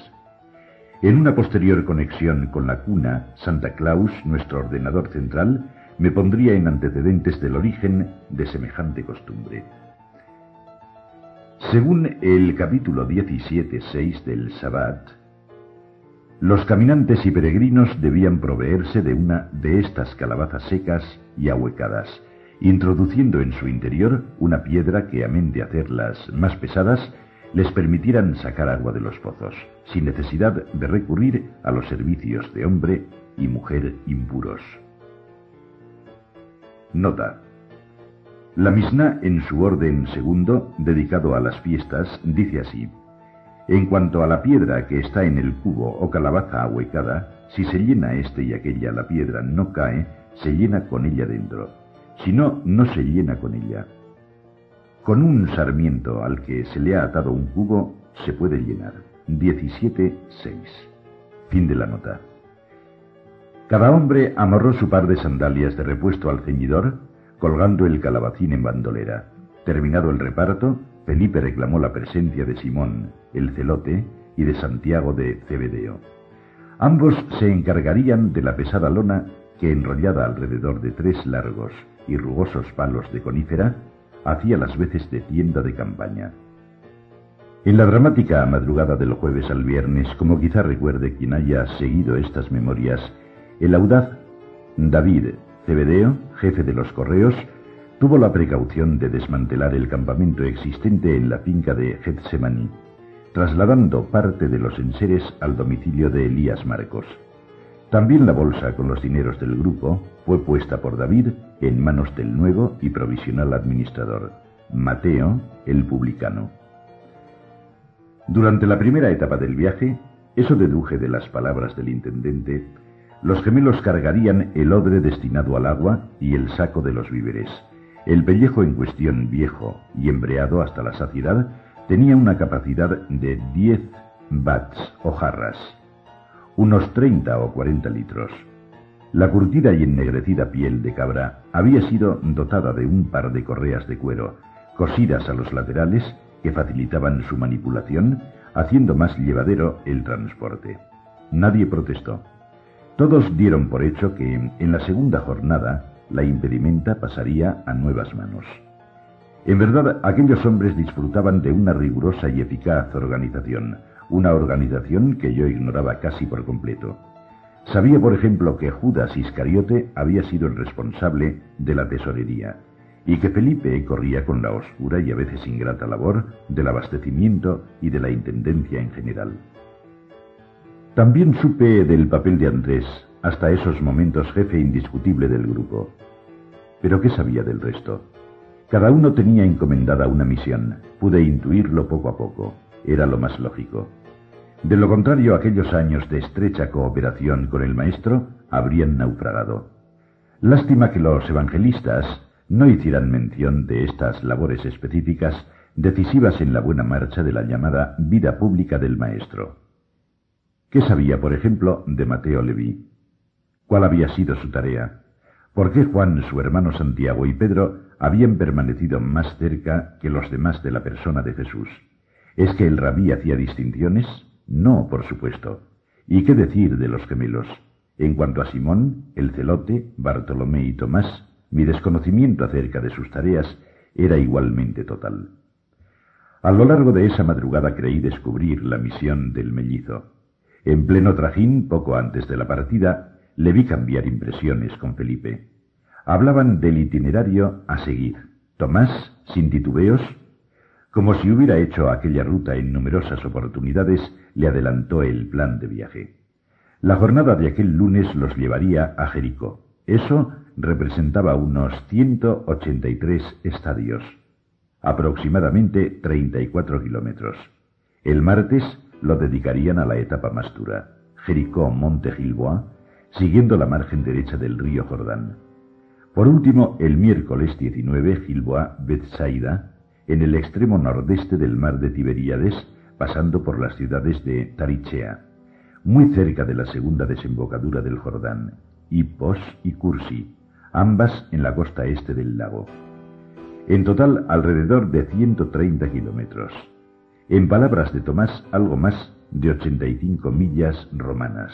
En una posterior conexión con la cuna, Santa Claus, nuestro ordenador central, me pondría en antecedentes del origen de semejante costumbre. Según el capítulo 17.6 del Sabbat, los caminantes y peregrinos debían proveerse de una de estas calabazas secas y ahuecadas, introduciendo en su interior una piedra que, amén de hacerlas más pesadas, les permitieran sacar agua de los pozos, sin necesidad de recurrir a los servicios de hombre y mujer impuros. Nota. La Misna, en su orden segundo, dedicado a las fiestas, dice así. En cuanto a la piedra que está en el cubo o calabaza ahuecada, si se llena este y aquella la piedra no cae, se llena con ella dentro. Si no, no se llena con ella. Con un sarmiento al que se le ha atado un cubo, se puede llenar. 17.6. Fin de la nota. Cada hombre amarró su par de sandalias de repuesto al ceñidor colgando el calabacín en bandolera. Terminado el reparto, Felipe reclamó la presencia de Simón, el celote, y de Santiago de Cebedeo. Ambos se encargarían de la pesada lona que, enrollada alrededor de tres largos y rugosos palos de conífera, hacía las veces de tienda de campaña. En la dramática madrugada del jueves al viernes, como quizá recuerde quien haya seguido estas memorias, el audaz David Cebedeo, jefe de los correos, tuvo la precaución de desmantelar el campamento existente en la finca de Getsemaní, trasladando parte de los enseres al domicilio de Elías Marcos. También la bolsa con los dineros del grupo fue puesta por David en manos del nuevo y provisional administrador, Mateo, el publicano. Durante la primera etapa del viaje, eso deduje de las palabras del intendente, los gemelos cargarían el odre destinado al agua y el saco de los víveres. El pellejo en cuestión viejo y embreado hasta la saciedad tenía una capacidad de 10 bats o jarras, unos 30 o 40 litros. La curtida y ennegrecida piel de cabra había sido dotada de un par de correas de cuero, cosidas a los laterales que facilitaban su manipulación, haciendo más llevadero el transporte. Nadie protestó. Todos dieron por hecho que en la segunda jornada la impedimenta pasaría a nuevas manos. En verdad, aquellos hombres disfrutaban de una rigurosa y eficaz organización, una organización que yo ignoraba casi por completo. Sabía, por ejemplo, que Judas Iscariote había sido el responsable de la tesorería y que Felipe corría con la oscura y a veces ingrata labor del abastecimiento y de la intendencia en general. También supe del papel de Andrés, hasta esos momentos jefe indiscutible del grupo. Pero ¿qué sabía del resto? Cada uno tenía encomendada una misión. Pude intuirlo poco a poco. Era lo más lógico. De lo contrario, aquellos años de estrecha cooperación con el maestro habrían naufragado. Lástima que los evangelistas no hicieran mención de estas labores específicas decisivas en la buena marcha de la llamada vida pública del maestro. ¿Qué sabía, por ejemplo, de Mateo Leví? ¿Cuál había sido su tarea? ¿Por qué Juan, su hermano Santiago y Pedro habían permanecido más cerca que los demás de la persona de Jesús? ¿Es que el rabí hacía distinciones? No, por supuesto. ¿Y qué decir de los gemelos? En cuanto a Simón, el celote, Bartolomé y Tomás, mi desconocimiento acerca de sus tareas era igualmente total. A lo largo de esa madrugada creí descubrir la misión del mellizo. En pleno trajín, poco antes de la partida, le vi cambiar impresiones con Felipe. Hablaban del itinerario a seguir. Tomás, sin titubeos, como si hubiera hecho aquella ruta en numerosas oportunidades, le adelantó el plan de viaje. La jornada de aquel lunes los llevaría a Jericó. Eso representaba unos 183 estadios, aproximadamente 34 kilómetros. El martes lo dedicarían a la etapa más dura, Jericó-Monte Gilboa, siguiendo la margen derecha del río Jordán. Por último, el miércoles 19, Gilboa-Bethsaida, en el extremo nordeste del mar de Tiberíades, pasando por las ciudades de Tarichea, muy cerca de la segunda desembocadura del Jordán, Hippos y Cursi, ambas en la costa este del lago. En total, alrededor de 130 kilómetros. En palabras de Tomás, algo más de 85 millas romanas.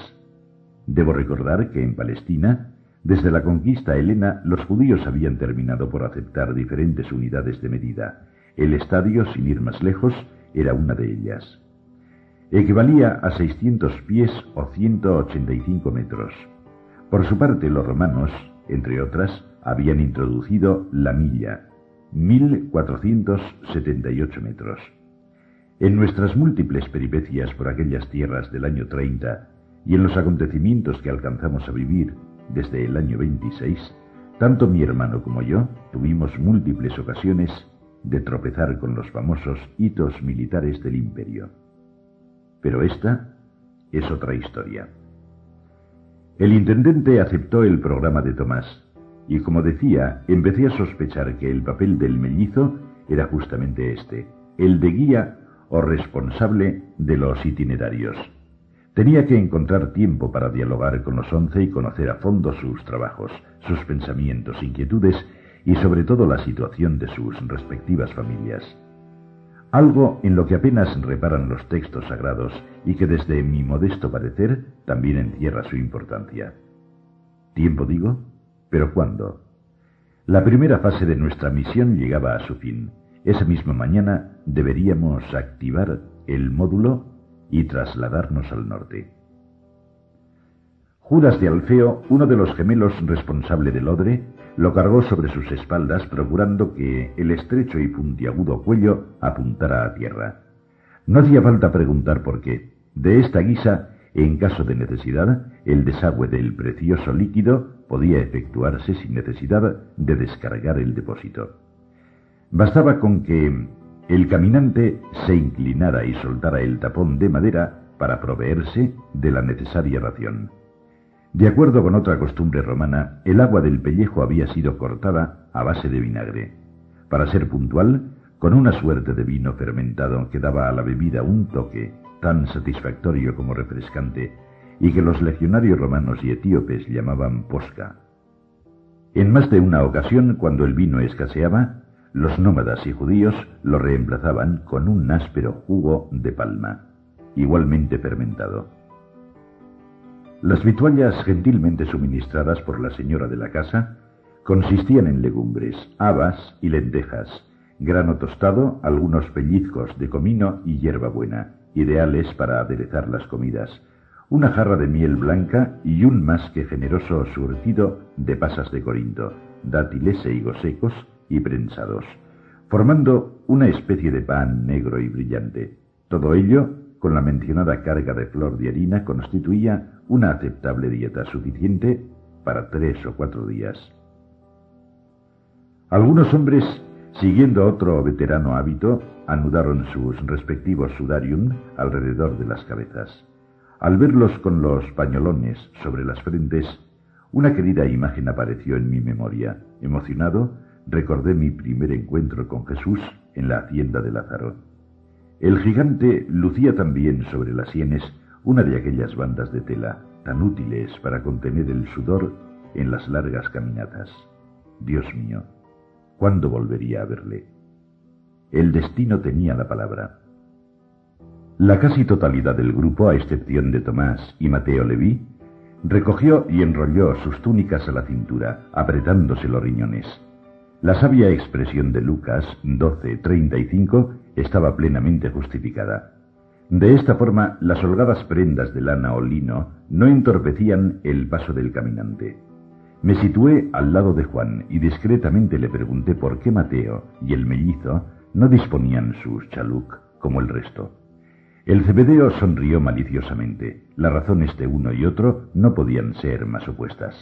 Debo recordar que en Palestina, desde la conquista helena, los judíos habían terminado por aceptar diferentes unidades de medida. El estadio, sin ir más lejos, era una de ellas. Equivalía a 600 pies o 185 metros. Por su parte, los romanos, entre otras, habían introducido la milla, 1478 metros. En nuestras múltiples peripecias por aquellas tierras del año 30 y en los acontecimientos que alcanzamos a vivir desde el año 26, tanto mi hermano como yo tuvimos múltiples ocasiones de tropezar con los famosos hitos militares del imperio. Pero esta es otra historia. El intendente aceptó el programa de Tomás, y como decía, empecé a sospechar que el papel del mellizo era justamente este, el de guía o responsable de los itinerarios. Tenía que encontrar tiempo para dialogar con los once y conocer a fondo sus trabajos, sus pensamientos, inquietudes y sobre todo la situación de sus respectivas familias algo en lo que apenas reparan los textos sagrados y que desde mi modesto parecer también encierra su importancia. Tiempo digo, pero ¿cuándo? La primera fase de nuestra misión llegaba a su fin. Esa misma mañana deberíamos activar el módulo y trasladarnos al norte. Judas de Alfeo, uno de los gemelos responsable del Odre, lo cargó sobre sus espaldas procurando que el estrecho y puntiagudo cuello apuntara a tierra. No hacía falta preguntar por qué. De esta guisa, en caso de necesidad, el desagüe del precioso líquido podía efectuarse sin necesidad de descargar el depósito. Bastaba con que el caminante se inclinara y soltara el tapón de madera para proveerse de la necesaria ración. De acuerdo con otra costumbre romana, el agua del pellejo había sido cortada a base de vinagre. Para ser puntual, con una suerte de vino fermentado que daba a la bebida un toque tan satisfactorio como refrescante y que los legionarios romanos y etíopes llamaban posca. En más de una ocasión, cuando el vino escaseaba, los nómadas y judíos lo reemplazaban con un áspero jugo de palma, igualmente fermentado. Las vituallas gentilmente suministradas por la señora de la casa consistían en legumbres, habas y lentejas, grano tostado, algunos pellizcos de comino y hierbabuena, ideales para aderezar las comidas, una jarra de miel blanca y un más que generoso surtido de pasas de Corinto, dátiles e higos secos y prensados, formando una especie de pan negro y brillante. Todo ello con la mencionada carga de flor de harina, constituía una aceptable dieta suficiente para tres o cuatro días. Algunos hombres, siguiendo otro veterano hábito, anudaron sus respectivos sudarium alrededor de las cabezas. Al verlos con los pañolones sobre las frentes, una querida imagen apareció en mi memoria. Emocionado, recordé mi primer encuentro con Jesús en la hacienda de Lázaro. El gigante lucía también sobre las sienes una de aquellas bandas de tela tan útiles para contener el sudor en las largas caminatas. Dios mío, ¿cuándo volvería a verle? El destino tenía la palabra. La casi totalidad del grupo, a excepción de Tomás y Mateo Leví, recogió y enrolló sus túnicas a la cintura, apretándose los riñones. La sabia expresión de Lucas 12:35 estaba plenamente justificada. De esta forma, las holgadas prendas de lana o lino no entorpecían el paso del caminante. Me situé al lado de Juan y discretamente le pregunté por qué Mateo y el mellizo no disponían sus chaluc como el resto. El cebedeo sonrió maliciosamente. Las razones de uno y otro no podían ser más opuestas.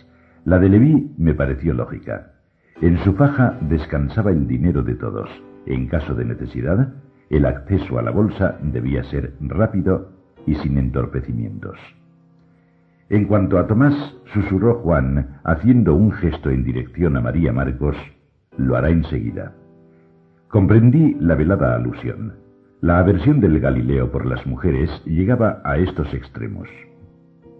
La de Leví me pareció lógica. En su faja descansaba el dinero de todos. En caso de necesidad, el acceso a la bolsa debía ser rápido y sin entorpecimientos. En cuanto a Tomás, susurró Juan, haciendo un gesto en dirección a María Marcos, lo hará enseguida. Comprendí la velada alusión. La aversión del Galileo por las mujeres llegaba a estos extremos.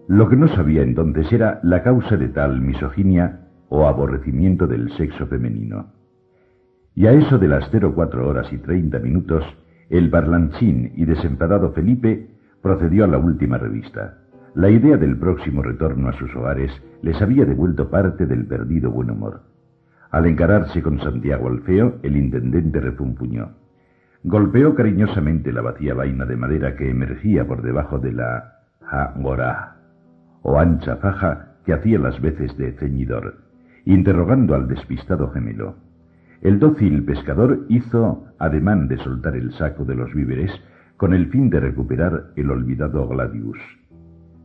Lo que no sabía entonces era la causa de tal misoginia o aborrecimiento del sexo femenino. Y a eso de las 04 horas y 30 minutos el parlanchín y desemparado Felipe procedió a la última revista. La idea del próximo retorno a sus hogares les había devuelto parte del perdido buen humor. Al encararse con Santiago Alfeo, el intendente refunfuñó. Golpeó cariñosamente la vacía vaina de madera que emergía por debajo de la jagorá, o ancha faja que hacía las veces de ceñidor, interrogando al despistado gemelo. El dócil pescador hizo ademán de soltar el saco de los víveres con el fin de recuperar el olvidado Gladius.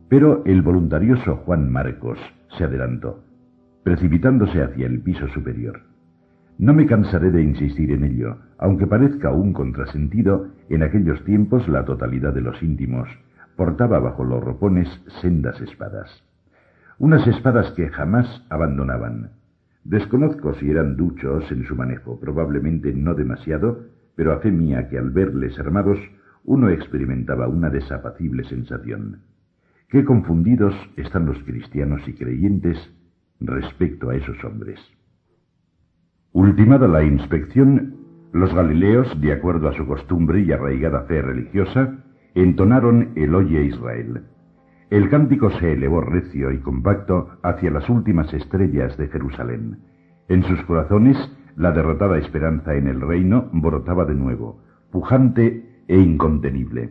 Pero el voluntarioso Juan Marcos se adelantó, precipitándose hacia el piso superior. No me cansaré de insistir en ello, aunque parezca un contrasentido, en aquellos tiempos la totalidad de los íntimos portaba bajo los ropones sendas espadas. Unas espadas que jamás abandonaban, Desconozco si eran duchos en su manejo, probablemente no demasiado, pero a fe mía que al verles armados uno experimentaba una desapacible sensación. Qué confundidos están los cristianos y creyentes respecto a esos hombres. Ultimada la inspección, los galileos, de acuerdo a su costumbre y arraigada fe religiosa, entonaron el Oye Israel. El cántico se elevó recio y compacto hacia las últimas estrellas de Jerusalén. En sus corazones la derrotada esperanza en el reino brotaba de nuevo, pujante e incontenible.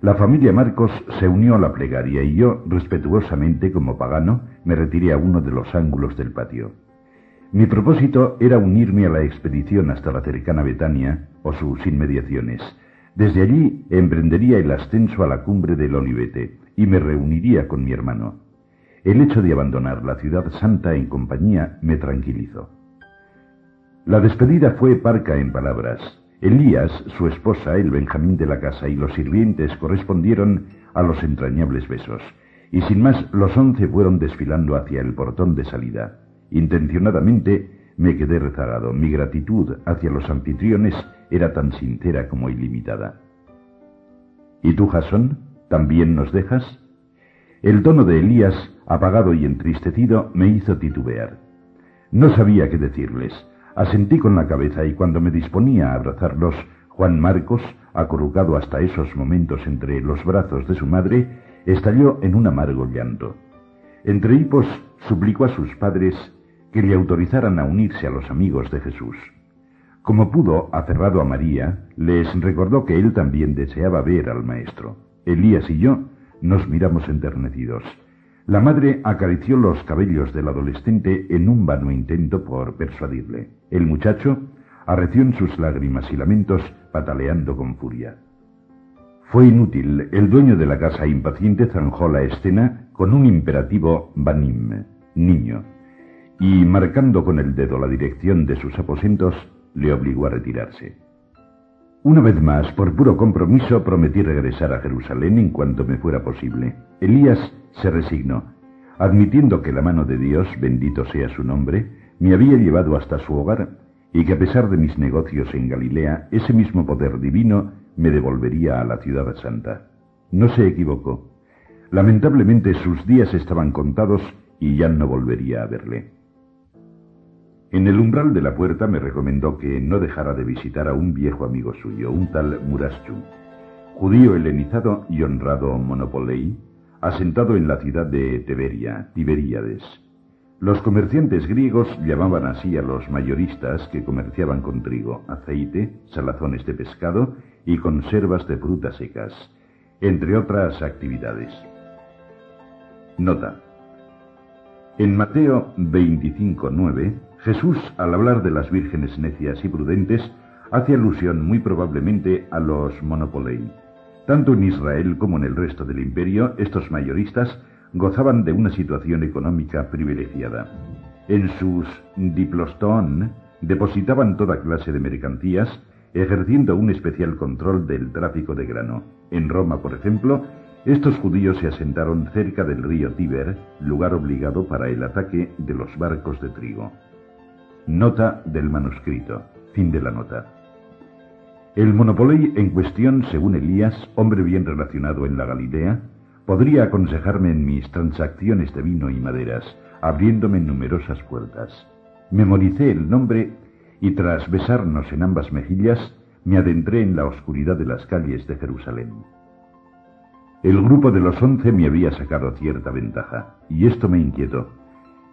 La familia Marcos se unió a la plegaria y yo, respetuosamente como pagano, me retiré a uno de los ángulos del patio. Mi propósito era unirme a la expedición hasta la cercana Betania o sus inmediaciones. Desde allí emprendería el ascenso a la cumbre del Olivete, y me reuniría con mi hermano. El hecho de abandonar la ciudad santa en compañía me tranquilizó. La despedida fue parca en palabras. Elías, su esposa, el Benjamín de la casa y los sirvientes correspondieron a los entrañables besos, y sin más los once fueron desfilando hacia el portón de salida. Intencionadamente me quedé rezagado. Mi gratitud hacia los anfitriones era tan sincera como ilimitada. ¿Y tú, Jasón? ¿También nos dejas? El tono de Elías, apagado y entristecido, me hizo titubear. No sabía qué decirles. Asentí con la cabeza y cuando me disponía a abrazarlos, Juan Marcos, acurrucado hasta esos momentos entre los brazos de su madre, estalló en un amargo llanto. Entre hipos suplicó a sus padres que le autorizaran a unirse a los amigos de Jesús. Como pudo, aferrado a María, les recordó que él también deseaba ver al Maestro. Elías y yo nos miramos enternecidos. La madre acarició los cabellos del adolescente en un vano intento por persuadirle. El muchacho arreció en sus lágrimas y lamentos, pataleando con furia. Fue inútil. El dueño de la casa impaciente zanjó la escena con un imperativo banim, niño, y marcando con el dedo la dirección de sus aposentos, le obligó a retirarse. Una vez más, por puro compromiso, prometí regresar a Jerusalén en cuanto me fuera posible. Elías se resignó, admitiendo que la mano de Dios, bendito sea su nombre, me había llevado hasta su hogar y que a pesar de mis negocios en Galilea, ese mismo poder divino me devolvería a la ciudad santa. No se equivocó. Lamentablemente sus días estaban contados y ya no volvería a verle. En el umbral de la puerta me recomendó que no dejara de visitar a un viejo amigo suyo, un tal Muraschu, judío helenizado y honrado monopolei, asentado en la ciudad de Tiberia, Tiberíades. Los comerciantes griegos llamaban así a los mayoristas que comerciaban con trigo, aceite, salazones de pescado y conservas de frutas secas, entre otras actividades. Nota. En Mateo 25.9, Jesús, al hablar de las vírgenes necias y prudentes, hace alusión muy probablemente a los monopolei. Tanto en Israel como en el resto del imperio, estos mayoristas gozaban de una situación económica privilegiada. En sus diplostón depositaban toda clase de mercancías, ejerciendo un especial control del tráfico de grano. En Roma, por ejemplo, estos judíos se asentaron cerca del río Tíber, lugar obligado para el ataque de los barcos de trigo. Nota del manuscrito. Fin de la nota. El monopolei en cuestión, según Elías, hombre bien relacionado en la Galilea, podría aconsejarme en mis transacciones de vino y maderas, abriéndome numerosas puertas. Memoricé el nombre y tras besarnos en ambas mejillas, me adentré en la oscuridad de las calles de Jerusalén. El grupo de los once me había sacado cierta ventaja, y esto me inquietó.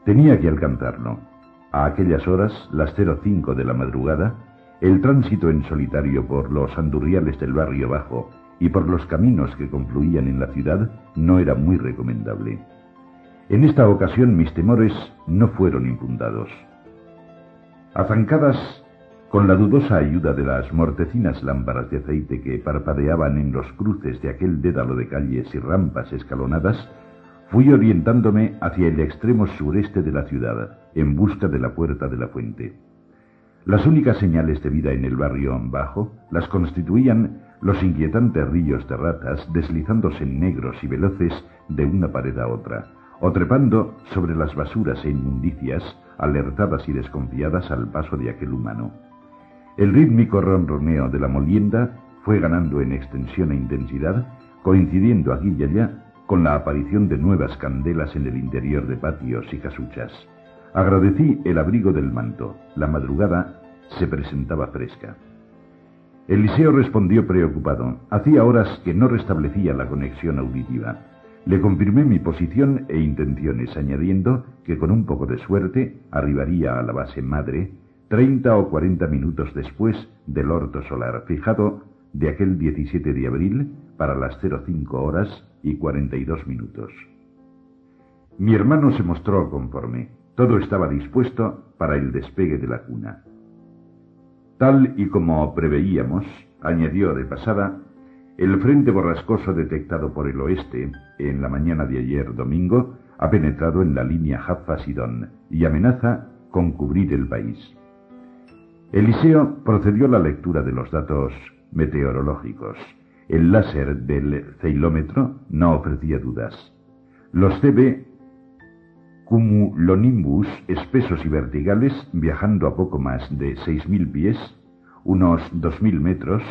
Tenía que alcanzarlo. A aquellas horas, las 05 de la madrugada, el tránsito en solitario por los andurriales del barrio bajo y por los caminos que confluían en la ciudad no era muy recomendable. En esta ocasión mis temores no fueron infundados. Azancadas con la dudosa ayuda de las mortecinas lámparas de aceite que parpadeaban en los cruces de aquel dédalo de calles y rampas escalonadas, fui orientándome hacia el extremo sureste de la ciudad, en busca de la puerta de la fuente. Las únicas señales de vida en el barrio bajo las constituían los inquietantes ríos de ratas deslizándose negros y veloces de una pared a otra, o trepando sobre las basuras e inmundicias, alertadas y desconfiadas al paso de aquel humano. El rítmico ronroneo de la molienda fue ganando en extensión e intensidad, coincidiendo aquí y allá con la aparición de nuevas candelas en el interior de patios y casuchas. Agradecí el abrigo del manto. La madrugada se presentaba fresca. Eliseo respondió preocupado. Hacía horas que no restablecía la conexión auditiva. Le confirmé mi posición e intenciones, añadiendo que con un poco de suerte arribaría a la base madre treinta o cuarenta minutos después del orto solar fijado de aquel 17 de abril para las 05 horas y 42 minutos. Mi hermano se mostró conforme. Todo estaba dispuesto para el despegue de la cuna. Tal y como preveíamos, añadió de pasada, el frente borrascoso detectado por el oeste en la mañana de ayer domingo ha penetrado en la línea Jaffa-Sidón y amenaza con cubrir el país. Eliseo procedió a la lectura de los datos meteorológicos. El láser del ceilómetro no ofrecía dudas. Los CB cumulonimbus espesos y verticales, viajando a poco más de 6.000 pies, unos 2.000 metros,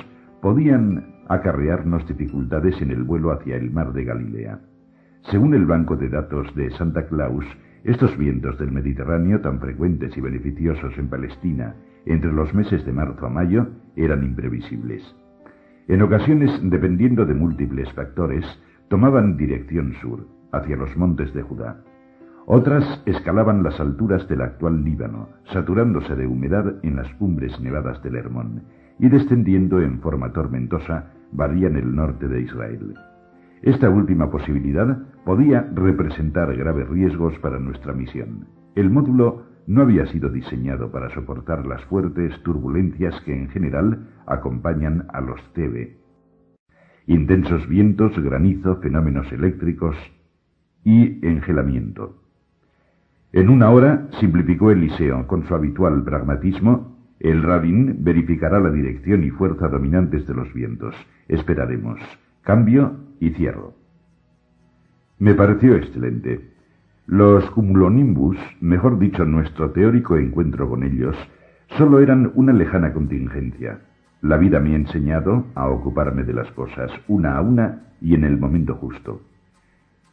podían acarrearnos dificultades en el vuelo hacia el mar de Galilea. Según el banco de datos de Santa Claus, estos vientos del Mediterráneo, tan frecuentes y beneficiosos en Palestina entre los meses de marzo a mayo eran imprevisibles. En ocasiones, dependiendo de múltiples factores, tomaban dirección sur, hacia los montes de Judá. Otras escalaban las alturas del actual Líbano, saturándose de humedad en las cumbres nevadas del Hermón, y descendiendo en forma tormentosa, varían el norte de Israel. Esta última posibilidad podía representar graves riesgos para nuestra misión. El módulo no había sido diseñado para soportar las fuertes turbulencias que en general acompañan a los CB. Intensos vientos, granizo, fenómenos eléctricos y engelamiento. En una hora, simplificó Eliseo, con su habitual pragmatismo, el rabín verificará la dirección y fuerza dominantes de los vientos. Esperaremos. Cambio y cierro. Me pareció excelente. Los cumulonimbus, mejor dicho nuestro teórico encuentro con ellos, solo eran una lejana contingencia. La vida me ha enseñado a ocuparme de las cosas una a una y en el momento justo.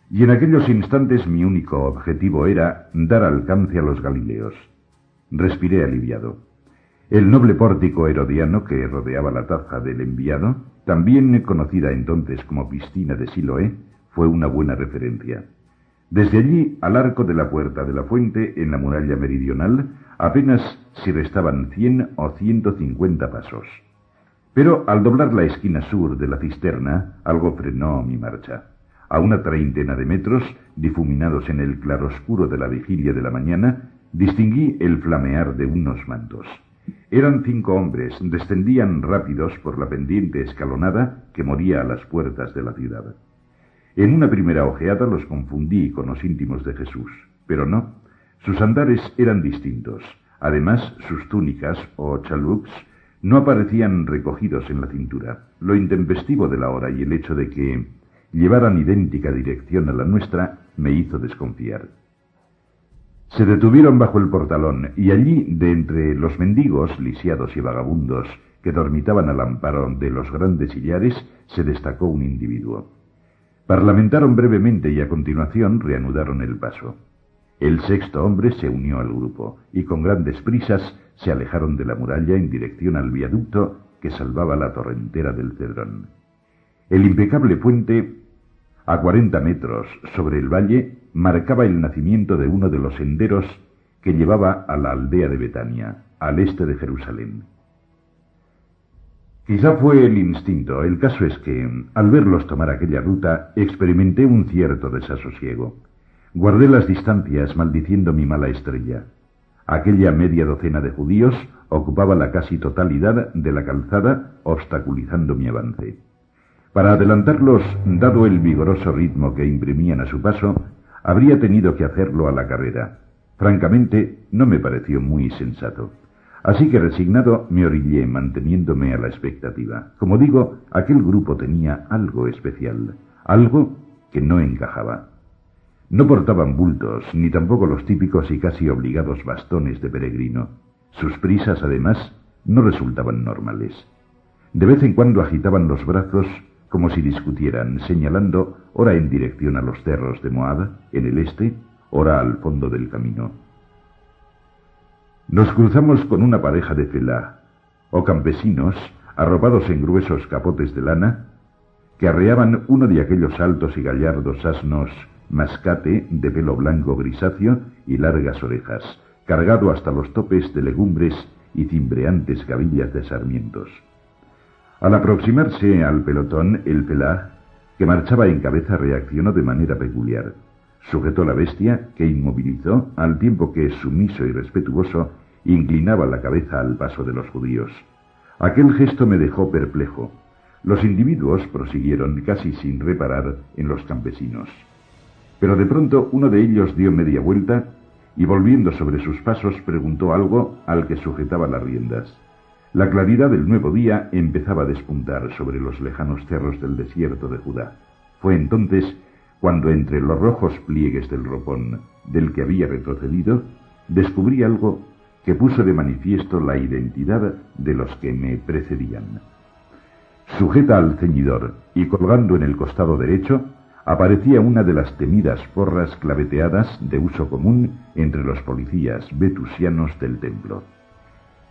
Y en aquellos instantes mi único objetivo era dar alcance a los Galileos. Respiré aliviado. El noble pórtico herodiano que rodeaba la taza del enviado, también conocida entonces como piscina de Siloé, fue una buena referencia. Desde allí al arco de la puerta de la fuente en la muralla meridional apenas si restaban cien o ciento cincuenta pasos. Pero al doblar la esquina sur de la cisterna, algo frenó mi marcha. A una treintena de metros, difuminados en el claroscuro de la vigilia de la mañana, distinguí el flamear de unos mantos. Eran cinco hombres, descendían rápidos por la pendiente escalonada que moría a las puertas de la ciudad. En una primera ojeada los confundí con los íntimos de Jesús, pero no. Sus andares eran distintos. Además, sus túnicas o chalucs no aparecían recogidos en la cintura. Lo intempestivo de la hora y el hecho de que llevaran idéntica dirección a la nuestra me hizo desconfiar. Se detuvieron bajo el portalón y allí, de entre los mendigos, lisiados y vagabundos que dormitaban al amparo de los grandes sillares, se destacó un individuo. Parlamentaron brevemente y a continuación reanudaron el paso. El sexto hombre se unió al grupo y con grandes prisas se alejaron de la muralla en dirección al viaducto que salvaba la torrentera del Cedrón. El impecable puente, a cuarenta metros sobre el valle, marcaba el nacimiento de uno de los senderos que llevaba a la aldea de Betania, al este de Jerusalén. Quizá fue el instinto. El caso es que, al verlos tomar aquella ruta, experimenté un cierto desasosiego. Guardé las distancias maldiciendo mi mala estrella. Aquella media docena de judíos ocupaba la casi totalidad de la calzada, obstaculizando mi avance. Para adelantarlos, dado el vigoroso ritmo que imprimían a su paso, habría tenido que hacerlo a la carrera. Francamente, no me pareció muy sensato. Así que resignado me orillé manteniéndome a la expectativa. Como digo, aquel grupo tenía algo especial, algo que no encajaba. No portaban bultos, ni tampoco los típicos y casi obligados bastones de peregrino. Sus prisas, además, no resultaban normales. De vez en cuando agitaban los brazos como si discutieran, señalando ora en dirección a los cerros de Moab, en el este, ora al fondo del camino. Nos cruzamos con una pareja de felá, o campesinos, arropados en gruesos capotes de lana, que arreaban uno de aquellos altos y gallardos asnos mascate de pelo blanco grisáceo y largas orejas, cargado hasta los topes de legumbres y cimbreantes gavillas de sarmientos. Al aproximarse al pelotón, el felá, que marchaba en cabeza, reaccionó de manera peculiar. Sujetó la bestia, que inmovilizó, al tiempo que, sumiso y respetuoso, inclinaba la cabeza al paso de los judíos. Aquel gesto me dejó perplejo. Los individuos prosiguieron casi sin reparar en los campesinos. Pero de pronto uno de ellos dio media vuelta y volviendo sobre sus pasos preguntó algo al que sujetaba las riendas. La claridad del nuevo día empezaba a despuntar sobre los lejanos cerros del desierto de Judá. Fue entonces cuando entre los rojos pliegues del ropón del que había retrocedido, descubrí algo que puso de manifiesto la identidad de los que me precedían. Sujeta al ceñidor y colgando en el costado derecho, aparecía una de las temidas porras claveteadas de uso común entre los policías vetusianos del templo.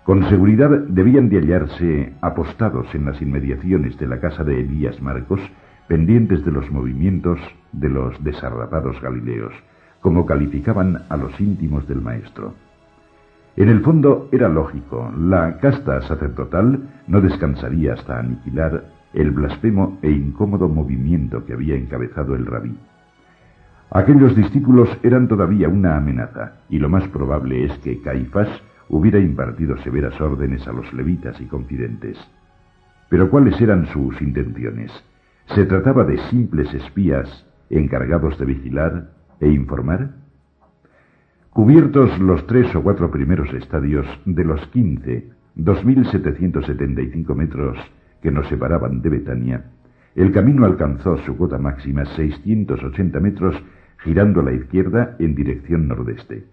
Con seguridad debían de hallarse apostados en las inmediaciones de la casa de Elías Marcos pendientes de los movimientos de los desarrapados galileos, como calificaban a los íntimos del maestro. En el fondo era lógico, la casta sacerdotal no descansaría hasta aniquilar el blasfemo e incómodo movimiento que había encabezado el rabí. Aquellos discípulos eran todavía una amenaza, y lo más probable es que Caifás hubiera impartido severas órdenes a los levitas y confidentes. Pero ¿cuáles eran sus intenciones? ¿Se trataba de simples espías encargados de vigilar e informar? Cubiertos los tres o cuatro primeros estadios de los quince, 2.775 metros que nos separaban de Betania, el camino alcanzó su cota máxima 680 metros girando a la izquierda en dirección nordeste.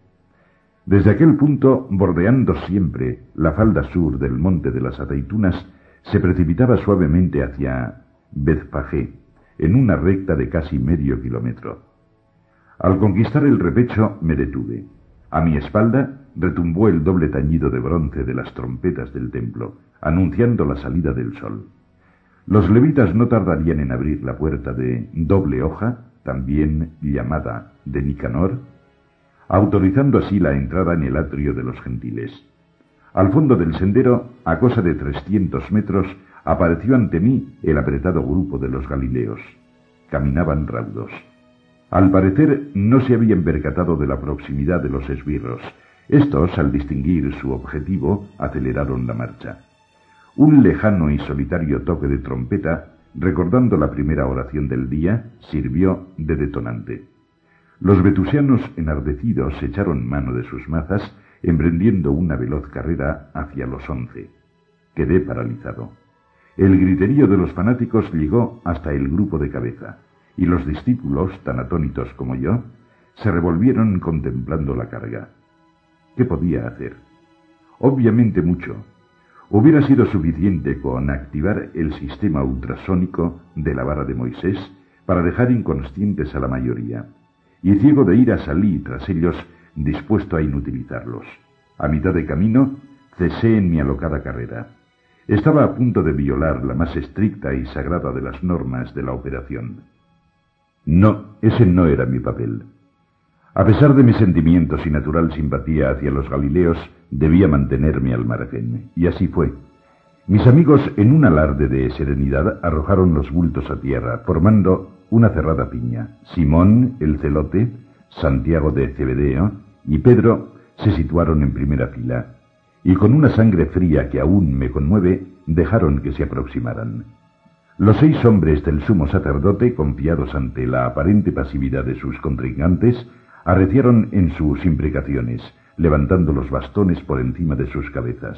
Desde aquel punto, bordeando siempre la falda sur del monte de las aceitunas, se precipitaba suavemente hacia Bezpajé, en una recta de casi medio kilómetro. Al conquistar el repecho me detuve. A mi espalda retumbó el doble tañido de bronce de las trompetas del templo, anunciando la salida del sol. Los levitas no tardarían en abrir la puerta de doble hoja, también llamada de Nicanor, autorizando así la entrada en el atrio de los gentiles. Al fondo del sendero, a cosa de trescientos metros, apareció ante mí el apretado grupo de los Galileos. Caminaban raudos. Al parecer no se habían percatado de la proximidad de los esbirros. Estos, al distinguir su objetivo, aceleraron la marcha. Un lejano y solitario toque de trompeta, recordando la primera oración del día, sirvió de detonante. Los vetusianos enardecidos echaron mano de sus mazas, emprendiendo una veloz carrera hacia los once. Quedé paralizado. El griterío de los fanáticos llegó hasta el grupo de cabeza, y los discípulos, tan atónitos como yo, se revolvieron contemplando la carga. ¿Qué podía hacer? Obviamente mucho. Hubiera sido suficiente con activar el sistema ultrasónico de la vara de Moisés para dejar inconscientes a la mayoría, y ciego de ir a salir tras ellos, dispuesto a inutilizarlos. A mitad de camino, cesé en mi alocada carrera. Estaba a punto de violar la más estricta y sagrada de las normas de la operación. No, ese no era mi papel. A pesar de mis sentimientos y natural simpatía hacia los galileos, debía mantenerme al margen, y así fue. Mis amigos, en un alarde de serenidad, arrojaron los bultos a tierra, formando una cerrada piña. Simón, el celote, Santiago de Cebedeo y Pedro se situaron en primera fila, y con una sangre fría que aún me conmueve, dejaron que se aproximaran. Los seis hombres del sumo sacerdote, confiados ante la aparente pasividad de sus contrincantes, arreciaron en sus imprecaciones, levantando los bastones por encima de sus cabezas.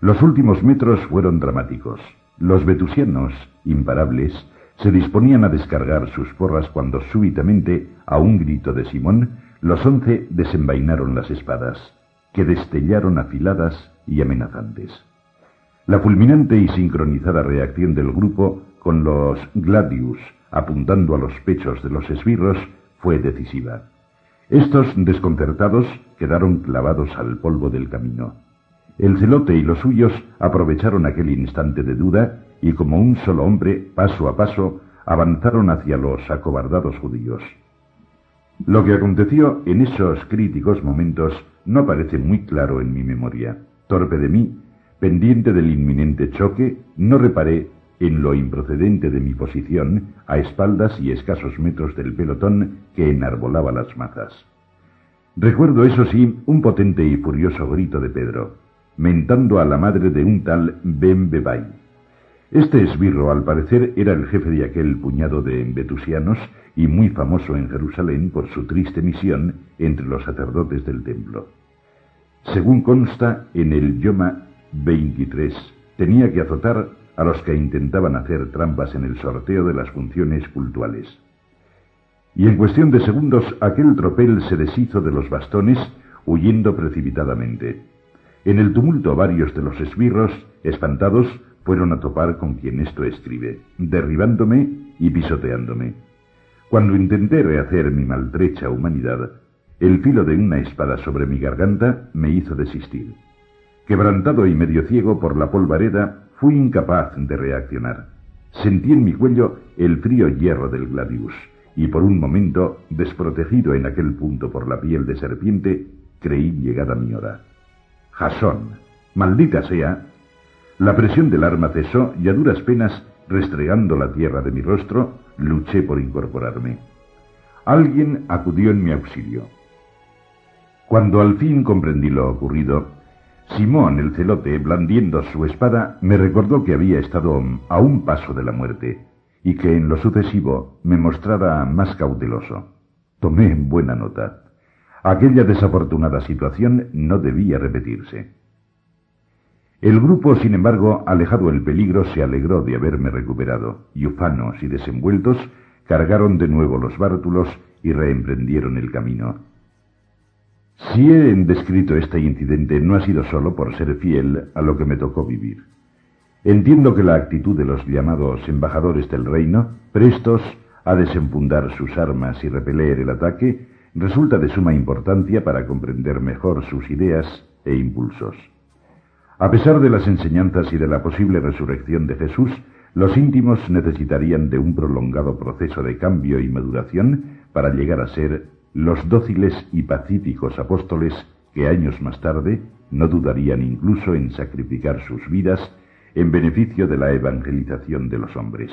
Los últimos metros fueron dramáticos. Los vetusianos, imparables, se disponían a descargar sus porras cuando súbitamente, a un grito de Simón, los once desenvainaron las espadas, que destellaron afiladas y amenazantes. La fulminante y sincronizada reacción del grupo con los gladius apuntando a los pechos de los esbirros fue decisiva. Estos, desconcertados, quedaron clavados al polvo del camino. El celote y los suyos aprovecharon aquel instante de duda y como un solo hombre, paso a paso, avanzaron hacia los acobardados judíos. Lo que aconteció en esos críticos momentos no parece muy claro en mi memoria. Torpe de mí, pendiente del inminente choque, no reparé en lo improcedente de mi posición a espaldas y escasos metros del pelotón que enarbolaba las mazas. Recuerdo, eso sí, un potente y furioso grito de Pedro, mentando a la madre de un tal Ben Bebay. Este esbirro, al parecer, era el jefe de aquel puñado de vetusianos y muy famoso en Jerusalén por su triste misión entre los sacerdotes del templo. Según consta en el Yoma 23, tenía que azotar a los que intentaban hacer trampas en el sorteo de las funciones cultuales. Y en cuestión de segundos aquel tropel se deshizo de los bastones, huyendo precipitadamente. En el tumulto varios de los esbirros, espantados, fueron a topar con quien esto escribe, derribándome y pisoteándome. Cuando intenté rehacer mi maltrecha humanidad, el filo de una espada sobre mi garganta me hizo desistir. Quebrantado y medio ciego por la polvareda, fui incapaz de reaccionar. Sentí en mi cuello el frío hierro del gladius, y por un momento, desprotegido en aquel punto por la piel de serpiente, creí llegada mi hora. Jasón, maldita sea, la presión del arma cesó y a duras penas, restregando la tierra de mi rostro, luché por incorporarme. Alguien acudió en mi auxilio. Cuando al fin comprendí lo ocurrido, Simón el celote, blandiendo su espada, me recordó que había estado a un paso de la muerte y que en lo sucesivo me mostrara más cauteloso. Tomé en buena nota. Aquella desafortunada situación no debía repetirse. El grupo, sin embargo, alejado el peligro, se alegró de haberme recuperado, y ufanos y desenvueltos cargaron de nuevo los bártulos y reemprendieron el camino. Si he descrito este incidente no ha sido solo por ser fiel a lo que me tocó vivir. Entiendo que la actitud de los llamados embajadores del reino, prestos a desenfundar sus armas y repeler el ataque, resulta de suma importancia para comprender mejor sus ideas e impulsos. A pesar de las enseñanzas y de la posible resurrección de Jesús, los íntimos necesitarían de un prolongado proceso de cambio y maduración para llegar a ser los dóciles y pacíficos apóstoles que años más tarde no dudarían incluso en sacrificar sus vidas en beneficio de la evangelización de los hombres.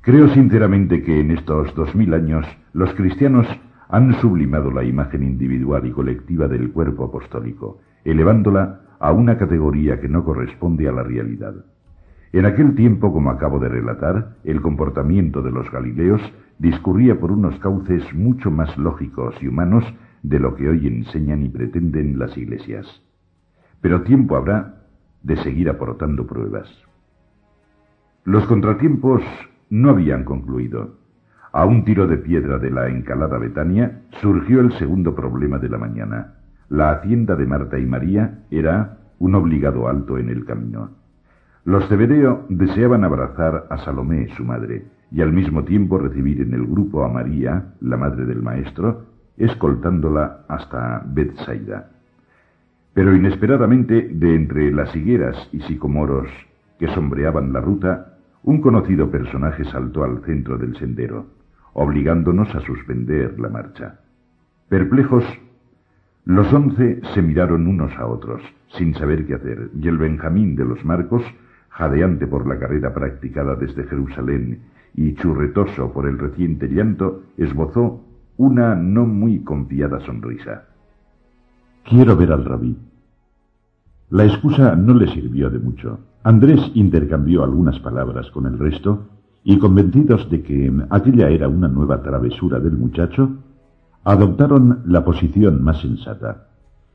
Creo sinceramente que en estos dos mil años los cristianos han sublimado la imagen individual y colectiva del cuerpo apostólico, elevándola a una categoría que no corresponde a la realidad. En aquel tiempo, como acabo de relatar, el comportamiento de los galileos discurría por unos cauces mucho más lógicos y humanos de lo que hoy enseñan y pretenden las iglesias. Pero tiempo habrá de seguir aportando pruebas. Los contratiempos no habían concluido. A un tiro de piedra de la encalada Betania surgió el segundo problema de la mañana. La hacienda de Marta y María era un obligado alto en el camino. Los Zebedeo deseaban abrazar a Salomé, su madre, y al mismo tiempo recibir en el grupo a María, la madre del maestro, escoltándola hasta Bethsaida. Pero inesperadamente, de entre las higueras y sicomoros que sombreaban la ruta, un conocido personaje saltó al centro del sendero, obligándonos a suspender la marcha. Perplejos, los once se miraron unos a otros, sin saber qué hacer, y el Benjamín de los Marcos, jadeante por la carrera practicada desde Jerusalén y churretoso por el reciente llanto, esbozó una no muy confiada sonrisa. Quiero ver al rabí. La excusa no le sirvió de mucho. Andrés intercambió algunas palabras con el resto y convencidos de que aquella era una nueva travesura del muchacho, adoptaron la posición más sensata.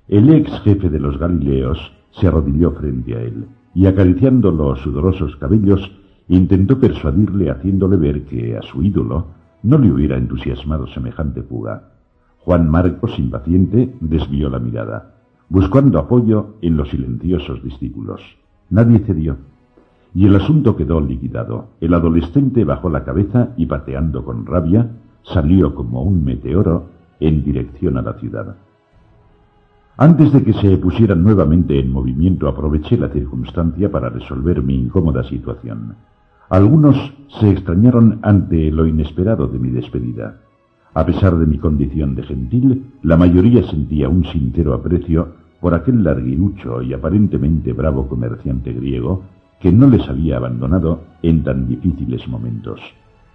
El ex jefe de los Galileos se arrodilló frente a él y acariciando los sudorosos cabellos intentó persuadirle haciéndole ver que a su ídolo no le hubiera entusiasmado semejante fuga. Juan Marcos, impaciente, desvió la mirada, buscando apoyo en los silenciosos discípulos. Nadie cedió. Y el asunto quedó liquidado. El adolescente bajó la cabeza y pateando con rabia, salió como un meteoro en dirección a la ciudad. Antes de que se pusieran nuevamente en movimiento aproveché la circunstancia para resolver mi incómoda situación. Algunos se extrañaron ante lo inesperado de mi despedida. A pesar de mi condición de gentil, la mayoría sentía un sincero aprecio por aquel larguirucho y aparentemente bravo comerciante griego que no les había abandonado en tan difíciles momentos.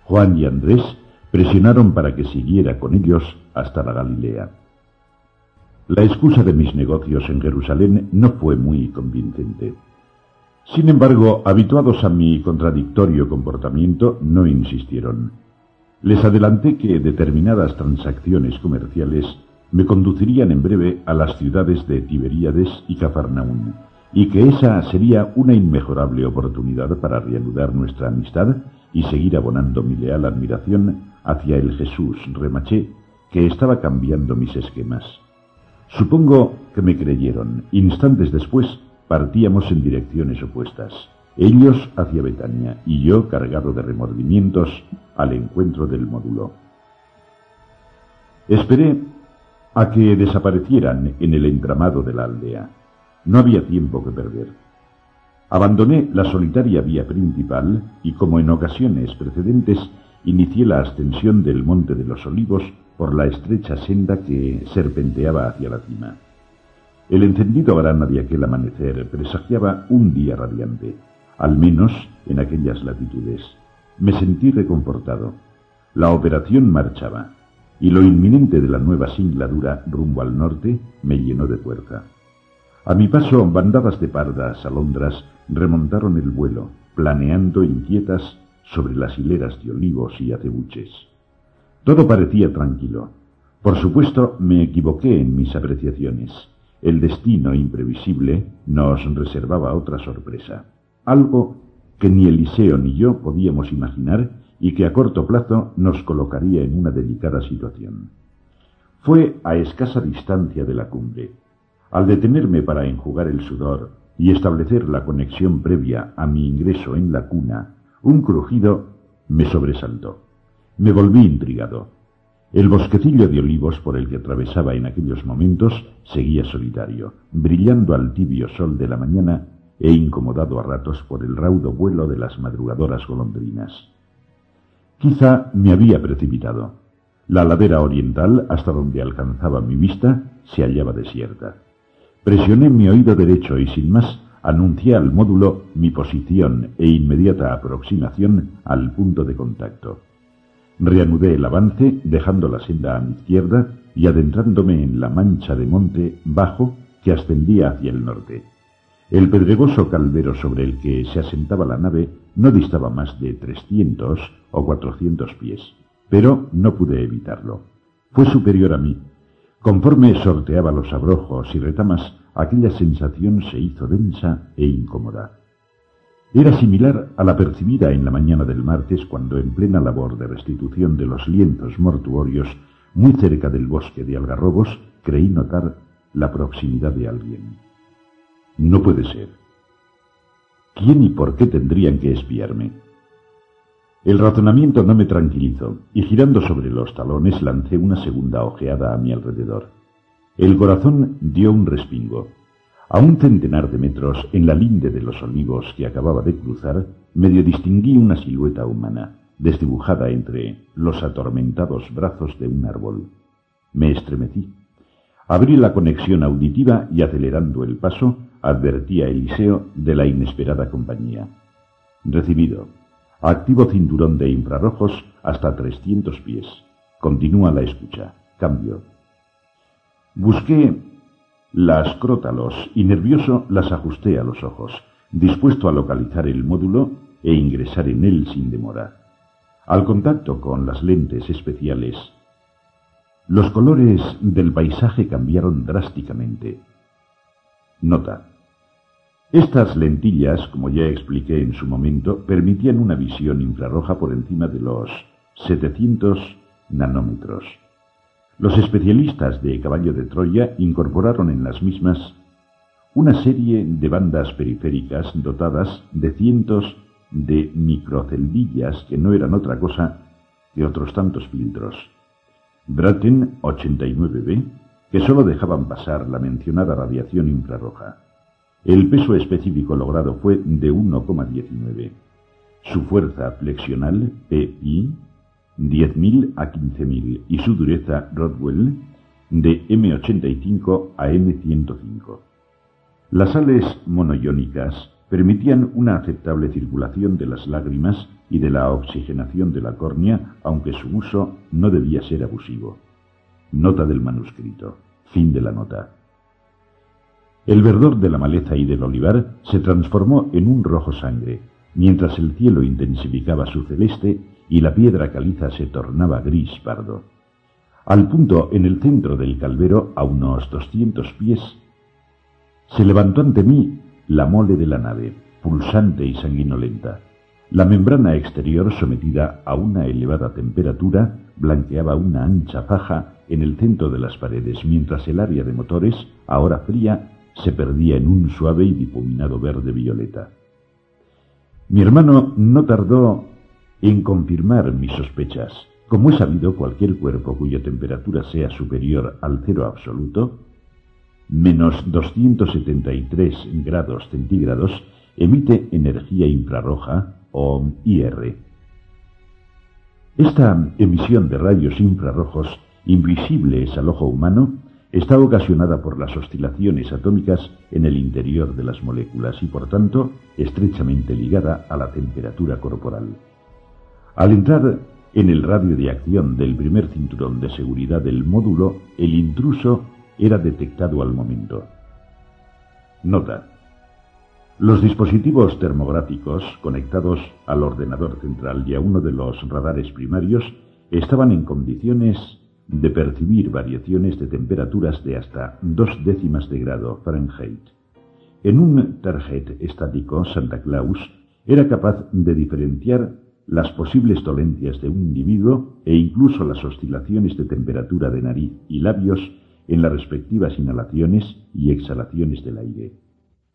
Juan y Andrés presionaron para que siguiera con ellos hasta la Galilea. La excusa de mis negocios en Jerusalén no fue muy convincente. Sin embargo, habituados a mi contradictorio comportamiento, no insistieron. Les adelanté que determinadas transacciones comerciales me conducirían en breve a las ciudades de Tiberíades y Cafarnaún, y que esa sería una inmejorable oportunidad para reanudar nuestra amistad y seguir abonando mi leal admiración hacia el Jesús remaché que estaba cambiando mis esquemas. Supongo que me creyeron. Instantes después Partíamos en direcciones opuestas, ellos hacia Betania y yo cargado de remordimientos al encuentro del módulo. Esperé a que desaparecieran en el entramado de la aldea. No había tiempo que perder. Abandoné la solitaria vía principal y, como en ocasiones precedentes, inicié la ascensión del Monte de los Olivos por la estrecha senda que serpenteaba hacia la cima. El encendido grana de aquel amanecer presagiaba un día radiante, al menos en aquellas latitudes. Me sentí reconfortado. La operación marchaba, y lo inminente de la nueva singladura rumbo al norte me llenó de fuerza. A mi paso, bandadas de pardas alondras remontaron el vuelo, planeando inquietas sobre las hileras de olivos y acebuches. Todo parecía tranquilo. Por supuesto, me equivoqué en mis apreciaciones. El destino imprevisible nos reservaba otra sorpresa, algo que ni Eliseo ni yo podíamos imaginar y que a corto plazo nos colocaría en una delicada situación. Fue a escasa distancia de la cumbre. Al detenerme para enjugar el sudor y establecer la conexión previa a mi ingreso en la cuna, un crujido me sobresaltó. Me volví intrigado. El bosquecillo de olivos por el que atravesaba en aquellos momentos seguía solitario, brillando al tibio sol de la mañana e incomodado a ratos por el raudo vuelo de las madrugadoras golondrinas. Quizá me había precipitado. La ladera oriental, hasta donde alcanzaba mi vista, se hallaba desierta. Presioné mi oído derecho y sin más anuncié al módulo mi posición e inmediata aproximación al punto de contacto. Reanudé el avance, dejando la senda a mi izquierda y adentrándome en la mancha de monte bajo que ascendía hacia el norte. El pedregoso caldero sobre el que se asentaba la nave no distaba más de trescientos o cuatrocientos pies, pero no pude evitarlo. Fue superior a mí. Conforme sorteaba los abrojos y retamas, aquella sensación se hizo densa e incómoda. Era similar a la percibida en la mañana del martes cuando en plena labor de restitución de los lienzos mortuorios, muy cerca del bosque de algarrobos, creí notar la proximidad de alguien. No puede ser. ¿Quién y por qué tendrían que espiarme? El razonamiento no me tranquilizó, y girando sobre los talones lancé una segunda ojeada a mi alrededor. El corazón dio un respingo. A un centenar de metros, en la linde de los olivos que acababa de cruzar, medio distinguí una silueta humana, desdibujada entre los atormentados brazos de un árbol. Me estremecí. Abrí la conexión auditiva y acelerando el paso, advertí a Eliseo de la inesperada compañía. Recibido. Activo cinturón de infrarrojos hasta 300 pies. Continúa la escucha. Cambio. Busqué las crótalos y nervioso las ajusté a los ojos, dispuesto a localizar el módulo e ingresar en él sin demora. Al contacto con las lentes especiales, los colores del paisaje cambiaron drásticamente. Nota. Estas lentillas, como ya expliqué en su momento, permitían una visión infrarroja por encima de los 700 nanómetros. Los especialistas de Caballo de Troya incorporaron en las mismas una serie de bandas periféricas dotadas de cientos de microceldillas que no eran otra cosa que otros tantos filtros. Braten 89b, que sólo dejaban pasar la mencionada radiación infrarroja. El peso específico logrado fue de 1,19. Su fuerza flexional, PI, 10.000 a 15.000 y su dureza Rodwell de M85 a M105. Las sales monoiónicas permitían una aceptable circulación de las lágrimas y de la oxigenación de la córnea, aunque su uso no debía ser abusivo. Nota del manuscrito. Fin de la nota. El verdor de la maleza y del olivar se transformó en un rojo sangre, mientras el cielo intensificaba su celeste y la piedra caliza se tornaba gris pardo. Al punto, en el centro del calvero, a unos doscientos pies, se levantó ante mí la mole de la nave, pulsante y sanguinolenta. La membrana exterior, sometida a una elevada temperatura, blanqueaba una ancha faja en el centro de las paredes, mientras el área de motores, ahora fría, se perdía en un suave y difuminado verde violeta. Mi hermano no tardó en confirmar mis sospechas. Como he sabido, cualquier cuerpo cuya temperatura sea superior al cero absoluto, menos 273 grados centígrados, emite energía infrarroja o IR. Esta emisión de rayos infrarrojos invisibles al ojo humano está ocasionada por las oscilaciones atómicas en el interior de las moléculas y por tanto estrechamente ligada a la temperatura corporal. Al entrar en el radio de acción del primer cinturón de seguridad del módulo, el intruso era detectado al momento. Nota. Los dispositivos termográficos conectados al ordenador central y a uno de los radares primarios estaban en condiciones de percibir variaciones de temperaturas de hasta dos décimas de grado Fahrenheit. En un target estático, Santa Claus era capaz de diferenciar las posibles dolencias de un individuo e incluso las oscilaciones de temperatura de nariz y labios en las respectivas inhalaciones y exhalaciones del aire.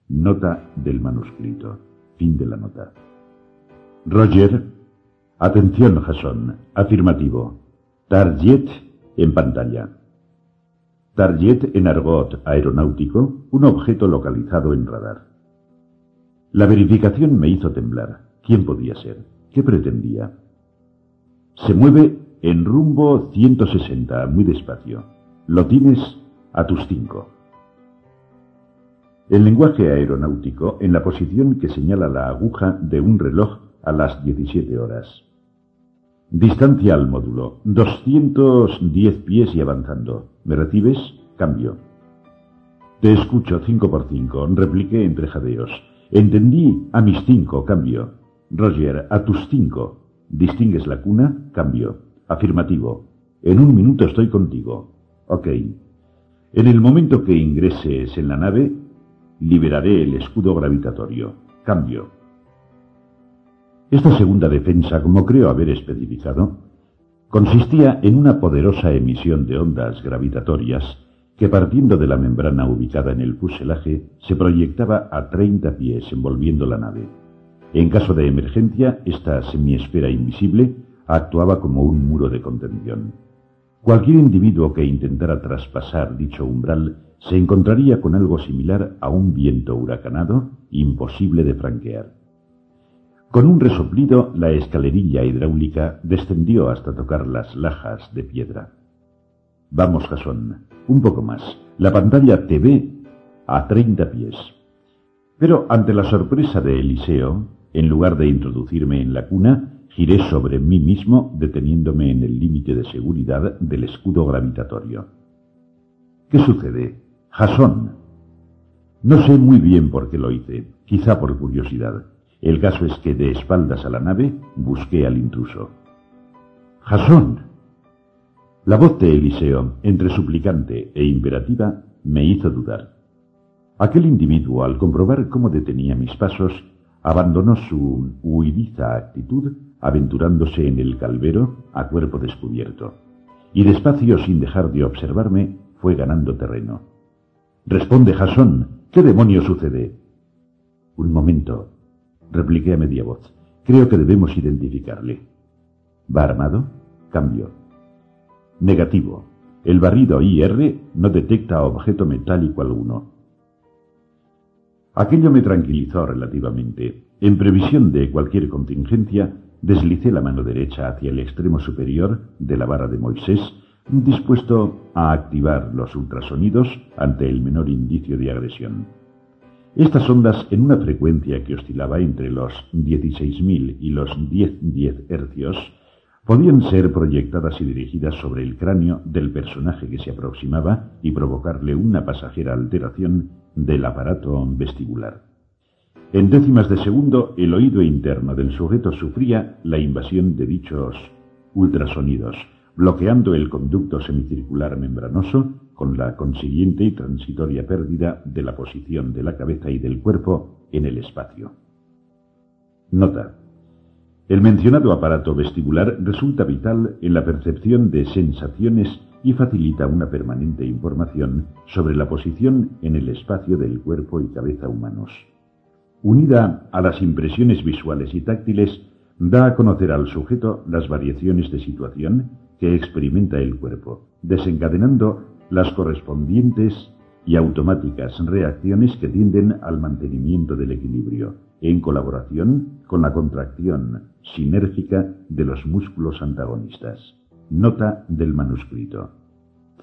Nota del manuscrito. Fin de la nota. Roger Atención, Jason. Afirmativo. Target en pantalla. Target en argot aeronáutico, un objeto localizado en radar. La verificación me hizo temblar. ¿Quién podía ser? ¿Qué pretendía? Se mueve en rumbo 160, muy despacio. Lo tienes a tus cinco. El lenguaje aeronáutico en la posición que señala la aguja de un reloj a las 17 horas. Distancia al módulo, 210 pies y avanzando. ¿Me recibes? Cambio. Te escucho 5 por 5, repliqué entre jadeos. Entendí a mis cinco, cambio. Roger, a tus cinco. ¿Distingues la cuna? Cambio. Afirmativo. En un minuto estoy contigo. Ok. En el momento que ingreses en la nave, liberaré el escudo gravitatorio. Cambio. Esta segunda defensa, como creo haber especificado, consistía en una poderosa emisión de ondas gravitatorias que partiendo de la membrana ubicada en el fuselaje se proyectaba a 30 pies envolviendo la nave. En caso de emergencia, esta semiesfera invisible actuaba como un muro de contención. Cualquier individuo que intentara traspasar dicho umbral se encontraría con algo similar a un viento huracanado imposible de franquear. Con un resoplido, la escalerilla hidráulica descendió hasta tocar las lajas de piedra. Vamos, Jason, un poco más. La pantalla te ve a 30 pies. Pero ante la sorpresa de Eliseo, en lugar de introducirme en la cuna, giré sobre mí mismo, deteniéndome en el límite de seguridad del escudo gravitatorio. ¿Qué sucede? Jason. No sé muy bien por qué lo hice, quizá por curiosidad. El caso es que de espaldas a la nave busqué al intruso. Jason. La voz de Eliseo, entre suplicante e imperativa, me hizo dudar. Aquel individuo, al comprobar cómo detenía mis pasos, abandonó su huidiza actitud, aventurándose en el calvero a cuerpo descubierto, y despacio, sin dejar de observarme, fue ganando terreno. Responde, Jasón, ¿qué demonio sucede? Un momento, repliqué a media voz. Creo que debemos identificarle. ¿Va armado? Cambio. Negativo. El barrido IR no detecta objeto metálico alguno. Aquello me tranquilizó relativamente. En previsión de cualquier contingencia, deslicé la mano derecha hacia el extremo superior de la barra de Moisés, dispuesto a activar los ultrasonidos ante el menor indicio de agresión. Estas ondas, en una frecuencia que oscilaba entre los 16.000 y los 10-10 hercios, podían ser proyectadas y dirigidas sobre el cráneo del personaje que se aproximaba y provocarle una pasajera alteración del aparato vestibular. En décimas de segundo, el oído interno del sujeto sufría la invasión de dichos ultrasonidos, bloqueando el conducto semicircular membranoso con la consiguiente y transitoria pérdida de la posición de la cabeza y del cuerpo en el espacio. Nota. El mencionado aparato vestibular resulta vital en la percepción de sensaciones y facilita una permanente información sobre la posición en el espacio del cuerpo y cabeza humanos. Unida a las impresiones visuales y táctiles, da a conocer al sujeto las variaciones de situación que experimenta el cuerpo, desencadenando las correspondientes y automáticas reacciones que tienden al mantenimiento del equilibrio, en colaboración con la contracción sinérgica de los músculos antagonistas. Nota del manuscrito.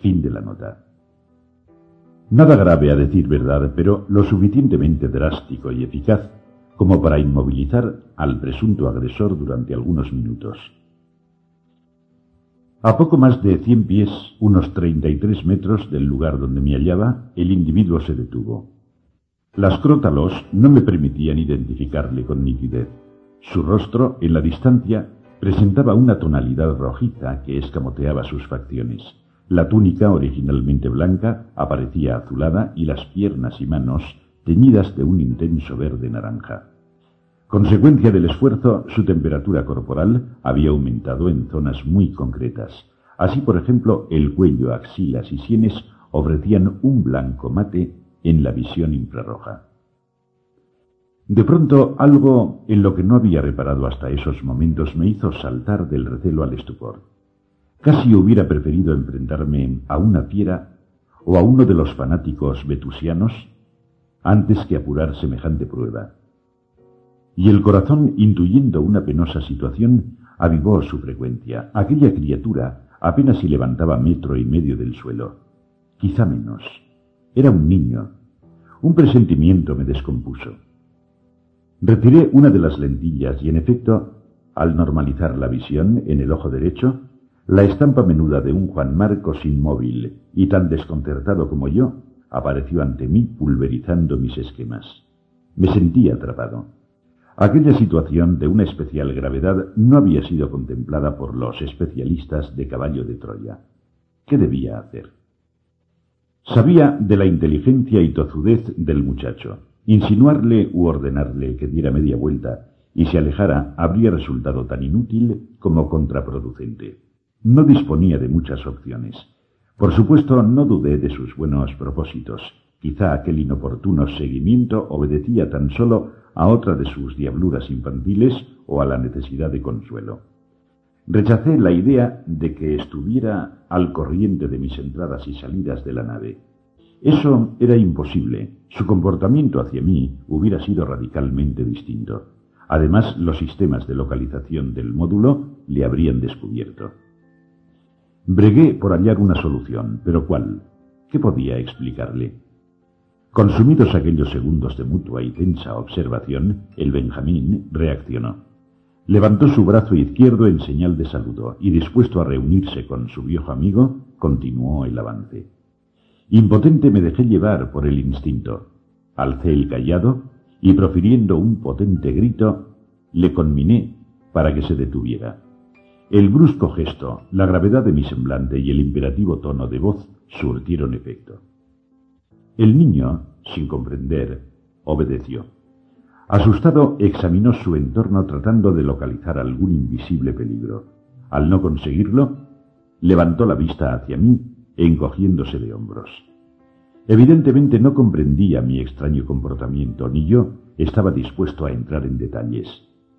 Fin de la nota. Nada grave a decir verdad, pero lo suficientemente drástico y eficaz como para inmovilizar al presunto agresor durante algunos minutos. A poco más de cien pies, unos treinta y tres metros del lugar donde me hallaba, el individuo se detuvo. Las crótalos no me permitían identificarle con nitidez. Su rostro, en la distancia, presentaba una tonalidad rojiza que escamoteaba sus facciones. La túnica, originalmente blanca, aparecía azulada y las piernas y manos teñidas de un intenso verde naranja. Consecuencia del esfuerzo, su temperatura corporal había aumentado en zonas muy concretas. Así, por ejemplo, el cuello, axilas y sienes ofrecían un blanco mate en la visión infrarroja. De pronto algo en lo que no había reparado hasta esos momentos me hizo saltar del recelo al estupor. Casi hubiera preferido enfrentarme a una fiera o a uno de los fanáticos vetusianos antes que apurar semejante prueba. Y el corazón, intuyendo una penosa situación, avivó su frecuencia. Aquella criatura apenas si levantaba metro y medio del suelo, quizá menos. Era un niño. Un presentimiento me descompuso. Retiré una de las lentillas y en efecto, al normalizar la visión en el ojo derecho, la estampa menuda de un Juan Marcos inmóvil y tan desconcertado como yo apareció ante mí pulverizando mis esquemas. Me sentí atrapado. Aquella situación de una especial gravedad no había sido contemplada por los especialistas de caballo de Troya. ¿Qué debía hacer? Sabía de la inteligencia y tozudez del muchacho. Insinuarle u ordenarle que diera media vuelta y se alejara habría resultado tan inútil como contraproducente. No disponía de muchas opciones. Por supuesto, no dudé de sus buenos propósitos. Quizá aquel inoportuno seguimiento obedecía tan solo a otra de sus diabluras infantiles o a la necesidad de consuelo. Rechacé la idea de que estuviera al corriente de mis entradas y salidas de la nave. Eso era imposible. Su comportamiento hacia mí hubiera sido radicalmente distinto. Además, los sistemas de localización del módulo le habrían descubierto. Bregué por hallar una solución, pero ¿cuál? ¿Qué podía explicarle? Consumidos aquellos segundos de mutua y tensa observación, el Benjamín reaccionó. Levantó su brazo izquierdo en señal de saludo y, dispuesto a reunirse con su viejo amigo, continuó el avance. Impotente me dejé llevar por el instinto. Alcé el callado y, profiriendo un potente grito, le conminé para que se detuviera. El brusco gesto, la gravedad de mi semblante y el imperativo tono de voz surtieron efecto. El niño, sin comprender, obedeció. Asustado, examinó su entorno tratando de localizar algún invisible peligro. Al no conseguirlo, levantó la vista hacia mí, encogiéndose de hombros. Evidentemente no comprendía mi extraño comportamiento, ni yo estaba dispuesto a entrar en detalles.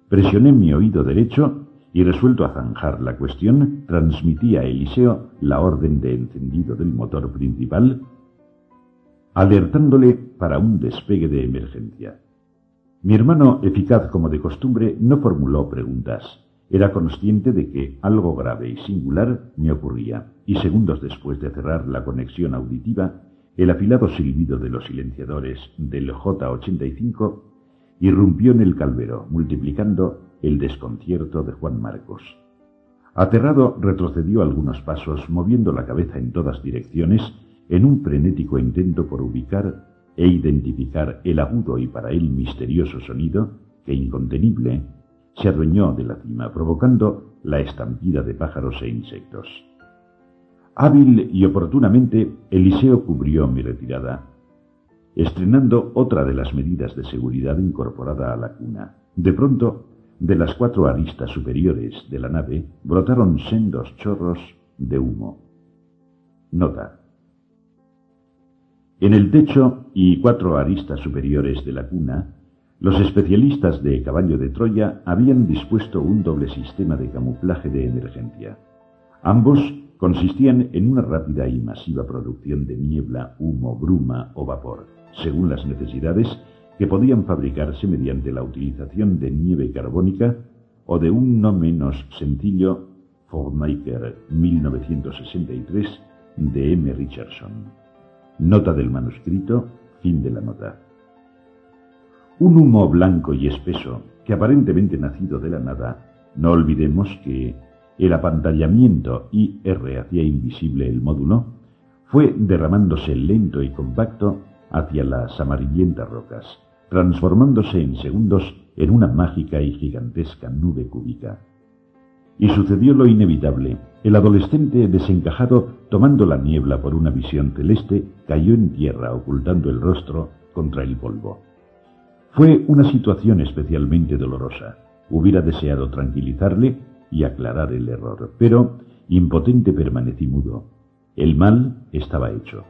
Presioné mi oído derecho y resuelto a zanjar la cuestión, transmití a Eliseo la orden de encendido del motor principal alertándole para un despegue de emergencia. Mi hermano, eficaz como de costumbre, no formuló preguntas. Era consciente de que algo grave y singular me ocurría, y segundos después de cerrar la conexión auditiva, el afilado silbido de los silenciadores del J-85 irrumpió en el calvero, multiplicando el desconcierto de Juan Marcos. Aterrado, retrocedió algunos pasos, moviendo la cabeza en todas direcciones en un frenético intento por ubicar e identificar el agudo y para él misterioso sonido que, incontenible, se adueñó de la cima, provocando la estampida de pájaros e insectos. Hábil y oportunamente, Eliseo cubrió mi retirada, estrenando otra de las medidas de seguridad incorporada a la cuna. De pronto, de las cuatro aristas superiores de la nave brotaron sendos chorros de humo. Nota. En el techo y cuatro aristas superiores de la cuna, los especialistas de caballo de Troya habían dispuesto un doble sistema de camuflaje de emergencia. Ambos consistían en una rápida y masiva producción de niebla, humo, bruma o vapor, según las necesidades que podían fabricarse mediante la utilización de nieve carbónica o de un no menos sencillo Fogmaker 1963 de M. Richardson. Nota del manuscrito, fin de la nota. Un humo blanco y espeso, que aparentemente nacido de la nada, no olvidemos que el apantallamiento IR hacía invisible el módulo, fue derramándose lento y compacto hacia las amarillentas rocas, transformándose en segundos en una mágica y gigantesca nube cúbica. Y sucedió lo inevitable. El adolescente desencajado, tomando la niebla por una visión celeste, cayó en tierra ocultando el rostro contra el polvo. Fue una situación especialmente dolorosa. Hubiera deseado tranquilizarle y aclarar el error, pero impotente permanecí mudo. El mal estaba hecho.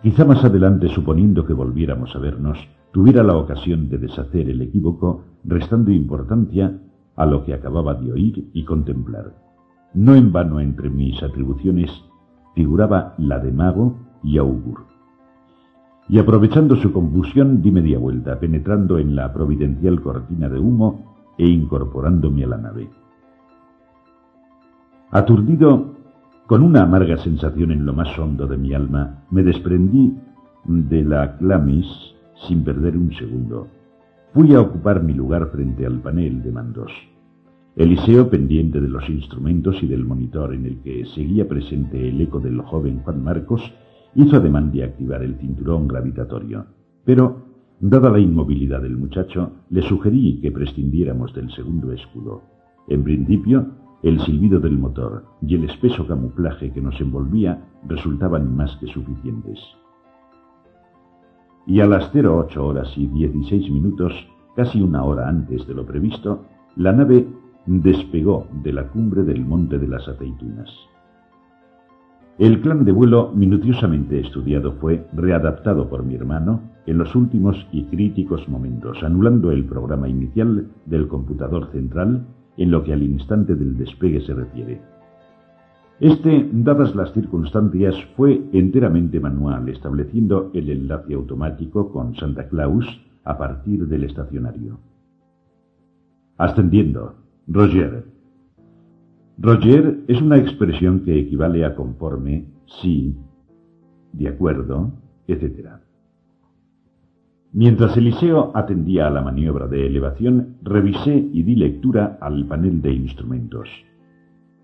Quizá más adelante, suponiendo que volviéramos a vernos, tuviera la ocasión de deshacer el equívoco, restando importancia a lo que acababa de oír y contemplar. No en vano entre mis atribuciones figuraba la de mago y augur. Y aprovechando su confusión di media vuelta, penetrando en la providencial cortina de humo e incorporándome a la nave. Aturdido, con una amarga sensación en lo más hondo de mi alma, me desprendí de la clamis sin perder un segundo. Fui a ocupar mi lugar frente al panel de mandos. Eliseo, pendiente de los instrumentos y del monitor en el que seguía presente el eco del joven Juan Marcos, hizo ademán de activar el cinturón gravitatorio. Pero, dada la inmovilidad del muchacho, le sugerí que prescindiéramos del segundo escudo. En principio, el silbido del motor y el espeso camuflaje que nos envolvía resultaban más que suficientes. Y a las 08 horas y 16 minutos, casi una hora antes de lo previsto, la nave despegó de la cumbre del Monte de las Aceitunas. El plan de vuelo minuciosamente estudiado fue readaptado por mi hermano en los últimos y críticos momentos, anulando el programa inicial del computador central en lo que al instante del despegue se refiere. Este, dadas las circunstancias, fue enteramente manual, estableciendo el enlace automático con Santa Claus a partir del estacionario. Ascendiendo, Roger. Roger es una expresión que equivale a conforme, sí, de acuerdo, etc. Mientras Eliseo atendía a la maniobra de elevación, revisé y di lectura al panel de instrumentos.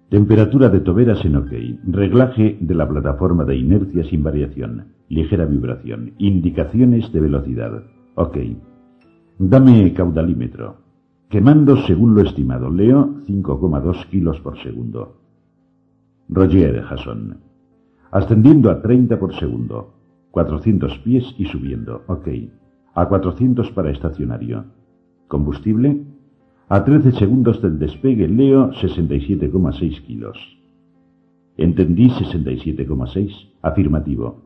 Temperatura de toberas en OK. Reglaje de la plataforma de inercia sin variación. Ligera vibración. Indicaciones de velocidad. OK. Dame caudalímetro. Quemando según lo estimado. Leo 5,2 kilos por segundo. Roger Jason. Ascendiendo a 30 por segundo. 400 pies y subiendo. Ok. A 400 para estacionario. Combustible. A 13 segundos del despegue leo 67,6 kilos. Entendí 67,6. Afirmativo.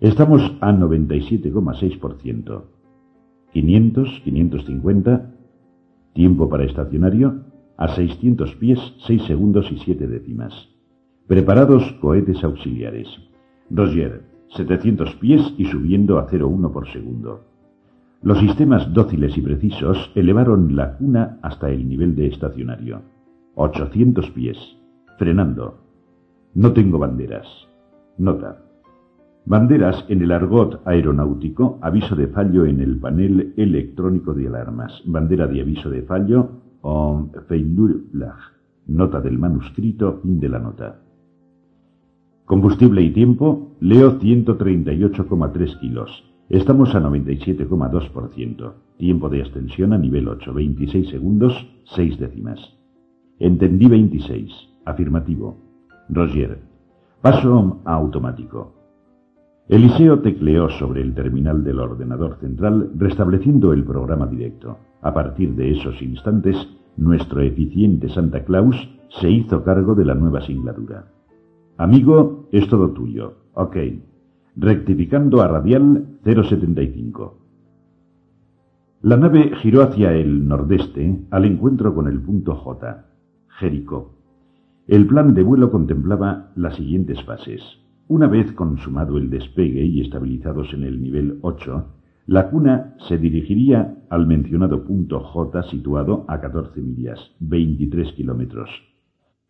Estamos a 97,6%. 500, 550, Tiempo para estacionario a 600 pies, 6 segundos y 7 décimas. Preparados cohetes auxiliares. Roger, 700 pies y subiendo a 0,1 por segundo. Los sistemas dóciles y precisos elevaron la cuna hasta el nivel de estacionario. 800 pies. Frenando. No tengo banderas. Nota. Banderas en el argot aeronáutico, aviso de fallo en el panel electrónico de alarmas. Bandera de aviso de fallo o. Nota del manuscrito, fin de la nota. Combustible y tiempo, leo 138,3 kilos. Estamos a 97,2%. Tiempo de extensión a nivel 8, 26 segundos, 6 décimas. Entendí 26. Afirmativo. Roger. Paso a automático. Eliseo tecleó sobre el terminal del ordenador central restableciendo el programa directo. A partir de esos instantes, nuestro eficiente Santa Claus se hizo cargo de la nueva singladura. Amigo, es todo tuyo. Ok. Rectificando a radial 075. La nave giró hacia el nordeste al encuentro con el punto J, Jericó. El plan de vuelo contemplaba las siguientes fases. Una vez consumado el despegue y estabilizados en el nivel 8, la cuna se dirigiría al mencionado punto J situado a 14 millas, 23 kilómetros.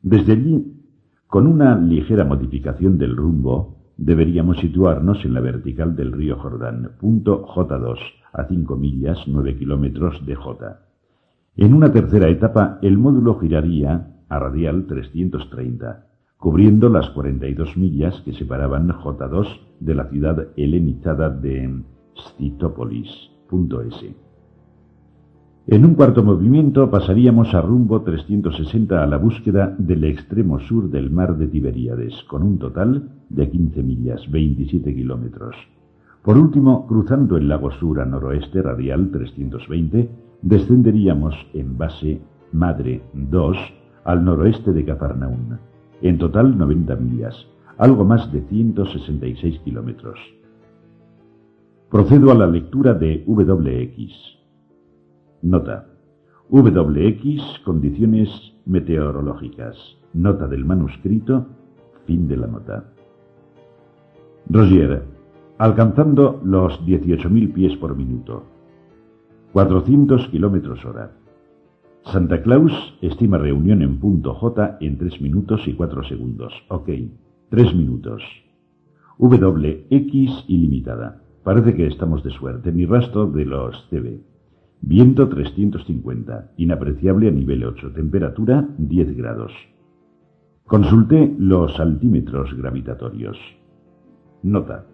Desde allí, con una ligera modificación del rumbo, deberíamos situarnos en la vertical del río Jordán, punto J2, a 5 millas, 9 kilómetros de J. En una tercera etapa, el módulo giraría a radial 330, cubriendo las 42 millas que separaban J2 de la ciudad helenizada de Stitópolis.s. En un cuarto movimiento pasaríamos a rumbo 360 a la búsqueda del extremo sur del mar de Tiberíades, con un total de 15 millas, 27 kilómetros. Por último, cruzando el lago sur a noroeste radial 320, descenderíamos en base Madre 2 al noroeste de Cafarnaún. En total 90 millas, algo más de 166 kilómetros. Procedo a la lectura de WX. Nota. WX, condiciones meteorológicas. Nota del manuscrito, fin de la nota. Rogier, alcanzando los 18.000 pies por minuto. 400 kilómetros hora. Santa Claus estima reunión en punto J en 3 minutos y 4 segundos. Ok, 3 minutos. WX ilimitada. Parece que estamos de suerte. Mi rastro de los CB. Viento 350. Inapreciable a nivel 8. Temperatura 10 grados. Consulté los altímetros gravitatorios. Nota.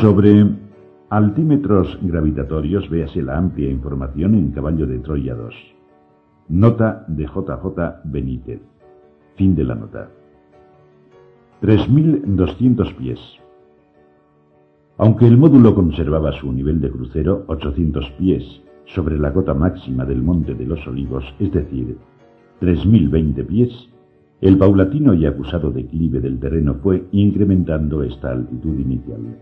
Sobre altímetros gravitatorios véase la amplia información en Caballo de Troya 2. Nota de JJ Benítez. Fin de la nota. 3.200 pies. Aunque el módulo conservaba su nivel de crucero 800 pies sobre la cota máxima del Monte de los Olivos, es decir, 3.020 pies, el paulatino y acusado declive del terreno fue incrementando esta altitud inicial.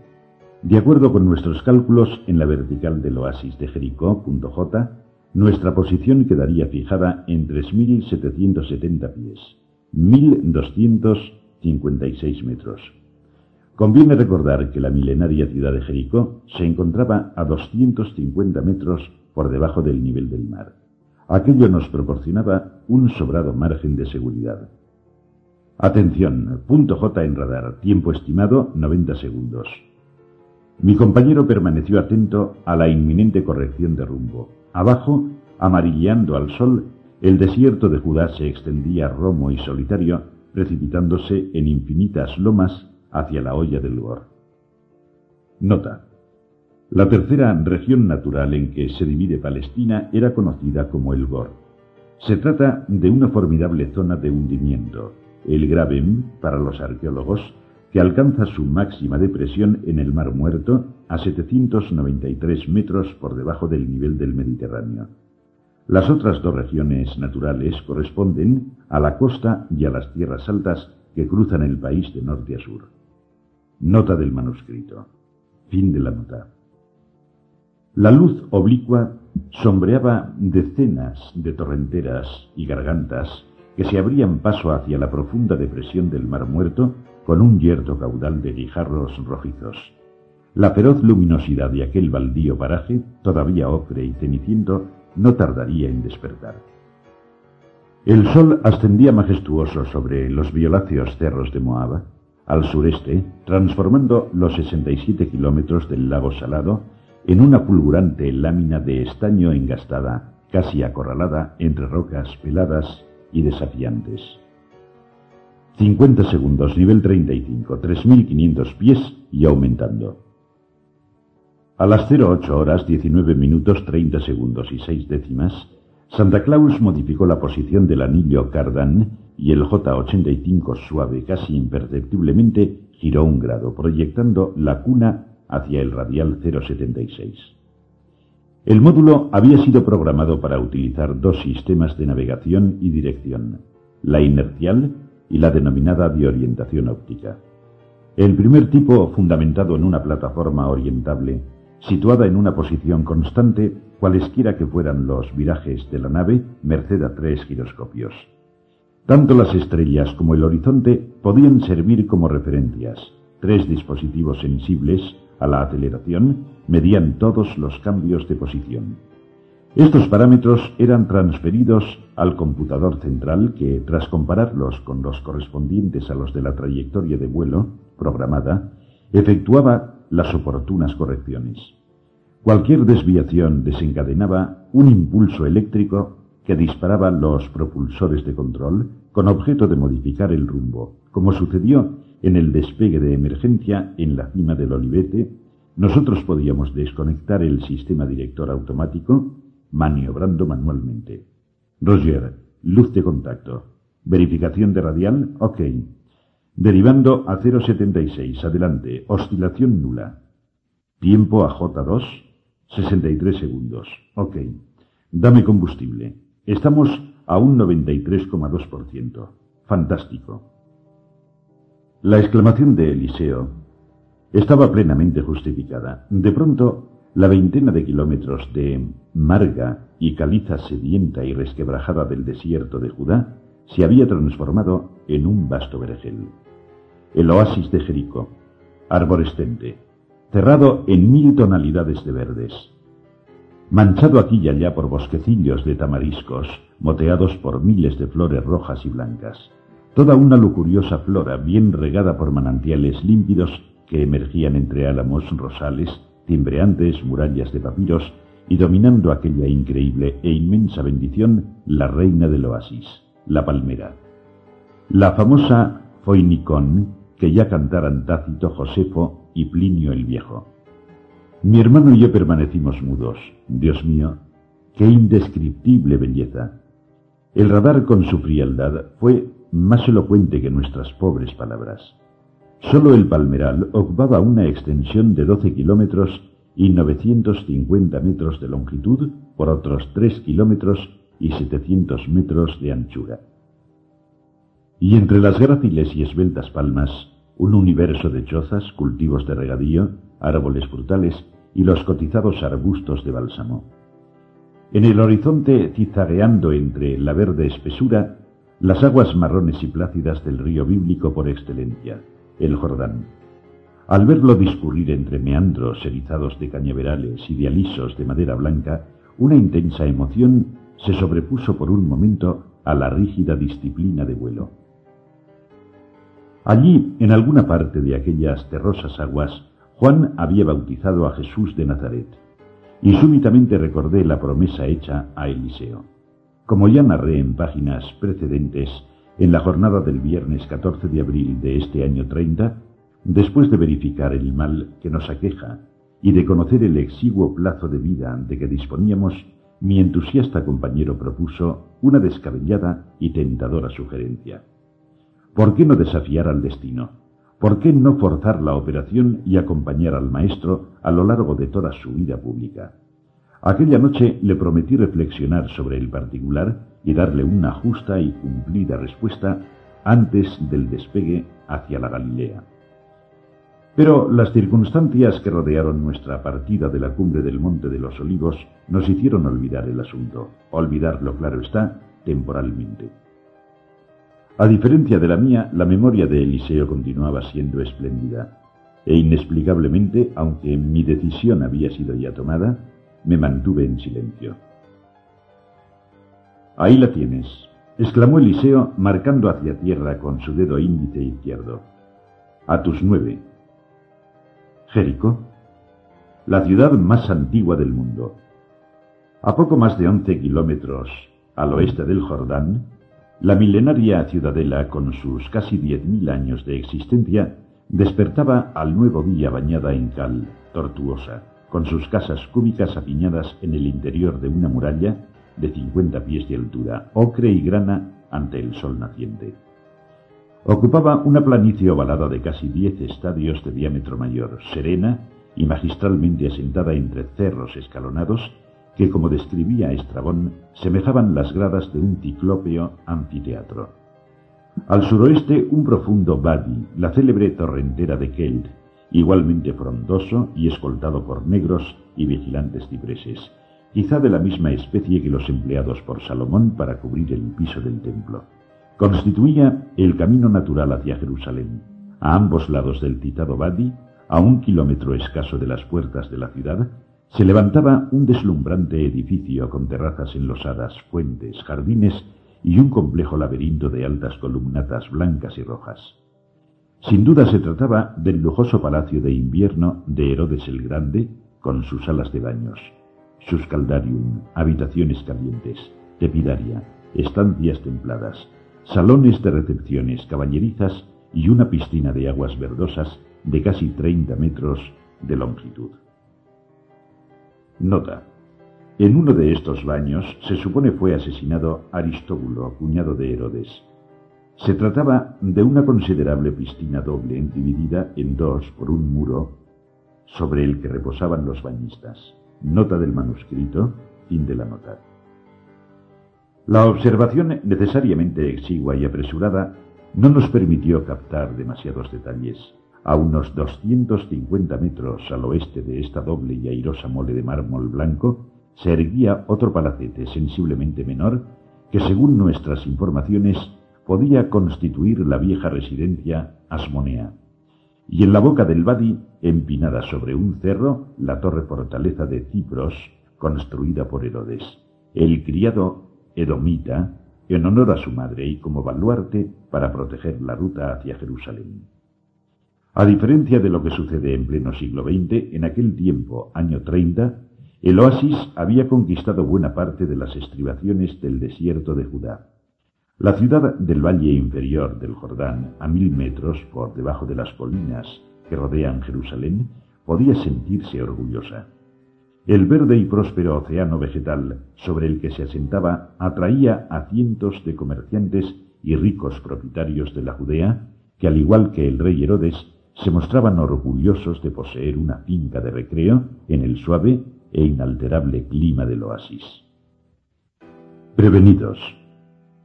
De acuerdo con nuestros cálculos, en la vertical del oasis de Jericó, J, nuestra posición quedaría fijada en 3.770 pies, 1.256 metros. Conviene recordar que la milenaria ciudad de Jericó se encontraba a 250 metros por debajo del nivel del mar. Aquello nos proporcionaba un sobrado margen de seguridad. Atención, punto J en radar, tiempo estimado 90 segundos. Mi compañero permaneció atento a la inminente corrección de rumbo. Abajo, amarilleando al sol, el desierto de Judá se extendía romo y solitario, precipitándose en infinitas lomas hacia la olla del Gor. Nota. La tercera región natural en que se divide Palestina era conocida como el Gor. Se trata de una formidable zona de hundimiento, el Graben, para los arqueólogos, que alcanza su máxima depresión en el Mar Muerto a 793 metros por debajo del nivel del Mediterráneo. Las otras dos regiones naturales corresponden a la costa y a las tierras altas que cruzan el país de norte a sur. Nota del manuscrito. Fin de la nota. La luz oblicua sombreaba decenas de torrenteras y gargantas que se abrían paso hacia la profunda depresión del Mar Muerto con un yerto caudal de guijarros rojizos. La feroz luminosidad de aquel baldío paraje, todavía ocre y ceniciento, no tardaría en despertar. El sol ascendía majestuoso sobre los violáceos cerros de Moab, al sureste, transformando los 67 kilómetros del lago Salado en una fulgurante lámina de estaño engastada, casi acorralada entre rocas peladas y desafiantes. 50 segundos, nivel 35, 3.500 pies y aumentando. A las 08 horas 19 minutos 30 segundos y 6 décimas, Santa Claus modificó la posición del anillo Cardan y el J85 suave casi imperceptiblemente giró un grado, proyectando la cuna hacia el radial 076. El módulo había sido programado para utilizar dos sistemas de navegación y dirección, la inercial y la denominada de orientación óptica. El primer tipo, fundamentado en una plataforma orientable, situada en una posición constante, cualesquiera que fueran los virajes de la nave, merced a tres giroscopios. Tanto las estrellas como el horizonte podían servir como referencias, tres dispositivos sensibles a la aceleración medían todos los cambios de posición. Estos parámetros eran transferidos al computador central que, tras compararlos con los correspondientes a los de la trayectoria de vuelo programada, efectuaba las oportunas correcciones. Cualquier desviación desencadenaba un impulso eléctrico que disparaba los propulsores de control con objeto de modificar el rumbo, como sucedió en el despegue de emergencia en la cima del Olivete, nosotros podíamos desconectar el sistema director automático maniobrando manualmente. Roger, luz de contacto. Verificación de radial, ok. Derivando a 0,76, adelante, oscilación nula. Tiempo a J2, 63 segundos, ok. Dame combustible. Estamos a un 93,2%. Fantástico. La exclamación de Eliseo estaba plenamente justificada. De pronto, la veintena de kilómetros de marga y caliza sedienta y resquebrajada del desierto de Judá se había transformado en un vasto vergel. El oasis de Jericó, arborescente, cerrado en mil tonalidades de verdes, manchado aquí y allá por bosquecillos de tamariscos, moteados por miles de flores rojas y blancas, toda una lujuriosa flora bien regada por manantiales límpidos que emergían entre álamos, rosales, timbreantes murallas de papiros y dominando aquella increíble e inmensa bendición, la reina del oasis, la palmera. La famosa Foinicón que ya cantaran Tácito, Josefo y Plinio el Viejo. Mi hermano y yo permanecimos mudos. Dios mío, qué indescriptible belleza. El radar con su frialdad fue más elocuente que nuestras pobres palabras. Solo el palmeral ocupaba una extensión de 12 kilómetros y 950 metros de longitud por otros 3 kilómetros y 700 metros de anchura. Y entre las gráciles y esbeltas palmas, un universo de chozas, cultivos de regadío, árboles frutales y los cotizados arbustos de bálsamo. En el horizonte, cizagueando entre la verde espesura, las aguas marrones y plácidas del río bíblico por excelencia, el Jordán. Al verlo discurrir entre meandros erizados de cañaverales y de alisos de madera blanca, una intensa emoción se sobrepuso por un momento a la rígida disciplina de vuelo. Allí, en alguna parte de aquellas terrosas aguas, Juan había bautizado a Jesús de Nazaret, y súbitamente recordé la promesa hecha a Eliseo. Como ya narré en páginas precedentes, en la jornada del viernes 14 de abril de este año 30, después de verificar el mal que nos aqueja y de conocer el exiguo plazo de vida de que disponíamos, mi entusiasta compañero propuso una descabellada y tentadora sugerencia. ¿Por qué no desafiar al destino? ¿Por qué no forzar la operación y acompañar al maestro a lo largo de toda su vida pública? Aquella noche le prometí reflexionar sobre el particular y darle una justa y cumplida respuesta antes del despegue hacia la Galilea. Pero las circunstancias que rodearon nuestra partida de la cumbre del Monte de los Olivos nos hicieron olvidar el asunto, olvidarlo, claro está, temporalmente. A diferencia de la mía, la memoria de Eliseo continuaba siendo espléndida, e inexplicablemente, aunque mi decisión había sido ya tomada, me mantuve en silencio. Ahí la tienes, exclamó Eliseo, marcando hacia tierra con su dedo índice izquierdo. A tus nueve. Jericó, la ciudad más antigua del mundo. A poco más de once kilómetros al oeste del Jordán, la milenaria ciudadela, con sus casi diez mil años de existencia, despertaba al nuevo día bañada en cal, tortuosa, con sus casas cúbicas apiñadas en el interior de una muralla de cincuenta pies de altura, ocre y grana ante el sol naciente. Ocupaba una planicie ovalada de casi diez estadios de diámetro mayor, serena y magistralmente asentada entre cerros escalonados que, como describía Estrabón, semejaban las gradas de un ciclópeo anfiteatro. Al suroeste, un profundo vadi, la célebre torrentera de Keld, igualmente frondoso y escoltado por negros y vigilantes cipreses, quizá de la misma especie que los empleados por Salomón para cubrir el piso del templo. Constituía el camino natural hacia Jerusalén. A ambos lados del citado Vadi, a un kilómetro escaso de las puertas de la ciudad, se levantaba un deslumbrante edificio con terrazas enlosadas, fuentes, jardines y un complejo laberinto de altas columnatas blancas y rojas. Sin duda se trataba del lujoso palacio de invierno de Herodes el Grande, con sus salas de baños, sus caldarium, habitaciones calientes, tepidaria, estancias templadas, salones de recepciones caballerizas y una piscina de aguas verdosas de casi 30 metros de longitud. Nota. En uno de estos baños se supone fue asesinado Aristóbulo, cuñado de Herodes. Se trataba de una considerable piscina doble, dividida en dos por un muro sobre el que reposaban los bañistas. Nota del manuscrito, fin de la nota. La observación necesariamente exigua y apresurada no nos permitió captar demasiados detalles. A unos 250 metros al oeste de esta doble y airosa mole de mármol blanco, se erguía otro palacete sensiblemente menor que, según nuestras informaciones, podía constituir la vieja residencia asmonea. Y en la boca del Badi, empinada sobre un cerro, la torre fortaleza de Cipros, construida por Herodes, el criado en honor a su madre y como baluarte para proteger la ruta hacia Jerusalén. A diferencia de lo que sucede en pleno siglo XX, en aquel tiempo, año 30, el oasis había conquistado buena parte de las estribaciones del desierto de Judá. La ciudad del valle inferior del Jordán, a mil metros por debajo de las colinas que rodean Jerusalén, podía sentirse orgullosa. El verde y próspero océano vegetal sobre el que se asentaba atraía a cientos de comerciantes y ricos propietarios de la Judea, que al igual que el rey Herodes, se mostraban orgullosos de poseer una finca de recreo en el suave e inalterable clima del oasis. Prevenidos.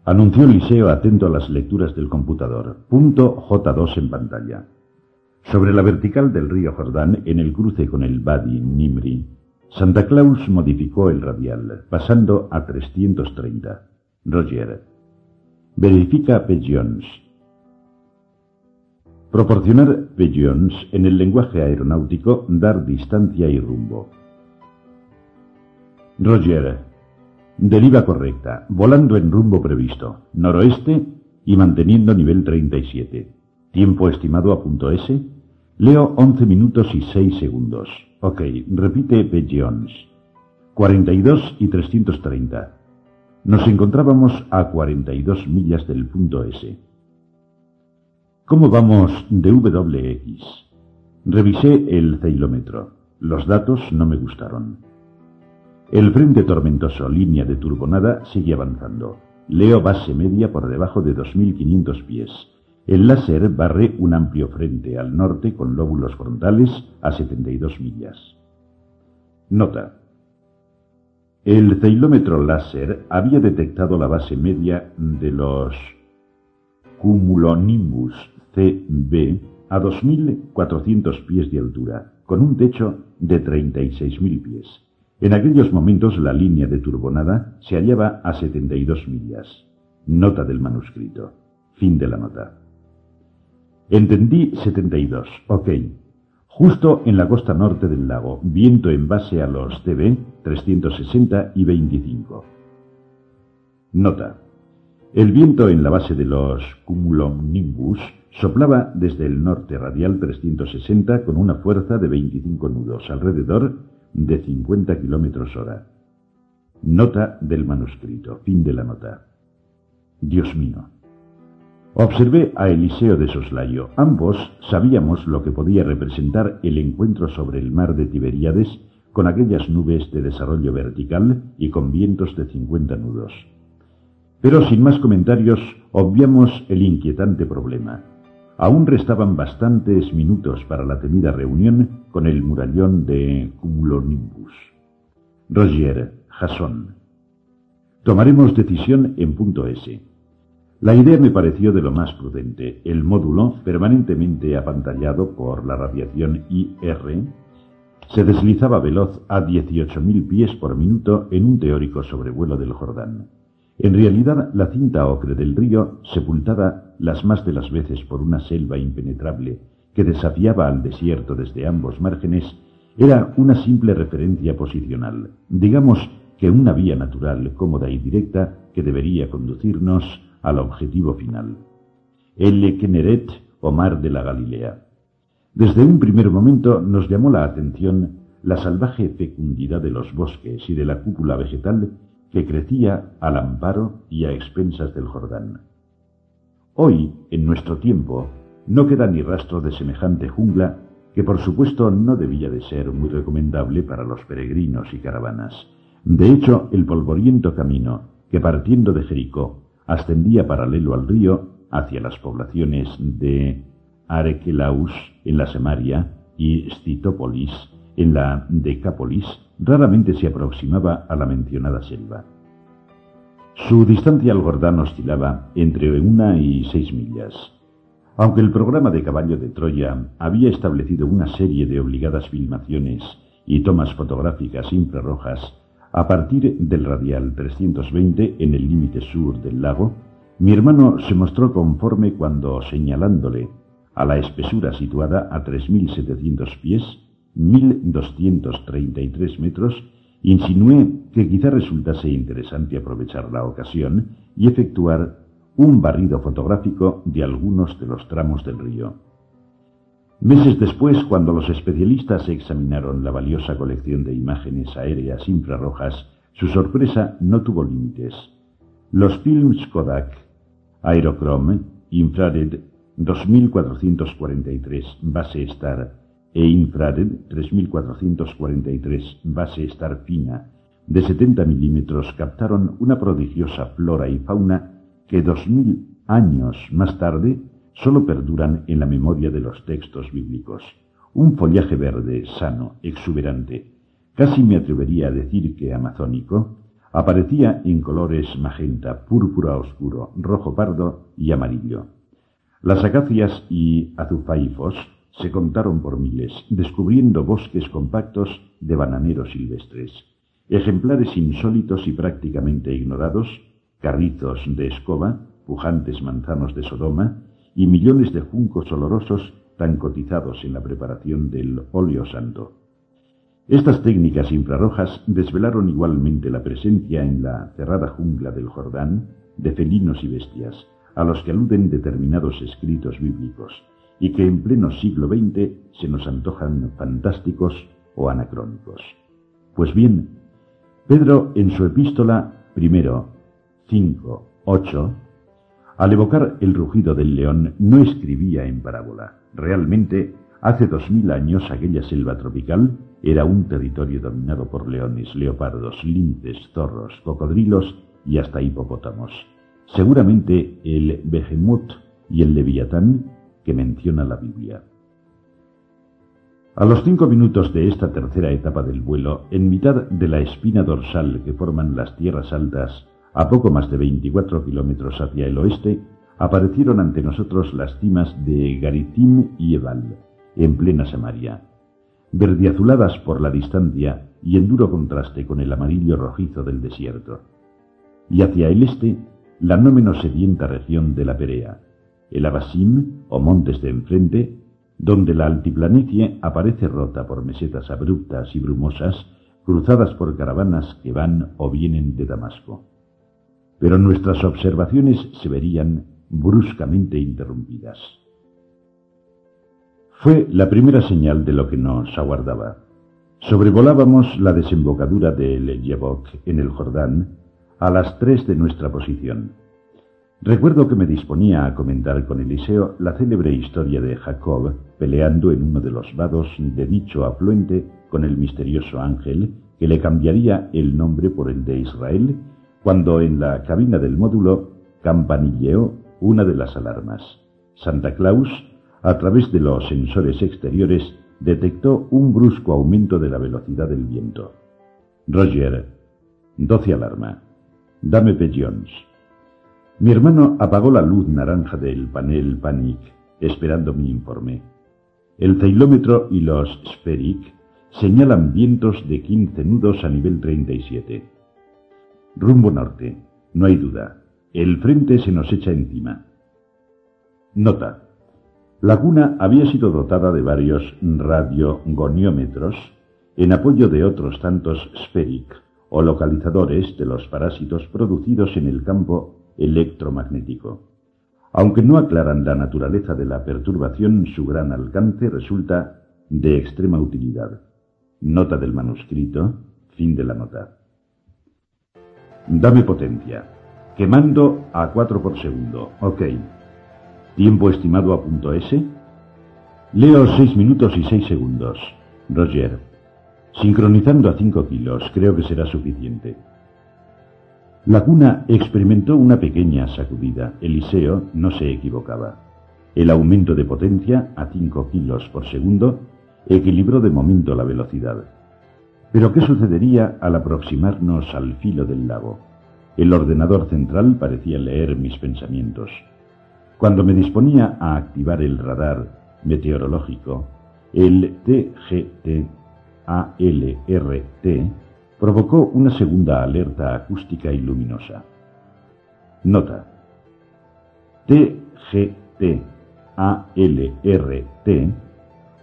Anunció Eliseo atento a las lecturas del computador. Punto J2 en pantalla. Sobre la vertical del río Jordán, en el cruce con el Badi Nimri, Santa Claus modificó el radial, pasando a 330. Roger. Verifica Jones. Proporcionar Jones en el lenguaje aeronáutico, dar distancia y rumbo. Roger. Deriva correcta, volando en rumbo previsto, noroeste y manteniendo nivel 37. Tiempo estimado a punto S. Leo 11 minutos y 6 segundos. Ok, repite P. Jones. 42 y 330. Nos encontrábamos a 42 millas del punto S. ¿Cómo vamos de WX? Revisé el ceilómetro. Los datos no me gustaron. El frente tormentoso, línea de turbonada, sigue avanzando. Leo base media por debajo de 2.500 pies. El láser barre un amplio frente al norte con lóbulos frontales a 72 millas. Nota. El ceilómetro láser había detectado la base media de los cumulonimbus CB a 2.400 pies de altura, con un techo de 36.000 pies. En aquellos momentos la línea de turbonada se hallaba a 72 millas. Nota del manuscrito. Fin de la nota. Entendí 72. Ok. Justo en la costa norte del lago, viento en base a los CB 360 y 25. Nota. El viento en la base de los cumulonimbus soplaba desde el norte radial 360 con una fuerza de 25 nudos, alrededor de 50 kilómetros hora. Nota del manuscrito. Fin de la nota. Dios mío. Observé a Eliseo de Soslayo. Ambos sabíamos lo que podía representar el encuentro sobre el mar de Tiberíades con aquellas nubes de desarrollo vertical y con vientos de 50 nudos. Pero sin más comentarios, obviamos el inquietante problema. Aún restaban bastantes minutos para la temida reunión con el murallón de Cumulonimbus. Roger, Jason. Tomaremos decisión en punto S. La idea me pareció de lo más prudente. El módulo, permanentemente apantallado por la radiación IR, se deslizaba veloz a 18.000 pies por minuto en un teórico sobrevuelo del Jordán. En realidad, la cinta ocre del río, sepultada las más de las veces por una selva impenetrable que desafiaba al desierto desde ambos márgenes, era una simple referencia posicional, digamos que una vía natural, cómoda y directa que debería conducirnos al objetivo final, el Keneret o Mar de la Galilea. Desde un primer momento nos llamó la atención la salvaje fecundidad de los bosques y de la cúpula vegetal que crecía al amparo y a expensas del Jordán. Hoy, en nuestro tiempo, no queda ni rastro de semejante jungla que por supuesto no debía de ser muy recomendable para los peregrinos y caravanas. De hecho, el polvoriento camino que partiendo de Jericó ascendía paralelo al río hacia las poblaciones de Arequelaus en la Samaria y Stitópolis en la Decápolis, raramente se aproximaba a la mencionada selva. Su distancia al Jordán oscilaba entre una y seis millas. Aunque el programa de Caballo de Troya había establecido una serie de obligadas filmaciones y tomas fotográficas infrarrojas a partir del radial 320 en el límite sur del lago, mi hermano se mostró conforme cuando, señalándole a la espesura situada a 3.700 pies, 1.233 metros, insinué que quizá resultase interesante aprovechar la ocasión y efectuar un barrido fotográfico de algunos de los tramos del río. Meses después, cuando los especialistas examinaron la valiosa colección de imágenes aéreas infrarrojas, su sorpresa no tuvo límites. Los films Kodak, Aerochrome, Infrared 2443 base Star e Infrared 3443 base Star fina de 70 milímetros captaron una prodigiosa flora y fauna que dos mil años más tarde sólo perduran en la memoria de los textos bíblicos. Un follaje verde, sano, exuberante, casi me atrevería a decir que amazónico, aparecía en colores magenta, púrpura oscuro, rojo pardo y amarillo. Las acacias y azufaifos se contaron por miles, descubriendo bosques compactos de bananeros silvestres, ejemplares insólitos y prácticamente ignorados, carrizos de escoba, pujantes manzanos de Sodoma y millones de juncos olorosos tan cotizados en la preparación del óleo santo. Estas técnicas infrarrojas desvelaron igualmente la presencia en la cerrada jungla del Jordán de felinos y bestias, a los que aluden determinados escritos bíblicos, y que en pleno siglo XX se nos antojan fantásticos o anacrónicos. Pues bien, Pedro en su epístola primero 5, 8, al evocar el rugido del león no escribía en parábola. Realmente, hace dos mil años aquella selva tropical era un territorio dominado por leones, leopardos, linces, zorros, cocodrilos y hasta hipopótamos. Seguramente el Behemoth y el Leviatán que menciona la Biblia. A los cinco minutos de esta tercera etapa del vuelo, en mitad de la espina dorsal que forman las tierras altas, a poco más de 24 kilómetros hacia el oeste, aparecieron ante nosotros las cimas de Garizim y Ebal, en plena Samaria, verdiazuladas por la distancia y en duro contraste con el amarillo rojizo del desierto. Y hacia el este, la no menos sedienta región de la Perea, el Abasim o montes de enfrente, donde la altiplanicie aparece rota por mesetas abruptas y brumosas, cruzadas por caravanas que van o vienen de Damasco. Pero nuestras observaciones se verían bruscamente interrumpidas. Fue la primera señal de lo que nos aguardaba. Sobrevolábamos la desembocadura del Yabok en el Jordán a las tres de nuestra posición. Recuerdo que me disponía a comentar con Eliseo la célebre historia de Jacob peleando en uno de los vados de dicho afluente con el misterioso ángel que le cambiaría el nombre por el de Israel cuando en la cabina del módulo campanilleó una de las alarmas. Santa Claus, a través de los sensores exteriores, detectó un brusco aumento de la velocidad del viento. Roger, doce alarma. Dame Jones. Mi hermano apagó la luz naranja del panel Panic, esperando mi informe. El ceilómetro y los Spheric señalan vientos de 15 nudos a nivel 37. Rumbo norte, no hay duda. El frente se nos echa encima. Nota. La cuna había sido dotada de varios radiogoniómetros en apoyo de otros tantos Spheric o localizadores de los parásitos producidos en el campo electromagnético. Aunque no aclaran la naturaleza de la perturbación, su gran alcance resulta de extrema utilidad. Nota del manuscrito, fin de la nota. Dame potencia. Quemando a 4 por segundo. Ok. Tiempo estimado a punto S. Leo 6 minutos y 6 segundos. Roger. Sincronizando a 5 kilos, creo que será suficiente. La cuna experimentó una pequeña sacudida. Eliseo no se equivocaba. El aumento de potencia a 5 kilos por segundo equilibró de momento la velocidad. Pero ¿qué sucedería al aproximarnos al filo del lago? El ordenador central parecía leer mis pensamientos. Cuando me disponía a activar el radar meteorológico, el TGT ALRT provocó una segunda alerta acústica y luminosa. Nota. TGT ALRT,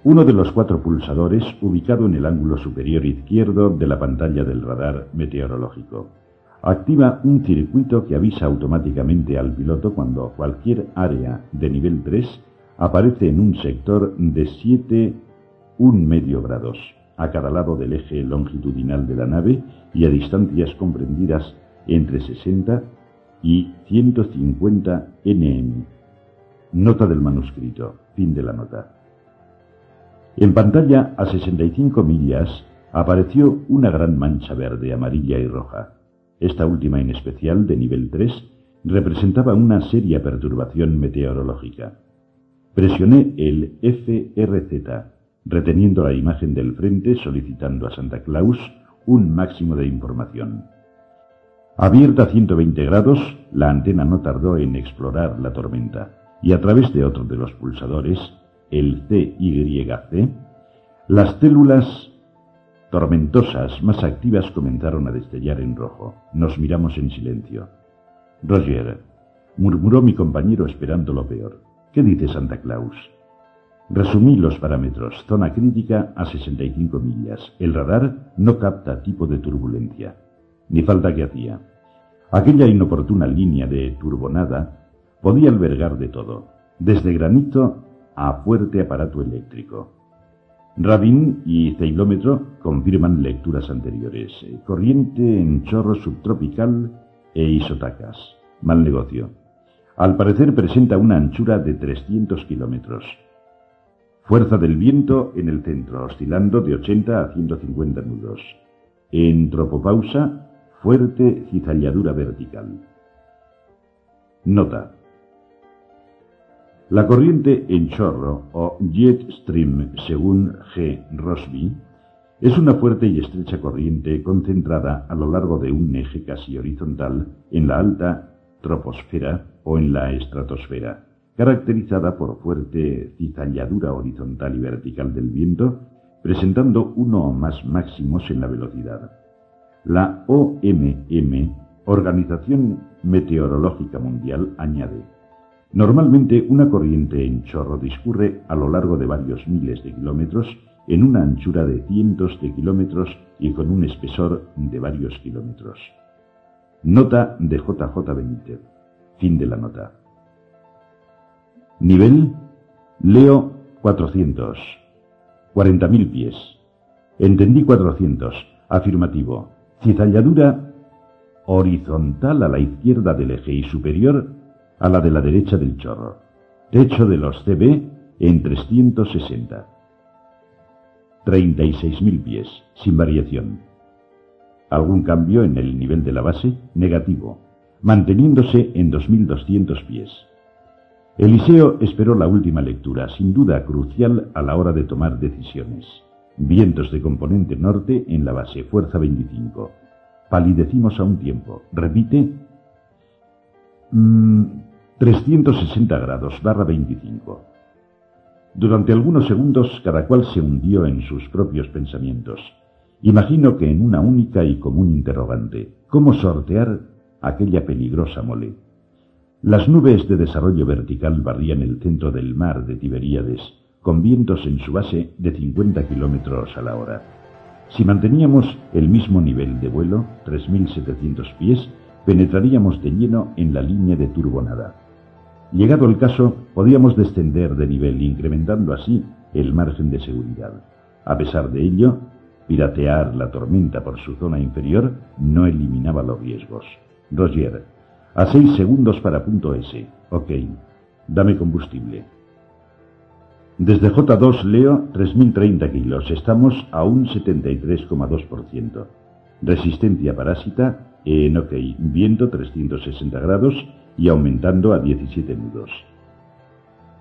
uno de los cuatro pulsadores ubicado en el ángulo superior izquierdo de la pantalla del radar meteorológico. Activa un circuito que avisa automáticamente al piloto cuando cualquier área de nivel 3 aparece en un sector de 7 un medio grados a cada lado del eje longitudinal de la nave y a distancias comprendidas entre 60 y 150 nm. Nota del manuscrito. Fin de la nota. En pantalla, a 65 millas, apareció una gran mancha verde, amarilla y roja. Esta última en especial, de nivel 3, representaba una seria perturbación meteorológica. Presioné el FRZ reteniendo la imagen del frente solicitando a Santa Claus un máximo de información. Abierta a 120 grados, la antena no tardó en explorar la tormenta y a través de otro de los pulsadores, el CYC, las células tormentosas más activas comenzaron a destellar en rojo. Nos miramos en silencio. Roger, murmuró mi compañero esperando lo peor. ¿Qué dice Santa Claus? Resumí los parámetros. Zona crítica a 65 millas. El radar no capta tipo de turbulencia. Ni falta que hacía. Aquella inoportuna línea de turbonada podía albergar de todo, desde granito a fuerte aparato eléctrico. Rabin y Ceilómetro confirman lecturas anteriores. Corriente en chorro subtropical e isotacas. Mal negocio. Al parecer presenta una anchura de 300 kilómetros. Fuerza del viento en el centro, oscilando de 80 a 150 nudos. En tropopausa, fuerte cizalladura vertical. Nota. La corriente en chorro o jet stream, según G. Rosby, es una fuerte y estrecha corriente concentrada a lo largo de un eje casi horizontal en la alta troposfera o en la estratosfera caracterizada por fuerte cizalladura horizontal y vertical del viento, presentando uno o más máximos en la velocidad. La OMM, Organización Meteorológica Mundial, añade, Normalmente una corriente en chorro discurre a lo largo de varios miles de kilómetros en una anchura de cientos de kilómetros y con un espesor de varios kilómetros. Nota de JJ Benítez. Fin de la nota. Nivel, leo 400. 40.000 pies. Entendí 400. Afirmativo. Cizalladura horizontal a la izquierda del eje y superior a la de la derecha del chorro. Techo de los CB en 360. 36.000 pies, sin variación. ¿Algún cambio en el nivel de la base? Negativo, manteniéndose en 2.200 pies. Eliseo esperó la última lectura, sin duda crucial a la hora de tomar decisiones. Vientos de componente norte en la base, fuerza 25. Palidecimos a un tiempo. Repite. 360 mm, grados, barra 25. Durante algunos segundos cada cual se hundió en sus propios pensamientos. Imagino que en una única y común interrogante. ¿Cómo sortear aquella peligrosa mole? Las nubes de desarrollo vertical barrían el centro del mar de Tiberíades, con vientos en su base de 50 kilómetros a la hora. Si manteníamos el mismo nivel de vuelo, 3.700 pies, penetraríamos de lleno en la línea de turbonada. Llegado el caso, podíamos descender de nivel, incrementando así el margen de seguridad. A pesar de ello, piratear la tormenta por su zona inferior no eliminaba los riesgos. Roger, a 6 segundos para punto S. Ok. Dame combustible. Desde J2 leo 3.030 kilos. Estamos a un 73,2%. Resistencia parásita en OK. Viento 360 grados y aumentando a 17 nudos.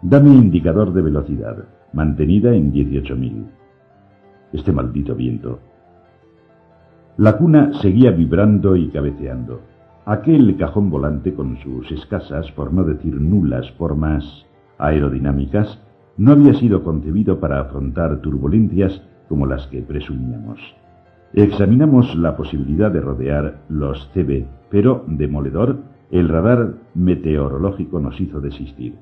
Dame indicador de velocidad. Mantenida en 18.000. Este maldito viento. La cuna seguía vibrando y cabeceando. Aquel cajón volante con sus escasas, por no decir nulas, formas aerodinámicas, no había sido concebido para afrontar turbulencias como las que presumíamos. Examinamos la posibilidad de rodear los CB, pero, demoledor, el radar meteorológico nos hizo desistir.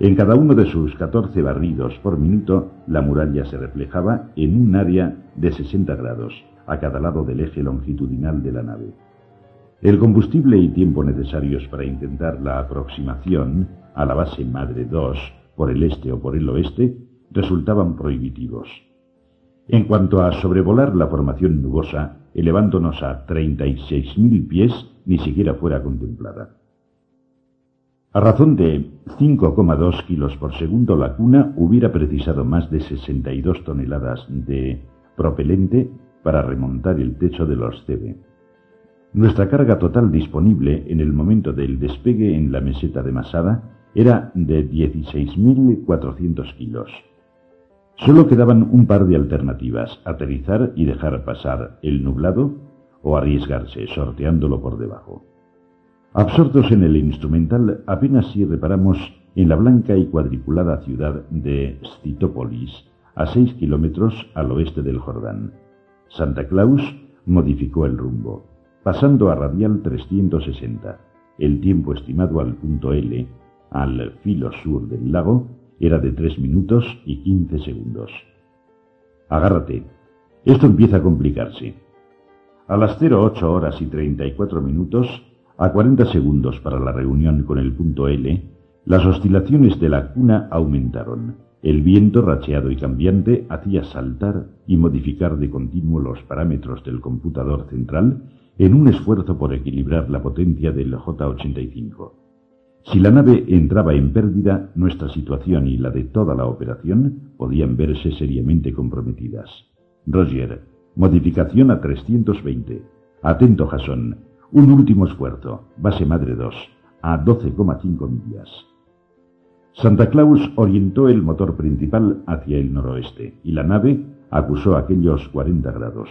En cada uno de sus 14 barridos por minuto, la muralla se reflejaba en un área de 60 grados, a cada lado del eje longitudinal de la nave. El combustible y tiempo necesarios para intentar la aproximación a la base Madre 2 por el este o por el oeste resultaban prohibitivos. En cuanto a sobrevolar la formación nubosa, elevándonos a 36.000 pies, ni siquiera fuera contemplada. A razón de 5,2 kilos por segundo, la cuna hubiera precisado más de 62 toneladas de propelente para remontar el techo de los CB. Nuestra carga total disponible en el momento del despegue en la meseta de Masada era de 16.400 kilos. Solo quedaban un par de alternativas, aterrizar y dejar pasar el nublado o arriesgarse, sorteándolo por debajo. Absortos en el instrumental, apenas si reparamos en la blanca y cuadriculada ciudad de Stitópolis, a seis kilómetros al oeste del Jordán. Santa Claus modificó el rumbo, pasando a radial 360. El tiempo estimado al punto L, al filo sur del lago, era de 3 minutos y 15 segundos. Agárrate. Esto empieza a complicarse. A las 08 horas y 34 minutos, a 40 segundos para la reunión con el punto L, las oscilaciones de la cuna aumentaron. El viento racheado y cambiante hacía saltar y modificar de continuo los parámetros del computador central en un esfuerzo por equilibrar la potencia del J85. Si la nave entraba en pérdida, nuestra situación y la de toda la operación podían verse seriamente comprometidas. Roger, modificación a 320. Atento, Jason. Un último esfuerzo. Base Madre 2. A 12,5 millas. Santa Claus orientó el motor principal hacia el noroeste y la nave acusó aquellos 40 grados.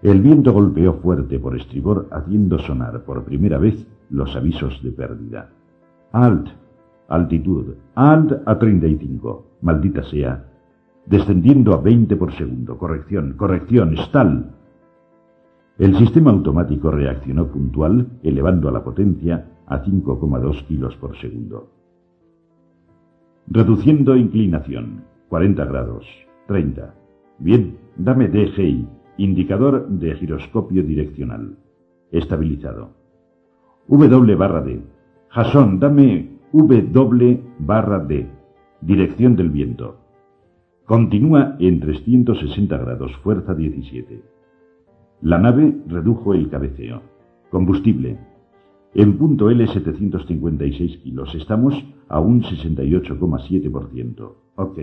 El viento golpeó fuerte por estribor haciendo sonar por primera vez los avisos de pérdida. Alt. Altitud. Alt a 35. Maldita sea. Descendiendo a 20 por segundo. Corrección. Corrección. Stall. El sistema automático reaccionó puntual, elevando a la potencia a 5,2 kilos por segundo. Reduciendo inclinación. 40 grados. 30. Bien, dame DGI. Indicador de giroscopio direccional. Estabilizado. W barra D. Jason, dame W barra D, dirección del viento. Continúa en 360 grados, fuerza 17. La nave redujo el cabeceo. Combustible. En punto L 756 kilos. Estamos a un 68,7%. Ok.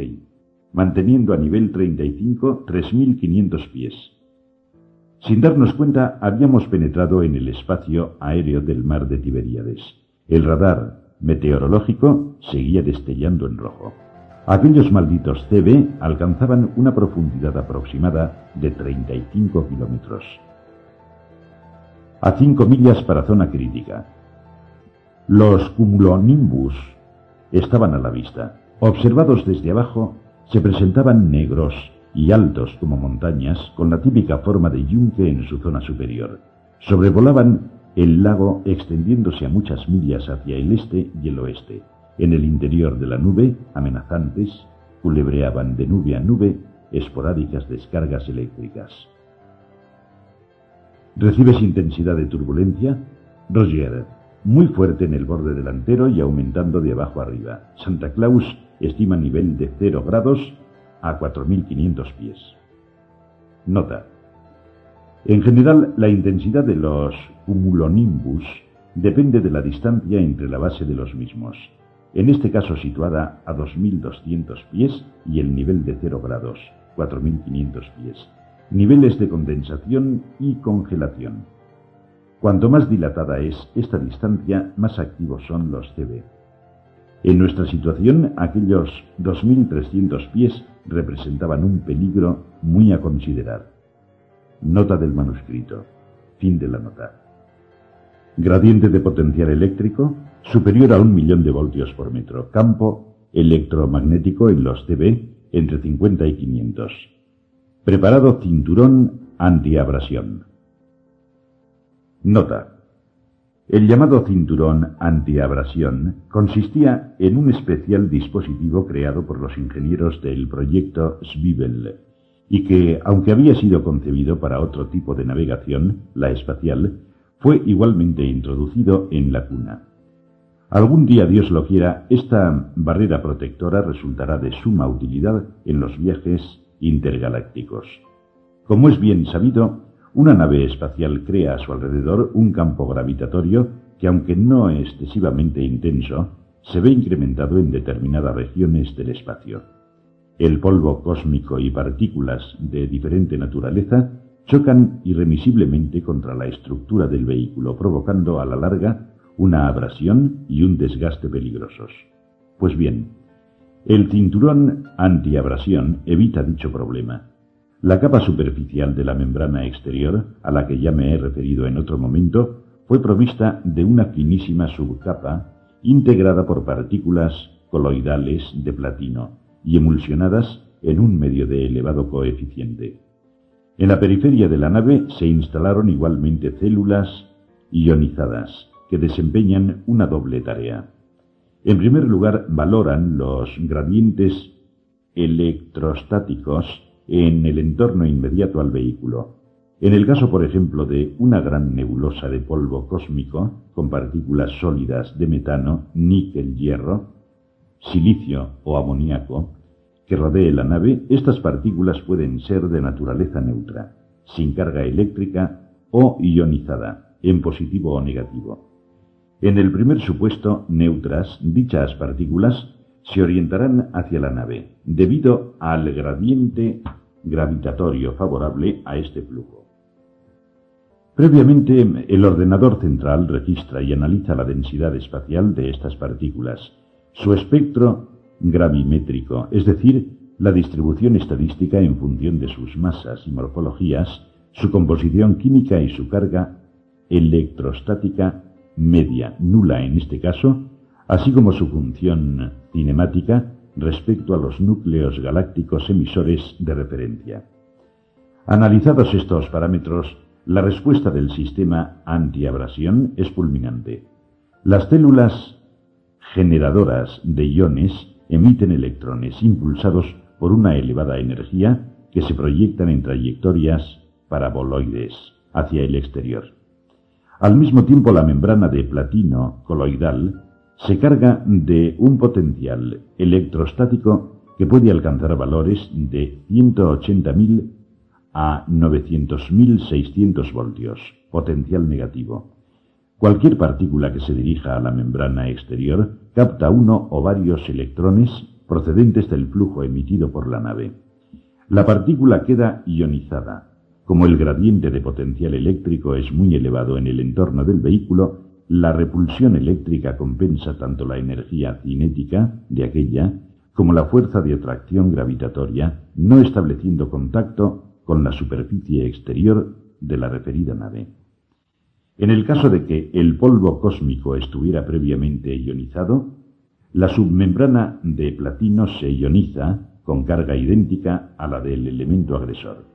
Manteniendo a nivel 35 3.500 pies. Sin darnos cuenta, habíamos penetrado en el espacio aéreo del mar de Tiberíades. El radar meteorológico seguía destellando en rojo. Aquellos malditos CB alcanzaban una profundidad aproximada de 35 kilómetros. A 5 millas para zona crítica. Los cumulonimbus estaban a la vista. Observados desde abajo, se presentaban negros y altos como montañas, con la típica forma de yunque en su zona superior. Sobrevolaban el lago extendiéndose a muchas millas hacia el este y el oeste. En el interior de la nube, amenazantes, culebreaban de nube a nube esporádicas descargas eléctricas. ¿Recibes intensidad de turbulencia? Roger, muy fuerte en el borde delantero y aumentando de abajo arriba. Santa Claus estima nivel de 0 grados a 4.500 pies. Nota. En general, la intensidad de los cumulonimbus depende de la distancia entre la base de los mismos, en este caso situada a 2.200 pies y el nivel de 0 grados, 4.500 pies, niveles de condensación y congelación. Cuanto más dilatada es esta distancia, más activos son los CB. En nuestra situación, aquellos 2.300 pies representaban un peligro muy a considerar. Nota del manuscrito. Fin de la nota. Gradiente de potencial eléctrico superior a un millón de voltios por metro. Campo electromagnético en los CB entre 50 y 500. Preparado cinturón antiabrasión. Nota. El llamado cinturón antiabrasión consistía en un especial dispositivo creado por los ingenieros del proyecto Swivel y que, aunque había sido concebido para otro tipo de navegación, la espacial, fue igualmente introducido en la cuna. Algún día, Dios lo quiera, esta barrera protectora resultará de suma utilidad en los viajes intergalácticos. Como es bien sabido, una nave espacial crea a su alrededor un campo gravitatorio que, aunque no excesivamente intenso, se ve incrementado en determinadas regiones del espacio. El polvo cósmico y partículas de diferente naturaleza chocan irremisiblemente contra la estructura del vehículo, provocando a la larga una abrasión y un desgaste peligrosos. Pues bien, el cinturón antiabrasión evita dicho problema. La capa superficial de la membrana exterior, a la que ya me he referido en otro momento, fue provista de una finísima subcapa integrada por partículas coloidales de platino y emulsionadas en un medio de elevado coeficiente. En la periferia de la nave se instalaron igualmente células ionizadas que desempeñan una doble tarea. En primer lugar, valoran los gradientes electrostáticos en el entorno inmediato al vehículo. En el caso, por ejemplo, de una gran nebulosa de polvo cósmico con partículas sólidas de metano, níquel, hierro, silicio o amoníaco, que rodee la nave, estas partículas pueden ser de naturaleza neutra, sin carga eléctrica o ionizada, en positivo o negativo. En el primer supuesto, neutras, dichas partículas se orientarán hacia la nave, debido al gradiente gravitatorio favorable a este flujo. Previamente, el ordenador central registra y analiza la densidad espacial de estas partículas, su espectro gravimétrico, es decir, la distribución estadística en función de sus masas y morfologías, su composición química y su carga electrostática media, nula en este caso, así como su función cinemática respecto a los núcleos galácticos emisores de referencia. Analizados estos parámetros, la respuesta del sistema antiabrasión es fulminante. Las células generadoras de iones emiten electrones impulsados por una elevada energía que se proyectan en trayectorias paraboloides hacia el exterior. Al mismo tiempo, la membrana de platino coloidal se carga de un potencial electrostático que puede alcanzar valores de 180.000 a 900.600 voltios, potencial negativo. Cualquier partícula que se dirija a la membrana exterior capta uno o varios electrones procedentes del flujo emitido por la nave. La partícula queda ionizada. Como el gradiente de potencial eléctrico es muy elevado en el entorno del vehículo, la repulsión eléctrica compensa tanto la energía cinética de aquella como la fuerza de atracción gravitatoria, no estableciendo contacto con la superficie exterior de la referida nave. En el caso de que el polvo cósmico estuviera previamente ionizado, la submembrana de platino se ioniza con carga idéntica a la del elemento agresor.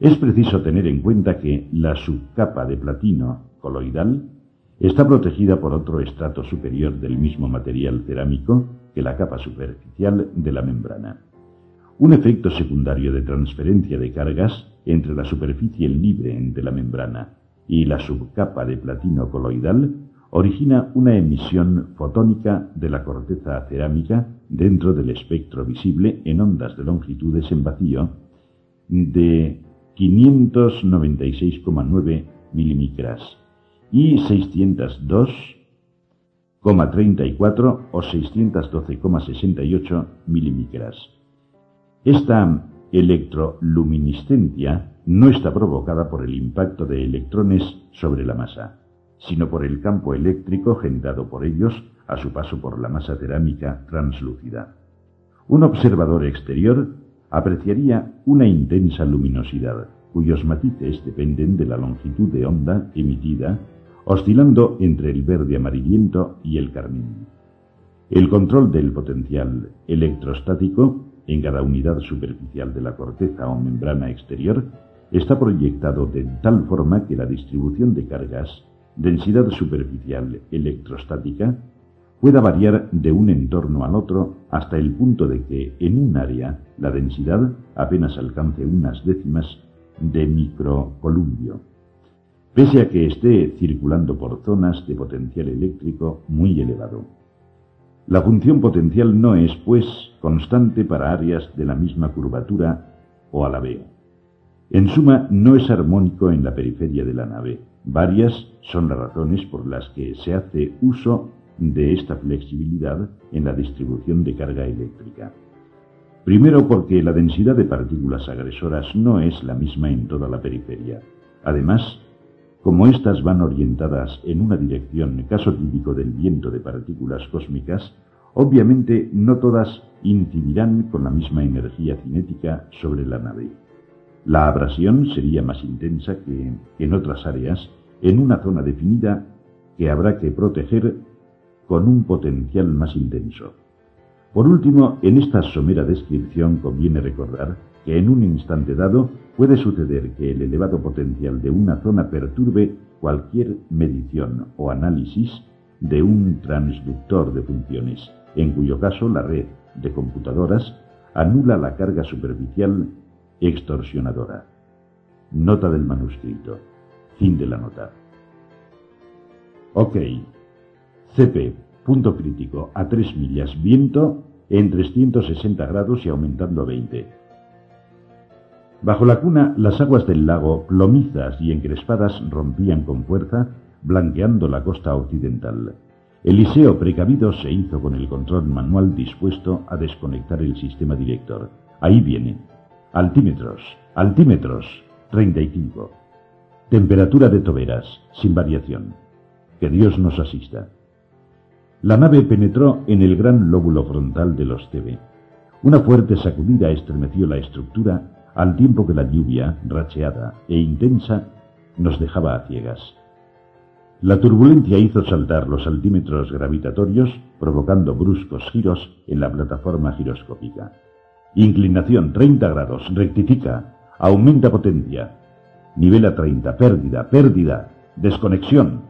Es preciso tener en cuenta que la subcapa de platino coloidal Está protegida por otro estrato superior del mismo material cerámico que la capa superficial de la membrana. Un efecto secundario de transferencia de cargas entre la superficie libre de la membrana y la subcapa de platino coloidal origina una emisión fotónica de la corteza cerámica dentro del espectro visible en ondas de longitudes en vacío de 596,9 milímetros y 602,34 o 612,68 milímetros. Esta electroluminiscencia no está provocada por el impacto de electrones sobre la masa, sino por el campo eléctrico generado por ellos a su paso por la masa cerámica translúcida. Un observador exterior apreciaría una intensa luminosidad, cuyos matices dependen de la longitud de onda emitida oscilando entre el verde amarillento y el carmín. El control del potencial electrostático en cada unidad superficial de la corteza o membrana exterior está proyectado de tal forma que la distribución de cargas, densidad superficial electrostática, pueda variar de un entorno al otro hasta el punto de que en un área la densidad apenas alcance unas décimas de microcolumbio, pese a que esté circulando por zonas de potencial eléctrico muy elevado. La función potencial no es, pues, constante para áreas de la misma curvatura o alabeo. En suma, no es armónico en la periferia de la nave. Varias son las razones por las que se hace uso de esta flexibilidad en la distribución de carga eléctrica. Primero porque la densidad de partículas agresoras no es la misma en toda la periferia. Además, como éstas van orientadas en una dirección, caso típico del viento de partículas cósmicas, obviamente no todas incidirán con la misma energía cinética sobre la nave. La abrasión sería más intensa que en otras áreas, en una zona definida que habrá que proteger con un potencial más intenso. Por último, en esta somera descripción conviene recordar que en un instante dado puede suceder que el elevado potencial de una zona perturbe cualquier medición o análisis de un transductor de funciones, en cuyo caso la red de computadoras anula la carga superficial extorsionadora. Nota del manuscrito. Fin de la nota. Ok. CP, punto crítico, a 3 millas, viento en 360 grados y aumentando a 20. Bajo la cuna, las aguas del lago, plomizas y encrespadas, rompían con fuerza, blanqueando la costa occidental. Eliseo precavido se hizo con el control manual dispuesto a desconectar el sistema director. Ahí viene. Altímetros, altímetros, 35. Temperatura de toberas, sin variación. Que Dios nos asista. La nave penetró en el gran lóbulo frontal de los TV. Una fuerte sacudida estremeció la estructura al tiempo que la lluvia, racheada e intensa, nos dejaba a ciegas. La turbulencia hizo saltar los altímetros gravitatorios, provocando bruscos giros en la plataforma giroscópica. Inclinación 30 grados, rectifica, aumenta potencia. Nivel a 30, pérdida, pérdida, desconexión,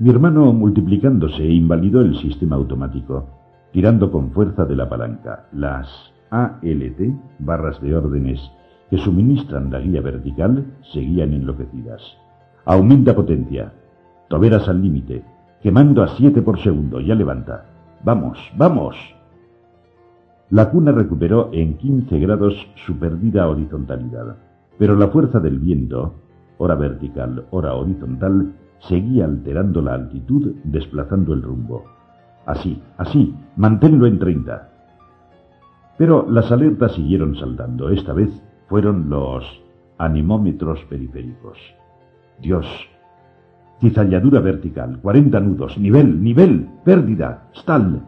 mi hermano, multiplicándose, invalidó el sistema automático, tirando con fuerza de la palanca. Las ALT, barras de órdenes que suministran la guía vertical, seguían enloquecidas. Aumenta potencia. Toberas al límite. Quemando a 7 por segundo. Ya levanta. Vamos, vamos. La cuna recuperó en 15 grados su perdida horizontalidad, pero la fuerza del viento, ora vertical, ora horizontal, seguía alterando la altitud, desplazando el rumbo. Así, así, manténlo en 30. Pero las alertas siguieron saltando. Esta vez fueron los anemómetros periféricos. Dios. Cizalladura vertical, 40 nudos, nivel, nivel, pérdida, stall.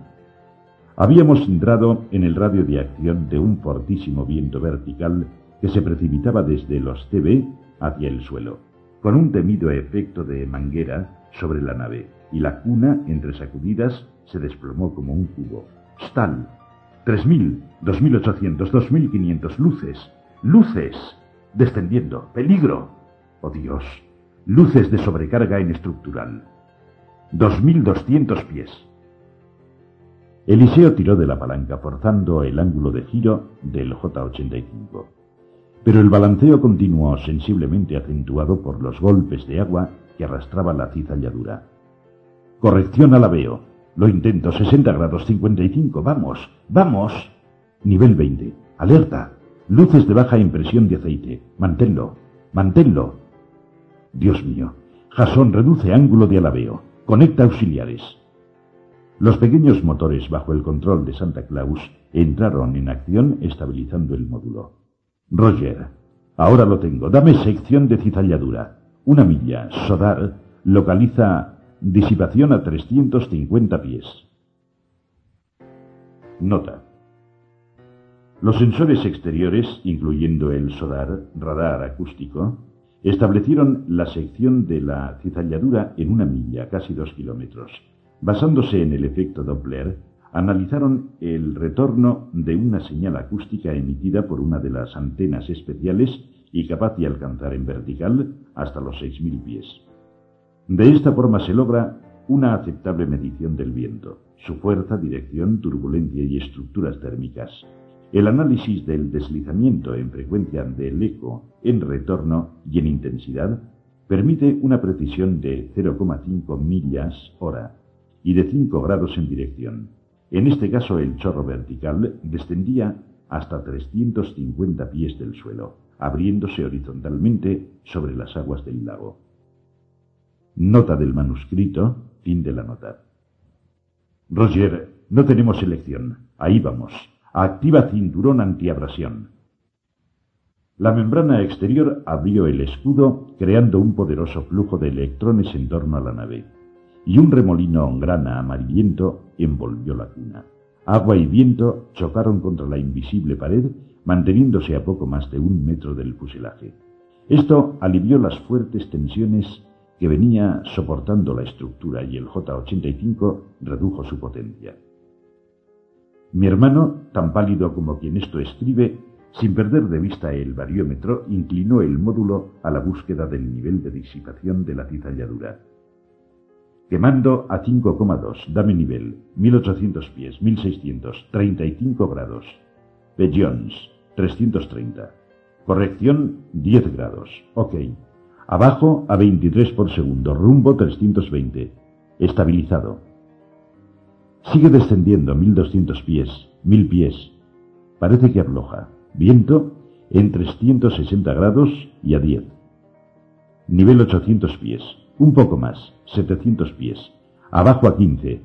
Habíamos entrado en el radio de acción de un fortísimo viento vertical que se precipitaba desde los CB hacia el suelo con un temido efecto de manguera sobre la nave, y la cuna, entre sacudidas, se desplomó como un cubo. ¡Stall! ¡Tres mil! ¡Dos mil ochocientos! ¡Dos mil quinientos! ¡Luces! ¡Luces! ¡Descendiendo! ¡Peligro! ¡Oh Dios! Luces de sobrecarga en estructural. Dos mil doscientos pies. Eliseo tiró de la palanca forzando el ángulo de giro del J-85 pero el balanceo continuó sensiblemente acentuado por los golpes de agua que arrastraba la cizalladura. Corrección al aveo. Lo intento, 60 grados 55. Vamos, vamos. Nivel 20. Alerta. Luces de baja impresión de aceite. Manténlo, manténlo. Dios mío. Jasón reduce ángulo de alaveo. Conecta auxiliares. Los pequeños motores bajo el control de Santa Claus entraron en acción estabilizando el módulo. Roger, ahora lo tengo. Dame sección de cizalladura. Una milla. Sodar localiza disipación a 350 pies. Nota. Los sensores exteriores, incluyendo el SODAR, radar acústico, Establecieron la sección de la cizalladura en una milla, casi dos kilómetros. Basándose en el efecto Doppler, analizaron el retorno de una señal acústica emitida por una de las antenas especiales y capaz de alcanzar en vertical hasta los 6.000 pies. De esta forma se logra una aceptable medición del viento, su fuerza, dirección, turbulencia y estructuras térmicas. El análisis del deslizamiento en frecuencia del eco, en retorno y en intensidad permite una precisión de 0,5 millas hora y de 5 grados en dirección. En este caso el chorro vertical descendía hasta 350 pies del suelo, abriéndose horizontalmente sobre las aguas del lago. Nota del manuscrito, fin de la nota. Roger, no tenemos elección. Ahí vamos. Activa cinturón antiabrasión. La membrana exterior abrió el escudo, creando un poderoso flujo de electrones en torno a la nave, y un remolino grana amarillento envolvió la cuna. Agua y viento chocaron contra la invisible pared, manteniéndose a poco más de un metro del fuselaje. Esto alivió las fuertes tensiones que venía soportando la estructura y el J-85 redujo su potencia. Mi hermano, tan pálido como quien esto escribe, sin perder de vista el bariómetro, inclinó el módulo a la búsqueda del nivel de disipación de la cizalladura. Quemando a 5,2, dame nivel, 1800 pies, 1600, 35 grados. P. Jones, 330. Corrección, 10 grados. Ok. Abajo a 23 por segundo, rumbo 320. Estabilizado. Sigue descendiendo 1200 pies, 1000 pies. Parece que afloja. Viento en 360 grados y a 10. Nivel 800 pies. Un poco más, 700 pies. Abajo a 15.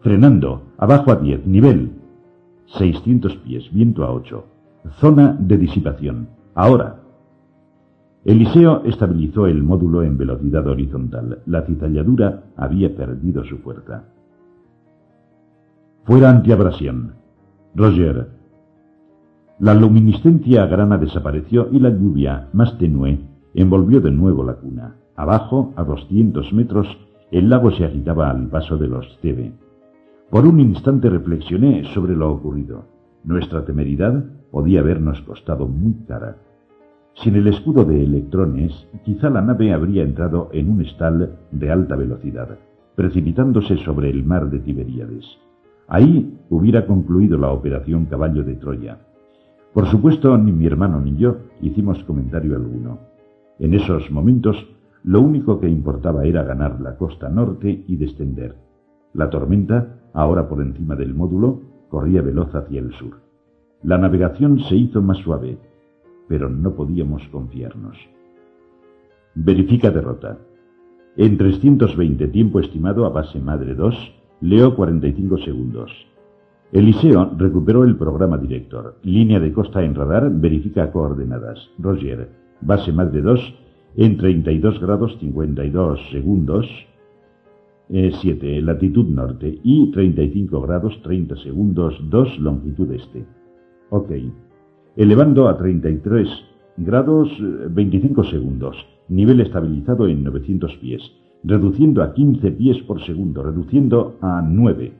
Frenando, abajo a 10. Nivel 600 pies, viento a 8. Zona de disipación. Ahora, Eliseo estabilizó el módulo en velocidad horizontal. La cizalladura había perdido su fuerza. Fuera antiabrasión. Roger. La luminiscencia grana desapareció y la lluvia, más tenue, envolvió de nuevo la cuna. Abajo, a 200 metros, el lago se agitaba al paso de los Cebe. Por un instante reflexioné sobre lo ocurrido. Nuestra temeridad podía habernos costado muy cara. Sin el escudo de electrones, quizá la nave habría entrado en un estal de alta velocidad, precipitándose sobre el mar de Tiberíades. Ahí hubiera concluido la operación Caballo de Troya. Por supuesto, ni mi hermano ni yo hicimos comentario alguno. En esos momentos, lo único que importaba era ganar la costa norte y descender. La tormenta, ahora por encima del módulo, corría veloz hacia el sur. La navegación se hizo más suave, pero no podíamos confiarnos. Verifica derrota. En 320 tiempo estimado a base madre 2, leo 45 segundos. Eliseo recuperó el programa director. Línea de costa en radar, verifica coordenadas. Roger, base madre 2, en 32 grados 52 segundos, 7, eh, latitud norte, y 35 grados 30 segundos 2, longitud este. Ok elevando a 33 grados 25 segundos, nivel estabilizado en 900 pies, reduciendo a 15 pies por segundo, reduciendo a 9.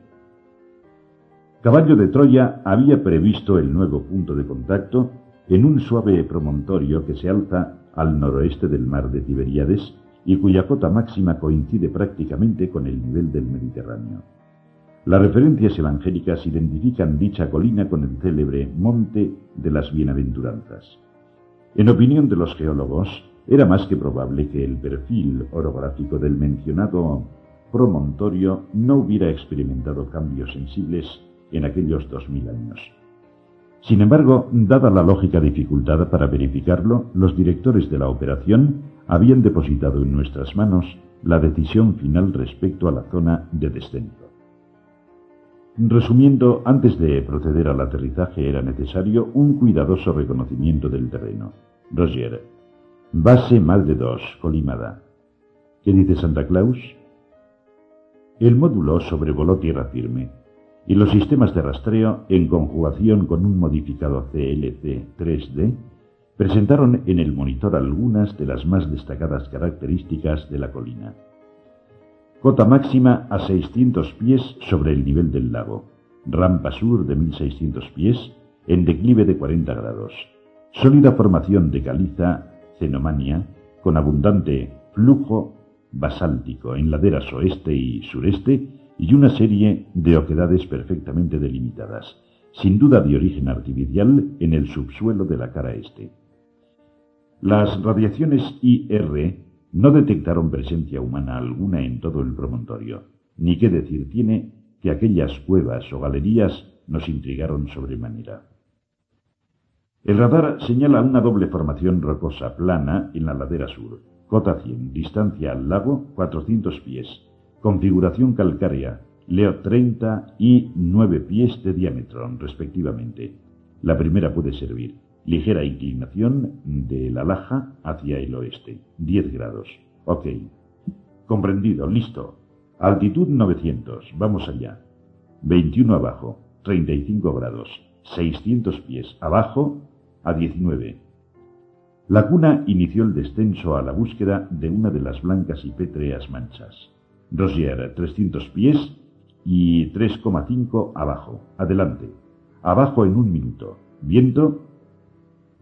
Caballo de Troya había previsto el nuevo punto de contacto en un suave promontorio que se alza al noroeste del mar de Tiberíades y cuya cota máxima coincide prácticamente con el nivel del Mediterráneo. Las referencias evangélicas identifican dicha colina con el célebre Monte de las Bienaventuranzas. En opinión de los geólogos, era más que probable que el perfil orográfico del mencionado promontorio no hubiera experimentado cambios sensibles en aquellos dos mil años. Sin embargo, dada la lógica dificultad para verificarlo, los directores de la operación habían depositado en nuestras manos la decisión final respecto a la zona de descenso. Resumiendo, antes de proceder al aterrizaje era necesario un cuidadoso reconocimiento del terreno. Roger. Base de dos, colimada. ¿Qué dice Santa Claus? El módulo sobrevoló tierra firme y los sistemas de rastreo, en conjugación con un modificado CLC 3D, presentaron en el monitor algunas de las más destacadas características de la colina. Cota máxima a 600 pies sobre el nivel del lago. Rampa sur de 1600 pies en declive de 40 grados. Sólida formación de caliza, cenomania, con abundante flujo basáltico en laderas oeste y sureste y una serie de oquedades perfectamente delimitadas, sin duda de origen artificial en el subsuelo de la cara este. Las radiaciones IR no detectaron presencia humana alguna en todo el promontorio, ni qué decir tiene que aquellas cuevas o galerías nos intrigaron sobremanera. El radar señala una doble formación rocosa plana en la ladera sur, cota 100, distancia al lago 400 pies, configuración calcárea, leo 30 y 9 pies de diámetro, respectivamente. La primera puede servir ligera inclinación de la laja hacia el oeste, 10 grados. Ok. Comprendido, listo. Altitud 900, vamos allá. 21 abajo, 35 grados, 600 pies abajo a 19. La cuna inició el descenso a la búsqueda de una de las blancas y pétreas manchas. Rosier, 300 pies y 3,5 abajo. Adelante. Abajo en un minuto. Viento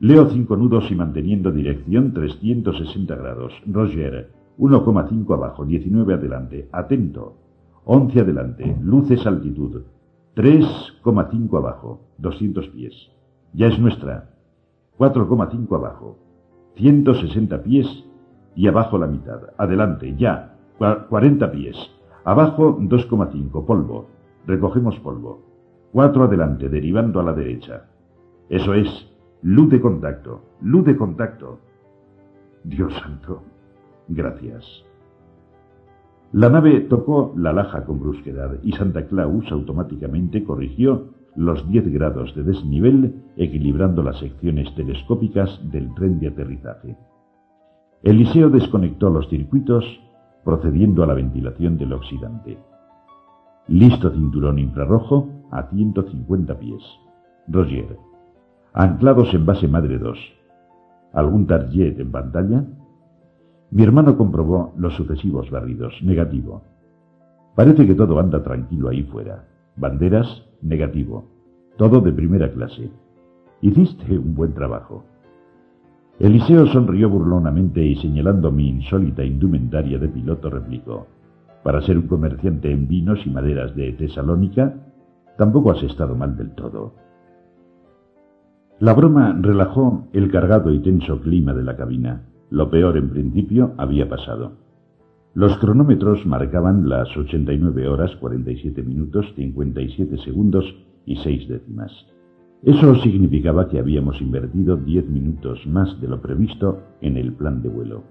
Leo cinco nudos y manteniendo dirección 360 grados. Roger, 1,5 abajo, 19 adelante. Atento. 11 adelante. Luces altitud. 3,5 abajo, 200 pies. Ya es nuestra. 4,5 abajo. 160 pies y abajo la mitad. Adelante, ya. 40 pies. Abajo 2,5, polvo. Recogemos polvo. 4 adelante, derivando a la derecha. Eso es, Luz de contacto, luz de contacto. Dios santo, gracias. La nave tocó la laja con brusquedad y Santa Claus automáticamente corrigió los 10 grados de desnivel equilibrando las secciones telescópicas del tren de aterrizaje. Eliseo desconectó los circuitos procediendo a la ventilación del oxidante. Listo cinturón infrarrojo a 150 pies. Roger, anclados en base madre 2. ¿Algún target en pantalla? Mi hermano comprobó los sucesivos barridos. Negativo. Parece que todo anda tranquilo ahí fuera. Banderas, negativo. Todo de primera clase. Hiciste un buen trabajo. Eliseo sonrió burlonamente y señalando mi insólita indumentaria de piloto replicó, para ser un comerciante en vinos y maderas de Tesalónica, tampoco has estado mal del todo. La broma relajó el cargado y tenso clima de la cabina. Lo peor, en principio, había pasado. Los cronómetros marcaban las 89 horas 47 minutos 57 segundos y 6 décimas. Eso significaba que habíamos invertido 10 minutos más de lo previsto en el plan de vuelo.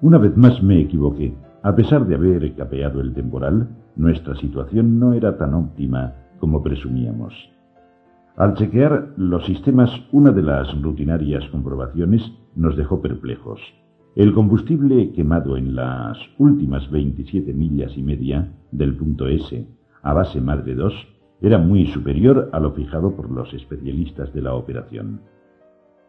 Una vez más me equivoqué. A pesar de haber capeado el temporal, nuestra situación no era tan óptima como presumíamos. Al chequear los sistemas, una de las rutinarias comprobaciones nos dejó perplejos. El combustible quemado en las últimas 27 millas y media del punto S a base Madre 2 era muy superior a lo fijado por los especialistas de la operación.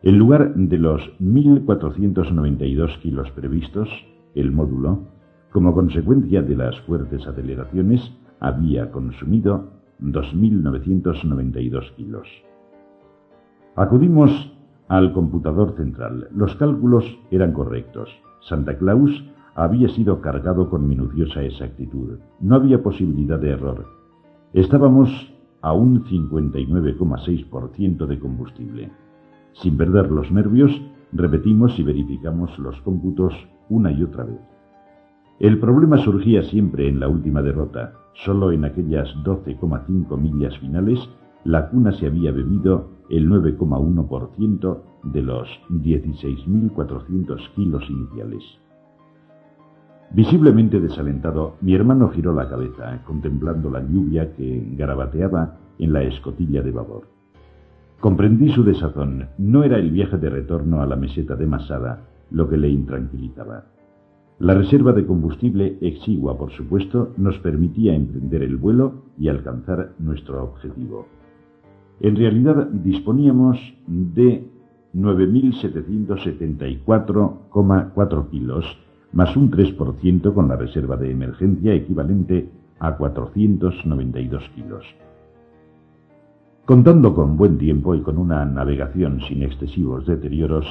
En lugar de los 1.492 kilos previstos, el módulo, como consecuencia de las fuertes aceleraciones, había consumido 2.992 kilos. Acudimos al computador central. Los cálculos eran correctos. Santa Claus había sido cargado con minuciosa exactitud. No había posibilidad de error. Estábamos a un 59,6% de combustible. Sin perder los nervios, repetimos y verificamos los cómputos una y otra vez. El problema surgía siempre en la última derrota. Solo en aquellas 12,5 millas finales, la cuna se había bebido el 9,1% de los 16.400 kilos iniciales. Visiblemente desalentado, mi hermano giró la cabeza, contemplando la lluvia que garabateaba en la escotilla de babor. Comprendí su desazón. No era el viaje de retorno a la meseta de Masada lo que le intranquilizaba. La reserva de combustible exigua, por supuesto, nos permitía emprender el vuelo y alcanzar nuestro objetivo. En realidad disponíamos de 9.774,4 kilos, más un 3% con la reserva de emergencia equivalente a 492 kilos. Contando con buen tiempo y con una navegación sin excesivos deterioros,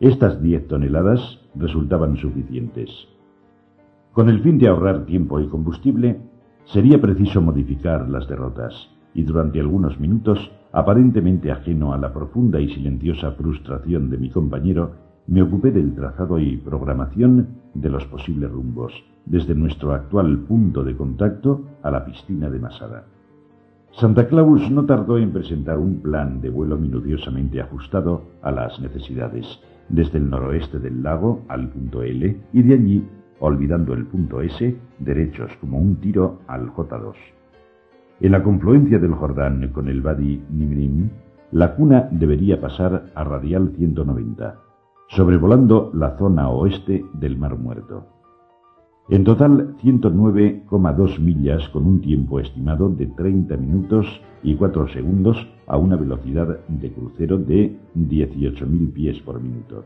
estas 10 toneladas resultaban suficientes. Con el fin de ahorrar tiempo y combustible, sería preciso modificar las derrotas, y durante algunos minutos, aparentemente ajeno a la profunda y silenciosa frustración de mi compañero, me ocupé del trazado y programación de los posibles rumbos, desde nuestro actual punto de contacto a la piscina de Masada. Santa Claus no tardó en presentar un plan de vuelo minuciosamente ajustado a las necesidades, desde el noroeste del lago al punto L y de allí, olvidando el punto S, derechos como un tiro al J2. En la confluencia del Jordán con el Wadi Nimrim, la cuna debería pasar a radial 190, sobrevolando la zona oeste del Mar Muerto. En total, 109,2 millas con un tiempo estimado de 30 minutos y 4 segundos a una velocidad de crucero de 18.000 pies por minuto.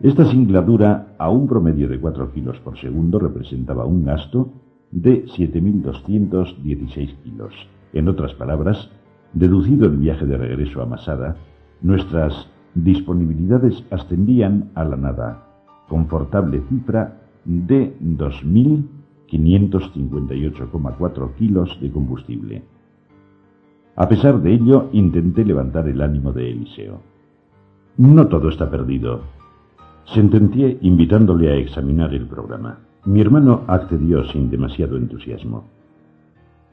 Esta singladura a un promedio de 4 kilos por segundo representaba un gasto de 7.216 kilos. En otras palabras, deducido el viaje de regreso a Masada, nuestras disponibilidades ascendían a la nada, confortable cifra de 2.558,4 kilos de combustible. A pesar de ello, intenté levantar el ánimo de Eliseo. No todo está perdido. Sentencié invitándole a examinar el programa. Mi hermano accedió sin demasiado entusiasmo.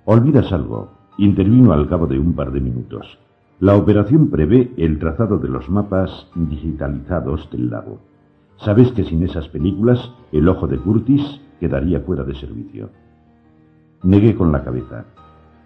Olvidas algo, intervino al cabo de un par de minutos. La operación prevé el trazado de los mapas digitalizados del lago. Sabes que sin esas películas el ojo de Curtis quedaría fuera de servicio. Negué con la cabeza.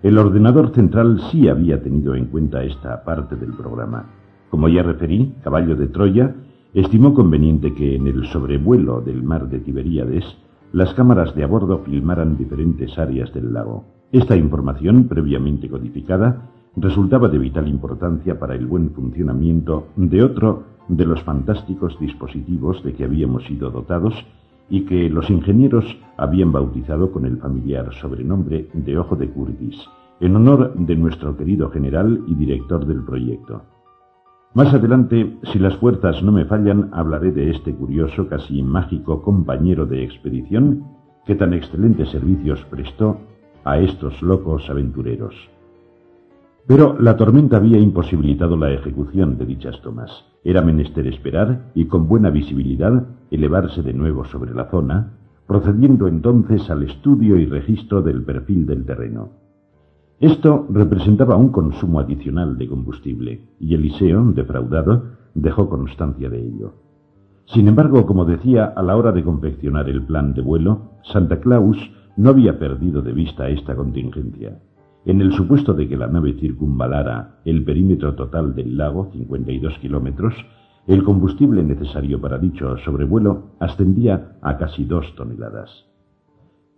El ordenador central sí había tenido en cuenta esta parte del programa. Como ya referí, Caballo de Troya estimó conveniente que en el sobrevuelo del mar de Tiberíades las cámaras de a bordo filmaran diferentes áreas del lago. Esta información, previamente codificada, resultaba de vital importancia para el buen funcionamiento de otro de los fantásticos dispositivos de que habíamos sido dotados y que los ingenieros habían bautizado con el familiar sobrenombre de Ojo de Curtis, en honor de nuestro querido general y director del proyecto. Más adelante, si las fuerzas no me fallan, hablaré de este curioso, casi mágico compañero de expedición que tan excelentes servicios prestó a estos locos aventureros. Pero la tormenta había imposibilitado la ejecución de dichas tomas. Era menester esperar y con buena visibilidad elevarse de nuevo sobre la zona, procediendo entonces al estudio y registro del perfil del terreno. Esto representaba un consumo adicional de combustible, y Eliseo, defraudado, dejó constancia de ello. Sin embargo, como decía, a la hora de confeccionar el plan de vuelo, Santa Claus no había perdido de vista esta contingencia. En el supuesto de que la nave circunvalara el perímetro total del lago, 52 kilómetros, el combustible necesario para dicho sobrevuelo ascendía a casi dos toneladas.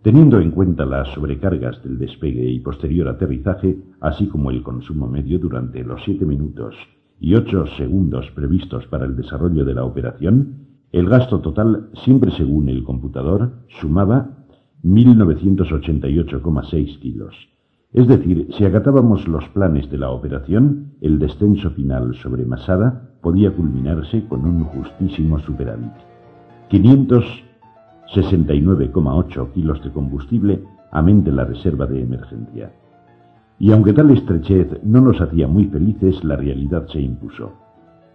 Teniendo en cuenta las sobrecargas del despegue y posterior aterrizaje, así como el consumo medio durante los siete minutos y ocho segundos previstos para el desarrollo de la operación, el gasto total, siempre según el computador, sumaba 1.988,6 kilos es decir, si acatábamos los planes de la operación, el descenso final sobre Masada podía culminarse con un justísimo superávit. 569,8 kilos de combustible, amén de la reserva de emergencia. Y aunque tal estrechez no nos hacía muy felices, la realidad se impuso.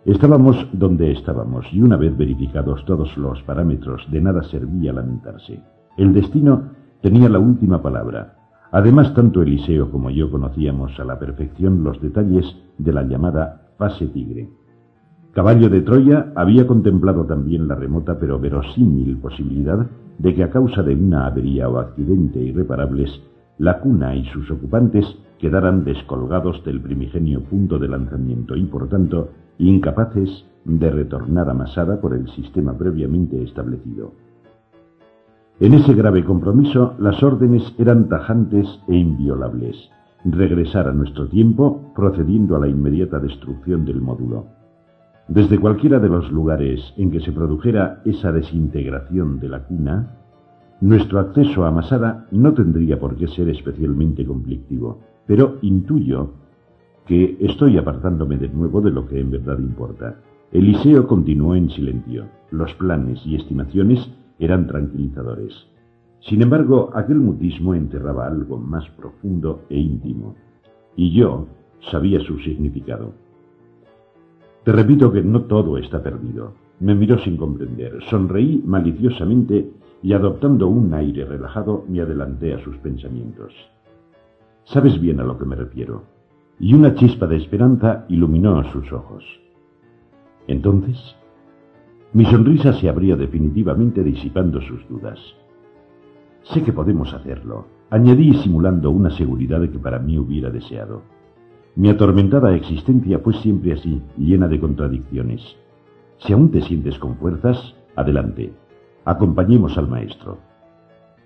Estábamos donde estábamos y una vez verificados todos los parámetros de nada servía lamentarse. El destino tenía la última palabra Además, tanto Eliseo como yo conocíamos a la perfección los detalles de la llamada fase tigre. Caballo de Troya había contemplado también la remota pero verosímil posibilidad de que a causa de una avería o accidente irreparables, la cuna y sus ocupantes quedaran descolgados del primigenio punto de lanzamiento y, por tanto, incapaces de retornar a Masada por el sistema previamente establecido. En ese grave compromiso, las órdenes eran tajantes e inviolables. Regresar a nuestro tiempo, procediendo a la inmediata destrucción del módulo. Desde cualquiera de los lugares en que se produjera esa desintegración de la cuna, nuestro acceso a Masada no tendría por qué ser especialmente conflictivo, pero intuyo que estoy apartándome de nuevo de lo que en verdad importa. Eliseo continuó en silencio. Los planes y estimaciones eran tranquilizadores. Sin embargo, aquel mutismo enterraba algo más profundo e íntimo, y yo sabía su significado. Te repito que no todo está perdido. Me miró sin comprender, sonreí maliciosamente y adoptando un aire relajado me adelanté a sus pensamientos. Sabes bien a lo que me refiero. Y una chispa de esperanza iluminó sus ojos. Entonces, mi sonrisa se abrió definitivamente disipando sus dudas. Sé que podemos hacerlo, añadí simulando una seguridad que para mí hubiera deseado. Mi atormentada existencia fue siempre así, llena de contradicciones. Si aún te sientes con fuerzas, adelante, Acompañemos al maestro.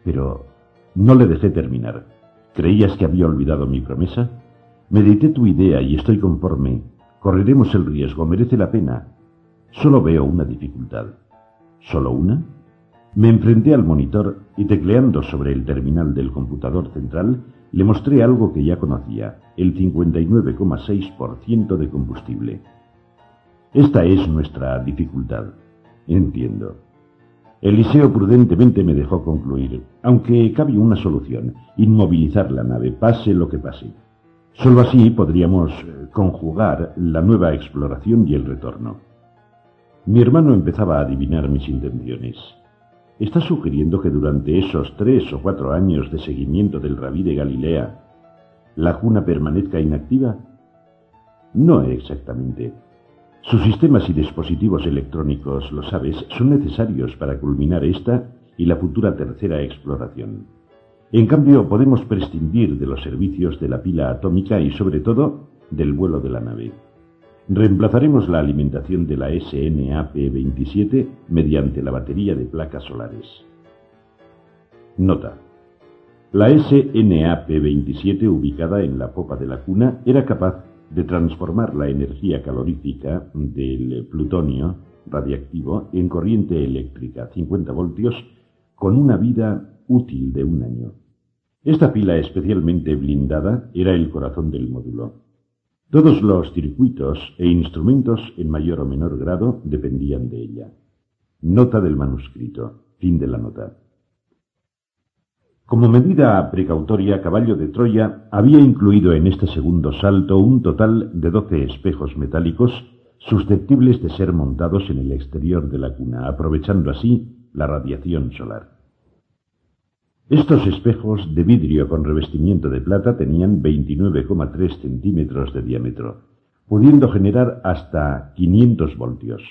Pero no le dejé terminar. ¿Creías que había olvidado mi promesa? Medité tu idea y estoy conforme. Correremos el riesgo, merece la pena. Solo veo una dificultad. ¿Solo una? Me enfrenté al monitor y tecleando sobre el terminal del computador central, le mostré algo que ya conocía, el 59,6% de combustible. Esta es nuestra dificultad. Entiendo. Eliseo prudentemente me dejó concluir, aunque cabe una solución, inmovilizar la nave, pase lo que pase. Solo así podríamos eh, conjugar la nueva exploración y el retorno. Mi hermano empezaba a adivinar mis intenciones. ¿Está sugiriendo que durante esos tres o cuatro años de seguimiento del rabí de Galilea, la juna permanezca inactiva? No exactamente. Sus sistemas y dispositivos electrónicos, lo sabes, son necesarios para culminar esta y la futura tercera exploración. En cambio, podemos prescindir de los servicios de la pila atómica y, sobre todo, del vuelo de la nave. Reemplazaremos la alimentación de la SNAP-27 mediante la batería de placas solares. Nota. La SNAP-27 ubicada en la popa de la cuna era capaz de transformar la energía calorífica del plutonio radiactivo en corriente eléctrica, 50 voltios, con una vida útil de un año. Esta pila especialmente blindada era el corazón del módulo. Todos los circuitos e instrumentos en mayor o menor grado dependían de ella. Nota del manuscrito. Fin de la nota. Como medida precautoria, Caballo de Troya había incluido en este segundo salto un total de doce espejos metálicos susceptibles de ser montados en el exterior de la cuna, aprovechando así la radiación solar. Estos espejos de vidrio con revestimiento de plata tenían 29,3 centímetros de diámetro, pudiendo generar hasta 500 voltios.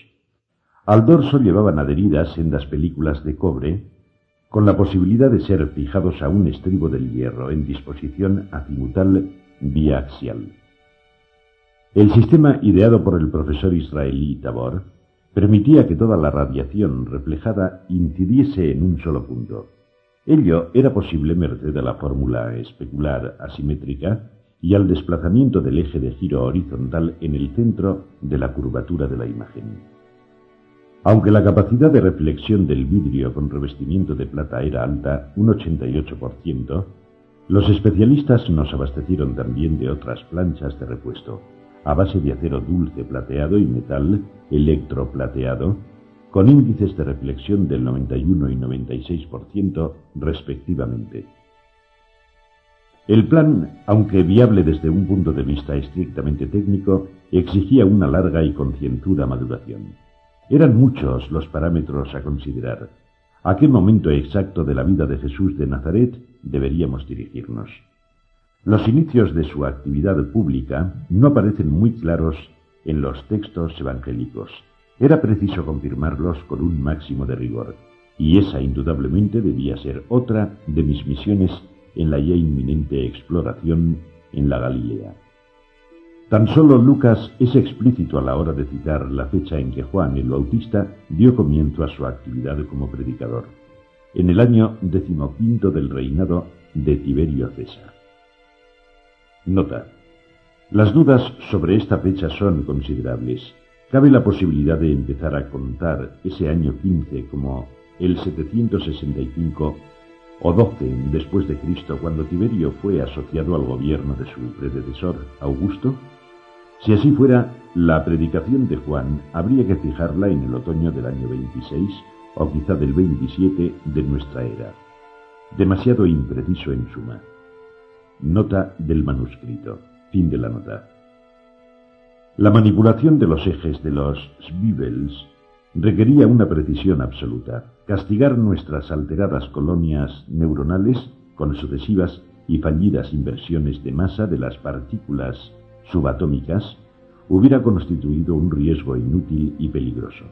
Al dorso llevaban adheridas sendas películas de cobre con la posibilidad de ser fijados a un estribo del hierro en disposición azimutal biaxial. El sistema ideado por el profesor israelí Tabor permitía que toda la radiación reflejada incidiese en un solo punto. Ello era posible merced a la fórmula especular asimétrica y al desplazamiento del eje de giro horizontal en el centro de la curvatura de la imagen. Aunque la capacidad de reflexión del vidrio con revestimiento de plata era alta, un 88%, los especialistas nos abastecieron también de otras planchas de repuesto, a base de acero dulce plateado y metal electroplateado, con índices de reflexión del 91 y 96% respectivamente. El plan, aunque viable desde un punto de vista estrictamente técnico, exigía una larga y concienzuda maduración. Eran muchos los parámetros a considerar. ¿A qué momento exacto de la vida de Jesús de Nazaret deberíamos dirigirnos? Los inicios de su actividad pública no aparecen muy claros en los textos evangélicos. Era preciso confirmarlos con un máximo de rigor, y esa indudablemente debía ser otra de mis misiones en la ya inminente exploración en la Galilea. Tan solo Lucas es explícito a la hora de citar la fecha en que Juan el Bautista dio comienzo a su actividad como predicador, en el año decimoquinto del reinado de Tiberio César. Nota. Las dudas sobre esta fecha son considerables. Cabe la posibilidad de empezar a contar ese año 15 como el 765 o 12 después de Cristo, cuando Tiberio fue asociado al gobierno de su predecesor, Augusto? Si así fuera, la predicación de Juan habría que fijarla en el otoño del año 26 o quizá del 27 de nuestra era. Demasiado impreciso en suma. Nota del manuscrito. Fin de la nota. La manipulación de los ejes de los Svivels requería una precisión absoluta. Castigar nuestras alteradas colonias neuronales con sucesivas y fallidas inversiones de masa de las partículas subatómicas hubiera constituido un riesgo inútil y peligroso.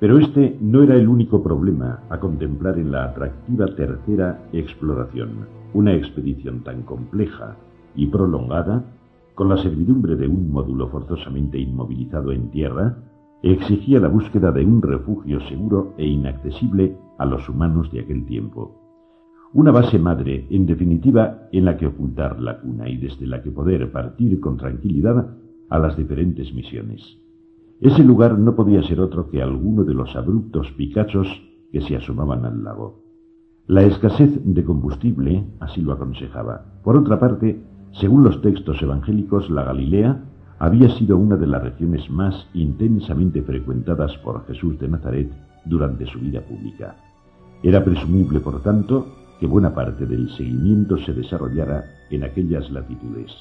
Pero este no era el único problema a contemplar en la atractiva tercera exploración, una expedición tan compleja y prolongada, con la servidumbre de un módulo forzosamente inmovilizado en tierra, exigía la búsqueda de un refugio seguro e inaccesible a los humanos de aquel tiempo. Una base madre, en definitiva, en la que ocultar la cuna y desde la que poder partir con tranquilidad a las diferentes misiones. Ese lugar no podía ser otro que alguno de los abruptos picachos que se asomaban al lago. La escasez de combustible así lo aconsejaba. Por otra parte, según los textos evangélicos, la Galilea había sido una de las regiones más intensamente frecuentadas por Jesús de Nazaret durante su vida pública. Era presumible, por tanto, que buena parte del seguimiento se desarrollara en aquellas latitudes.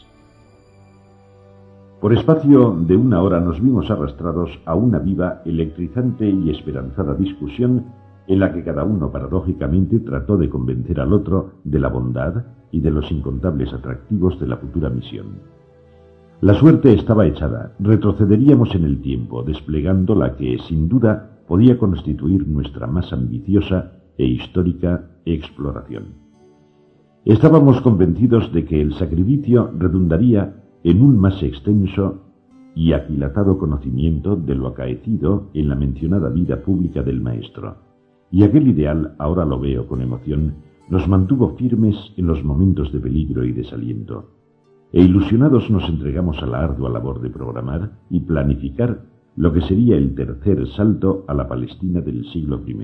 Por espacio de una hora nos vimos arrastrados a una viva, electrizante y esperanzada discusión en la que cada uno paradójicamente trató de convencer al otro de la bondad y de los incontables atractivos de la futura misión. La suerte estaba echada, retrocederíamos en el tiempo, desplegando la que, sin duda, podía constituir nuestra más ambiciosa e histórica exploración. Estábamos convencidos de que el sacrificio redundaría en un más extenso y aquilatado conocimiento de lo acaecido en la mencionada vida pública del Maestro. Y aquel ideal, ahora lo veo con emoción, nos mantuvo firmes en los momentos de peligro y desaliento. E ilusionados nos entregamos a la ardua labor de programar y planificar lo que sería el tercer salto a la Palestina del siglo I.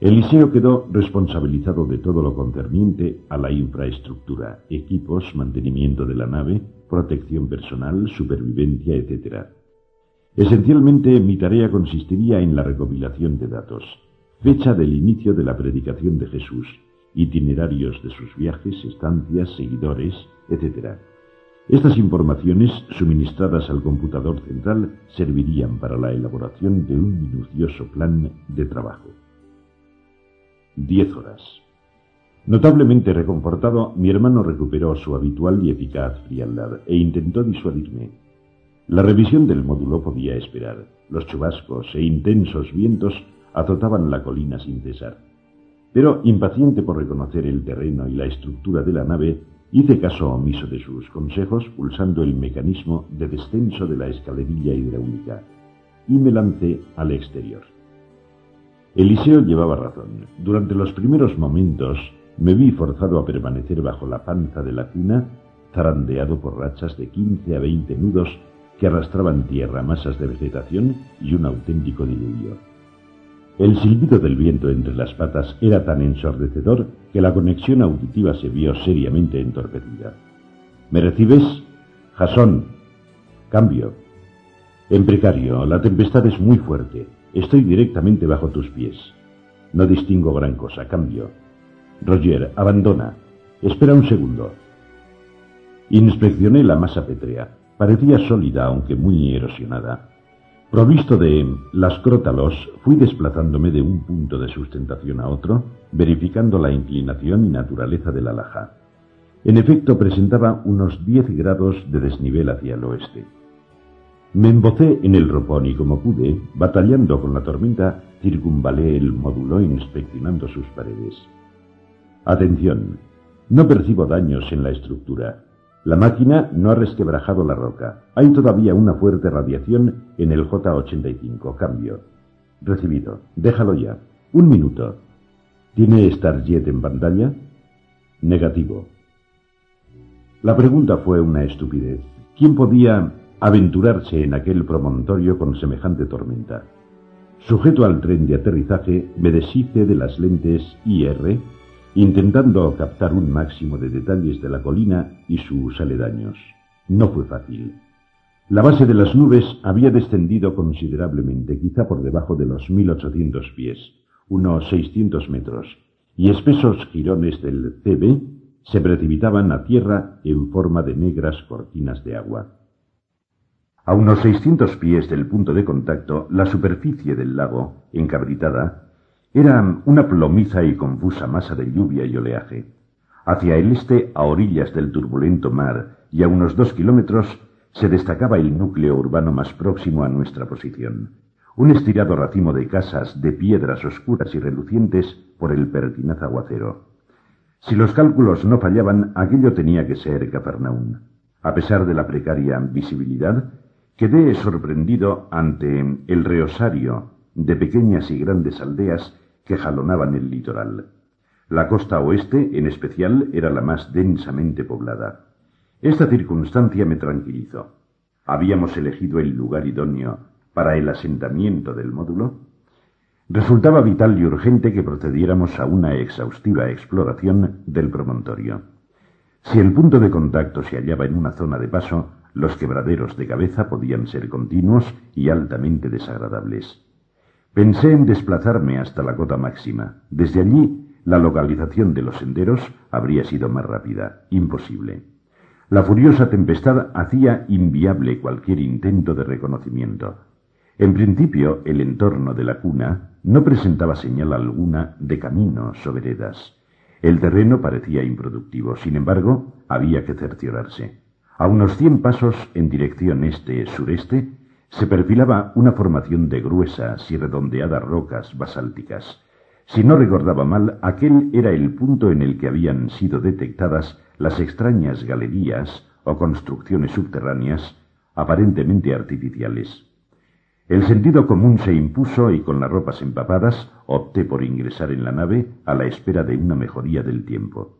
Eliseo quedó responsabilizado de todo lo concerniente a la infraestructura, equipos, mantenimiento de la nave, protección personal, supervivencia, etc. Esencialmente mi tarea consistiría en la recopilación de datos, fecha del inicio de la predicación de Jesús, itinerarios de sus viajes, estancias, seguidores, etc. Estas informaciones, suministradas al computador central, servirían para la elaboración de un minucioso plan de trabajo. Diez horas. Notablemente reconfortado, mi hermano recuperó su habitual y eficaz frialdad e intentó disuadirme. La revisión del módulo podía esperar. Los chubascos e intensos vientos azotaban la colina sin cesar. Pero, impaciente por reconocer el terreno y la estructura de la nave, hice caso omiso de sus consejos pulsando el mecanismo de descenso de la escalerilla hidráulica y me lancé al exterior. Eliseo llevaba razón. Durante los primeros momentos me vi forzado a permanecer bajo la panza de la cuna, zarandeado por rachas de 15 a 20 nudos que arrastraban tierra, masas de vegetación y un auténtico diluvio. El silbido del viento entre las patas era tan ensordecedor que la conexión auditiva se vio seriamente entorpecida. ¿Me recibes? Jasón. Cambio. En precario, la tempestad es muy fuerte. Estoy directamente bajo tus pies. No distingo gran cosa. Cambio. Roger, abandona. Espera un segundo. Inspeccioné la masa pétrea. Parecía sólida, aunque muy erosionada. Provisto de las crótalos, fui desplazándome de un punto de sustentación a otro, verificando la inclinación y naturaleza de la laja. En efecto, presentaba unos 10 grados de desnivel hacia el oeste. Me embocé en el ropón y como pude, batallando con la tormenta, circunvalé el módulo inspeccionando sus paredes. Atención, no percibo daños en la estructura. La máquina no ha resquebrajado la roca. Hay todavía una fuerte radiación en el J85. Cambio. Recibido. Déjalo ya. Un minuto. ¿Tiene Starjet en pantalla? Negativo. La pregunta fue una estupidez. ¿Quién podía aventurarse en aquel promontorio con semejante tormenta. Sujeto al tren de aterrizaje, me deshice de las lentes IR, intentando captar un máximo de detalles de la colina y sus aledaños. No fue fácil. La base de las nubes había descendido considerablemente, quizá por debajo de los 1800 pies, unos 600 metros, y espesos jirones del CB se precipitaban a tierra en forma de negras cortinas de agua. A unos 600 pies del punto de contacto, la superficie del lago, encabritada, era una plomiza y confusa masa de lluvia y oleaje. Hacia el este, a orillas del turbulento mar y a unos dos kilómetros, se destacaba el núcleo urbano más próximo a nuestra posición. Un estirado racimo de casas de piedras oscuras y relucientes por el pertinaz aguacero. Si los cálculos no fallaban, aquello tenía que ser Capernaum. A pesar de la precaria visibilidad, quedé sorprendido ante el reosario de pequeñas y grandes aldeas que jalonaban el litoral. La costa oeste, en especial, era la más densamente poblada. Esta circunstancia me tranquilizó. ¿Habíamos elegido el lugar idóneo para el asentamiento del módulo? Resultaba vital y urgente que procediéramos a una exhaustiva exploración del promontorio. Si el punto de contacto se hallaba en una zona de paso, los quebraderos de cabeza podían ser continuos y altamente desagradables. Pensé en desplazarme hasta la cota máxima. Desde allí, la localización de los senderos habría sido más rápida. Imposible. La furiosa tempestad hacía inviable cualquier intento de reconocimiento. En principio, el entorno de la cuna no presentaba señal alguna de caminos o veredas. El terreno parecía improductivo, sin embargo, había que cerciorarse. A unos cien pasos en dirección este-sureste se perfilaba una formación de gruesas y redondeadas rocas basálticas. Si no recordaba mal, aquel era el punto en el que habían sido detectadas las extrañas galerías o construcciones subterráneas aparentemente artificiales. El sentido común se impuso y con las ropas empapadas opté por ingresar en la nave a la espera de una mejoría del tiempo.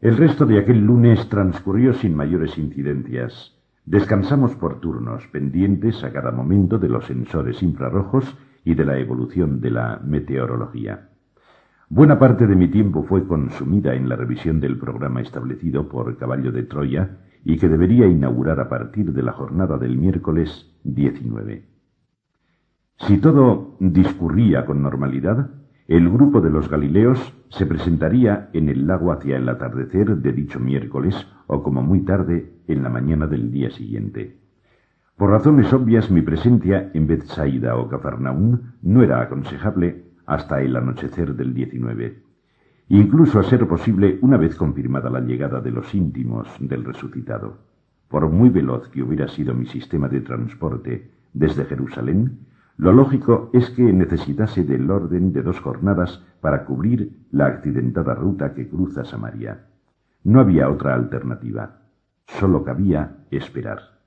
El resto de aquel lunes transcurrió sin mayores incidencias. Descansamos por turnos, pendientes a cada momento de los sensores infrarrojos y de la evolución de la meteorología. Buena parte de mi tiempo fue consumida en la revisión del programa establecido por Caballo de Troya y que debería inaugurar a partir de la jornada del miércoles 19. Si todo discurría con normalidad, el grupo de los Galileos se presentaría en el lago hacia el atardecer de dicho miércoles o como muy tarde en la mañana del día siguiente. Por razones obvias mi presencia en Bethsaida o Cafarnaún no era aconsejable hasta el anochecer del 19, incluso a ser posible una vez confirmada la llegada de los íntimos del resucitado. Por muy veloz que hubiera sido mi sistema de transporte desde Jerusalén, lo lógico es que necesitase del orden de dos jornadas para cubrir la accidentada ruta que cruza Samaria. No había otra alternativa. Solo cabía esperar.